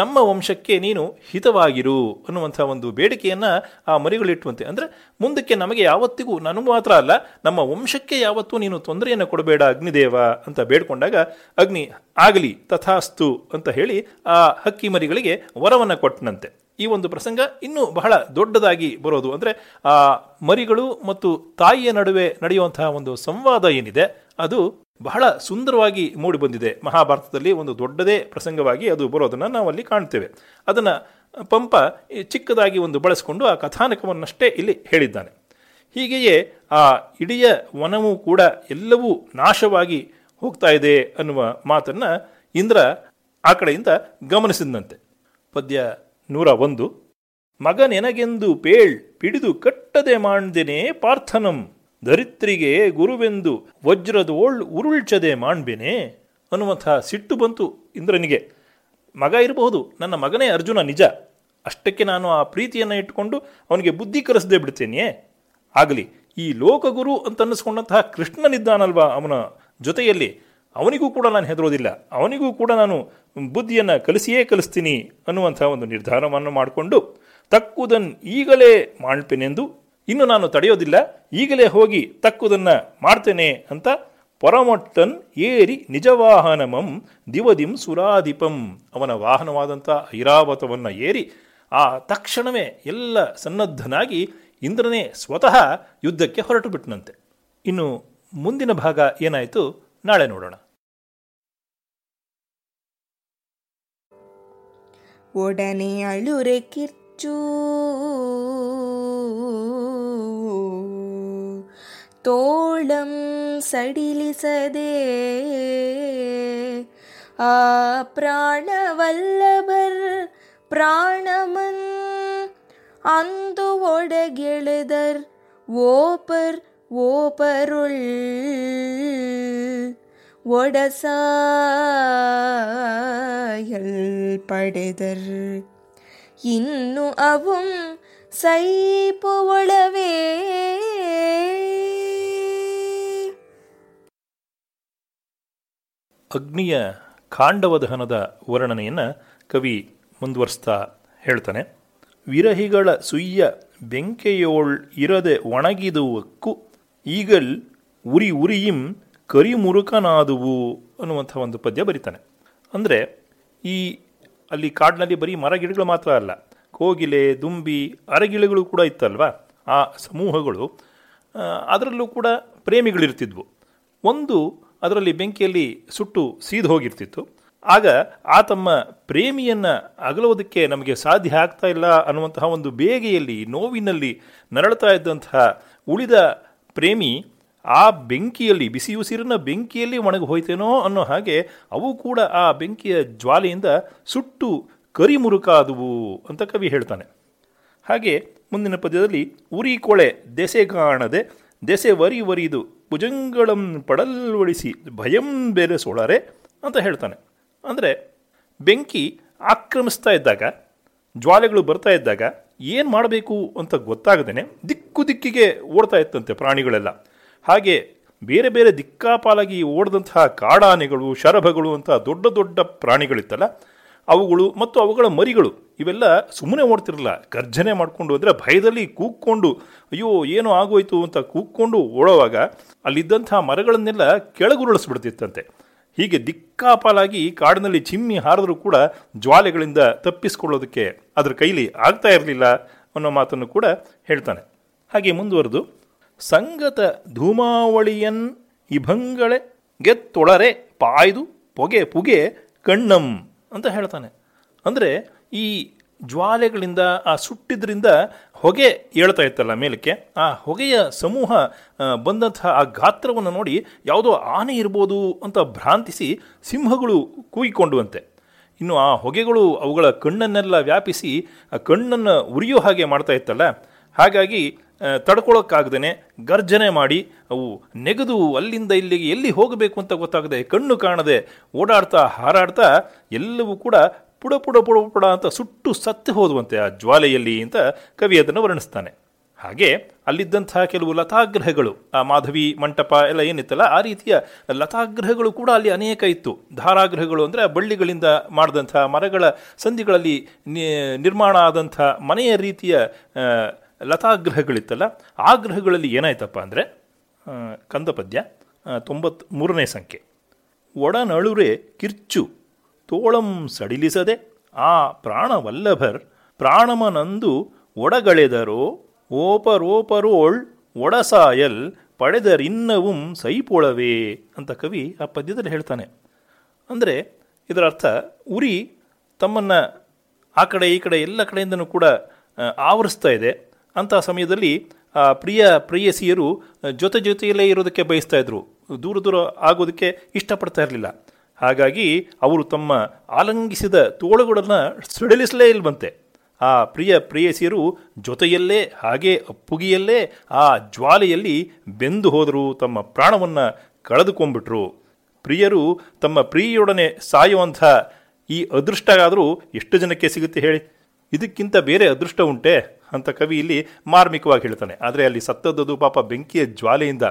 ನಮ್ಮ ವಂಶಕ್ಕೆ ನೀನು ಹಿತವಾಗಿರು ಅನ್ನುವಂಥ ಒಂದು ಬೇಡಿಕೆಯನ್ನು ಆ ಮರಿಗಳಿಟ್ಟುವಂತೆ ಅಂದರೆ ಮುಂದಕ್ಕೆ ನಮಗೆ ಯಾವತ್ತಿಗೂ ನನಗೂ ಮಾತ್ರ ಅಲ್ಲ, ನಮ್ಮ ವಂಶಕ್ಕೆ ಯಾವತ್ತೂ ನೀನು ತೊಂದರೆಯನ್ನು ಕೊಡಬೇಡ, ಅಗ್ನಿದೇವ ಅಂತ ಬೇಡಿಕೊಂಡಾಗ ಅಗ್ನಿ ಆಗಲಿ, ತಥಾಸ್ತು ಅಂತ ಹೇಳಿ ಆ ಹಕ್ಕಿ ಮರಿಗಳಿಗೆ ವರವನ್ನು ಕೊಟ್ಟನಂತೆ. ಈ ಒಂದು ಪ್ರಸಂಗ ಇನ್ನೂ ಬಹಳ ದೊಡ್ಡದಾಗಿ ಬರೋದು. ಅಂದರೆ, ಆ, ಮರಿಗಳು ಮತ್ತು ತಾಯಿಯ ನಡುವೆ ನಡೆಯುವಂತಹ ಒಂದು ಸಂವಾದ ಏನಿದೆ, ಅದು ಬಹಳ ಸುಂದರವಾಗಿ ಮೂಡಿಬಂದಿದೆ. ಮಹಾಭಾರತದಲ್ಲಿ ಒಂದು ದೊಡ್ಡದೇ ಪ್ರಸಂಗವಾಗಿ ಅದು ಬರೋದನ್ನು ನಾವು ಅಲ್ಲಿ ಕಾಣ್ತೇವೆ. ಅದನ್ನು ಪಂಪ ಚಿಕ್ಕದಾಗಿ ಒಂದು ಬಳಸಿಕೊಂಡು ಆ ಕಥಾನಕವನ್ನಷ್ಟೇ ಇಲ್ಲಿ ಹೇಳಿದ್ದಾನೆ. ಹೀಗೆಯೇ ಆ ಇಡಿಯ ವನವೂ ಕೂಡ ಎಲ್ಲವೂ ನಾಶವಾಗಿ ಹೋಗ್ತಾ ಇದೆ ಅನ್ನುವ ಮಾತನ್ನು ಇಂದ್ರ ಆ ಕಡೆಯಿಂದ ಗಮನಿಸಿದಂತೆ. ಪದ್ಯ ನೂರ ಒಂದು. ಮಗನೆನಗೆಂದು ಪೇಳ್ ಪಿಡಿದು ಕಟ್ಟದೆ ಮಾಡ್ದೆನೇ ಪಾರ್ಥನಂ. ಧರಿತ್ರಿಗೆ ಗುರುವೆಂದು ವಜ್ರದೋಳ್ ಉರುಳ್ಚದೆ ಮಾಡ್ಬೇನೆ ಅನ್ನುವಂಥ ಸಿಟ್ಟು ಬಂತು ಇಂದ್ರನಿಗೆ. ಮಗ ಇರಬಹುದು, ನನ್ನ ಮಗನೇ ಅರ್ಜುನ ನಿಜ. ಅಷ್ಟಕ್ಕೆ ನಾನು ಆ ಪ್ರೀತಿಯನ್ನು ಇಟ್ಟುಕೊಂಡು ಅವನಿಗೆ ಬುದ್ಧಿ ಕರೆಸದೆ ಬಿಡ್ತೇನೆಯೇ? ಆಗಲಿ, ಈ ಲೋಕಗುರು ಅಂತ ಅನ್ನಿಸ್ಕೊಂಡಂತಹ ಕೃಷ್ಣನಿದ್ದಾನಲ್ವಾ ಅವನ ಜೊತೆಯಲ್ಲಿ? ಅವನಿಗೂ ಕೂಡ ನಾನು ಹೆದರೋದಿಲ್ಲ. ಅವನಿಗೂ ಕೂಡ ನಾನು ಬುದ್ಧಿಯನ್ನು ಕಲಿಸಿಯೇ ಕಲಿಸ್ತೀನಿ ಅನ್ನುವಂಥ ಒಂದು ನಿರ್ಧಾರವನ್ನು ಮಾಡಿಕೊಂಡು ತಕ್ಕುದನ್ನು ಈಗಲೇ ಮಾಡ್ತೇನೆಂದು ಇನ್ನು ನಾನು ತಡೆಯೋದಿಲ್ಲ, ಈಗಲೇ ಹೋಗಿ ತಕ್ಕುದನ್ನು ಮಾಡ್ತೇನೆ ಅಂತ ಪರಮೊಟ್ಟನ್ ಏರಿ ನಿಜವಾಹನಮಂ ದಿವದಿಂ ಸುರಾಧಿಪಂ ಅವನ ವಾಹನವಾದಂಥ ಐರಾವತವನ್ನು ಏರಿ ಆ ತಕ್ಷಣವೇ ಎಲ್ಲ ಸನ್ನದ್ಧನಾಗಿ ಇಂದ್ರನೇ ಸ್ವತಃ ಯುದ್ಧಕ್ಕೆ ಹೊರಟು ಬಿಟ್ಟನಂತೆ ಇನ್ನು ಮುಂದಿನ ಭಾಗ ಏನಾಯಿತು ನಾಳೆ ನೋಡೋಣ. ಒಡನೆ ಅಳುರೆ ಕಿರ್ಚು ತೋಳಂ ಸಡಿಲಿಸದೆ ಆ ಪ್ರಾಣವಲ್ಲಭರ್ ಪ್ರಾಣಮನ್ ಅಂದು ಒಡಗೆಳೆದರ್ ಓಪರ್ ಓಪರುಳ್ ஒடசாயல் படைதர் இன்னு அவும் சைப்பு ஒளவே ಅಗ್ನಿಯ ಕಾಂಡವ ದಹನದ ವರ್ಣನೆಯನ್ನು ಕವಿ ಮುಂದುವರಿಸ್ತಾ ಹೇಳ್ತಾನೆ ವಿರಹಿಗಳ ಸುಯ್ಯ ಬೆಂಕೆಯೋಳ್ ಇರದೆ ಒಣಗಿದುವಕ್ಕು ಈಗಲ್ ಉರಿ ಉರಿಯಿಂ ಕರಿಮುರುಕನಾದುವು ಅನ್ನುವಂಥ ಒಂದು ಪದ್ಯ ಬರೀತಾನೆ. ಅಂದರೆ ಈ ಅಲ್ಲಿ ಕಾಡಿನಲ್ಲಿ ಬರೀ ಮರಗಿಡಗಳು ಮಾತ್ರ ಅಲ್ಲ, ಕೋಗಿಲೆ, ದುಂಬಿ, ಅರಗಿಳೆಗಳು ಕೂಡ ಇತ್ತಲ್ವಾ? ಆ ಸಮೂಹಗಳು ಅದರಲ್ಲೂ ಕೂಡ ಪ್ರೇಮಿಗಳಿರ್ತಿದ್ವು. ಒಂದು ಅದರಲ್ಲಿ ಬೆಂಕಿಯಲ್ಲಿ ಸುಟ್ಟು ಸೀದು ಹೋಗಿರ್ತಿತ್ತು. ಆಗ ಆ ತಮ್ಮ ಪ್ರೇಮಿಯನ್ನು ಅಗಲುವುದಕ್ಕೆ ನಮಗೆ ಸಾಧ್ಯ ಆಗ್ತಾ ಇಲ್ಲ ಅನ್ನುವಂತಹ ಒಂದು ಬೇಗೆಯಲ್ಲಿ, ನೋವಿನಲ್ಲಿ ನರಳ್ತಾ ಇದ್ದಂತಹ ಉಳಿದ ಪ್ರೇಮಿ ಆ ಬೆಂಕಿಯಲ್ಲಿ ಬಿಸಿ ಉಸಿರಿನ ಬೆಂಕಿಯಲ್ಲಿ ಒಣಗಿ ಹೋಯ್ತೇನೋ ಅನ್ನೋ ಹಾಗೆ ಅವು ಕೂಡ ಆ ಬೆಂಕಿಯ ಜ್ವಾಲೆಯಿಂದ ಸುಟ್ಟು ಕರಿಮುರುಕಾದುವು ಅಂತ ಕವಿ ಹೇಳ್ತಾನೆ. ಹಾಗೆ ಮುಂದಿನ ಪದ್ಯದಲ್ಲಿ ಉರಿ ಕೊಳೆ ದೆಸೆ ಕಾಣದೆ, ದೆಸೆ ವರಿ ವರಿದು ಭುಜಂಗಳಂ ಪಡಲ್ವಳಿಸಿ ಭಯಂ ಬೇರೆ ಸೋಳಾರೆ ಅಂತ ಹೇಳ್ತಾನೆ. ಅಂದರೆ ಬೆಂಕಿ ಆಕ್ರಮಿಸ್ತಾ ಇದ್ದಾಗ, ಜ್ವಾಲೆಗಳು ಬರ್ತಾ ಇದ್ದಾಗ ಏನು ಮಾಡಬೇಕು ಅಂತ ಗೊತ್ತಾಗದೇನೆ ದಿಕ್ಕು ದಿಕ್ಕಿಗೆ ಓಡ್ತಾ ಇತ್ತಂತೆ ಪ್ರಾಣಿಗಳೆಲ್ಲ. ಹಾಗೆ ಬೇರೆ ಬೇರೆ ದಿಕ್ಕಾಪಾಲಾಗಿ ಓಡದಂತಹ ಕಾಡಾನೆಗಳು, ಶರಭಗಳು ಅಂತ ದೊಡ್ಡ ದೊಡ್ಡ ಪ್ರಾಣಿಗಳಿತ್ತಲ್ಲ, ಅವುಗಳು ಮತ್ತು ಅವುಗಳ ಮರಿಗಳು, ಇವೆಲ್ಲ ಸುಮ್ಮನೆ ಓಡ್ತಿರಲ್ಲ ಗರ್ಜನೆ ಮಾಡಿಕೊಂಡು ಅಂದರೆ ಭಯದಲ್ಲಿ ಕೂಕ್ಕೊಂಡು ಅಯ್ಯೋ, ಏನೋ ಆಗೋಯ್ತು ಅಂತ ಕೂಕ್ಕೊಂಡು ಓಡೋವಾಗ ಅಲ್ಲಿದ್ದಂಥ ಮರಗಳನ್ನೆಲ್ಲ ಕೆಳಗುರುಳಿಸ್ಬಿಡ್ತಿತ್ತಂತೆ. ಹೀಗೆ ದಿಕ್ಕಾಪಾಲಾಗಿ ಕಾಡಿನಲ್ಲಿ ಚಿಮ್ಮಿ ಹಾರಿದ್ರೂ ಕೂಡ ಜ್ವಾಲೆಗಳಿಂದ ತಪ್ಪಿಸ್ಕೊಳ್ಳೋದಕ್ಕೆ ಅದರ ಕೈಲಿ ಆಗ್ತಾ ಇರಲಿಲ್ಲ ಅನ್ನೋ ಮಾತನ್ನು ಕೂಡ ಹೇಳ್ತಾನೆ. ಹಾಗೆ ಮುಂದುವರೆದು ಸಂಗತ ಧೂಮಾವಳಿಯನ್ ಇಭಂಗಳೆ ಗೆತ್ತೊಳರೆ ಪಾಯ್ದು ಪೊಗೆ ಪುಗೆ ಕಣ್ಣಂ ಅಂತ ಹೇಳ್ತಾನೆ. ಅಂದರೆ ಈ ಜ್ವಾಲೆಗಳಿಂದ, ಆ ಸುಟ್ಟಿದ್ರಿಂದ ಹೊಗೆ ಹೇಳ್ತಾ ಇತ್ತಲ್ಲ ಮೇಲಕ್ಕೆ. ಆ ಹೊಗೆಯ ಸಮೂಹ ಬಂದಂತಹ ಆ ಗಾತ್ರವನ್ನು ನೋಡಿ ಯಾವುದೋ ಆನೆ ಇರ್ಬೋದು ಅಂತ ಭ್ರಾಂತಿಸಿ ಸಿಂಹಗಳು ಕೂಗಿಕೊಂಡುವಂತೆ. ಇನ್ನು ಆ ಹೊಗೆಗಳು ಅವುಗಳ ಕಣ್ಣನ್ನೆಲ್ಲ ವ್ಯಾಪಿಸಿ ಆ ಕಣ್ಣನ್ನು ಉರಿಯೋ ಹಾಗೆ ಮಾಡ್ತಾ ಇತ್ತಲ್ಲ. ಹಾಗಾಗಿ ತಡ್ಕೊಳ್ಳೋಕ್ಕಾಗ್ದೇ ಗರ್ಜನೆ ಮಾಡಿ ಅವು ನೆಗೆದು ಅಲ್ಲಿಂದ ಇಲ್ಲಿಗೆ ಎಲ್ಲಿ ಹೋಗಬೇಕು ಅಂತ ಗೊತ್ತಾಗದೆ ಕಣ್ಣು ಕಾಣದೆ ಓಡಾಡ್ತಾ ಹಾರಾಡ್ತಾ ಎಲ್ಲವೂ ಕೂಡ ಪುಡ ಪುಡ ಪುಡ ಪುಡ ಅಂತ ಸುಟ್ಟು ಸತ್ತು ಹೋದುವಂತೆ ಆ ಜ್ವಾಲೆಯಲ್ಲಿ ಅಂತ ಕವಿ ಅದನ್ನು ವರ್ಣಿಸ್ತಾನೆ. ಹಾಗೆ ಅಲ್ಲಿದ್ದಂತಹ ಕೆಲವು ಲತಾಗ್ರಹಗಳು, ಆ ಮಾಧವಿ ಮಂಟಪ ಎಲ್ಲ ಏನಿತ್ತಲ್ಲ, ಆ ರೀತಿಯ ಲತಾಗ್ರಹಗಳು ಕೂಡ ಅಲ್ಲಿ ಅನೇಕ ಇತ್ತು. ಧಾರಾಗ್ರಹಗಳು ಅಂದರೆ ಬಳ್ಳಿಗಳಿಂದ ಮಾಡಿದಂಥ ಮರಗಳ ಸಂಧಿಗಳಲ್ಲಿ ನಿರ್ಮಾಣ ಆದಂಥ ಮನೆಯ ರೀತಿಯ ಲತಾಗ್ರಹಗಳಿತ್ತಲ್ಲ ಆ ಗ್ರಹಗಳಲ್ಲಿ ಏನಾಯ್ತಪ್ಪ ಅಂದರೆ ಕಂದಪದ್ಯ ತೊಂಬತ್ ಮೂರನೇ ಸಂಖ್ಯೆ. ಒಡನಳುರೆ ಕಿರ್ಚು, ತೋಳಂ ಸಡಿಲಿಸದೆ, ಆ ಪ್ರಾಣವಲ್ಲಭರ್ ಪ್ರಾಣಮನಂದು ಒಡಗಳೆದರೋ, ಓಪರೋಪರೋಳ್ ಒಡಸಾಯಲ್ ಪಡೆದರಿನ್ನವುಂ ಸೈಪೊಳವೇ ಅಂತ ಕವಿ ಆ ಪದ್ಯದಲ್ಲಿ ಹೇಳ್ತಾನೆ. ಅಂದರೆ ಇದರ ಅರ್ಥ ಉರಿ ತಮ್ಮನ್ನು ಆ ಕಡೆ ಈ ಕಡೆ ಎಲ್ಲ ಕಡೆಯಿಂದನೂ ಕೂಡ ಆವರಿಸ್ತಾ ಇದೆ. ಅಂಥ ಸಮಯದಲ್ಲಿ, ಆ, ಪ್ರಿಯ, ಪ್ರಿಯಸಿಯರು ಜೊತೆ ಜೊತೆಯಲ್ಲೇ ಇರೋದಕ್ಕೆ ಬಯಸ್ತಾ ಇದ್ರು. ದೂರ ದೂರ ಆಗೋದಕ್ಕೆ ಇಷ್ಟಪಡ್ತಾ ಇರಲಿಲ್ಲ. ಹಾಗಾಗಿ ಅವರು ತಮ್ಮ ಆಲಂಗಿಸಿದ ತೋಳುಗಳನ್ನು ಸಡಿಲಿಸಲೇ ಇಲ್ವಂತೆ. ಆ, ಪ್ರಿಯ, ಪ್ರಿಯಸಿಯರು ಜೊತೆಯಲ್ಲೇ, ಹಾಗೆ ಅಪ್ಪುಗಿಯಲ್ಲೇ ಆ ಜ್ವಾಲೆಯಲ್ಲಿ ಬೆಂದು ಹೋದರು ತಮ್ಮ ಪ್ರಾಣವನ್ನು ಕಳೆದುಕೊಂಡ್ಬಿಟ್ರು. ಪ್ರಿಯರು ತಮ್ಮ ಪ್ರಿಯೊಡನೆ ಸಾಯುವಂಥ ಈ ಅದೃಷ್ಟ ಆದರೂ ಎಷ್ಟು ಜನಕ್ಕೆ ಸಿಗುತ್ತೆ ಹೇಳಿ? ಇದಕ್ಕಿಂತ ಬೇರೆ ಅದೃಷ್ಟ ಉಂಟೆ? ಅಂತ ಕವಿ ಇಲ್ಲಿ ಮಾರ್ಮಿಕವಾಗಿ ಹೇಳ್ತಾನೆ. ಆದರೆ ಅಲ್ಲಿ ಸತ್ತದ್ದು ಪಾಪ ಬೆಂಕಿಯ ಜ್ವಾಲೆಯಿಂದ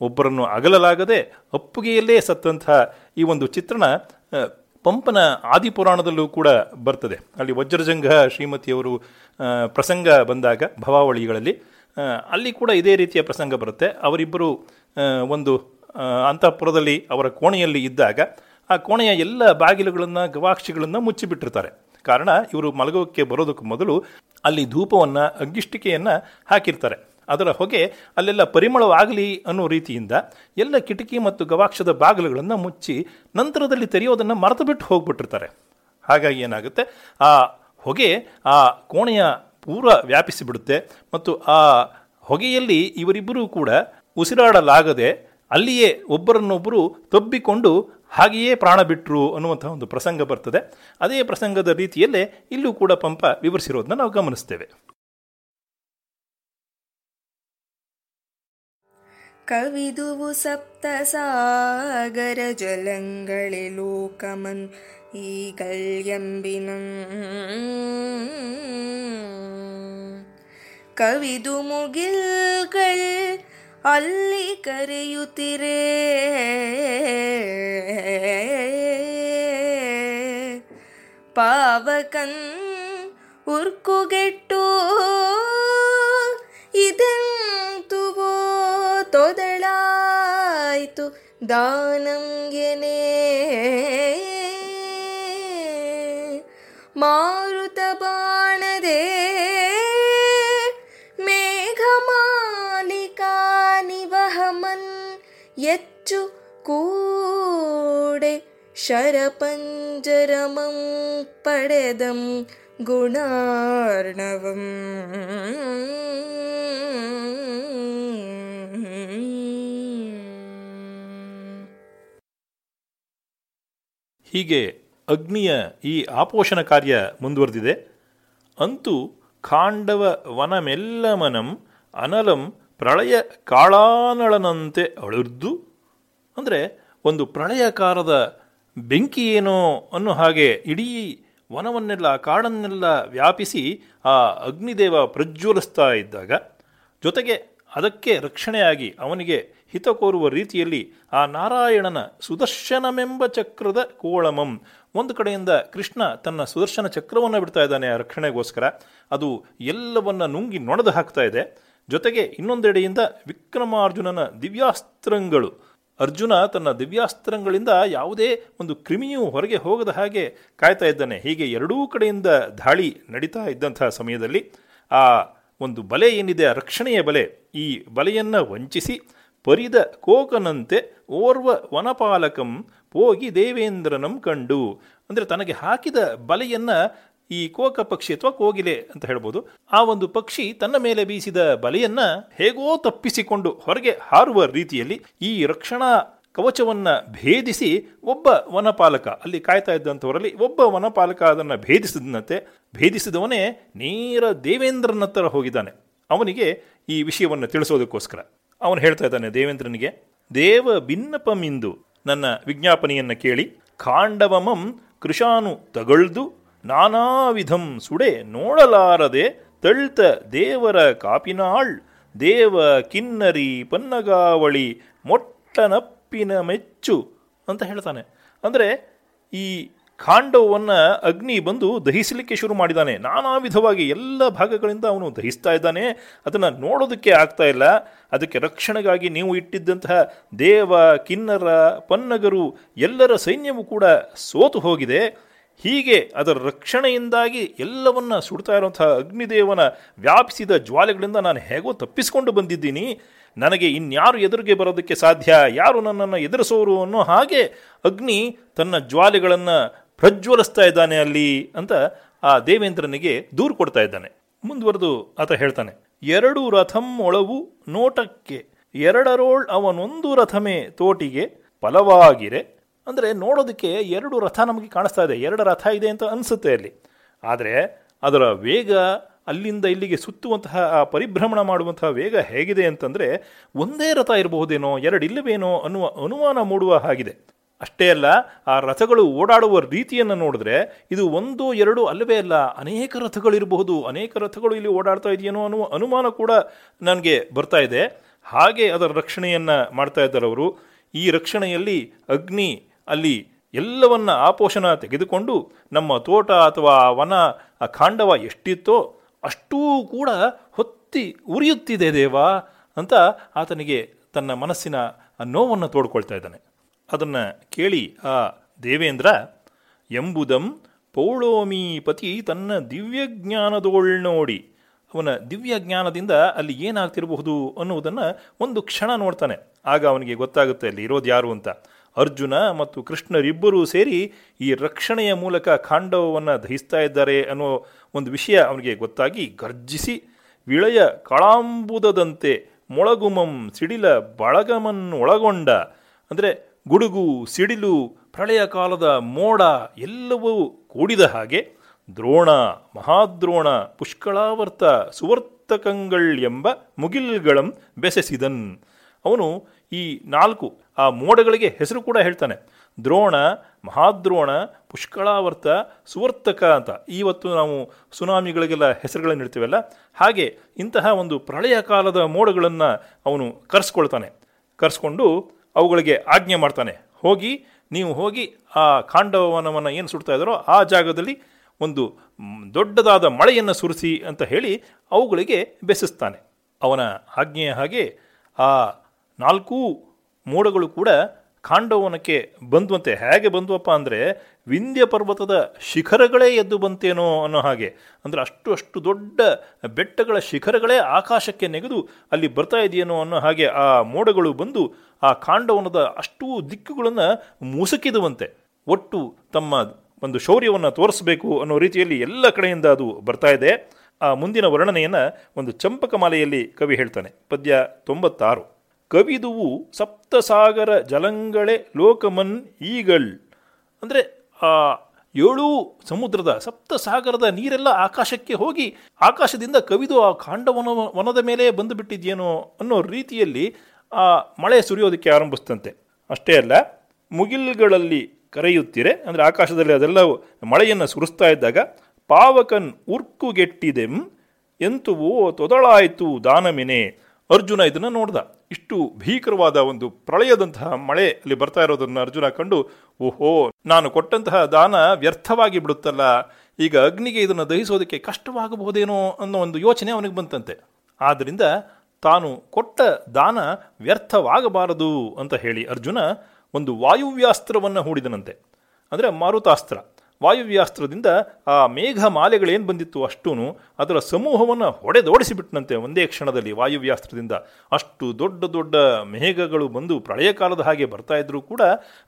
ಒಬ್ಬರನ್ನು ಅಗಲಲಾಗದೆ ಅಪ್ಪುಗೆಯಲ್ಲೇ ಸತ್ತಂಥ ಈ ಒಂದು ಚಿತ್ರಣ ಪಂಪನ ಆದಿಪುರಾಣದಲ್ಲೂ ಕೂಡ ಬರ್ತದೆ. ಅಲ್ಲಿ ವಜ್ರಜಂಘ ಶ್ರೀಮತಿಯವರು ಪ್ರಸಂಗ ಬಂದಾಗ ಭವಾವಳಿಗಳಲ್ಲಿ ಅಲ್ಲಿ ಕೂಡ ಇದೇ ರೀತಿಯ ಪ್ರಸಂಗ ಬರುತ್ತೆ. ಅವರಿಬ್ಬರು ಒಂದು ಅಂತಃಪುರದಲ್ಲಿ ಅವರ ಕೋಣೆಯಲ್ಲಿ ಇದ್ದಾಗ ಆ ಕೋಣೆಯ ಎಲ್ಲ ಬಾಗಿಲುಗಳನ್ನು, ಗವಾಕ್ಷಿಗಳನ್ನು ಮುಚ್ಚಿಬಿಟ್ಟಿರ್ತಾರೆ. ಕಾರಣ ಇವರು ಮಲಗೋಕ್ಕೆ ಬರೋದಕ್ಕೆ ಮೊದಲು ಅಲ್ಲಿ ಧೂಪವನ್ನು ಅಗ್ಗಿಷ್ಟಿಕೆಯನ್ನು ಹಾಕಿರ್ತಾರೆ. ಅದರ ಹೊಗೆ ಅಲ್ಲೆಲ್ಲ ಪರಿಮಳವಾಗಲಿ ಅನ್ನೋ ರೀತಿಯಿಂದ ಎಲ್ಲ ಕಿಟಕಿ ಮತ್ತು ಗವಾಕ್ಷದ ಬಾಗಿಲುಗಳನ್ನು ಮುಚ್ಚಿ ನಂತರದಲ್ಲಿ ತೆರೆಯೋದನ್ನು ಮರೆತು ಬಿಟ್ಟು ಹೋಗ್ಬಿಟ್ಟಿರ್ತಾರೆ. ಹಾಗಾಗಿ ಏನಾಗುತ್ತೆ? ಆ ಹೊಗೆ ಆ ಕೋಣೆಯ ಪೂರ ವ್ಯಾಪಿಸಿಬಿಡುತ್ತೆ ಮತ್ತು ಆ ಹೊಗೆಯಲ್ಲಿ ಇವರಿಬ್ಬರೂ ಕೂಡ ಉಸಿರಾಡಲಾಗದೆ ಅಲ್ಲಿಯೇ ಒಬ್ಬರನ್ನೊಬ್ಬರು ತಬ್ಬಿಕೊಂಡು ಹಾಗೆಯೇ ಪ್ರಾಣ ಬಿಟ್ಟರು ಅನ್ನುವಂಥ ಒಂದು ಪ್ರಸಂಗ ಬರ್ತದೆ. ಅದೇ ಪ್ರಸಂಗದ ರೀತಿಯಲ್ಲೇ ಇಲ್ಲೂ ಕೂಡ ಪಂಪ ವಿವರಿಸಿರೋದನ್ನ ನಾವು ಗಮನಿಸ್ತೇವೆ. ಕವಿದುವು ಸಪ್ತ ಸಾಗರ ಜಲಂಗಳೆ ಲೋಕಮನ್ ಈಗಲ್ಯಂಬಿನ. ಕವಿದು ಮುಗಿಲ್ಗಳ್ ಅಲ್ಲಿ ಕರೆಯುತ್ತಿರೇ? ಪಾವಕನ್ ಉರ್ಕುಗೆಟ್ಟು ಇದೆಂತುವೋ ತೊದಳಾಯಿತು ದಾನಂಗೆನೇ? ಮಾರುತ ಕೂಡೆ ಶರಪಂಜರಮಂ ಪಡೆದಂ ಗುಣಾರ್ಣವಂ ಹೀಗೆ ಅಗ್ನಿಯ ಈ ಆಪೋಷಣ ಕಾರ್ಯ ಮುಂದುವರೆದಿದೆ. ಅಂತೂ ಖಾಂಡವ ವನಮೆಲ್ಲಮನಂ ಅನಲಂ ಪ್ರಳಯ ಕಾಳಾನಳನಂತೆ ಅಳಿರ್ದು ಅಂದರೆ ಒಂದು ಪ್ರಳಯಕಾರದ ಬೆಂಕಿ ಏನೋ ಅನ್ನೋ ಹಾಗೆ ಇಡೀ ವನವನ್ನೆಲ್ಲ, ಕಾಡನ್ನೆಲ್ಲ ವ್ಯಾಪಿಸಿ ಆ ಅಗ್ನಿದೇವ ಪ್ರಜ್ವಲಿಸ್ತಾ ಇದ್ದಾಗ ಜೊತೆಗೆ ಅದಕ್ಕೆ ರಕ್ಷಣೆಯಾಗಿ ಅವನಿಗೆ ಹಿತ ಕೋರುವ ರೀತಿಯಲ್ಲಿ ಆ ನಾರಾಯಣನ ಸುದರ್ಶನಮೆಂಬ ಚಕ್ರದ ಕೋಳಮಂ. ಒಂದು ಕಡೆಯಿಂದ ಕೃಷ್ಣ ತನ್ನ ಸುದರ್ಶನ ಚಕ್ರವನ್ನು ಬಿಡ್ತಾ ಇದ್ದಾನೆ ಆ ರಕ್ಷಣೆಗೋಸ್ಕರ. ಅದು ಎಲ್ಲವನ್ನ ನುಂಗಿ ನೊಣದು ಹಾಕ್ತಾ ಇದೆ. ಜೊತೆಗೆ ಇನ್ನೊಂದೆಡೆಯಿಂದ ವಿಕ್ರಮಾರ್ಜುನನ ದಿವ್ಯಾಸ್ತ್ರಗಳು ಅರ್ಜುನ ತನ್ನ ದಿವ್ಯಾಸ್ತ್ರಗಳಿಂದ ಯಾವುದೇ ಒಂದು ಕ್ರಿಮಿಯು ಹೊರಗೆ ಹೋಗದ ಹಾಗೆ ಕಾಯ್ತಾ ಇದ್ದಾನೆ. ಹೀಗೆ ಎರಡೂ ಕಡೆಯಿಂದ ದಾಳಿ ನಡೀತಾ ಇದ್ದಂಥ ಸಮಯದಲ್ಲಿ ಆ ಒಂದು ಬಲೆ ಏನಿದೆ ರಕ್ಷಣೆಯ ಬಲೆ, ಈ ಬಲೆಯನ್ನು ವಂಚಿಸಿ ಪರಿದ ಕೋಕನಂತೆ ಓರ್ವ ವನಪಾಲಕಂ ಹೋಗಿ ದೇವೇಂದ್ರನಂ ಕಂಡು, ಅಂದರೆ ತನಗೆ ಹಾಕಿದ ಬಲೆಯನ್ನ ಈ ಕೋಕ ಪಕ್ಷಿ ಅಥವಾ ಕೋಗಿಲೆ ಅಂತ ಹೇಳ್ಬೋದು, ಆ ಒಂದು ಪಕ್ಷಿ ತನ್ನ ಮೇಲೆ ಬೀಸಿದ ಬಲೆಯನ್ನ ಹೇಗೋ ತಪ್ಪಿಸಿಕೊಂಡು ಹೊರಗೆ ಹಾರುವ ರೀತಿಯಲ್ಲಿ ಈ ರಕ್ಷಣಾ ಕವಚವನ್ನು ಭೇದಿಸಿ ಒಬ್ಬ ವನಪಾಲಕ, ಅಲ್ಲಿ ಕಾಯ್ತಾ ಇದ್ದಂಥವರಲ್ಲಿ ಒಬ್ಬ ವನಪಾಲಕ ಅದನ್ನು ಭೇದಿಸಿದಂತೆ, ಭೇದಿಸಿದವನೇ ನೇರ ದೇವೇಂದ್ರನ ಹತ್ರ ಹೋಗಿದ್ದಾನೆ. ಅವನಿಗೆ ಈ ವಿಷಯವನ್ನು ತಿಳಿಸೋದಕ್ಕೋಸ್ಕರ. ಅವನು ಹೇಳ್ತಾ ಇದ್ದಾನೆ, ದೇವೇಂದ್ರನಿಗೆ, ದೇವ ಭಿನ್ನಪಮಿಂದು ನನ್ನ ವಿಜ್ಞಾಪನೆಯನ್ನು ಕೇಳಿ ಖಾಂಡವಮಂ ಕೃಷಾನು ತಗಳ್ದು ನಾನಾ ವಿಧಂ ಸುಡೆ ನೋಡಲಾರದೆ ತಳ್ತ ದೇವರ ಕಾಪಿನಾಳ್, ದೇವ ಕಿನ್ನರಿ ಪನ್ನಗಾವಳಿ, ಮೊಟ್ಟನಪ್ಪಿನ ಮೆಚ್ಚು ಅಂತ ಹೇಳ್ತಾನೆ. ಅಂದರೆ ಈ ಕಾಂಡವನ್ನು ಅಗ್ನಿ ಬಂದು ದಹಿಸಲಿಕ್ಕೆ ಶುರು ಮಾಡಿದ್ದಾನೆ ನಾನಾ ವಿಧವಾಗಿ ಎಲ್ಲ ಭಾಗಗಳಿಂದ ಅವನು ದಹಿಸ್ತಾ ಇದ್ದಾನೆ. ಅದನ್ನು ನೋಡೋದಕ್ಕೆ ಆಗ್ತಾ ಇಲ್ಲ. ಅದಕ್ಕೆ ರಕ್ಷಣೆಗಾಗಿ ನೀವು ಇಟ್ಟಿದ್ದಂತಹ ದೇವ, ಕಿನ್ನರ, ಪನ್ನಗರು ಎಲ್ಲರ ಸೈನ್ಯವು ಕೂಡ ಸೋತು ಹೋಗಿದೆ. ಹೀಗೆ ಅದರ ರಕ್ಷಣೆಯಿಂದಾಗಿ ಎಲ್ಲವನ್ನ ಸುಡ್ತಾ ಇರುವಂತಹ ಅಗ್ನಿದೇವನ ವ್ಯಾಪಿಸಿದ ಜ್ವಾಲೆಗಳಿಂದ ನಾನು ಹೇಗೋ ತಪ್ಪಿಸಿಕೊಂಡು ಬಂದಿದ್ದೀನಿ. ನನಗೆ ಇನ್ಯಾರು ಎದುರಿಗೆ ಬರೋದಕ್ಕೆ ಸಾಧ್ಯ? ಯಾರು ನನ್ನನ್ನು ಎದುರಿಸೋರು ಅನ್ನೋ ಹಾಗೆ ಅಗ್ನಿ ತನ್ನ ಜ್ವಾಲೆಗಳನ್ನು ಪ್ರಜ್ವಲಿಸ್ತಾ ಇದ್ದಾನೆ ಅಲ್ಲಿ ಅಂತ ಆ ದೇವೇಂದ್ರನಿಗೆ ದೂರು ಕೊಡ್ತಾ ಇದ್ದಾನೆ. ಮುಂದುವರೆದು ಆತ ಹೇಳ್ತಾನೆ, ಎರಡು ರಥಂ ಒಳವು ನೋಟಕ್ಕೆ, ಎರಡರೋಳ್ ಅವನೊಂದು ರಥಮೇ ತೋಟಿಗೆ ಫಲವಾಗಿರೆ ಅಂದರೆ ನೋಡೋದಕ್ಕೆ ಎರಡು ರಥ ನಮಗೆ ಕಾಣಿಸ್ತಾ ಇದೆ. ಎರಡು ರಥ ಇದೆ ಅಂತ ಅನಿಸುತ್ತೆ ಅಲ್ಲಿ. ಆದರೆ ಅದರ ವೇಗ ಅಲ್ಲಿಂದ ಇಲ್ಲಿಗೆ ಸುತ್ತುವಂತಹ ಆ ಪರಿಭ್ರಮಣ ಮಾಡುವಂತಹ ವೇಗ ಹೇಗಿದೆ ಅಂತಂದರೆ ಒಂದೇ ರಥ ಇರಬಹುದೇನೋ, ಎರಡು ಇಲ್ಲವೇನೋ ಅನ್ನುವ ಅನುಮಾನ ಮೂಡುವ ಹಾಗಿದೆ. ಅಷ್ಟೇ ಅಲ್ಲ, ಆ ರಥಗಳು ಓಡಾಡುವ ರೀತಿಯನ್ನು ನೋಡಿದ್ರೆ ಇದು ಒಂದು, ಎರಡು ಅಲ್ಲವೇ ಅಲ್ಲ, ಅನೇಕ ರಥಗಳಿರಬಹುದು. ಅನೇಕ ರಥಗಳು ಇಲ್ಲಿ ಓಡಾಡ್ತಾ ಇದೆಯೇನೋ ಅನ್ನುವ ಅನುಮಾನ ಕೂಡ ನನಗೆ ಬರ್ತಾ ಇದೆ. ಹಾಗೆ ಅದರ ರಕ್ಷಣೆಯನ್ನು ಮಾಡ್ತಾ ಇದ್ದಾರೆ ಅವರು. ಈ ರಕ್ಷಣೆಯಲ್ಲಿ ಅಗ್ನಿ ಅಲ್ಲಿ ಎಲ್ಲವನ್ನ ಆಪೋಷಣ ತೆಗೆದುಕೊಂಡು ನಮ್ಮ ತೋಟ ಅಥವಾ ವನ ಆ ಕಾಂಡವ ಎಷ್ಟಿತ್ತೋ ಅಷ್ಟೂ ಕೂಡ ಹೊತ್ತಿ ಉರಿಯುತ್ತಿದೆ ದೇವ ಅಂತ ಆತನಿಗೆ ತನ್ನ ಮನಸ್ಸಿನ ನೋವನ್ನು ತೋಡ್ಕೊಳ್ತಾ ಇದ್ದಾನೆ. ಅದನ್ನು ಕೇಳಿ ಆ ದೇವೇಂದ್ರ, ಎಂಬುದಂ ಪೌಳೋಮೀಪತಿ ತನ್ನ ದಿವ್ಯಜ್ಞಾನದೋಳ್ ನೋಡಿ. ಅವನ ದಿವ್ಯ ಜ್ಞಾನದಿಂದ ಅಲ್ಲಿ ಏನಾಗ್ತಿರಬಹುದು ಅನ್ನುವುದನ್ನು ಒಂದು ಕ್ಷಣ ನೋಡ್ತಾನೆ. ಆಗ ಅವನಿಗೆ ಗೊತ್ತಾಗುತ್ತೆ ಅಲ್ಲಿ ಇರೋದು ಯಾರು ಅಂತ. ಅರ್ಜುನ ಮತ್ತು ಕೃಷ್ಣರಿಬ್ಬರೂ ಸೇರಿ ಈ ರಕ್ಷಣೆಯ ಮೂಲಕ ಖಾಂಡವವನ್ನು ದಹಿಸ್ತಾ ಇದ್ದಾರೆ ಅನ್ನೋ ಒಂದು ವಿಷಯ ಅವನಿಗೆ ಗೊತ್ತಾಗಿ ಗರ್ಜಿಸಿ, ವಿಳಯ ಕಳಾಂಬುದದಂತೆ ಮೊಳಗುಮಂ ಸಿಡಿಲ ಬಳಗಮನ್ನು ಒಳಗೊಂಡ ಅಂದರೆ ಗುಡುಗು, ಸಿಡಿಲು, ಪ್ರಳಯ ಕಾಲದ ಮೋಡ ಎಲ್ಲವೂ ಕೂಡಿದ ಹಾಗೆ ದ್ರೋಣ, ಮಹಾದ್ರೋಣ, ಪುಷ್ಕಳಾವರ್ತ ಸುವರ್ತಕಂಗಳ್ ಎಂಬ ಮುಗಿಲ್ಗಳಂ ಬೆಸೆಸಿದನ್. ಅವನು ಈ ನಾಲ್ಕು ಆ ಮೋಡಗಳಿಗೆ ಹೆಸರು ಕೂಡ ಹೇಳ್ತಾನೆ. ದ್ರೋಣ, ಮಹಾದ್ರೋಣ, ಪುಷ್ಕಳಾವರ್ತ, ಸುವರ್ತಕ ಅಂತ. ಇವತ್ತು ನಾವು ಸುನಾಮಿಗಳಿಗೆಲ್ಲ ಹೆಸರುಗಳನ್ನು ಇಡ್ತೀವಲ್ಲ ಹಾಗೆ ಇಂತಹ ಒಂದು ಪ್ರಳಯ ಕಾಲದ ಮೋಡಗಳನ್ನು ಅವನು ಕರೆಸ್ಕೊಳ್ತಾನೆ. ಕರೆಸ್ಕೊಂಡು ಅವುಗಳಿಗೆ ಆಜ್ಞೆ ಮಾಡ್ತಾನೆ. ಹೋಗಿ, ನೀವು ಹೋಗಿ ಆ ಕಾಂಡವನವನ್ನು ಏನು ಸುಡ್ತಾ ಇದ್ದಾರೋ ಆ ಜಾಗದಲ್ಲಿ ಒಂದು ದೊಡ್ಡದಾದ ಮಳೆಯನ್ನು ಸುರಿಸಿ ಅಂತ ಹೇಳಿ ಅವುಗಳಿಗೆ ಬೆಸಿಸ್ತಾನೆ. ಅವನ ಆಜ್ಞೆಯ ಹಾಗೆ ಆ ನಾಲ್ಕೂ ಮೋಡಗಳು ಕೂಡ ಕಾಂಡವನಕ್ಕೆ ಬಂದುವಂತೆ. ಹೇಗೆ ಬಂದುವಪ್ಪ ಅಂದರೆ, ವಿಂಧ್ಯ ಪರ್ವತದ ಶಿಖರಗಳೇ ಎದ್ದು ಬಂತೇನೋ ಅನ್ನೋ ಹಾಗೆ. ಅಂದರೆ ಅಷ್ಟು ಅಷ್ಟು ದೊಡ್ಡ ಬೆಟ್ಟಗಳ ಶಿಖರಗಳೇ ಆಕಾಶಕ್ಕೆ ನೆಗೆದು ಅಲ್ಲಿ ಬರ್ತಾ ಇದೆಯೇನೋ ಅನ್ನೋ ಹಾಗೆ ಆ ಮೋಡಗಳು ಬಂದು ಆ ಕಾಂಡವನದ ಅಷ್ಟೂ ದಿಕ್ಕುಗಳನ್ನು ಮುಸುಕಿದುವಂತೆ ಒಟ್ಟು ತಮ್ಮ ಒಂದು ಶೌರ್ಯವನ್ನು ತೋರಿಸಬೇಕು ಅನ್ನೋ ರೀತಿಯಲ್ಲಿ ಎಲ್ಲ ಕಡೆಯಿಂದ ಅದು ಬರ್ತಾ ಇದೆ. ಆ ಮುಂದಿನ ವರ್ಣನೆಯನ್ನು ಒಂದು ಚಂಪಕಮಾಲೆಯಲ್ಲಿ ಕವಿ ಹೇಳ್ತಾನೆ. ಪದ್ಯ ತೊಂಬತ್ತಾರು. ಕವಿದುವು ಸಪ್ತಸಾಗರ ಜಲಂಗಳೆ ಲೋಕಮನ್ ಈಗಳ್. ಅಂದರೆ ಆ ಏಳೂ ಸಮುದ್ರದ ಸಪ್ತಸಾಗರದ ನೀರೆಲ್ಲ ಆಕಾಶಕ್ಕೆ ಹೋಗಿ ಆಕಾಶದಿಂದ ಕವಿದು ಆ ಕಾಂಡವನ ವನದ ಮೇಲೆ ಬಂದು ಬಿಟ್ಟಿದ್ಯೇನೋ ಅನ್ನೋ ರೀತಿಯಲ್ಲಿ ಆ ಮಳೆ ಸುರಿಯೋದಕ್ಕೆ ಆರಂಭಿಸ್ತಂತೆ ಅಷ್ಟೇ ಅಲ್ಲ, ಮುಗಿಲ್ಗಳಲ್ಲಿ ಕರೆಯುತ್ತೀರೆ, ಅಂದರೆ ಆಕಾಶದಲ್ಲಿ ಅದೆಲ್ಲ ಮಳೆಯನ್ನು ಸುರಿಸ್ತಾ ಇದ್ದಾಗ, ಪಾವಕನ್ ಉರ್ಕುಗೆಟ್ಟಿದೆಂ, ಎಂತುವೋ ತೊದಳಾಯಿತು ದಾನಮೆನೆ. ಅರ್ಜುನ ಇದನ್ನು ನೋಡ್ದ. ಇಷ್ಟು ಭೀಕರವಾದ ಒಂದು ಪ್ರಳಯದಂತಹ ಮಳೆ ಅಲ್ಲಿ ಬರ್ತಾ ಇರೋದನ್ನು ಅರ್ಜುನ ಕಂಡು, ಓಹೋ, ನಾನು ಕೊಟ್ಟಂತಹ ದಾನ ವ್ಯರ್ಥವಾಗಿ ಬಿಡುತ್ತಲ್ಲ, ಈಗ ಅಗ್ನಿಗೆ ಇದನ್ನು ದಹಿಸೋದಕ್ಕೆ ಕಷ್ಟವಾಗಬಹುದೇನೋ ಅನ್ನೋ ಒಂದು ಯೋಚನೆ ಅವನಿಗೆ ಬಂತಂತೆ. ಆದ್ದರಿಂದ ತಾನು ಕೊಟ್ಟ ದಾನ ವ್ಯರ್ಥವಾಗಬಾರದು ಅಂತ ಹೇಳಿ ಅರ್ಜುನ ಒಂದು ವಾಯುವ್ಯಾಸ್ತ್ರವನ್ನು ಹೂಡಿದನಂತೆ. ಅಂದರೆ ಮಾರುತಾಸ್ತ್ರ. ವಾಯುವ್ಯಾಸ್ತ್ರದಿಂದ ಆ ಮೇಘ ಮಾಲೆಗಳೇನು ಬಂದಿತ್ತು ಅಷ್ಟೂ ಅದರ ಸಮೂಹವನ್ನು ಹೊಡೆದೋಡಿಸಿಬಿಟ್ಟನಂತೆ ಒಂದೇ ಕ್ಷಣದಲ್ಲಿ ವಾಯುವ್ಯಾಸ್ತ್ರದಿಂದ. ಅಷ್ಟು ದೊಡ್ಡ ದೊಡ್ಡ ಮೇಘಗಳು ಬಂದು ಪ್ರಳಯ ಕಾಲದ ಹಾಗೆ ಬರ್ತಾ ಇದ್ದರೂ ಕೂಡ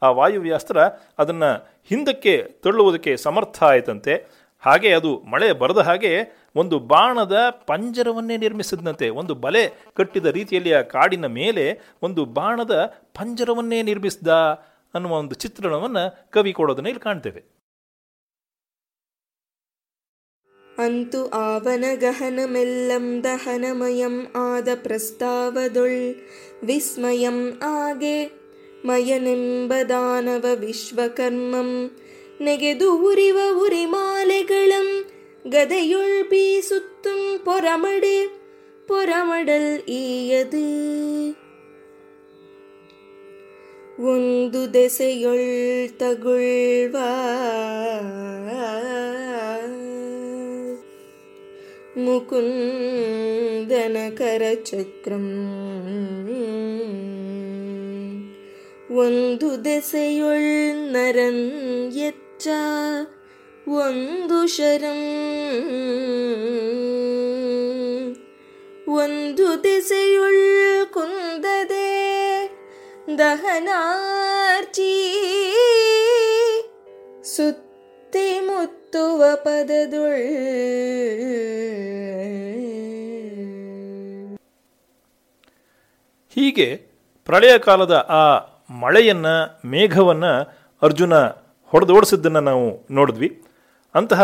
ಆ ವಾಯುವ್ಯಾಸ್ತ್ರ ಅದನ್ನು ಹಿಂದಕ್ಕೆ ತಳ್ಳುವುದಕ್ಕೆ ಸಮರ್ಥ ಆಯಿತಂತೆ. ಹಾಗೆ ಅದು ಮಳೆ ಬರದ ಹಾಗೆ ಒಂದು ಬಾಣದ ಪಂಜರವನ್ನೇ ನಿರ್ಮಿಸಿದಂತೆ ಒಂದು ಬಲೆ ಕಟ್ಟಿದ ರೀತಿಯಲ್ಲಿ ಆ ಕಾಡಿನ ಮೇಲೆ ಒಂದು ಬಾಣದ ಪಂಜರವನ್ನೇ ನಿರ್ಮಿಸಿದ ಅನ್ನುವ ಒಂದು ಚಿತ್ರಣವನ್ನು ಕವಿ ಕೊಡೋದನ್ನ ಇಲ್ಲಿ ಕಾಣ್ತೇವೆ. ಅಂತು ಆವನ ಗಹನಮೆಲ್ಲಂ ದಹನಮಯಂ ಆದ ಪ್ರಸ್ತಾವದೊಳ್ ವಿಸ್ಮಯಂ ಆಗೆ ಮಯನೆಂಬ ದಾನವ ವಿಶ್ವಕರ್ಮಂ ನೆಗೆದು ಉರಿವ ಉರಿಮಾಲೆಗಳಂ ಗದೆಯೊಳ್ ಬೀಸುತ್ತುಂ ಪೊರಮಡೆ ಪೊರಮಡಲ್ ಈಯದು ಒಂದು ದೆಸೆಯೊಳ್ ತಗುಳ್ವ ಮುಕುಂದನ ಕರಚಕ್ರಂ ಒಂದು ದೆಸೆಯೊಳ್ ನರನ್ ಎಚ್ಚ ಒಂದು ಶರಂ ಒಂದು ದೆಸೆಯೊಳ್ ಕುಂದದೆ ದಹನಾರ್ಚಿ ಸುತ್ತಿ ಮುತ್ತುವ ಪದದೊಳ್. ಹೀಗೆ ಪ್ರಳಯ ಕಾಲದ ಆ ಮಳೆಯನ್ನ, ಮೇಘವನ್ನ ಅರ್ಜುನ ಹೊಡೆದೋಡಿಸಿದ್ದನ್ನು ನಾವು ನೋಡಿದ್ವಿ. ಅಂತಹ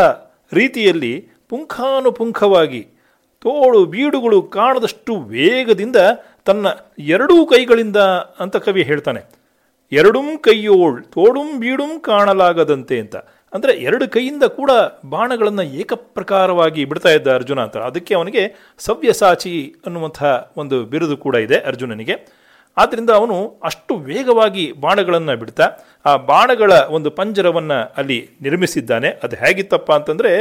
ರೀತಿಯಲ್ಲಿ ಪುಂಖಾನುಪುಂಖವಾಗಿ ತೋಳು ಬೀಡುಗಳು ಕಾಣದಷ್ಟು ವೇಗದಿಂದ ತನ್ನ ಎರಡೂ ಕೈಗಳಿಂದ ಅಂತ ಕವಿ ಹೇಳ್ತಾನೆ, ಎರಡೂ ಕೈಯೋಳ್ ತೋಡುಂ ಬೀಡುಂ ಕಾಣಲಾಗದಂತೆ ಅಂತ. ಅಂದರೆ ಎರಡು ಕೈಯಿಂದ ಕೂಡ ಬಾಣಗಳನ್ನು ಏಕಪ್ರಕಾರವಾಗಿ ಬಿಡ್ತಾ ಇದ್ದ ಅರ್ಜುನ ಅಂತ. ಅದಕ್ಕೆ ಅವನಿಗೆ ಸವ್ಯಸಾಚಿ ಅನ್ನುವಂತಹ ಒಂದು ಬಿರುದು ಕೂಡ ಇದೆ ಅರ್ಜುನನಿಗೆ. ಆದ್ದರಿಂದ ಅವನು ಅಷ್ಟು ವೇಗವಾಗಿ ಬಾಣಗಳನ್ನು ಬಿಡ್ತಾ, ಆ ಬಾಣಗಳ ಒಂದು ಪಂಜರವನ್ನು ಅಲ್ಲಿ ನಿರ್ಮಿಸಿದ್ದಾನೆ. ಅದು ಹೇಗಿತ್ತಪ್ಪ ಅಂತಂದರೆ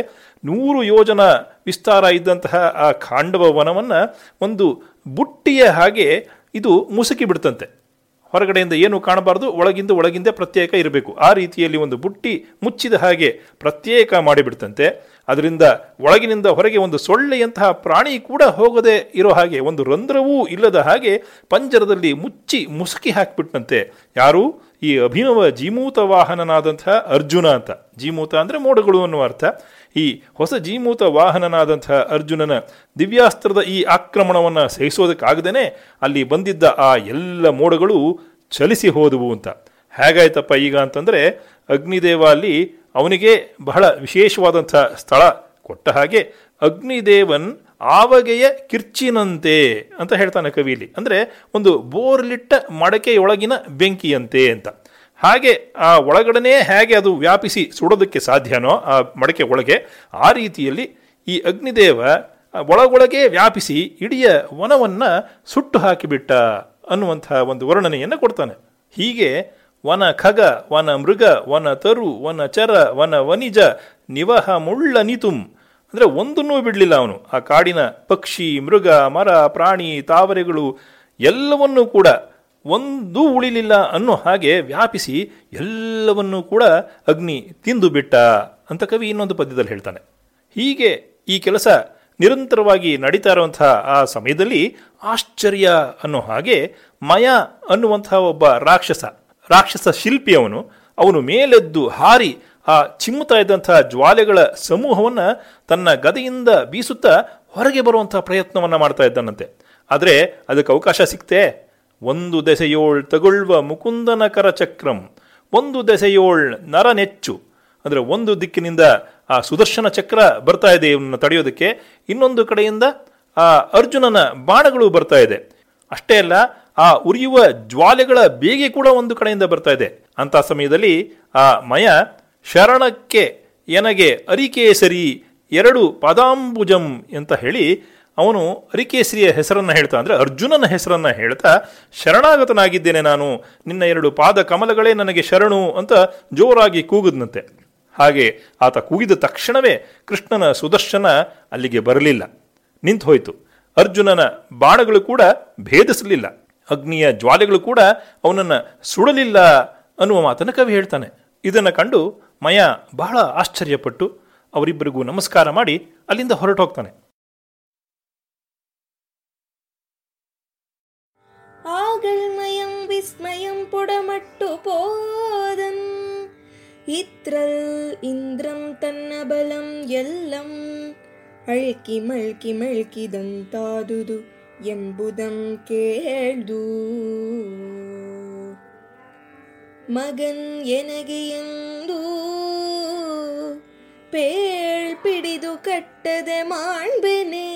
ನೂರು ಯೋಜನ ವಿಸ್ತಾರ ಇದ್ದಂತಹ ಆ ಖಾಂಡವ ವನವನ್ನು ಒಂದು ಬುಟ್ಟಿಯ ಹಾಗೆ ಇದು ಮುಸುಕಿ ಬಿಡ್ತಂತೆ. ಹೊರಗಡೆಯಿಂದ ಏನು ಕಾಣಬಾರ್ದು, ಒಳಗಿಂದ ಒಳಗಿಂದ ಪ್ರತ್ಯೇಕ ಇರಬೇಕು. ಆ ರೀತಿಯಲ್ಲಿ ಒಂದು ಬುಟ್ಟಿ ಮುಚ್ಚಿದ ಹಾಗೆ ಪ್ರತ್ಯೇಕ ಮಾಡಿಬಿಡ್ತಂತೆ. ಅದರಿಂದ ಒಳಗಿನಿಂದ ಹೊರಗೆ ಒಂದು ಸೊಳ್ಳೆಯಂತಹ ಪ್ರಾಣಿ ಕೂಡ ಹೋಗದೆ ಇರೋ ಹಾಗೆ, ಒಂದು ರಂಧ್ರವೂ ಇಲ್ಲದ ಹಾಗೆ ಪಂಜರದಲ್ಲಿ ಮುಚ್ಚಿ ಮುಸುಕಿ ಹಾಕಿಬಿಟ್ಟಂತೆ ಯಾರು? ಈ ಅಭಿನವ ಜೀಮೂತ ವಾಹನನಾದಂತಹ ಅರ್ಜುನ ಅಂತ. ಜೀಮೂತ ಅಂದರೆ ಮೋಡಗಳು ಅನ್ನುವ ಅರ್ಥ. ಈ ಹೊಸ ಜೀಮೂತ ವಾಹನನಾದಂತಹ ಅರ್ಜುನನ ದಿವ್ಯಾಸ್ತ್ರದ ಈ ಆಕ್ರಮಣವನ್ನು ಸಹಿಸೋದಕ್ಕಾಗದೇ ಅಲ್ಲಿ ಬಂದಿದ್ದ ಆ ಎಲ್ಲ ಮೋಡಗಳು ಚಲಿಸಿ ಹೋದವು ಅಂತ. ಹೇಗಾಯ್ತಪ್ಪ ಈಗ ಅಂತಂದರೆ ಅಗ್ನಿದೇವ ಅಲ್ಲಿ ಅವನಿಗೆ ಬಹಳ ವಿಶೇಷವಾದಂಥ ಸ್ಥಳ ಕೊಟ್ಟ ಹಾಗೆ ಅಗ್ನಿದೇವನ್ ಆವಗೆಯ ಕಿರ್ಚಿನಂತೆ ಅಂತ ಹೇಳ್ತಾನೆ ಕವಿಯಲ್ಲಿ ಅಂದರೆ ಒಂದು ಬೋರ್ಲಿಟ್ಟ ಮಡಕೆಯೊಳಗಿನ ಬೆಂಕಿಯಂತೆ ಅಂತ. ಹಾಗೆ ಆ ಒಳಗಡನೆ ಹೇಗೆ ಅದು ವ್ಯಾಪಿಸಿ ಸುಡೋದಕ್ಕೆ ಸಾಧ್ಯನೋ ಆ ಮಡಕೆ ಒಳಗೆ ಆ ರೀತಿಯಲ್ಲಿ ಈ ಅಗ್ನಿದೇವ ಒಳಗೊಳಗೆ ವ್ಯಾಪಿಸಿ ಇಡೀ ವನವನ್ನು ಸುಟ್ಟು ಹಾಕಿಬಿಟ್ಟ ಅನ್ನುವಂತಹ ಒಂದು ವರ್ಣನೆಯನ್ನು ಕೊಡ್ತಾನೆ. ಹೀಗೆ ವನ ಖಗ, ವನ ಮೃಗ, ವನ ತರು, ವನ ಚರ, ವನ ವನಿಜ, ನಿವಹ ಮುಳ್ಳ ನಿತುಂ ಅಂದರೆ ಒಂದನ್ನೂ ಬಿಡಲಿಲ್ಲ ಅವನು. ಆ ಕಾಡಿನ ಪಕ್ಷಿ, ಮೃಗ, ಮರ, ಪ್ರಾಣಿ, ತಾವರೆಗಳು ಎಲ್ಲವನ್ನೂ ಕೂಡ ಒಂದೂ ಉಳಿಲಿಲ್ಲ ಅನ್ನೋ ಹಾಗೆ ವ್ಯಾಪಿಸಿ ಎಲ್ಲವನ್ನೂ ಕೂಡ ಅಗ್ನಿ ತಿಂದು ಬಿಟ್ಟ ಅಂತ ಕವಿ ಇನ್ನೊಂದು ಪದ್ಯದಲ್ಲಿ ಹೇಳ್ತಾನೆ. ಹೀಗೆ ಈ ಕೆಲಸ ನಿರಂತರವಾಗಿ ನಡೀತಾ ಇರುವಂತಹ ಆ ಸಮಯದಲ್ಲಿ ಆಶ್ಚರ್ಯ ಅನ್ನೋ ಹಾಗೆ ಮಯ ಅನ್ನುವಂತಹ ಒಬ್ಬ ರಾಕ್ಷಸ ರಾಕ್ಷಸ ಶಿಲ್ಪಿ ಅವನು ಅವನು ಮೇಲೆದ್ದು ಹಾರಿ ಆ ಚಿಮ್ಮುತ್ತಾ ಇದ್ದಂತಹ ಜ್ವಾಲೆಗಳ ಸಮೂಹವನ್ನು ತನ್ನ ಗದೆಯಿಂದ ಬೀಸುತ್ತಾ ಹೊರಗೆ ಬರುವಂತಹ ಪ್ರಯತ್ನವನ್ನು ಮಾಡ್ತಾ ಇದ್ದಾನಂತೆ. ಆದರೆ ಅದಕ್ಕೆ ಅವಕಾಶ ಸಿಕ್ತೆ ಒಂದು ದೆಸೆಯೋಳ್ ತಗೊಳ್ಳುವ ಮುಕುಂದನ ಕರಚಕ್ರಂ, ಒಂದು ದೆಸೆಯೋಳ್ ನರನೆಚ್ಚು. ಅಂದರೆ ಒಂದು ದಿಕ್ಕಿನಿಂದ ಆ ಸುದರ್ಶನ ಚಕ್ರ ಬರ್ತಾ ಇದೆ ಇವನ್ನ ತಡೆಯೋದಕ್ಕೆ, ಇನ್ನೊಂದು ಕಡೆಯಿಂದ ಆ ಅರ್ಜುನನ ಬಾಣಗಳು ಬರ್ತಾ ಇದೆ. ಅಷ್ಟೇ ಅಲ್ಲ, ಆ ಉರಿಯುವ ಜ್ವಾಲೆಗಳ ಬೇಗೆ ಕೂಡ ಒಂದು ಕಡೆಯಿಂದ ಬರ್ತಾ ಇದೆ. ಅಂತ ಸಮಯದಲ್ಲಿ ಆ ಮಯ ಶರಣಕ್ಕೆ ಎನಗೆ ಅರಿಕೇಸರಿ ಎರಡು ಪದಾಂಬುಜಂ ಅಂತ ಹೇಳಿ ಅವನು ಹರಿಕೇಸರಿಯ ಹೆಸರನ್ನು ಹೇಳ್ತಾ, ಅಂದರೆ ಅರ್ಜುನನ ಹೆಸರನ್ನು ಹೇಳ್ತಾ, ಶರಣಾಗತನಾಗಿದ್ದೇನೆ ನಾನು. ನಿನ್ನ ಎರಡು ಪಾದ ಕಮಲಗಳೇ ನನಗೆ ಶರಣು ಅಂತ ಜೋರಾಗಿ ಕೂಗಿದ್ನಂತೆ. ಹಾಗೆ ಆತ ಕೂಗಿದ ತಕ್ಷಣವೇ ಕೃಷ್ಣನ ಸುದರ್ಶನ ಅಲ್ಲಿಗೆ ಬರಲಿಲ್ಲ. ನಿಂತು ಹೋಯಿತು. ಅರ್ಜುನನ ಬಾಣಗಳು ಕೂಡ ಭೇದಿಸಲಿಲ್ಲ. ಅಗ್ನಿಯ ಜ್ವಾಲೆಗಳು ಕೂಡ ಅವನನ್ನು ಸುಡಲಿಲ್ಲ ಅನ್ನುವ ಮಾತನ್ನು ಕವಿ ಹೇಳ್ತಾನೆ. ಇದನ್ನು ಕಂಡು ಮಯ ಬಹಳ ಆಶ್ಚರ್ಯಪಟ್ಟು ಅವರಿಬ್ಬರಿಗೂ ನಮಸ್ಕಾರ ಮಾಡಿ ಅಲ್ಲಿಂದ ಹೊರಟು ಹೋಗ್ತಾನೆ ஆகழ்மயம் விஸ்மயம் புடமட்டு போதன் இத்ரல் இந்திரம் தன்ன பலம் எல்லம் ಅಳ್ಕಿ ಮಳ್ಕಿ ಮಳ್ಕಿದಂತಾದುದು ಎಂಬುದಂ ಕೇಳ್ದು ಮಗನ್ ಎನಗೆ ಎಂದು ಪೇಳ್ ಪಿಡಿದು ಕಟ್ಟದೆ ಮಾಡ್ಬೇನೆ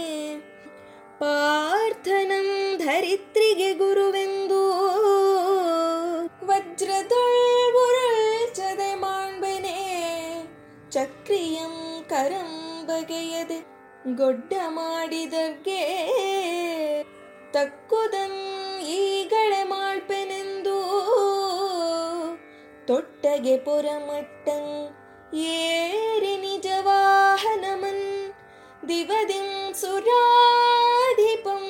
ಪಾರ್ಥನಂ ಧರಿತ್ರಿಗೆ ಗುರುವೆಂದು. ವಜ್ರದೊಳ್ಗುರಳ್ಚದೆ ಮಾಣ್ಬೆನೆ ಚಕ್ರಿಯಂ ಕರಂ ಬಗೆಯದೆ ಗೊಡ್ಡ ಮಾಡಿದರ್ಗೆ ತಕ್ಕುದಂ ಈಗಳೆ ಮಾಡ್ಪೆನೆಂದು. ತೊಟ್ಟಗೆ ಪುರಮಟ್ಟಂ ಏರಿ ನಿಜವಾಹನಮನ್. ಸುರಾಧಿಪಂ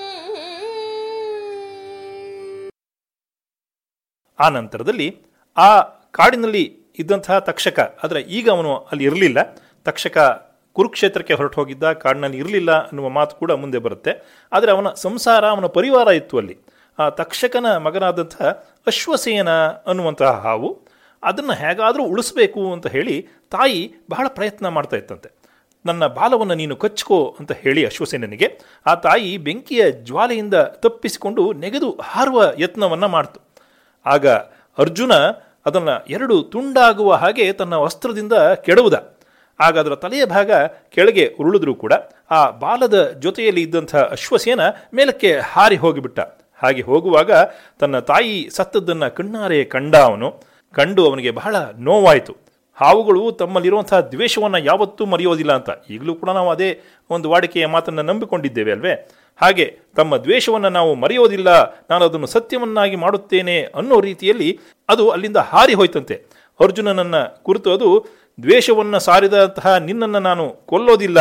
ಆ ನಂತರದಲ್ಲಿ ಆ ಕಾಡಿನಲ್ಲಿ ಇದ್ದಂತಹ ತಕ್ಷಕ, ಆದರೆ ಈಗ ಅವನು ಅಲ್ಲಿ ಇರಲಿಲ್ಲ. ತಕ್ಷಕ ಕುರುಕ್ಷೇತ್ರಕ್ಕೆ ಹೊರಟು ಹೋಗಿದ್ದ, ಕಾಡಿನಲ್ಲಿ ಇರಲಿಲ್ಲ ಅನ್ನುವ ಮಾತು ಕೂಡ ಮುಂದೆ ಬರುತ್ತೆ. ಆದರೆ ಅವನ ಸಂಸಾರ, ಅವನ ಪರಿವಾರ ಇತ್ತು ಅಲ್ಲಿ. ಆ ತಕ್ಷಕನ ಮಗನಾದಂತಹ ಅಶ್ವಸೇನ ಅನ್ನುವಂತಹ ಹಾವು ಅದನ್ನು ಹೇಗಾದರೂ ಉಳಿಸ್ಬೇಕು ಅಂತ ಹೇಳಿ ತಾಯಿ ಬಹಳ ಪ್ರಯತ್ನ ಮಾಡ್ತಾ ಇತ್ತಂತೆ. ನನ್ನ ಬಾಲವನ್ನು ನೀನು ಕಚ್ಕೋ ಅಂತ ಹೇಳಿ ಅಶ್ವಸೇನನಿಗೆ, ಆ ತಾಯಿ ಬೆಂಕಿಯ ಜ್ವಾಲೆಯಿಂದ ತಪ್ಪಿಸಿಕೊಂಡು ನೆಗೆದು ಹಾರುವ ಯತ್ನವನ್ನು ಮಾಡ್ತು. ಆಗ ಅರ್ಜುನ ಅದನ್ನು ಎರಡು ತುಂಡಾಗುವ ಹಾಗೆ ತನ್ನ ವಸ್ತ್ರದಿಂದ ಕೆಡುವುದ. ಆಗ ಅದರ ತಲೆಯ ಭಾಗ ಕೆಳಗೆ ಉರುಳಿದ್ರೂ ಕೂಡ ಆ ಬಾಲದ ಜೊತೆಯಲ್ಲಿ ಇದ್ದಂಥ ಅಶ್ವಸೇನ ಮೇಲಕ್ಕೆ ಹಾರಿ ಹೋಗಿಬಿಟ್ಟ. ಹಾಗೆ ಹೋಗುವಾಗ ತನ್ನ ತಾಯಿ ಸತ್ತದ್ದನ್ನು ಕಣ್ಣಾರೆ ಕಂಡ ಅವನು. ಕಂಡು ಅವನಿಗೆ ಬಹಳ ನೋವಾಯಿತು. ಹಾವುಗಳು ತಮ್ಮಲ್ಲಿರುವಂತಹ ದ್ವೇಷವನ್ನು ಯಾವತ್ತೂ ಮರೆಯೋದಿಲ್ಲ ಅಂತ. ಈಗಲೂ ಕೂಡ ನಾವು ಅದೇ ಒಂದು ವಾಡಿಕೆಯ ಮಾತನ್ನು ನಂಬಿಕೊಂಡಿದ್ದೇವೆ ಅಲ್ವೇ? ಹಾಗೆ ತಮ್ಮ ದ್ವೇಷವನ್ನು ನಾವು ಮರೆಯೋದಿಲ್ಲ, ನಾನು ಅದನ್ನು ಸತ್ಯವನ್ನಾಗಿ ಮಾಡುತ್ತೇನೆ ಅನ್ನೋ ರೀತಿಯಲ್ಲಿ ಅದು ಅಲ್ಲಿಂದ ಹಾರಿ ಹೋಯ್ತಂತೆ. ಅರ್ಜುನನನ್ನು ಕುರಿತು ಅದು, ದ್ವೇಷವನ್ನು ಸಾರಿದಂತಹ ನಿನ್ನನ್ನು ನಾನು ಕೊಲ್ಲೋದಿಲ್ಲ,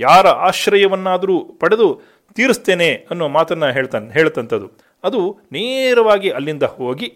ಯಾರ ಆಶ್ರಯವನ್ನಾದರೂ ಪಡೆದು ತೀರಿಸ್ತೇನೆ ಅನ್ನೋ ಮಾತನ್ನು ಹೇಳ್ತಾನೆ ಹೇಳ್ತಂಥದ್ದು ಅದು ನೇರವಾಗಿ ಅಲ್ಲಿಂದ ಹೋಗಿ,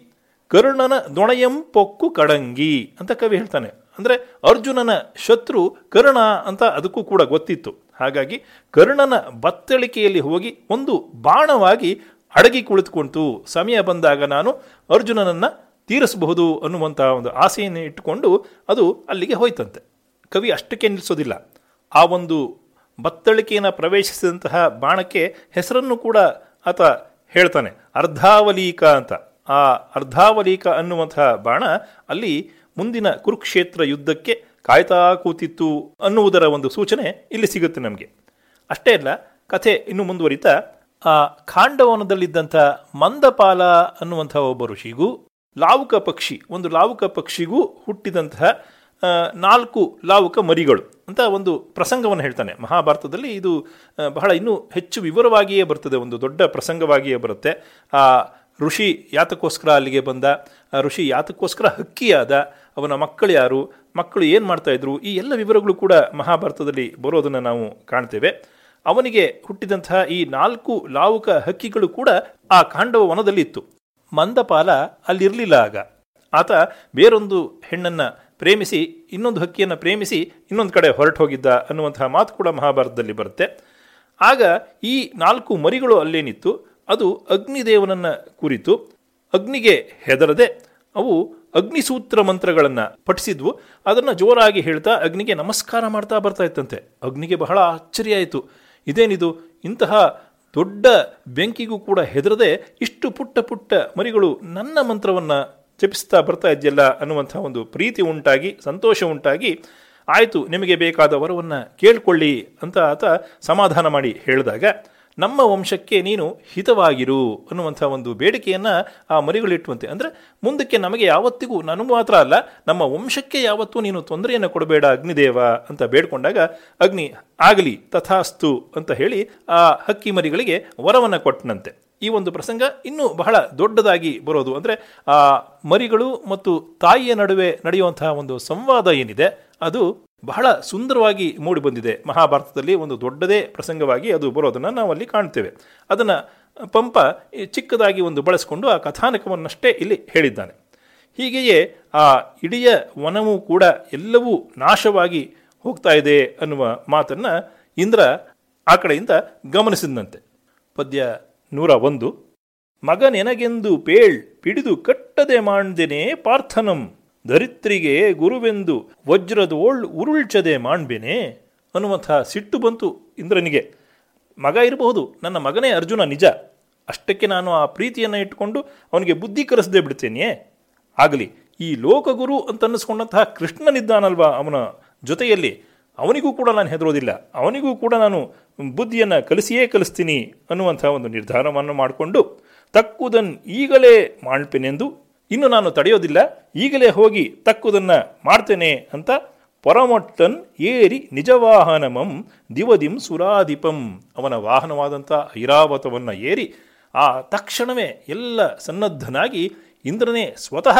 ಕರ್ಣನ ದೊಣೆಯಂ ಪೊಕ್ಕು ಕಡಂಗಿ ಅಂತ ಕವಿ ಹೇಳ್ತಾನೆ. ಅಂದರೆ ಅರ್ಜುನನ ಶತ್ರು ಕರ್ಣ ಅಂತ ಅದಕ್ಕೂ ಕೂಡ ಗೊತ್ತಿತ್ತು. ಹಾಗಾಗಿ ಕರ್ಣನ ಬತ್ತಳಿಕೆಯಲ್ಲಿ ಹೋಗಿ ಒಂದು ಬಾಣವಾಗಿ ಅಡಗಿ ಕುಳಿತುಕೊಂತು. ಸಮಯ ಬಂದಾಗ ನಾನು ಅರ್ಜುನನನ್ನು ತೀರಿಸಬಹುದು ಅನ್ನುವಂತಹ ಒಂದು ಆಸೆಯನ್ನು ಇಟ್ಟುಕೊಂಡು ಅದು ಅಲ್ಲಿಗೆ ಹೋಯ್ತಂತೆ. ಕವಿ ಅಷ್ಟಕ್ಕೆ ನಿಲ್ಲಿಸೋದಿಲ್ಲ. ಆ ಒಂದು ಬತ್ತಳಿಕೆಯನ್ನು ಪ್ರವೇಶಿಸಿದಂತಹ ಬಾಣಕ್ಕೆ ಹೆಸರನ್ನು ಕೂಡ ಆತ ಹೇಳ್ತಾನೆ. ಅರ್ಧಾವಲೀಕ ಅಂತ. ಆ ಅರ್ಧಾವಲೀಕ ಅನ್ನುವಂತಹ ಬಾಣ ಅಲ್ಲಿ ಮುಂದಿನ ಕುರುಕ್ಷೇತ್ರ ಯುದ್ಧಕ್ಕೆ ಕಾಯ್ತಾ ಕೂತಿತ್ತು ಅನ್ನುವುದರ ಒಂದು ಸೂಚನೆ ಇಲ್ಲಿ ಸಿಗುತ್ತೆ ನಮಗೆ. ಅಷ್ಟೇ ಅಲ್ಲ, ಕಥೆ ಇನ್ನು ಮುಂದುವರಿತಾ, ಆ ಖಾಂಡವನದಲ್ಲಿದ್ದಂಥ ಮಂದಪಾಲ ಅನ್ನುವಂಥ ಒಬ್ಬ ಋಷಿಗೂ ಲಾವುಕ ಪಕ್ಷಿ, ಒಂದು ಲಾವುಕ ಪಕ್ಷಿಗೂ ಹುಟ್ಟಿದಂತಹ ನಾಲ್ಕು ಲಾವುಕ ಮರಿಗಳು ಅಂತ ಒಂದು ಪ್ರಸಂಗವನ್ನು ಹೇಳ್ತಾನೆ. ಮಹಾಭಾರತದಲ್ಲಿ ಇದು ಬಹಳ ಇನ್ನೂ ಹೆಚ್ಚು ವಿವರವಾಗಿಯೇ ಬರ್ತದೆ, ಒಂದು ದೊಡ್ಡ ಪ್ರಸಂಗವಾಗಿಯೇ ಬರುತ್ತೆ. ಆ ಋಷಿ ಯಾತಕ್ಕೋಸ್ಕರ ಅಲ್ಲಿಗೆ ಬಂದ ಋಷಿ ಯಾತಕ್ಕೋಸ್ಕರ ಹಕ್ಕಿಯಾದ ಅವನ ಮಕ್ಕಳು ಯಾರು, ಮಕ್ಕಳು ಏನು ಮಾಡ್ತಾಯಿದ್ರು ಈ ಎಲ್ಲ ವಿವರಗಳು ಕೂಡ ಮಹಾಭಾರತದಲ್ಲಿ ಬರೋದನ್ನು ನಾವು ಕಾಣ್ತೇವೆ. ಅವನಿಗೆ ಹುಟ್ಟಿದಂತಹ ಈ ನಾಲ್ಕು ಲಾವುಕ ಹಕ್ಕಿಗಳು ಕೂಡ ಆ ಕಾಂಡವ ವನದಲ್ಲಿ ಇತ್ತು. ಮಂದಪಾಲ ಅಲ್ಲಿರಲಿಲ್ಲ ಆಗ. ಆತ ಬೇರೊಂದು ಹೆಣ್ಣನ್ನು ಪ್ರೇಮಿಸಿ, ಇನ್ನೊಂದು ಹಕ್ಕಿಯನ್ನು ಪ್ರೇಮಿಸಿ ಇನ್ನೊಂದು ಕಡೆ ಹೊರಟು ಹೋಗಿದ್ದ ಅನ್ನುವಂತಹ ಮಾತು ಕೂಡ ಮಹಾಭಾರತದಲ್ಲಿ ಬರುತ್ತೆ. ಆಗ ಈ ನಾಲ್ಕು ಮರಿಗಳು ಅಲ್ಲೇನಿತ್ತು? ಅದು ಅಗ್ನಿದೇವನನ್ನು ಕುರಿತು ಅಗ್ನಿಗೆ ಹೆದರದೆ ಅವು ಅಗ್ನಿಸೂತ್ರ ಮಂತ್ರಗಳನ್ನು ಪಠಿಸಿದ್ವು. ಅದನ್ನು ಜೋರಾಗಿ ಹೇಳ್ತಾ ಅಗ್ನಿಗೆ ನಮಸ್ಕಾರ ಮಾಡ್ತಾ ಬರ್ತಾ ಇತ್ತಂತೆ. ಅಗ್ನಿಗೆ ಬಹಳ ಆಶ್ಚರ್ಯ ಆಯಿತು. ಇದೇನಿದು? ಇಂತಹ ದೊಡ್ಡ ಬೆಂಕಿಗೂ ಕೂಡ ಹೆದರದೆ ಇಷ್ಟು ಪುಟ್ಟ ಪುಟ್ಟ ಮರಿಗಳು ನನ್ನ ಮಂತ್ರವನ್ನು ಜಪಿಸ್ತಾ ಬರ್ತಾ ಇದೆಯಲ್ಲ ಅನ್ನುವಂಥ ಒಂದು ಪ್ರೀತಿ ಉಂಟಾಗಿ, ಸಂತೋಷ ಉಂಟಾಗಿ, ಆಯಿತು ನಿಮಗೆ ಬೇಕಾದ ವರವನ್ನು ಕೇಳಿಕೊಳ್ಳಿ ಅಂತ ಆತ ಸಮಾಧಾನ ಮಾಡಿ ಹೇಳಿದಾಗ ನಮ್ಮ ವಂಶಕ್ಕೆ ನೀನು ಹಿತವಾಗಿರು ಅನ್ನುವಂಥ ಒಂದು ಬೇಡಿಕೆಯನ್ನು ಆ ಮರಿಗಳಿಟ್ಟುವಂತೆ ಅಂದರೆ ಮುಂದಕ್ಕೆ ನಮಗೆ ಯಾವತ್ತಿಗೂ ನನಗೂ ಮಾತ್ರ ಅಲ್ಲ, ನಮ್ಮ ವಂಶಕ್ಕೆ ಯಾವತ್ತೂ ನೀನು ತೊಂದರೆಯನ್ನು ಕೊಡಬೇಡ, ಅಗ್ನಿದೇವ ಅಂತ ಬೇಡ್ಕೊಂಡಾಗ ಅಗ್ನಿ ಆಗಲಿ, ತಥಾಸ್ತು ಅಂತ ಹೇಳಿ ಆ ಹಕ್ಕಿ ಮರಿಗಳಿಗೆ ವರವನ್ನು ಕೊಟ್ಟನಂತೆ. ಈ ಒಂದು ಪ್ರಸಂಗ ಇನ್ನೂ ಬಹಳ ದೊಡ್ಡದಾಗಿ ಬರೋದು. ಅಂದರೆ, ಆ, ಮರಿಗಳು ಮತ್ತು ತಾಯಿಯ ನಡುವೆ ನಡೆಯುವಂತಹ ಒಂದು ಸಂವಾದ ಏನಿದೆ, ಅದು ಬಹಳ ಸುಂದರವಾಗಿ ಮೂಡಿಬಂದಿದೆ. ಮಹಾಭಾರತದಲ್ಲಿ ಒಂದು ದೊಡ್ಡದೇ ಪ್ರಸಂಗವಾಗಿ ಅದು ಬರೋದನ್ನು ನಾವು ಅಲ್ಲಿ ಕಾಣ್ತೇವೆ. ಅದನ್ನು ಪಂಪ ಚಿಕ್ಕದಾಗಿ ಒಂದು ಬಳಸಿಕೊಂಡು ಆ ಕಥಾನಕವನ್ನಷ್ಟೇ ಇಲ್ಲಿ ಹೇಳಿದ್ದಾನೆ. ಹೀಗೆಯೇ ಆ ಇಡಿಯ ವನವೂ ಕೂಡ ಎಲ್ಲವೂ ನಾಶವಾಗಿ ಹೋಗ್ತಾ ಇದೆ ಅನ್ನುವ ಮಾತನ್ನು ಇಂದ್ರ ಆ ಕಡೆಯಿಂದ ಗಮನಿಸಿದಂತೆ. ಪದ್ಯ ನೂರ ಒಂದು. ಮಗನೆನಗೆಂದು ಪೇಳ್ ಪಿಡಿದು ಕಟ್ಟದೆ ಮಾಡ್ದೆನೇ ಪಾರ್ಥನಂ. ಧರಿತ್ರಿಗೆ ಗುರುವೆಂದು ವಜ್ರದೋಳ್ ಉರುಳ್ಚದೆ ಮಾಡ್ಬೇನೆ ಅನ್ನುವಂಥ ಸಿಟ್ಟು ಬಂತು ಇಂದ್ರನಿಗೆ. ಮಗ ಇರಬಹುದು, ನನ್ನ ಮಗನೇ ಅರ್ಜುನ ನಿಜ. ಅಷ್ಟಕ್ಕೆ ನಾನು ಆ ಪ್ರೀತಿಯನ್ನು ಇಟ್ಟುಕೊಂಡು ಅವನಿಗೆ ಬುದ್ಧಿ ಕರೆಸದೆ ಬಿಡ್ತೇನೆಯೇ? ಆಗಲಿ, ಈ ಲೋಕಗುರು ಅಂತ ಅನ್ನಿಸ್ಕೊಂಡಂತಹ ಕೃಷ್ಣನಿದ್ದಾನಲ್ವಾ ಅವನ ಜೊತೆಯಲ್ಲಿ? ಅವನಿಗೂ ಕೂಡ ನಾನು ಹೆದರೋದಿಲ್ಲ. ಅವನಿಗೂ ಕೂಡ ನಾನು ಬುದ್ಧಿಯನ್ನು ಕಲಿಸಿಯೇ ಕಲಿಸ್ತೀನಿ ಅನ್ನುವಂಥ ಒಂದು ನಿರ್ಧಾರವನ್ನು ಮಾಡಿಕೊಂಡು ತಕ್ಕುದನ್ನು ಈಗಲೇ ಮಾಡ್ತೇನೆಂದು ಇನ್ನು ನಾನು ತಡೆಯೋದಿಲ್ಲ, ಈಗಲೇ ಹೋಗಿ ತಕ್ಕುದನ್ನು ಮಾಡ್ತೇನೆ ಅಂತ ಪರಮೊಟ್ಟನ್ ಏರಿ ನಿಜವಾಹನಮಂ ದಿವದಿಂ ಸುರಾಧಿಪಂ ಅವನ ವಾಹನವಾದಂಥ ಐರಾವತವನ್ನು ಏರಿ ಆ ತಕ್ಷಣವೇ ಎಲ್ಲ ಸನ್ನದ್ಧನಾಗಿ ಇಂದ್ರನೇ ಸ್ವತಃ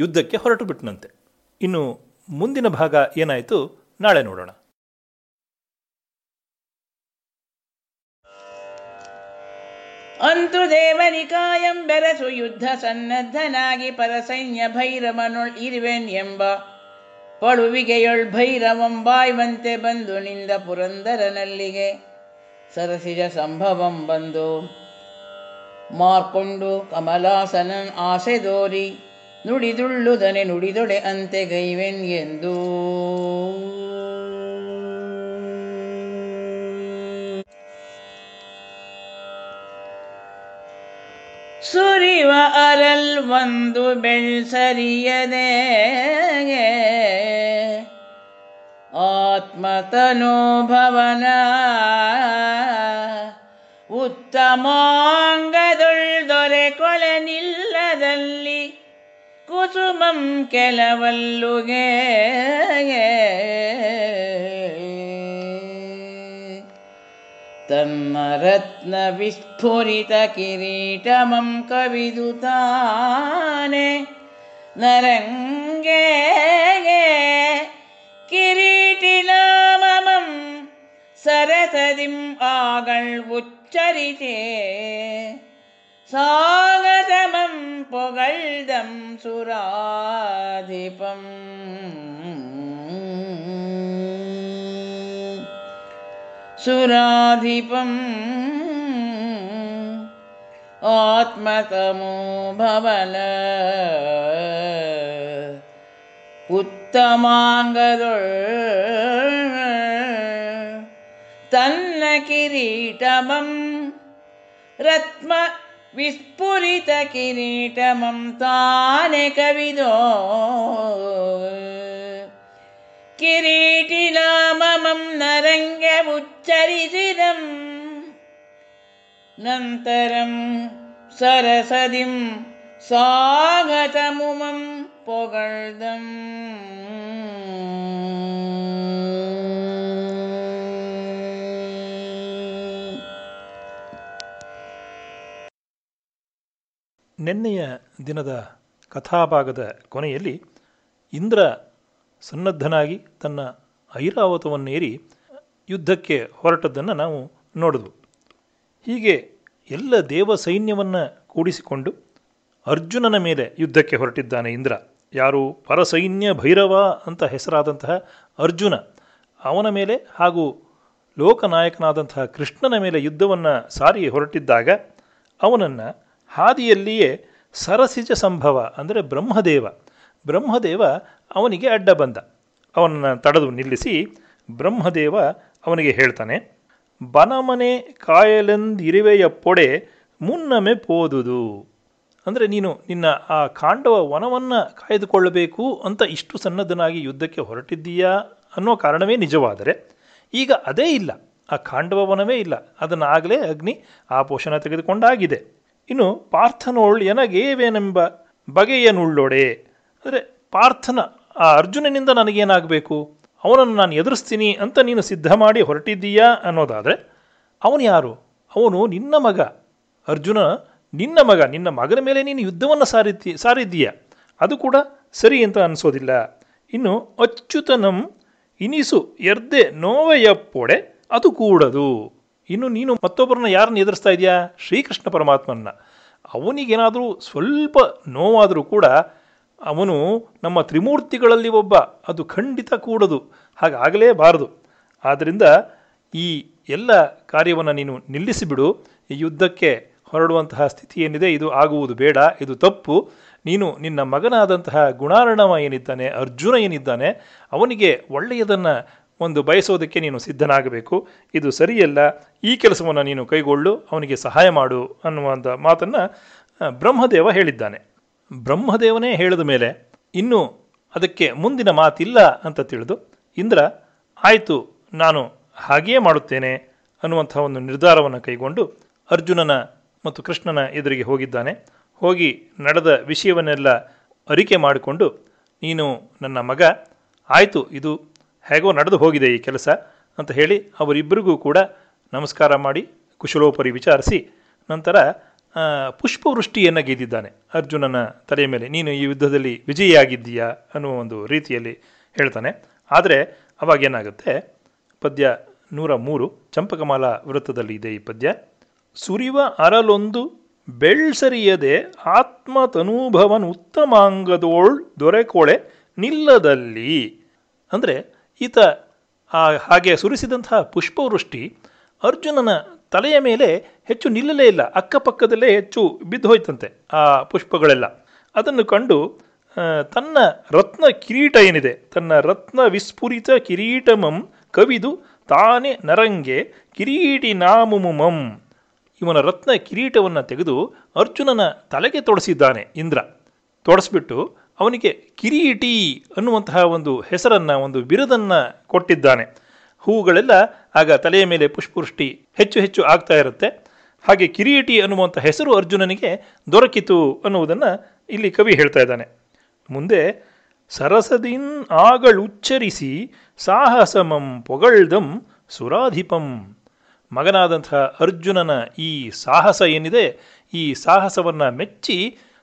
ಯುದ್ಧಕ್ಕೆ ಹೊರಟು ಬಿಟ್ಟನಂತೆ ಇನ್ನು ಮುಂದಿನ ಭಾಗ ಏನಾಯಿತು ನಾಳೆ ನೋಡೋಣ. ಅಂತು ದೇವನಿಕಾಯಂ ಬೆರಸು ಯುದ್ಧ ಸನ್ನದ್ಧನಾಗಿ ಪರಸೈನ್ಯ ಭೈರವನೊಳ್ ಇರುವೆನ್ ಎಂಬ ಪಳುವಿಗೆಯೊಳ್ ಭೈರವಂ ಬಾಯ್ವಂತೆ ಬಂದು ನಿಂದ ಪುರಂದರನಲ್ಲಿಗೆ ಸರಸಿಜ ಸಂಭವಂ ಬಂದು ಮಾರ್ಕೊಂಡು ಕಮಲಾಸನನ್ ಆಸೆ ದೋರಿ ನುಡಿದುಳ್ಳುದನೆ ನುಡಿದೊಡೆ ಅಂತೆ ಗೈವೆನ್ ಎಂದು. ಸುರಿವ ಅರಲ್ ಒಂದು ಬೆಳ್ಸರಿಯದೆ. ಆತ್ಮತನೋಭವನ ಉತ್ತಮಾಂಗದೊಳ್ ದೊರೆ ಕೊಳನಿಲ್ಲದಲ್ಲಿ ಕುಸುಮಂ ಕೆಲವಲ್ಲುಗೆ. रत्नविस्फुरितकिरीटमं कविदुताने नरङ्गे ये सरसदिम् सरसदिम् आगळुच्चरिते सागतमं पुगल्दं सुराधिपम्। सुराधिपम् आत्मतमो भवल। उत्तमाङ्गदुळ् तन्न किरीटमं रत्म विस्फुरितकिरीटमं ताने कविदो। ವಿಸ್ಫುರಿತ ನಾಮಮಂ ನರಂಗ ಉಚ್ಚರಿಸಿದಂ ನಂತರಂ ಸರಸದಿಂ ಸ್ವಾಗತಮುಮಂ ಪೊಗಳ್ದಂ. ನಿನ್ನೆಯ ದಿನದ ಕಥಾಭಾಗದ ಕೊನೆಯಲ್ಲಿ ಇಂದ್ರ ಸನ್ನದ್ಧನಾಗಿ ತನ್ನ ಐರಾವತವನ್ನೇರಿ ಯುದ್ಧಕ್ಕೆ ಹೊರಟದ್ದನ್ನು ನಾವು ನೋಡಿದ್ವು ಹೀಗೆ ಎಲ್ಲ ದೇವ ಸೈನ್ಯವನ್ನು ಕೂಡಿಸಿಕೊಂಡು ಅರ್ಜುನನ ಮೇಲೆ ಯುದ್ಧಕ್ಕೆ ಹೊರಟಿದ್ದಾನೆ ಇಂದ್ರ. ಯಾರು ಪರಸೈನ್ಯ ಭೈರವ ಅಂತ ಹೆಸರಾದಂತಹ ಅರ್ಜುನ, ಅವನ ಮೇಲೆ ಹಾಗೂ ಲೋಕನಾಯಕನಾದಂತಹ ಕೃಷ್ಣನ ಮೇಲೆ ಯುದ್ಧವನ್ನು ಸಾರಿ ಹೊರಟಿದ್ದಾಗ ಅವನನ್ನು ಹಾದಿಯಲ್ಲಿಯೇ ಸರಸಿಜ ಸಂಭವ, ಅಂದರೆ ಬ್ರಹ್ಮದೇವ. ಬ್ರಹ್ಮದೇವ ಅವನಿಗೆ ಅಡ್ಡ ಬಂದ. ಅವನನ್ನು ತಡೆದು ನಿಲ್ಲಿಸಿ ಬ್ರಹ್ಮದೇವ ಅವನಿಗೆ ಹೇಳ್ತಾನೆ, ಬನಮನೆ ಕಾಯಲೆಂದಿರುವೆಯ ಪೊಡೆ ಮುನ್ನಮೆ ಪೋದುದು. ಅಂದರೆ ನೀನು ನಿನ್ನ ಆ ಕಾಂಡವ ವನವನ್ನು ಕಾಯ್ದುಕೊಳ್ಳಬೇಕು ಅಂತ ಇಷ್ಟು ಸನ್ನದ್ಧನಾಗಿ ಯುದ್ಧಕ್ಕೆ ಹೊರಟಿದ್ದೀಯಾ ಅನ್ನೋ ಕಾರಣವೇ ನಿಜವಾದರೆ, ಈಗ ಅದೇ ಇಲ್ಲ. ಆ ಕಾಂಡವ ವನವೇ ಇಲ್ಲ. ಅದನ್ನು ಆಗಲೇ ಅಗ್ನಿ ಆ ಪೋಷಣ ತೆಗೆದುಕೊಂಡಾಗಿದೆ. ಇನ್ನು ಪಾರ್ಥನೋಳ್ ಎನಗೇವೇನೆಂಬ ಬಗೆಯನುಳ್ಳೊಡೆ. ಅಂದರೆ ಪಾರ್ಥನ ಆ ಅರ್ಜುನನಿಂದ ನನಗೇನಾಗಬೇಕು? ಅವನನ್ನು ನಾನು ಎದುರಿಸ್ತೀನಿ ಅಂತ ನೀನು ಸಿದ್ಧ ಮಾಡಿ ಹೊರಟಿದ್ದೀಯಾ ಅನ್ನೋದಾದರೆ, ಅವನು ಯಾರು? ಅವನು ನಿನ್ನ ಮಗ. ಅರ್ಜುನ, ನಿನ್ನ ಮಗ, ನಿನ್ನ ಮಗನ ಮೇಲೆ ನೀನು ಯುದ್ಧವನ್ನು ಸಾರಿದ್ದಿ ಸಾರಿದ್ದೀಯ? ಅದು ಕೂಡ ಸರಿ ಅಂತ ಅನಿಸೋದಿಲ್ಲ. ಇನ್ನು ಅಚ್ಯುತನಂ ಇನಿಸು ಎರ್ದೆ ಪೊಡೆ, ಅದು ಕೂಡದು. ಇನ್ನು ನೀನು ಮತ್ತೊಬ್ಬರನ್ನ ಯಾರನ್ನು ಎದುರಿಸ್ತಾ ಇದೆಯಾ ಶ್ರೀಕೃಷ್ಣ ಪರಮಾತ್ಮನ್ನ. ಅವನಿಗೇನಾದರೂ ಸ್ವಲ್ಪ ನೋವಾದರೂ ಕೂಡ ಅವನು ನಮ್ಮ ತ್ರಿಮೂರ್ತಿಗಳಲ್ಲಿ ಒಬ್ಬ. ಅದು ಖಂಡಿತ ಕೂಡದು. ಹಾಗಾಗಲೇಬಾರದು. ಆದ್ದರಿಂದ ಈ ಎಲ್ಲ ಕಾರ್ಯವನ್ನು ನೀನು ನಿಲ್ಲಿಸಿಬಿಡು. ಈ ಯುದ್ಧಕ್ಕೆ ಹೊರಡುವಂತಹ ಸ್ಥಿತಿ ಏನಿದೆ, ಇದು ಆಗುವುದು ಬೇಡ, ಇದು ತಪ್ಪು. ನೀನು ನಿನ್ನ ಮಗನಾದಂತಹ ಗುಣಾರ್ಣವ ಏನಿದ್ದಾನೆ, ಅರ್ಜುನ ಏನಿದ್ದಾನೆ, ಅವನಿಗೆ ಒಳ್ಳೆಯದನ್ನು ಒಂದು ಬಯಸೋದಕ್ಕೆ ನೀನು ಸಿದ್ಧನಾಗಬೇಕು. ಇದು ಸರಿಯಲ್ಲ, ಈ ಕೆಲಸವನ್ನು ನೀನು ಕೈಗೊಳ್ಳು, ಅವನಿಗೆ ಸಹಾಯ ಮಾಡು ಅನ್ನುವಂಥ ಮಾತನ್ನು ಬ್ರಹ್ಮದೇವ ಹೇಳಿದ್ದಾನೆ. ಬ್ರಹ್ಮದೇವನೇ ಹೇಳಿದ ಮೇಲೆ ಇನ್ನು ಅದಕ್ಕೆ ಮುಂದಿನ ಮಾತಿಲ್ಲ ಅಂತ ತಿಳಿದು, ಇಂದ್ರ, ಆಯಿತು, ನಾನು ಹಾಗೆಯೇ ಮಾಡುತ್ತೇನೆ ಅನ್ನುವಂಥ ಒಂದು ನಿರ್ಧಾರವನ್ನು ಕೈಗೊಂಡು ಅರ್ಜುನನ ಮತ್ತು ಕೃಷ್ಣನ ಎದುರಿಗೆ ಹೋಗಿದ್ದಾನೆ. ಹೋಗಿ ನಡೆದ ವಿಷಯವನ್ನೆಲ್ಲ ಅರಿಕೆ ಮಾಡಿಕೊಂಡು, ನೀನು ನನ್ನ ಮಗ, ಆಯಿತು, ಇದು ಹೇಗೋ ನಡೆದು ಹೋಗಿದೆ ಈ ಕೆಲಸ ಅಂತ ಹೇಳಿ ಅವರಿಬ್ಬರಿಗೂ ಕೂಡ ನಮಸ್ಕಾರ ಮಾಡಿ ಕುಶಲೋಪರಿ ವಿಚಾರಿಸಿ, ನಂತರ ಪುಷ್ಪವೃಷ್ಟಿಯನ್ನು ಗೆದ್ದಿದ್ದಾನೆ ಅರ್ಜುನನ ತಲೆಯ ಮೇಲೆ, ನೀನು ಈ ಯುದ್ಧದಲ್ಲಿ ವಿಜಯಿಯಾಗಿದ್ದೀಯಾ ಅನ್ನುವ ಒಂದು ರೀತಿಯಲ್ಲಿ ಹೇಳ್ತಾನೆ. ಆದರೆ ಅವಾಗೇನಾಗುತ್ತೆ ಪದ್ಯ ನೂರ ಮೂರು, ಚಂಪಕಮಾಲ ವೃತ್ತದಲ್ಲಿ ಇದೆ ಈ ಪದ್ಯ. ಸುರಿವ ಅರಲೊಂದು ಬೆಳ್ಸರಿಯದೆ ಆತ್ಮತನೂಭವನ್ ಉತ್ತಮಾಂಗದೋಳ್ ದೊರೆಕೋಳೆ ನಿಲ್ಲದಲ್ಲಿ. ಅಂದರೆ, ಈತ ಹಾಗೆ ಸುರಿಸಿದಂತಹ ಪುಷ್ಪವೃಷ್ಟಿ ಅರ್ಜುನನ ತಲೆಯ ಮೇಲೆ ಹೆಚ್ಚು ನಿಲ್ಲಲೇ ಇಲ್ಲ, ಅಕ್ಕಪಕ್ಕದಲ್ಲೇ ಹೆಚ್ಚು ಬಿದ್ದು ಹೋಯ್ತಂತೆ ಆ ಪುಷ್ಪಗಳೆಲ್ಲ. ಅದನ್ನು ಕಂಡು ತನ್ನ ರತ್ನ ಕಿರೀಟ ಏನಿದೆ, ತನ್ನ ರತ್ನ ವಿಸ್ಫುರಿತ ಕಿರೀಟಮಂ ಕವಿದು ತಾನೇ ನರಂಗೆ ಕಿರೀಟಿ ನಾಮುಮುಮಂ. ಇವನ ರತ್ನ ಕಿರೀಟವನ್ನು ತೆಗೆದು ಅರ್ಜುನನ ತಲೆಗೆ ತೊಡಸಿದ್ದಾನೆ ಇಂದ್ರ. ತೊಡಸ್ಬಿಟ್ಟು ಅವನಿಗೆ ಕಿರೀಟಿ ಅನ್ನುವಂತಹ ಒಂದು ಹೆಸರನ್ನು, ಒಂದು ಬಿರುದನ್ನು ಕೊಟ್ಟಿದ್ದಾನೆ. ಹೂಗಳೆಲ್ಲ ಆಗ ತಲೆಯ ಮೇಲೆ ಪುಷ್ಪವೃಷ್ಟಿ ಹೆಚ್ಚು ಹೆಚ್ಚು ಆಗ್ತಾ ಇರುತ್ತೆ. ಹಾಗೆ ಕಿರೀಟಿ ಅನ್ನುವಂಥ ಹೆಸರು ಅರ್ಜುನನಿಗೆ ದೊರಕಿತು ಅನ್ನುವುದನ್ನು ಇಲ್ಲಿ ಕವಿ ಹೇಳ್ತಾ ಇದ್ದಾನೆ. ಮುಂದೆ, ಸರಸದಿನ್ ಆಗಳುಚ್ಚರಿಸಿ ಸಾಹಸಮಂ ಪೊಗಳ್ದಂ ಸುರಾಧಿಪಂ. ಮಗನಾದಂತಹ ಅರ್ಜುನನ ಈ ಸಾಹಸ ಏನಿದೆ, ಈ ಸಾಹಸವನ್ನು ಮೆಚ್ಚಿ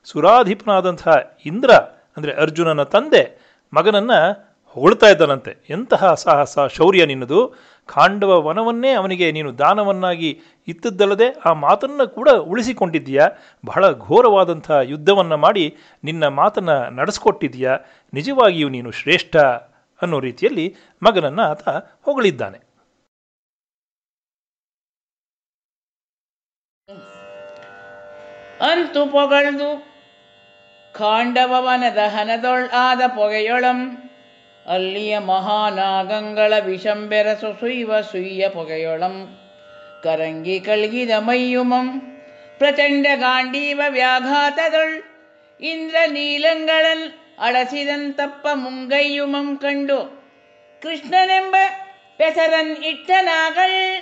ಸುರಾಧಿಪನಾದಂಥ ಇಂದ್ರ, ಅಂದರೆ ಅರ್ಜುನನ ತಂದೆ, ಮಗನನ್ನು ಹೊಗಳ್ತಾ ಇದ್ದಾನಂತೆ. ಎಂತಹ ಸಾಹಸ, ಶೌರ್ಯ ನಿನ್ನದು. ಖಾಂಡವ ವನವನ್ನೇ ಅವನಿಗೆ ನೀನು ದಾನವನ್ನಾಗಿ ಇತ್ತದ್ದಲ್ಲದೆ ಆ ಮಾತನ್ನು ಕೂಡ ಉಳಿಸಿಕೊಂಡಿದ್ದೀಯಾ? ಬಹಳ ಘೋರವಾದಂಥ ಯುದ್ಧವನ್ನು ಮಾಡಿ ನಿನ್ನ ಮಾತನ್ನು ನಡೆಸ್ಕೊಟ್ಟಿದ್ದೀಯಾ? ನಿಜವಾಗಿಯೂ ನೀನು ಶ್ರೇಷ್ಠ ಅನ್ನೋ ರೀತಿಯಲ್ಲಿ ಮಗನನ್ನು ಆತ ಹೊಗಳಿದ್ದಾನೆ. ಅಂತು ಪೊಗಳ್ದು ಖಾಂಡವವನ ಹನದೊಳ್ ಆದ ಪೊಗೆಯೊಳಂ ಅಲ್ಲಿಯ ಮಹಾನಾಗಂಗಳ ವಿಷಂಬೆರ ಸುಸುಯ್ವ ಸುಯ್ಯ ಪೊಗೆಯೊಳಂ. ಕರಂಗಿ ಕಳ್ಗಿದ ಮೈಯುಮಂ. ಪ್ರಚಂಡ ಗಾಂಡೀವ ವ್ಯಾಘಾತದೊಳ್. ಇಂದ್ರ ನೀಲಂಗಳನ್ ಅಳಸಿದಂತಪ್ಪ ಮುಂಗೈಯುಮಂ ಕಂಡು. ಕೃಷ್ಣನೆಂಬ ಪೆಸರನ್ ಇಟ್ಟನಾಗಳ್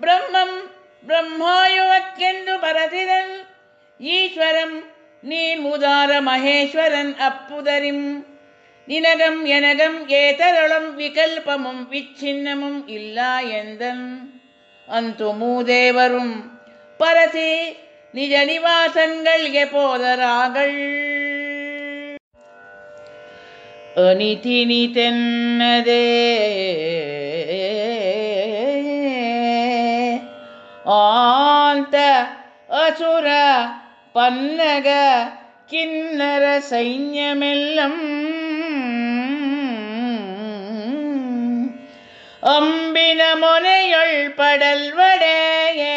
ಬ್ರಹ್ಮಂ ಬ್ರಹ್ಮಾಯುವಕ್ಕೆಂದು ಬರದಿದಲ್ ಈಶ್ವರಂ ನೀನ್ ಉದಾರ ಮಹೇಶ್ವರನ್ ಅಪ್ಪುದರಿಂ. நினகம் எனகம் ஏதரளம் விகல்பமும் விச்சின்னமும் இல்லா எந்தன். அந்துமூதேவரும் பரசி நிஜ நிவாசங்கள் எப்போதராகள் அனிதினி தென்னதே. ஆந்த அசுர பன்னக കിന്നര സൈന്യമെല്ലാം അമ്പിന മുനയൊൾ പടൽവടയേ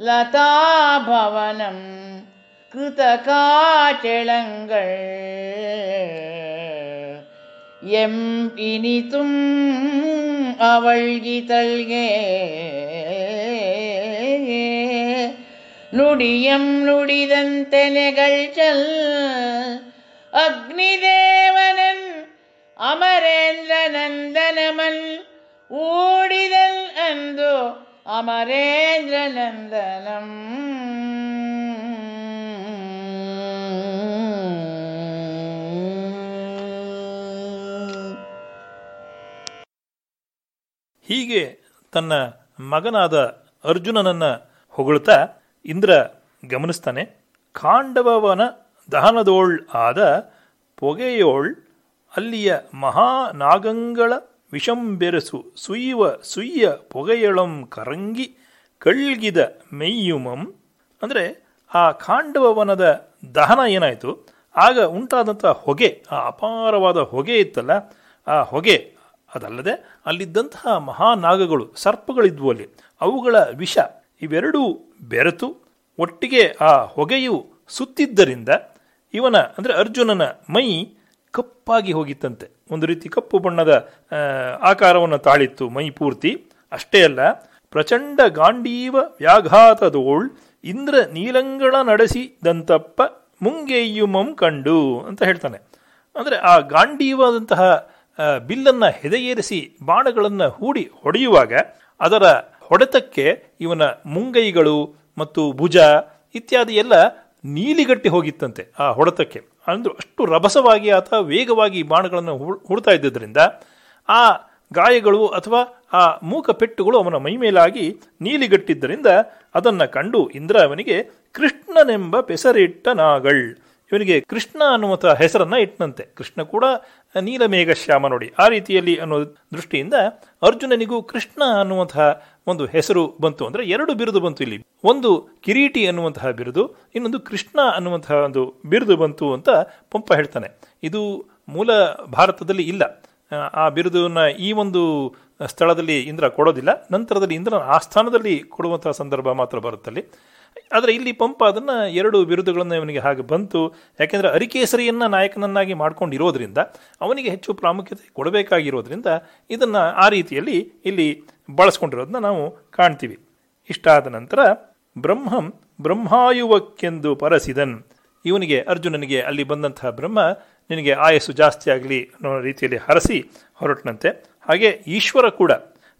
ലതാഭവനം കൃതകാചളങ്ങൾ എം ഇനിതും അവൾ ഇതൽകേ ನುಡಿಯಂ ನುಡಿದಂತೆನೆಗಳು ಚಲ್. ಅಗ್ನಿದೇವನನ್ ಅಮರೇಂದ್ರ ಓಡಿದಲ್ ಊಡಿದಲ್ ಅಂದು ಅಮರೇಂದ್ರ ನಂದನಂ ಹೀಗೆ ತನ್ನ ಮಗನಾದ ಅರ್ಜುನನನ್ನು ಹೊಗಳ್ತಾ ಇಂದ್ರ ಗಮನಿಸ್ತಾನೆ ಖಾಂಡವವನ ದಹನದೋಳ್ ಆದ ಪೊಗೆಯೋಳ್ ಅಲ್ಲಿಯ ಮಹಾನಾಗಂಗಳ ವಿಷಂಬೆರಸು ಸುಯ್ಯುವ ಸುಯ್ಯ ಪೊಗೆಯೊಳಂ ಕರಂಗಿ ಕಳ್ಗಿದ ಮೆಯ್ಯುಮಂ. ಅಂದರೆ ಆ ಖಾಂಡವವನದ ದಹನ ಏನಾಯಿತು? ಆಗ ಉಂಟಾದಂಥ ಹೊಗೆ, ಆ ಅಪಾರವಾದ ಹೊಗೆ ಇತ್ತಲ್ಲ, ಆ ಹೊಗೆ, ಅದಲ್ಲದೆ ಅಲ್ಲಿದ್ದಂತಹ ಮಹಾನಾಗಗಳು, ಸರ್ಪಗಳಿದ್ವು ಅಲ್ಲಿ, ಅವುಗಳ ವಿಷ, ಇವೆರಡೂ ಬೆರೆತು ಒಟ್ಟಿಗೆ ಆ ಹೊಗೆಯು ಸುತ್ತಿದ್ದರಿಂದ ಇವನ, ಅಂದರೆ ಅರ್ಜುನನ ಮೈ ಕಪ್ಪಾಗಿ ಹೋಗಿತ್ತಂತೆ. ಒಂದು ರೀತಿ ಕಪ್ಪು ಬಣ್ಣದ ಆಕಾರವನ್ನು ತಾಳಿತ್ತು ಮೈ ಪೂರ್ತಿ. ಅಷ್ಟೇ ಅಲ್ಲ, ಪ್ರಚಂಡ ಗಾಂಡೀವ ವ್ಯಾಘಾತದೋಳ್ ಇಂದ್ರ ನೀಲಂಗಳ ನಡೆಸಿದಂತಪ್ಪ ಮುಂಗೆಯುಮಂ ಕಂಡು ಅಂತ ಹೇಳ್ತಾನೆ. ಅಂದರೆ ಆ ಗಾಂಡೀವಾದಂತಹ ಬಿಲ್ಲನ್ನ ಹೆದೆಯೇರಿಸಿ ಬಾಣಗಳನ್ನು ಹೂಡಿ ಹೊಡೆಯುವಾಗ ಅದರ ಹೊಡೆತಕ್ಕೆ ಇವನ ಮುಂಗೈಗಳು ಮತ್ತು ಭುಜ ಇತ್ಯಾದಿ ಎಲ್ಲ ನೀಲಿಗಟ್ಟಿ ಹೋಗಿತ್ತಂತೆ ಆ ಹೊಡೆತಕ್ಕೆ. ಅಂದ್ರೆ ಅಷ್ಟು ರಭಸವಾಗಿ ಅಥವಾ ವೇಗವಾಗಿ ಬಾಣಗಳನ್ನು ಹುಡ್ತಾ ಹೂಡ್ತಾ ಇದ್ದುದರಿಂದ ಆ ಗಾಯಗಳು ಅಥವಾ ಆ ಮೂಕ ಪೆಟ್ಟುಗಳು ಅವನ ಮೈಮೇಲಾಗಿ ನೀಲಿಗಟ್ಟಿದ್ದರಿಂದ ಅದನ್ನು ಕಂಡು ಇಂದ್ರ ಅವನಿಗೆ ಕೃಷ್ಣನೆಂಬ ಪೆಸರಿಟ್ಟ ನಾಗಳ್. ಇವನಿಗೆ ಕೃಷ್ಣ ಅನ್ನುವಂಥ ಹೆಸರನ್ನ ಇಟ್ಟನಂತೆ ಕೃಷ್ಣ ಕೂಡ ನೀಲಮೇಘ ಶ್ಯಾಮ ನೋಡಿ. ಆ ರೀತಿಯಲ್ಲಿ ಅನ್ನೋ ದೃಷ್ಟಿಯಿಂದ ಅರ್ಜುನನಿಗೂ ಕೃಷ್ಣ ಅನ್ನುವಂತಹ ಒಂದು ಹೆಸರು ಬಂತು ಅಂದರೆ ಎರಡು ಬಿರುದು ಬಂತು ಇಲ್ಲಿ. ಒಂದು ಕಿರೀಟಿ ಅನ್ನುವಂತಹ ಬಿರುದು ಇನ್ನೊಂದು ಕೃಷ್ಣ ಅನ್ನುವಂತಹ ಒಂದು ಬಿರುದು ಬಂತು ಅಂತ ಪಂಪ ಹೇಳ್ತಾನೆ. ಇದು ಮೂಲ ಭಾರತದಲ್ಲಿ ಇಲ್ಲ. ಆ, ಬಿರುದನ್ನು ಈ ಒಂದು ಸ್ಥಳದಲ್ಲಿ ಇಂದ್ರ ಕೊಡೋದಿಲ್ಲ. ನಂತರದಲ್ಲಿ ಇಂದ್ರನ ಆಸ್ಥಾನದಲ್ಲಿ ಕೊಡುವಂತಹ ಸಂದರ್ಭ ಮಾತ್ರ ಬರುತ್ತಲ್ಲಿ. ಆದರೆ ಇಲ್ಲಿ ಪಂಪ ಅದನ್ನು ಎರಡು ಬಿರುದುಗಳನ್ನು ಇವನಿಗೆ ಹಾಗೆ ಬಂತು. ಯಾಕೆಂದರೆ ಅರಿಕೇಸರಿಯನ್ನು ನಾಯಕನನ್ನಾಗಿ ಮಾಡ್ಕೊಂಡಿರೋದ್ರಿಂದ, ಅವನಿಗೆ ಹೆಚ್ಚು ಪ್ರಾಮುಖ್ಯತೆ ಕೊಡಬೇಕಾಗಿರೋದ್ರಿಂದ ಇದನ್ನು ಆ ರೀತಿಯಲ್ಲಿ ಇಲ್ಲಿ ಬಳಸ್ಕೊಂಡಿರೋದನ್ನ ನಾವು ಕಾಣ್ತೀವಿ. ಇಷ್ಟಾದ ನಂತರ, ಬ್ರಹ್ಮಂ ಬ್ರಹ್ಮಾಯುವಕ್ಕೆಂದು ಪರಸಿದನ್. ಇವನಿಗೆ ಅರ್ಜುನನಿಗೆ ಅಲ್ಲಿ ಬಂದಂತಹ ಬ್ರಹ್ಮ ನಿನಗೆ ಆಯಸ್ಸು ಜಾಸ್ತಿ ಆಗಲಿ ಅನ್ನೋ ರೀತಿಯಲ್ಲಿ ಹರಸಿ ಹೊರಟನಂತೆ. ಹಾಗೆ ಈಶ್ವರ ಕೂಡ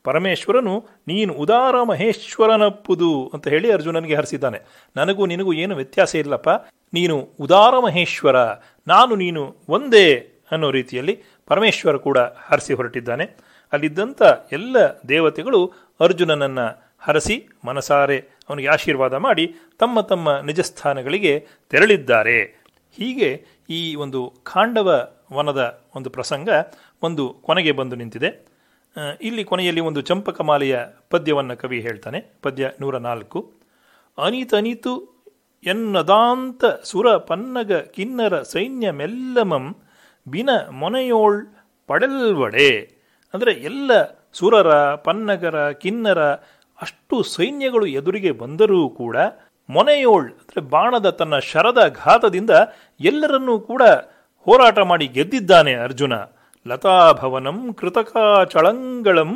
ಪರಮೇಶ್ವರನು, ನೀನು ಉದಾರ ಮಹೇಶ್ವರನಪ್ಪುದು ಅಂತ ಹೇಳಿ ಅರ್ಜುನನಿಗೆ ಹರಿಸಿದ್ದಾನೆ. ನನಗೂ ನಿನಗೂ ಏನು ವ್ಯತ್ಯಾಸ ಇಲ್ಲಪ್ಪ, ನೀನು ಉದಾರ ಮಹೇಶ್ವರ, ನಾನು ನೀನು ಒಂದೇ ಅನ್ನೋ ರೀತಿಯಲ್ಲಿ ಪರಮೇಶ್ವರ ಕೂಡ ಹರಿಸಿ ಹೊರಟಿದ್ದಾನೆ. ಅಲ್ಲಿದ್ದಂಥ ಎಲ್ಲ ದೇವತೆಗಳು ಅರ್ಜುನನನ್ನು ಹರಸಿ ಮನಸಾರೆ ಅವನಿಗೆ ಆಶೀರ್ವಾದ ಮಾಡಿ ತಮ್ಮ ತಮ್ಮ ನಿಜಸ್ಥಾನಗಳಿಗೆ ತೆರಳಿದ್ದಾರೆ. ಹೀಗೆ ಈ ಒಂದು ಖಾಂಡವ ವನದ ಒಂದು ಪ್ರಸಂಗ ಒಂದು ಕೊನೆಗೆ ಬಂದು ನಿಂತಿದೆ. ಇಲ್ಲಿ ಕೊನೆಯಲ್ಲಿ ಒಂದು ಚಂಪಕಮಾಲೆಯ ಪದ್ಯವನ್ನು ಕವಿ ಹೇಳ್ತಾನೆ, ಪದ್ಯ ನೂರ ನಾಲ್ಕು ಅನಿತನಿತು ಎನ್ನದಾಂತ ಸುರ ಪನ್ನಗ ಕಿನ್ನರ ಸೈನ್ಯ ಮೆಲ್ಲಮಂ ಬಿನ ಮೊನೆಯೋಳ್ ಪಡೆಲ್ವಡೆ. ಅಂದರೆ ಎಲ್ಲ ಸುರರ, ಪನ್ನಗರ, ಕಿನ್ನರ ಅಷ್ಟು ಸೈನ್ಯಗಳು ಎದುರಿಗೆ ಬಂದರೂ ಕೂಡ ಮೊನೆಯೋಳ್, ಅಂದರೆ ಬಾಣದ ತನ್ನ ಶರದ ಘಾತದಿಂದ ಎಲ್ಲರನ್ನೂ ಕೂಡ ಹೋರಾಟ ಮಾಡಿ ಗೆದ್ದಿದ್ದಾನೆ ಅರ್ಜುನ. ಲತಾಭವನಂ ಕೃತಕಾಚಳಂಗಳಂ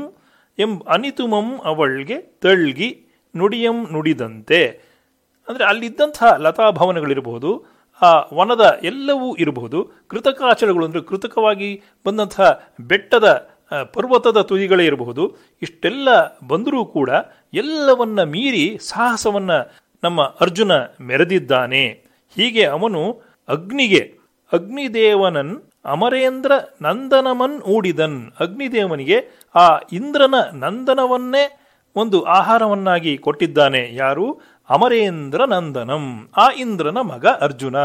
ಎಂಬ ಅನಿತುಮಂ ಅವಳ್ಗೆ ತಳ್ಗಿ ನುಡಿಯಂ ನುಡಿದಂತೆ. ಅಂದರೆ ಅಲ್ಲಿದ್ದಂಥ ಲತಾಭವನಗಳಿರಬಹುದು ಆ ವನದ ಎಲ್ಲವೂ ಇರಬಹುದು ಕೃತಕಾಚಲಗಳು ಅಂದರೆ ಕೃತಕವಾಗಿ ಬಂದಂಥ ಬೆಟ್ಟದ ಪರ್ವತದ ತುದಿಗಳೇ ಇರಬಹುದು ಇಷ್ಟೆಲ್ಲ ಬಂದರೂ ಕೂಡ ಎಲ್ಲವನ್ನ ಮೀರಿ ಸಾಹಸವನ್ನು ನಮ್ಮ ಅರ್ಜುನ ಮೆರೆದಿದ್ದಾನೆ. ಹೀಗೆ ಅವನು ಅಗ್ನಿಗೆ, ಅಗ್ನಿದೇವನನ್ ಅಮರೇಂದ್ರ ನಂದನಮನ್ ಊಡಿದನ್ ಅಗ್ನಿದೇವನಿಗೆ ಆ ಇಂದ್ರನ ನಂದನವನ್ನೇ ಒಂದು ಆಹಾರವನ್ನಾಗಿ ಕೊಟ್ಟಿದ್ದಾನೆ. ಯಾರು? ಅಮರೇಂದ್ರ ನಂದನಂ. ಆ ಇಂದ್ರನ ಮಗ ಅರ್ಜುನ.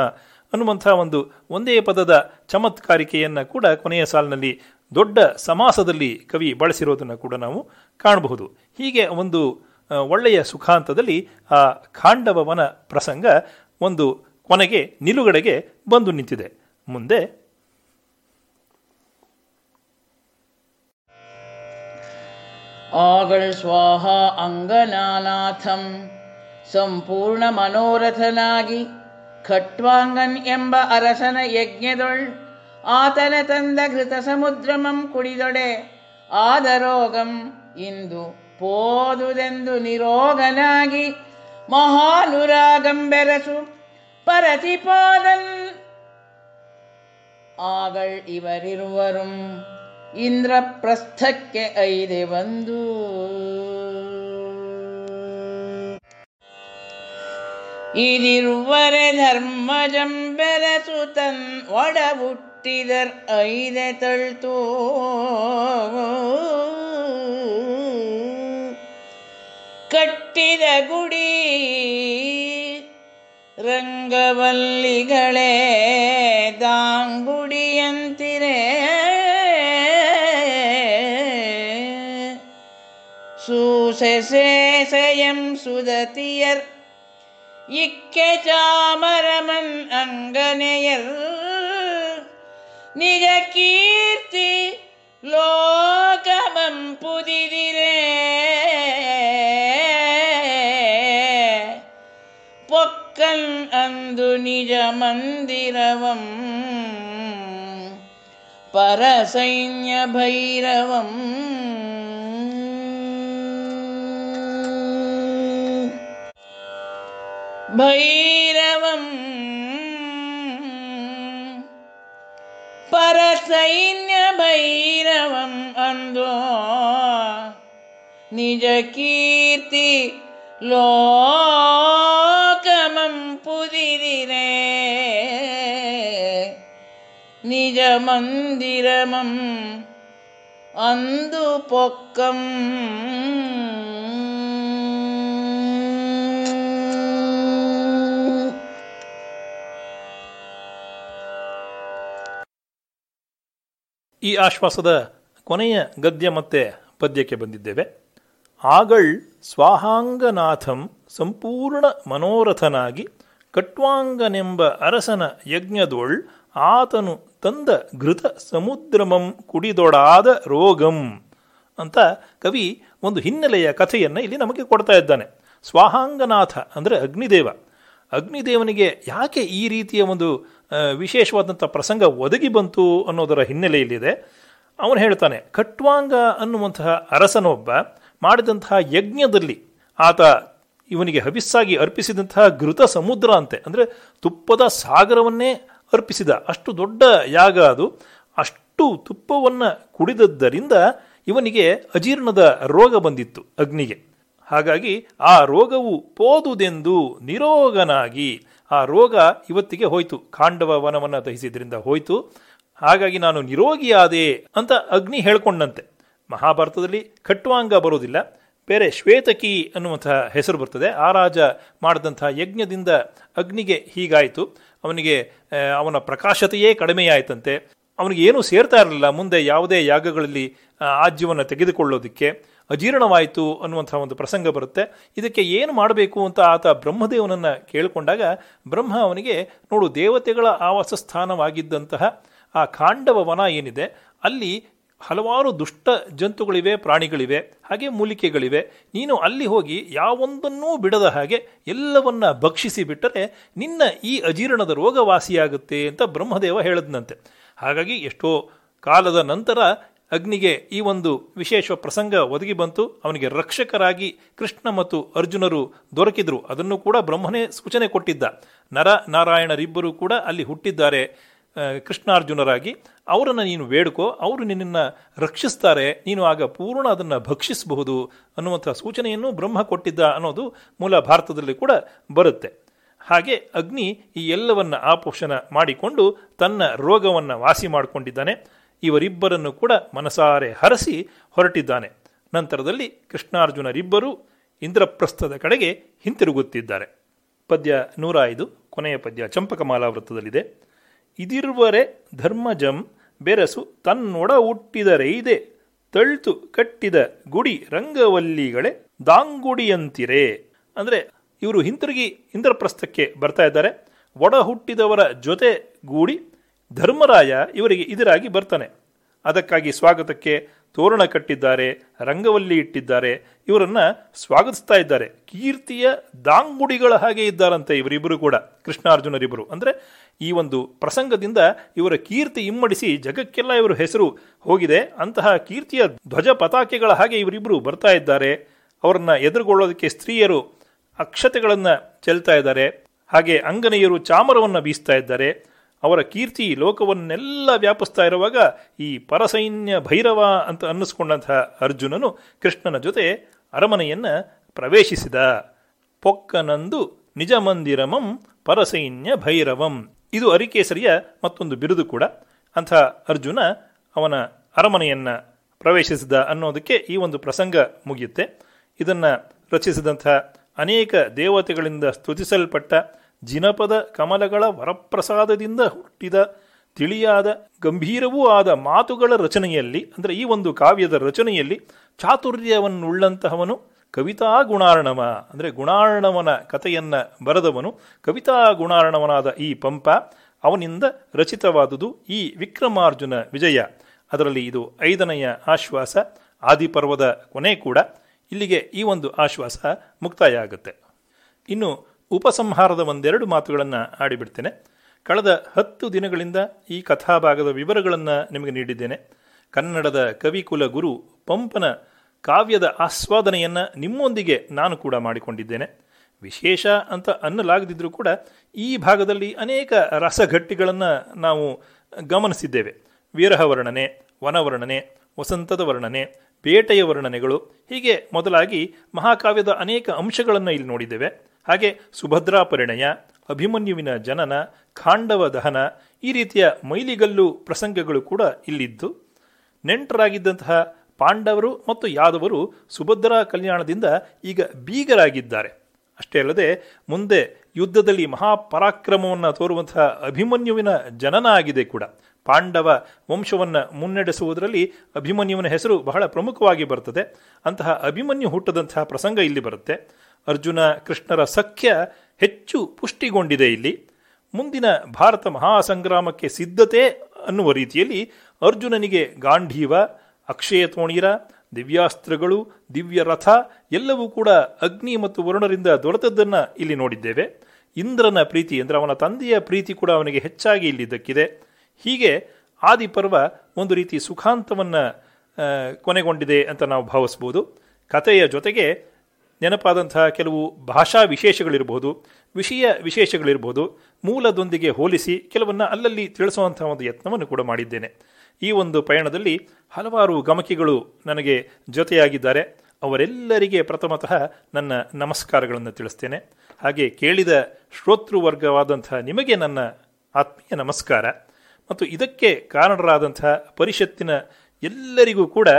ಅನ್ನುವಂಥ ಒಂದು ಒಂದೇ ಪದದ ಚಮತ್ಕಾರಿಕೆಯನ್ನು ಕೂಡ ಕೊನೆಯ ಸಾಲಿನಲ್ಲಿ ದೊಡ್ಡ ಸಮಾಸದಲ್ಲಿ ಕವಿ ಬಳಸಿರೋದನ್ನು ಕೂಡ ನಾವು ಕಾಣಬಹುದು. ಹೀಗೆ ಒಂದು ಒಳ್ಳೆಯ ಸುಖಾಂತದಲ್ಲಿ ಆ ಖಾಂಡವವನ ಪ್ರಸಂಗ ಒಂದು ಕೊನೆಗೆ ನಿಲುಗಡೆಗೆ ಬಂದು ನಿಂತಿದೆ. ಮುಂದೆ ಆಗಳ್ ಸ್ವಾಹ ಅಂಗನಾನಾಥಂ ಸಂಪೂರ್ಣ ಮನೋರಥನಾಗಿ ಖಟ್ವಾಂಗನ್ ಎಂಬ ಅರಸನ ಯಜ್ಞದೊಳ್ ಆತನ ತಂದ ಘೃತ ಸಮುದ್ರಮಂ ಕುಡಿದೊಡೆ ಆದರೋಗಂ ಇಂದು ಪೋದುದೆಂದು ನಿರೋಗನಾಗಿ ಮಹಾನುರಾಗಂಬೆರಸು ಪರತಿಪಾದನ್ ಆಗಳ್ ಇವರಿರುವರುಂ ಇಂದ್ರಪ್ರಸ್ಥಕ್ಕೆ ಐದೆ ಒಂದು. ಇದಿರುವರೆ ಧರ್ಮ ಬೆರಸು ತನ್ ಒಡ ಹುಟ್ಟಿದರ್ ಐದೆ ತಳ್ತು. ಕಟ್ಟಿದ ಗುಡಿ ರಂಗವಲ್ಲಿಗಳೇ ದಾಂಗುಡಿಯಂತಿರೆ. ಸೂಸೆಸೇಸೆಯಂ ಸುದತಿಯರ್ ಇಕ್ಕೆ ಚಾಮರಮನ್ ಅಂಗನೆಯರ್ ನಿಜ ಕೀರ್ತಿ ಲೋಕಮಂ ಪುದಿದಿರೇ ಪೊಕ್ಕನ್ ಅಂದು ನಿಜ ಮಂದಿರವಂ ಪರಸೈನ್ಯ ಭೈರವಂ ಭೈರವಂ ಪರಸೈನ್ಯ ಭೈರವಂ ಅಂದೋ ನಿಜ ಕೀರ್ತಿ ಲೋಕಮಂ ಪುದಿದಿರೆ ನಿಜ ಮಂದಿರಮಂ ಅಂದು ಈ ಆಶ್ವಾಸದ ಕೊನೆಯ ಗದ್ಯ ಮತ್ತೆ ಪದ್ಯಕ್ಕೆ ಬಂದಿದ್ದೇವೆ. ಆಗಳ್ ಸ್ವಾಹಾಂಗನಾಥಂ ಸಂಪೂರ್ಣ ಮನೋರಥನಾಗಿ ಕಟ್ವಾಂಗನೆಂಬ ಅರಸನ ಯಜ್ಞದೊಳ್ ಆತನು ತಂದ ಘೃತ ಸಮುದ್ರಮಂ ಕುಡಿದೊಡಾದ ರೋಗಂ ಅಂತ ಕವಿ ಒಂದು ಹಿನ್ನೆಲೆಯ ಕಥೆಯನ್ನು ಇಲ್ಲಿ ನಮಗೆ ಕೊಡ್ತಾ ಇದ್ದಾನೆ. ಸ್ವಾಹಾಂಗನಾಥ ಅಂದರೆ ಅಗ್ನಿದೇವ. ಅಗ್ನಿದೇವನಿಗೆ ಯಾಕೆ ಈ ರೀತಿಯ ಒಂದು ವಿಶೇಷವಾದಂಥ ಪ್ರಸಂಗ ಒದಗಿ ಬಂತು ಅನ್ನೋದರ ಹಿನ್ನೆಲೆಯಲ್ಲಿದೆ. ಅವನು ಹೇಳ್ತಾನೆ ಖಟ್ವಾಂಗ ಅನ್ನುವಂತಹ ಅರಸನೊಬ್ಬ ಮಾಡಿದಂತಹ ಯಜ್ಞದಲ್ಲಿ ಆತ ಇವನಿಗೆ ಹವಿಸ್ಸಾಗಿ ಅರ್ಪಿಸಿದಂತಹ ಘೃತ ಸಮುದ್ರ ಅಂತೆ, ಅಂದರೆ ತುಪ್ಪದ ಸಾಗರವನ್ನೇ ಅರ್ಪಿಸಿದ. ಅಷ್ಟು ದೊಡ್ಡ ಯಾಗ ಅದು. ಅಷ್ಟು ತುಪ್ಪವನ್ನು ಕುಡಿದದ್ದರಿಂದ ಇವನಿಗೆ ಅಜೀರ್ಣದ ರೋಗ ಬಂದಿತ್ತು ಅಗ್ನಿಗೆ. ಹಾಗಾಗಿ ಆ ರೋಗವು ಪೋದುದೆಂದು ನಿರೋಗನಾಗಿ ಆ ರೋಗ ಇವತ್ತಿಗೆ ಹೋಯಿತು. ಕಾಂಡವ ವನವನ್ನು ದಹಿಸಿದ್ರಿಂದ ಹೋಯಿತು. ಹಾಗಾಗಿ ನಾನು ನಿರೋಗಿಯಾದೆ ಅಂತ ಅಗ್ನಿ ಹೇಳ್ಕೊಂಡಂತೆ. ಮಹಾಭಾರತದಲ್ಲಿ ಕಟ್ಟುವಾಂಗ ಬರೋದಿಲ್ಲ ಬೇರೆ ಶ್ವೇತಕಿ ಅನ್ನುವಂತಹ ಹೆಸರು ಬರ್ತದೆ. ಆ ರಾಜ ಮಾಡಿದಂತಹ ಯಜ್ಞದಿಂದ ಅಗ್ನಿಗೆ ಹೀಗಾಯಿತು. ಅವನಿಗೆ ಅವನ ಪ್ರಕಾಶತೆಯೇ ಕಡಿಮೆಯಾಯಿತಂತೆ. ಅವನಿಗೆ ಏನೂ ಸೇರ್ತಾ ಇರಲಿಲ್ಲ. ಮುಂದೆ ಯಾವುದೇ ಯಾಗಗಳಲ್ಲಿ ಆಜ್ಯವನ್ನು ತೆಗೆದುಕೊಳ್ಳೋದಕ್ಕೆ. ಅಜೀರ್ಣವಾಯಿತು ಅನ್ನುವಂಥ ಒಂದು ಪ್ರಸಂಗ ಬರುತ್ತೆ. ಇದಕ್ಕೆ ಏನು ಮಾಡಬೇಕು ಅಂತ ಆತ ಬ್ರಹ್ಮದೇವನನ್ನು ಕೇಳಿಕೊಂಡಾಗ, ಬ್ರಹ್ಮ ಅವನಿಗೆ, ನೋಡು, ದೇವತೆಗಳ ಆವಾಸ ಸ್ಥಾನವಾಗಿದ್ದಂತಹ ಆ ಕಾಂಡವ ವನ ಏನಿದೆ, ಅಲ್ಲಿ ಹಲವಾರು ದುಷ್ಟ ಜಂತುಗಳಿವೆ, ಪ್ರಾಣಿಗಳಿವೆ, ಹಾಗೆ ಮೂಲಿಕೆಗಳಿವೆ. ನೀನು ಅಲ್ಲಿ ಹೋಗಿ ಯಾವೊಂದನ್ನೂ ಬಿಡದ ಹಾಗೆ ಎಲ್ಲವನ್ನ ಭಕ್ಷಿಸಿ ಬಿಟ್ಟರೆ ನಿನ್ನ ಈ ಅಜೀರ್ಣದ ರೋಗ ವಾಸಿಯಾಗುತ್ತೆ ಅಂತ ಬ್ರಹ್ಮದೇವ ಹೇಳದ್ನಂತೆ. ಹಾಗಾಗಿ ಎಷ್ಟೋ ಕಾಲದ ನಂತರ ಅಗ್ನಿಗೆ ಈ ಒಂದು ವಿಶೇಷ ಪ್ರಸಂಗ ಒದಗಿ ಬಂತು. ಅವನಿಗೆ ರಕ್ಷಕರಾಗಿ ಕೃಷ್ಣ ಮತ್ತು ಅರ್ಜುನರು ದೊರಕಿದರು. ಅದನ್ನು ಕೂಡ ಬ್ರಹ್ಮನೇ ಸೂಚನೆ ಕೊಟ್ಟಿದ್ದ. ನರ ನಾರಾಯಣರಿಬ್ಬರು ಕೂಡ ಅಲ್ಲಿ ಹುಟ್ಟಿದ್ದಾರೆ ಕೃಷ್ಣಾರ್ಜುನರಾಗಿ. ಅವರನ್ನು ನೀನು ಬೇಡ್ಕೋ, ಅವರು ನಿನ್ನನ್ನು ರಕ್ಷಿಸ್ತಾರೆ. ನೀನು ಆಗ ಪೂರ್ಣ ಅದನ್ನು ಭಕ್ಷಿಸಬಹುದು ಅನ್ನುವಂಥ ಸೂಚನೆಯನ್ನು ಬ್ರಹ್ಮ ಕೊಟ್ಟಿದ್ದ ಅನ್ನೋದು ಮೂಲ ಭಾರತದಲ್ಲಿ ಕೂಡ ಬರುತ್ತೆ. ಹಾಗೆ ಅಗ್ನಿ ಈ ಎಲ್ಲವನ್ನು ಆಪೋಷಣ ಮಾಡಿಕೊಂಡು ತನ್ನ ರೋಗವನ್ನು ವಾಸಿ ಮಾಡಿಕೊಂಡಿದ್ದಾನೆ. ಇವರಿಬ್ಬರನ್ನು ಕೂಡ ಮನಸಾರೆ ಹರಸಿ ಹೊರಟಿದ್ದಾನೆ. ನಂತರದಲ್ಲಿ ಕೃಷ್ಣಾರ್ಜುನರಿಬ್ಬರೂ ಇಂದ್ರಪ್ರಸ್ಥದ ಕಡೆಗೆ ಹಿಂತಿರುಗುತ್ತಿದ್ದಾರೆ. ಪದ್ಯ ನೂರ ಐದು ಕೊನೆಯ ಪದ್ಯ ಚಂಪಕಮಾಲಾ ವೃತ್ತದಲ್ಲಿದೆ. ಇದಿರುವರೆ ಧರ್ಮಜಂ ಬೆರಸು ತನ್ನೊಡ ಹುಟ್ಟಿದರೈದೆ ತಳ್ತು ಕಟ್ಟಿದ ಗುಡಿ ರಂಗವಲ್ಲಿಗಳೇ ದಾಂಗುಡಿಯಂತಿರೆ. ಅಂದರೆ ಇವರು ಹಿಂತಿರುಗಿ ಇಂದ್ರಪ್ರಸ್ಥಕ್ಕೆ ಬರ್ತಾ ಇದ್ದಾರೆ. ಒಡ ಹುಟ್ಟಿದವರ ಜೊತೆ ಗೂಡಿ ಧರ್ಮರಾಯ ಇವರಿಗೆ ಇದರಾಗಿ ಬರ್ತಾನೆ. ಅದಕ್ಕಾಗಿ ಸ್ವಾಗತಕ್ಕೆ ತೋರಣ ಕಟ್ಟಿದ್ದಾರೆ, ರಂಗವಲ್ಲಿ ಇಟ್ಟಿದ್ದಾರೆ. ಇವರನ್ನು ಸ್ವಾಗತಿಸ್ತಾ ಇದ್ದಾರೆ. ಕೀರ್ತಿಯ ದಾಂಗುಡಿಗಳ ಹಾಗೆ ಇದ್ದಾರಂತೆ ಇವರಿಬ್ಬರು ಕೂಡ, ಕೃಷ್ಣಾರ್ಜುನರಿಬ್ಬರು. ಅಂದರೆ ಈ ಒಂದು ಪ್ರಸಂಗದಿಂದ ಇವರ ಕೀರ್ತಿ ಇಮ್ಮಡಿಸಿ ಜಗಕ್ಕೆಲ್ಲ ಇವರ ಹೆಸರು ಹೋಗಿದೆ. ಅಂತಹ ಕೀರ್ತಿಯ ಧ್ವಜ ಪತಾಕೆಗಳ ಹಾಗೆ ಇವರಿಬ್ಬರು ಬರ್ತಾ ಇದ್ದಾರೆ. ಅವರನ್ನು ಎದುರುಗೊಳ್ಳೋದಕ್ಕೆ ಸ್ತ್ರೀಯರು ಅಕ್ಷತೆಗಳನ್ನು ಚೆಲ್ತಾ ಇದ್ದಾರೆ. ಹಾಗೆ ಅಂಗನೆಯರು ಚಾಮರವನ್ನು ಬೀಸ್ತಾ ಇದ್ದಾರೆ. ಅವರ ಕೀರ್ತಿ ಲೋಕವನ್ನೆಲ್ಲ ವ್ಯಾಪಿಸ್ತಾ ಇರುವಾಗ ಈ ಪರಸೈನ್ಯ ಭೈರವ ಅಂತ ಅನ್ನಿಸ್ಕೊಂಡಂತಹ ಅರ್ಜುನನು ಕೃಷ್ಣನ ಜೊತೆ ಅರಮನೆಯನ್ನು ಪ್ರವೇಶಿಸಿದ. ಪೊಕ್ಕನಂದು ನಿಜ ಮಂದಿರಮಂ ಪರಸೈನ್ಯ ಭೈರವಂ. ಇದು ಅರಿಕೇಸರಿಯ ಮತ್ತೊಂದು ಬಿರುದು ಕೂಡ. ಅಂಥ ಅರ್ಜುನ ಅವನ ಅರಮನೆಯನ್ನು ಪ್ರವೇಶಿಸಿದ ಅನ್ನೋದಕ್ಕೆ ಈ ಒಂದು ಪ್ರಸಂಗ ಮುಗಿಯುತ್ತೆ. ಇದನ್ನು ರಚಿಸಿದಂಥ ಅನೇಕ ದೇವತೆಗಳಿಂದ ಸ್ತುತಿಸಲ್ಪಟ್ಟ ಜಿನಪದ ಕಮಲಗಳ ವರಪ್ರಸಾದದಿಂದ ಹುಟ್ಟಿದ ತಿಳಿಯಾದ ಗಂಭೀರವೂ ಆದ ಮಾತುಗಳ ರಚನೆಯಲ್ಲಿ, ಅಂದರೆ ಈ ಒಂದು ಕಾವ್ಯದ ರಚನೆಯಲ್ಲಿ ಚಾತುರ್ಯವನ್ನುಳ್ಳಂತಹವನು ಕವಿತಾ ಗುಣಾರ್ಣವ, ಅಂದರೆ ಗುಣಾರ್ಣವನ ಕಥೆಯನ್ನು ಬರೆದವನು ಕವಿತಾ ಗುಣಾರ್ಣವನಾದ ಈ ಪಂಪ, ಅವನಿಂದ ರಚಿತವಾದುದು ಈ ವಿಕ್ರಮಾರ್ಜುನ ವಿಜಯ. ಅದರಲ್ಲಿ ಇದು ಐದನೆಯ ಆಶ್ವಾಸ, ಆದಿಪರ್ವದ ಕೊನೆ ಕೂಡ. ಇಲ್ಲಿಗೆ ಈ ಒಂದು ಆಶ್ವಾಸ ಮುಕ್ತಾಯ ಆಗುತ್ತೆ. ಇನ್ನು ಉಪಸಂಹಾರದ ಒಂದೆರಡು ಮಾತುಗಳನ್ನು ಆಡಿಬಿಡ್ತೇನೆ. ಕಳೆದ ಹತ್ತು ದಿನಗಳಿಂದ ಈ ಕಥಾಭಾಗದ ವಿವರಗಳನ್ನು ನಿಮಗೆ ನೀಡಿದ್ದೇನೆ. ಕನ್ನಡದ ಕವಿಕುಲ ಗುರು ಪಂಪನ ಕಾವ್ಯದ ಆಸ್ವಾದನೆಯನ್ನು ನಿಮ್ಮೊಂದಿಗೆ ನಾನು ಕೂಡ ಮಾಡಿಕೊಂಡಿದ್ದೇನೆ. ವಿಶೇಷ ಅಂತ ಅನ್ನಲಾಗದಿದ್ದರೂ ಕೂಡ ಈ ಭಾಗದಲ್ಲಿ ಅನೇಕ ರಸಘಟ್ಟಿಗಳನ್ನು ನಾವು ಗಮನಿಸಿದ್ದೇವೆ. ವಿರಹ ವರ್ಣನೆ ವನವರ್ಣನೆ, ವಸಂತದ ವರ್ಣನೆ, ಬೇಟೆಯ ವರ್ಣನೆಗಳು ಹೀಗೆ ಮೊದಲಾಗಿ ಮಹಾಕಾವ್ಯದ ಅನೇಕ ಅಂಶಗಳನ್ನು ಇಲ್ಲಿ ನೋಡಿದ್ದೇವೆ. ಹಾಗೆ ಸುಭದ್ರಾ ಪರಿಣಯ ಅಭಿಮನ್ಯುವಿನ ಜನನ, ಖಾಂಡವ ದಹನ ಈ ರೀತಿಯ ಮೈಲಿಗಲ್ಲು ಪ್ರಸಂಗಗಳು ಕೂಡ ಇಲ್ಲಿದ್ದು, ನೆಂಟರಾಗಿದ್ದಂತಹ ಪಾಂಡವರು ಮತ್ತು ಯಾದವರು ಸುಭದ್ರಾ ಕಲ್ಯಾಣದಿಂದ ಈಗ ಬೀಗರಾಗಿದ್ದಾರೆ. ಅಷ್ಟೇ ಅಲ್ಲದೆ ಮುಂದೆ ಯುದ್ಧದಲ್ಲಿ ಮಹಾಪರಾಕ್ರಮವನ್ನು ತೋರುವಂತಹ ಅಭಿಮನ್ಯುವಿನ ಜನನ ಆಗಿದೆ ಕೂಡ. ಪಾಂಡವ ವಂಶವನ್ನು ಮುನ್ನಡೆಸುವುದರಲ್ಲಿ ಅಭಿಮನ್ಯುವಿನ ಹೆಸರು ಬಹಳ ಪ್ರಮುಖವಾಗಿ ಬರ್ತದೆ. ಅಂತಹ ಅಭಿಮನ್ಯು ಹುಟ್ಟದಂತಹ ಪ್ರಸಂಗ ಇಲ್ಲಿ ಬರುತ್ತೆ. ಅರ್ಜುನ ಕೃಷ್ಣರ ಸಖ್ಯ ಹೆಚ್ಚು ಪುಷ್ಟಿಗೊಂಡಿದೆ ಇಲ್ಲಿ. ಮುಂದಿನ ಭಾರತ ಮಹಾಸಂಗ್ರಾಮಕ್ಕೆ ಸಿದ್ಧತೆ ಅನ್ನುವ ರೀತಿಯಲ್ಲಿ ಅರ್ಜುನನಿಗೆ ಗಾಂಧೀವ, ಅಕ್ಷಯ ತೋಣೀರ, ದಿವ್ಯಾಸ್ತ್ರಗಳು, ದಿವ್ಯ ರಥ ಎಲ್ಲವೂ ಕೂಡ ಅಗ್ನಿ ಮತ್ತು ವರುಣರಿಂದ ದೊರೆತದ್ದನ್ನು ಇಲ್ಲಿ ನೋಡಿದ್ದೇವೆ. ಇಂದ್ರನ ಪ್ರೀತಿ ಅಂದರೆ ಅವನ ತಂದೆಯ ಪ್ರೀತಿ ಕೂಡ ಅವನಿಗೆ ಹೆಚ್ಚಾಗಿ ಇಲ್ಲಿ ದಕ್ಕಿದೆ. ಹೀಗೆ ಆದಿಪರ್ವ ಒಂದು ರೀತಿ ಸುಖಾಂತವನ್ನು ಕೊನೆಗೊಂಡಿದೆ ಅಂತ ನಾವು ಭಾವಿಸ್ಬೋದು. ಕಥೆಯ ಜೊತೆಗೆ ನೆನಪಾದಂತಹ ಕೆಲವು ಭಾಷಾ ವಿಶೇಷಗಳಿರಬಹುದು ವಿಷಯ ವಿಶೇಷಗಳಿರ್ಬೋದು, ಮೂಲದೊಂದಿಗೆ ಹೋಲಿಸಿ ಕೆಲವನ್ನು ಅಲ್ಲಲ್ಲಿ ತಿಳಿಸುವಂತಹ ಒಂದು ಯತ್ನವನ್ನು ಕೂಡ ಮಾಡಿದ್ದೇನೆ. ಈ ಒಂದು ಪಯಣದಲ್ಲಿ ಹಲವಾರು ಗಮಕಿಗಳು ನನಗೆ ಜೊತೆಯಾಗಿದ್ದಾರೆ. ಅವರೆಲ್ಲರಿಗೆ ಪ್ರಥಮತಃ ನನ್ನ ನಮಸ್ಕಾರಗಳನ್ನು ತಿಳಿಸ್ತೇನೆ. ಹಾಗೆ ಕೇಳಿದ ಶ್ರೋತೃವರ್ಗವಾದಂತಹ ನಿಮಗೆ ನನ್ನ ಆತ್ಮೀಯ ನಮಸ್ಕಾರ. ಮತ್ತು ಇದಕ್ಕೆ ಕಾರಣರಾದಂತಹ ಪರಿಷತ್ತಿನ ಎಲ್ಲರಿಗೂ ಕೂಡ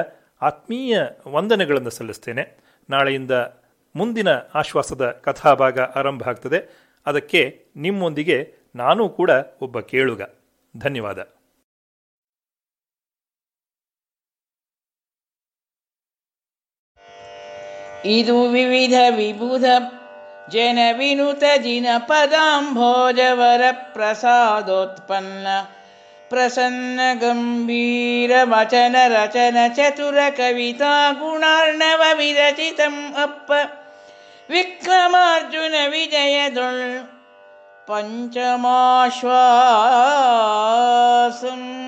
ಆತ್ಮೀಯ ವಂದನೆಗಳನ್ನು ಸಲ್ಲಿಸ್ತೇನೆ. ನಾಳೆಯಿಂದ ಮುಂದಿನ ಆಶ್ವಾಸದ ಕಥಾಭಾಗ ಆರಂಭ ಆಗ್ತದೆ. ಅದಕ್ಕೆ ನಿಮ್ಮೊಂದಿಗೆ ನಾನೂ ಕೂಡ ಒಬ್ಬ ಕೇಳುಗ. ಧನ್ಯವಾದ. ಇದು ವಿವಿಧ ವಿಬುಧ ಜನ ವಿನುತ ಜಿನ ಪದಾಂಭೋಜವರ ಪ್ರಸಾದೋತ್ಪನ್ನ. ಪ್ರಸನ್ನ ಗಂಭೀರ ವಚನ ರಚನ ಚತುರ ಕವಿತಾ ಗುಣಾರ್ಣವ ವಿರಚಿತಂ ಅಪ್ಪ. വിക്രമാർജുന വിജയതുൾ പഞ്ചമാശ്വാസം.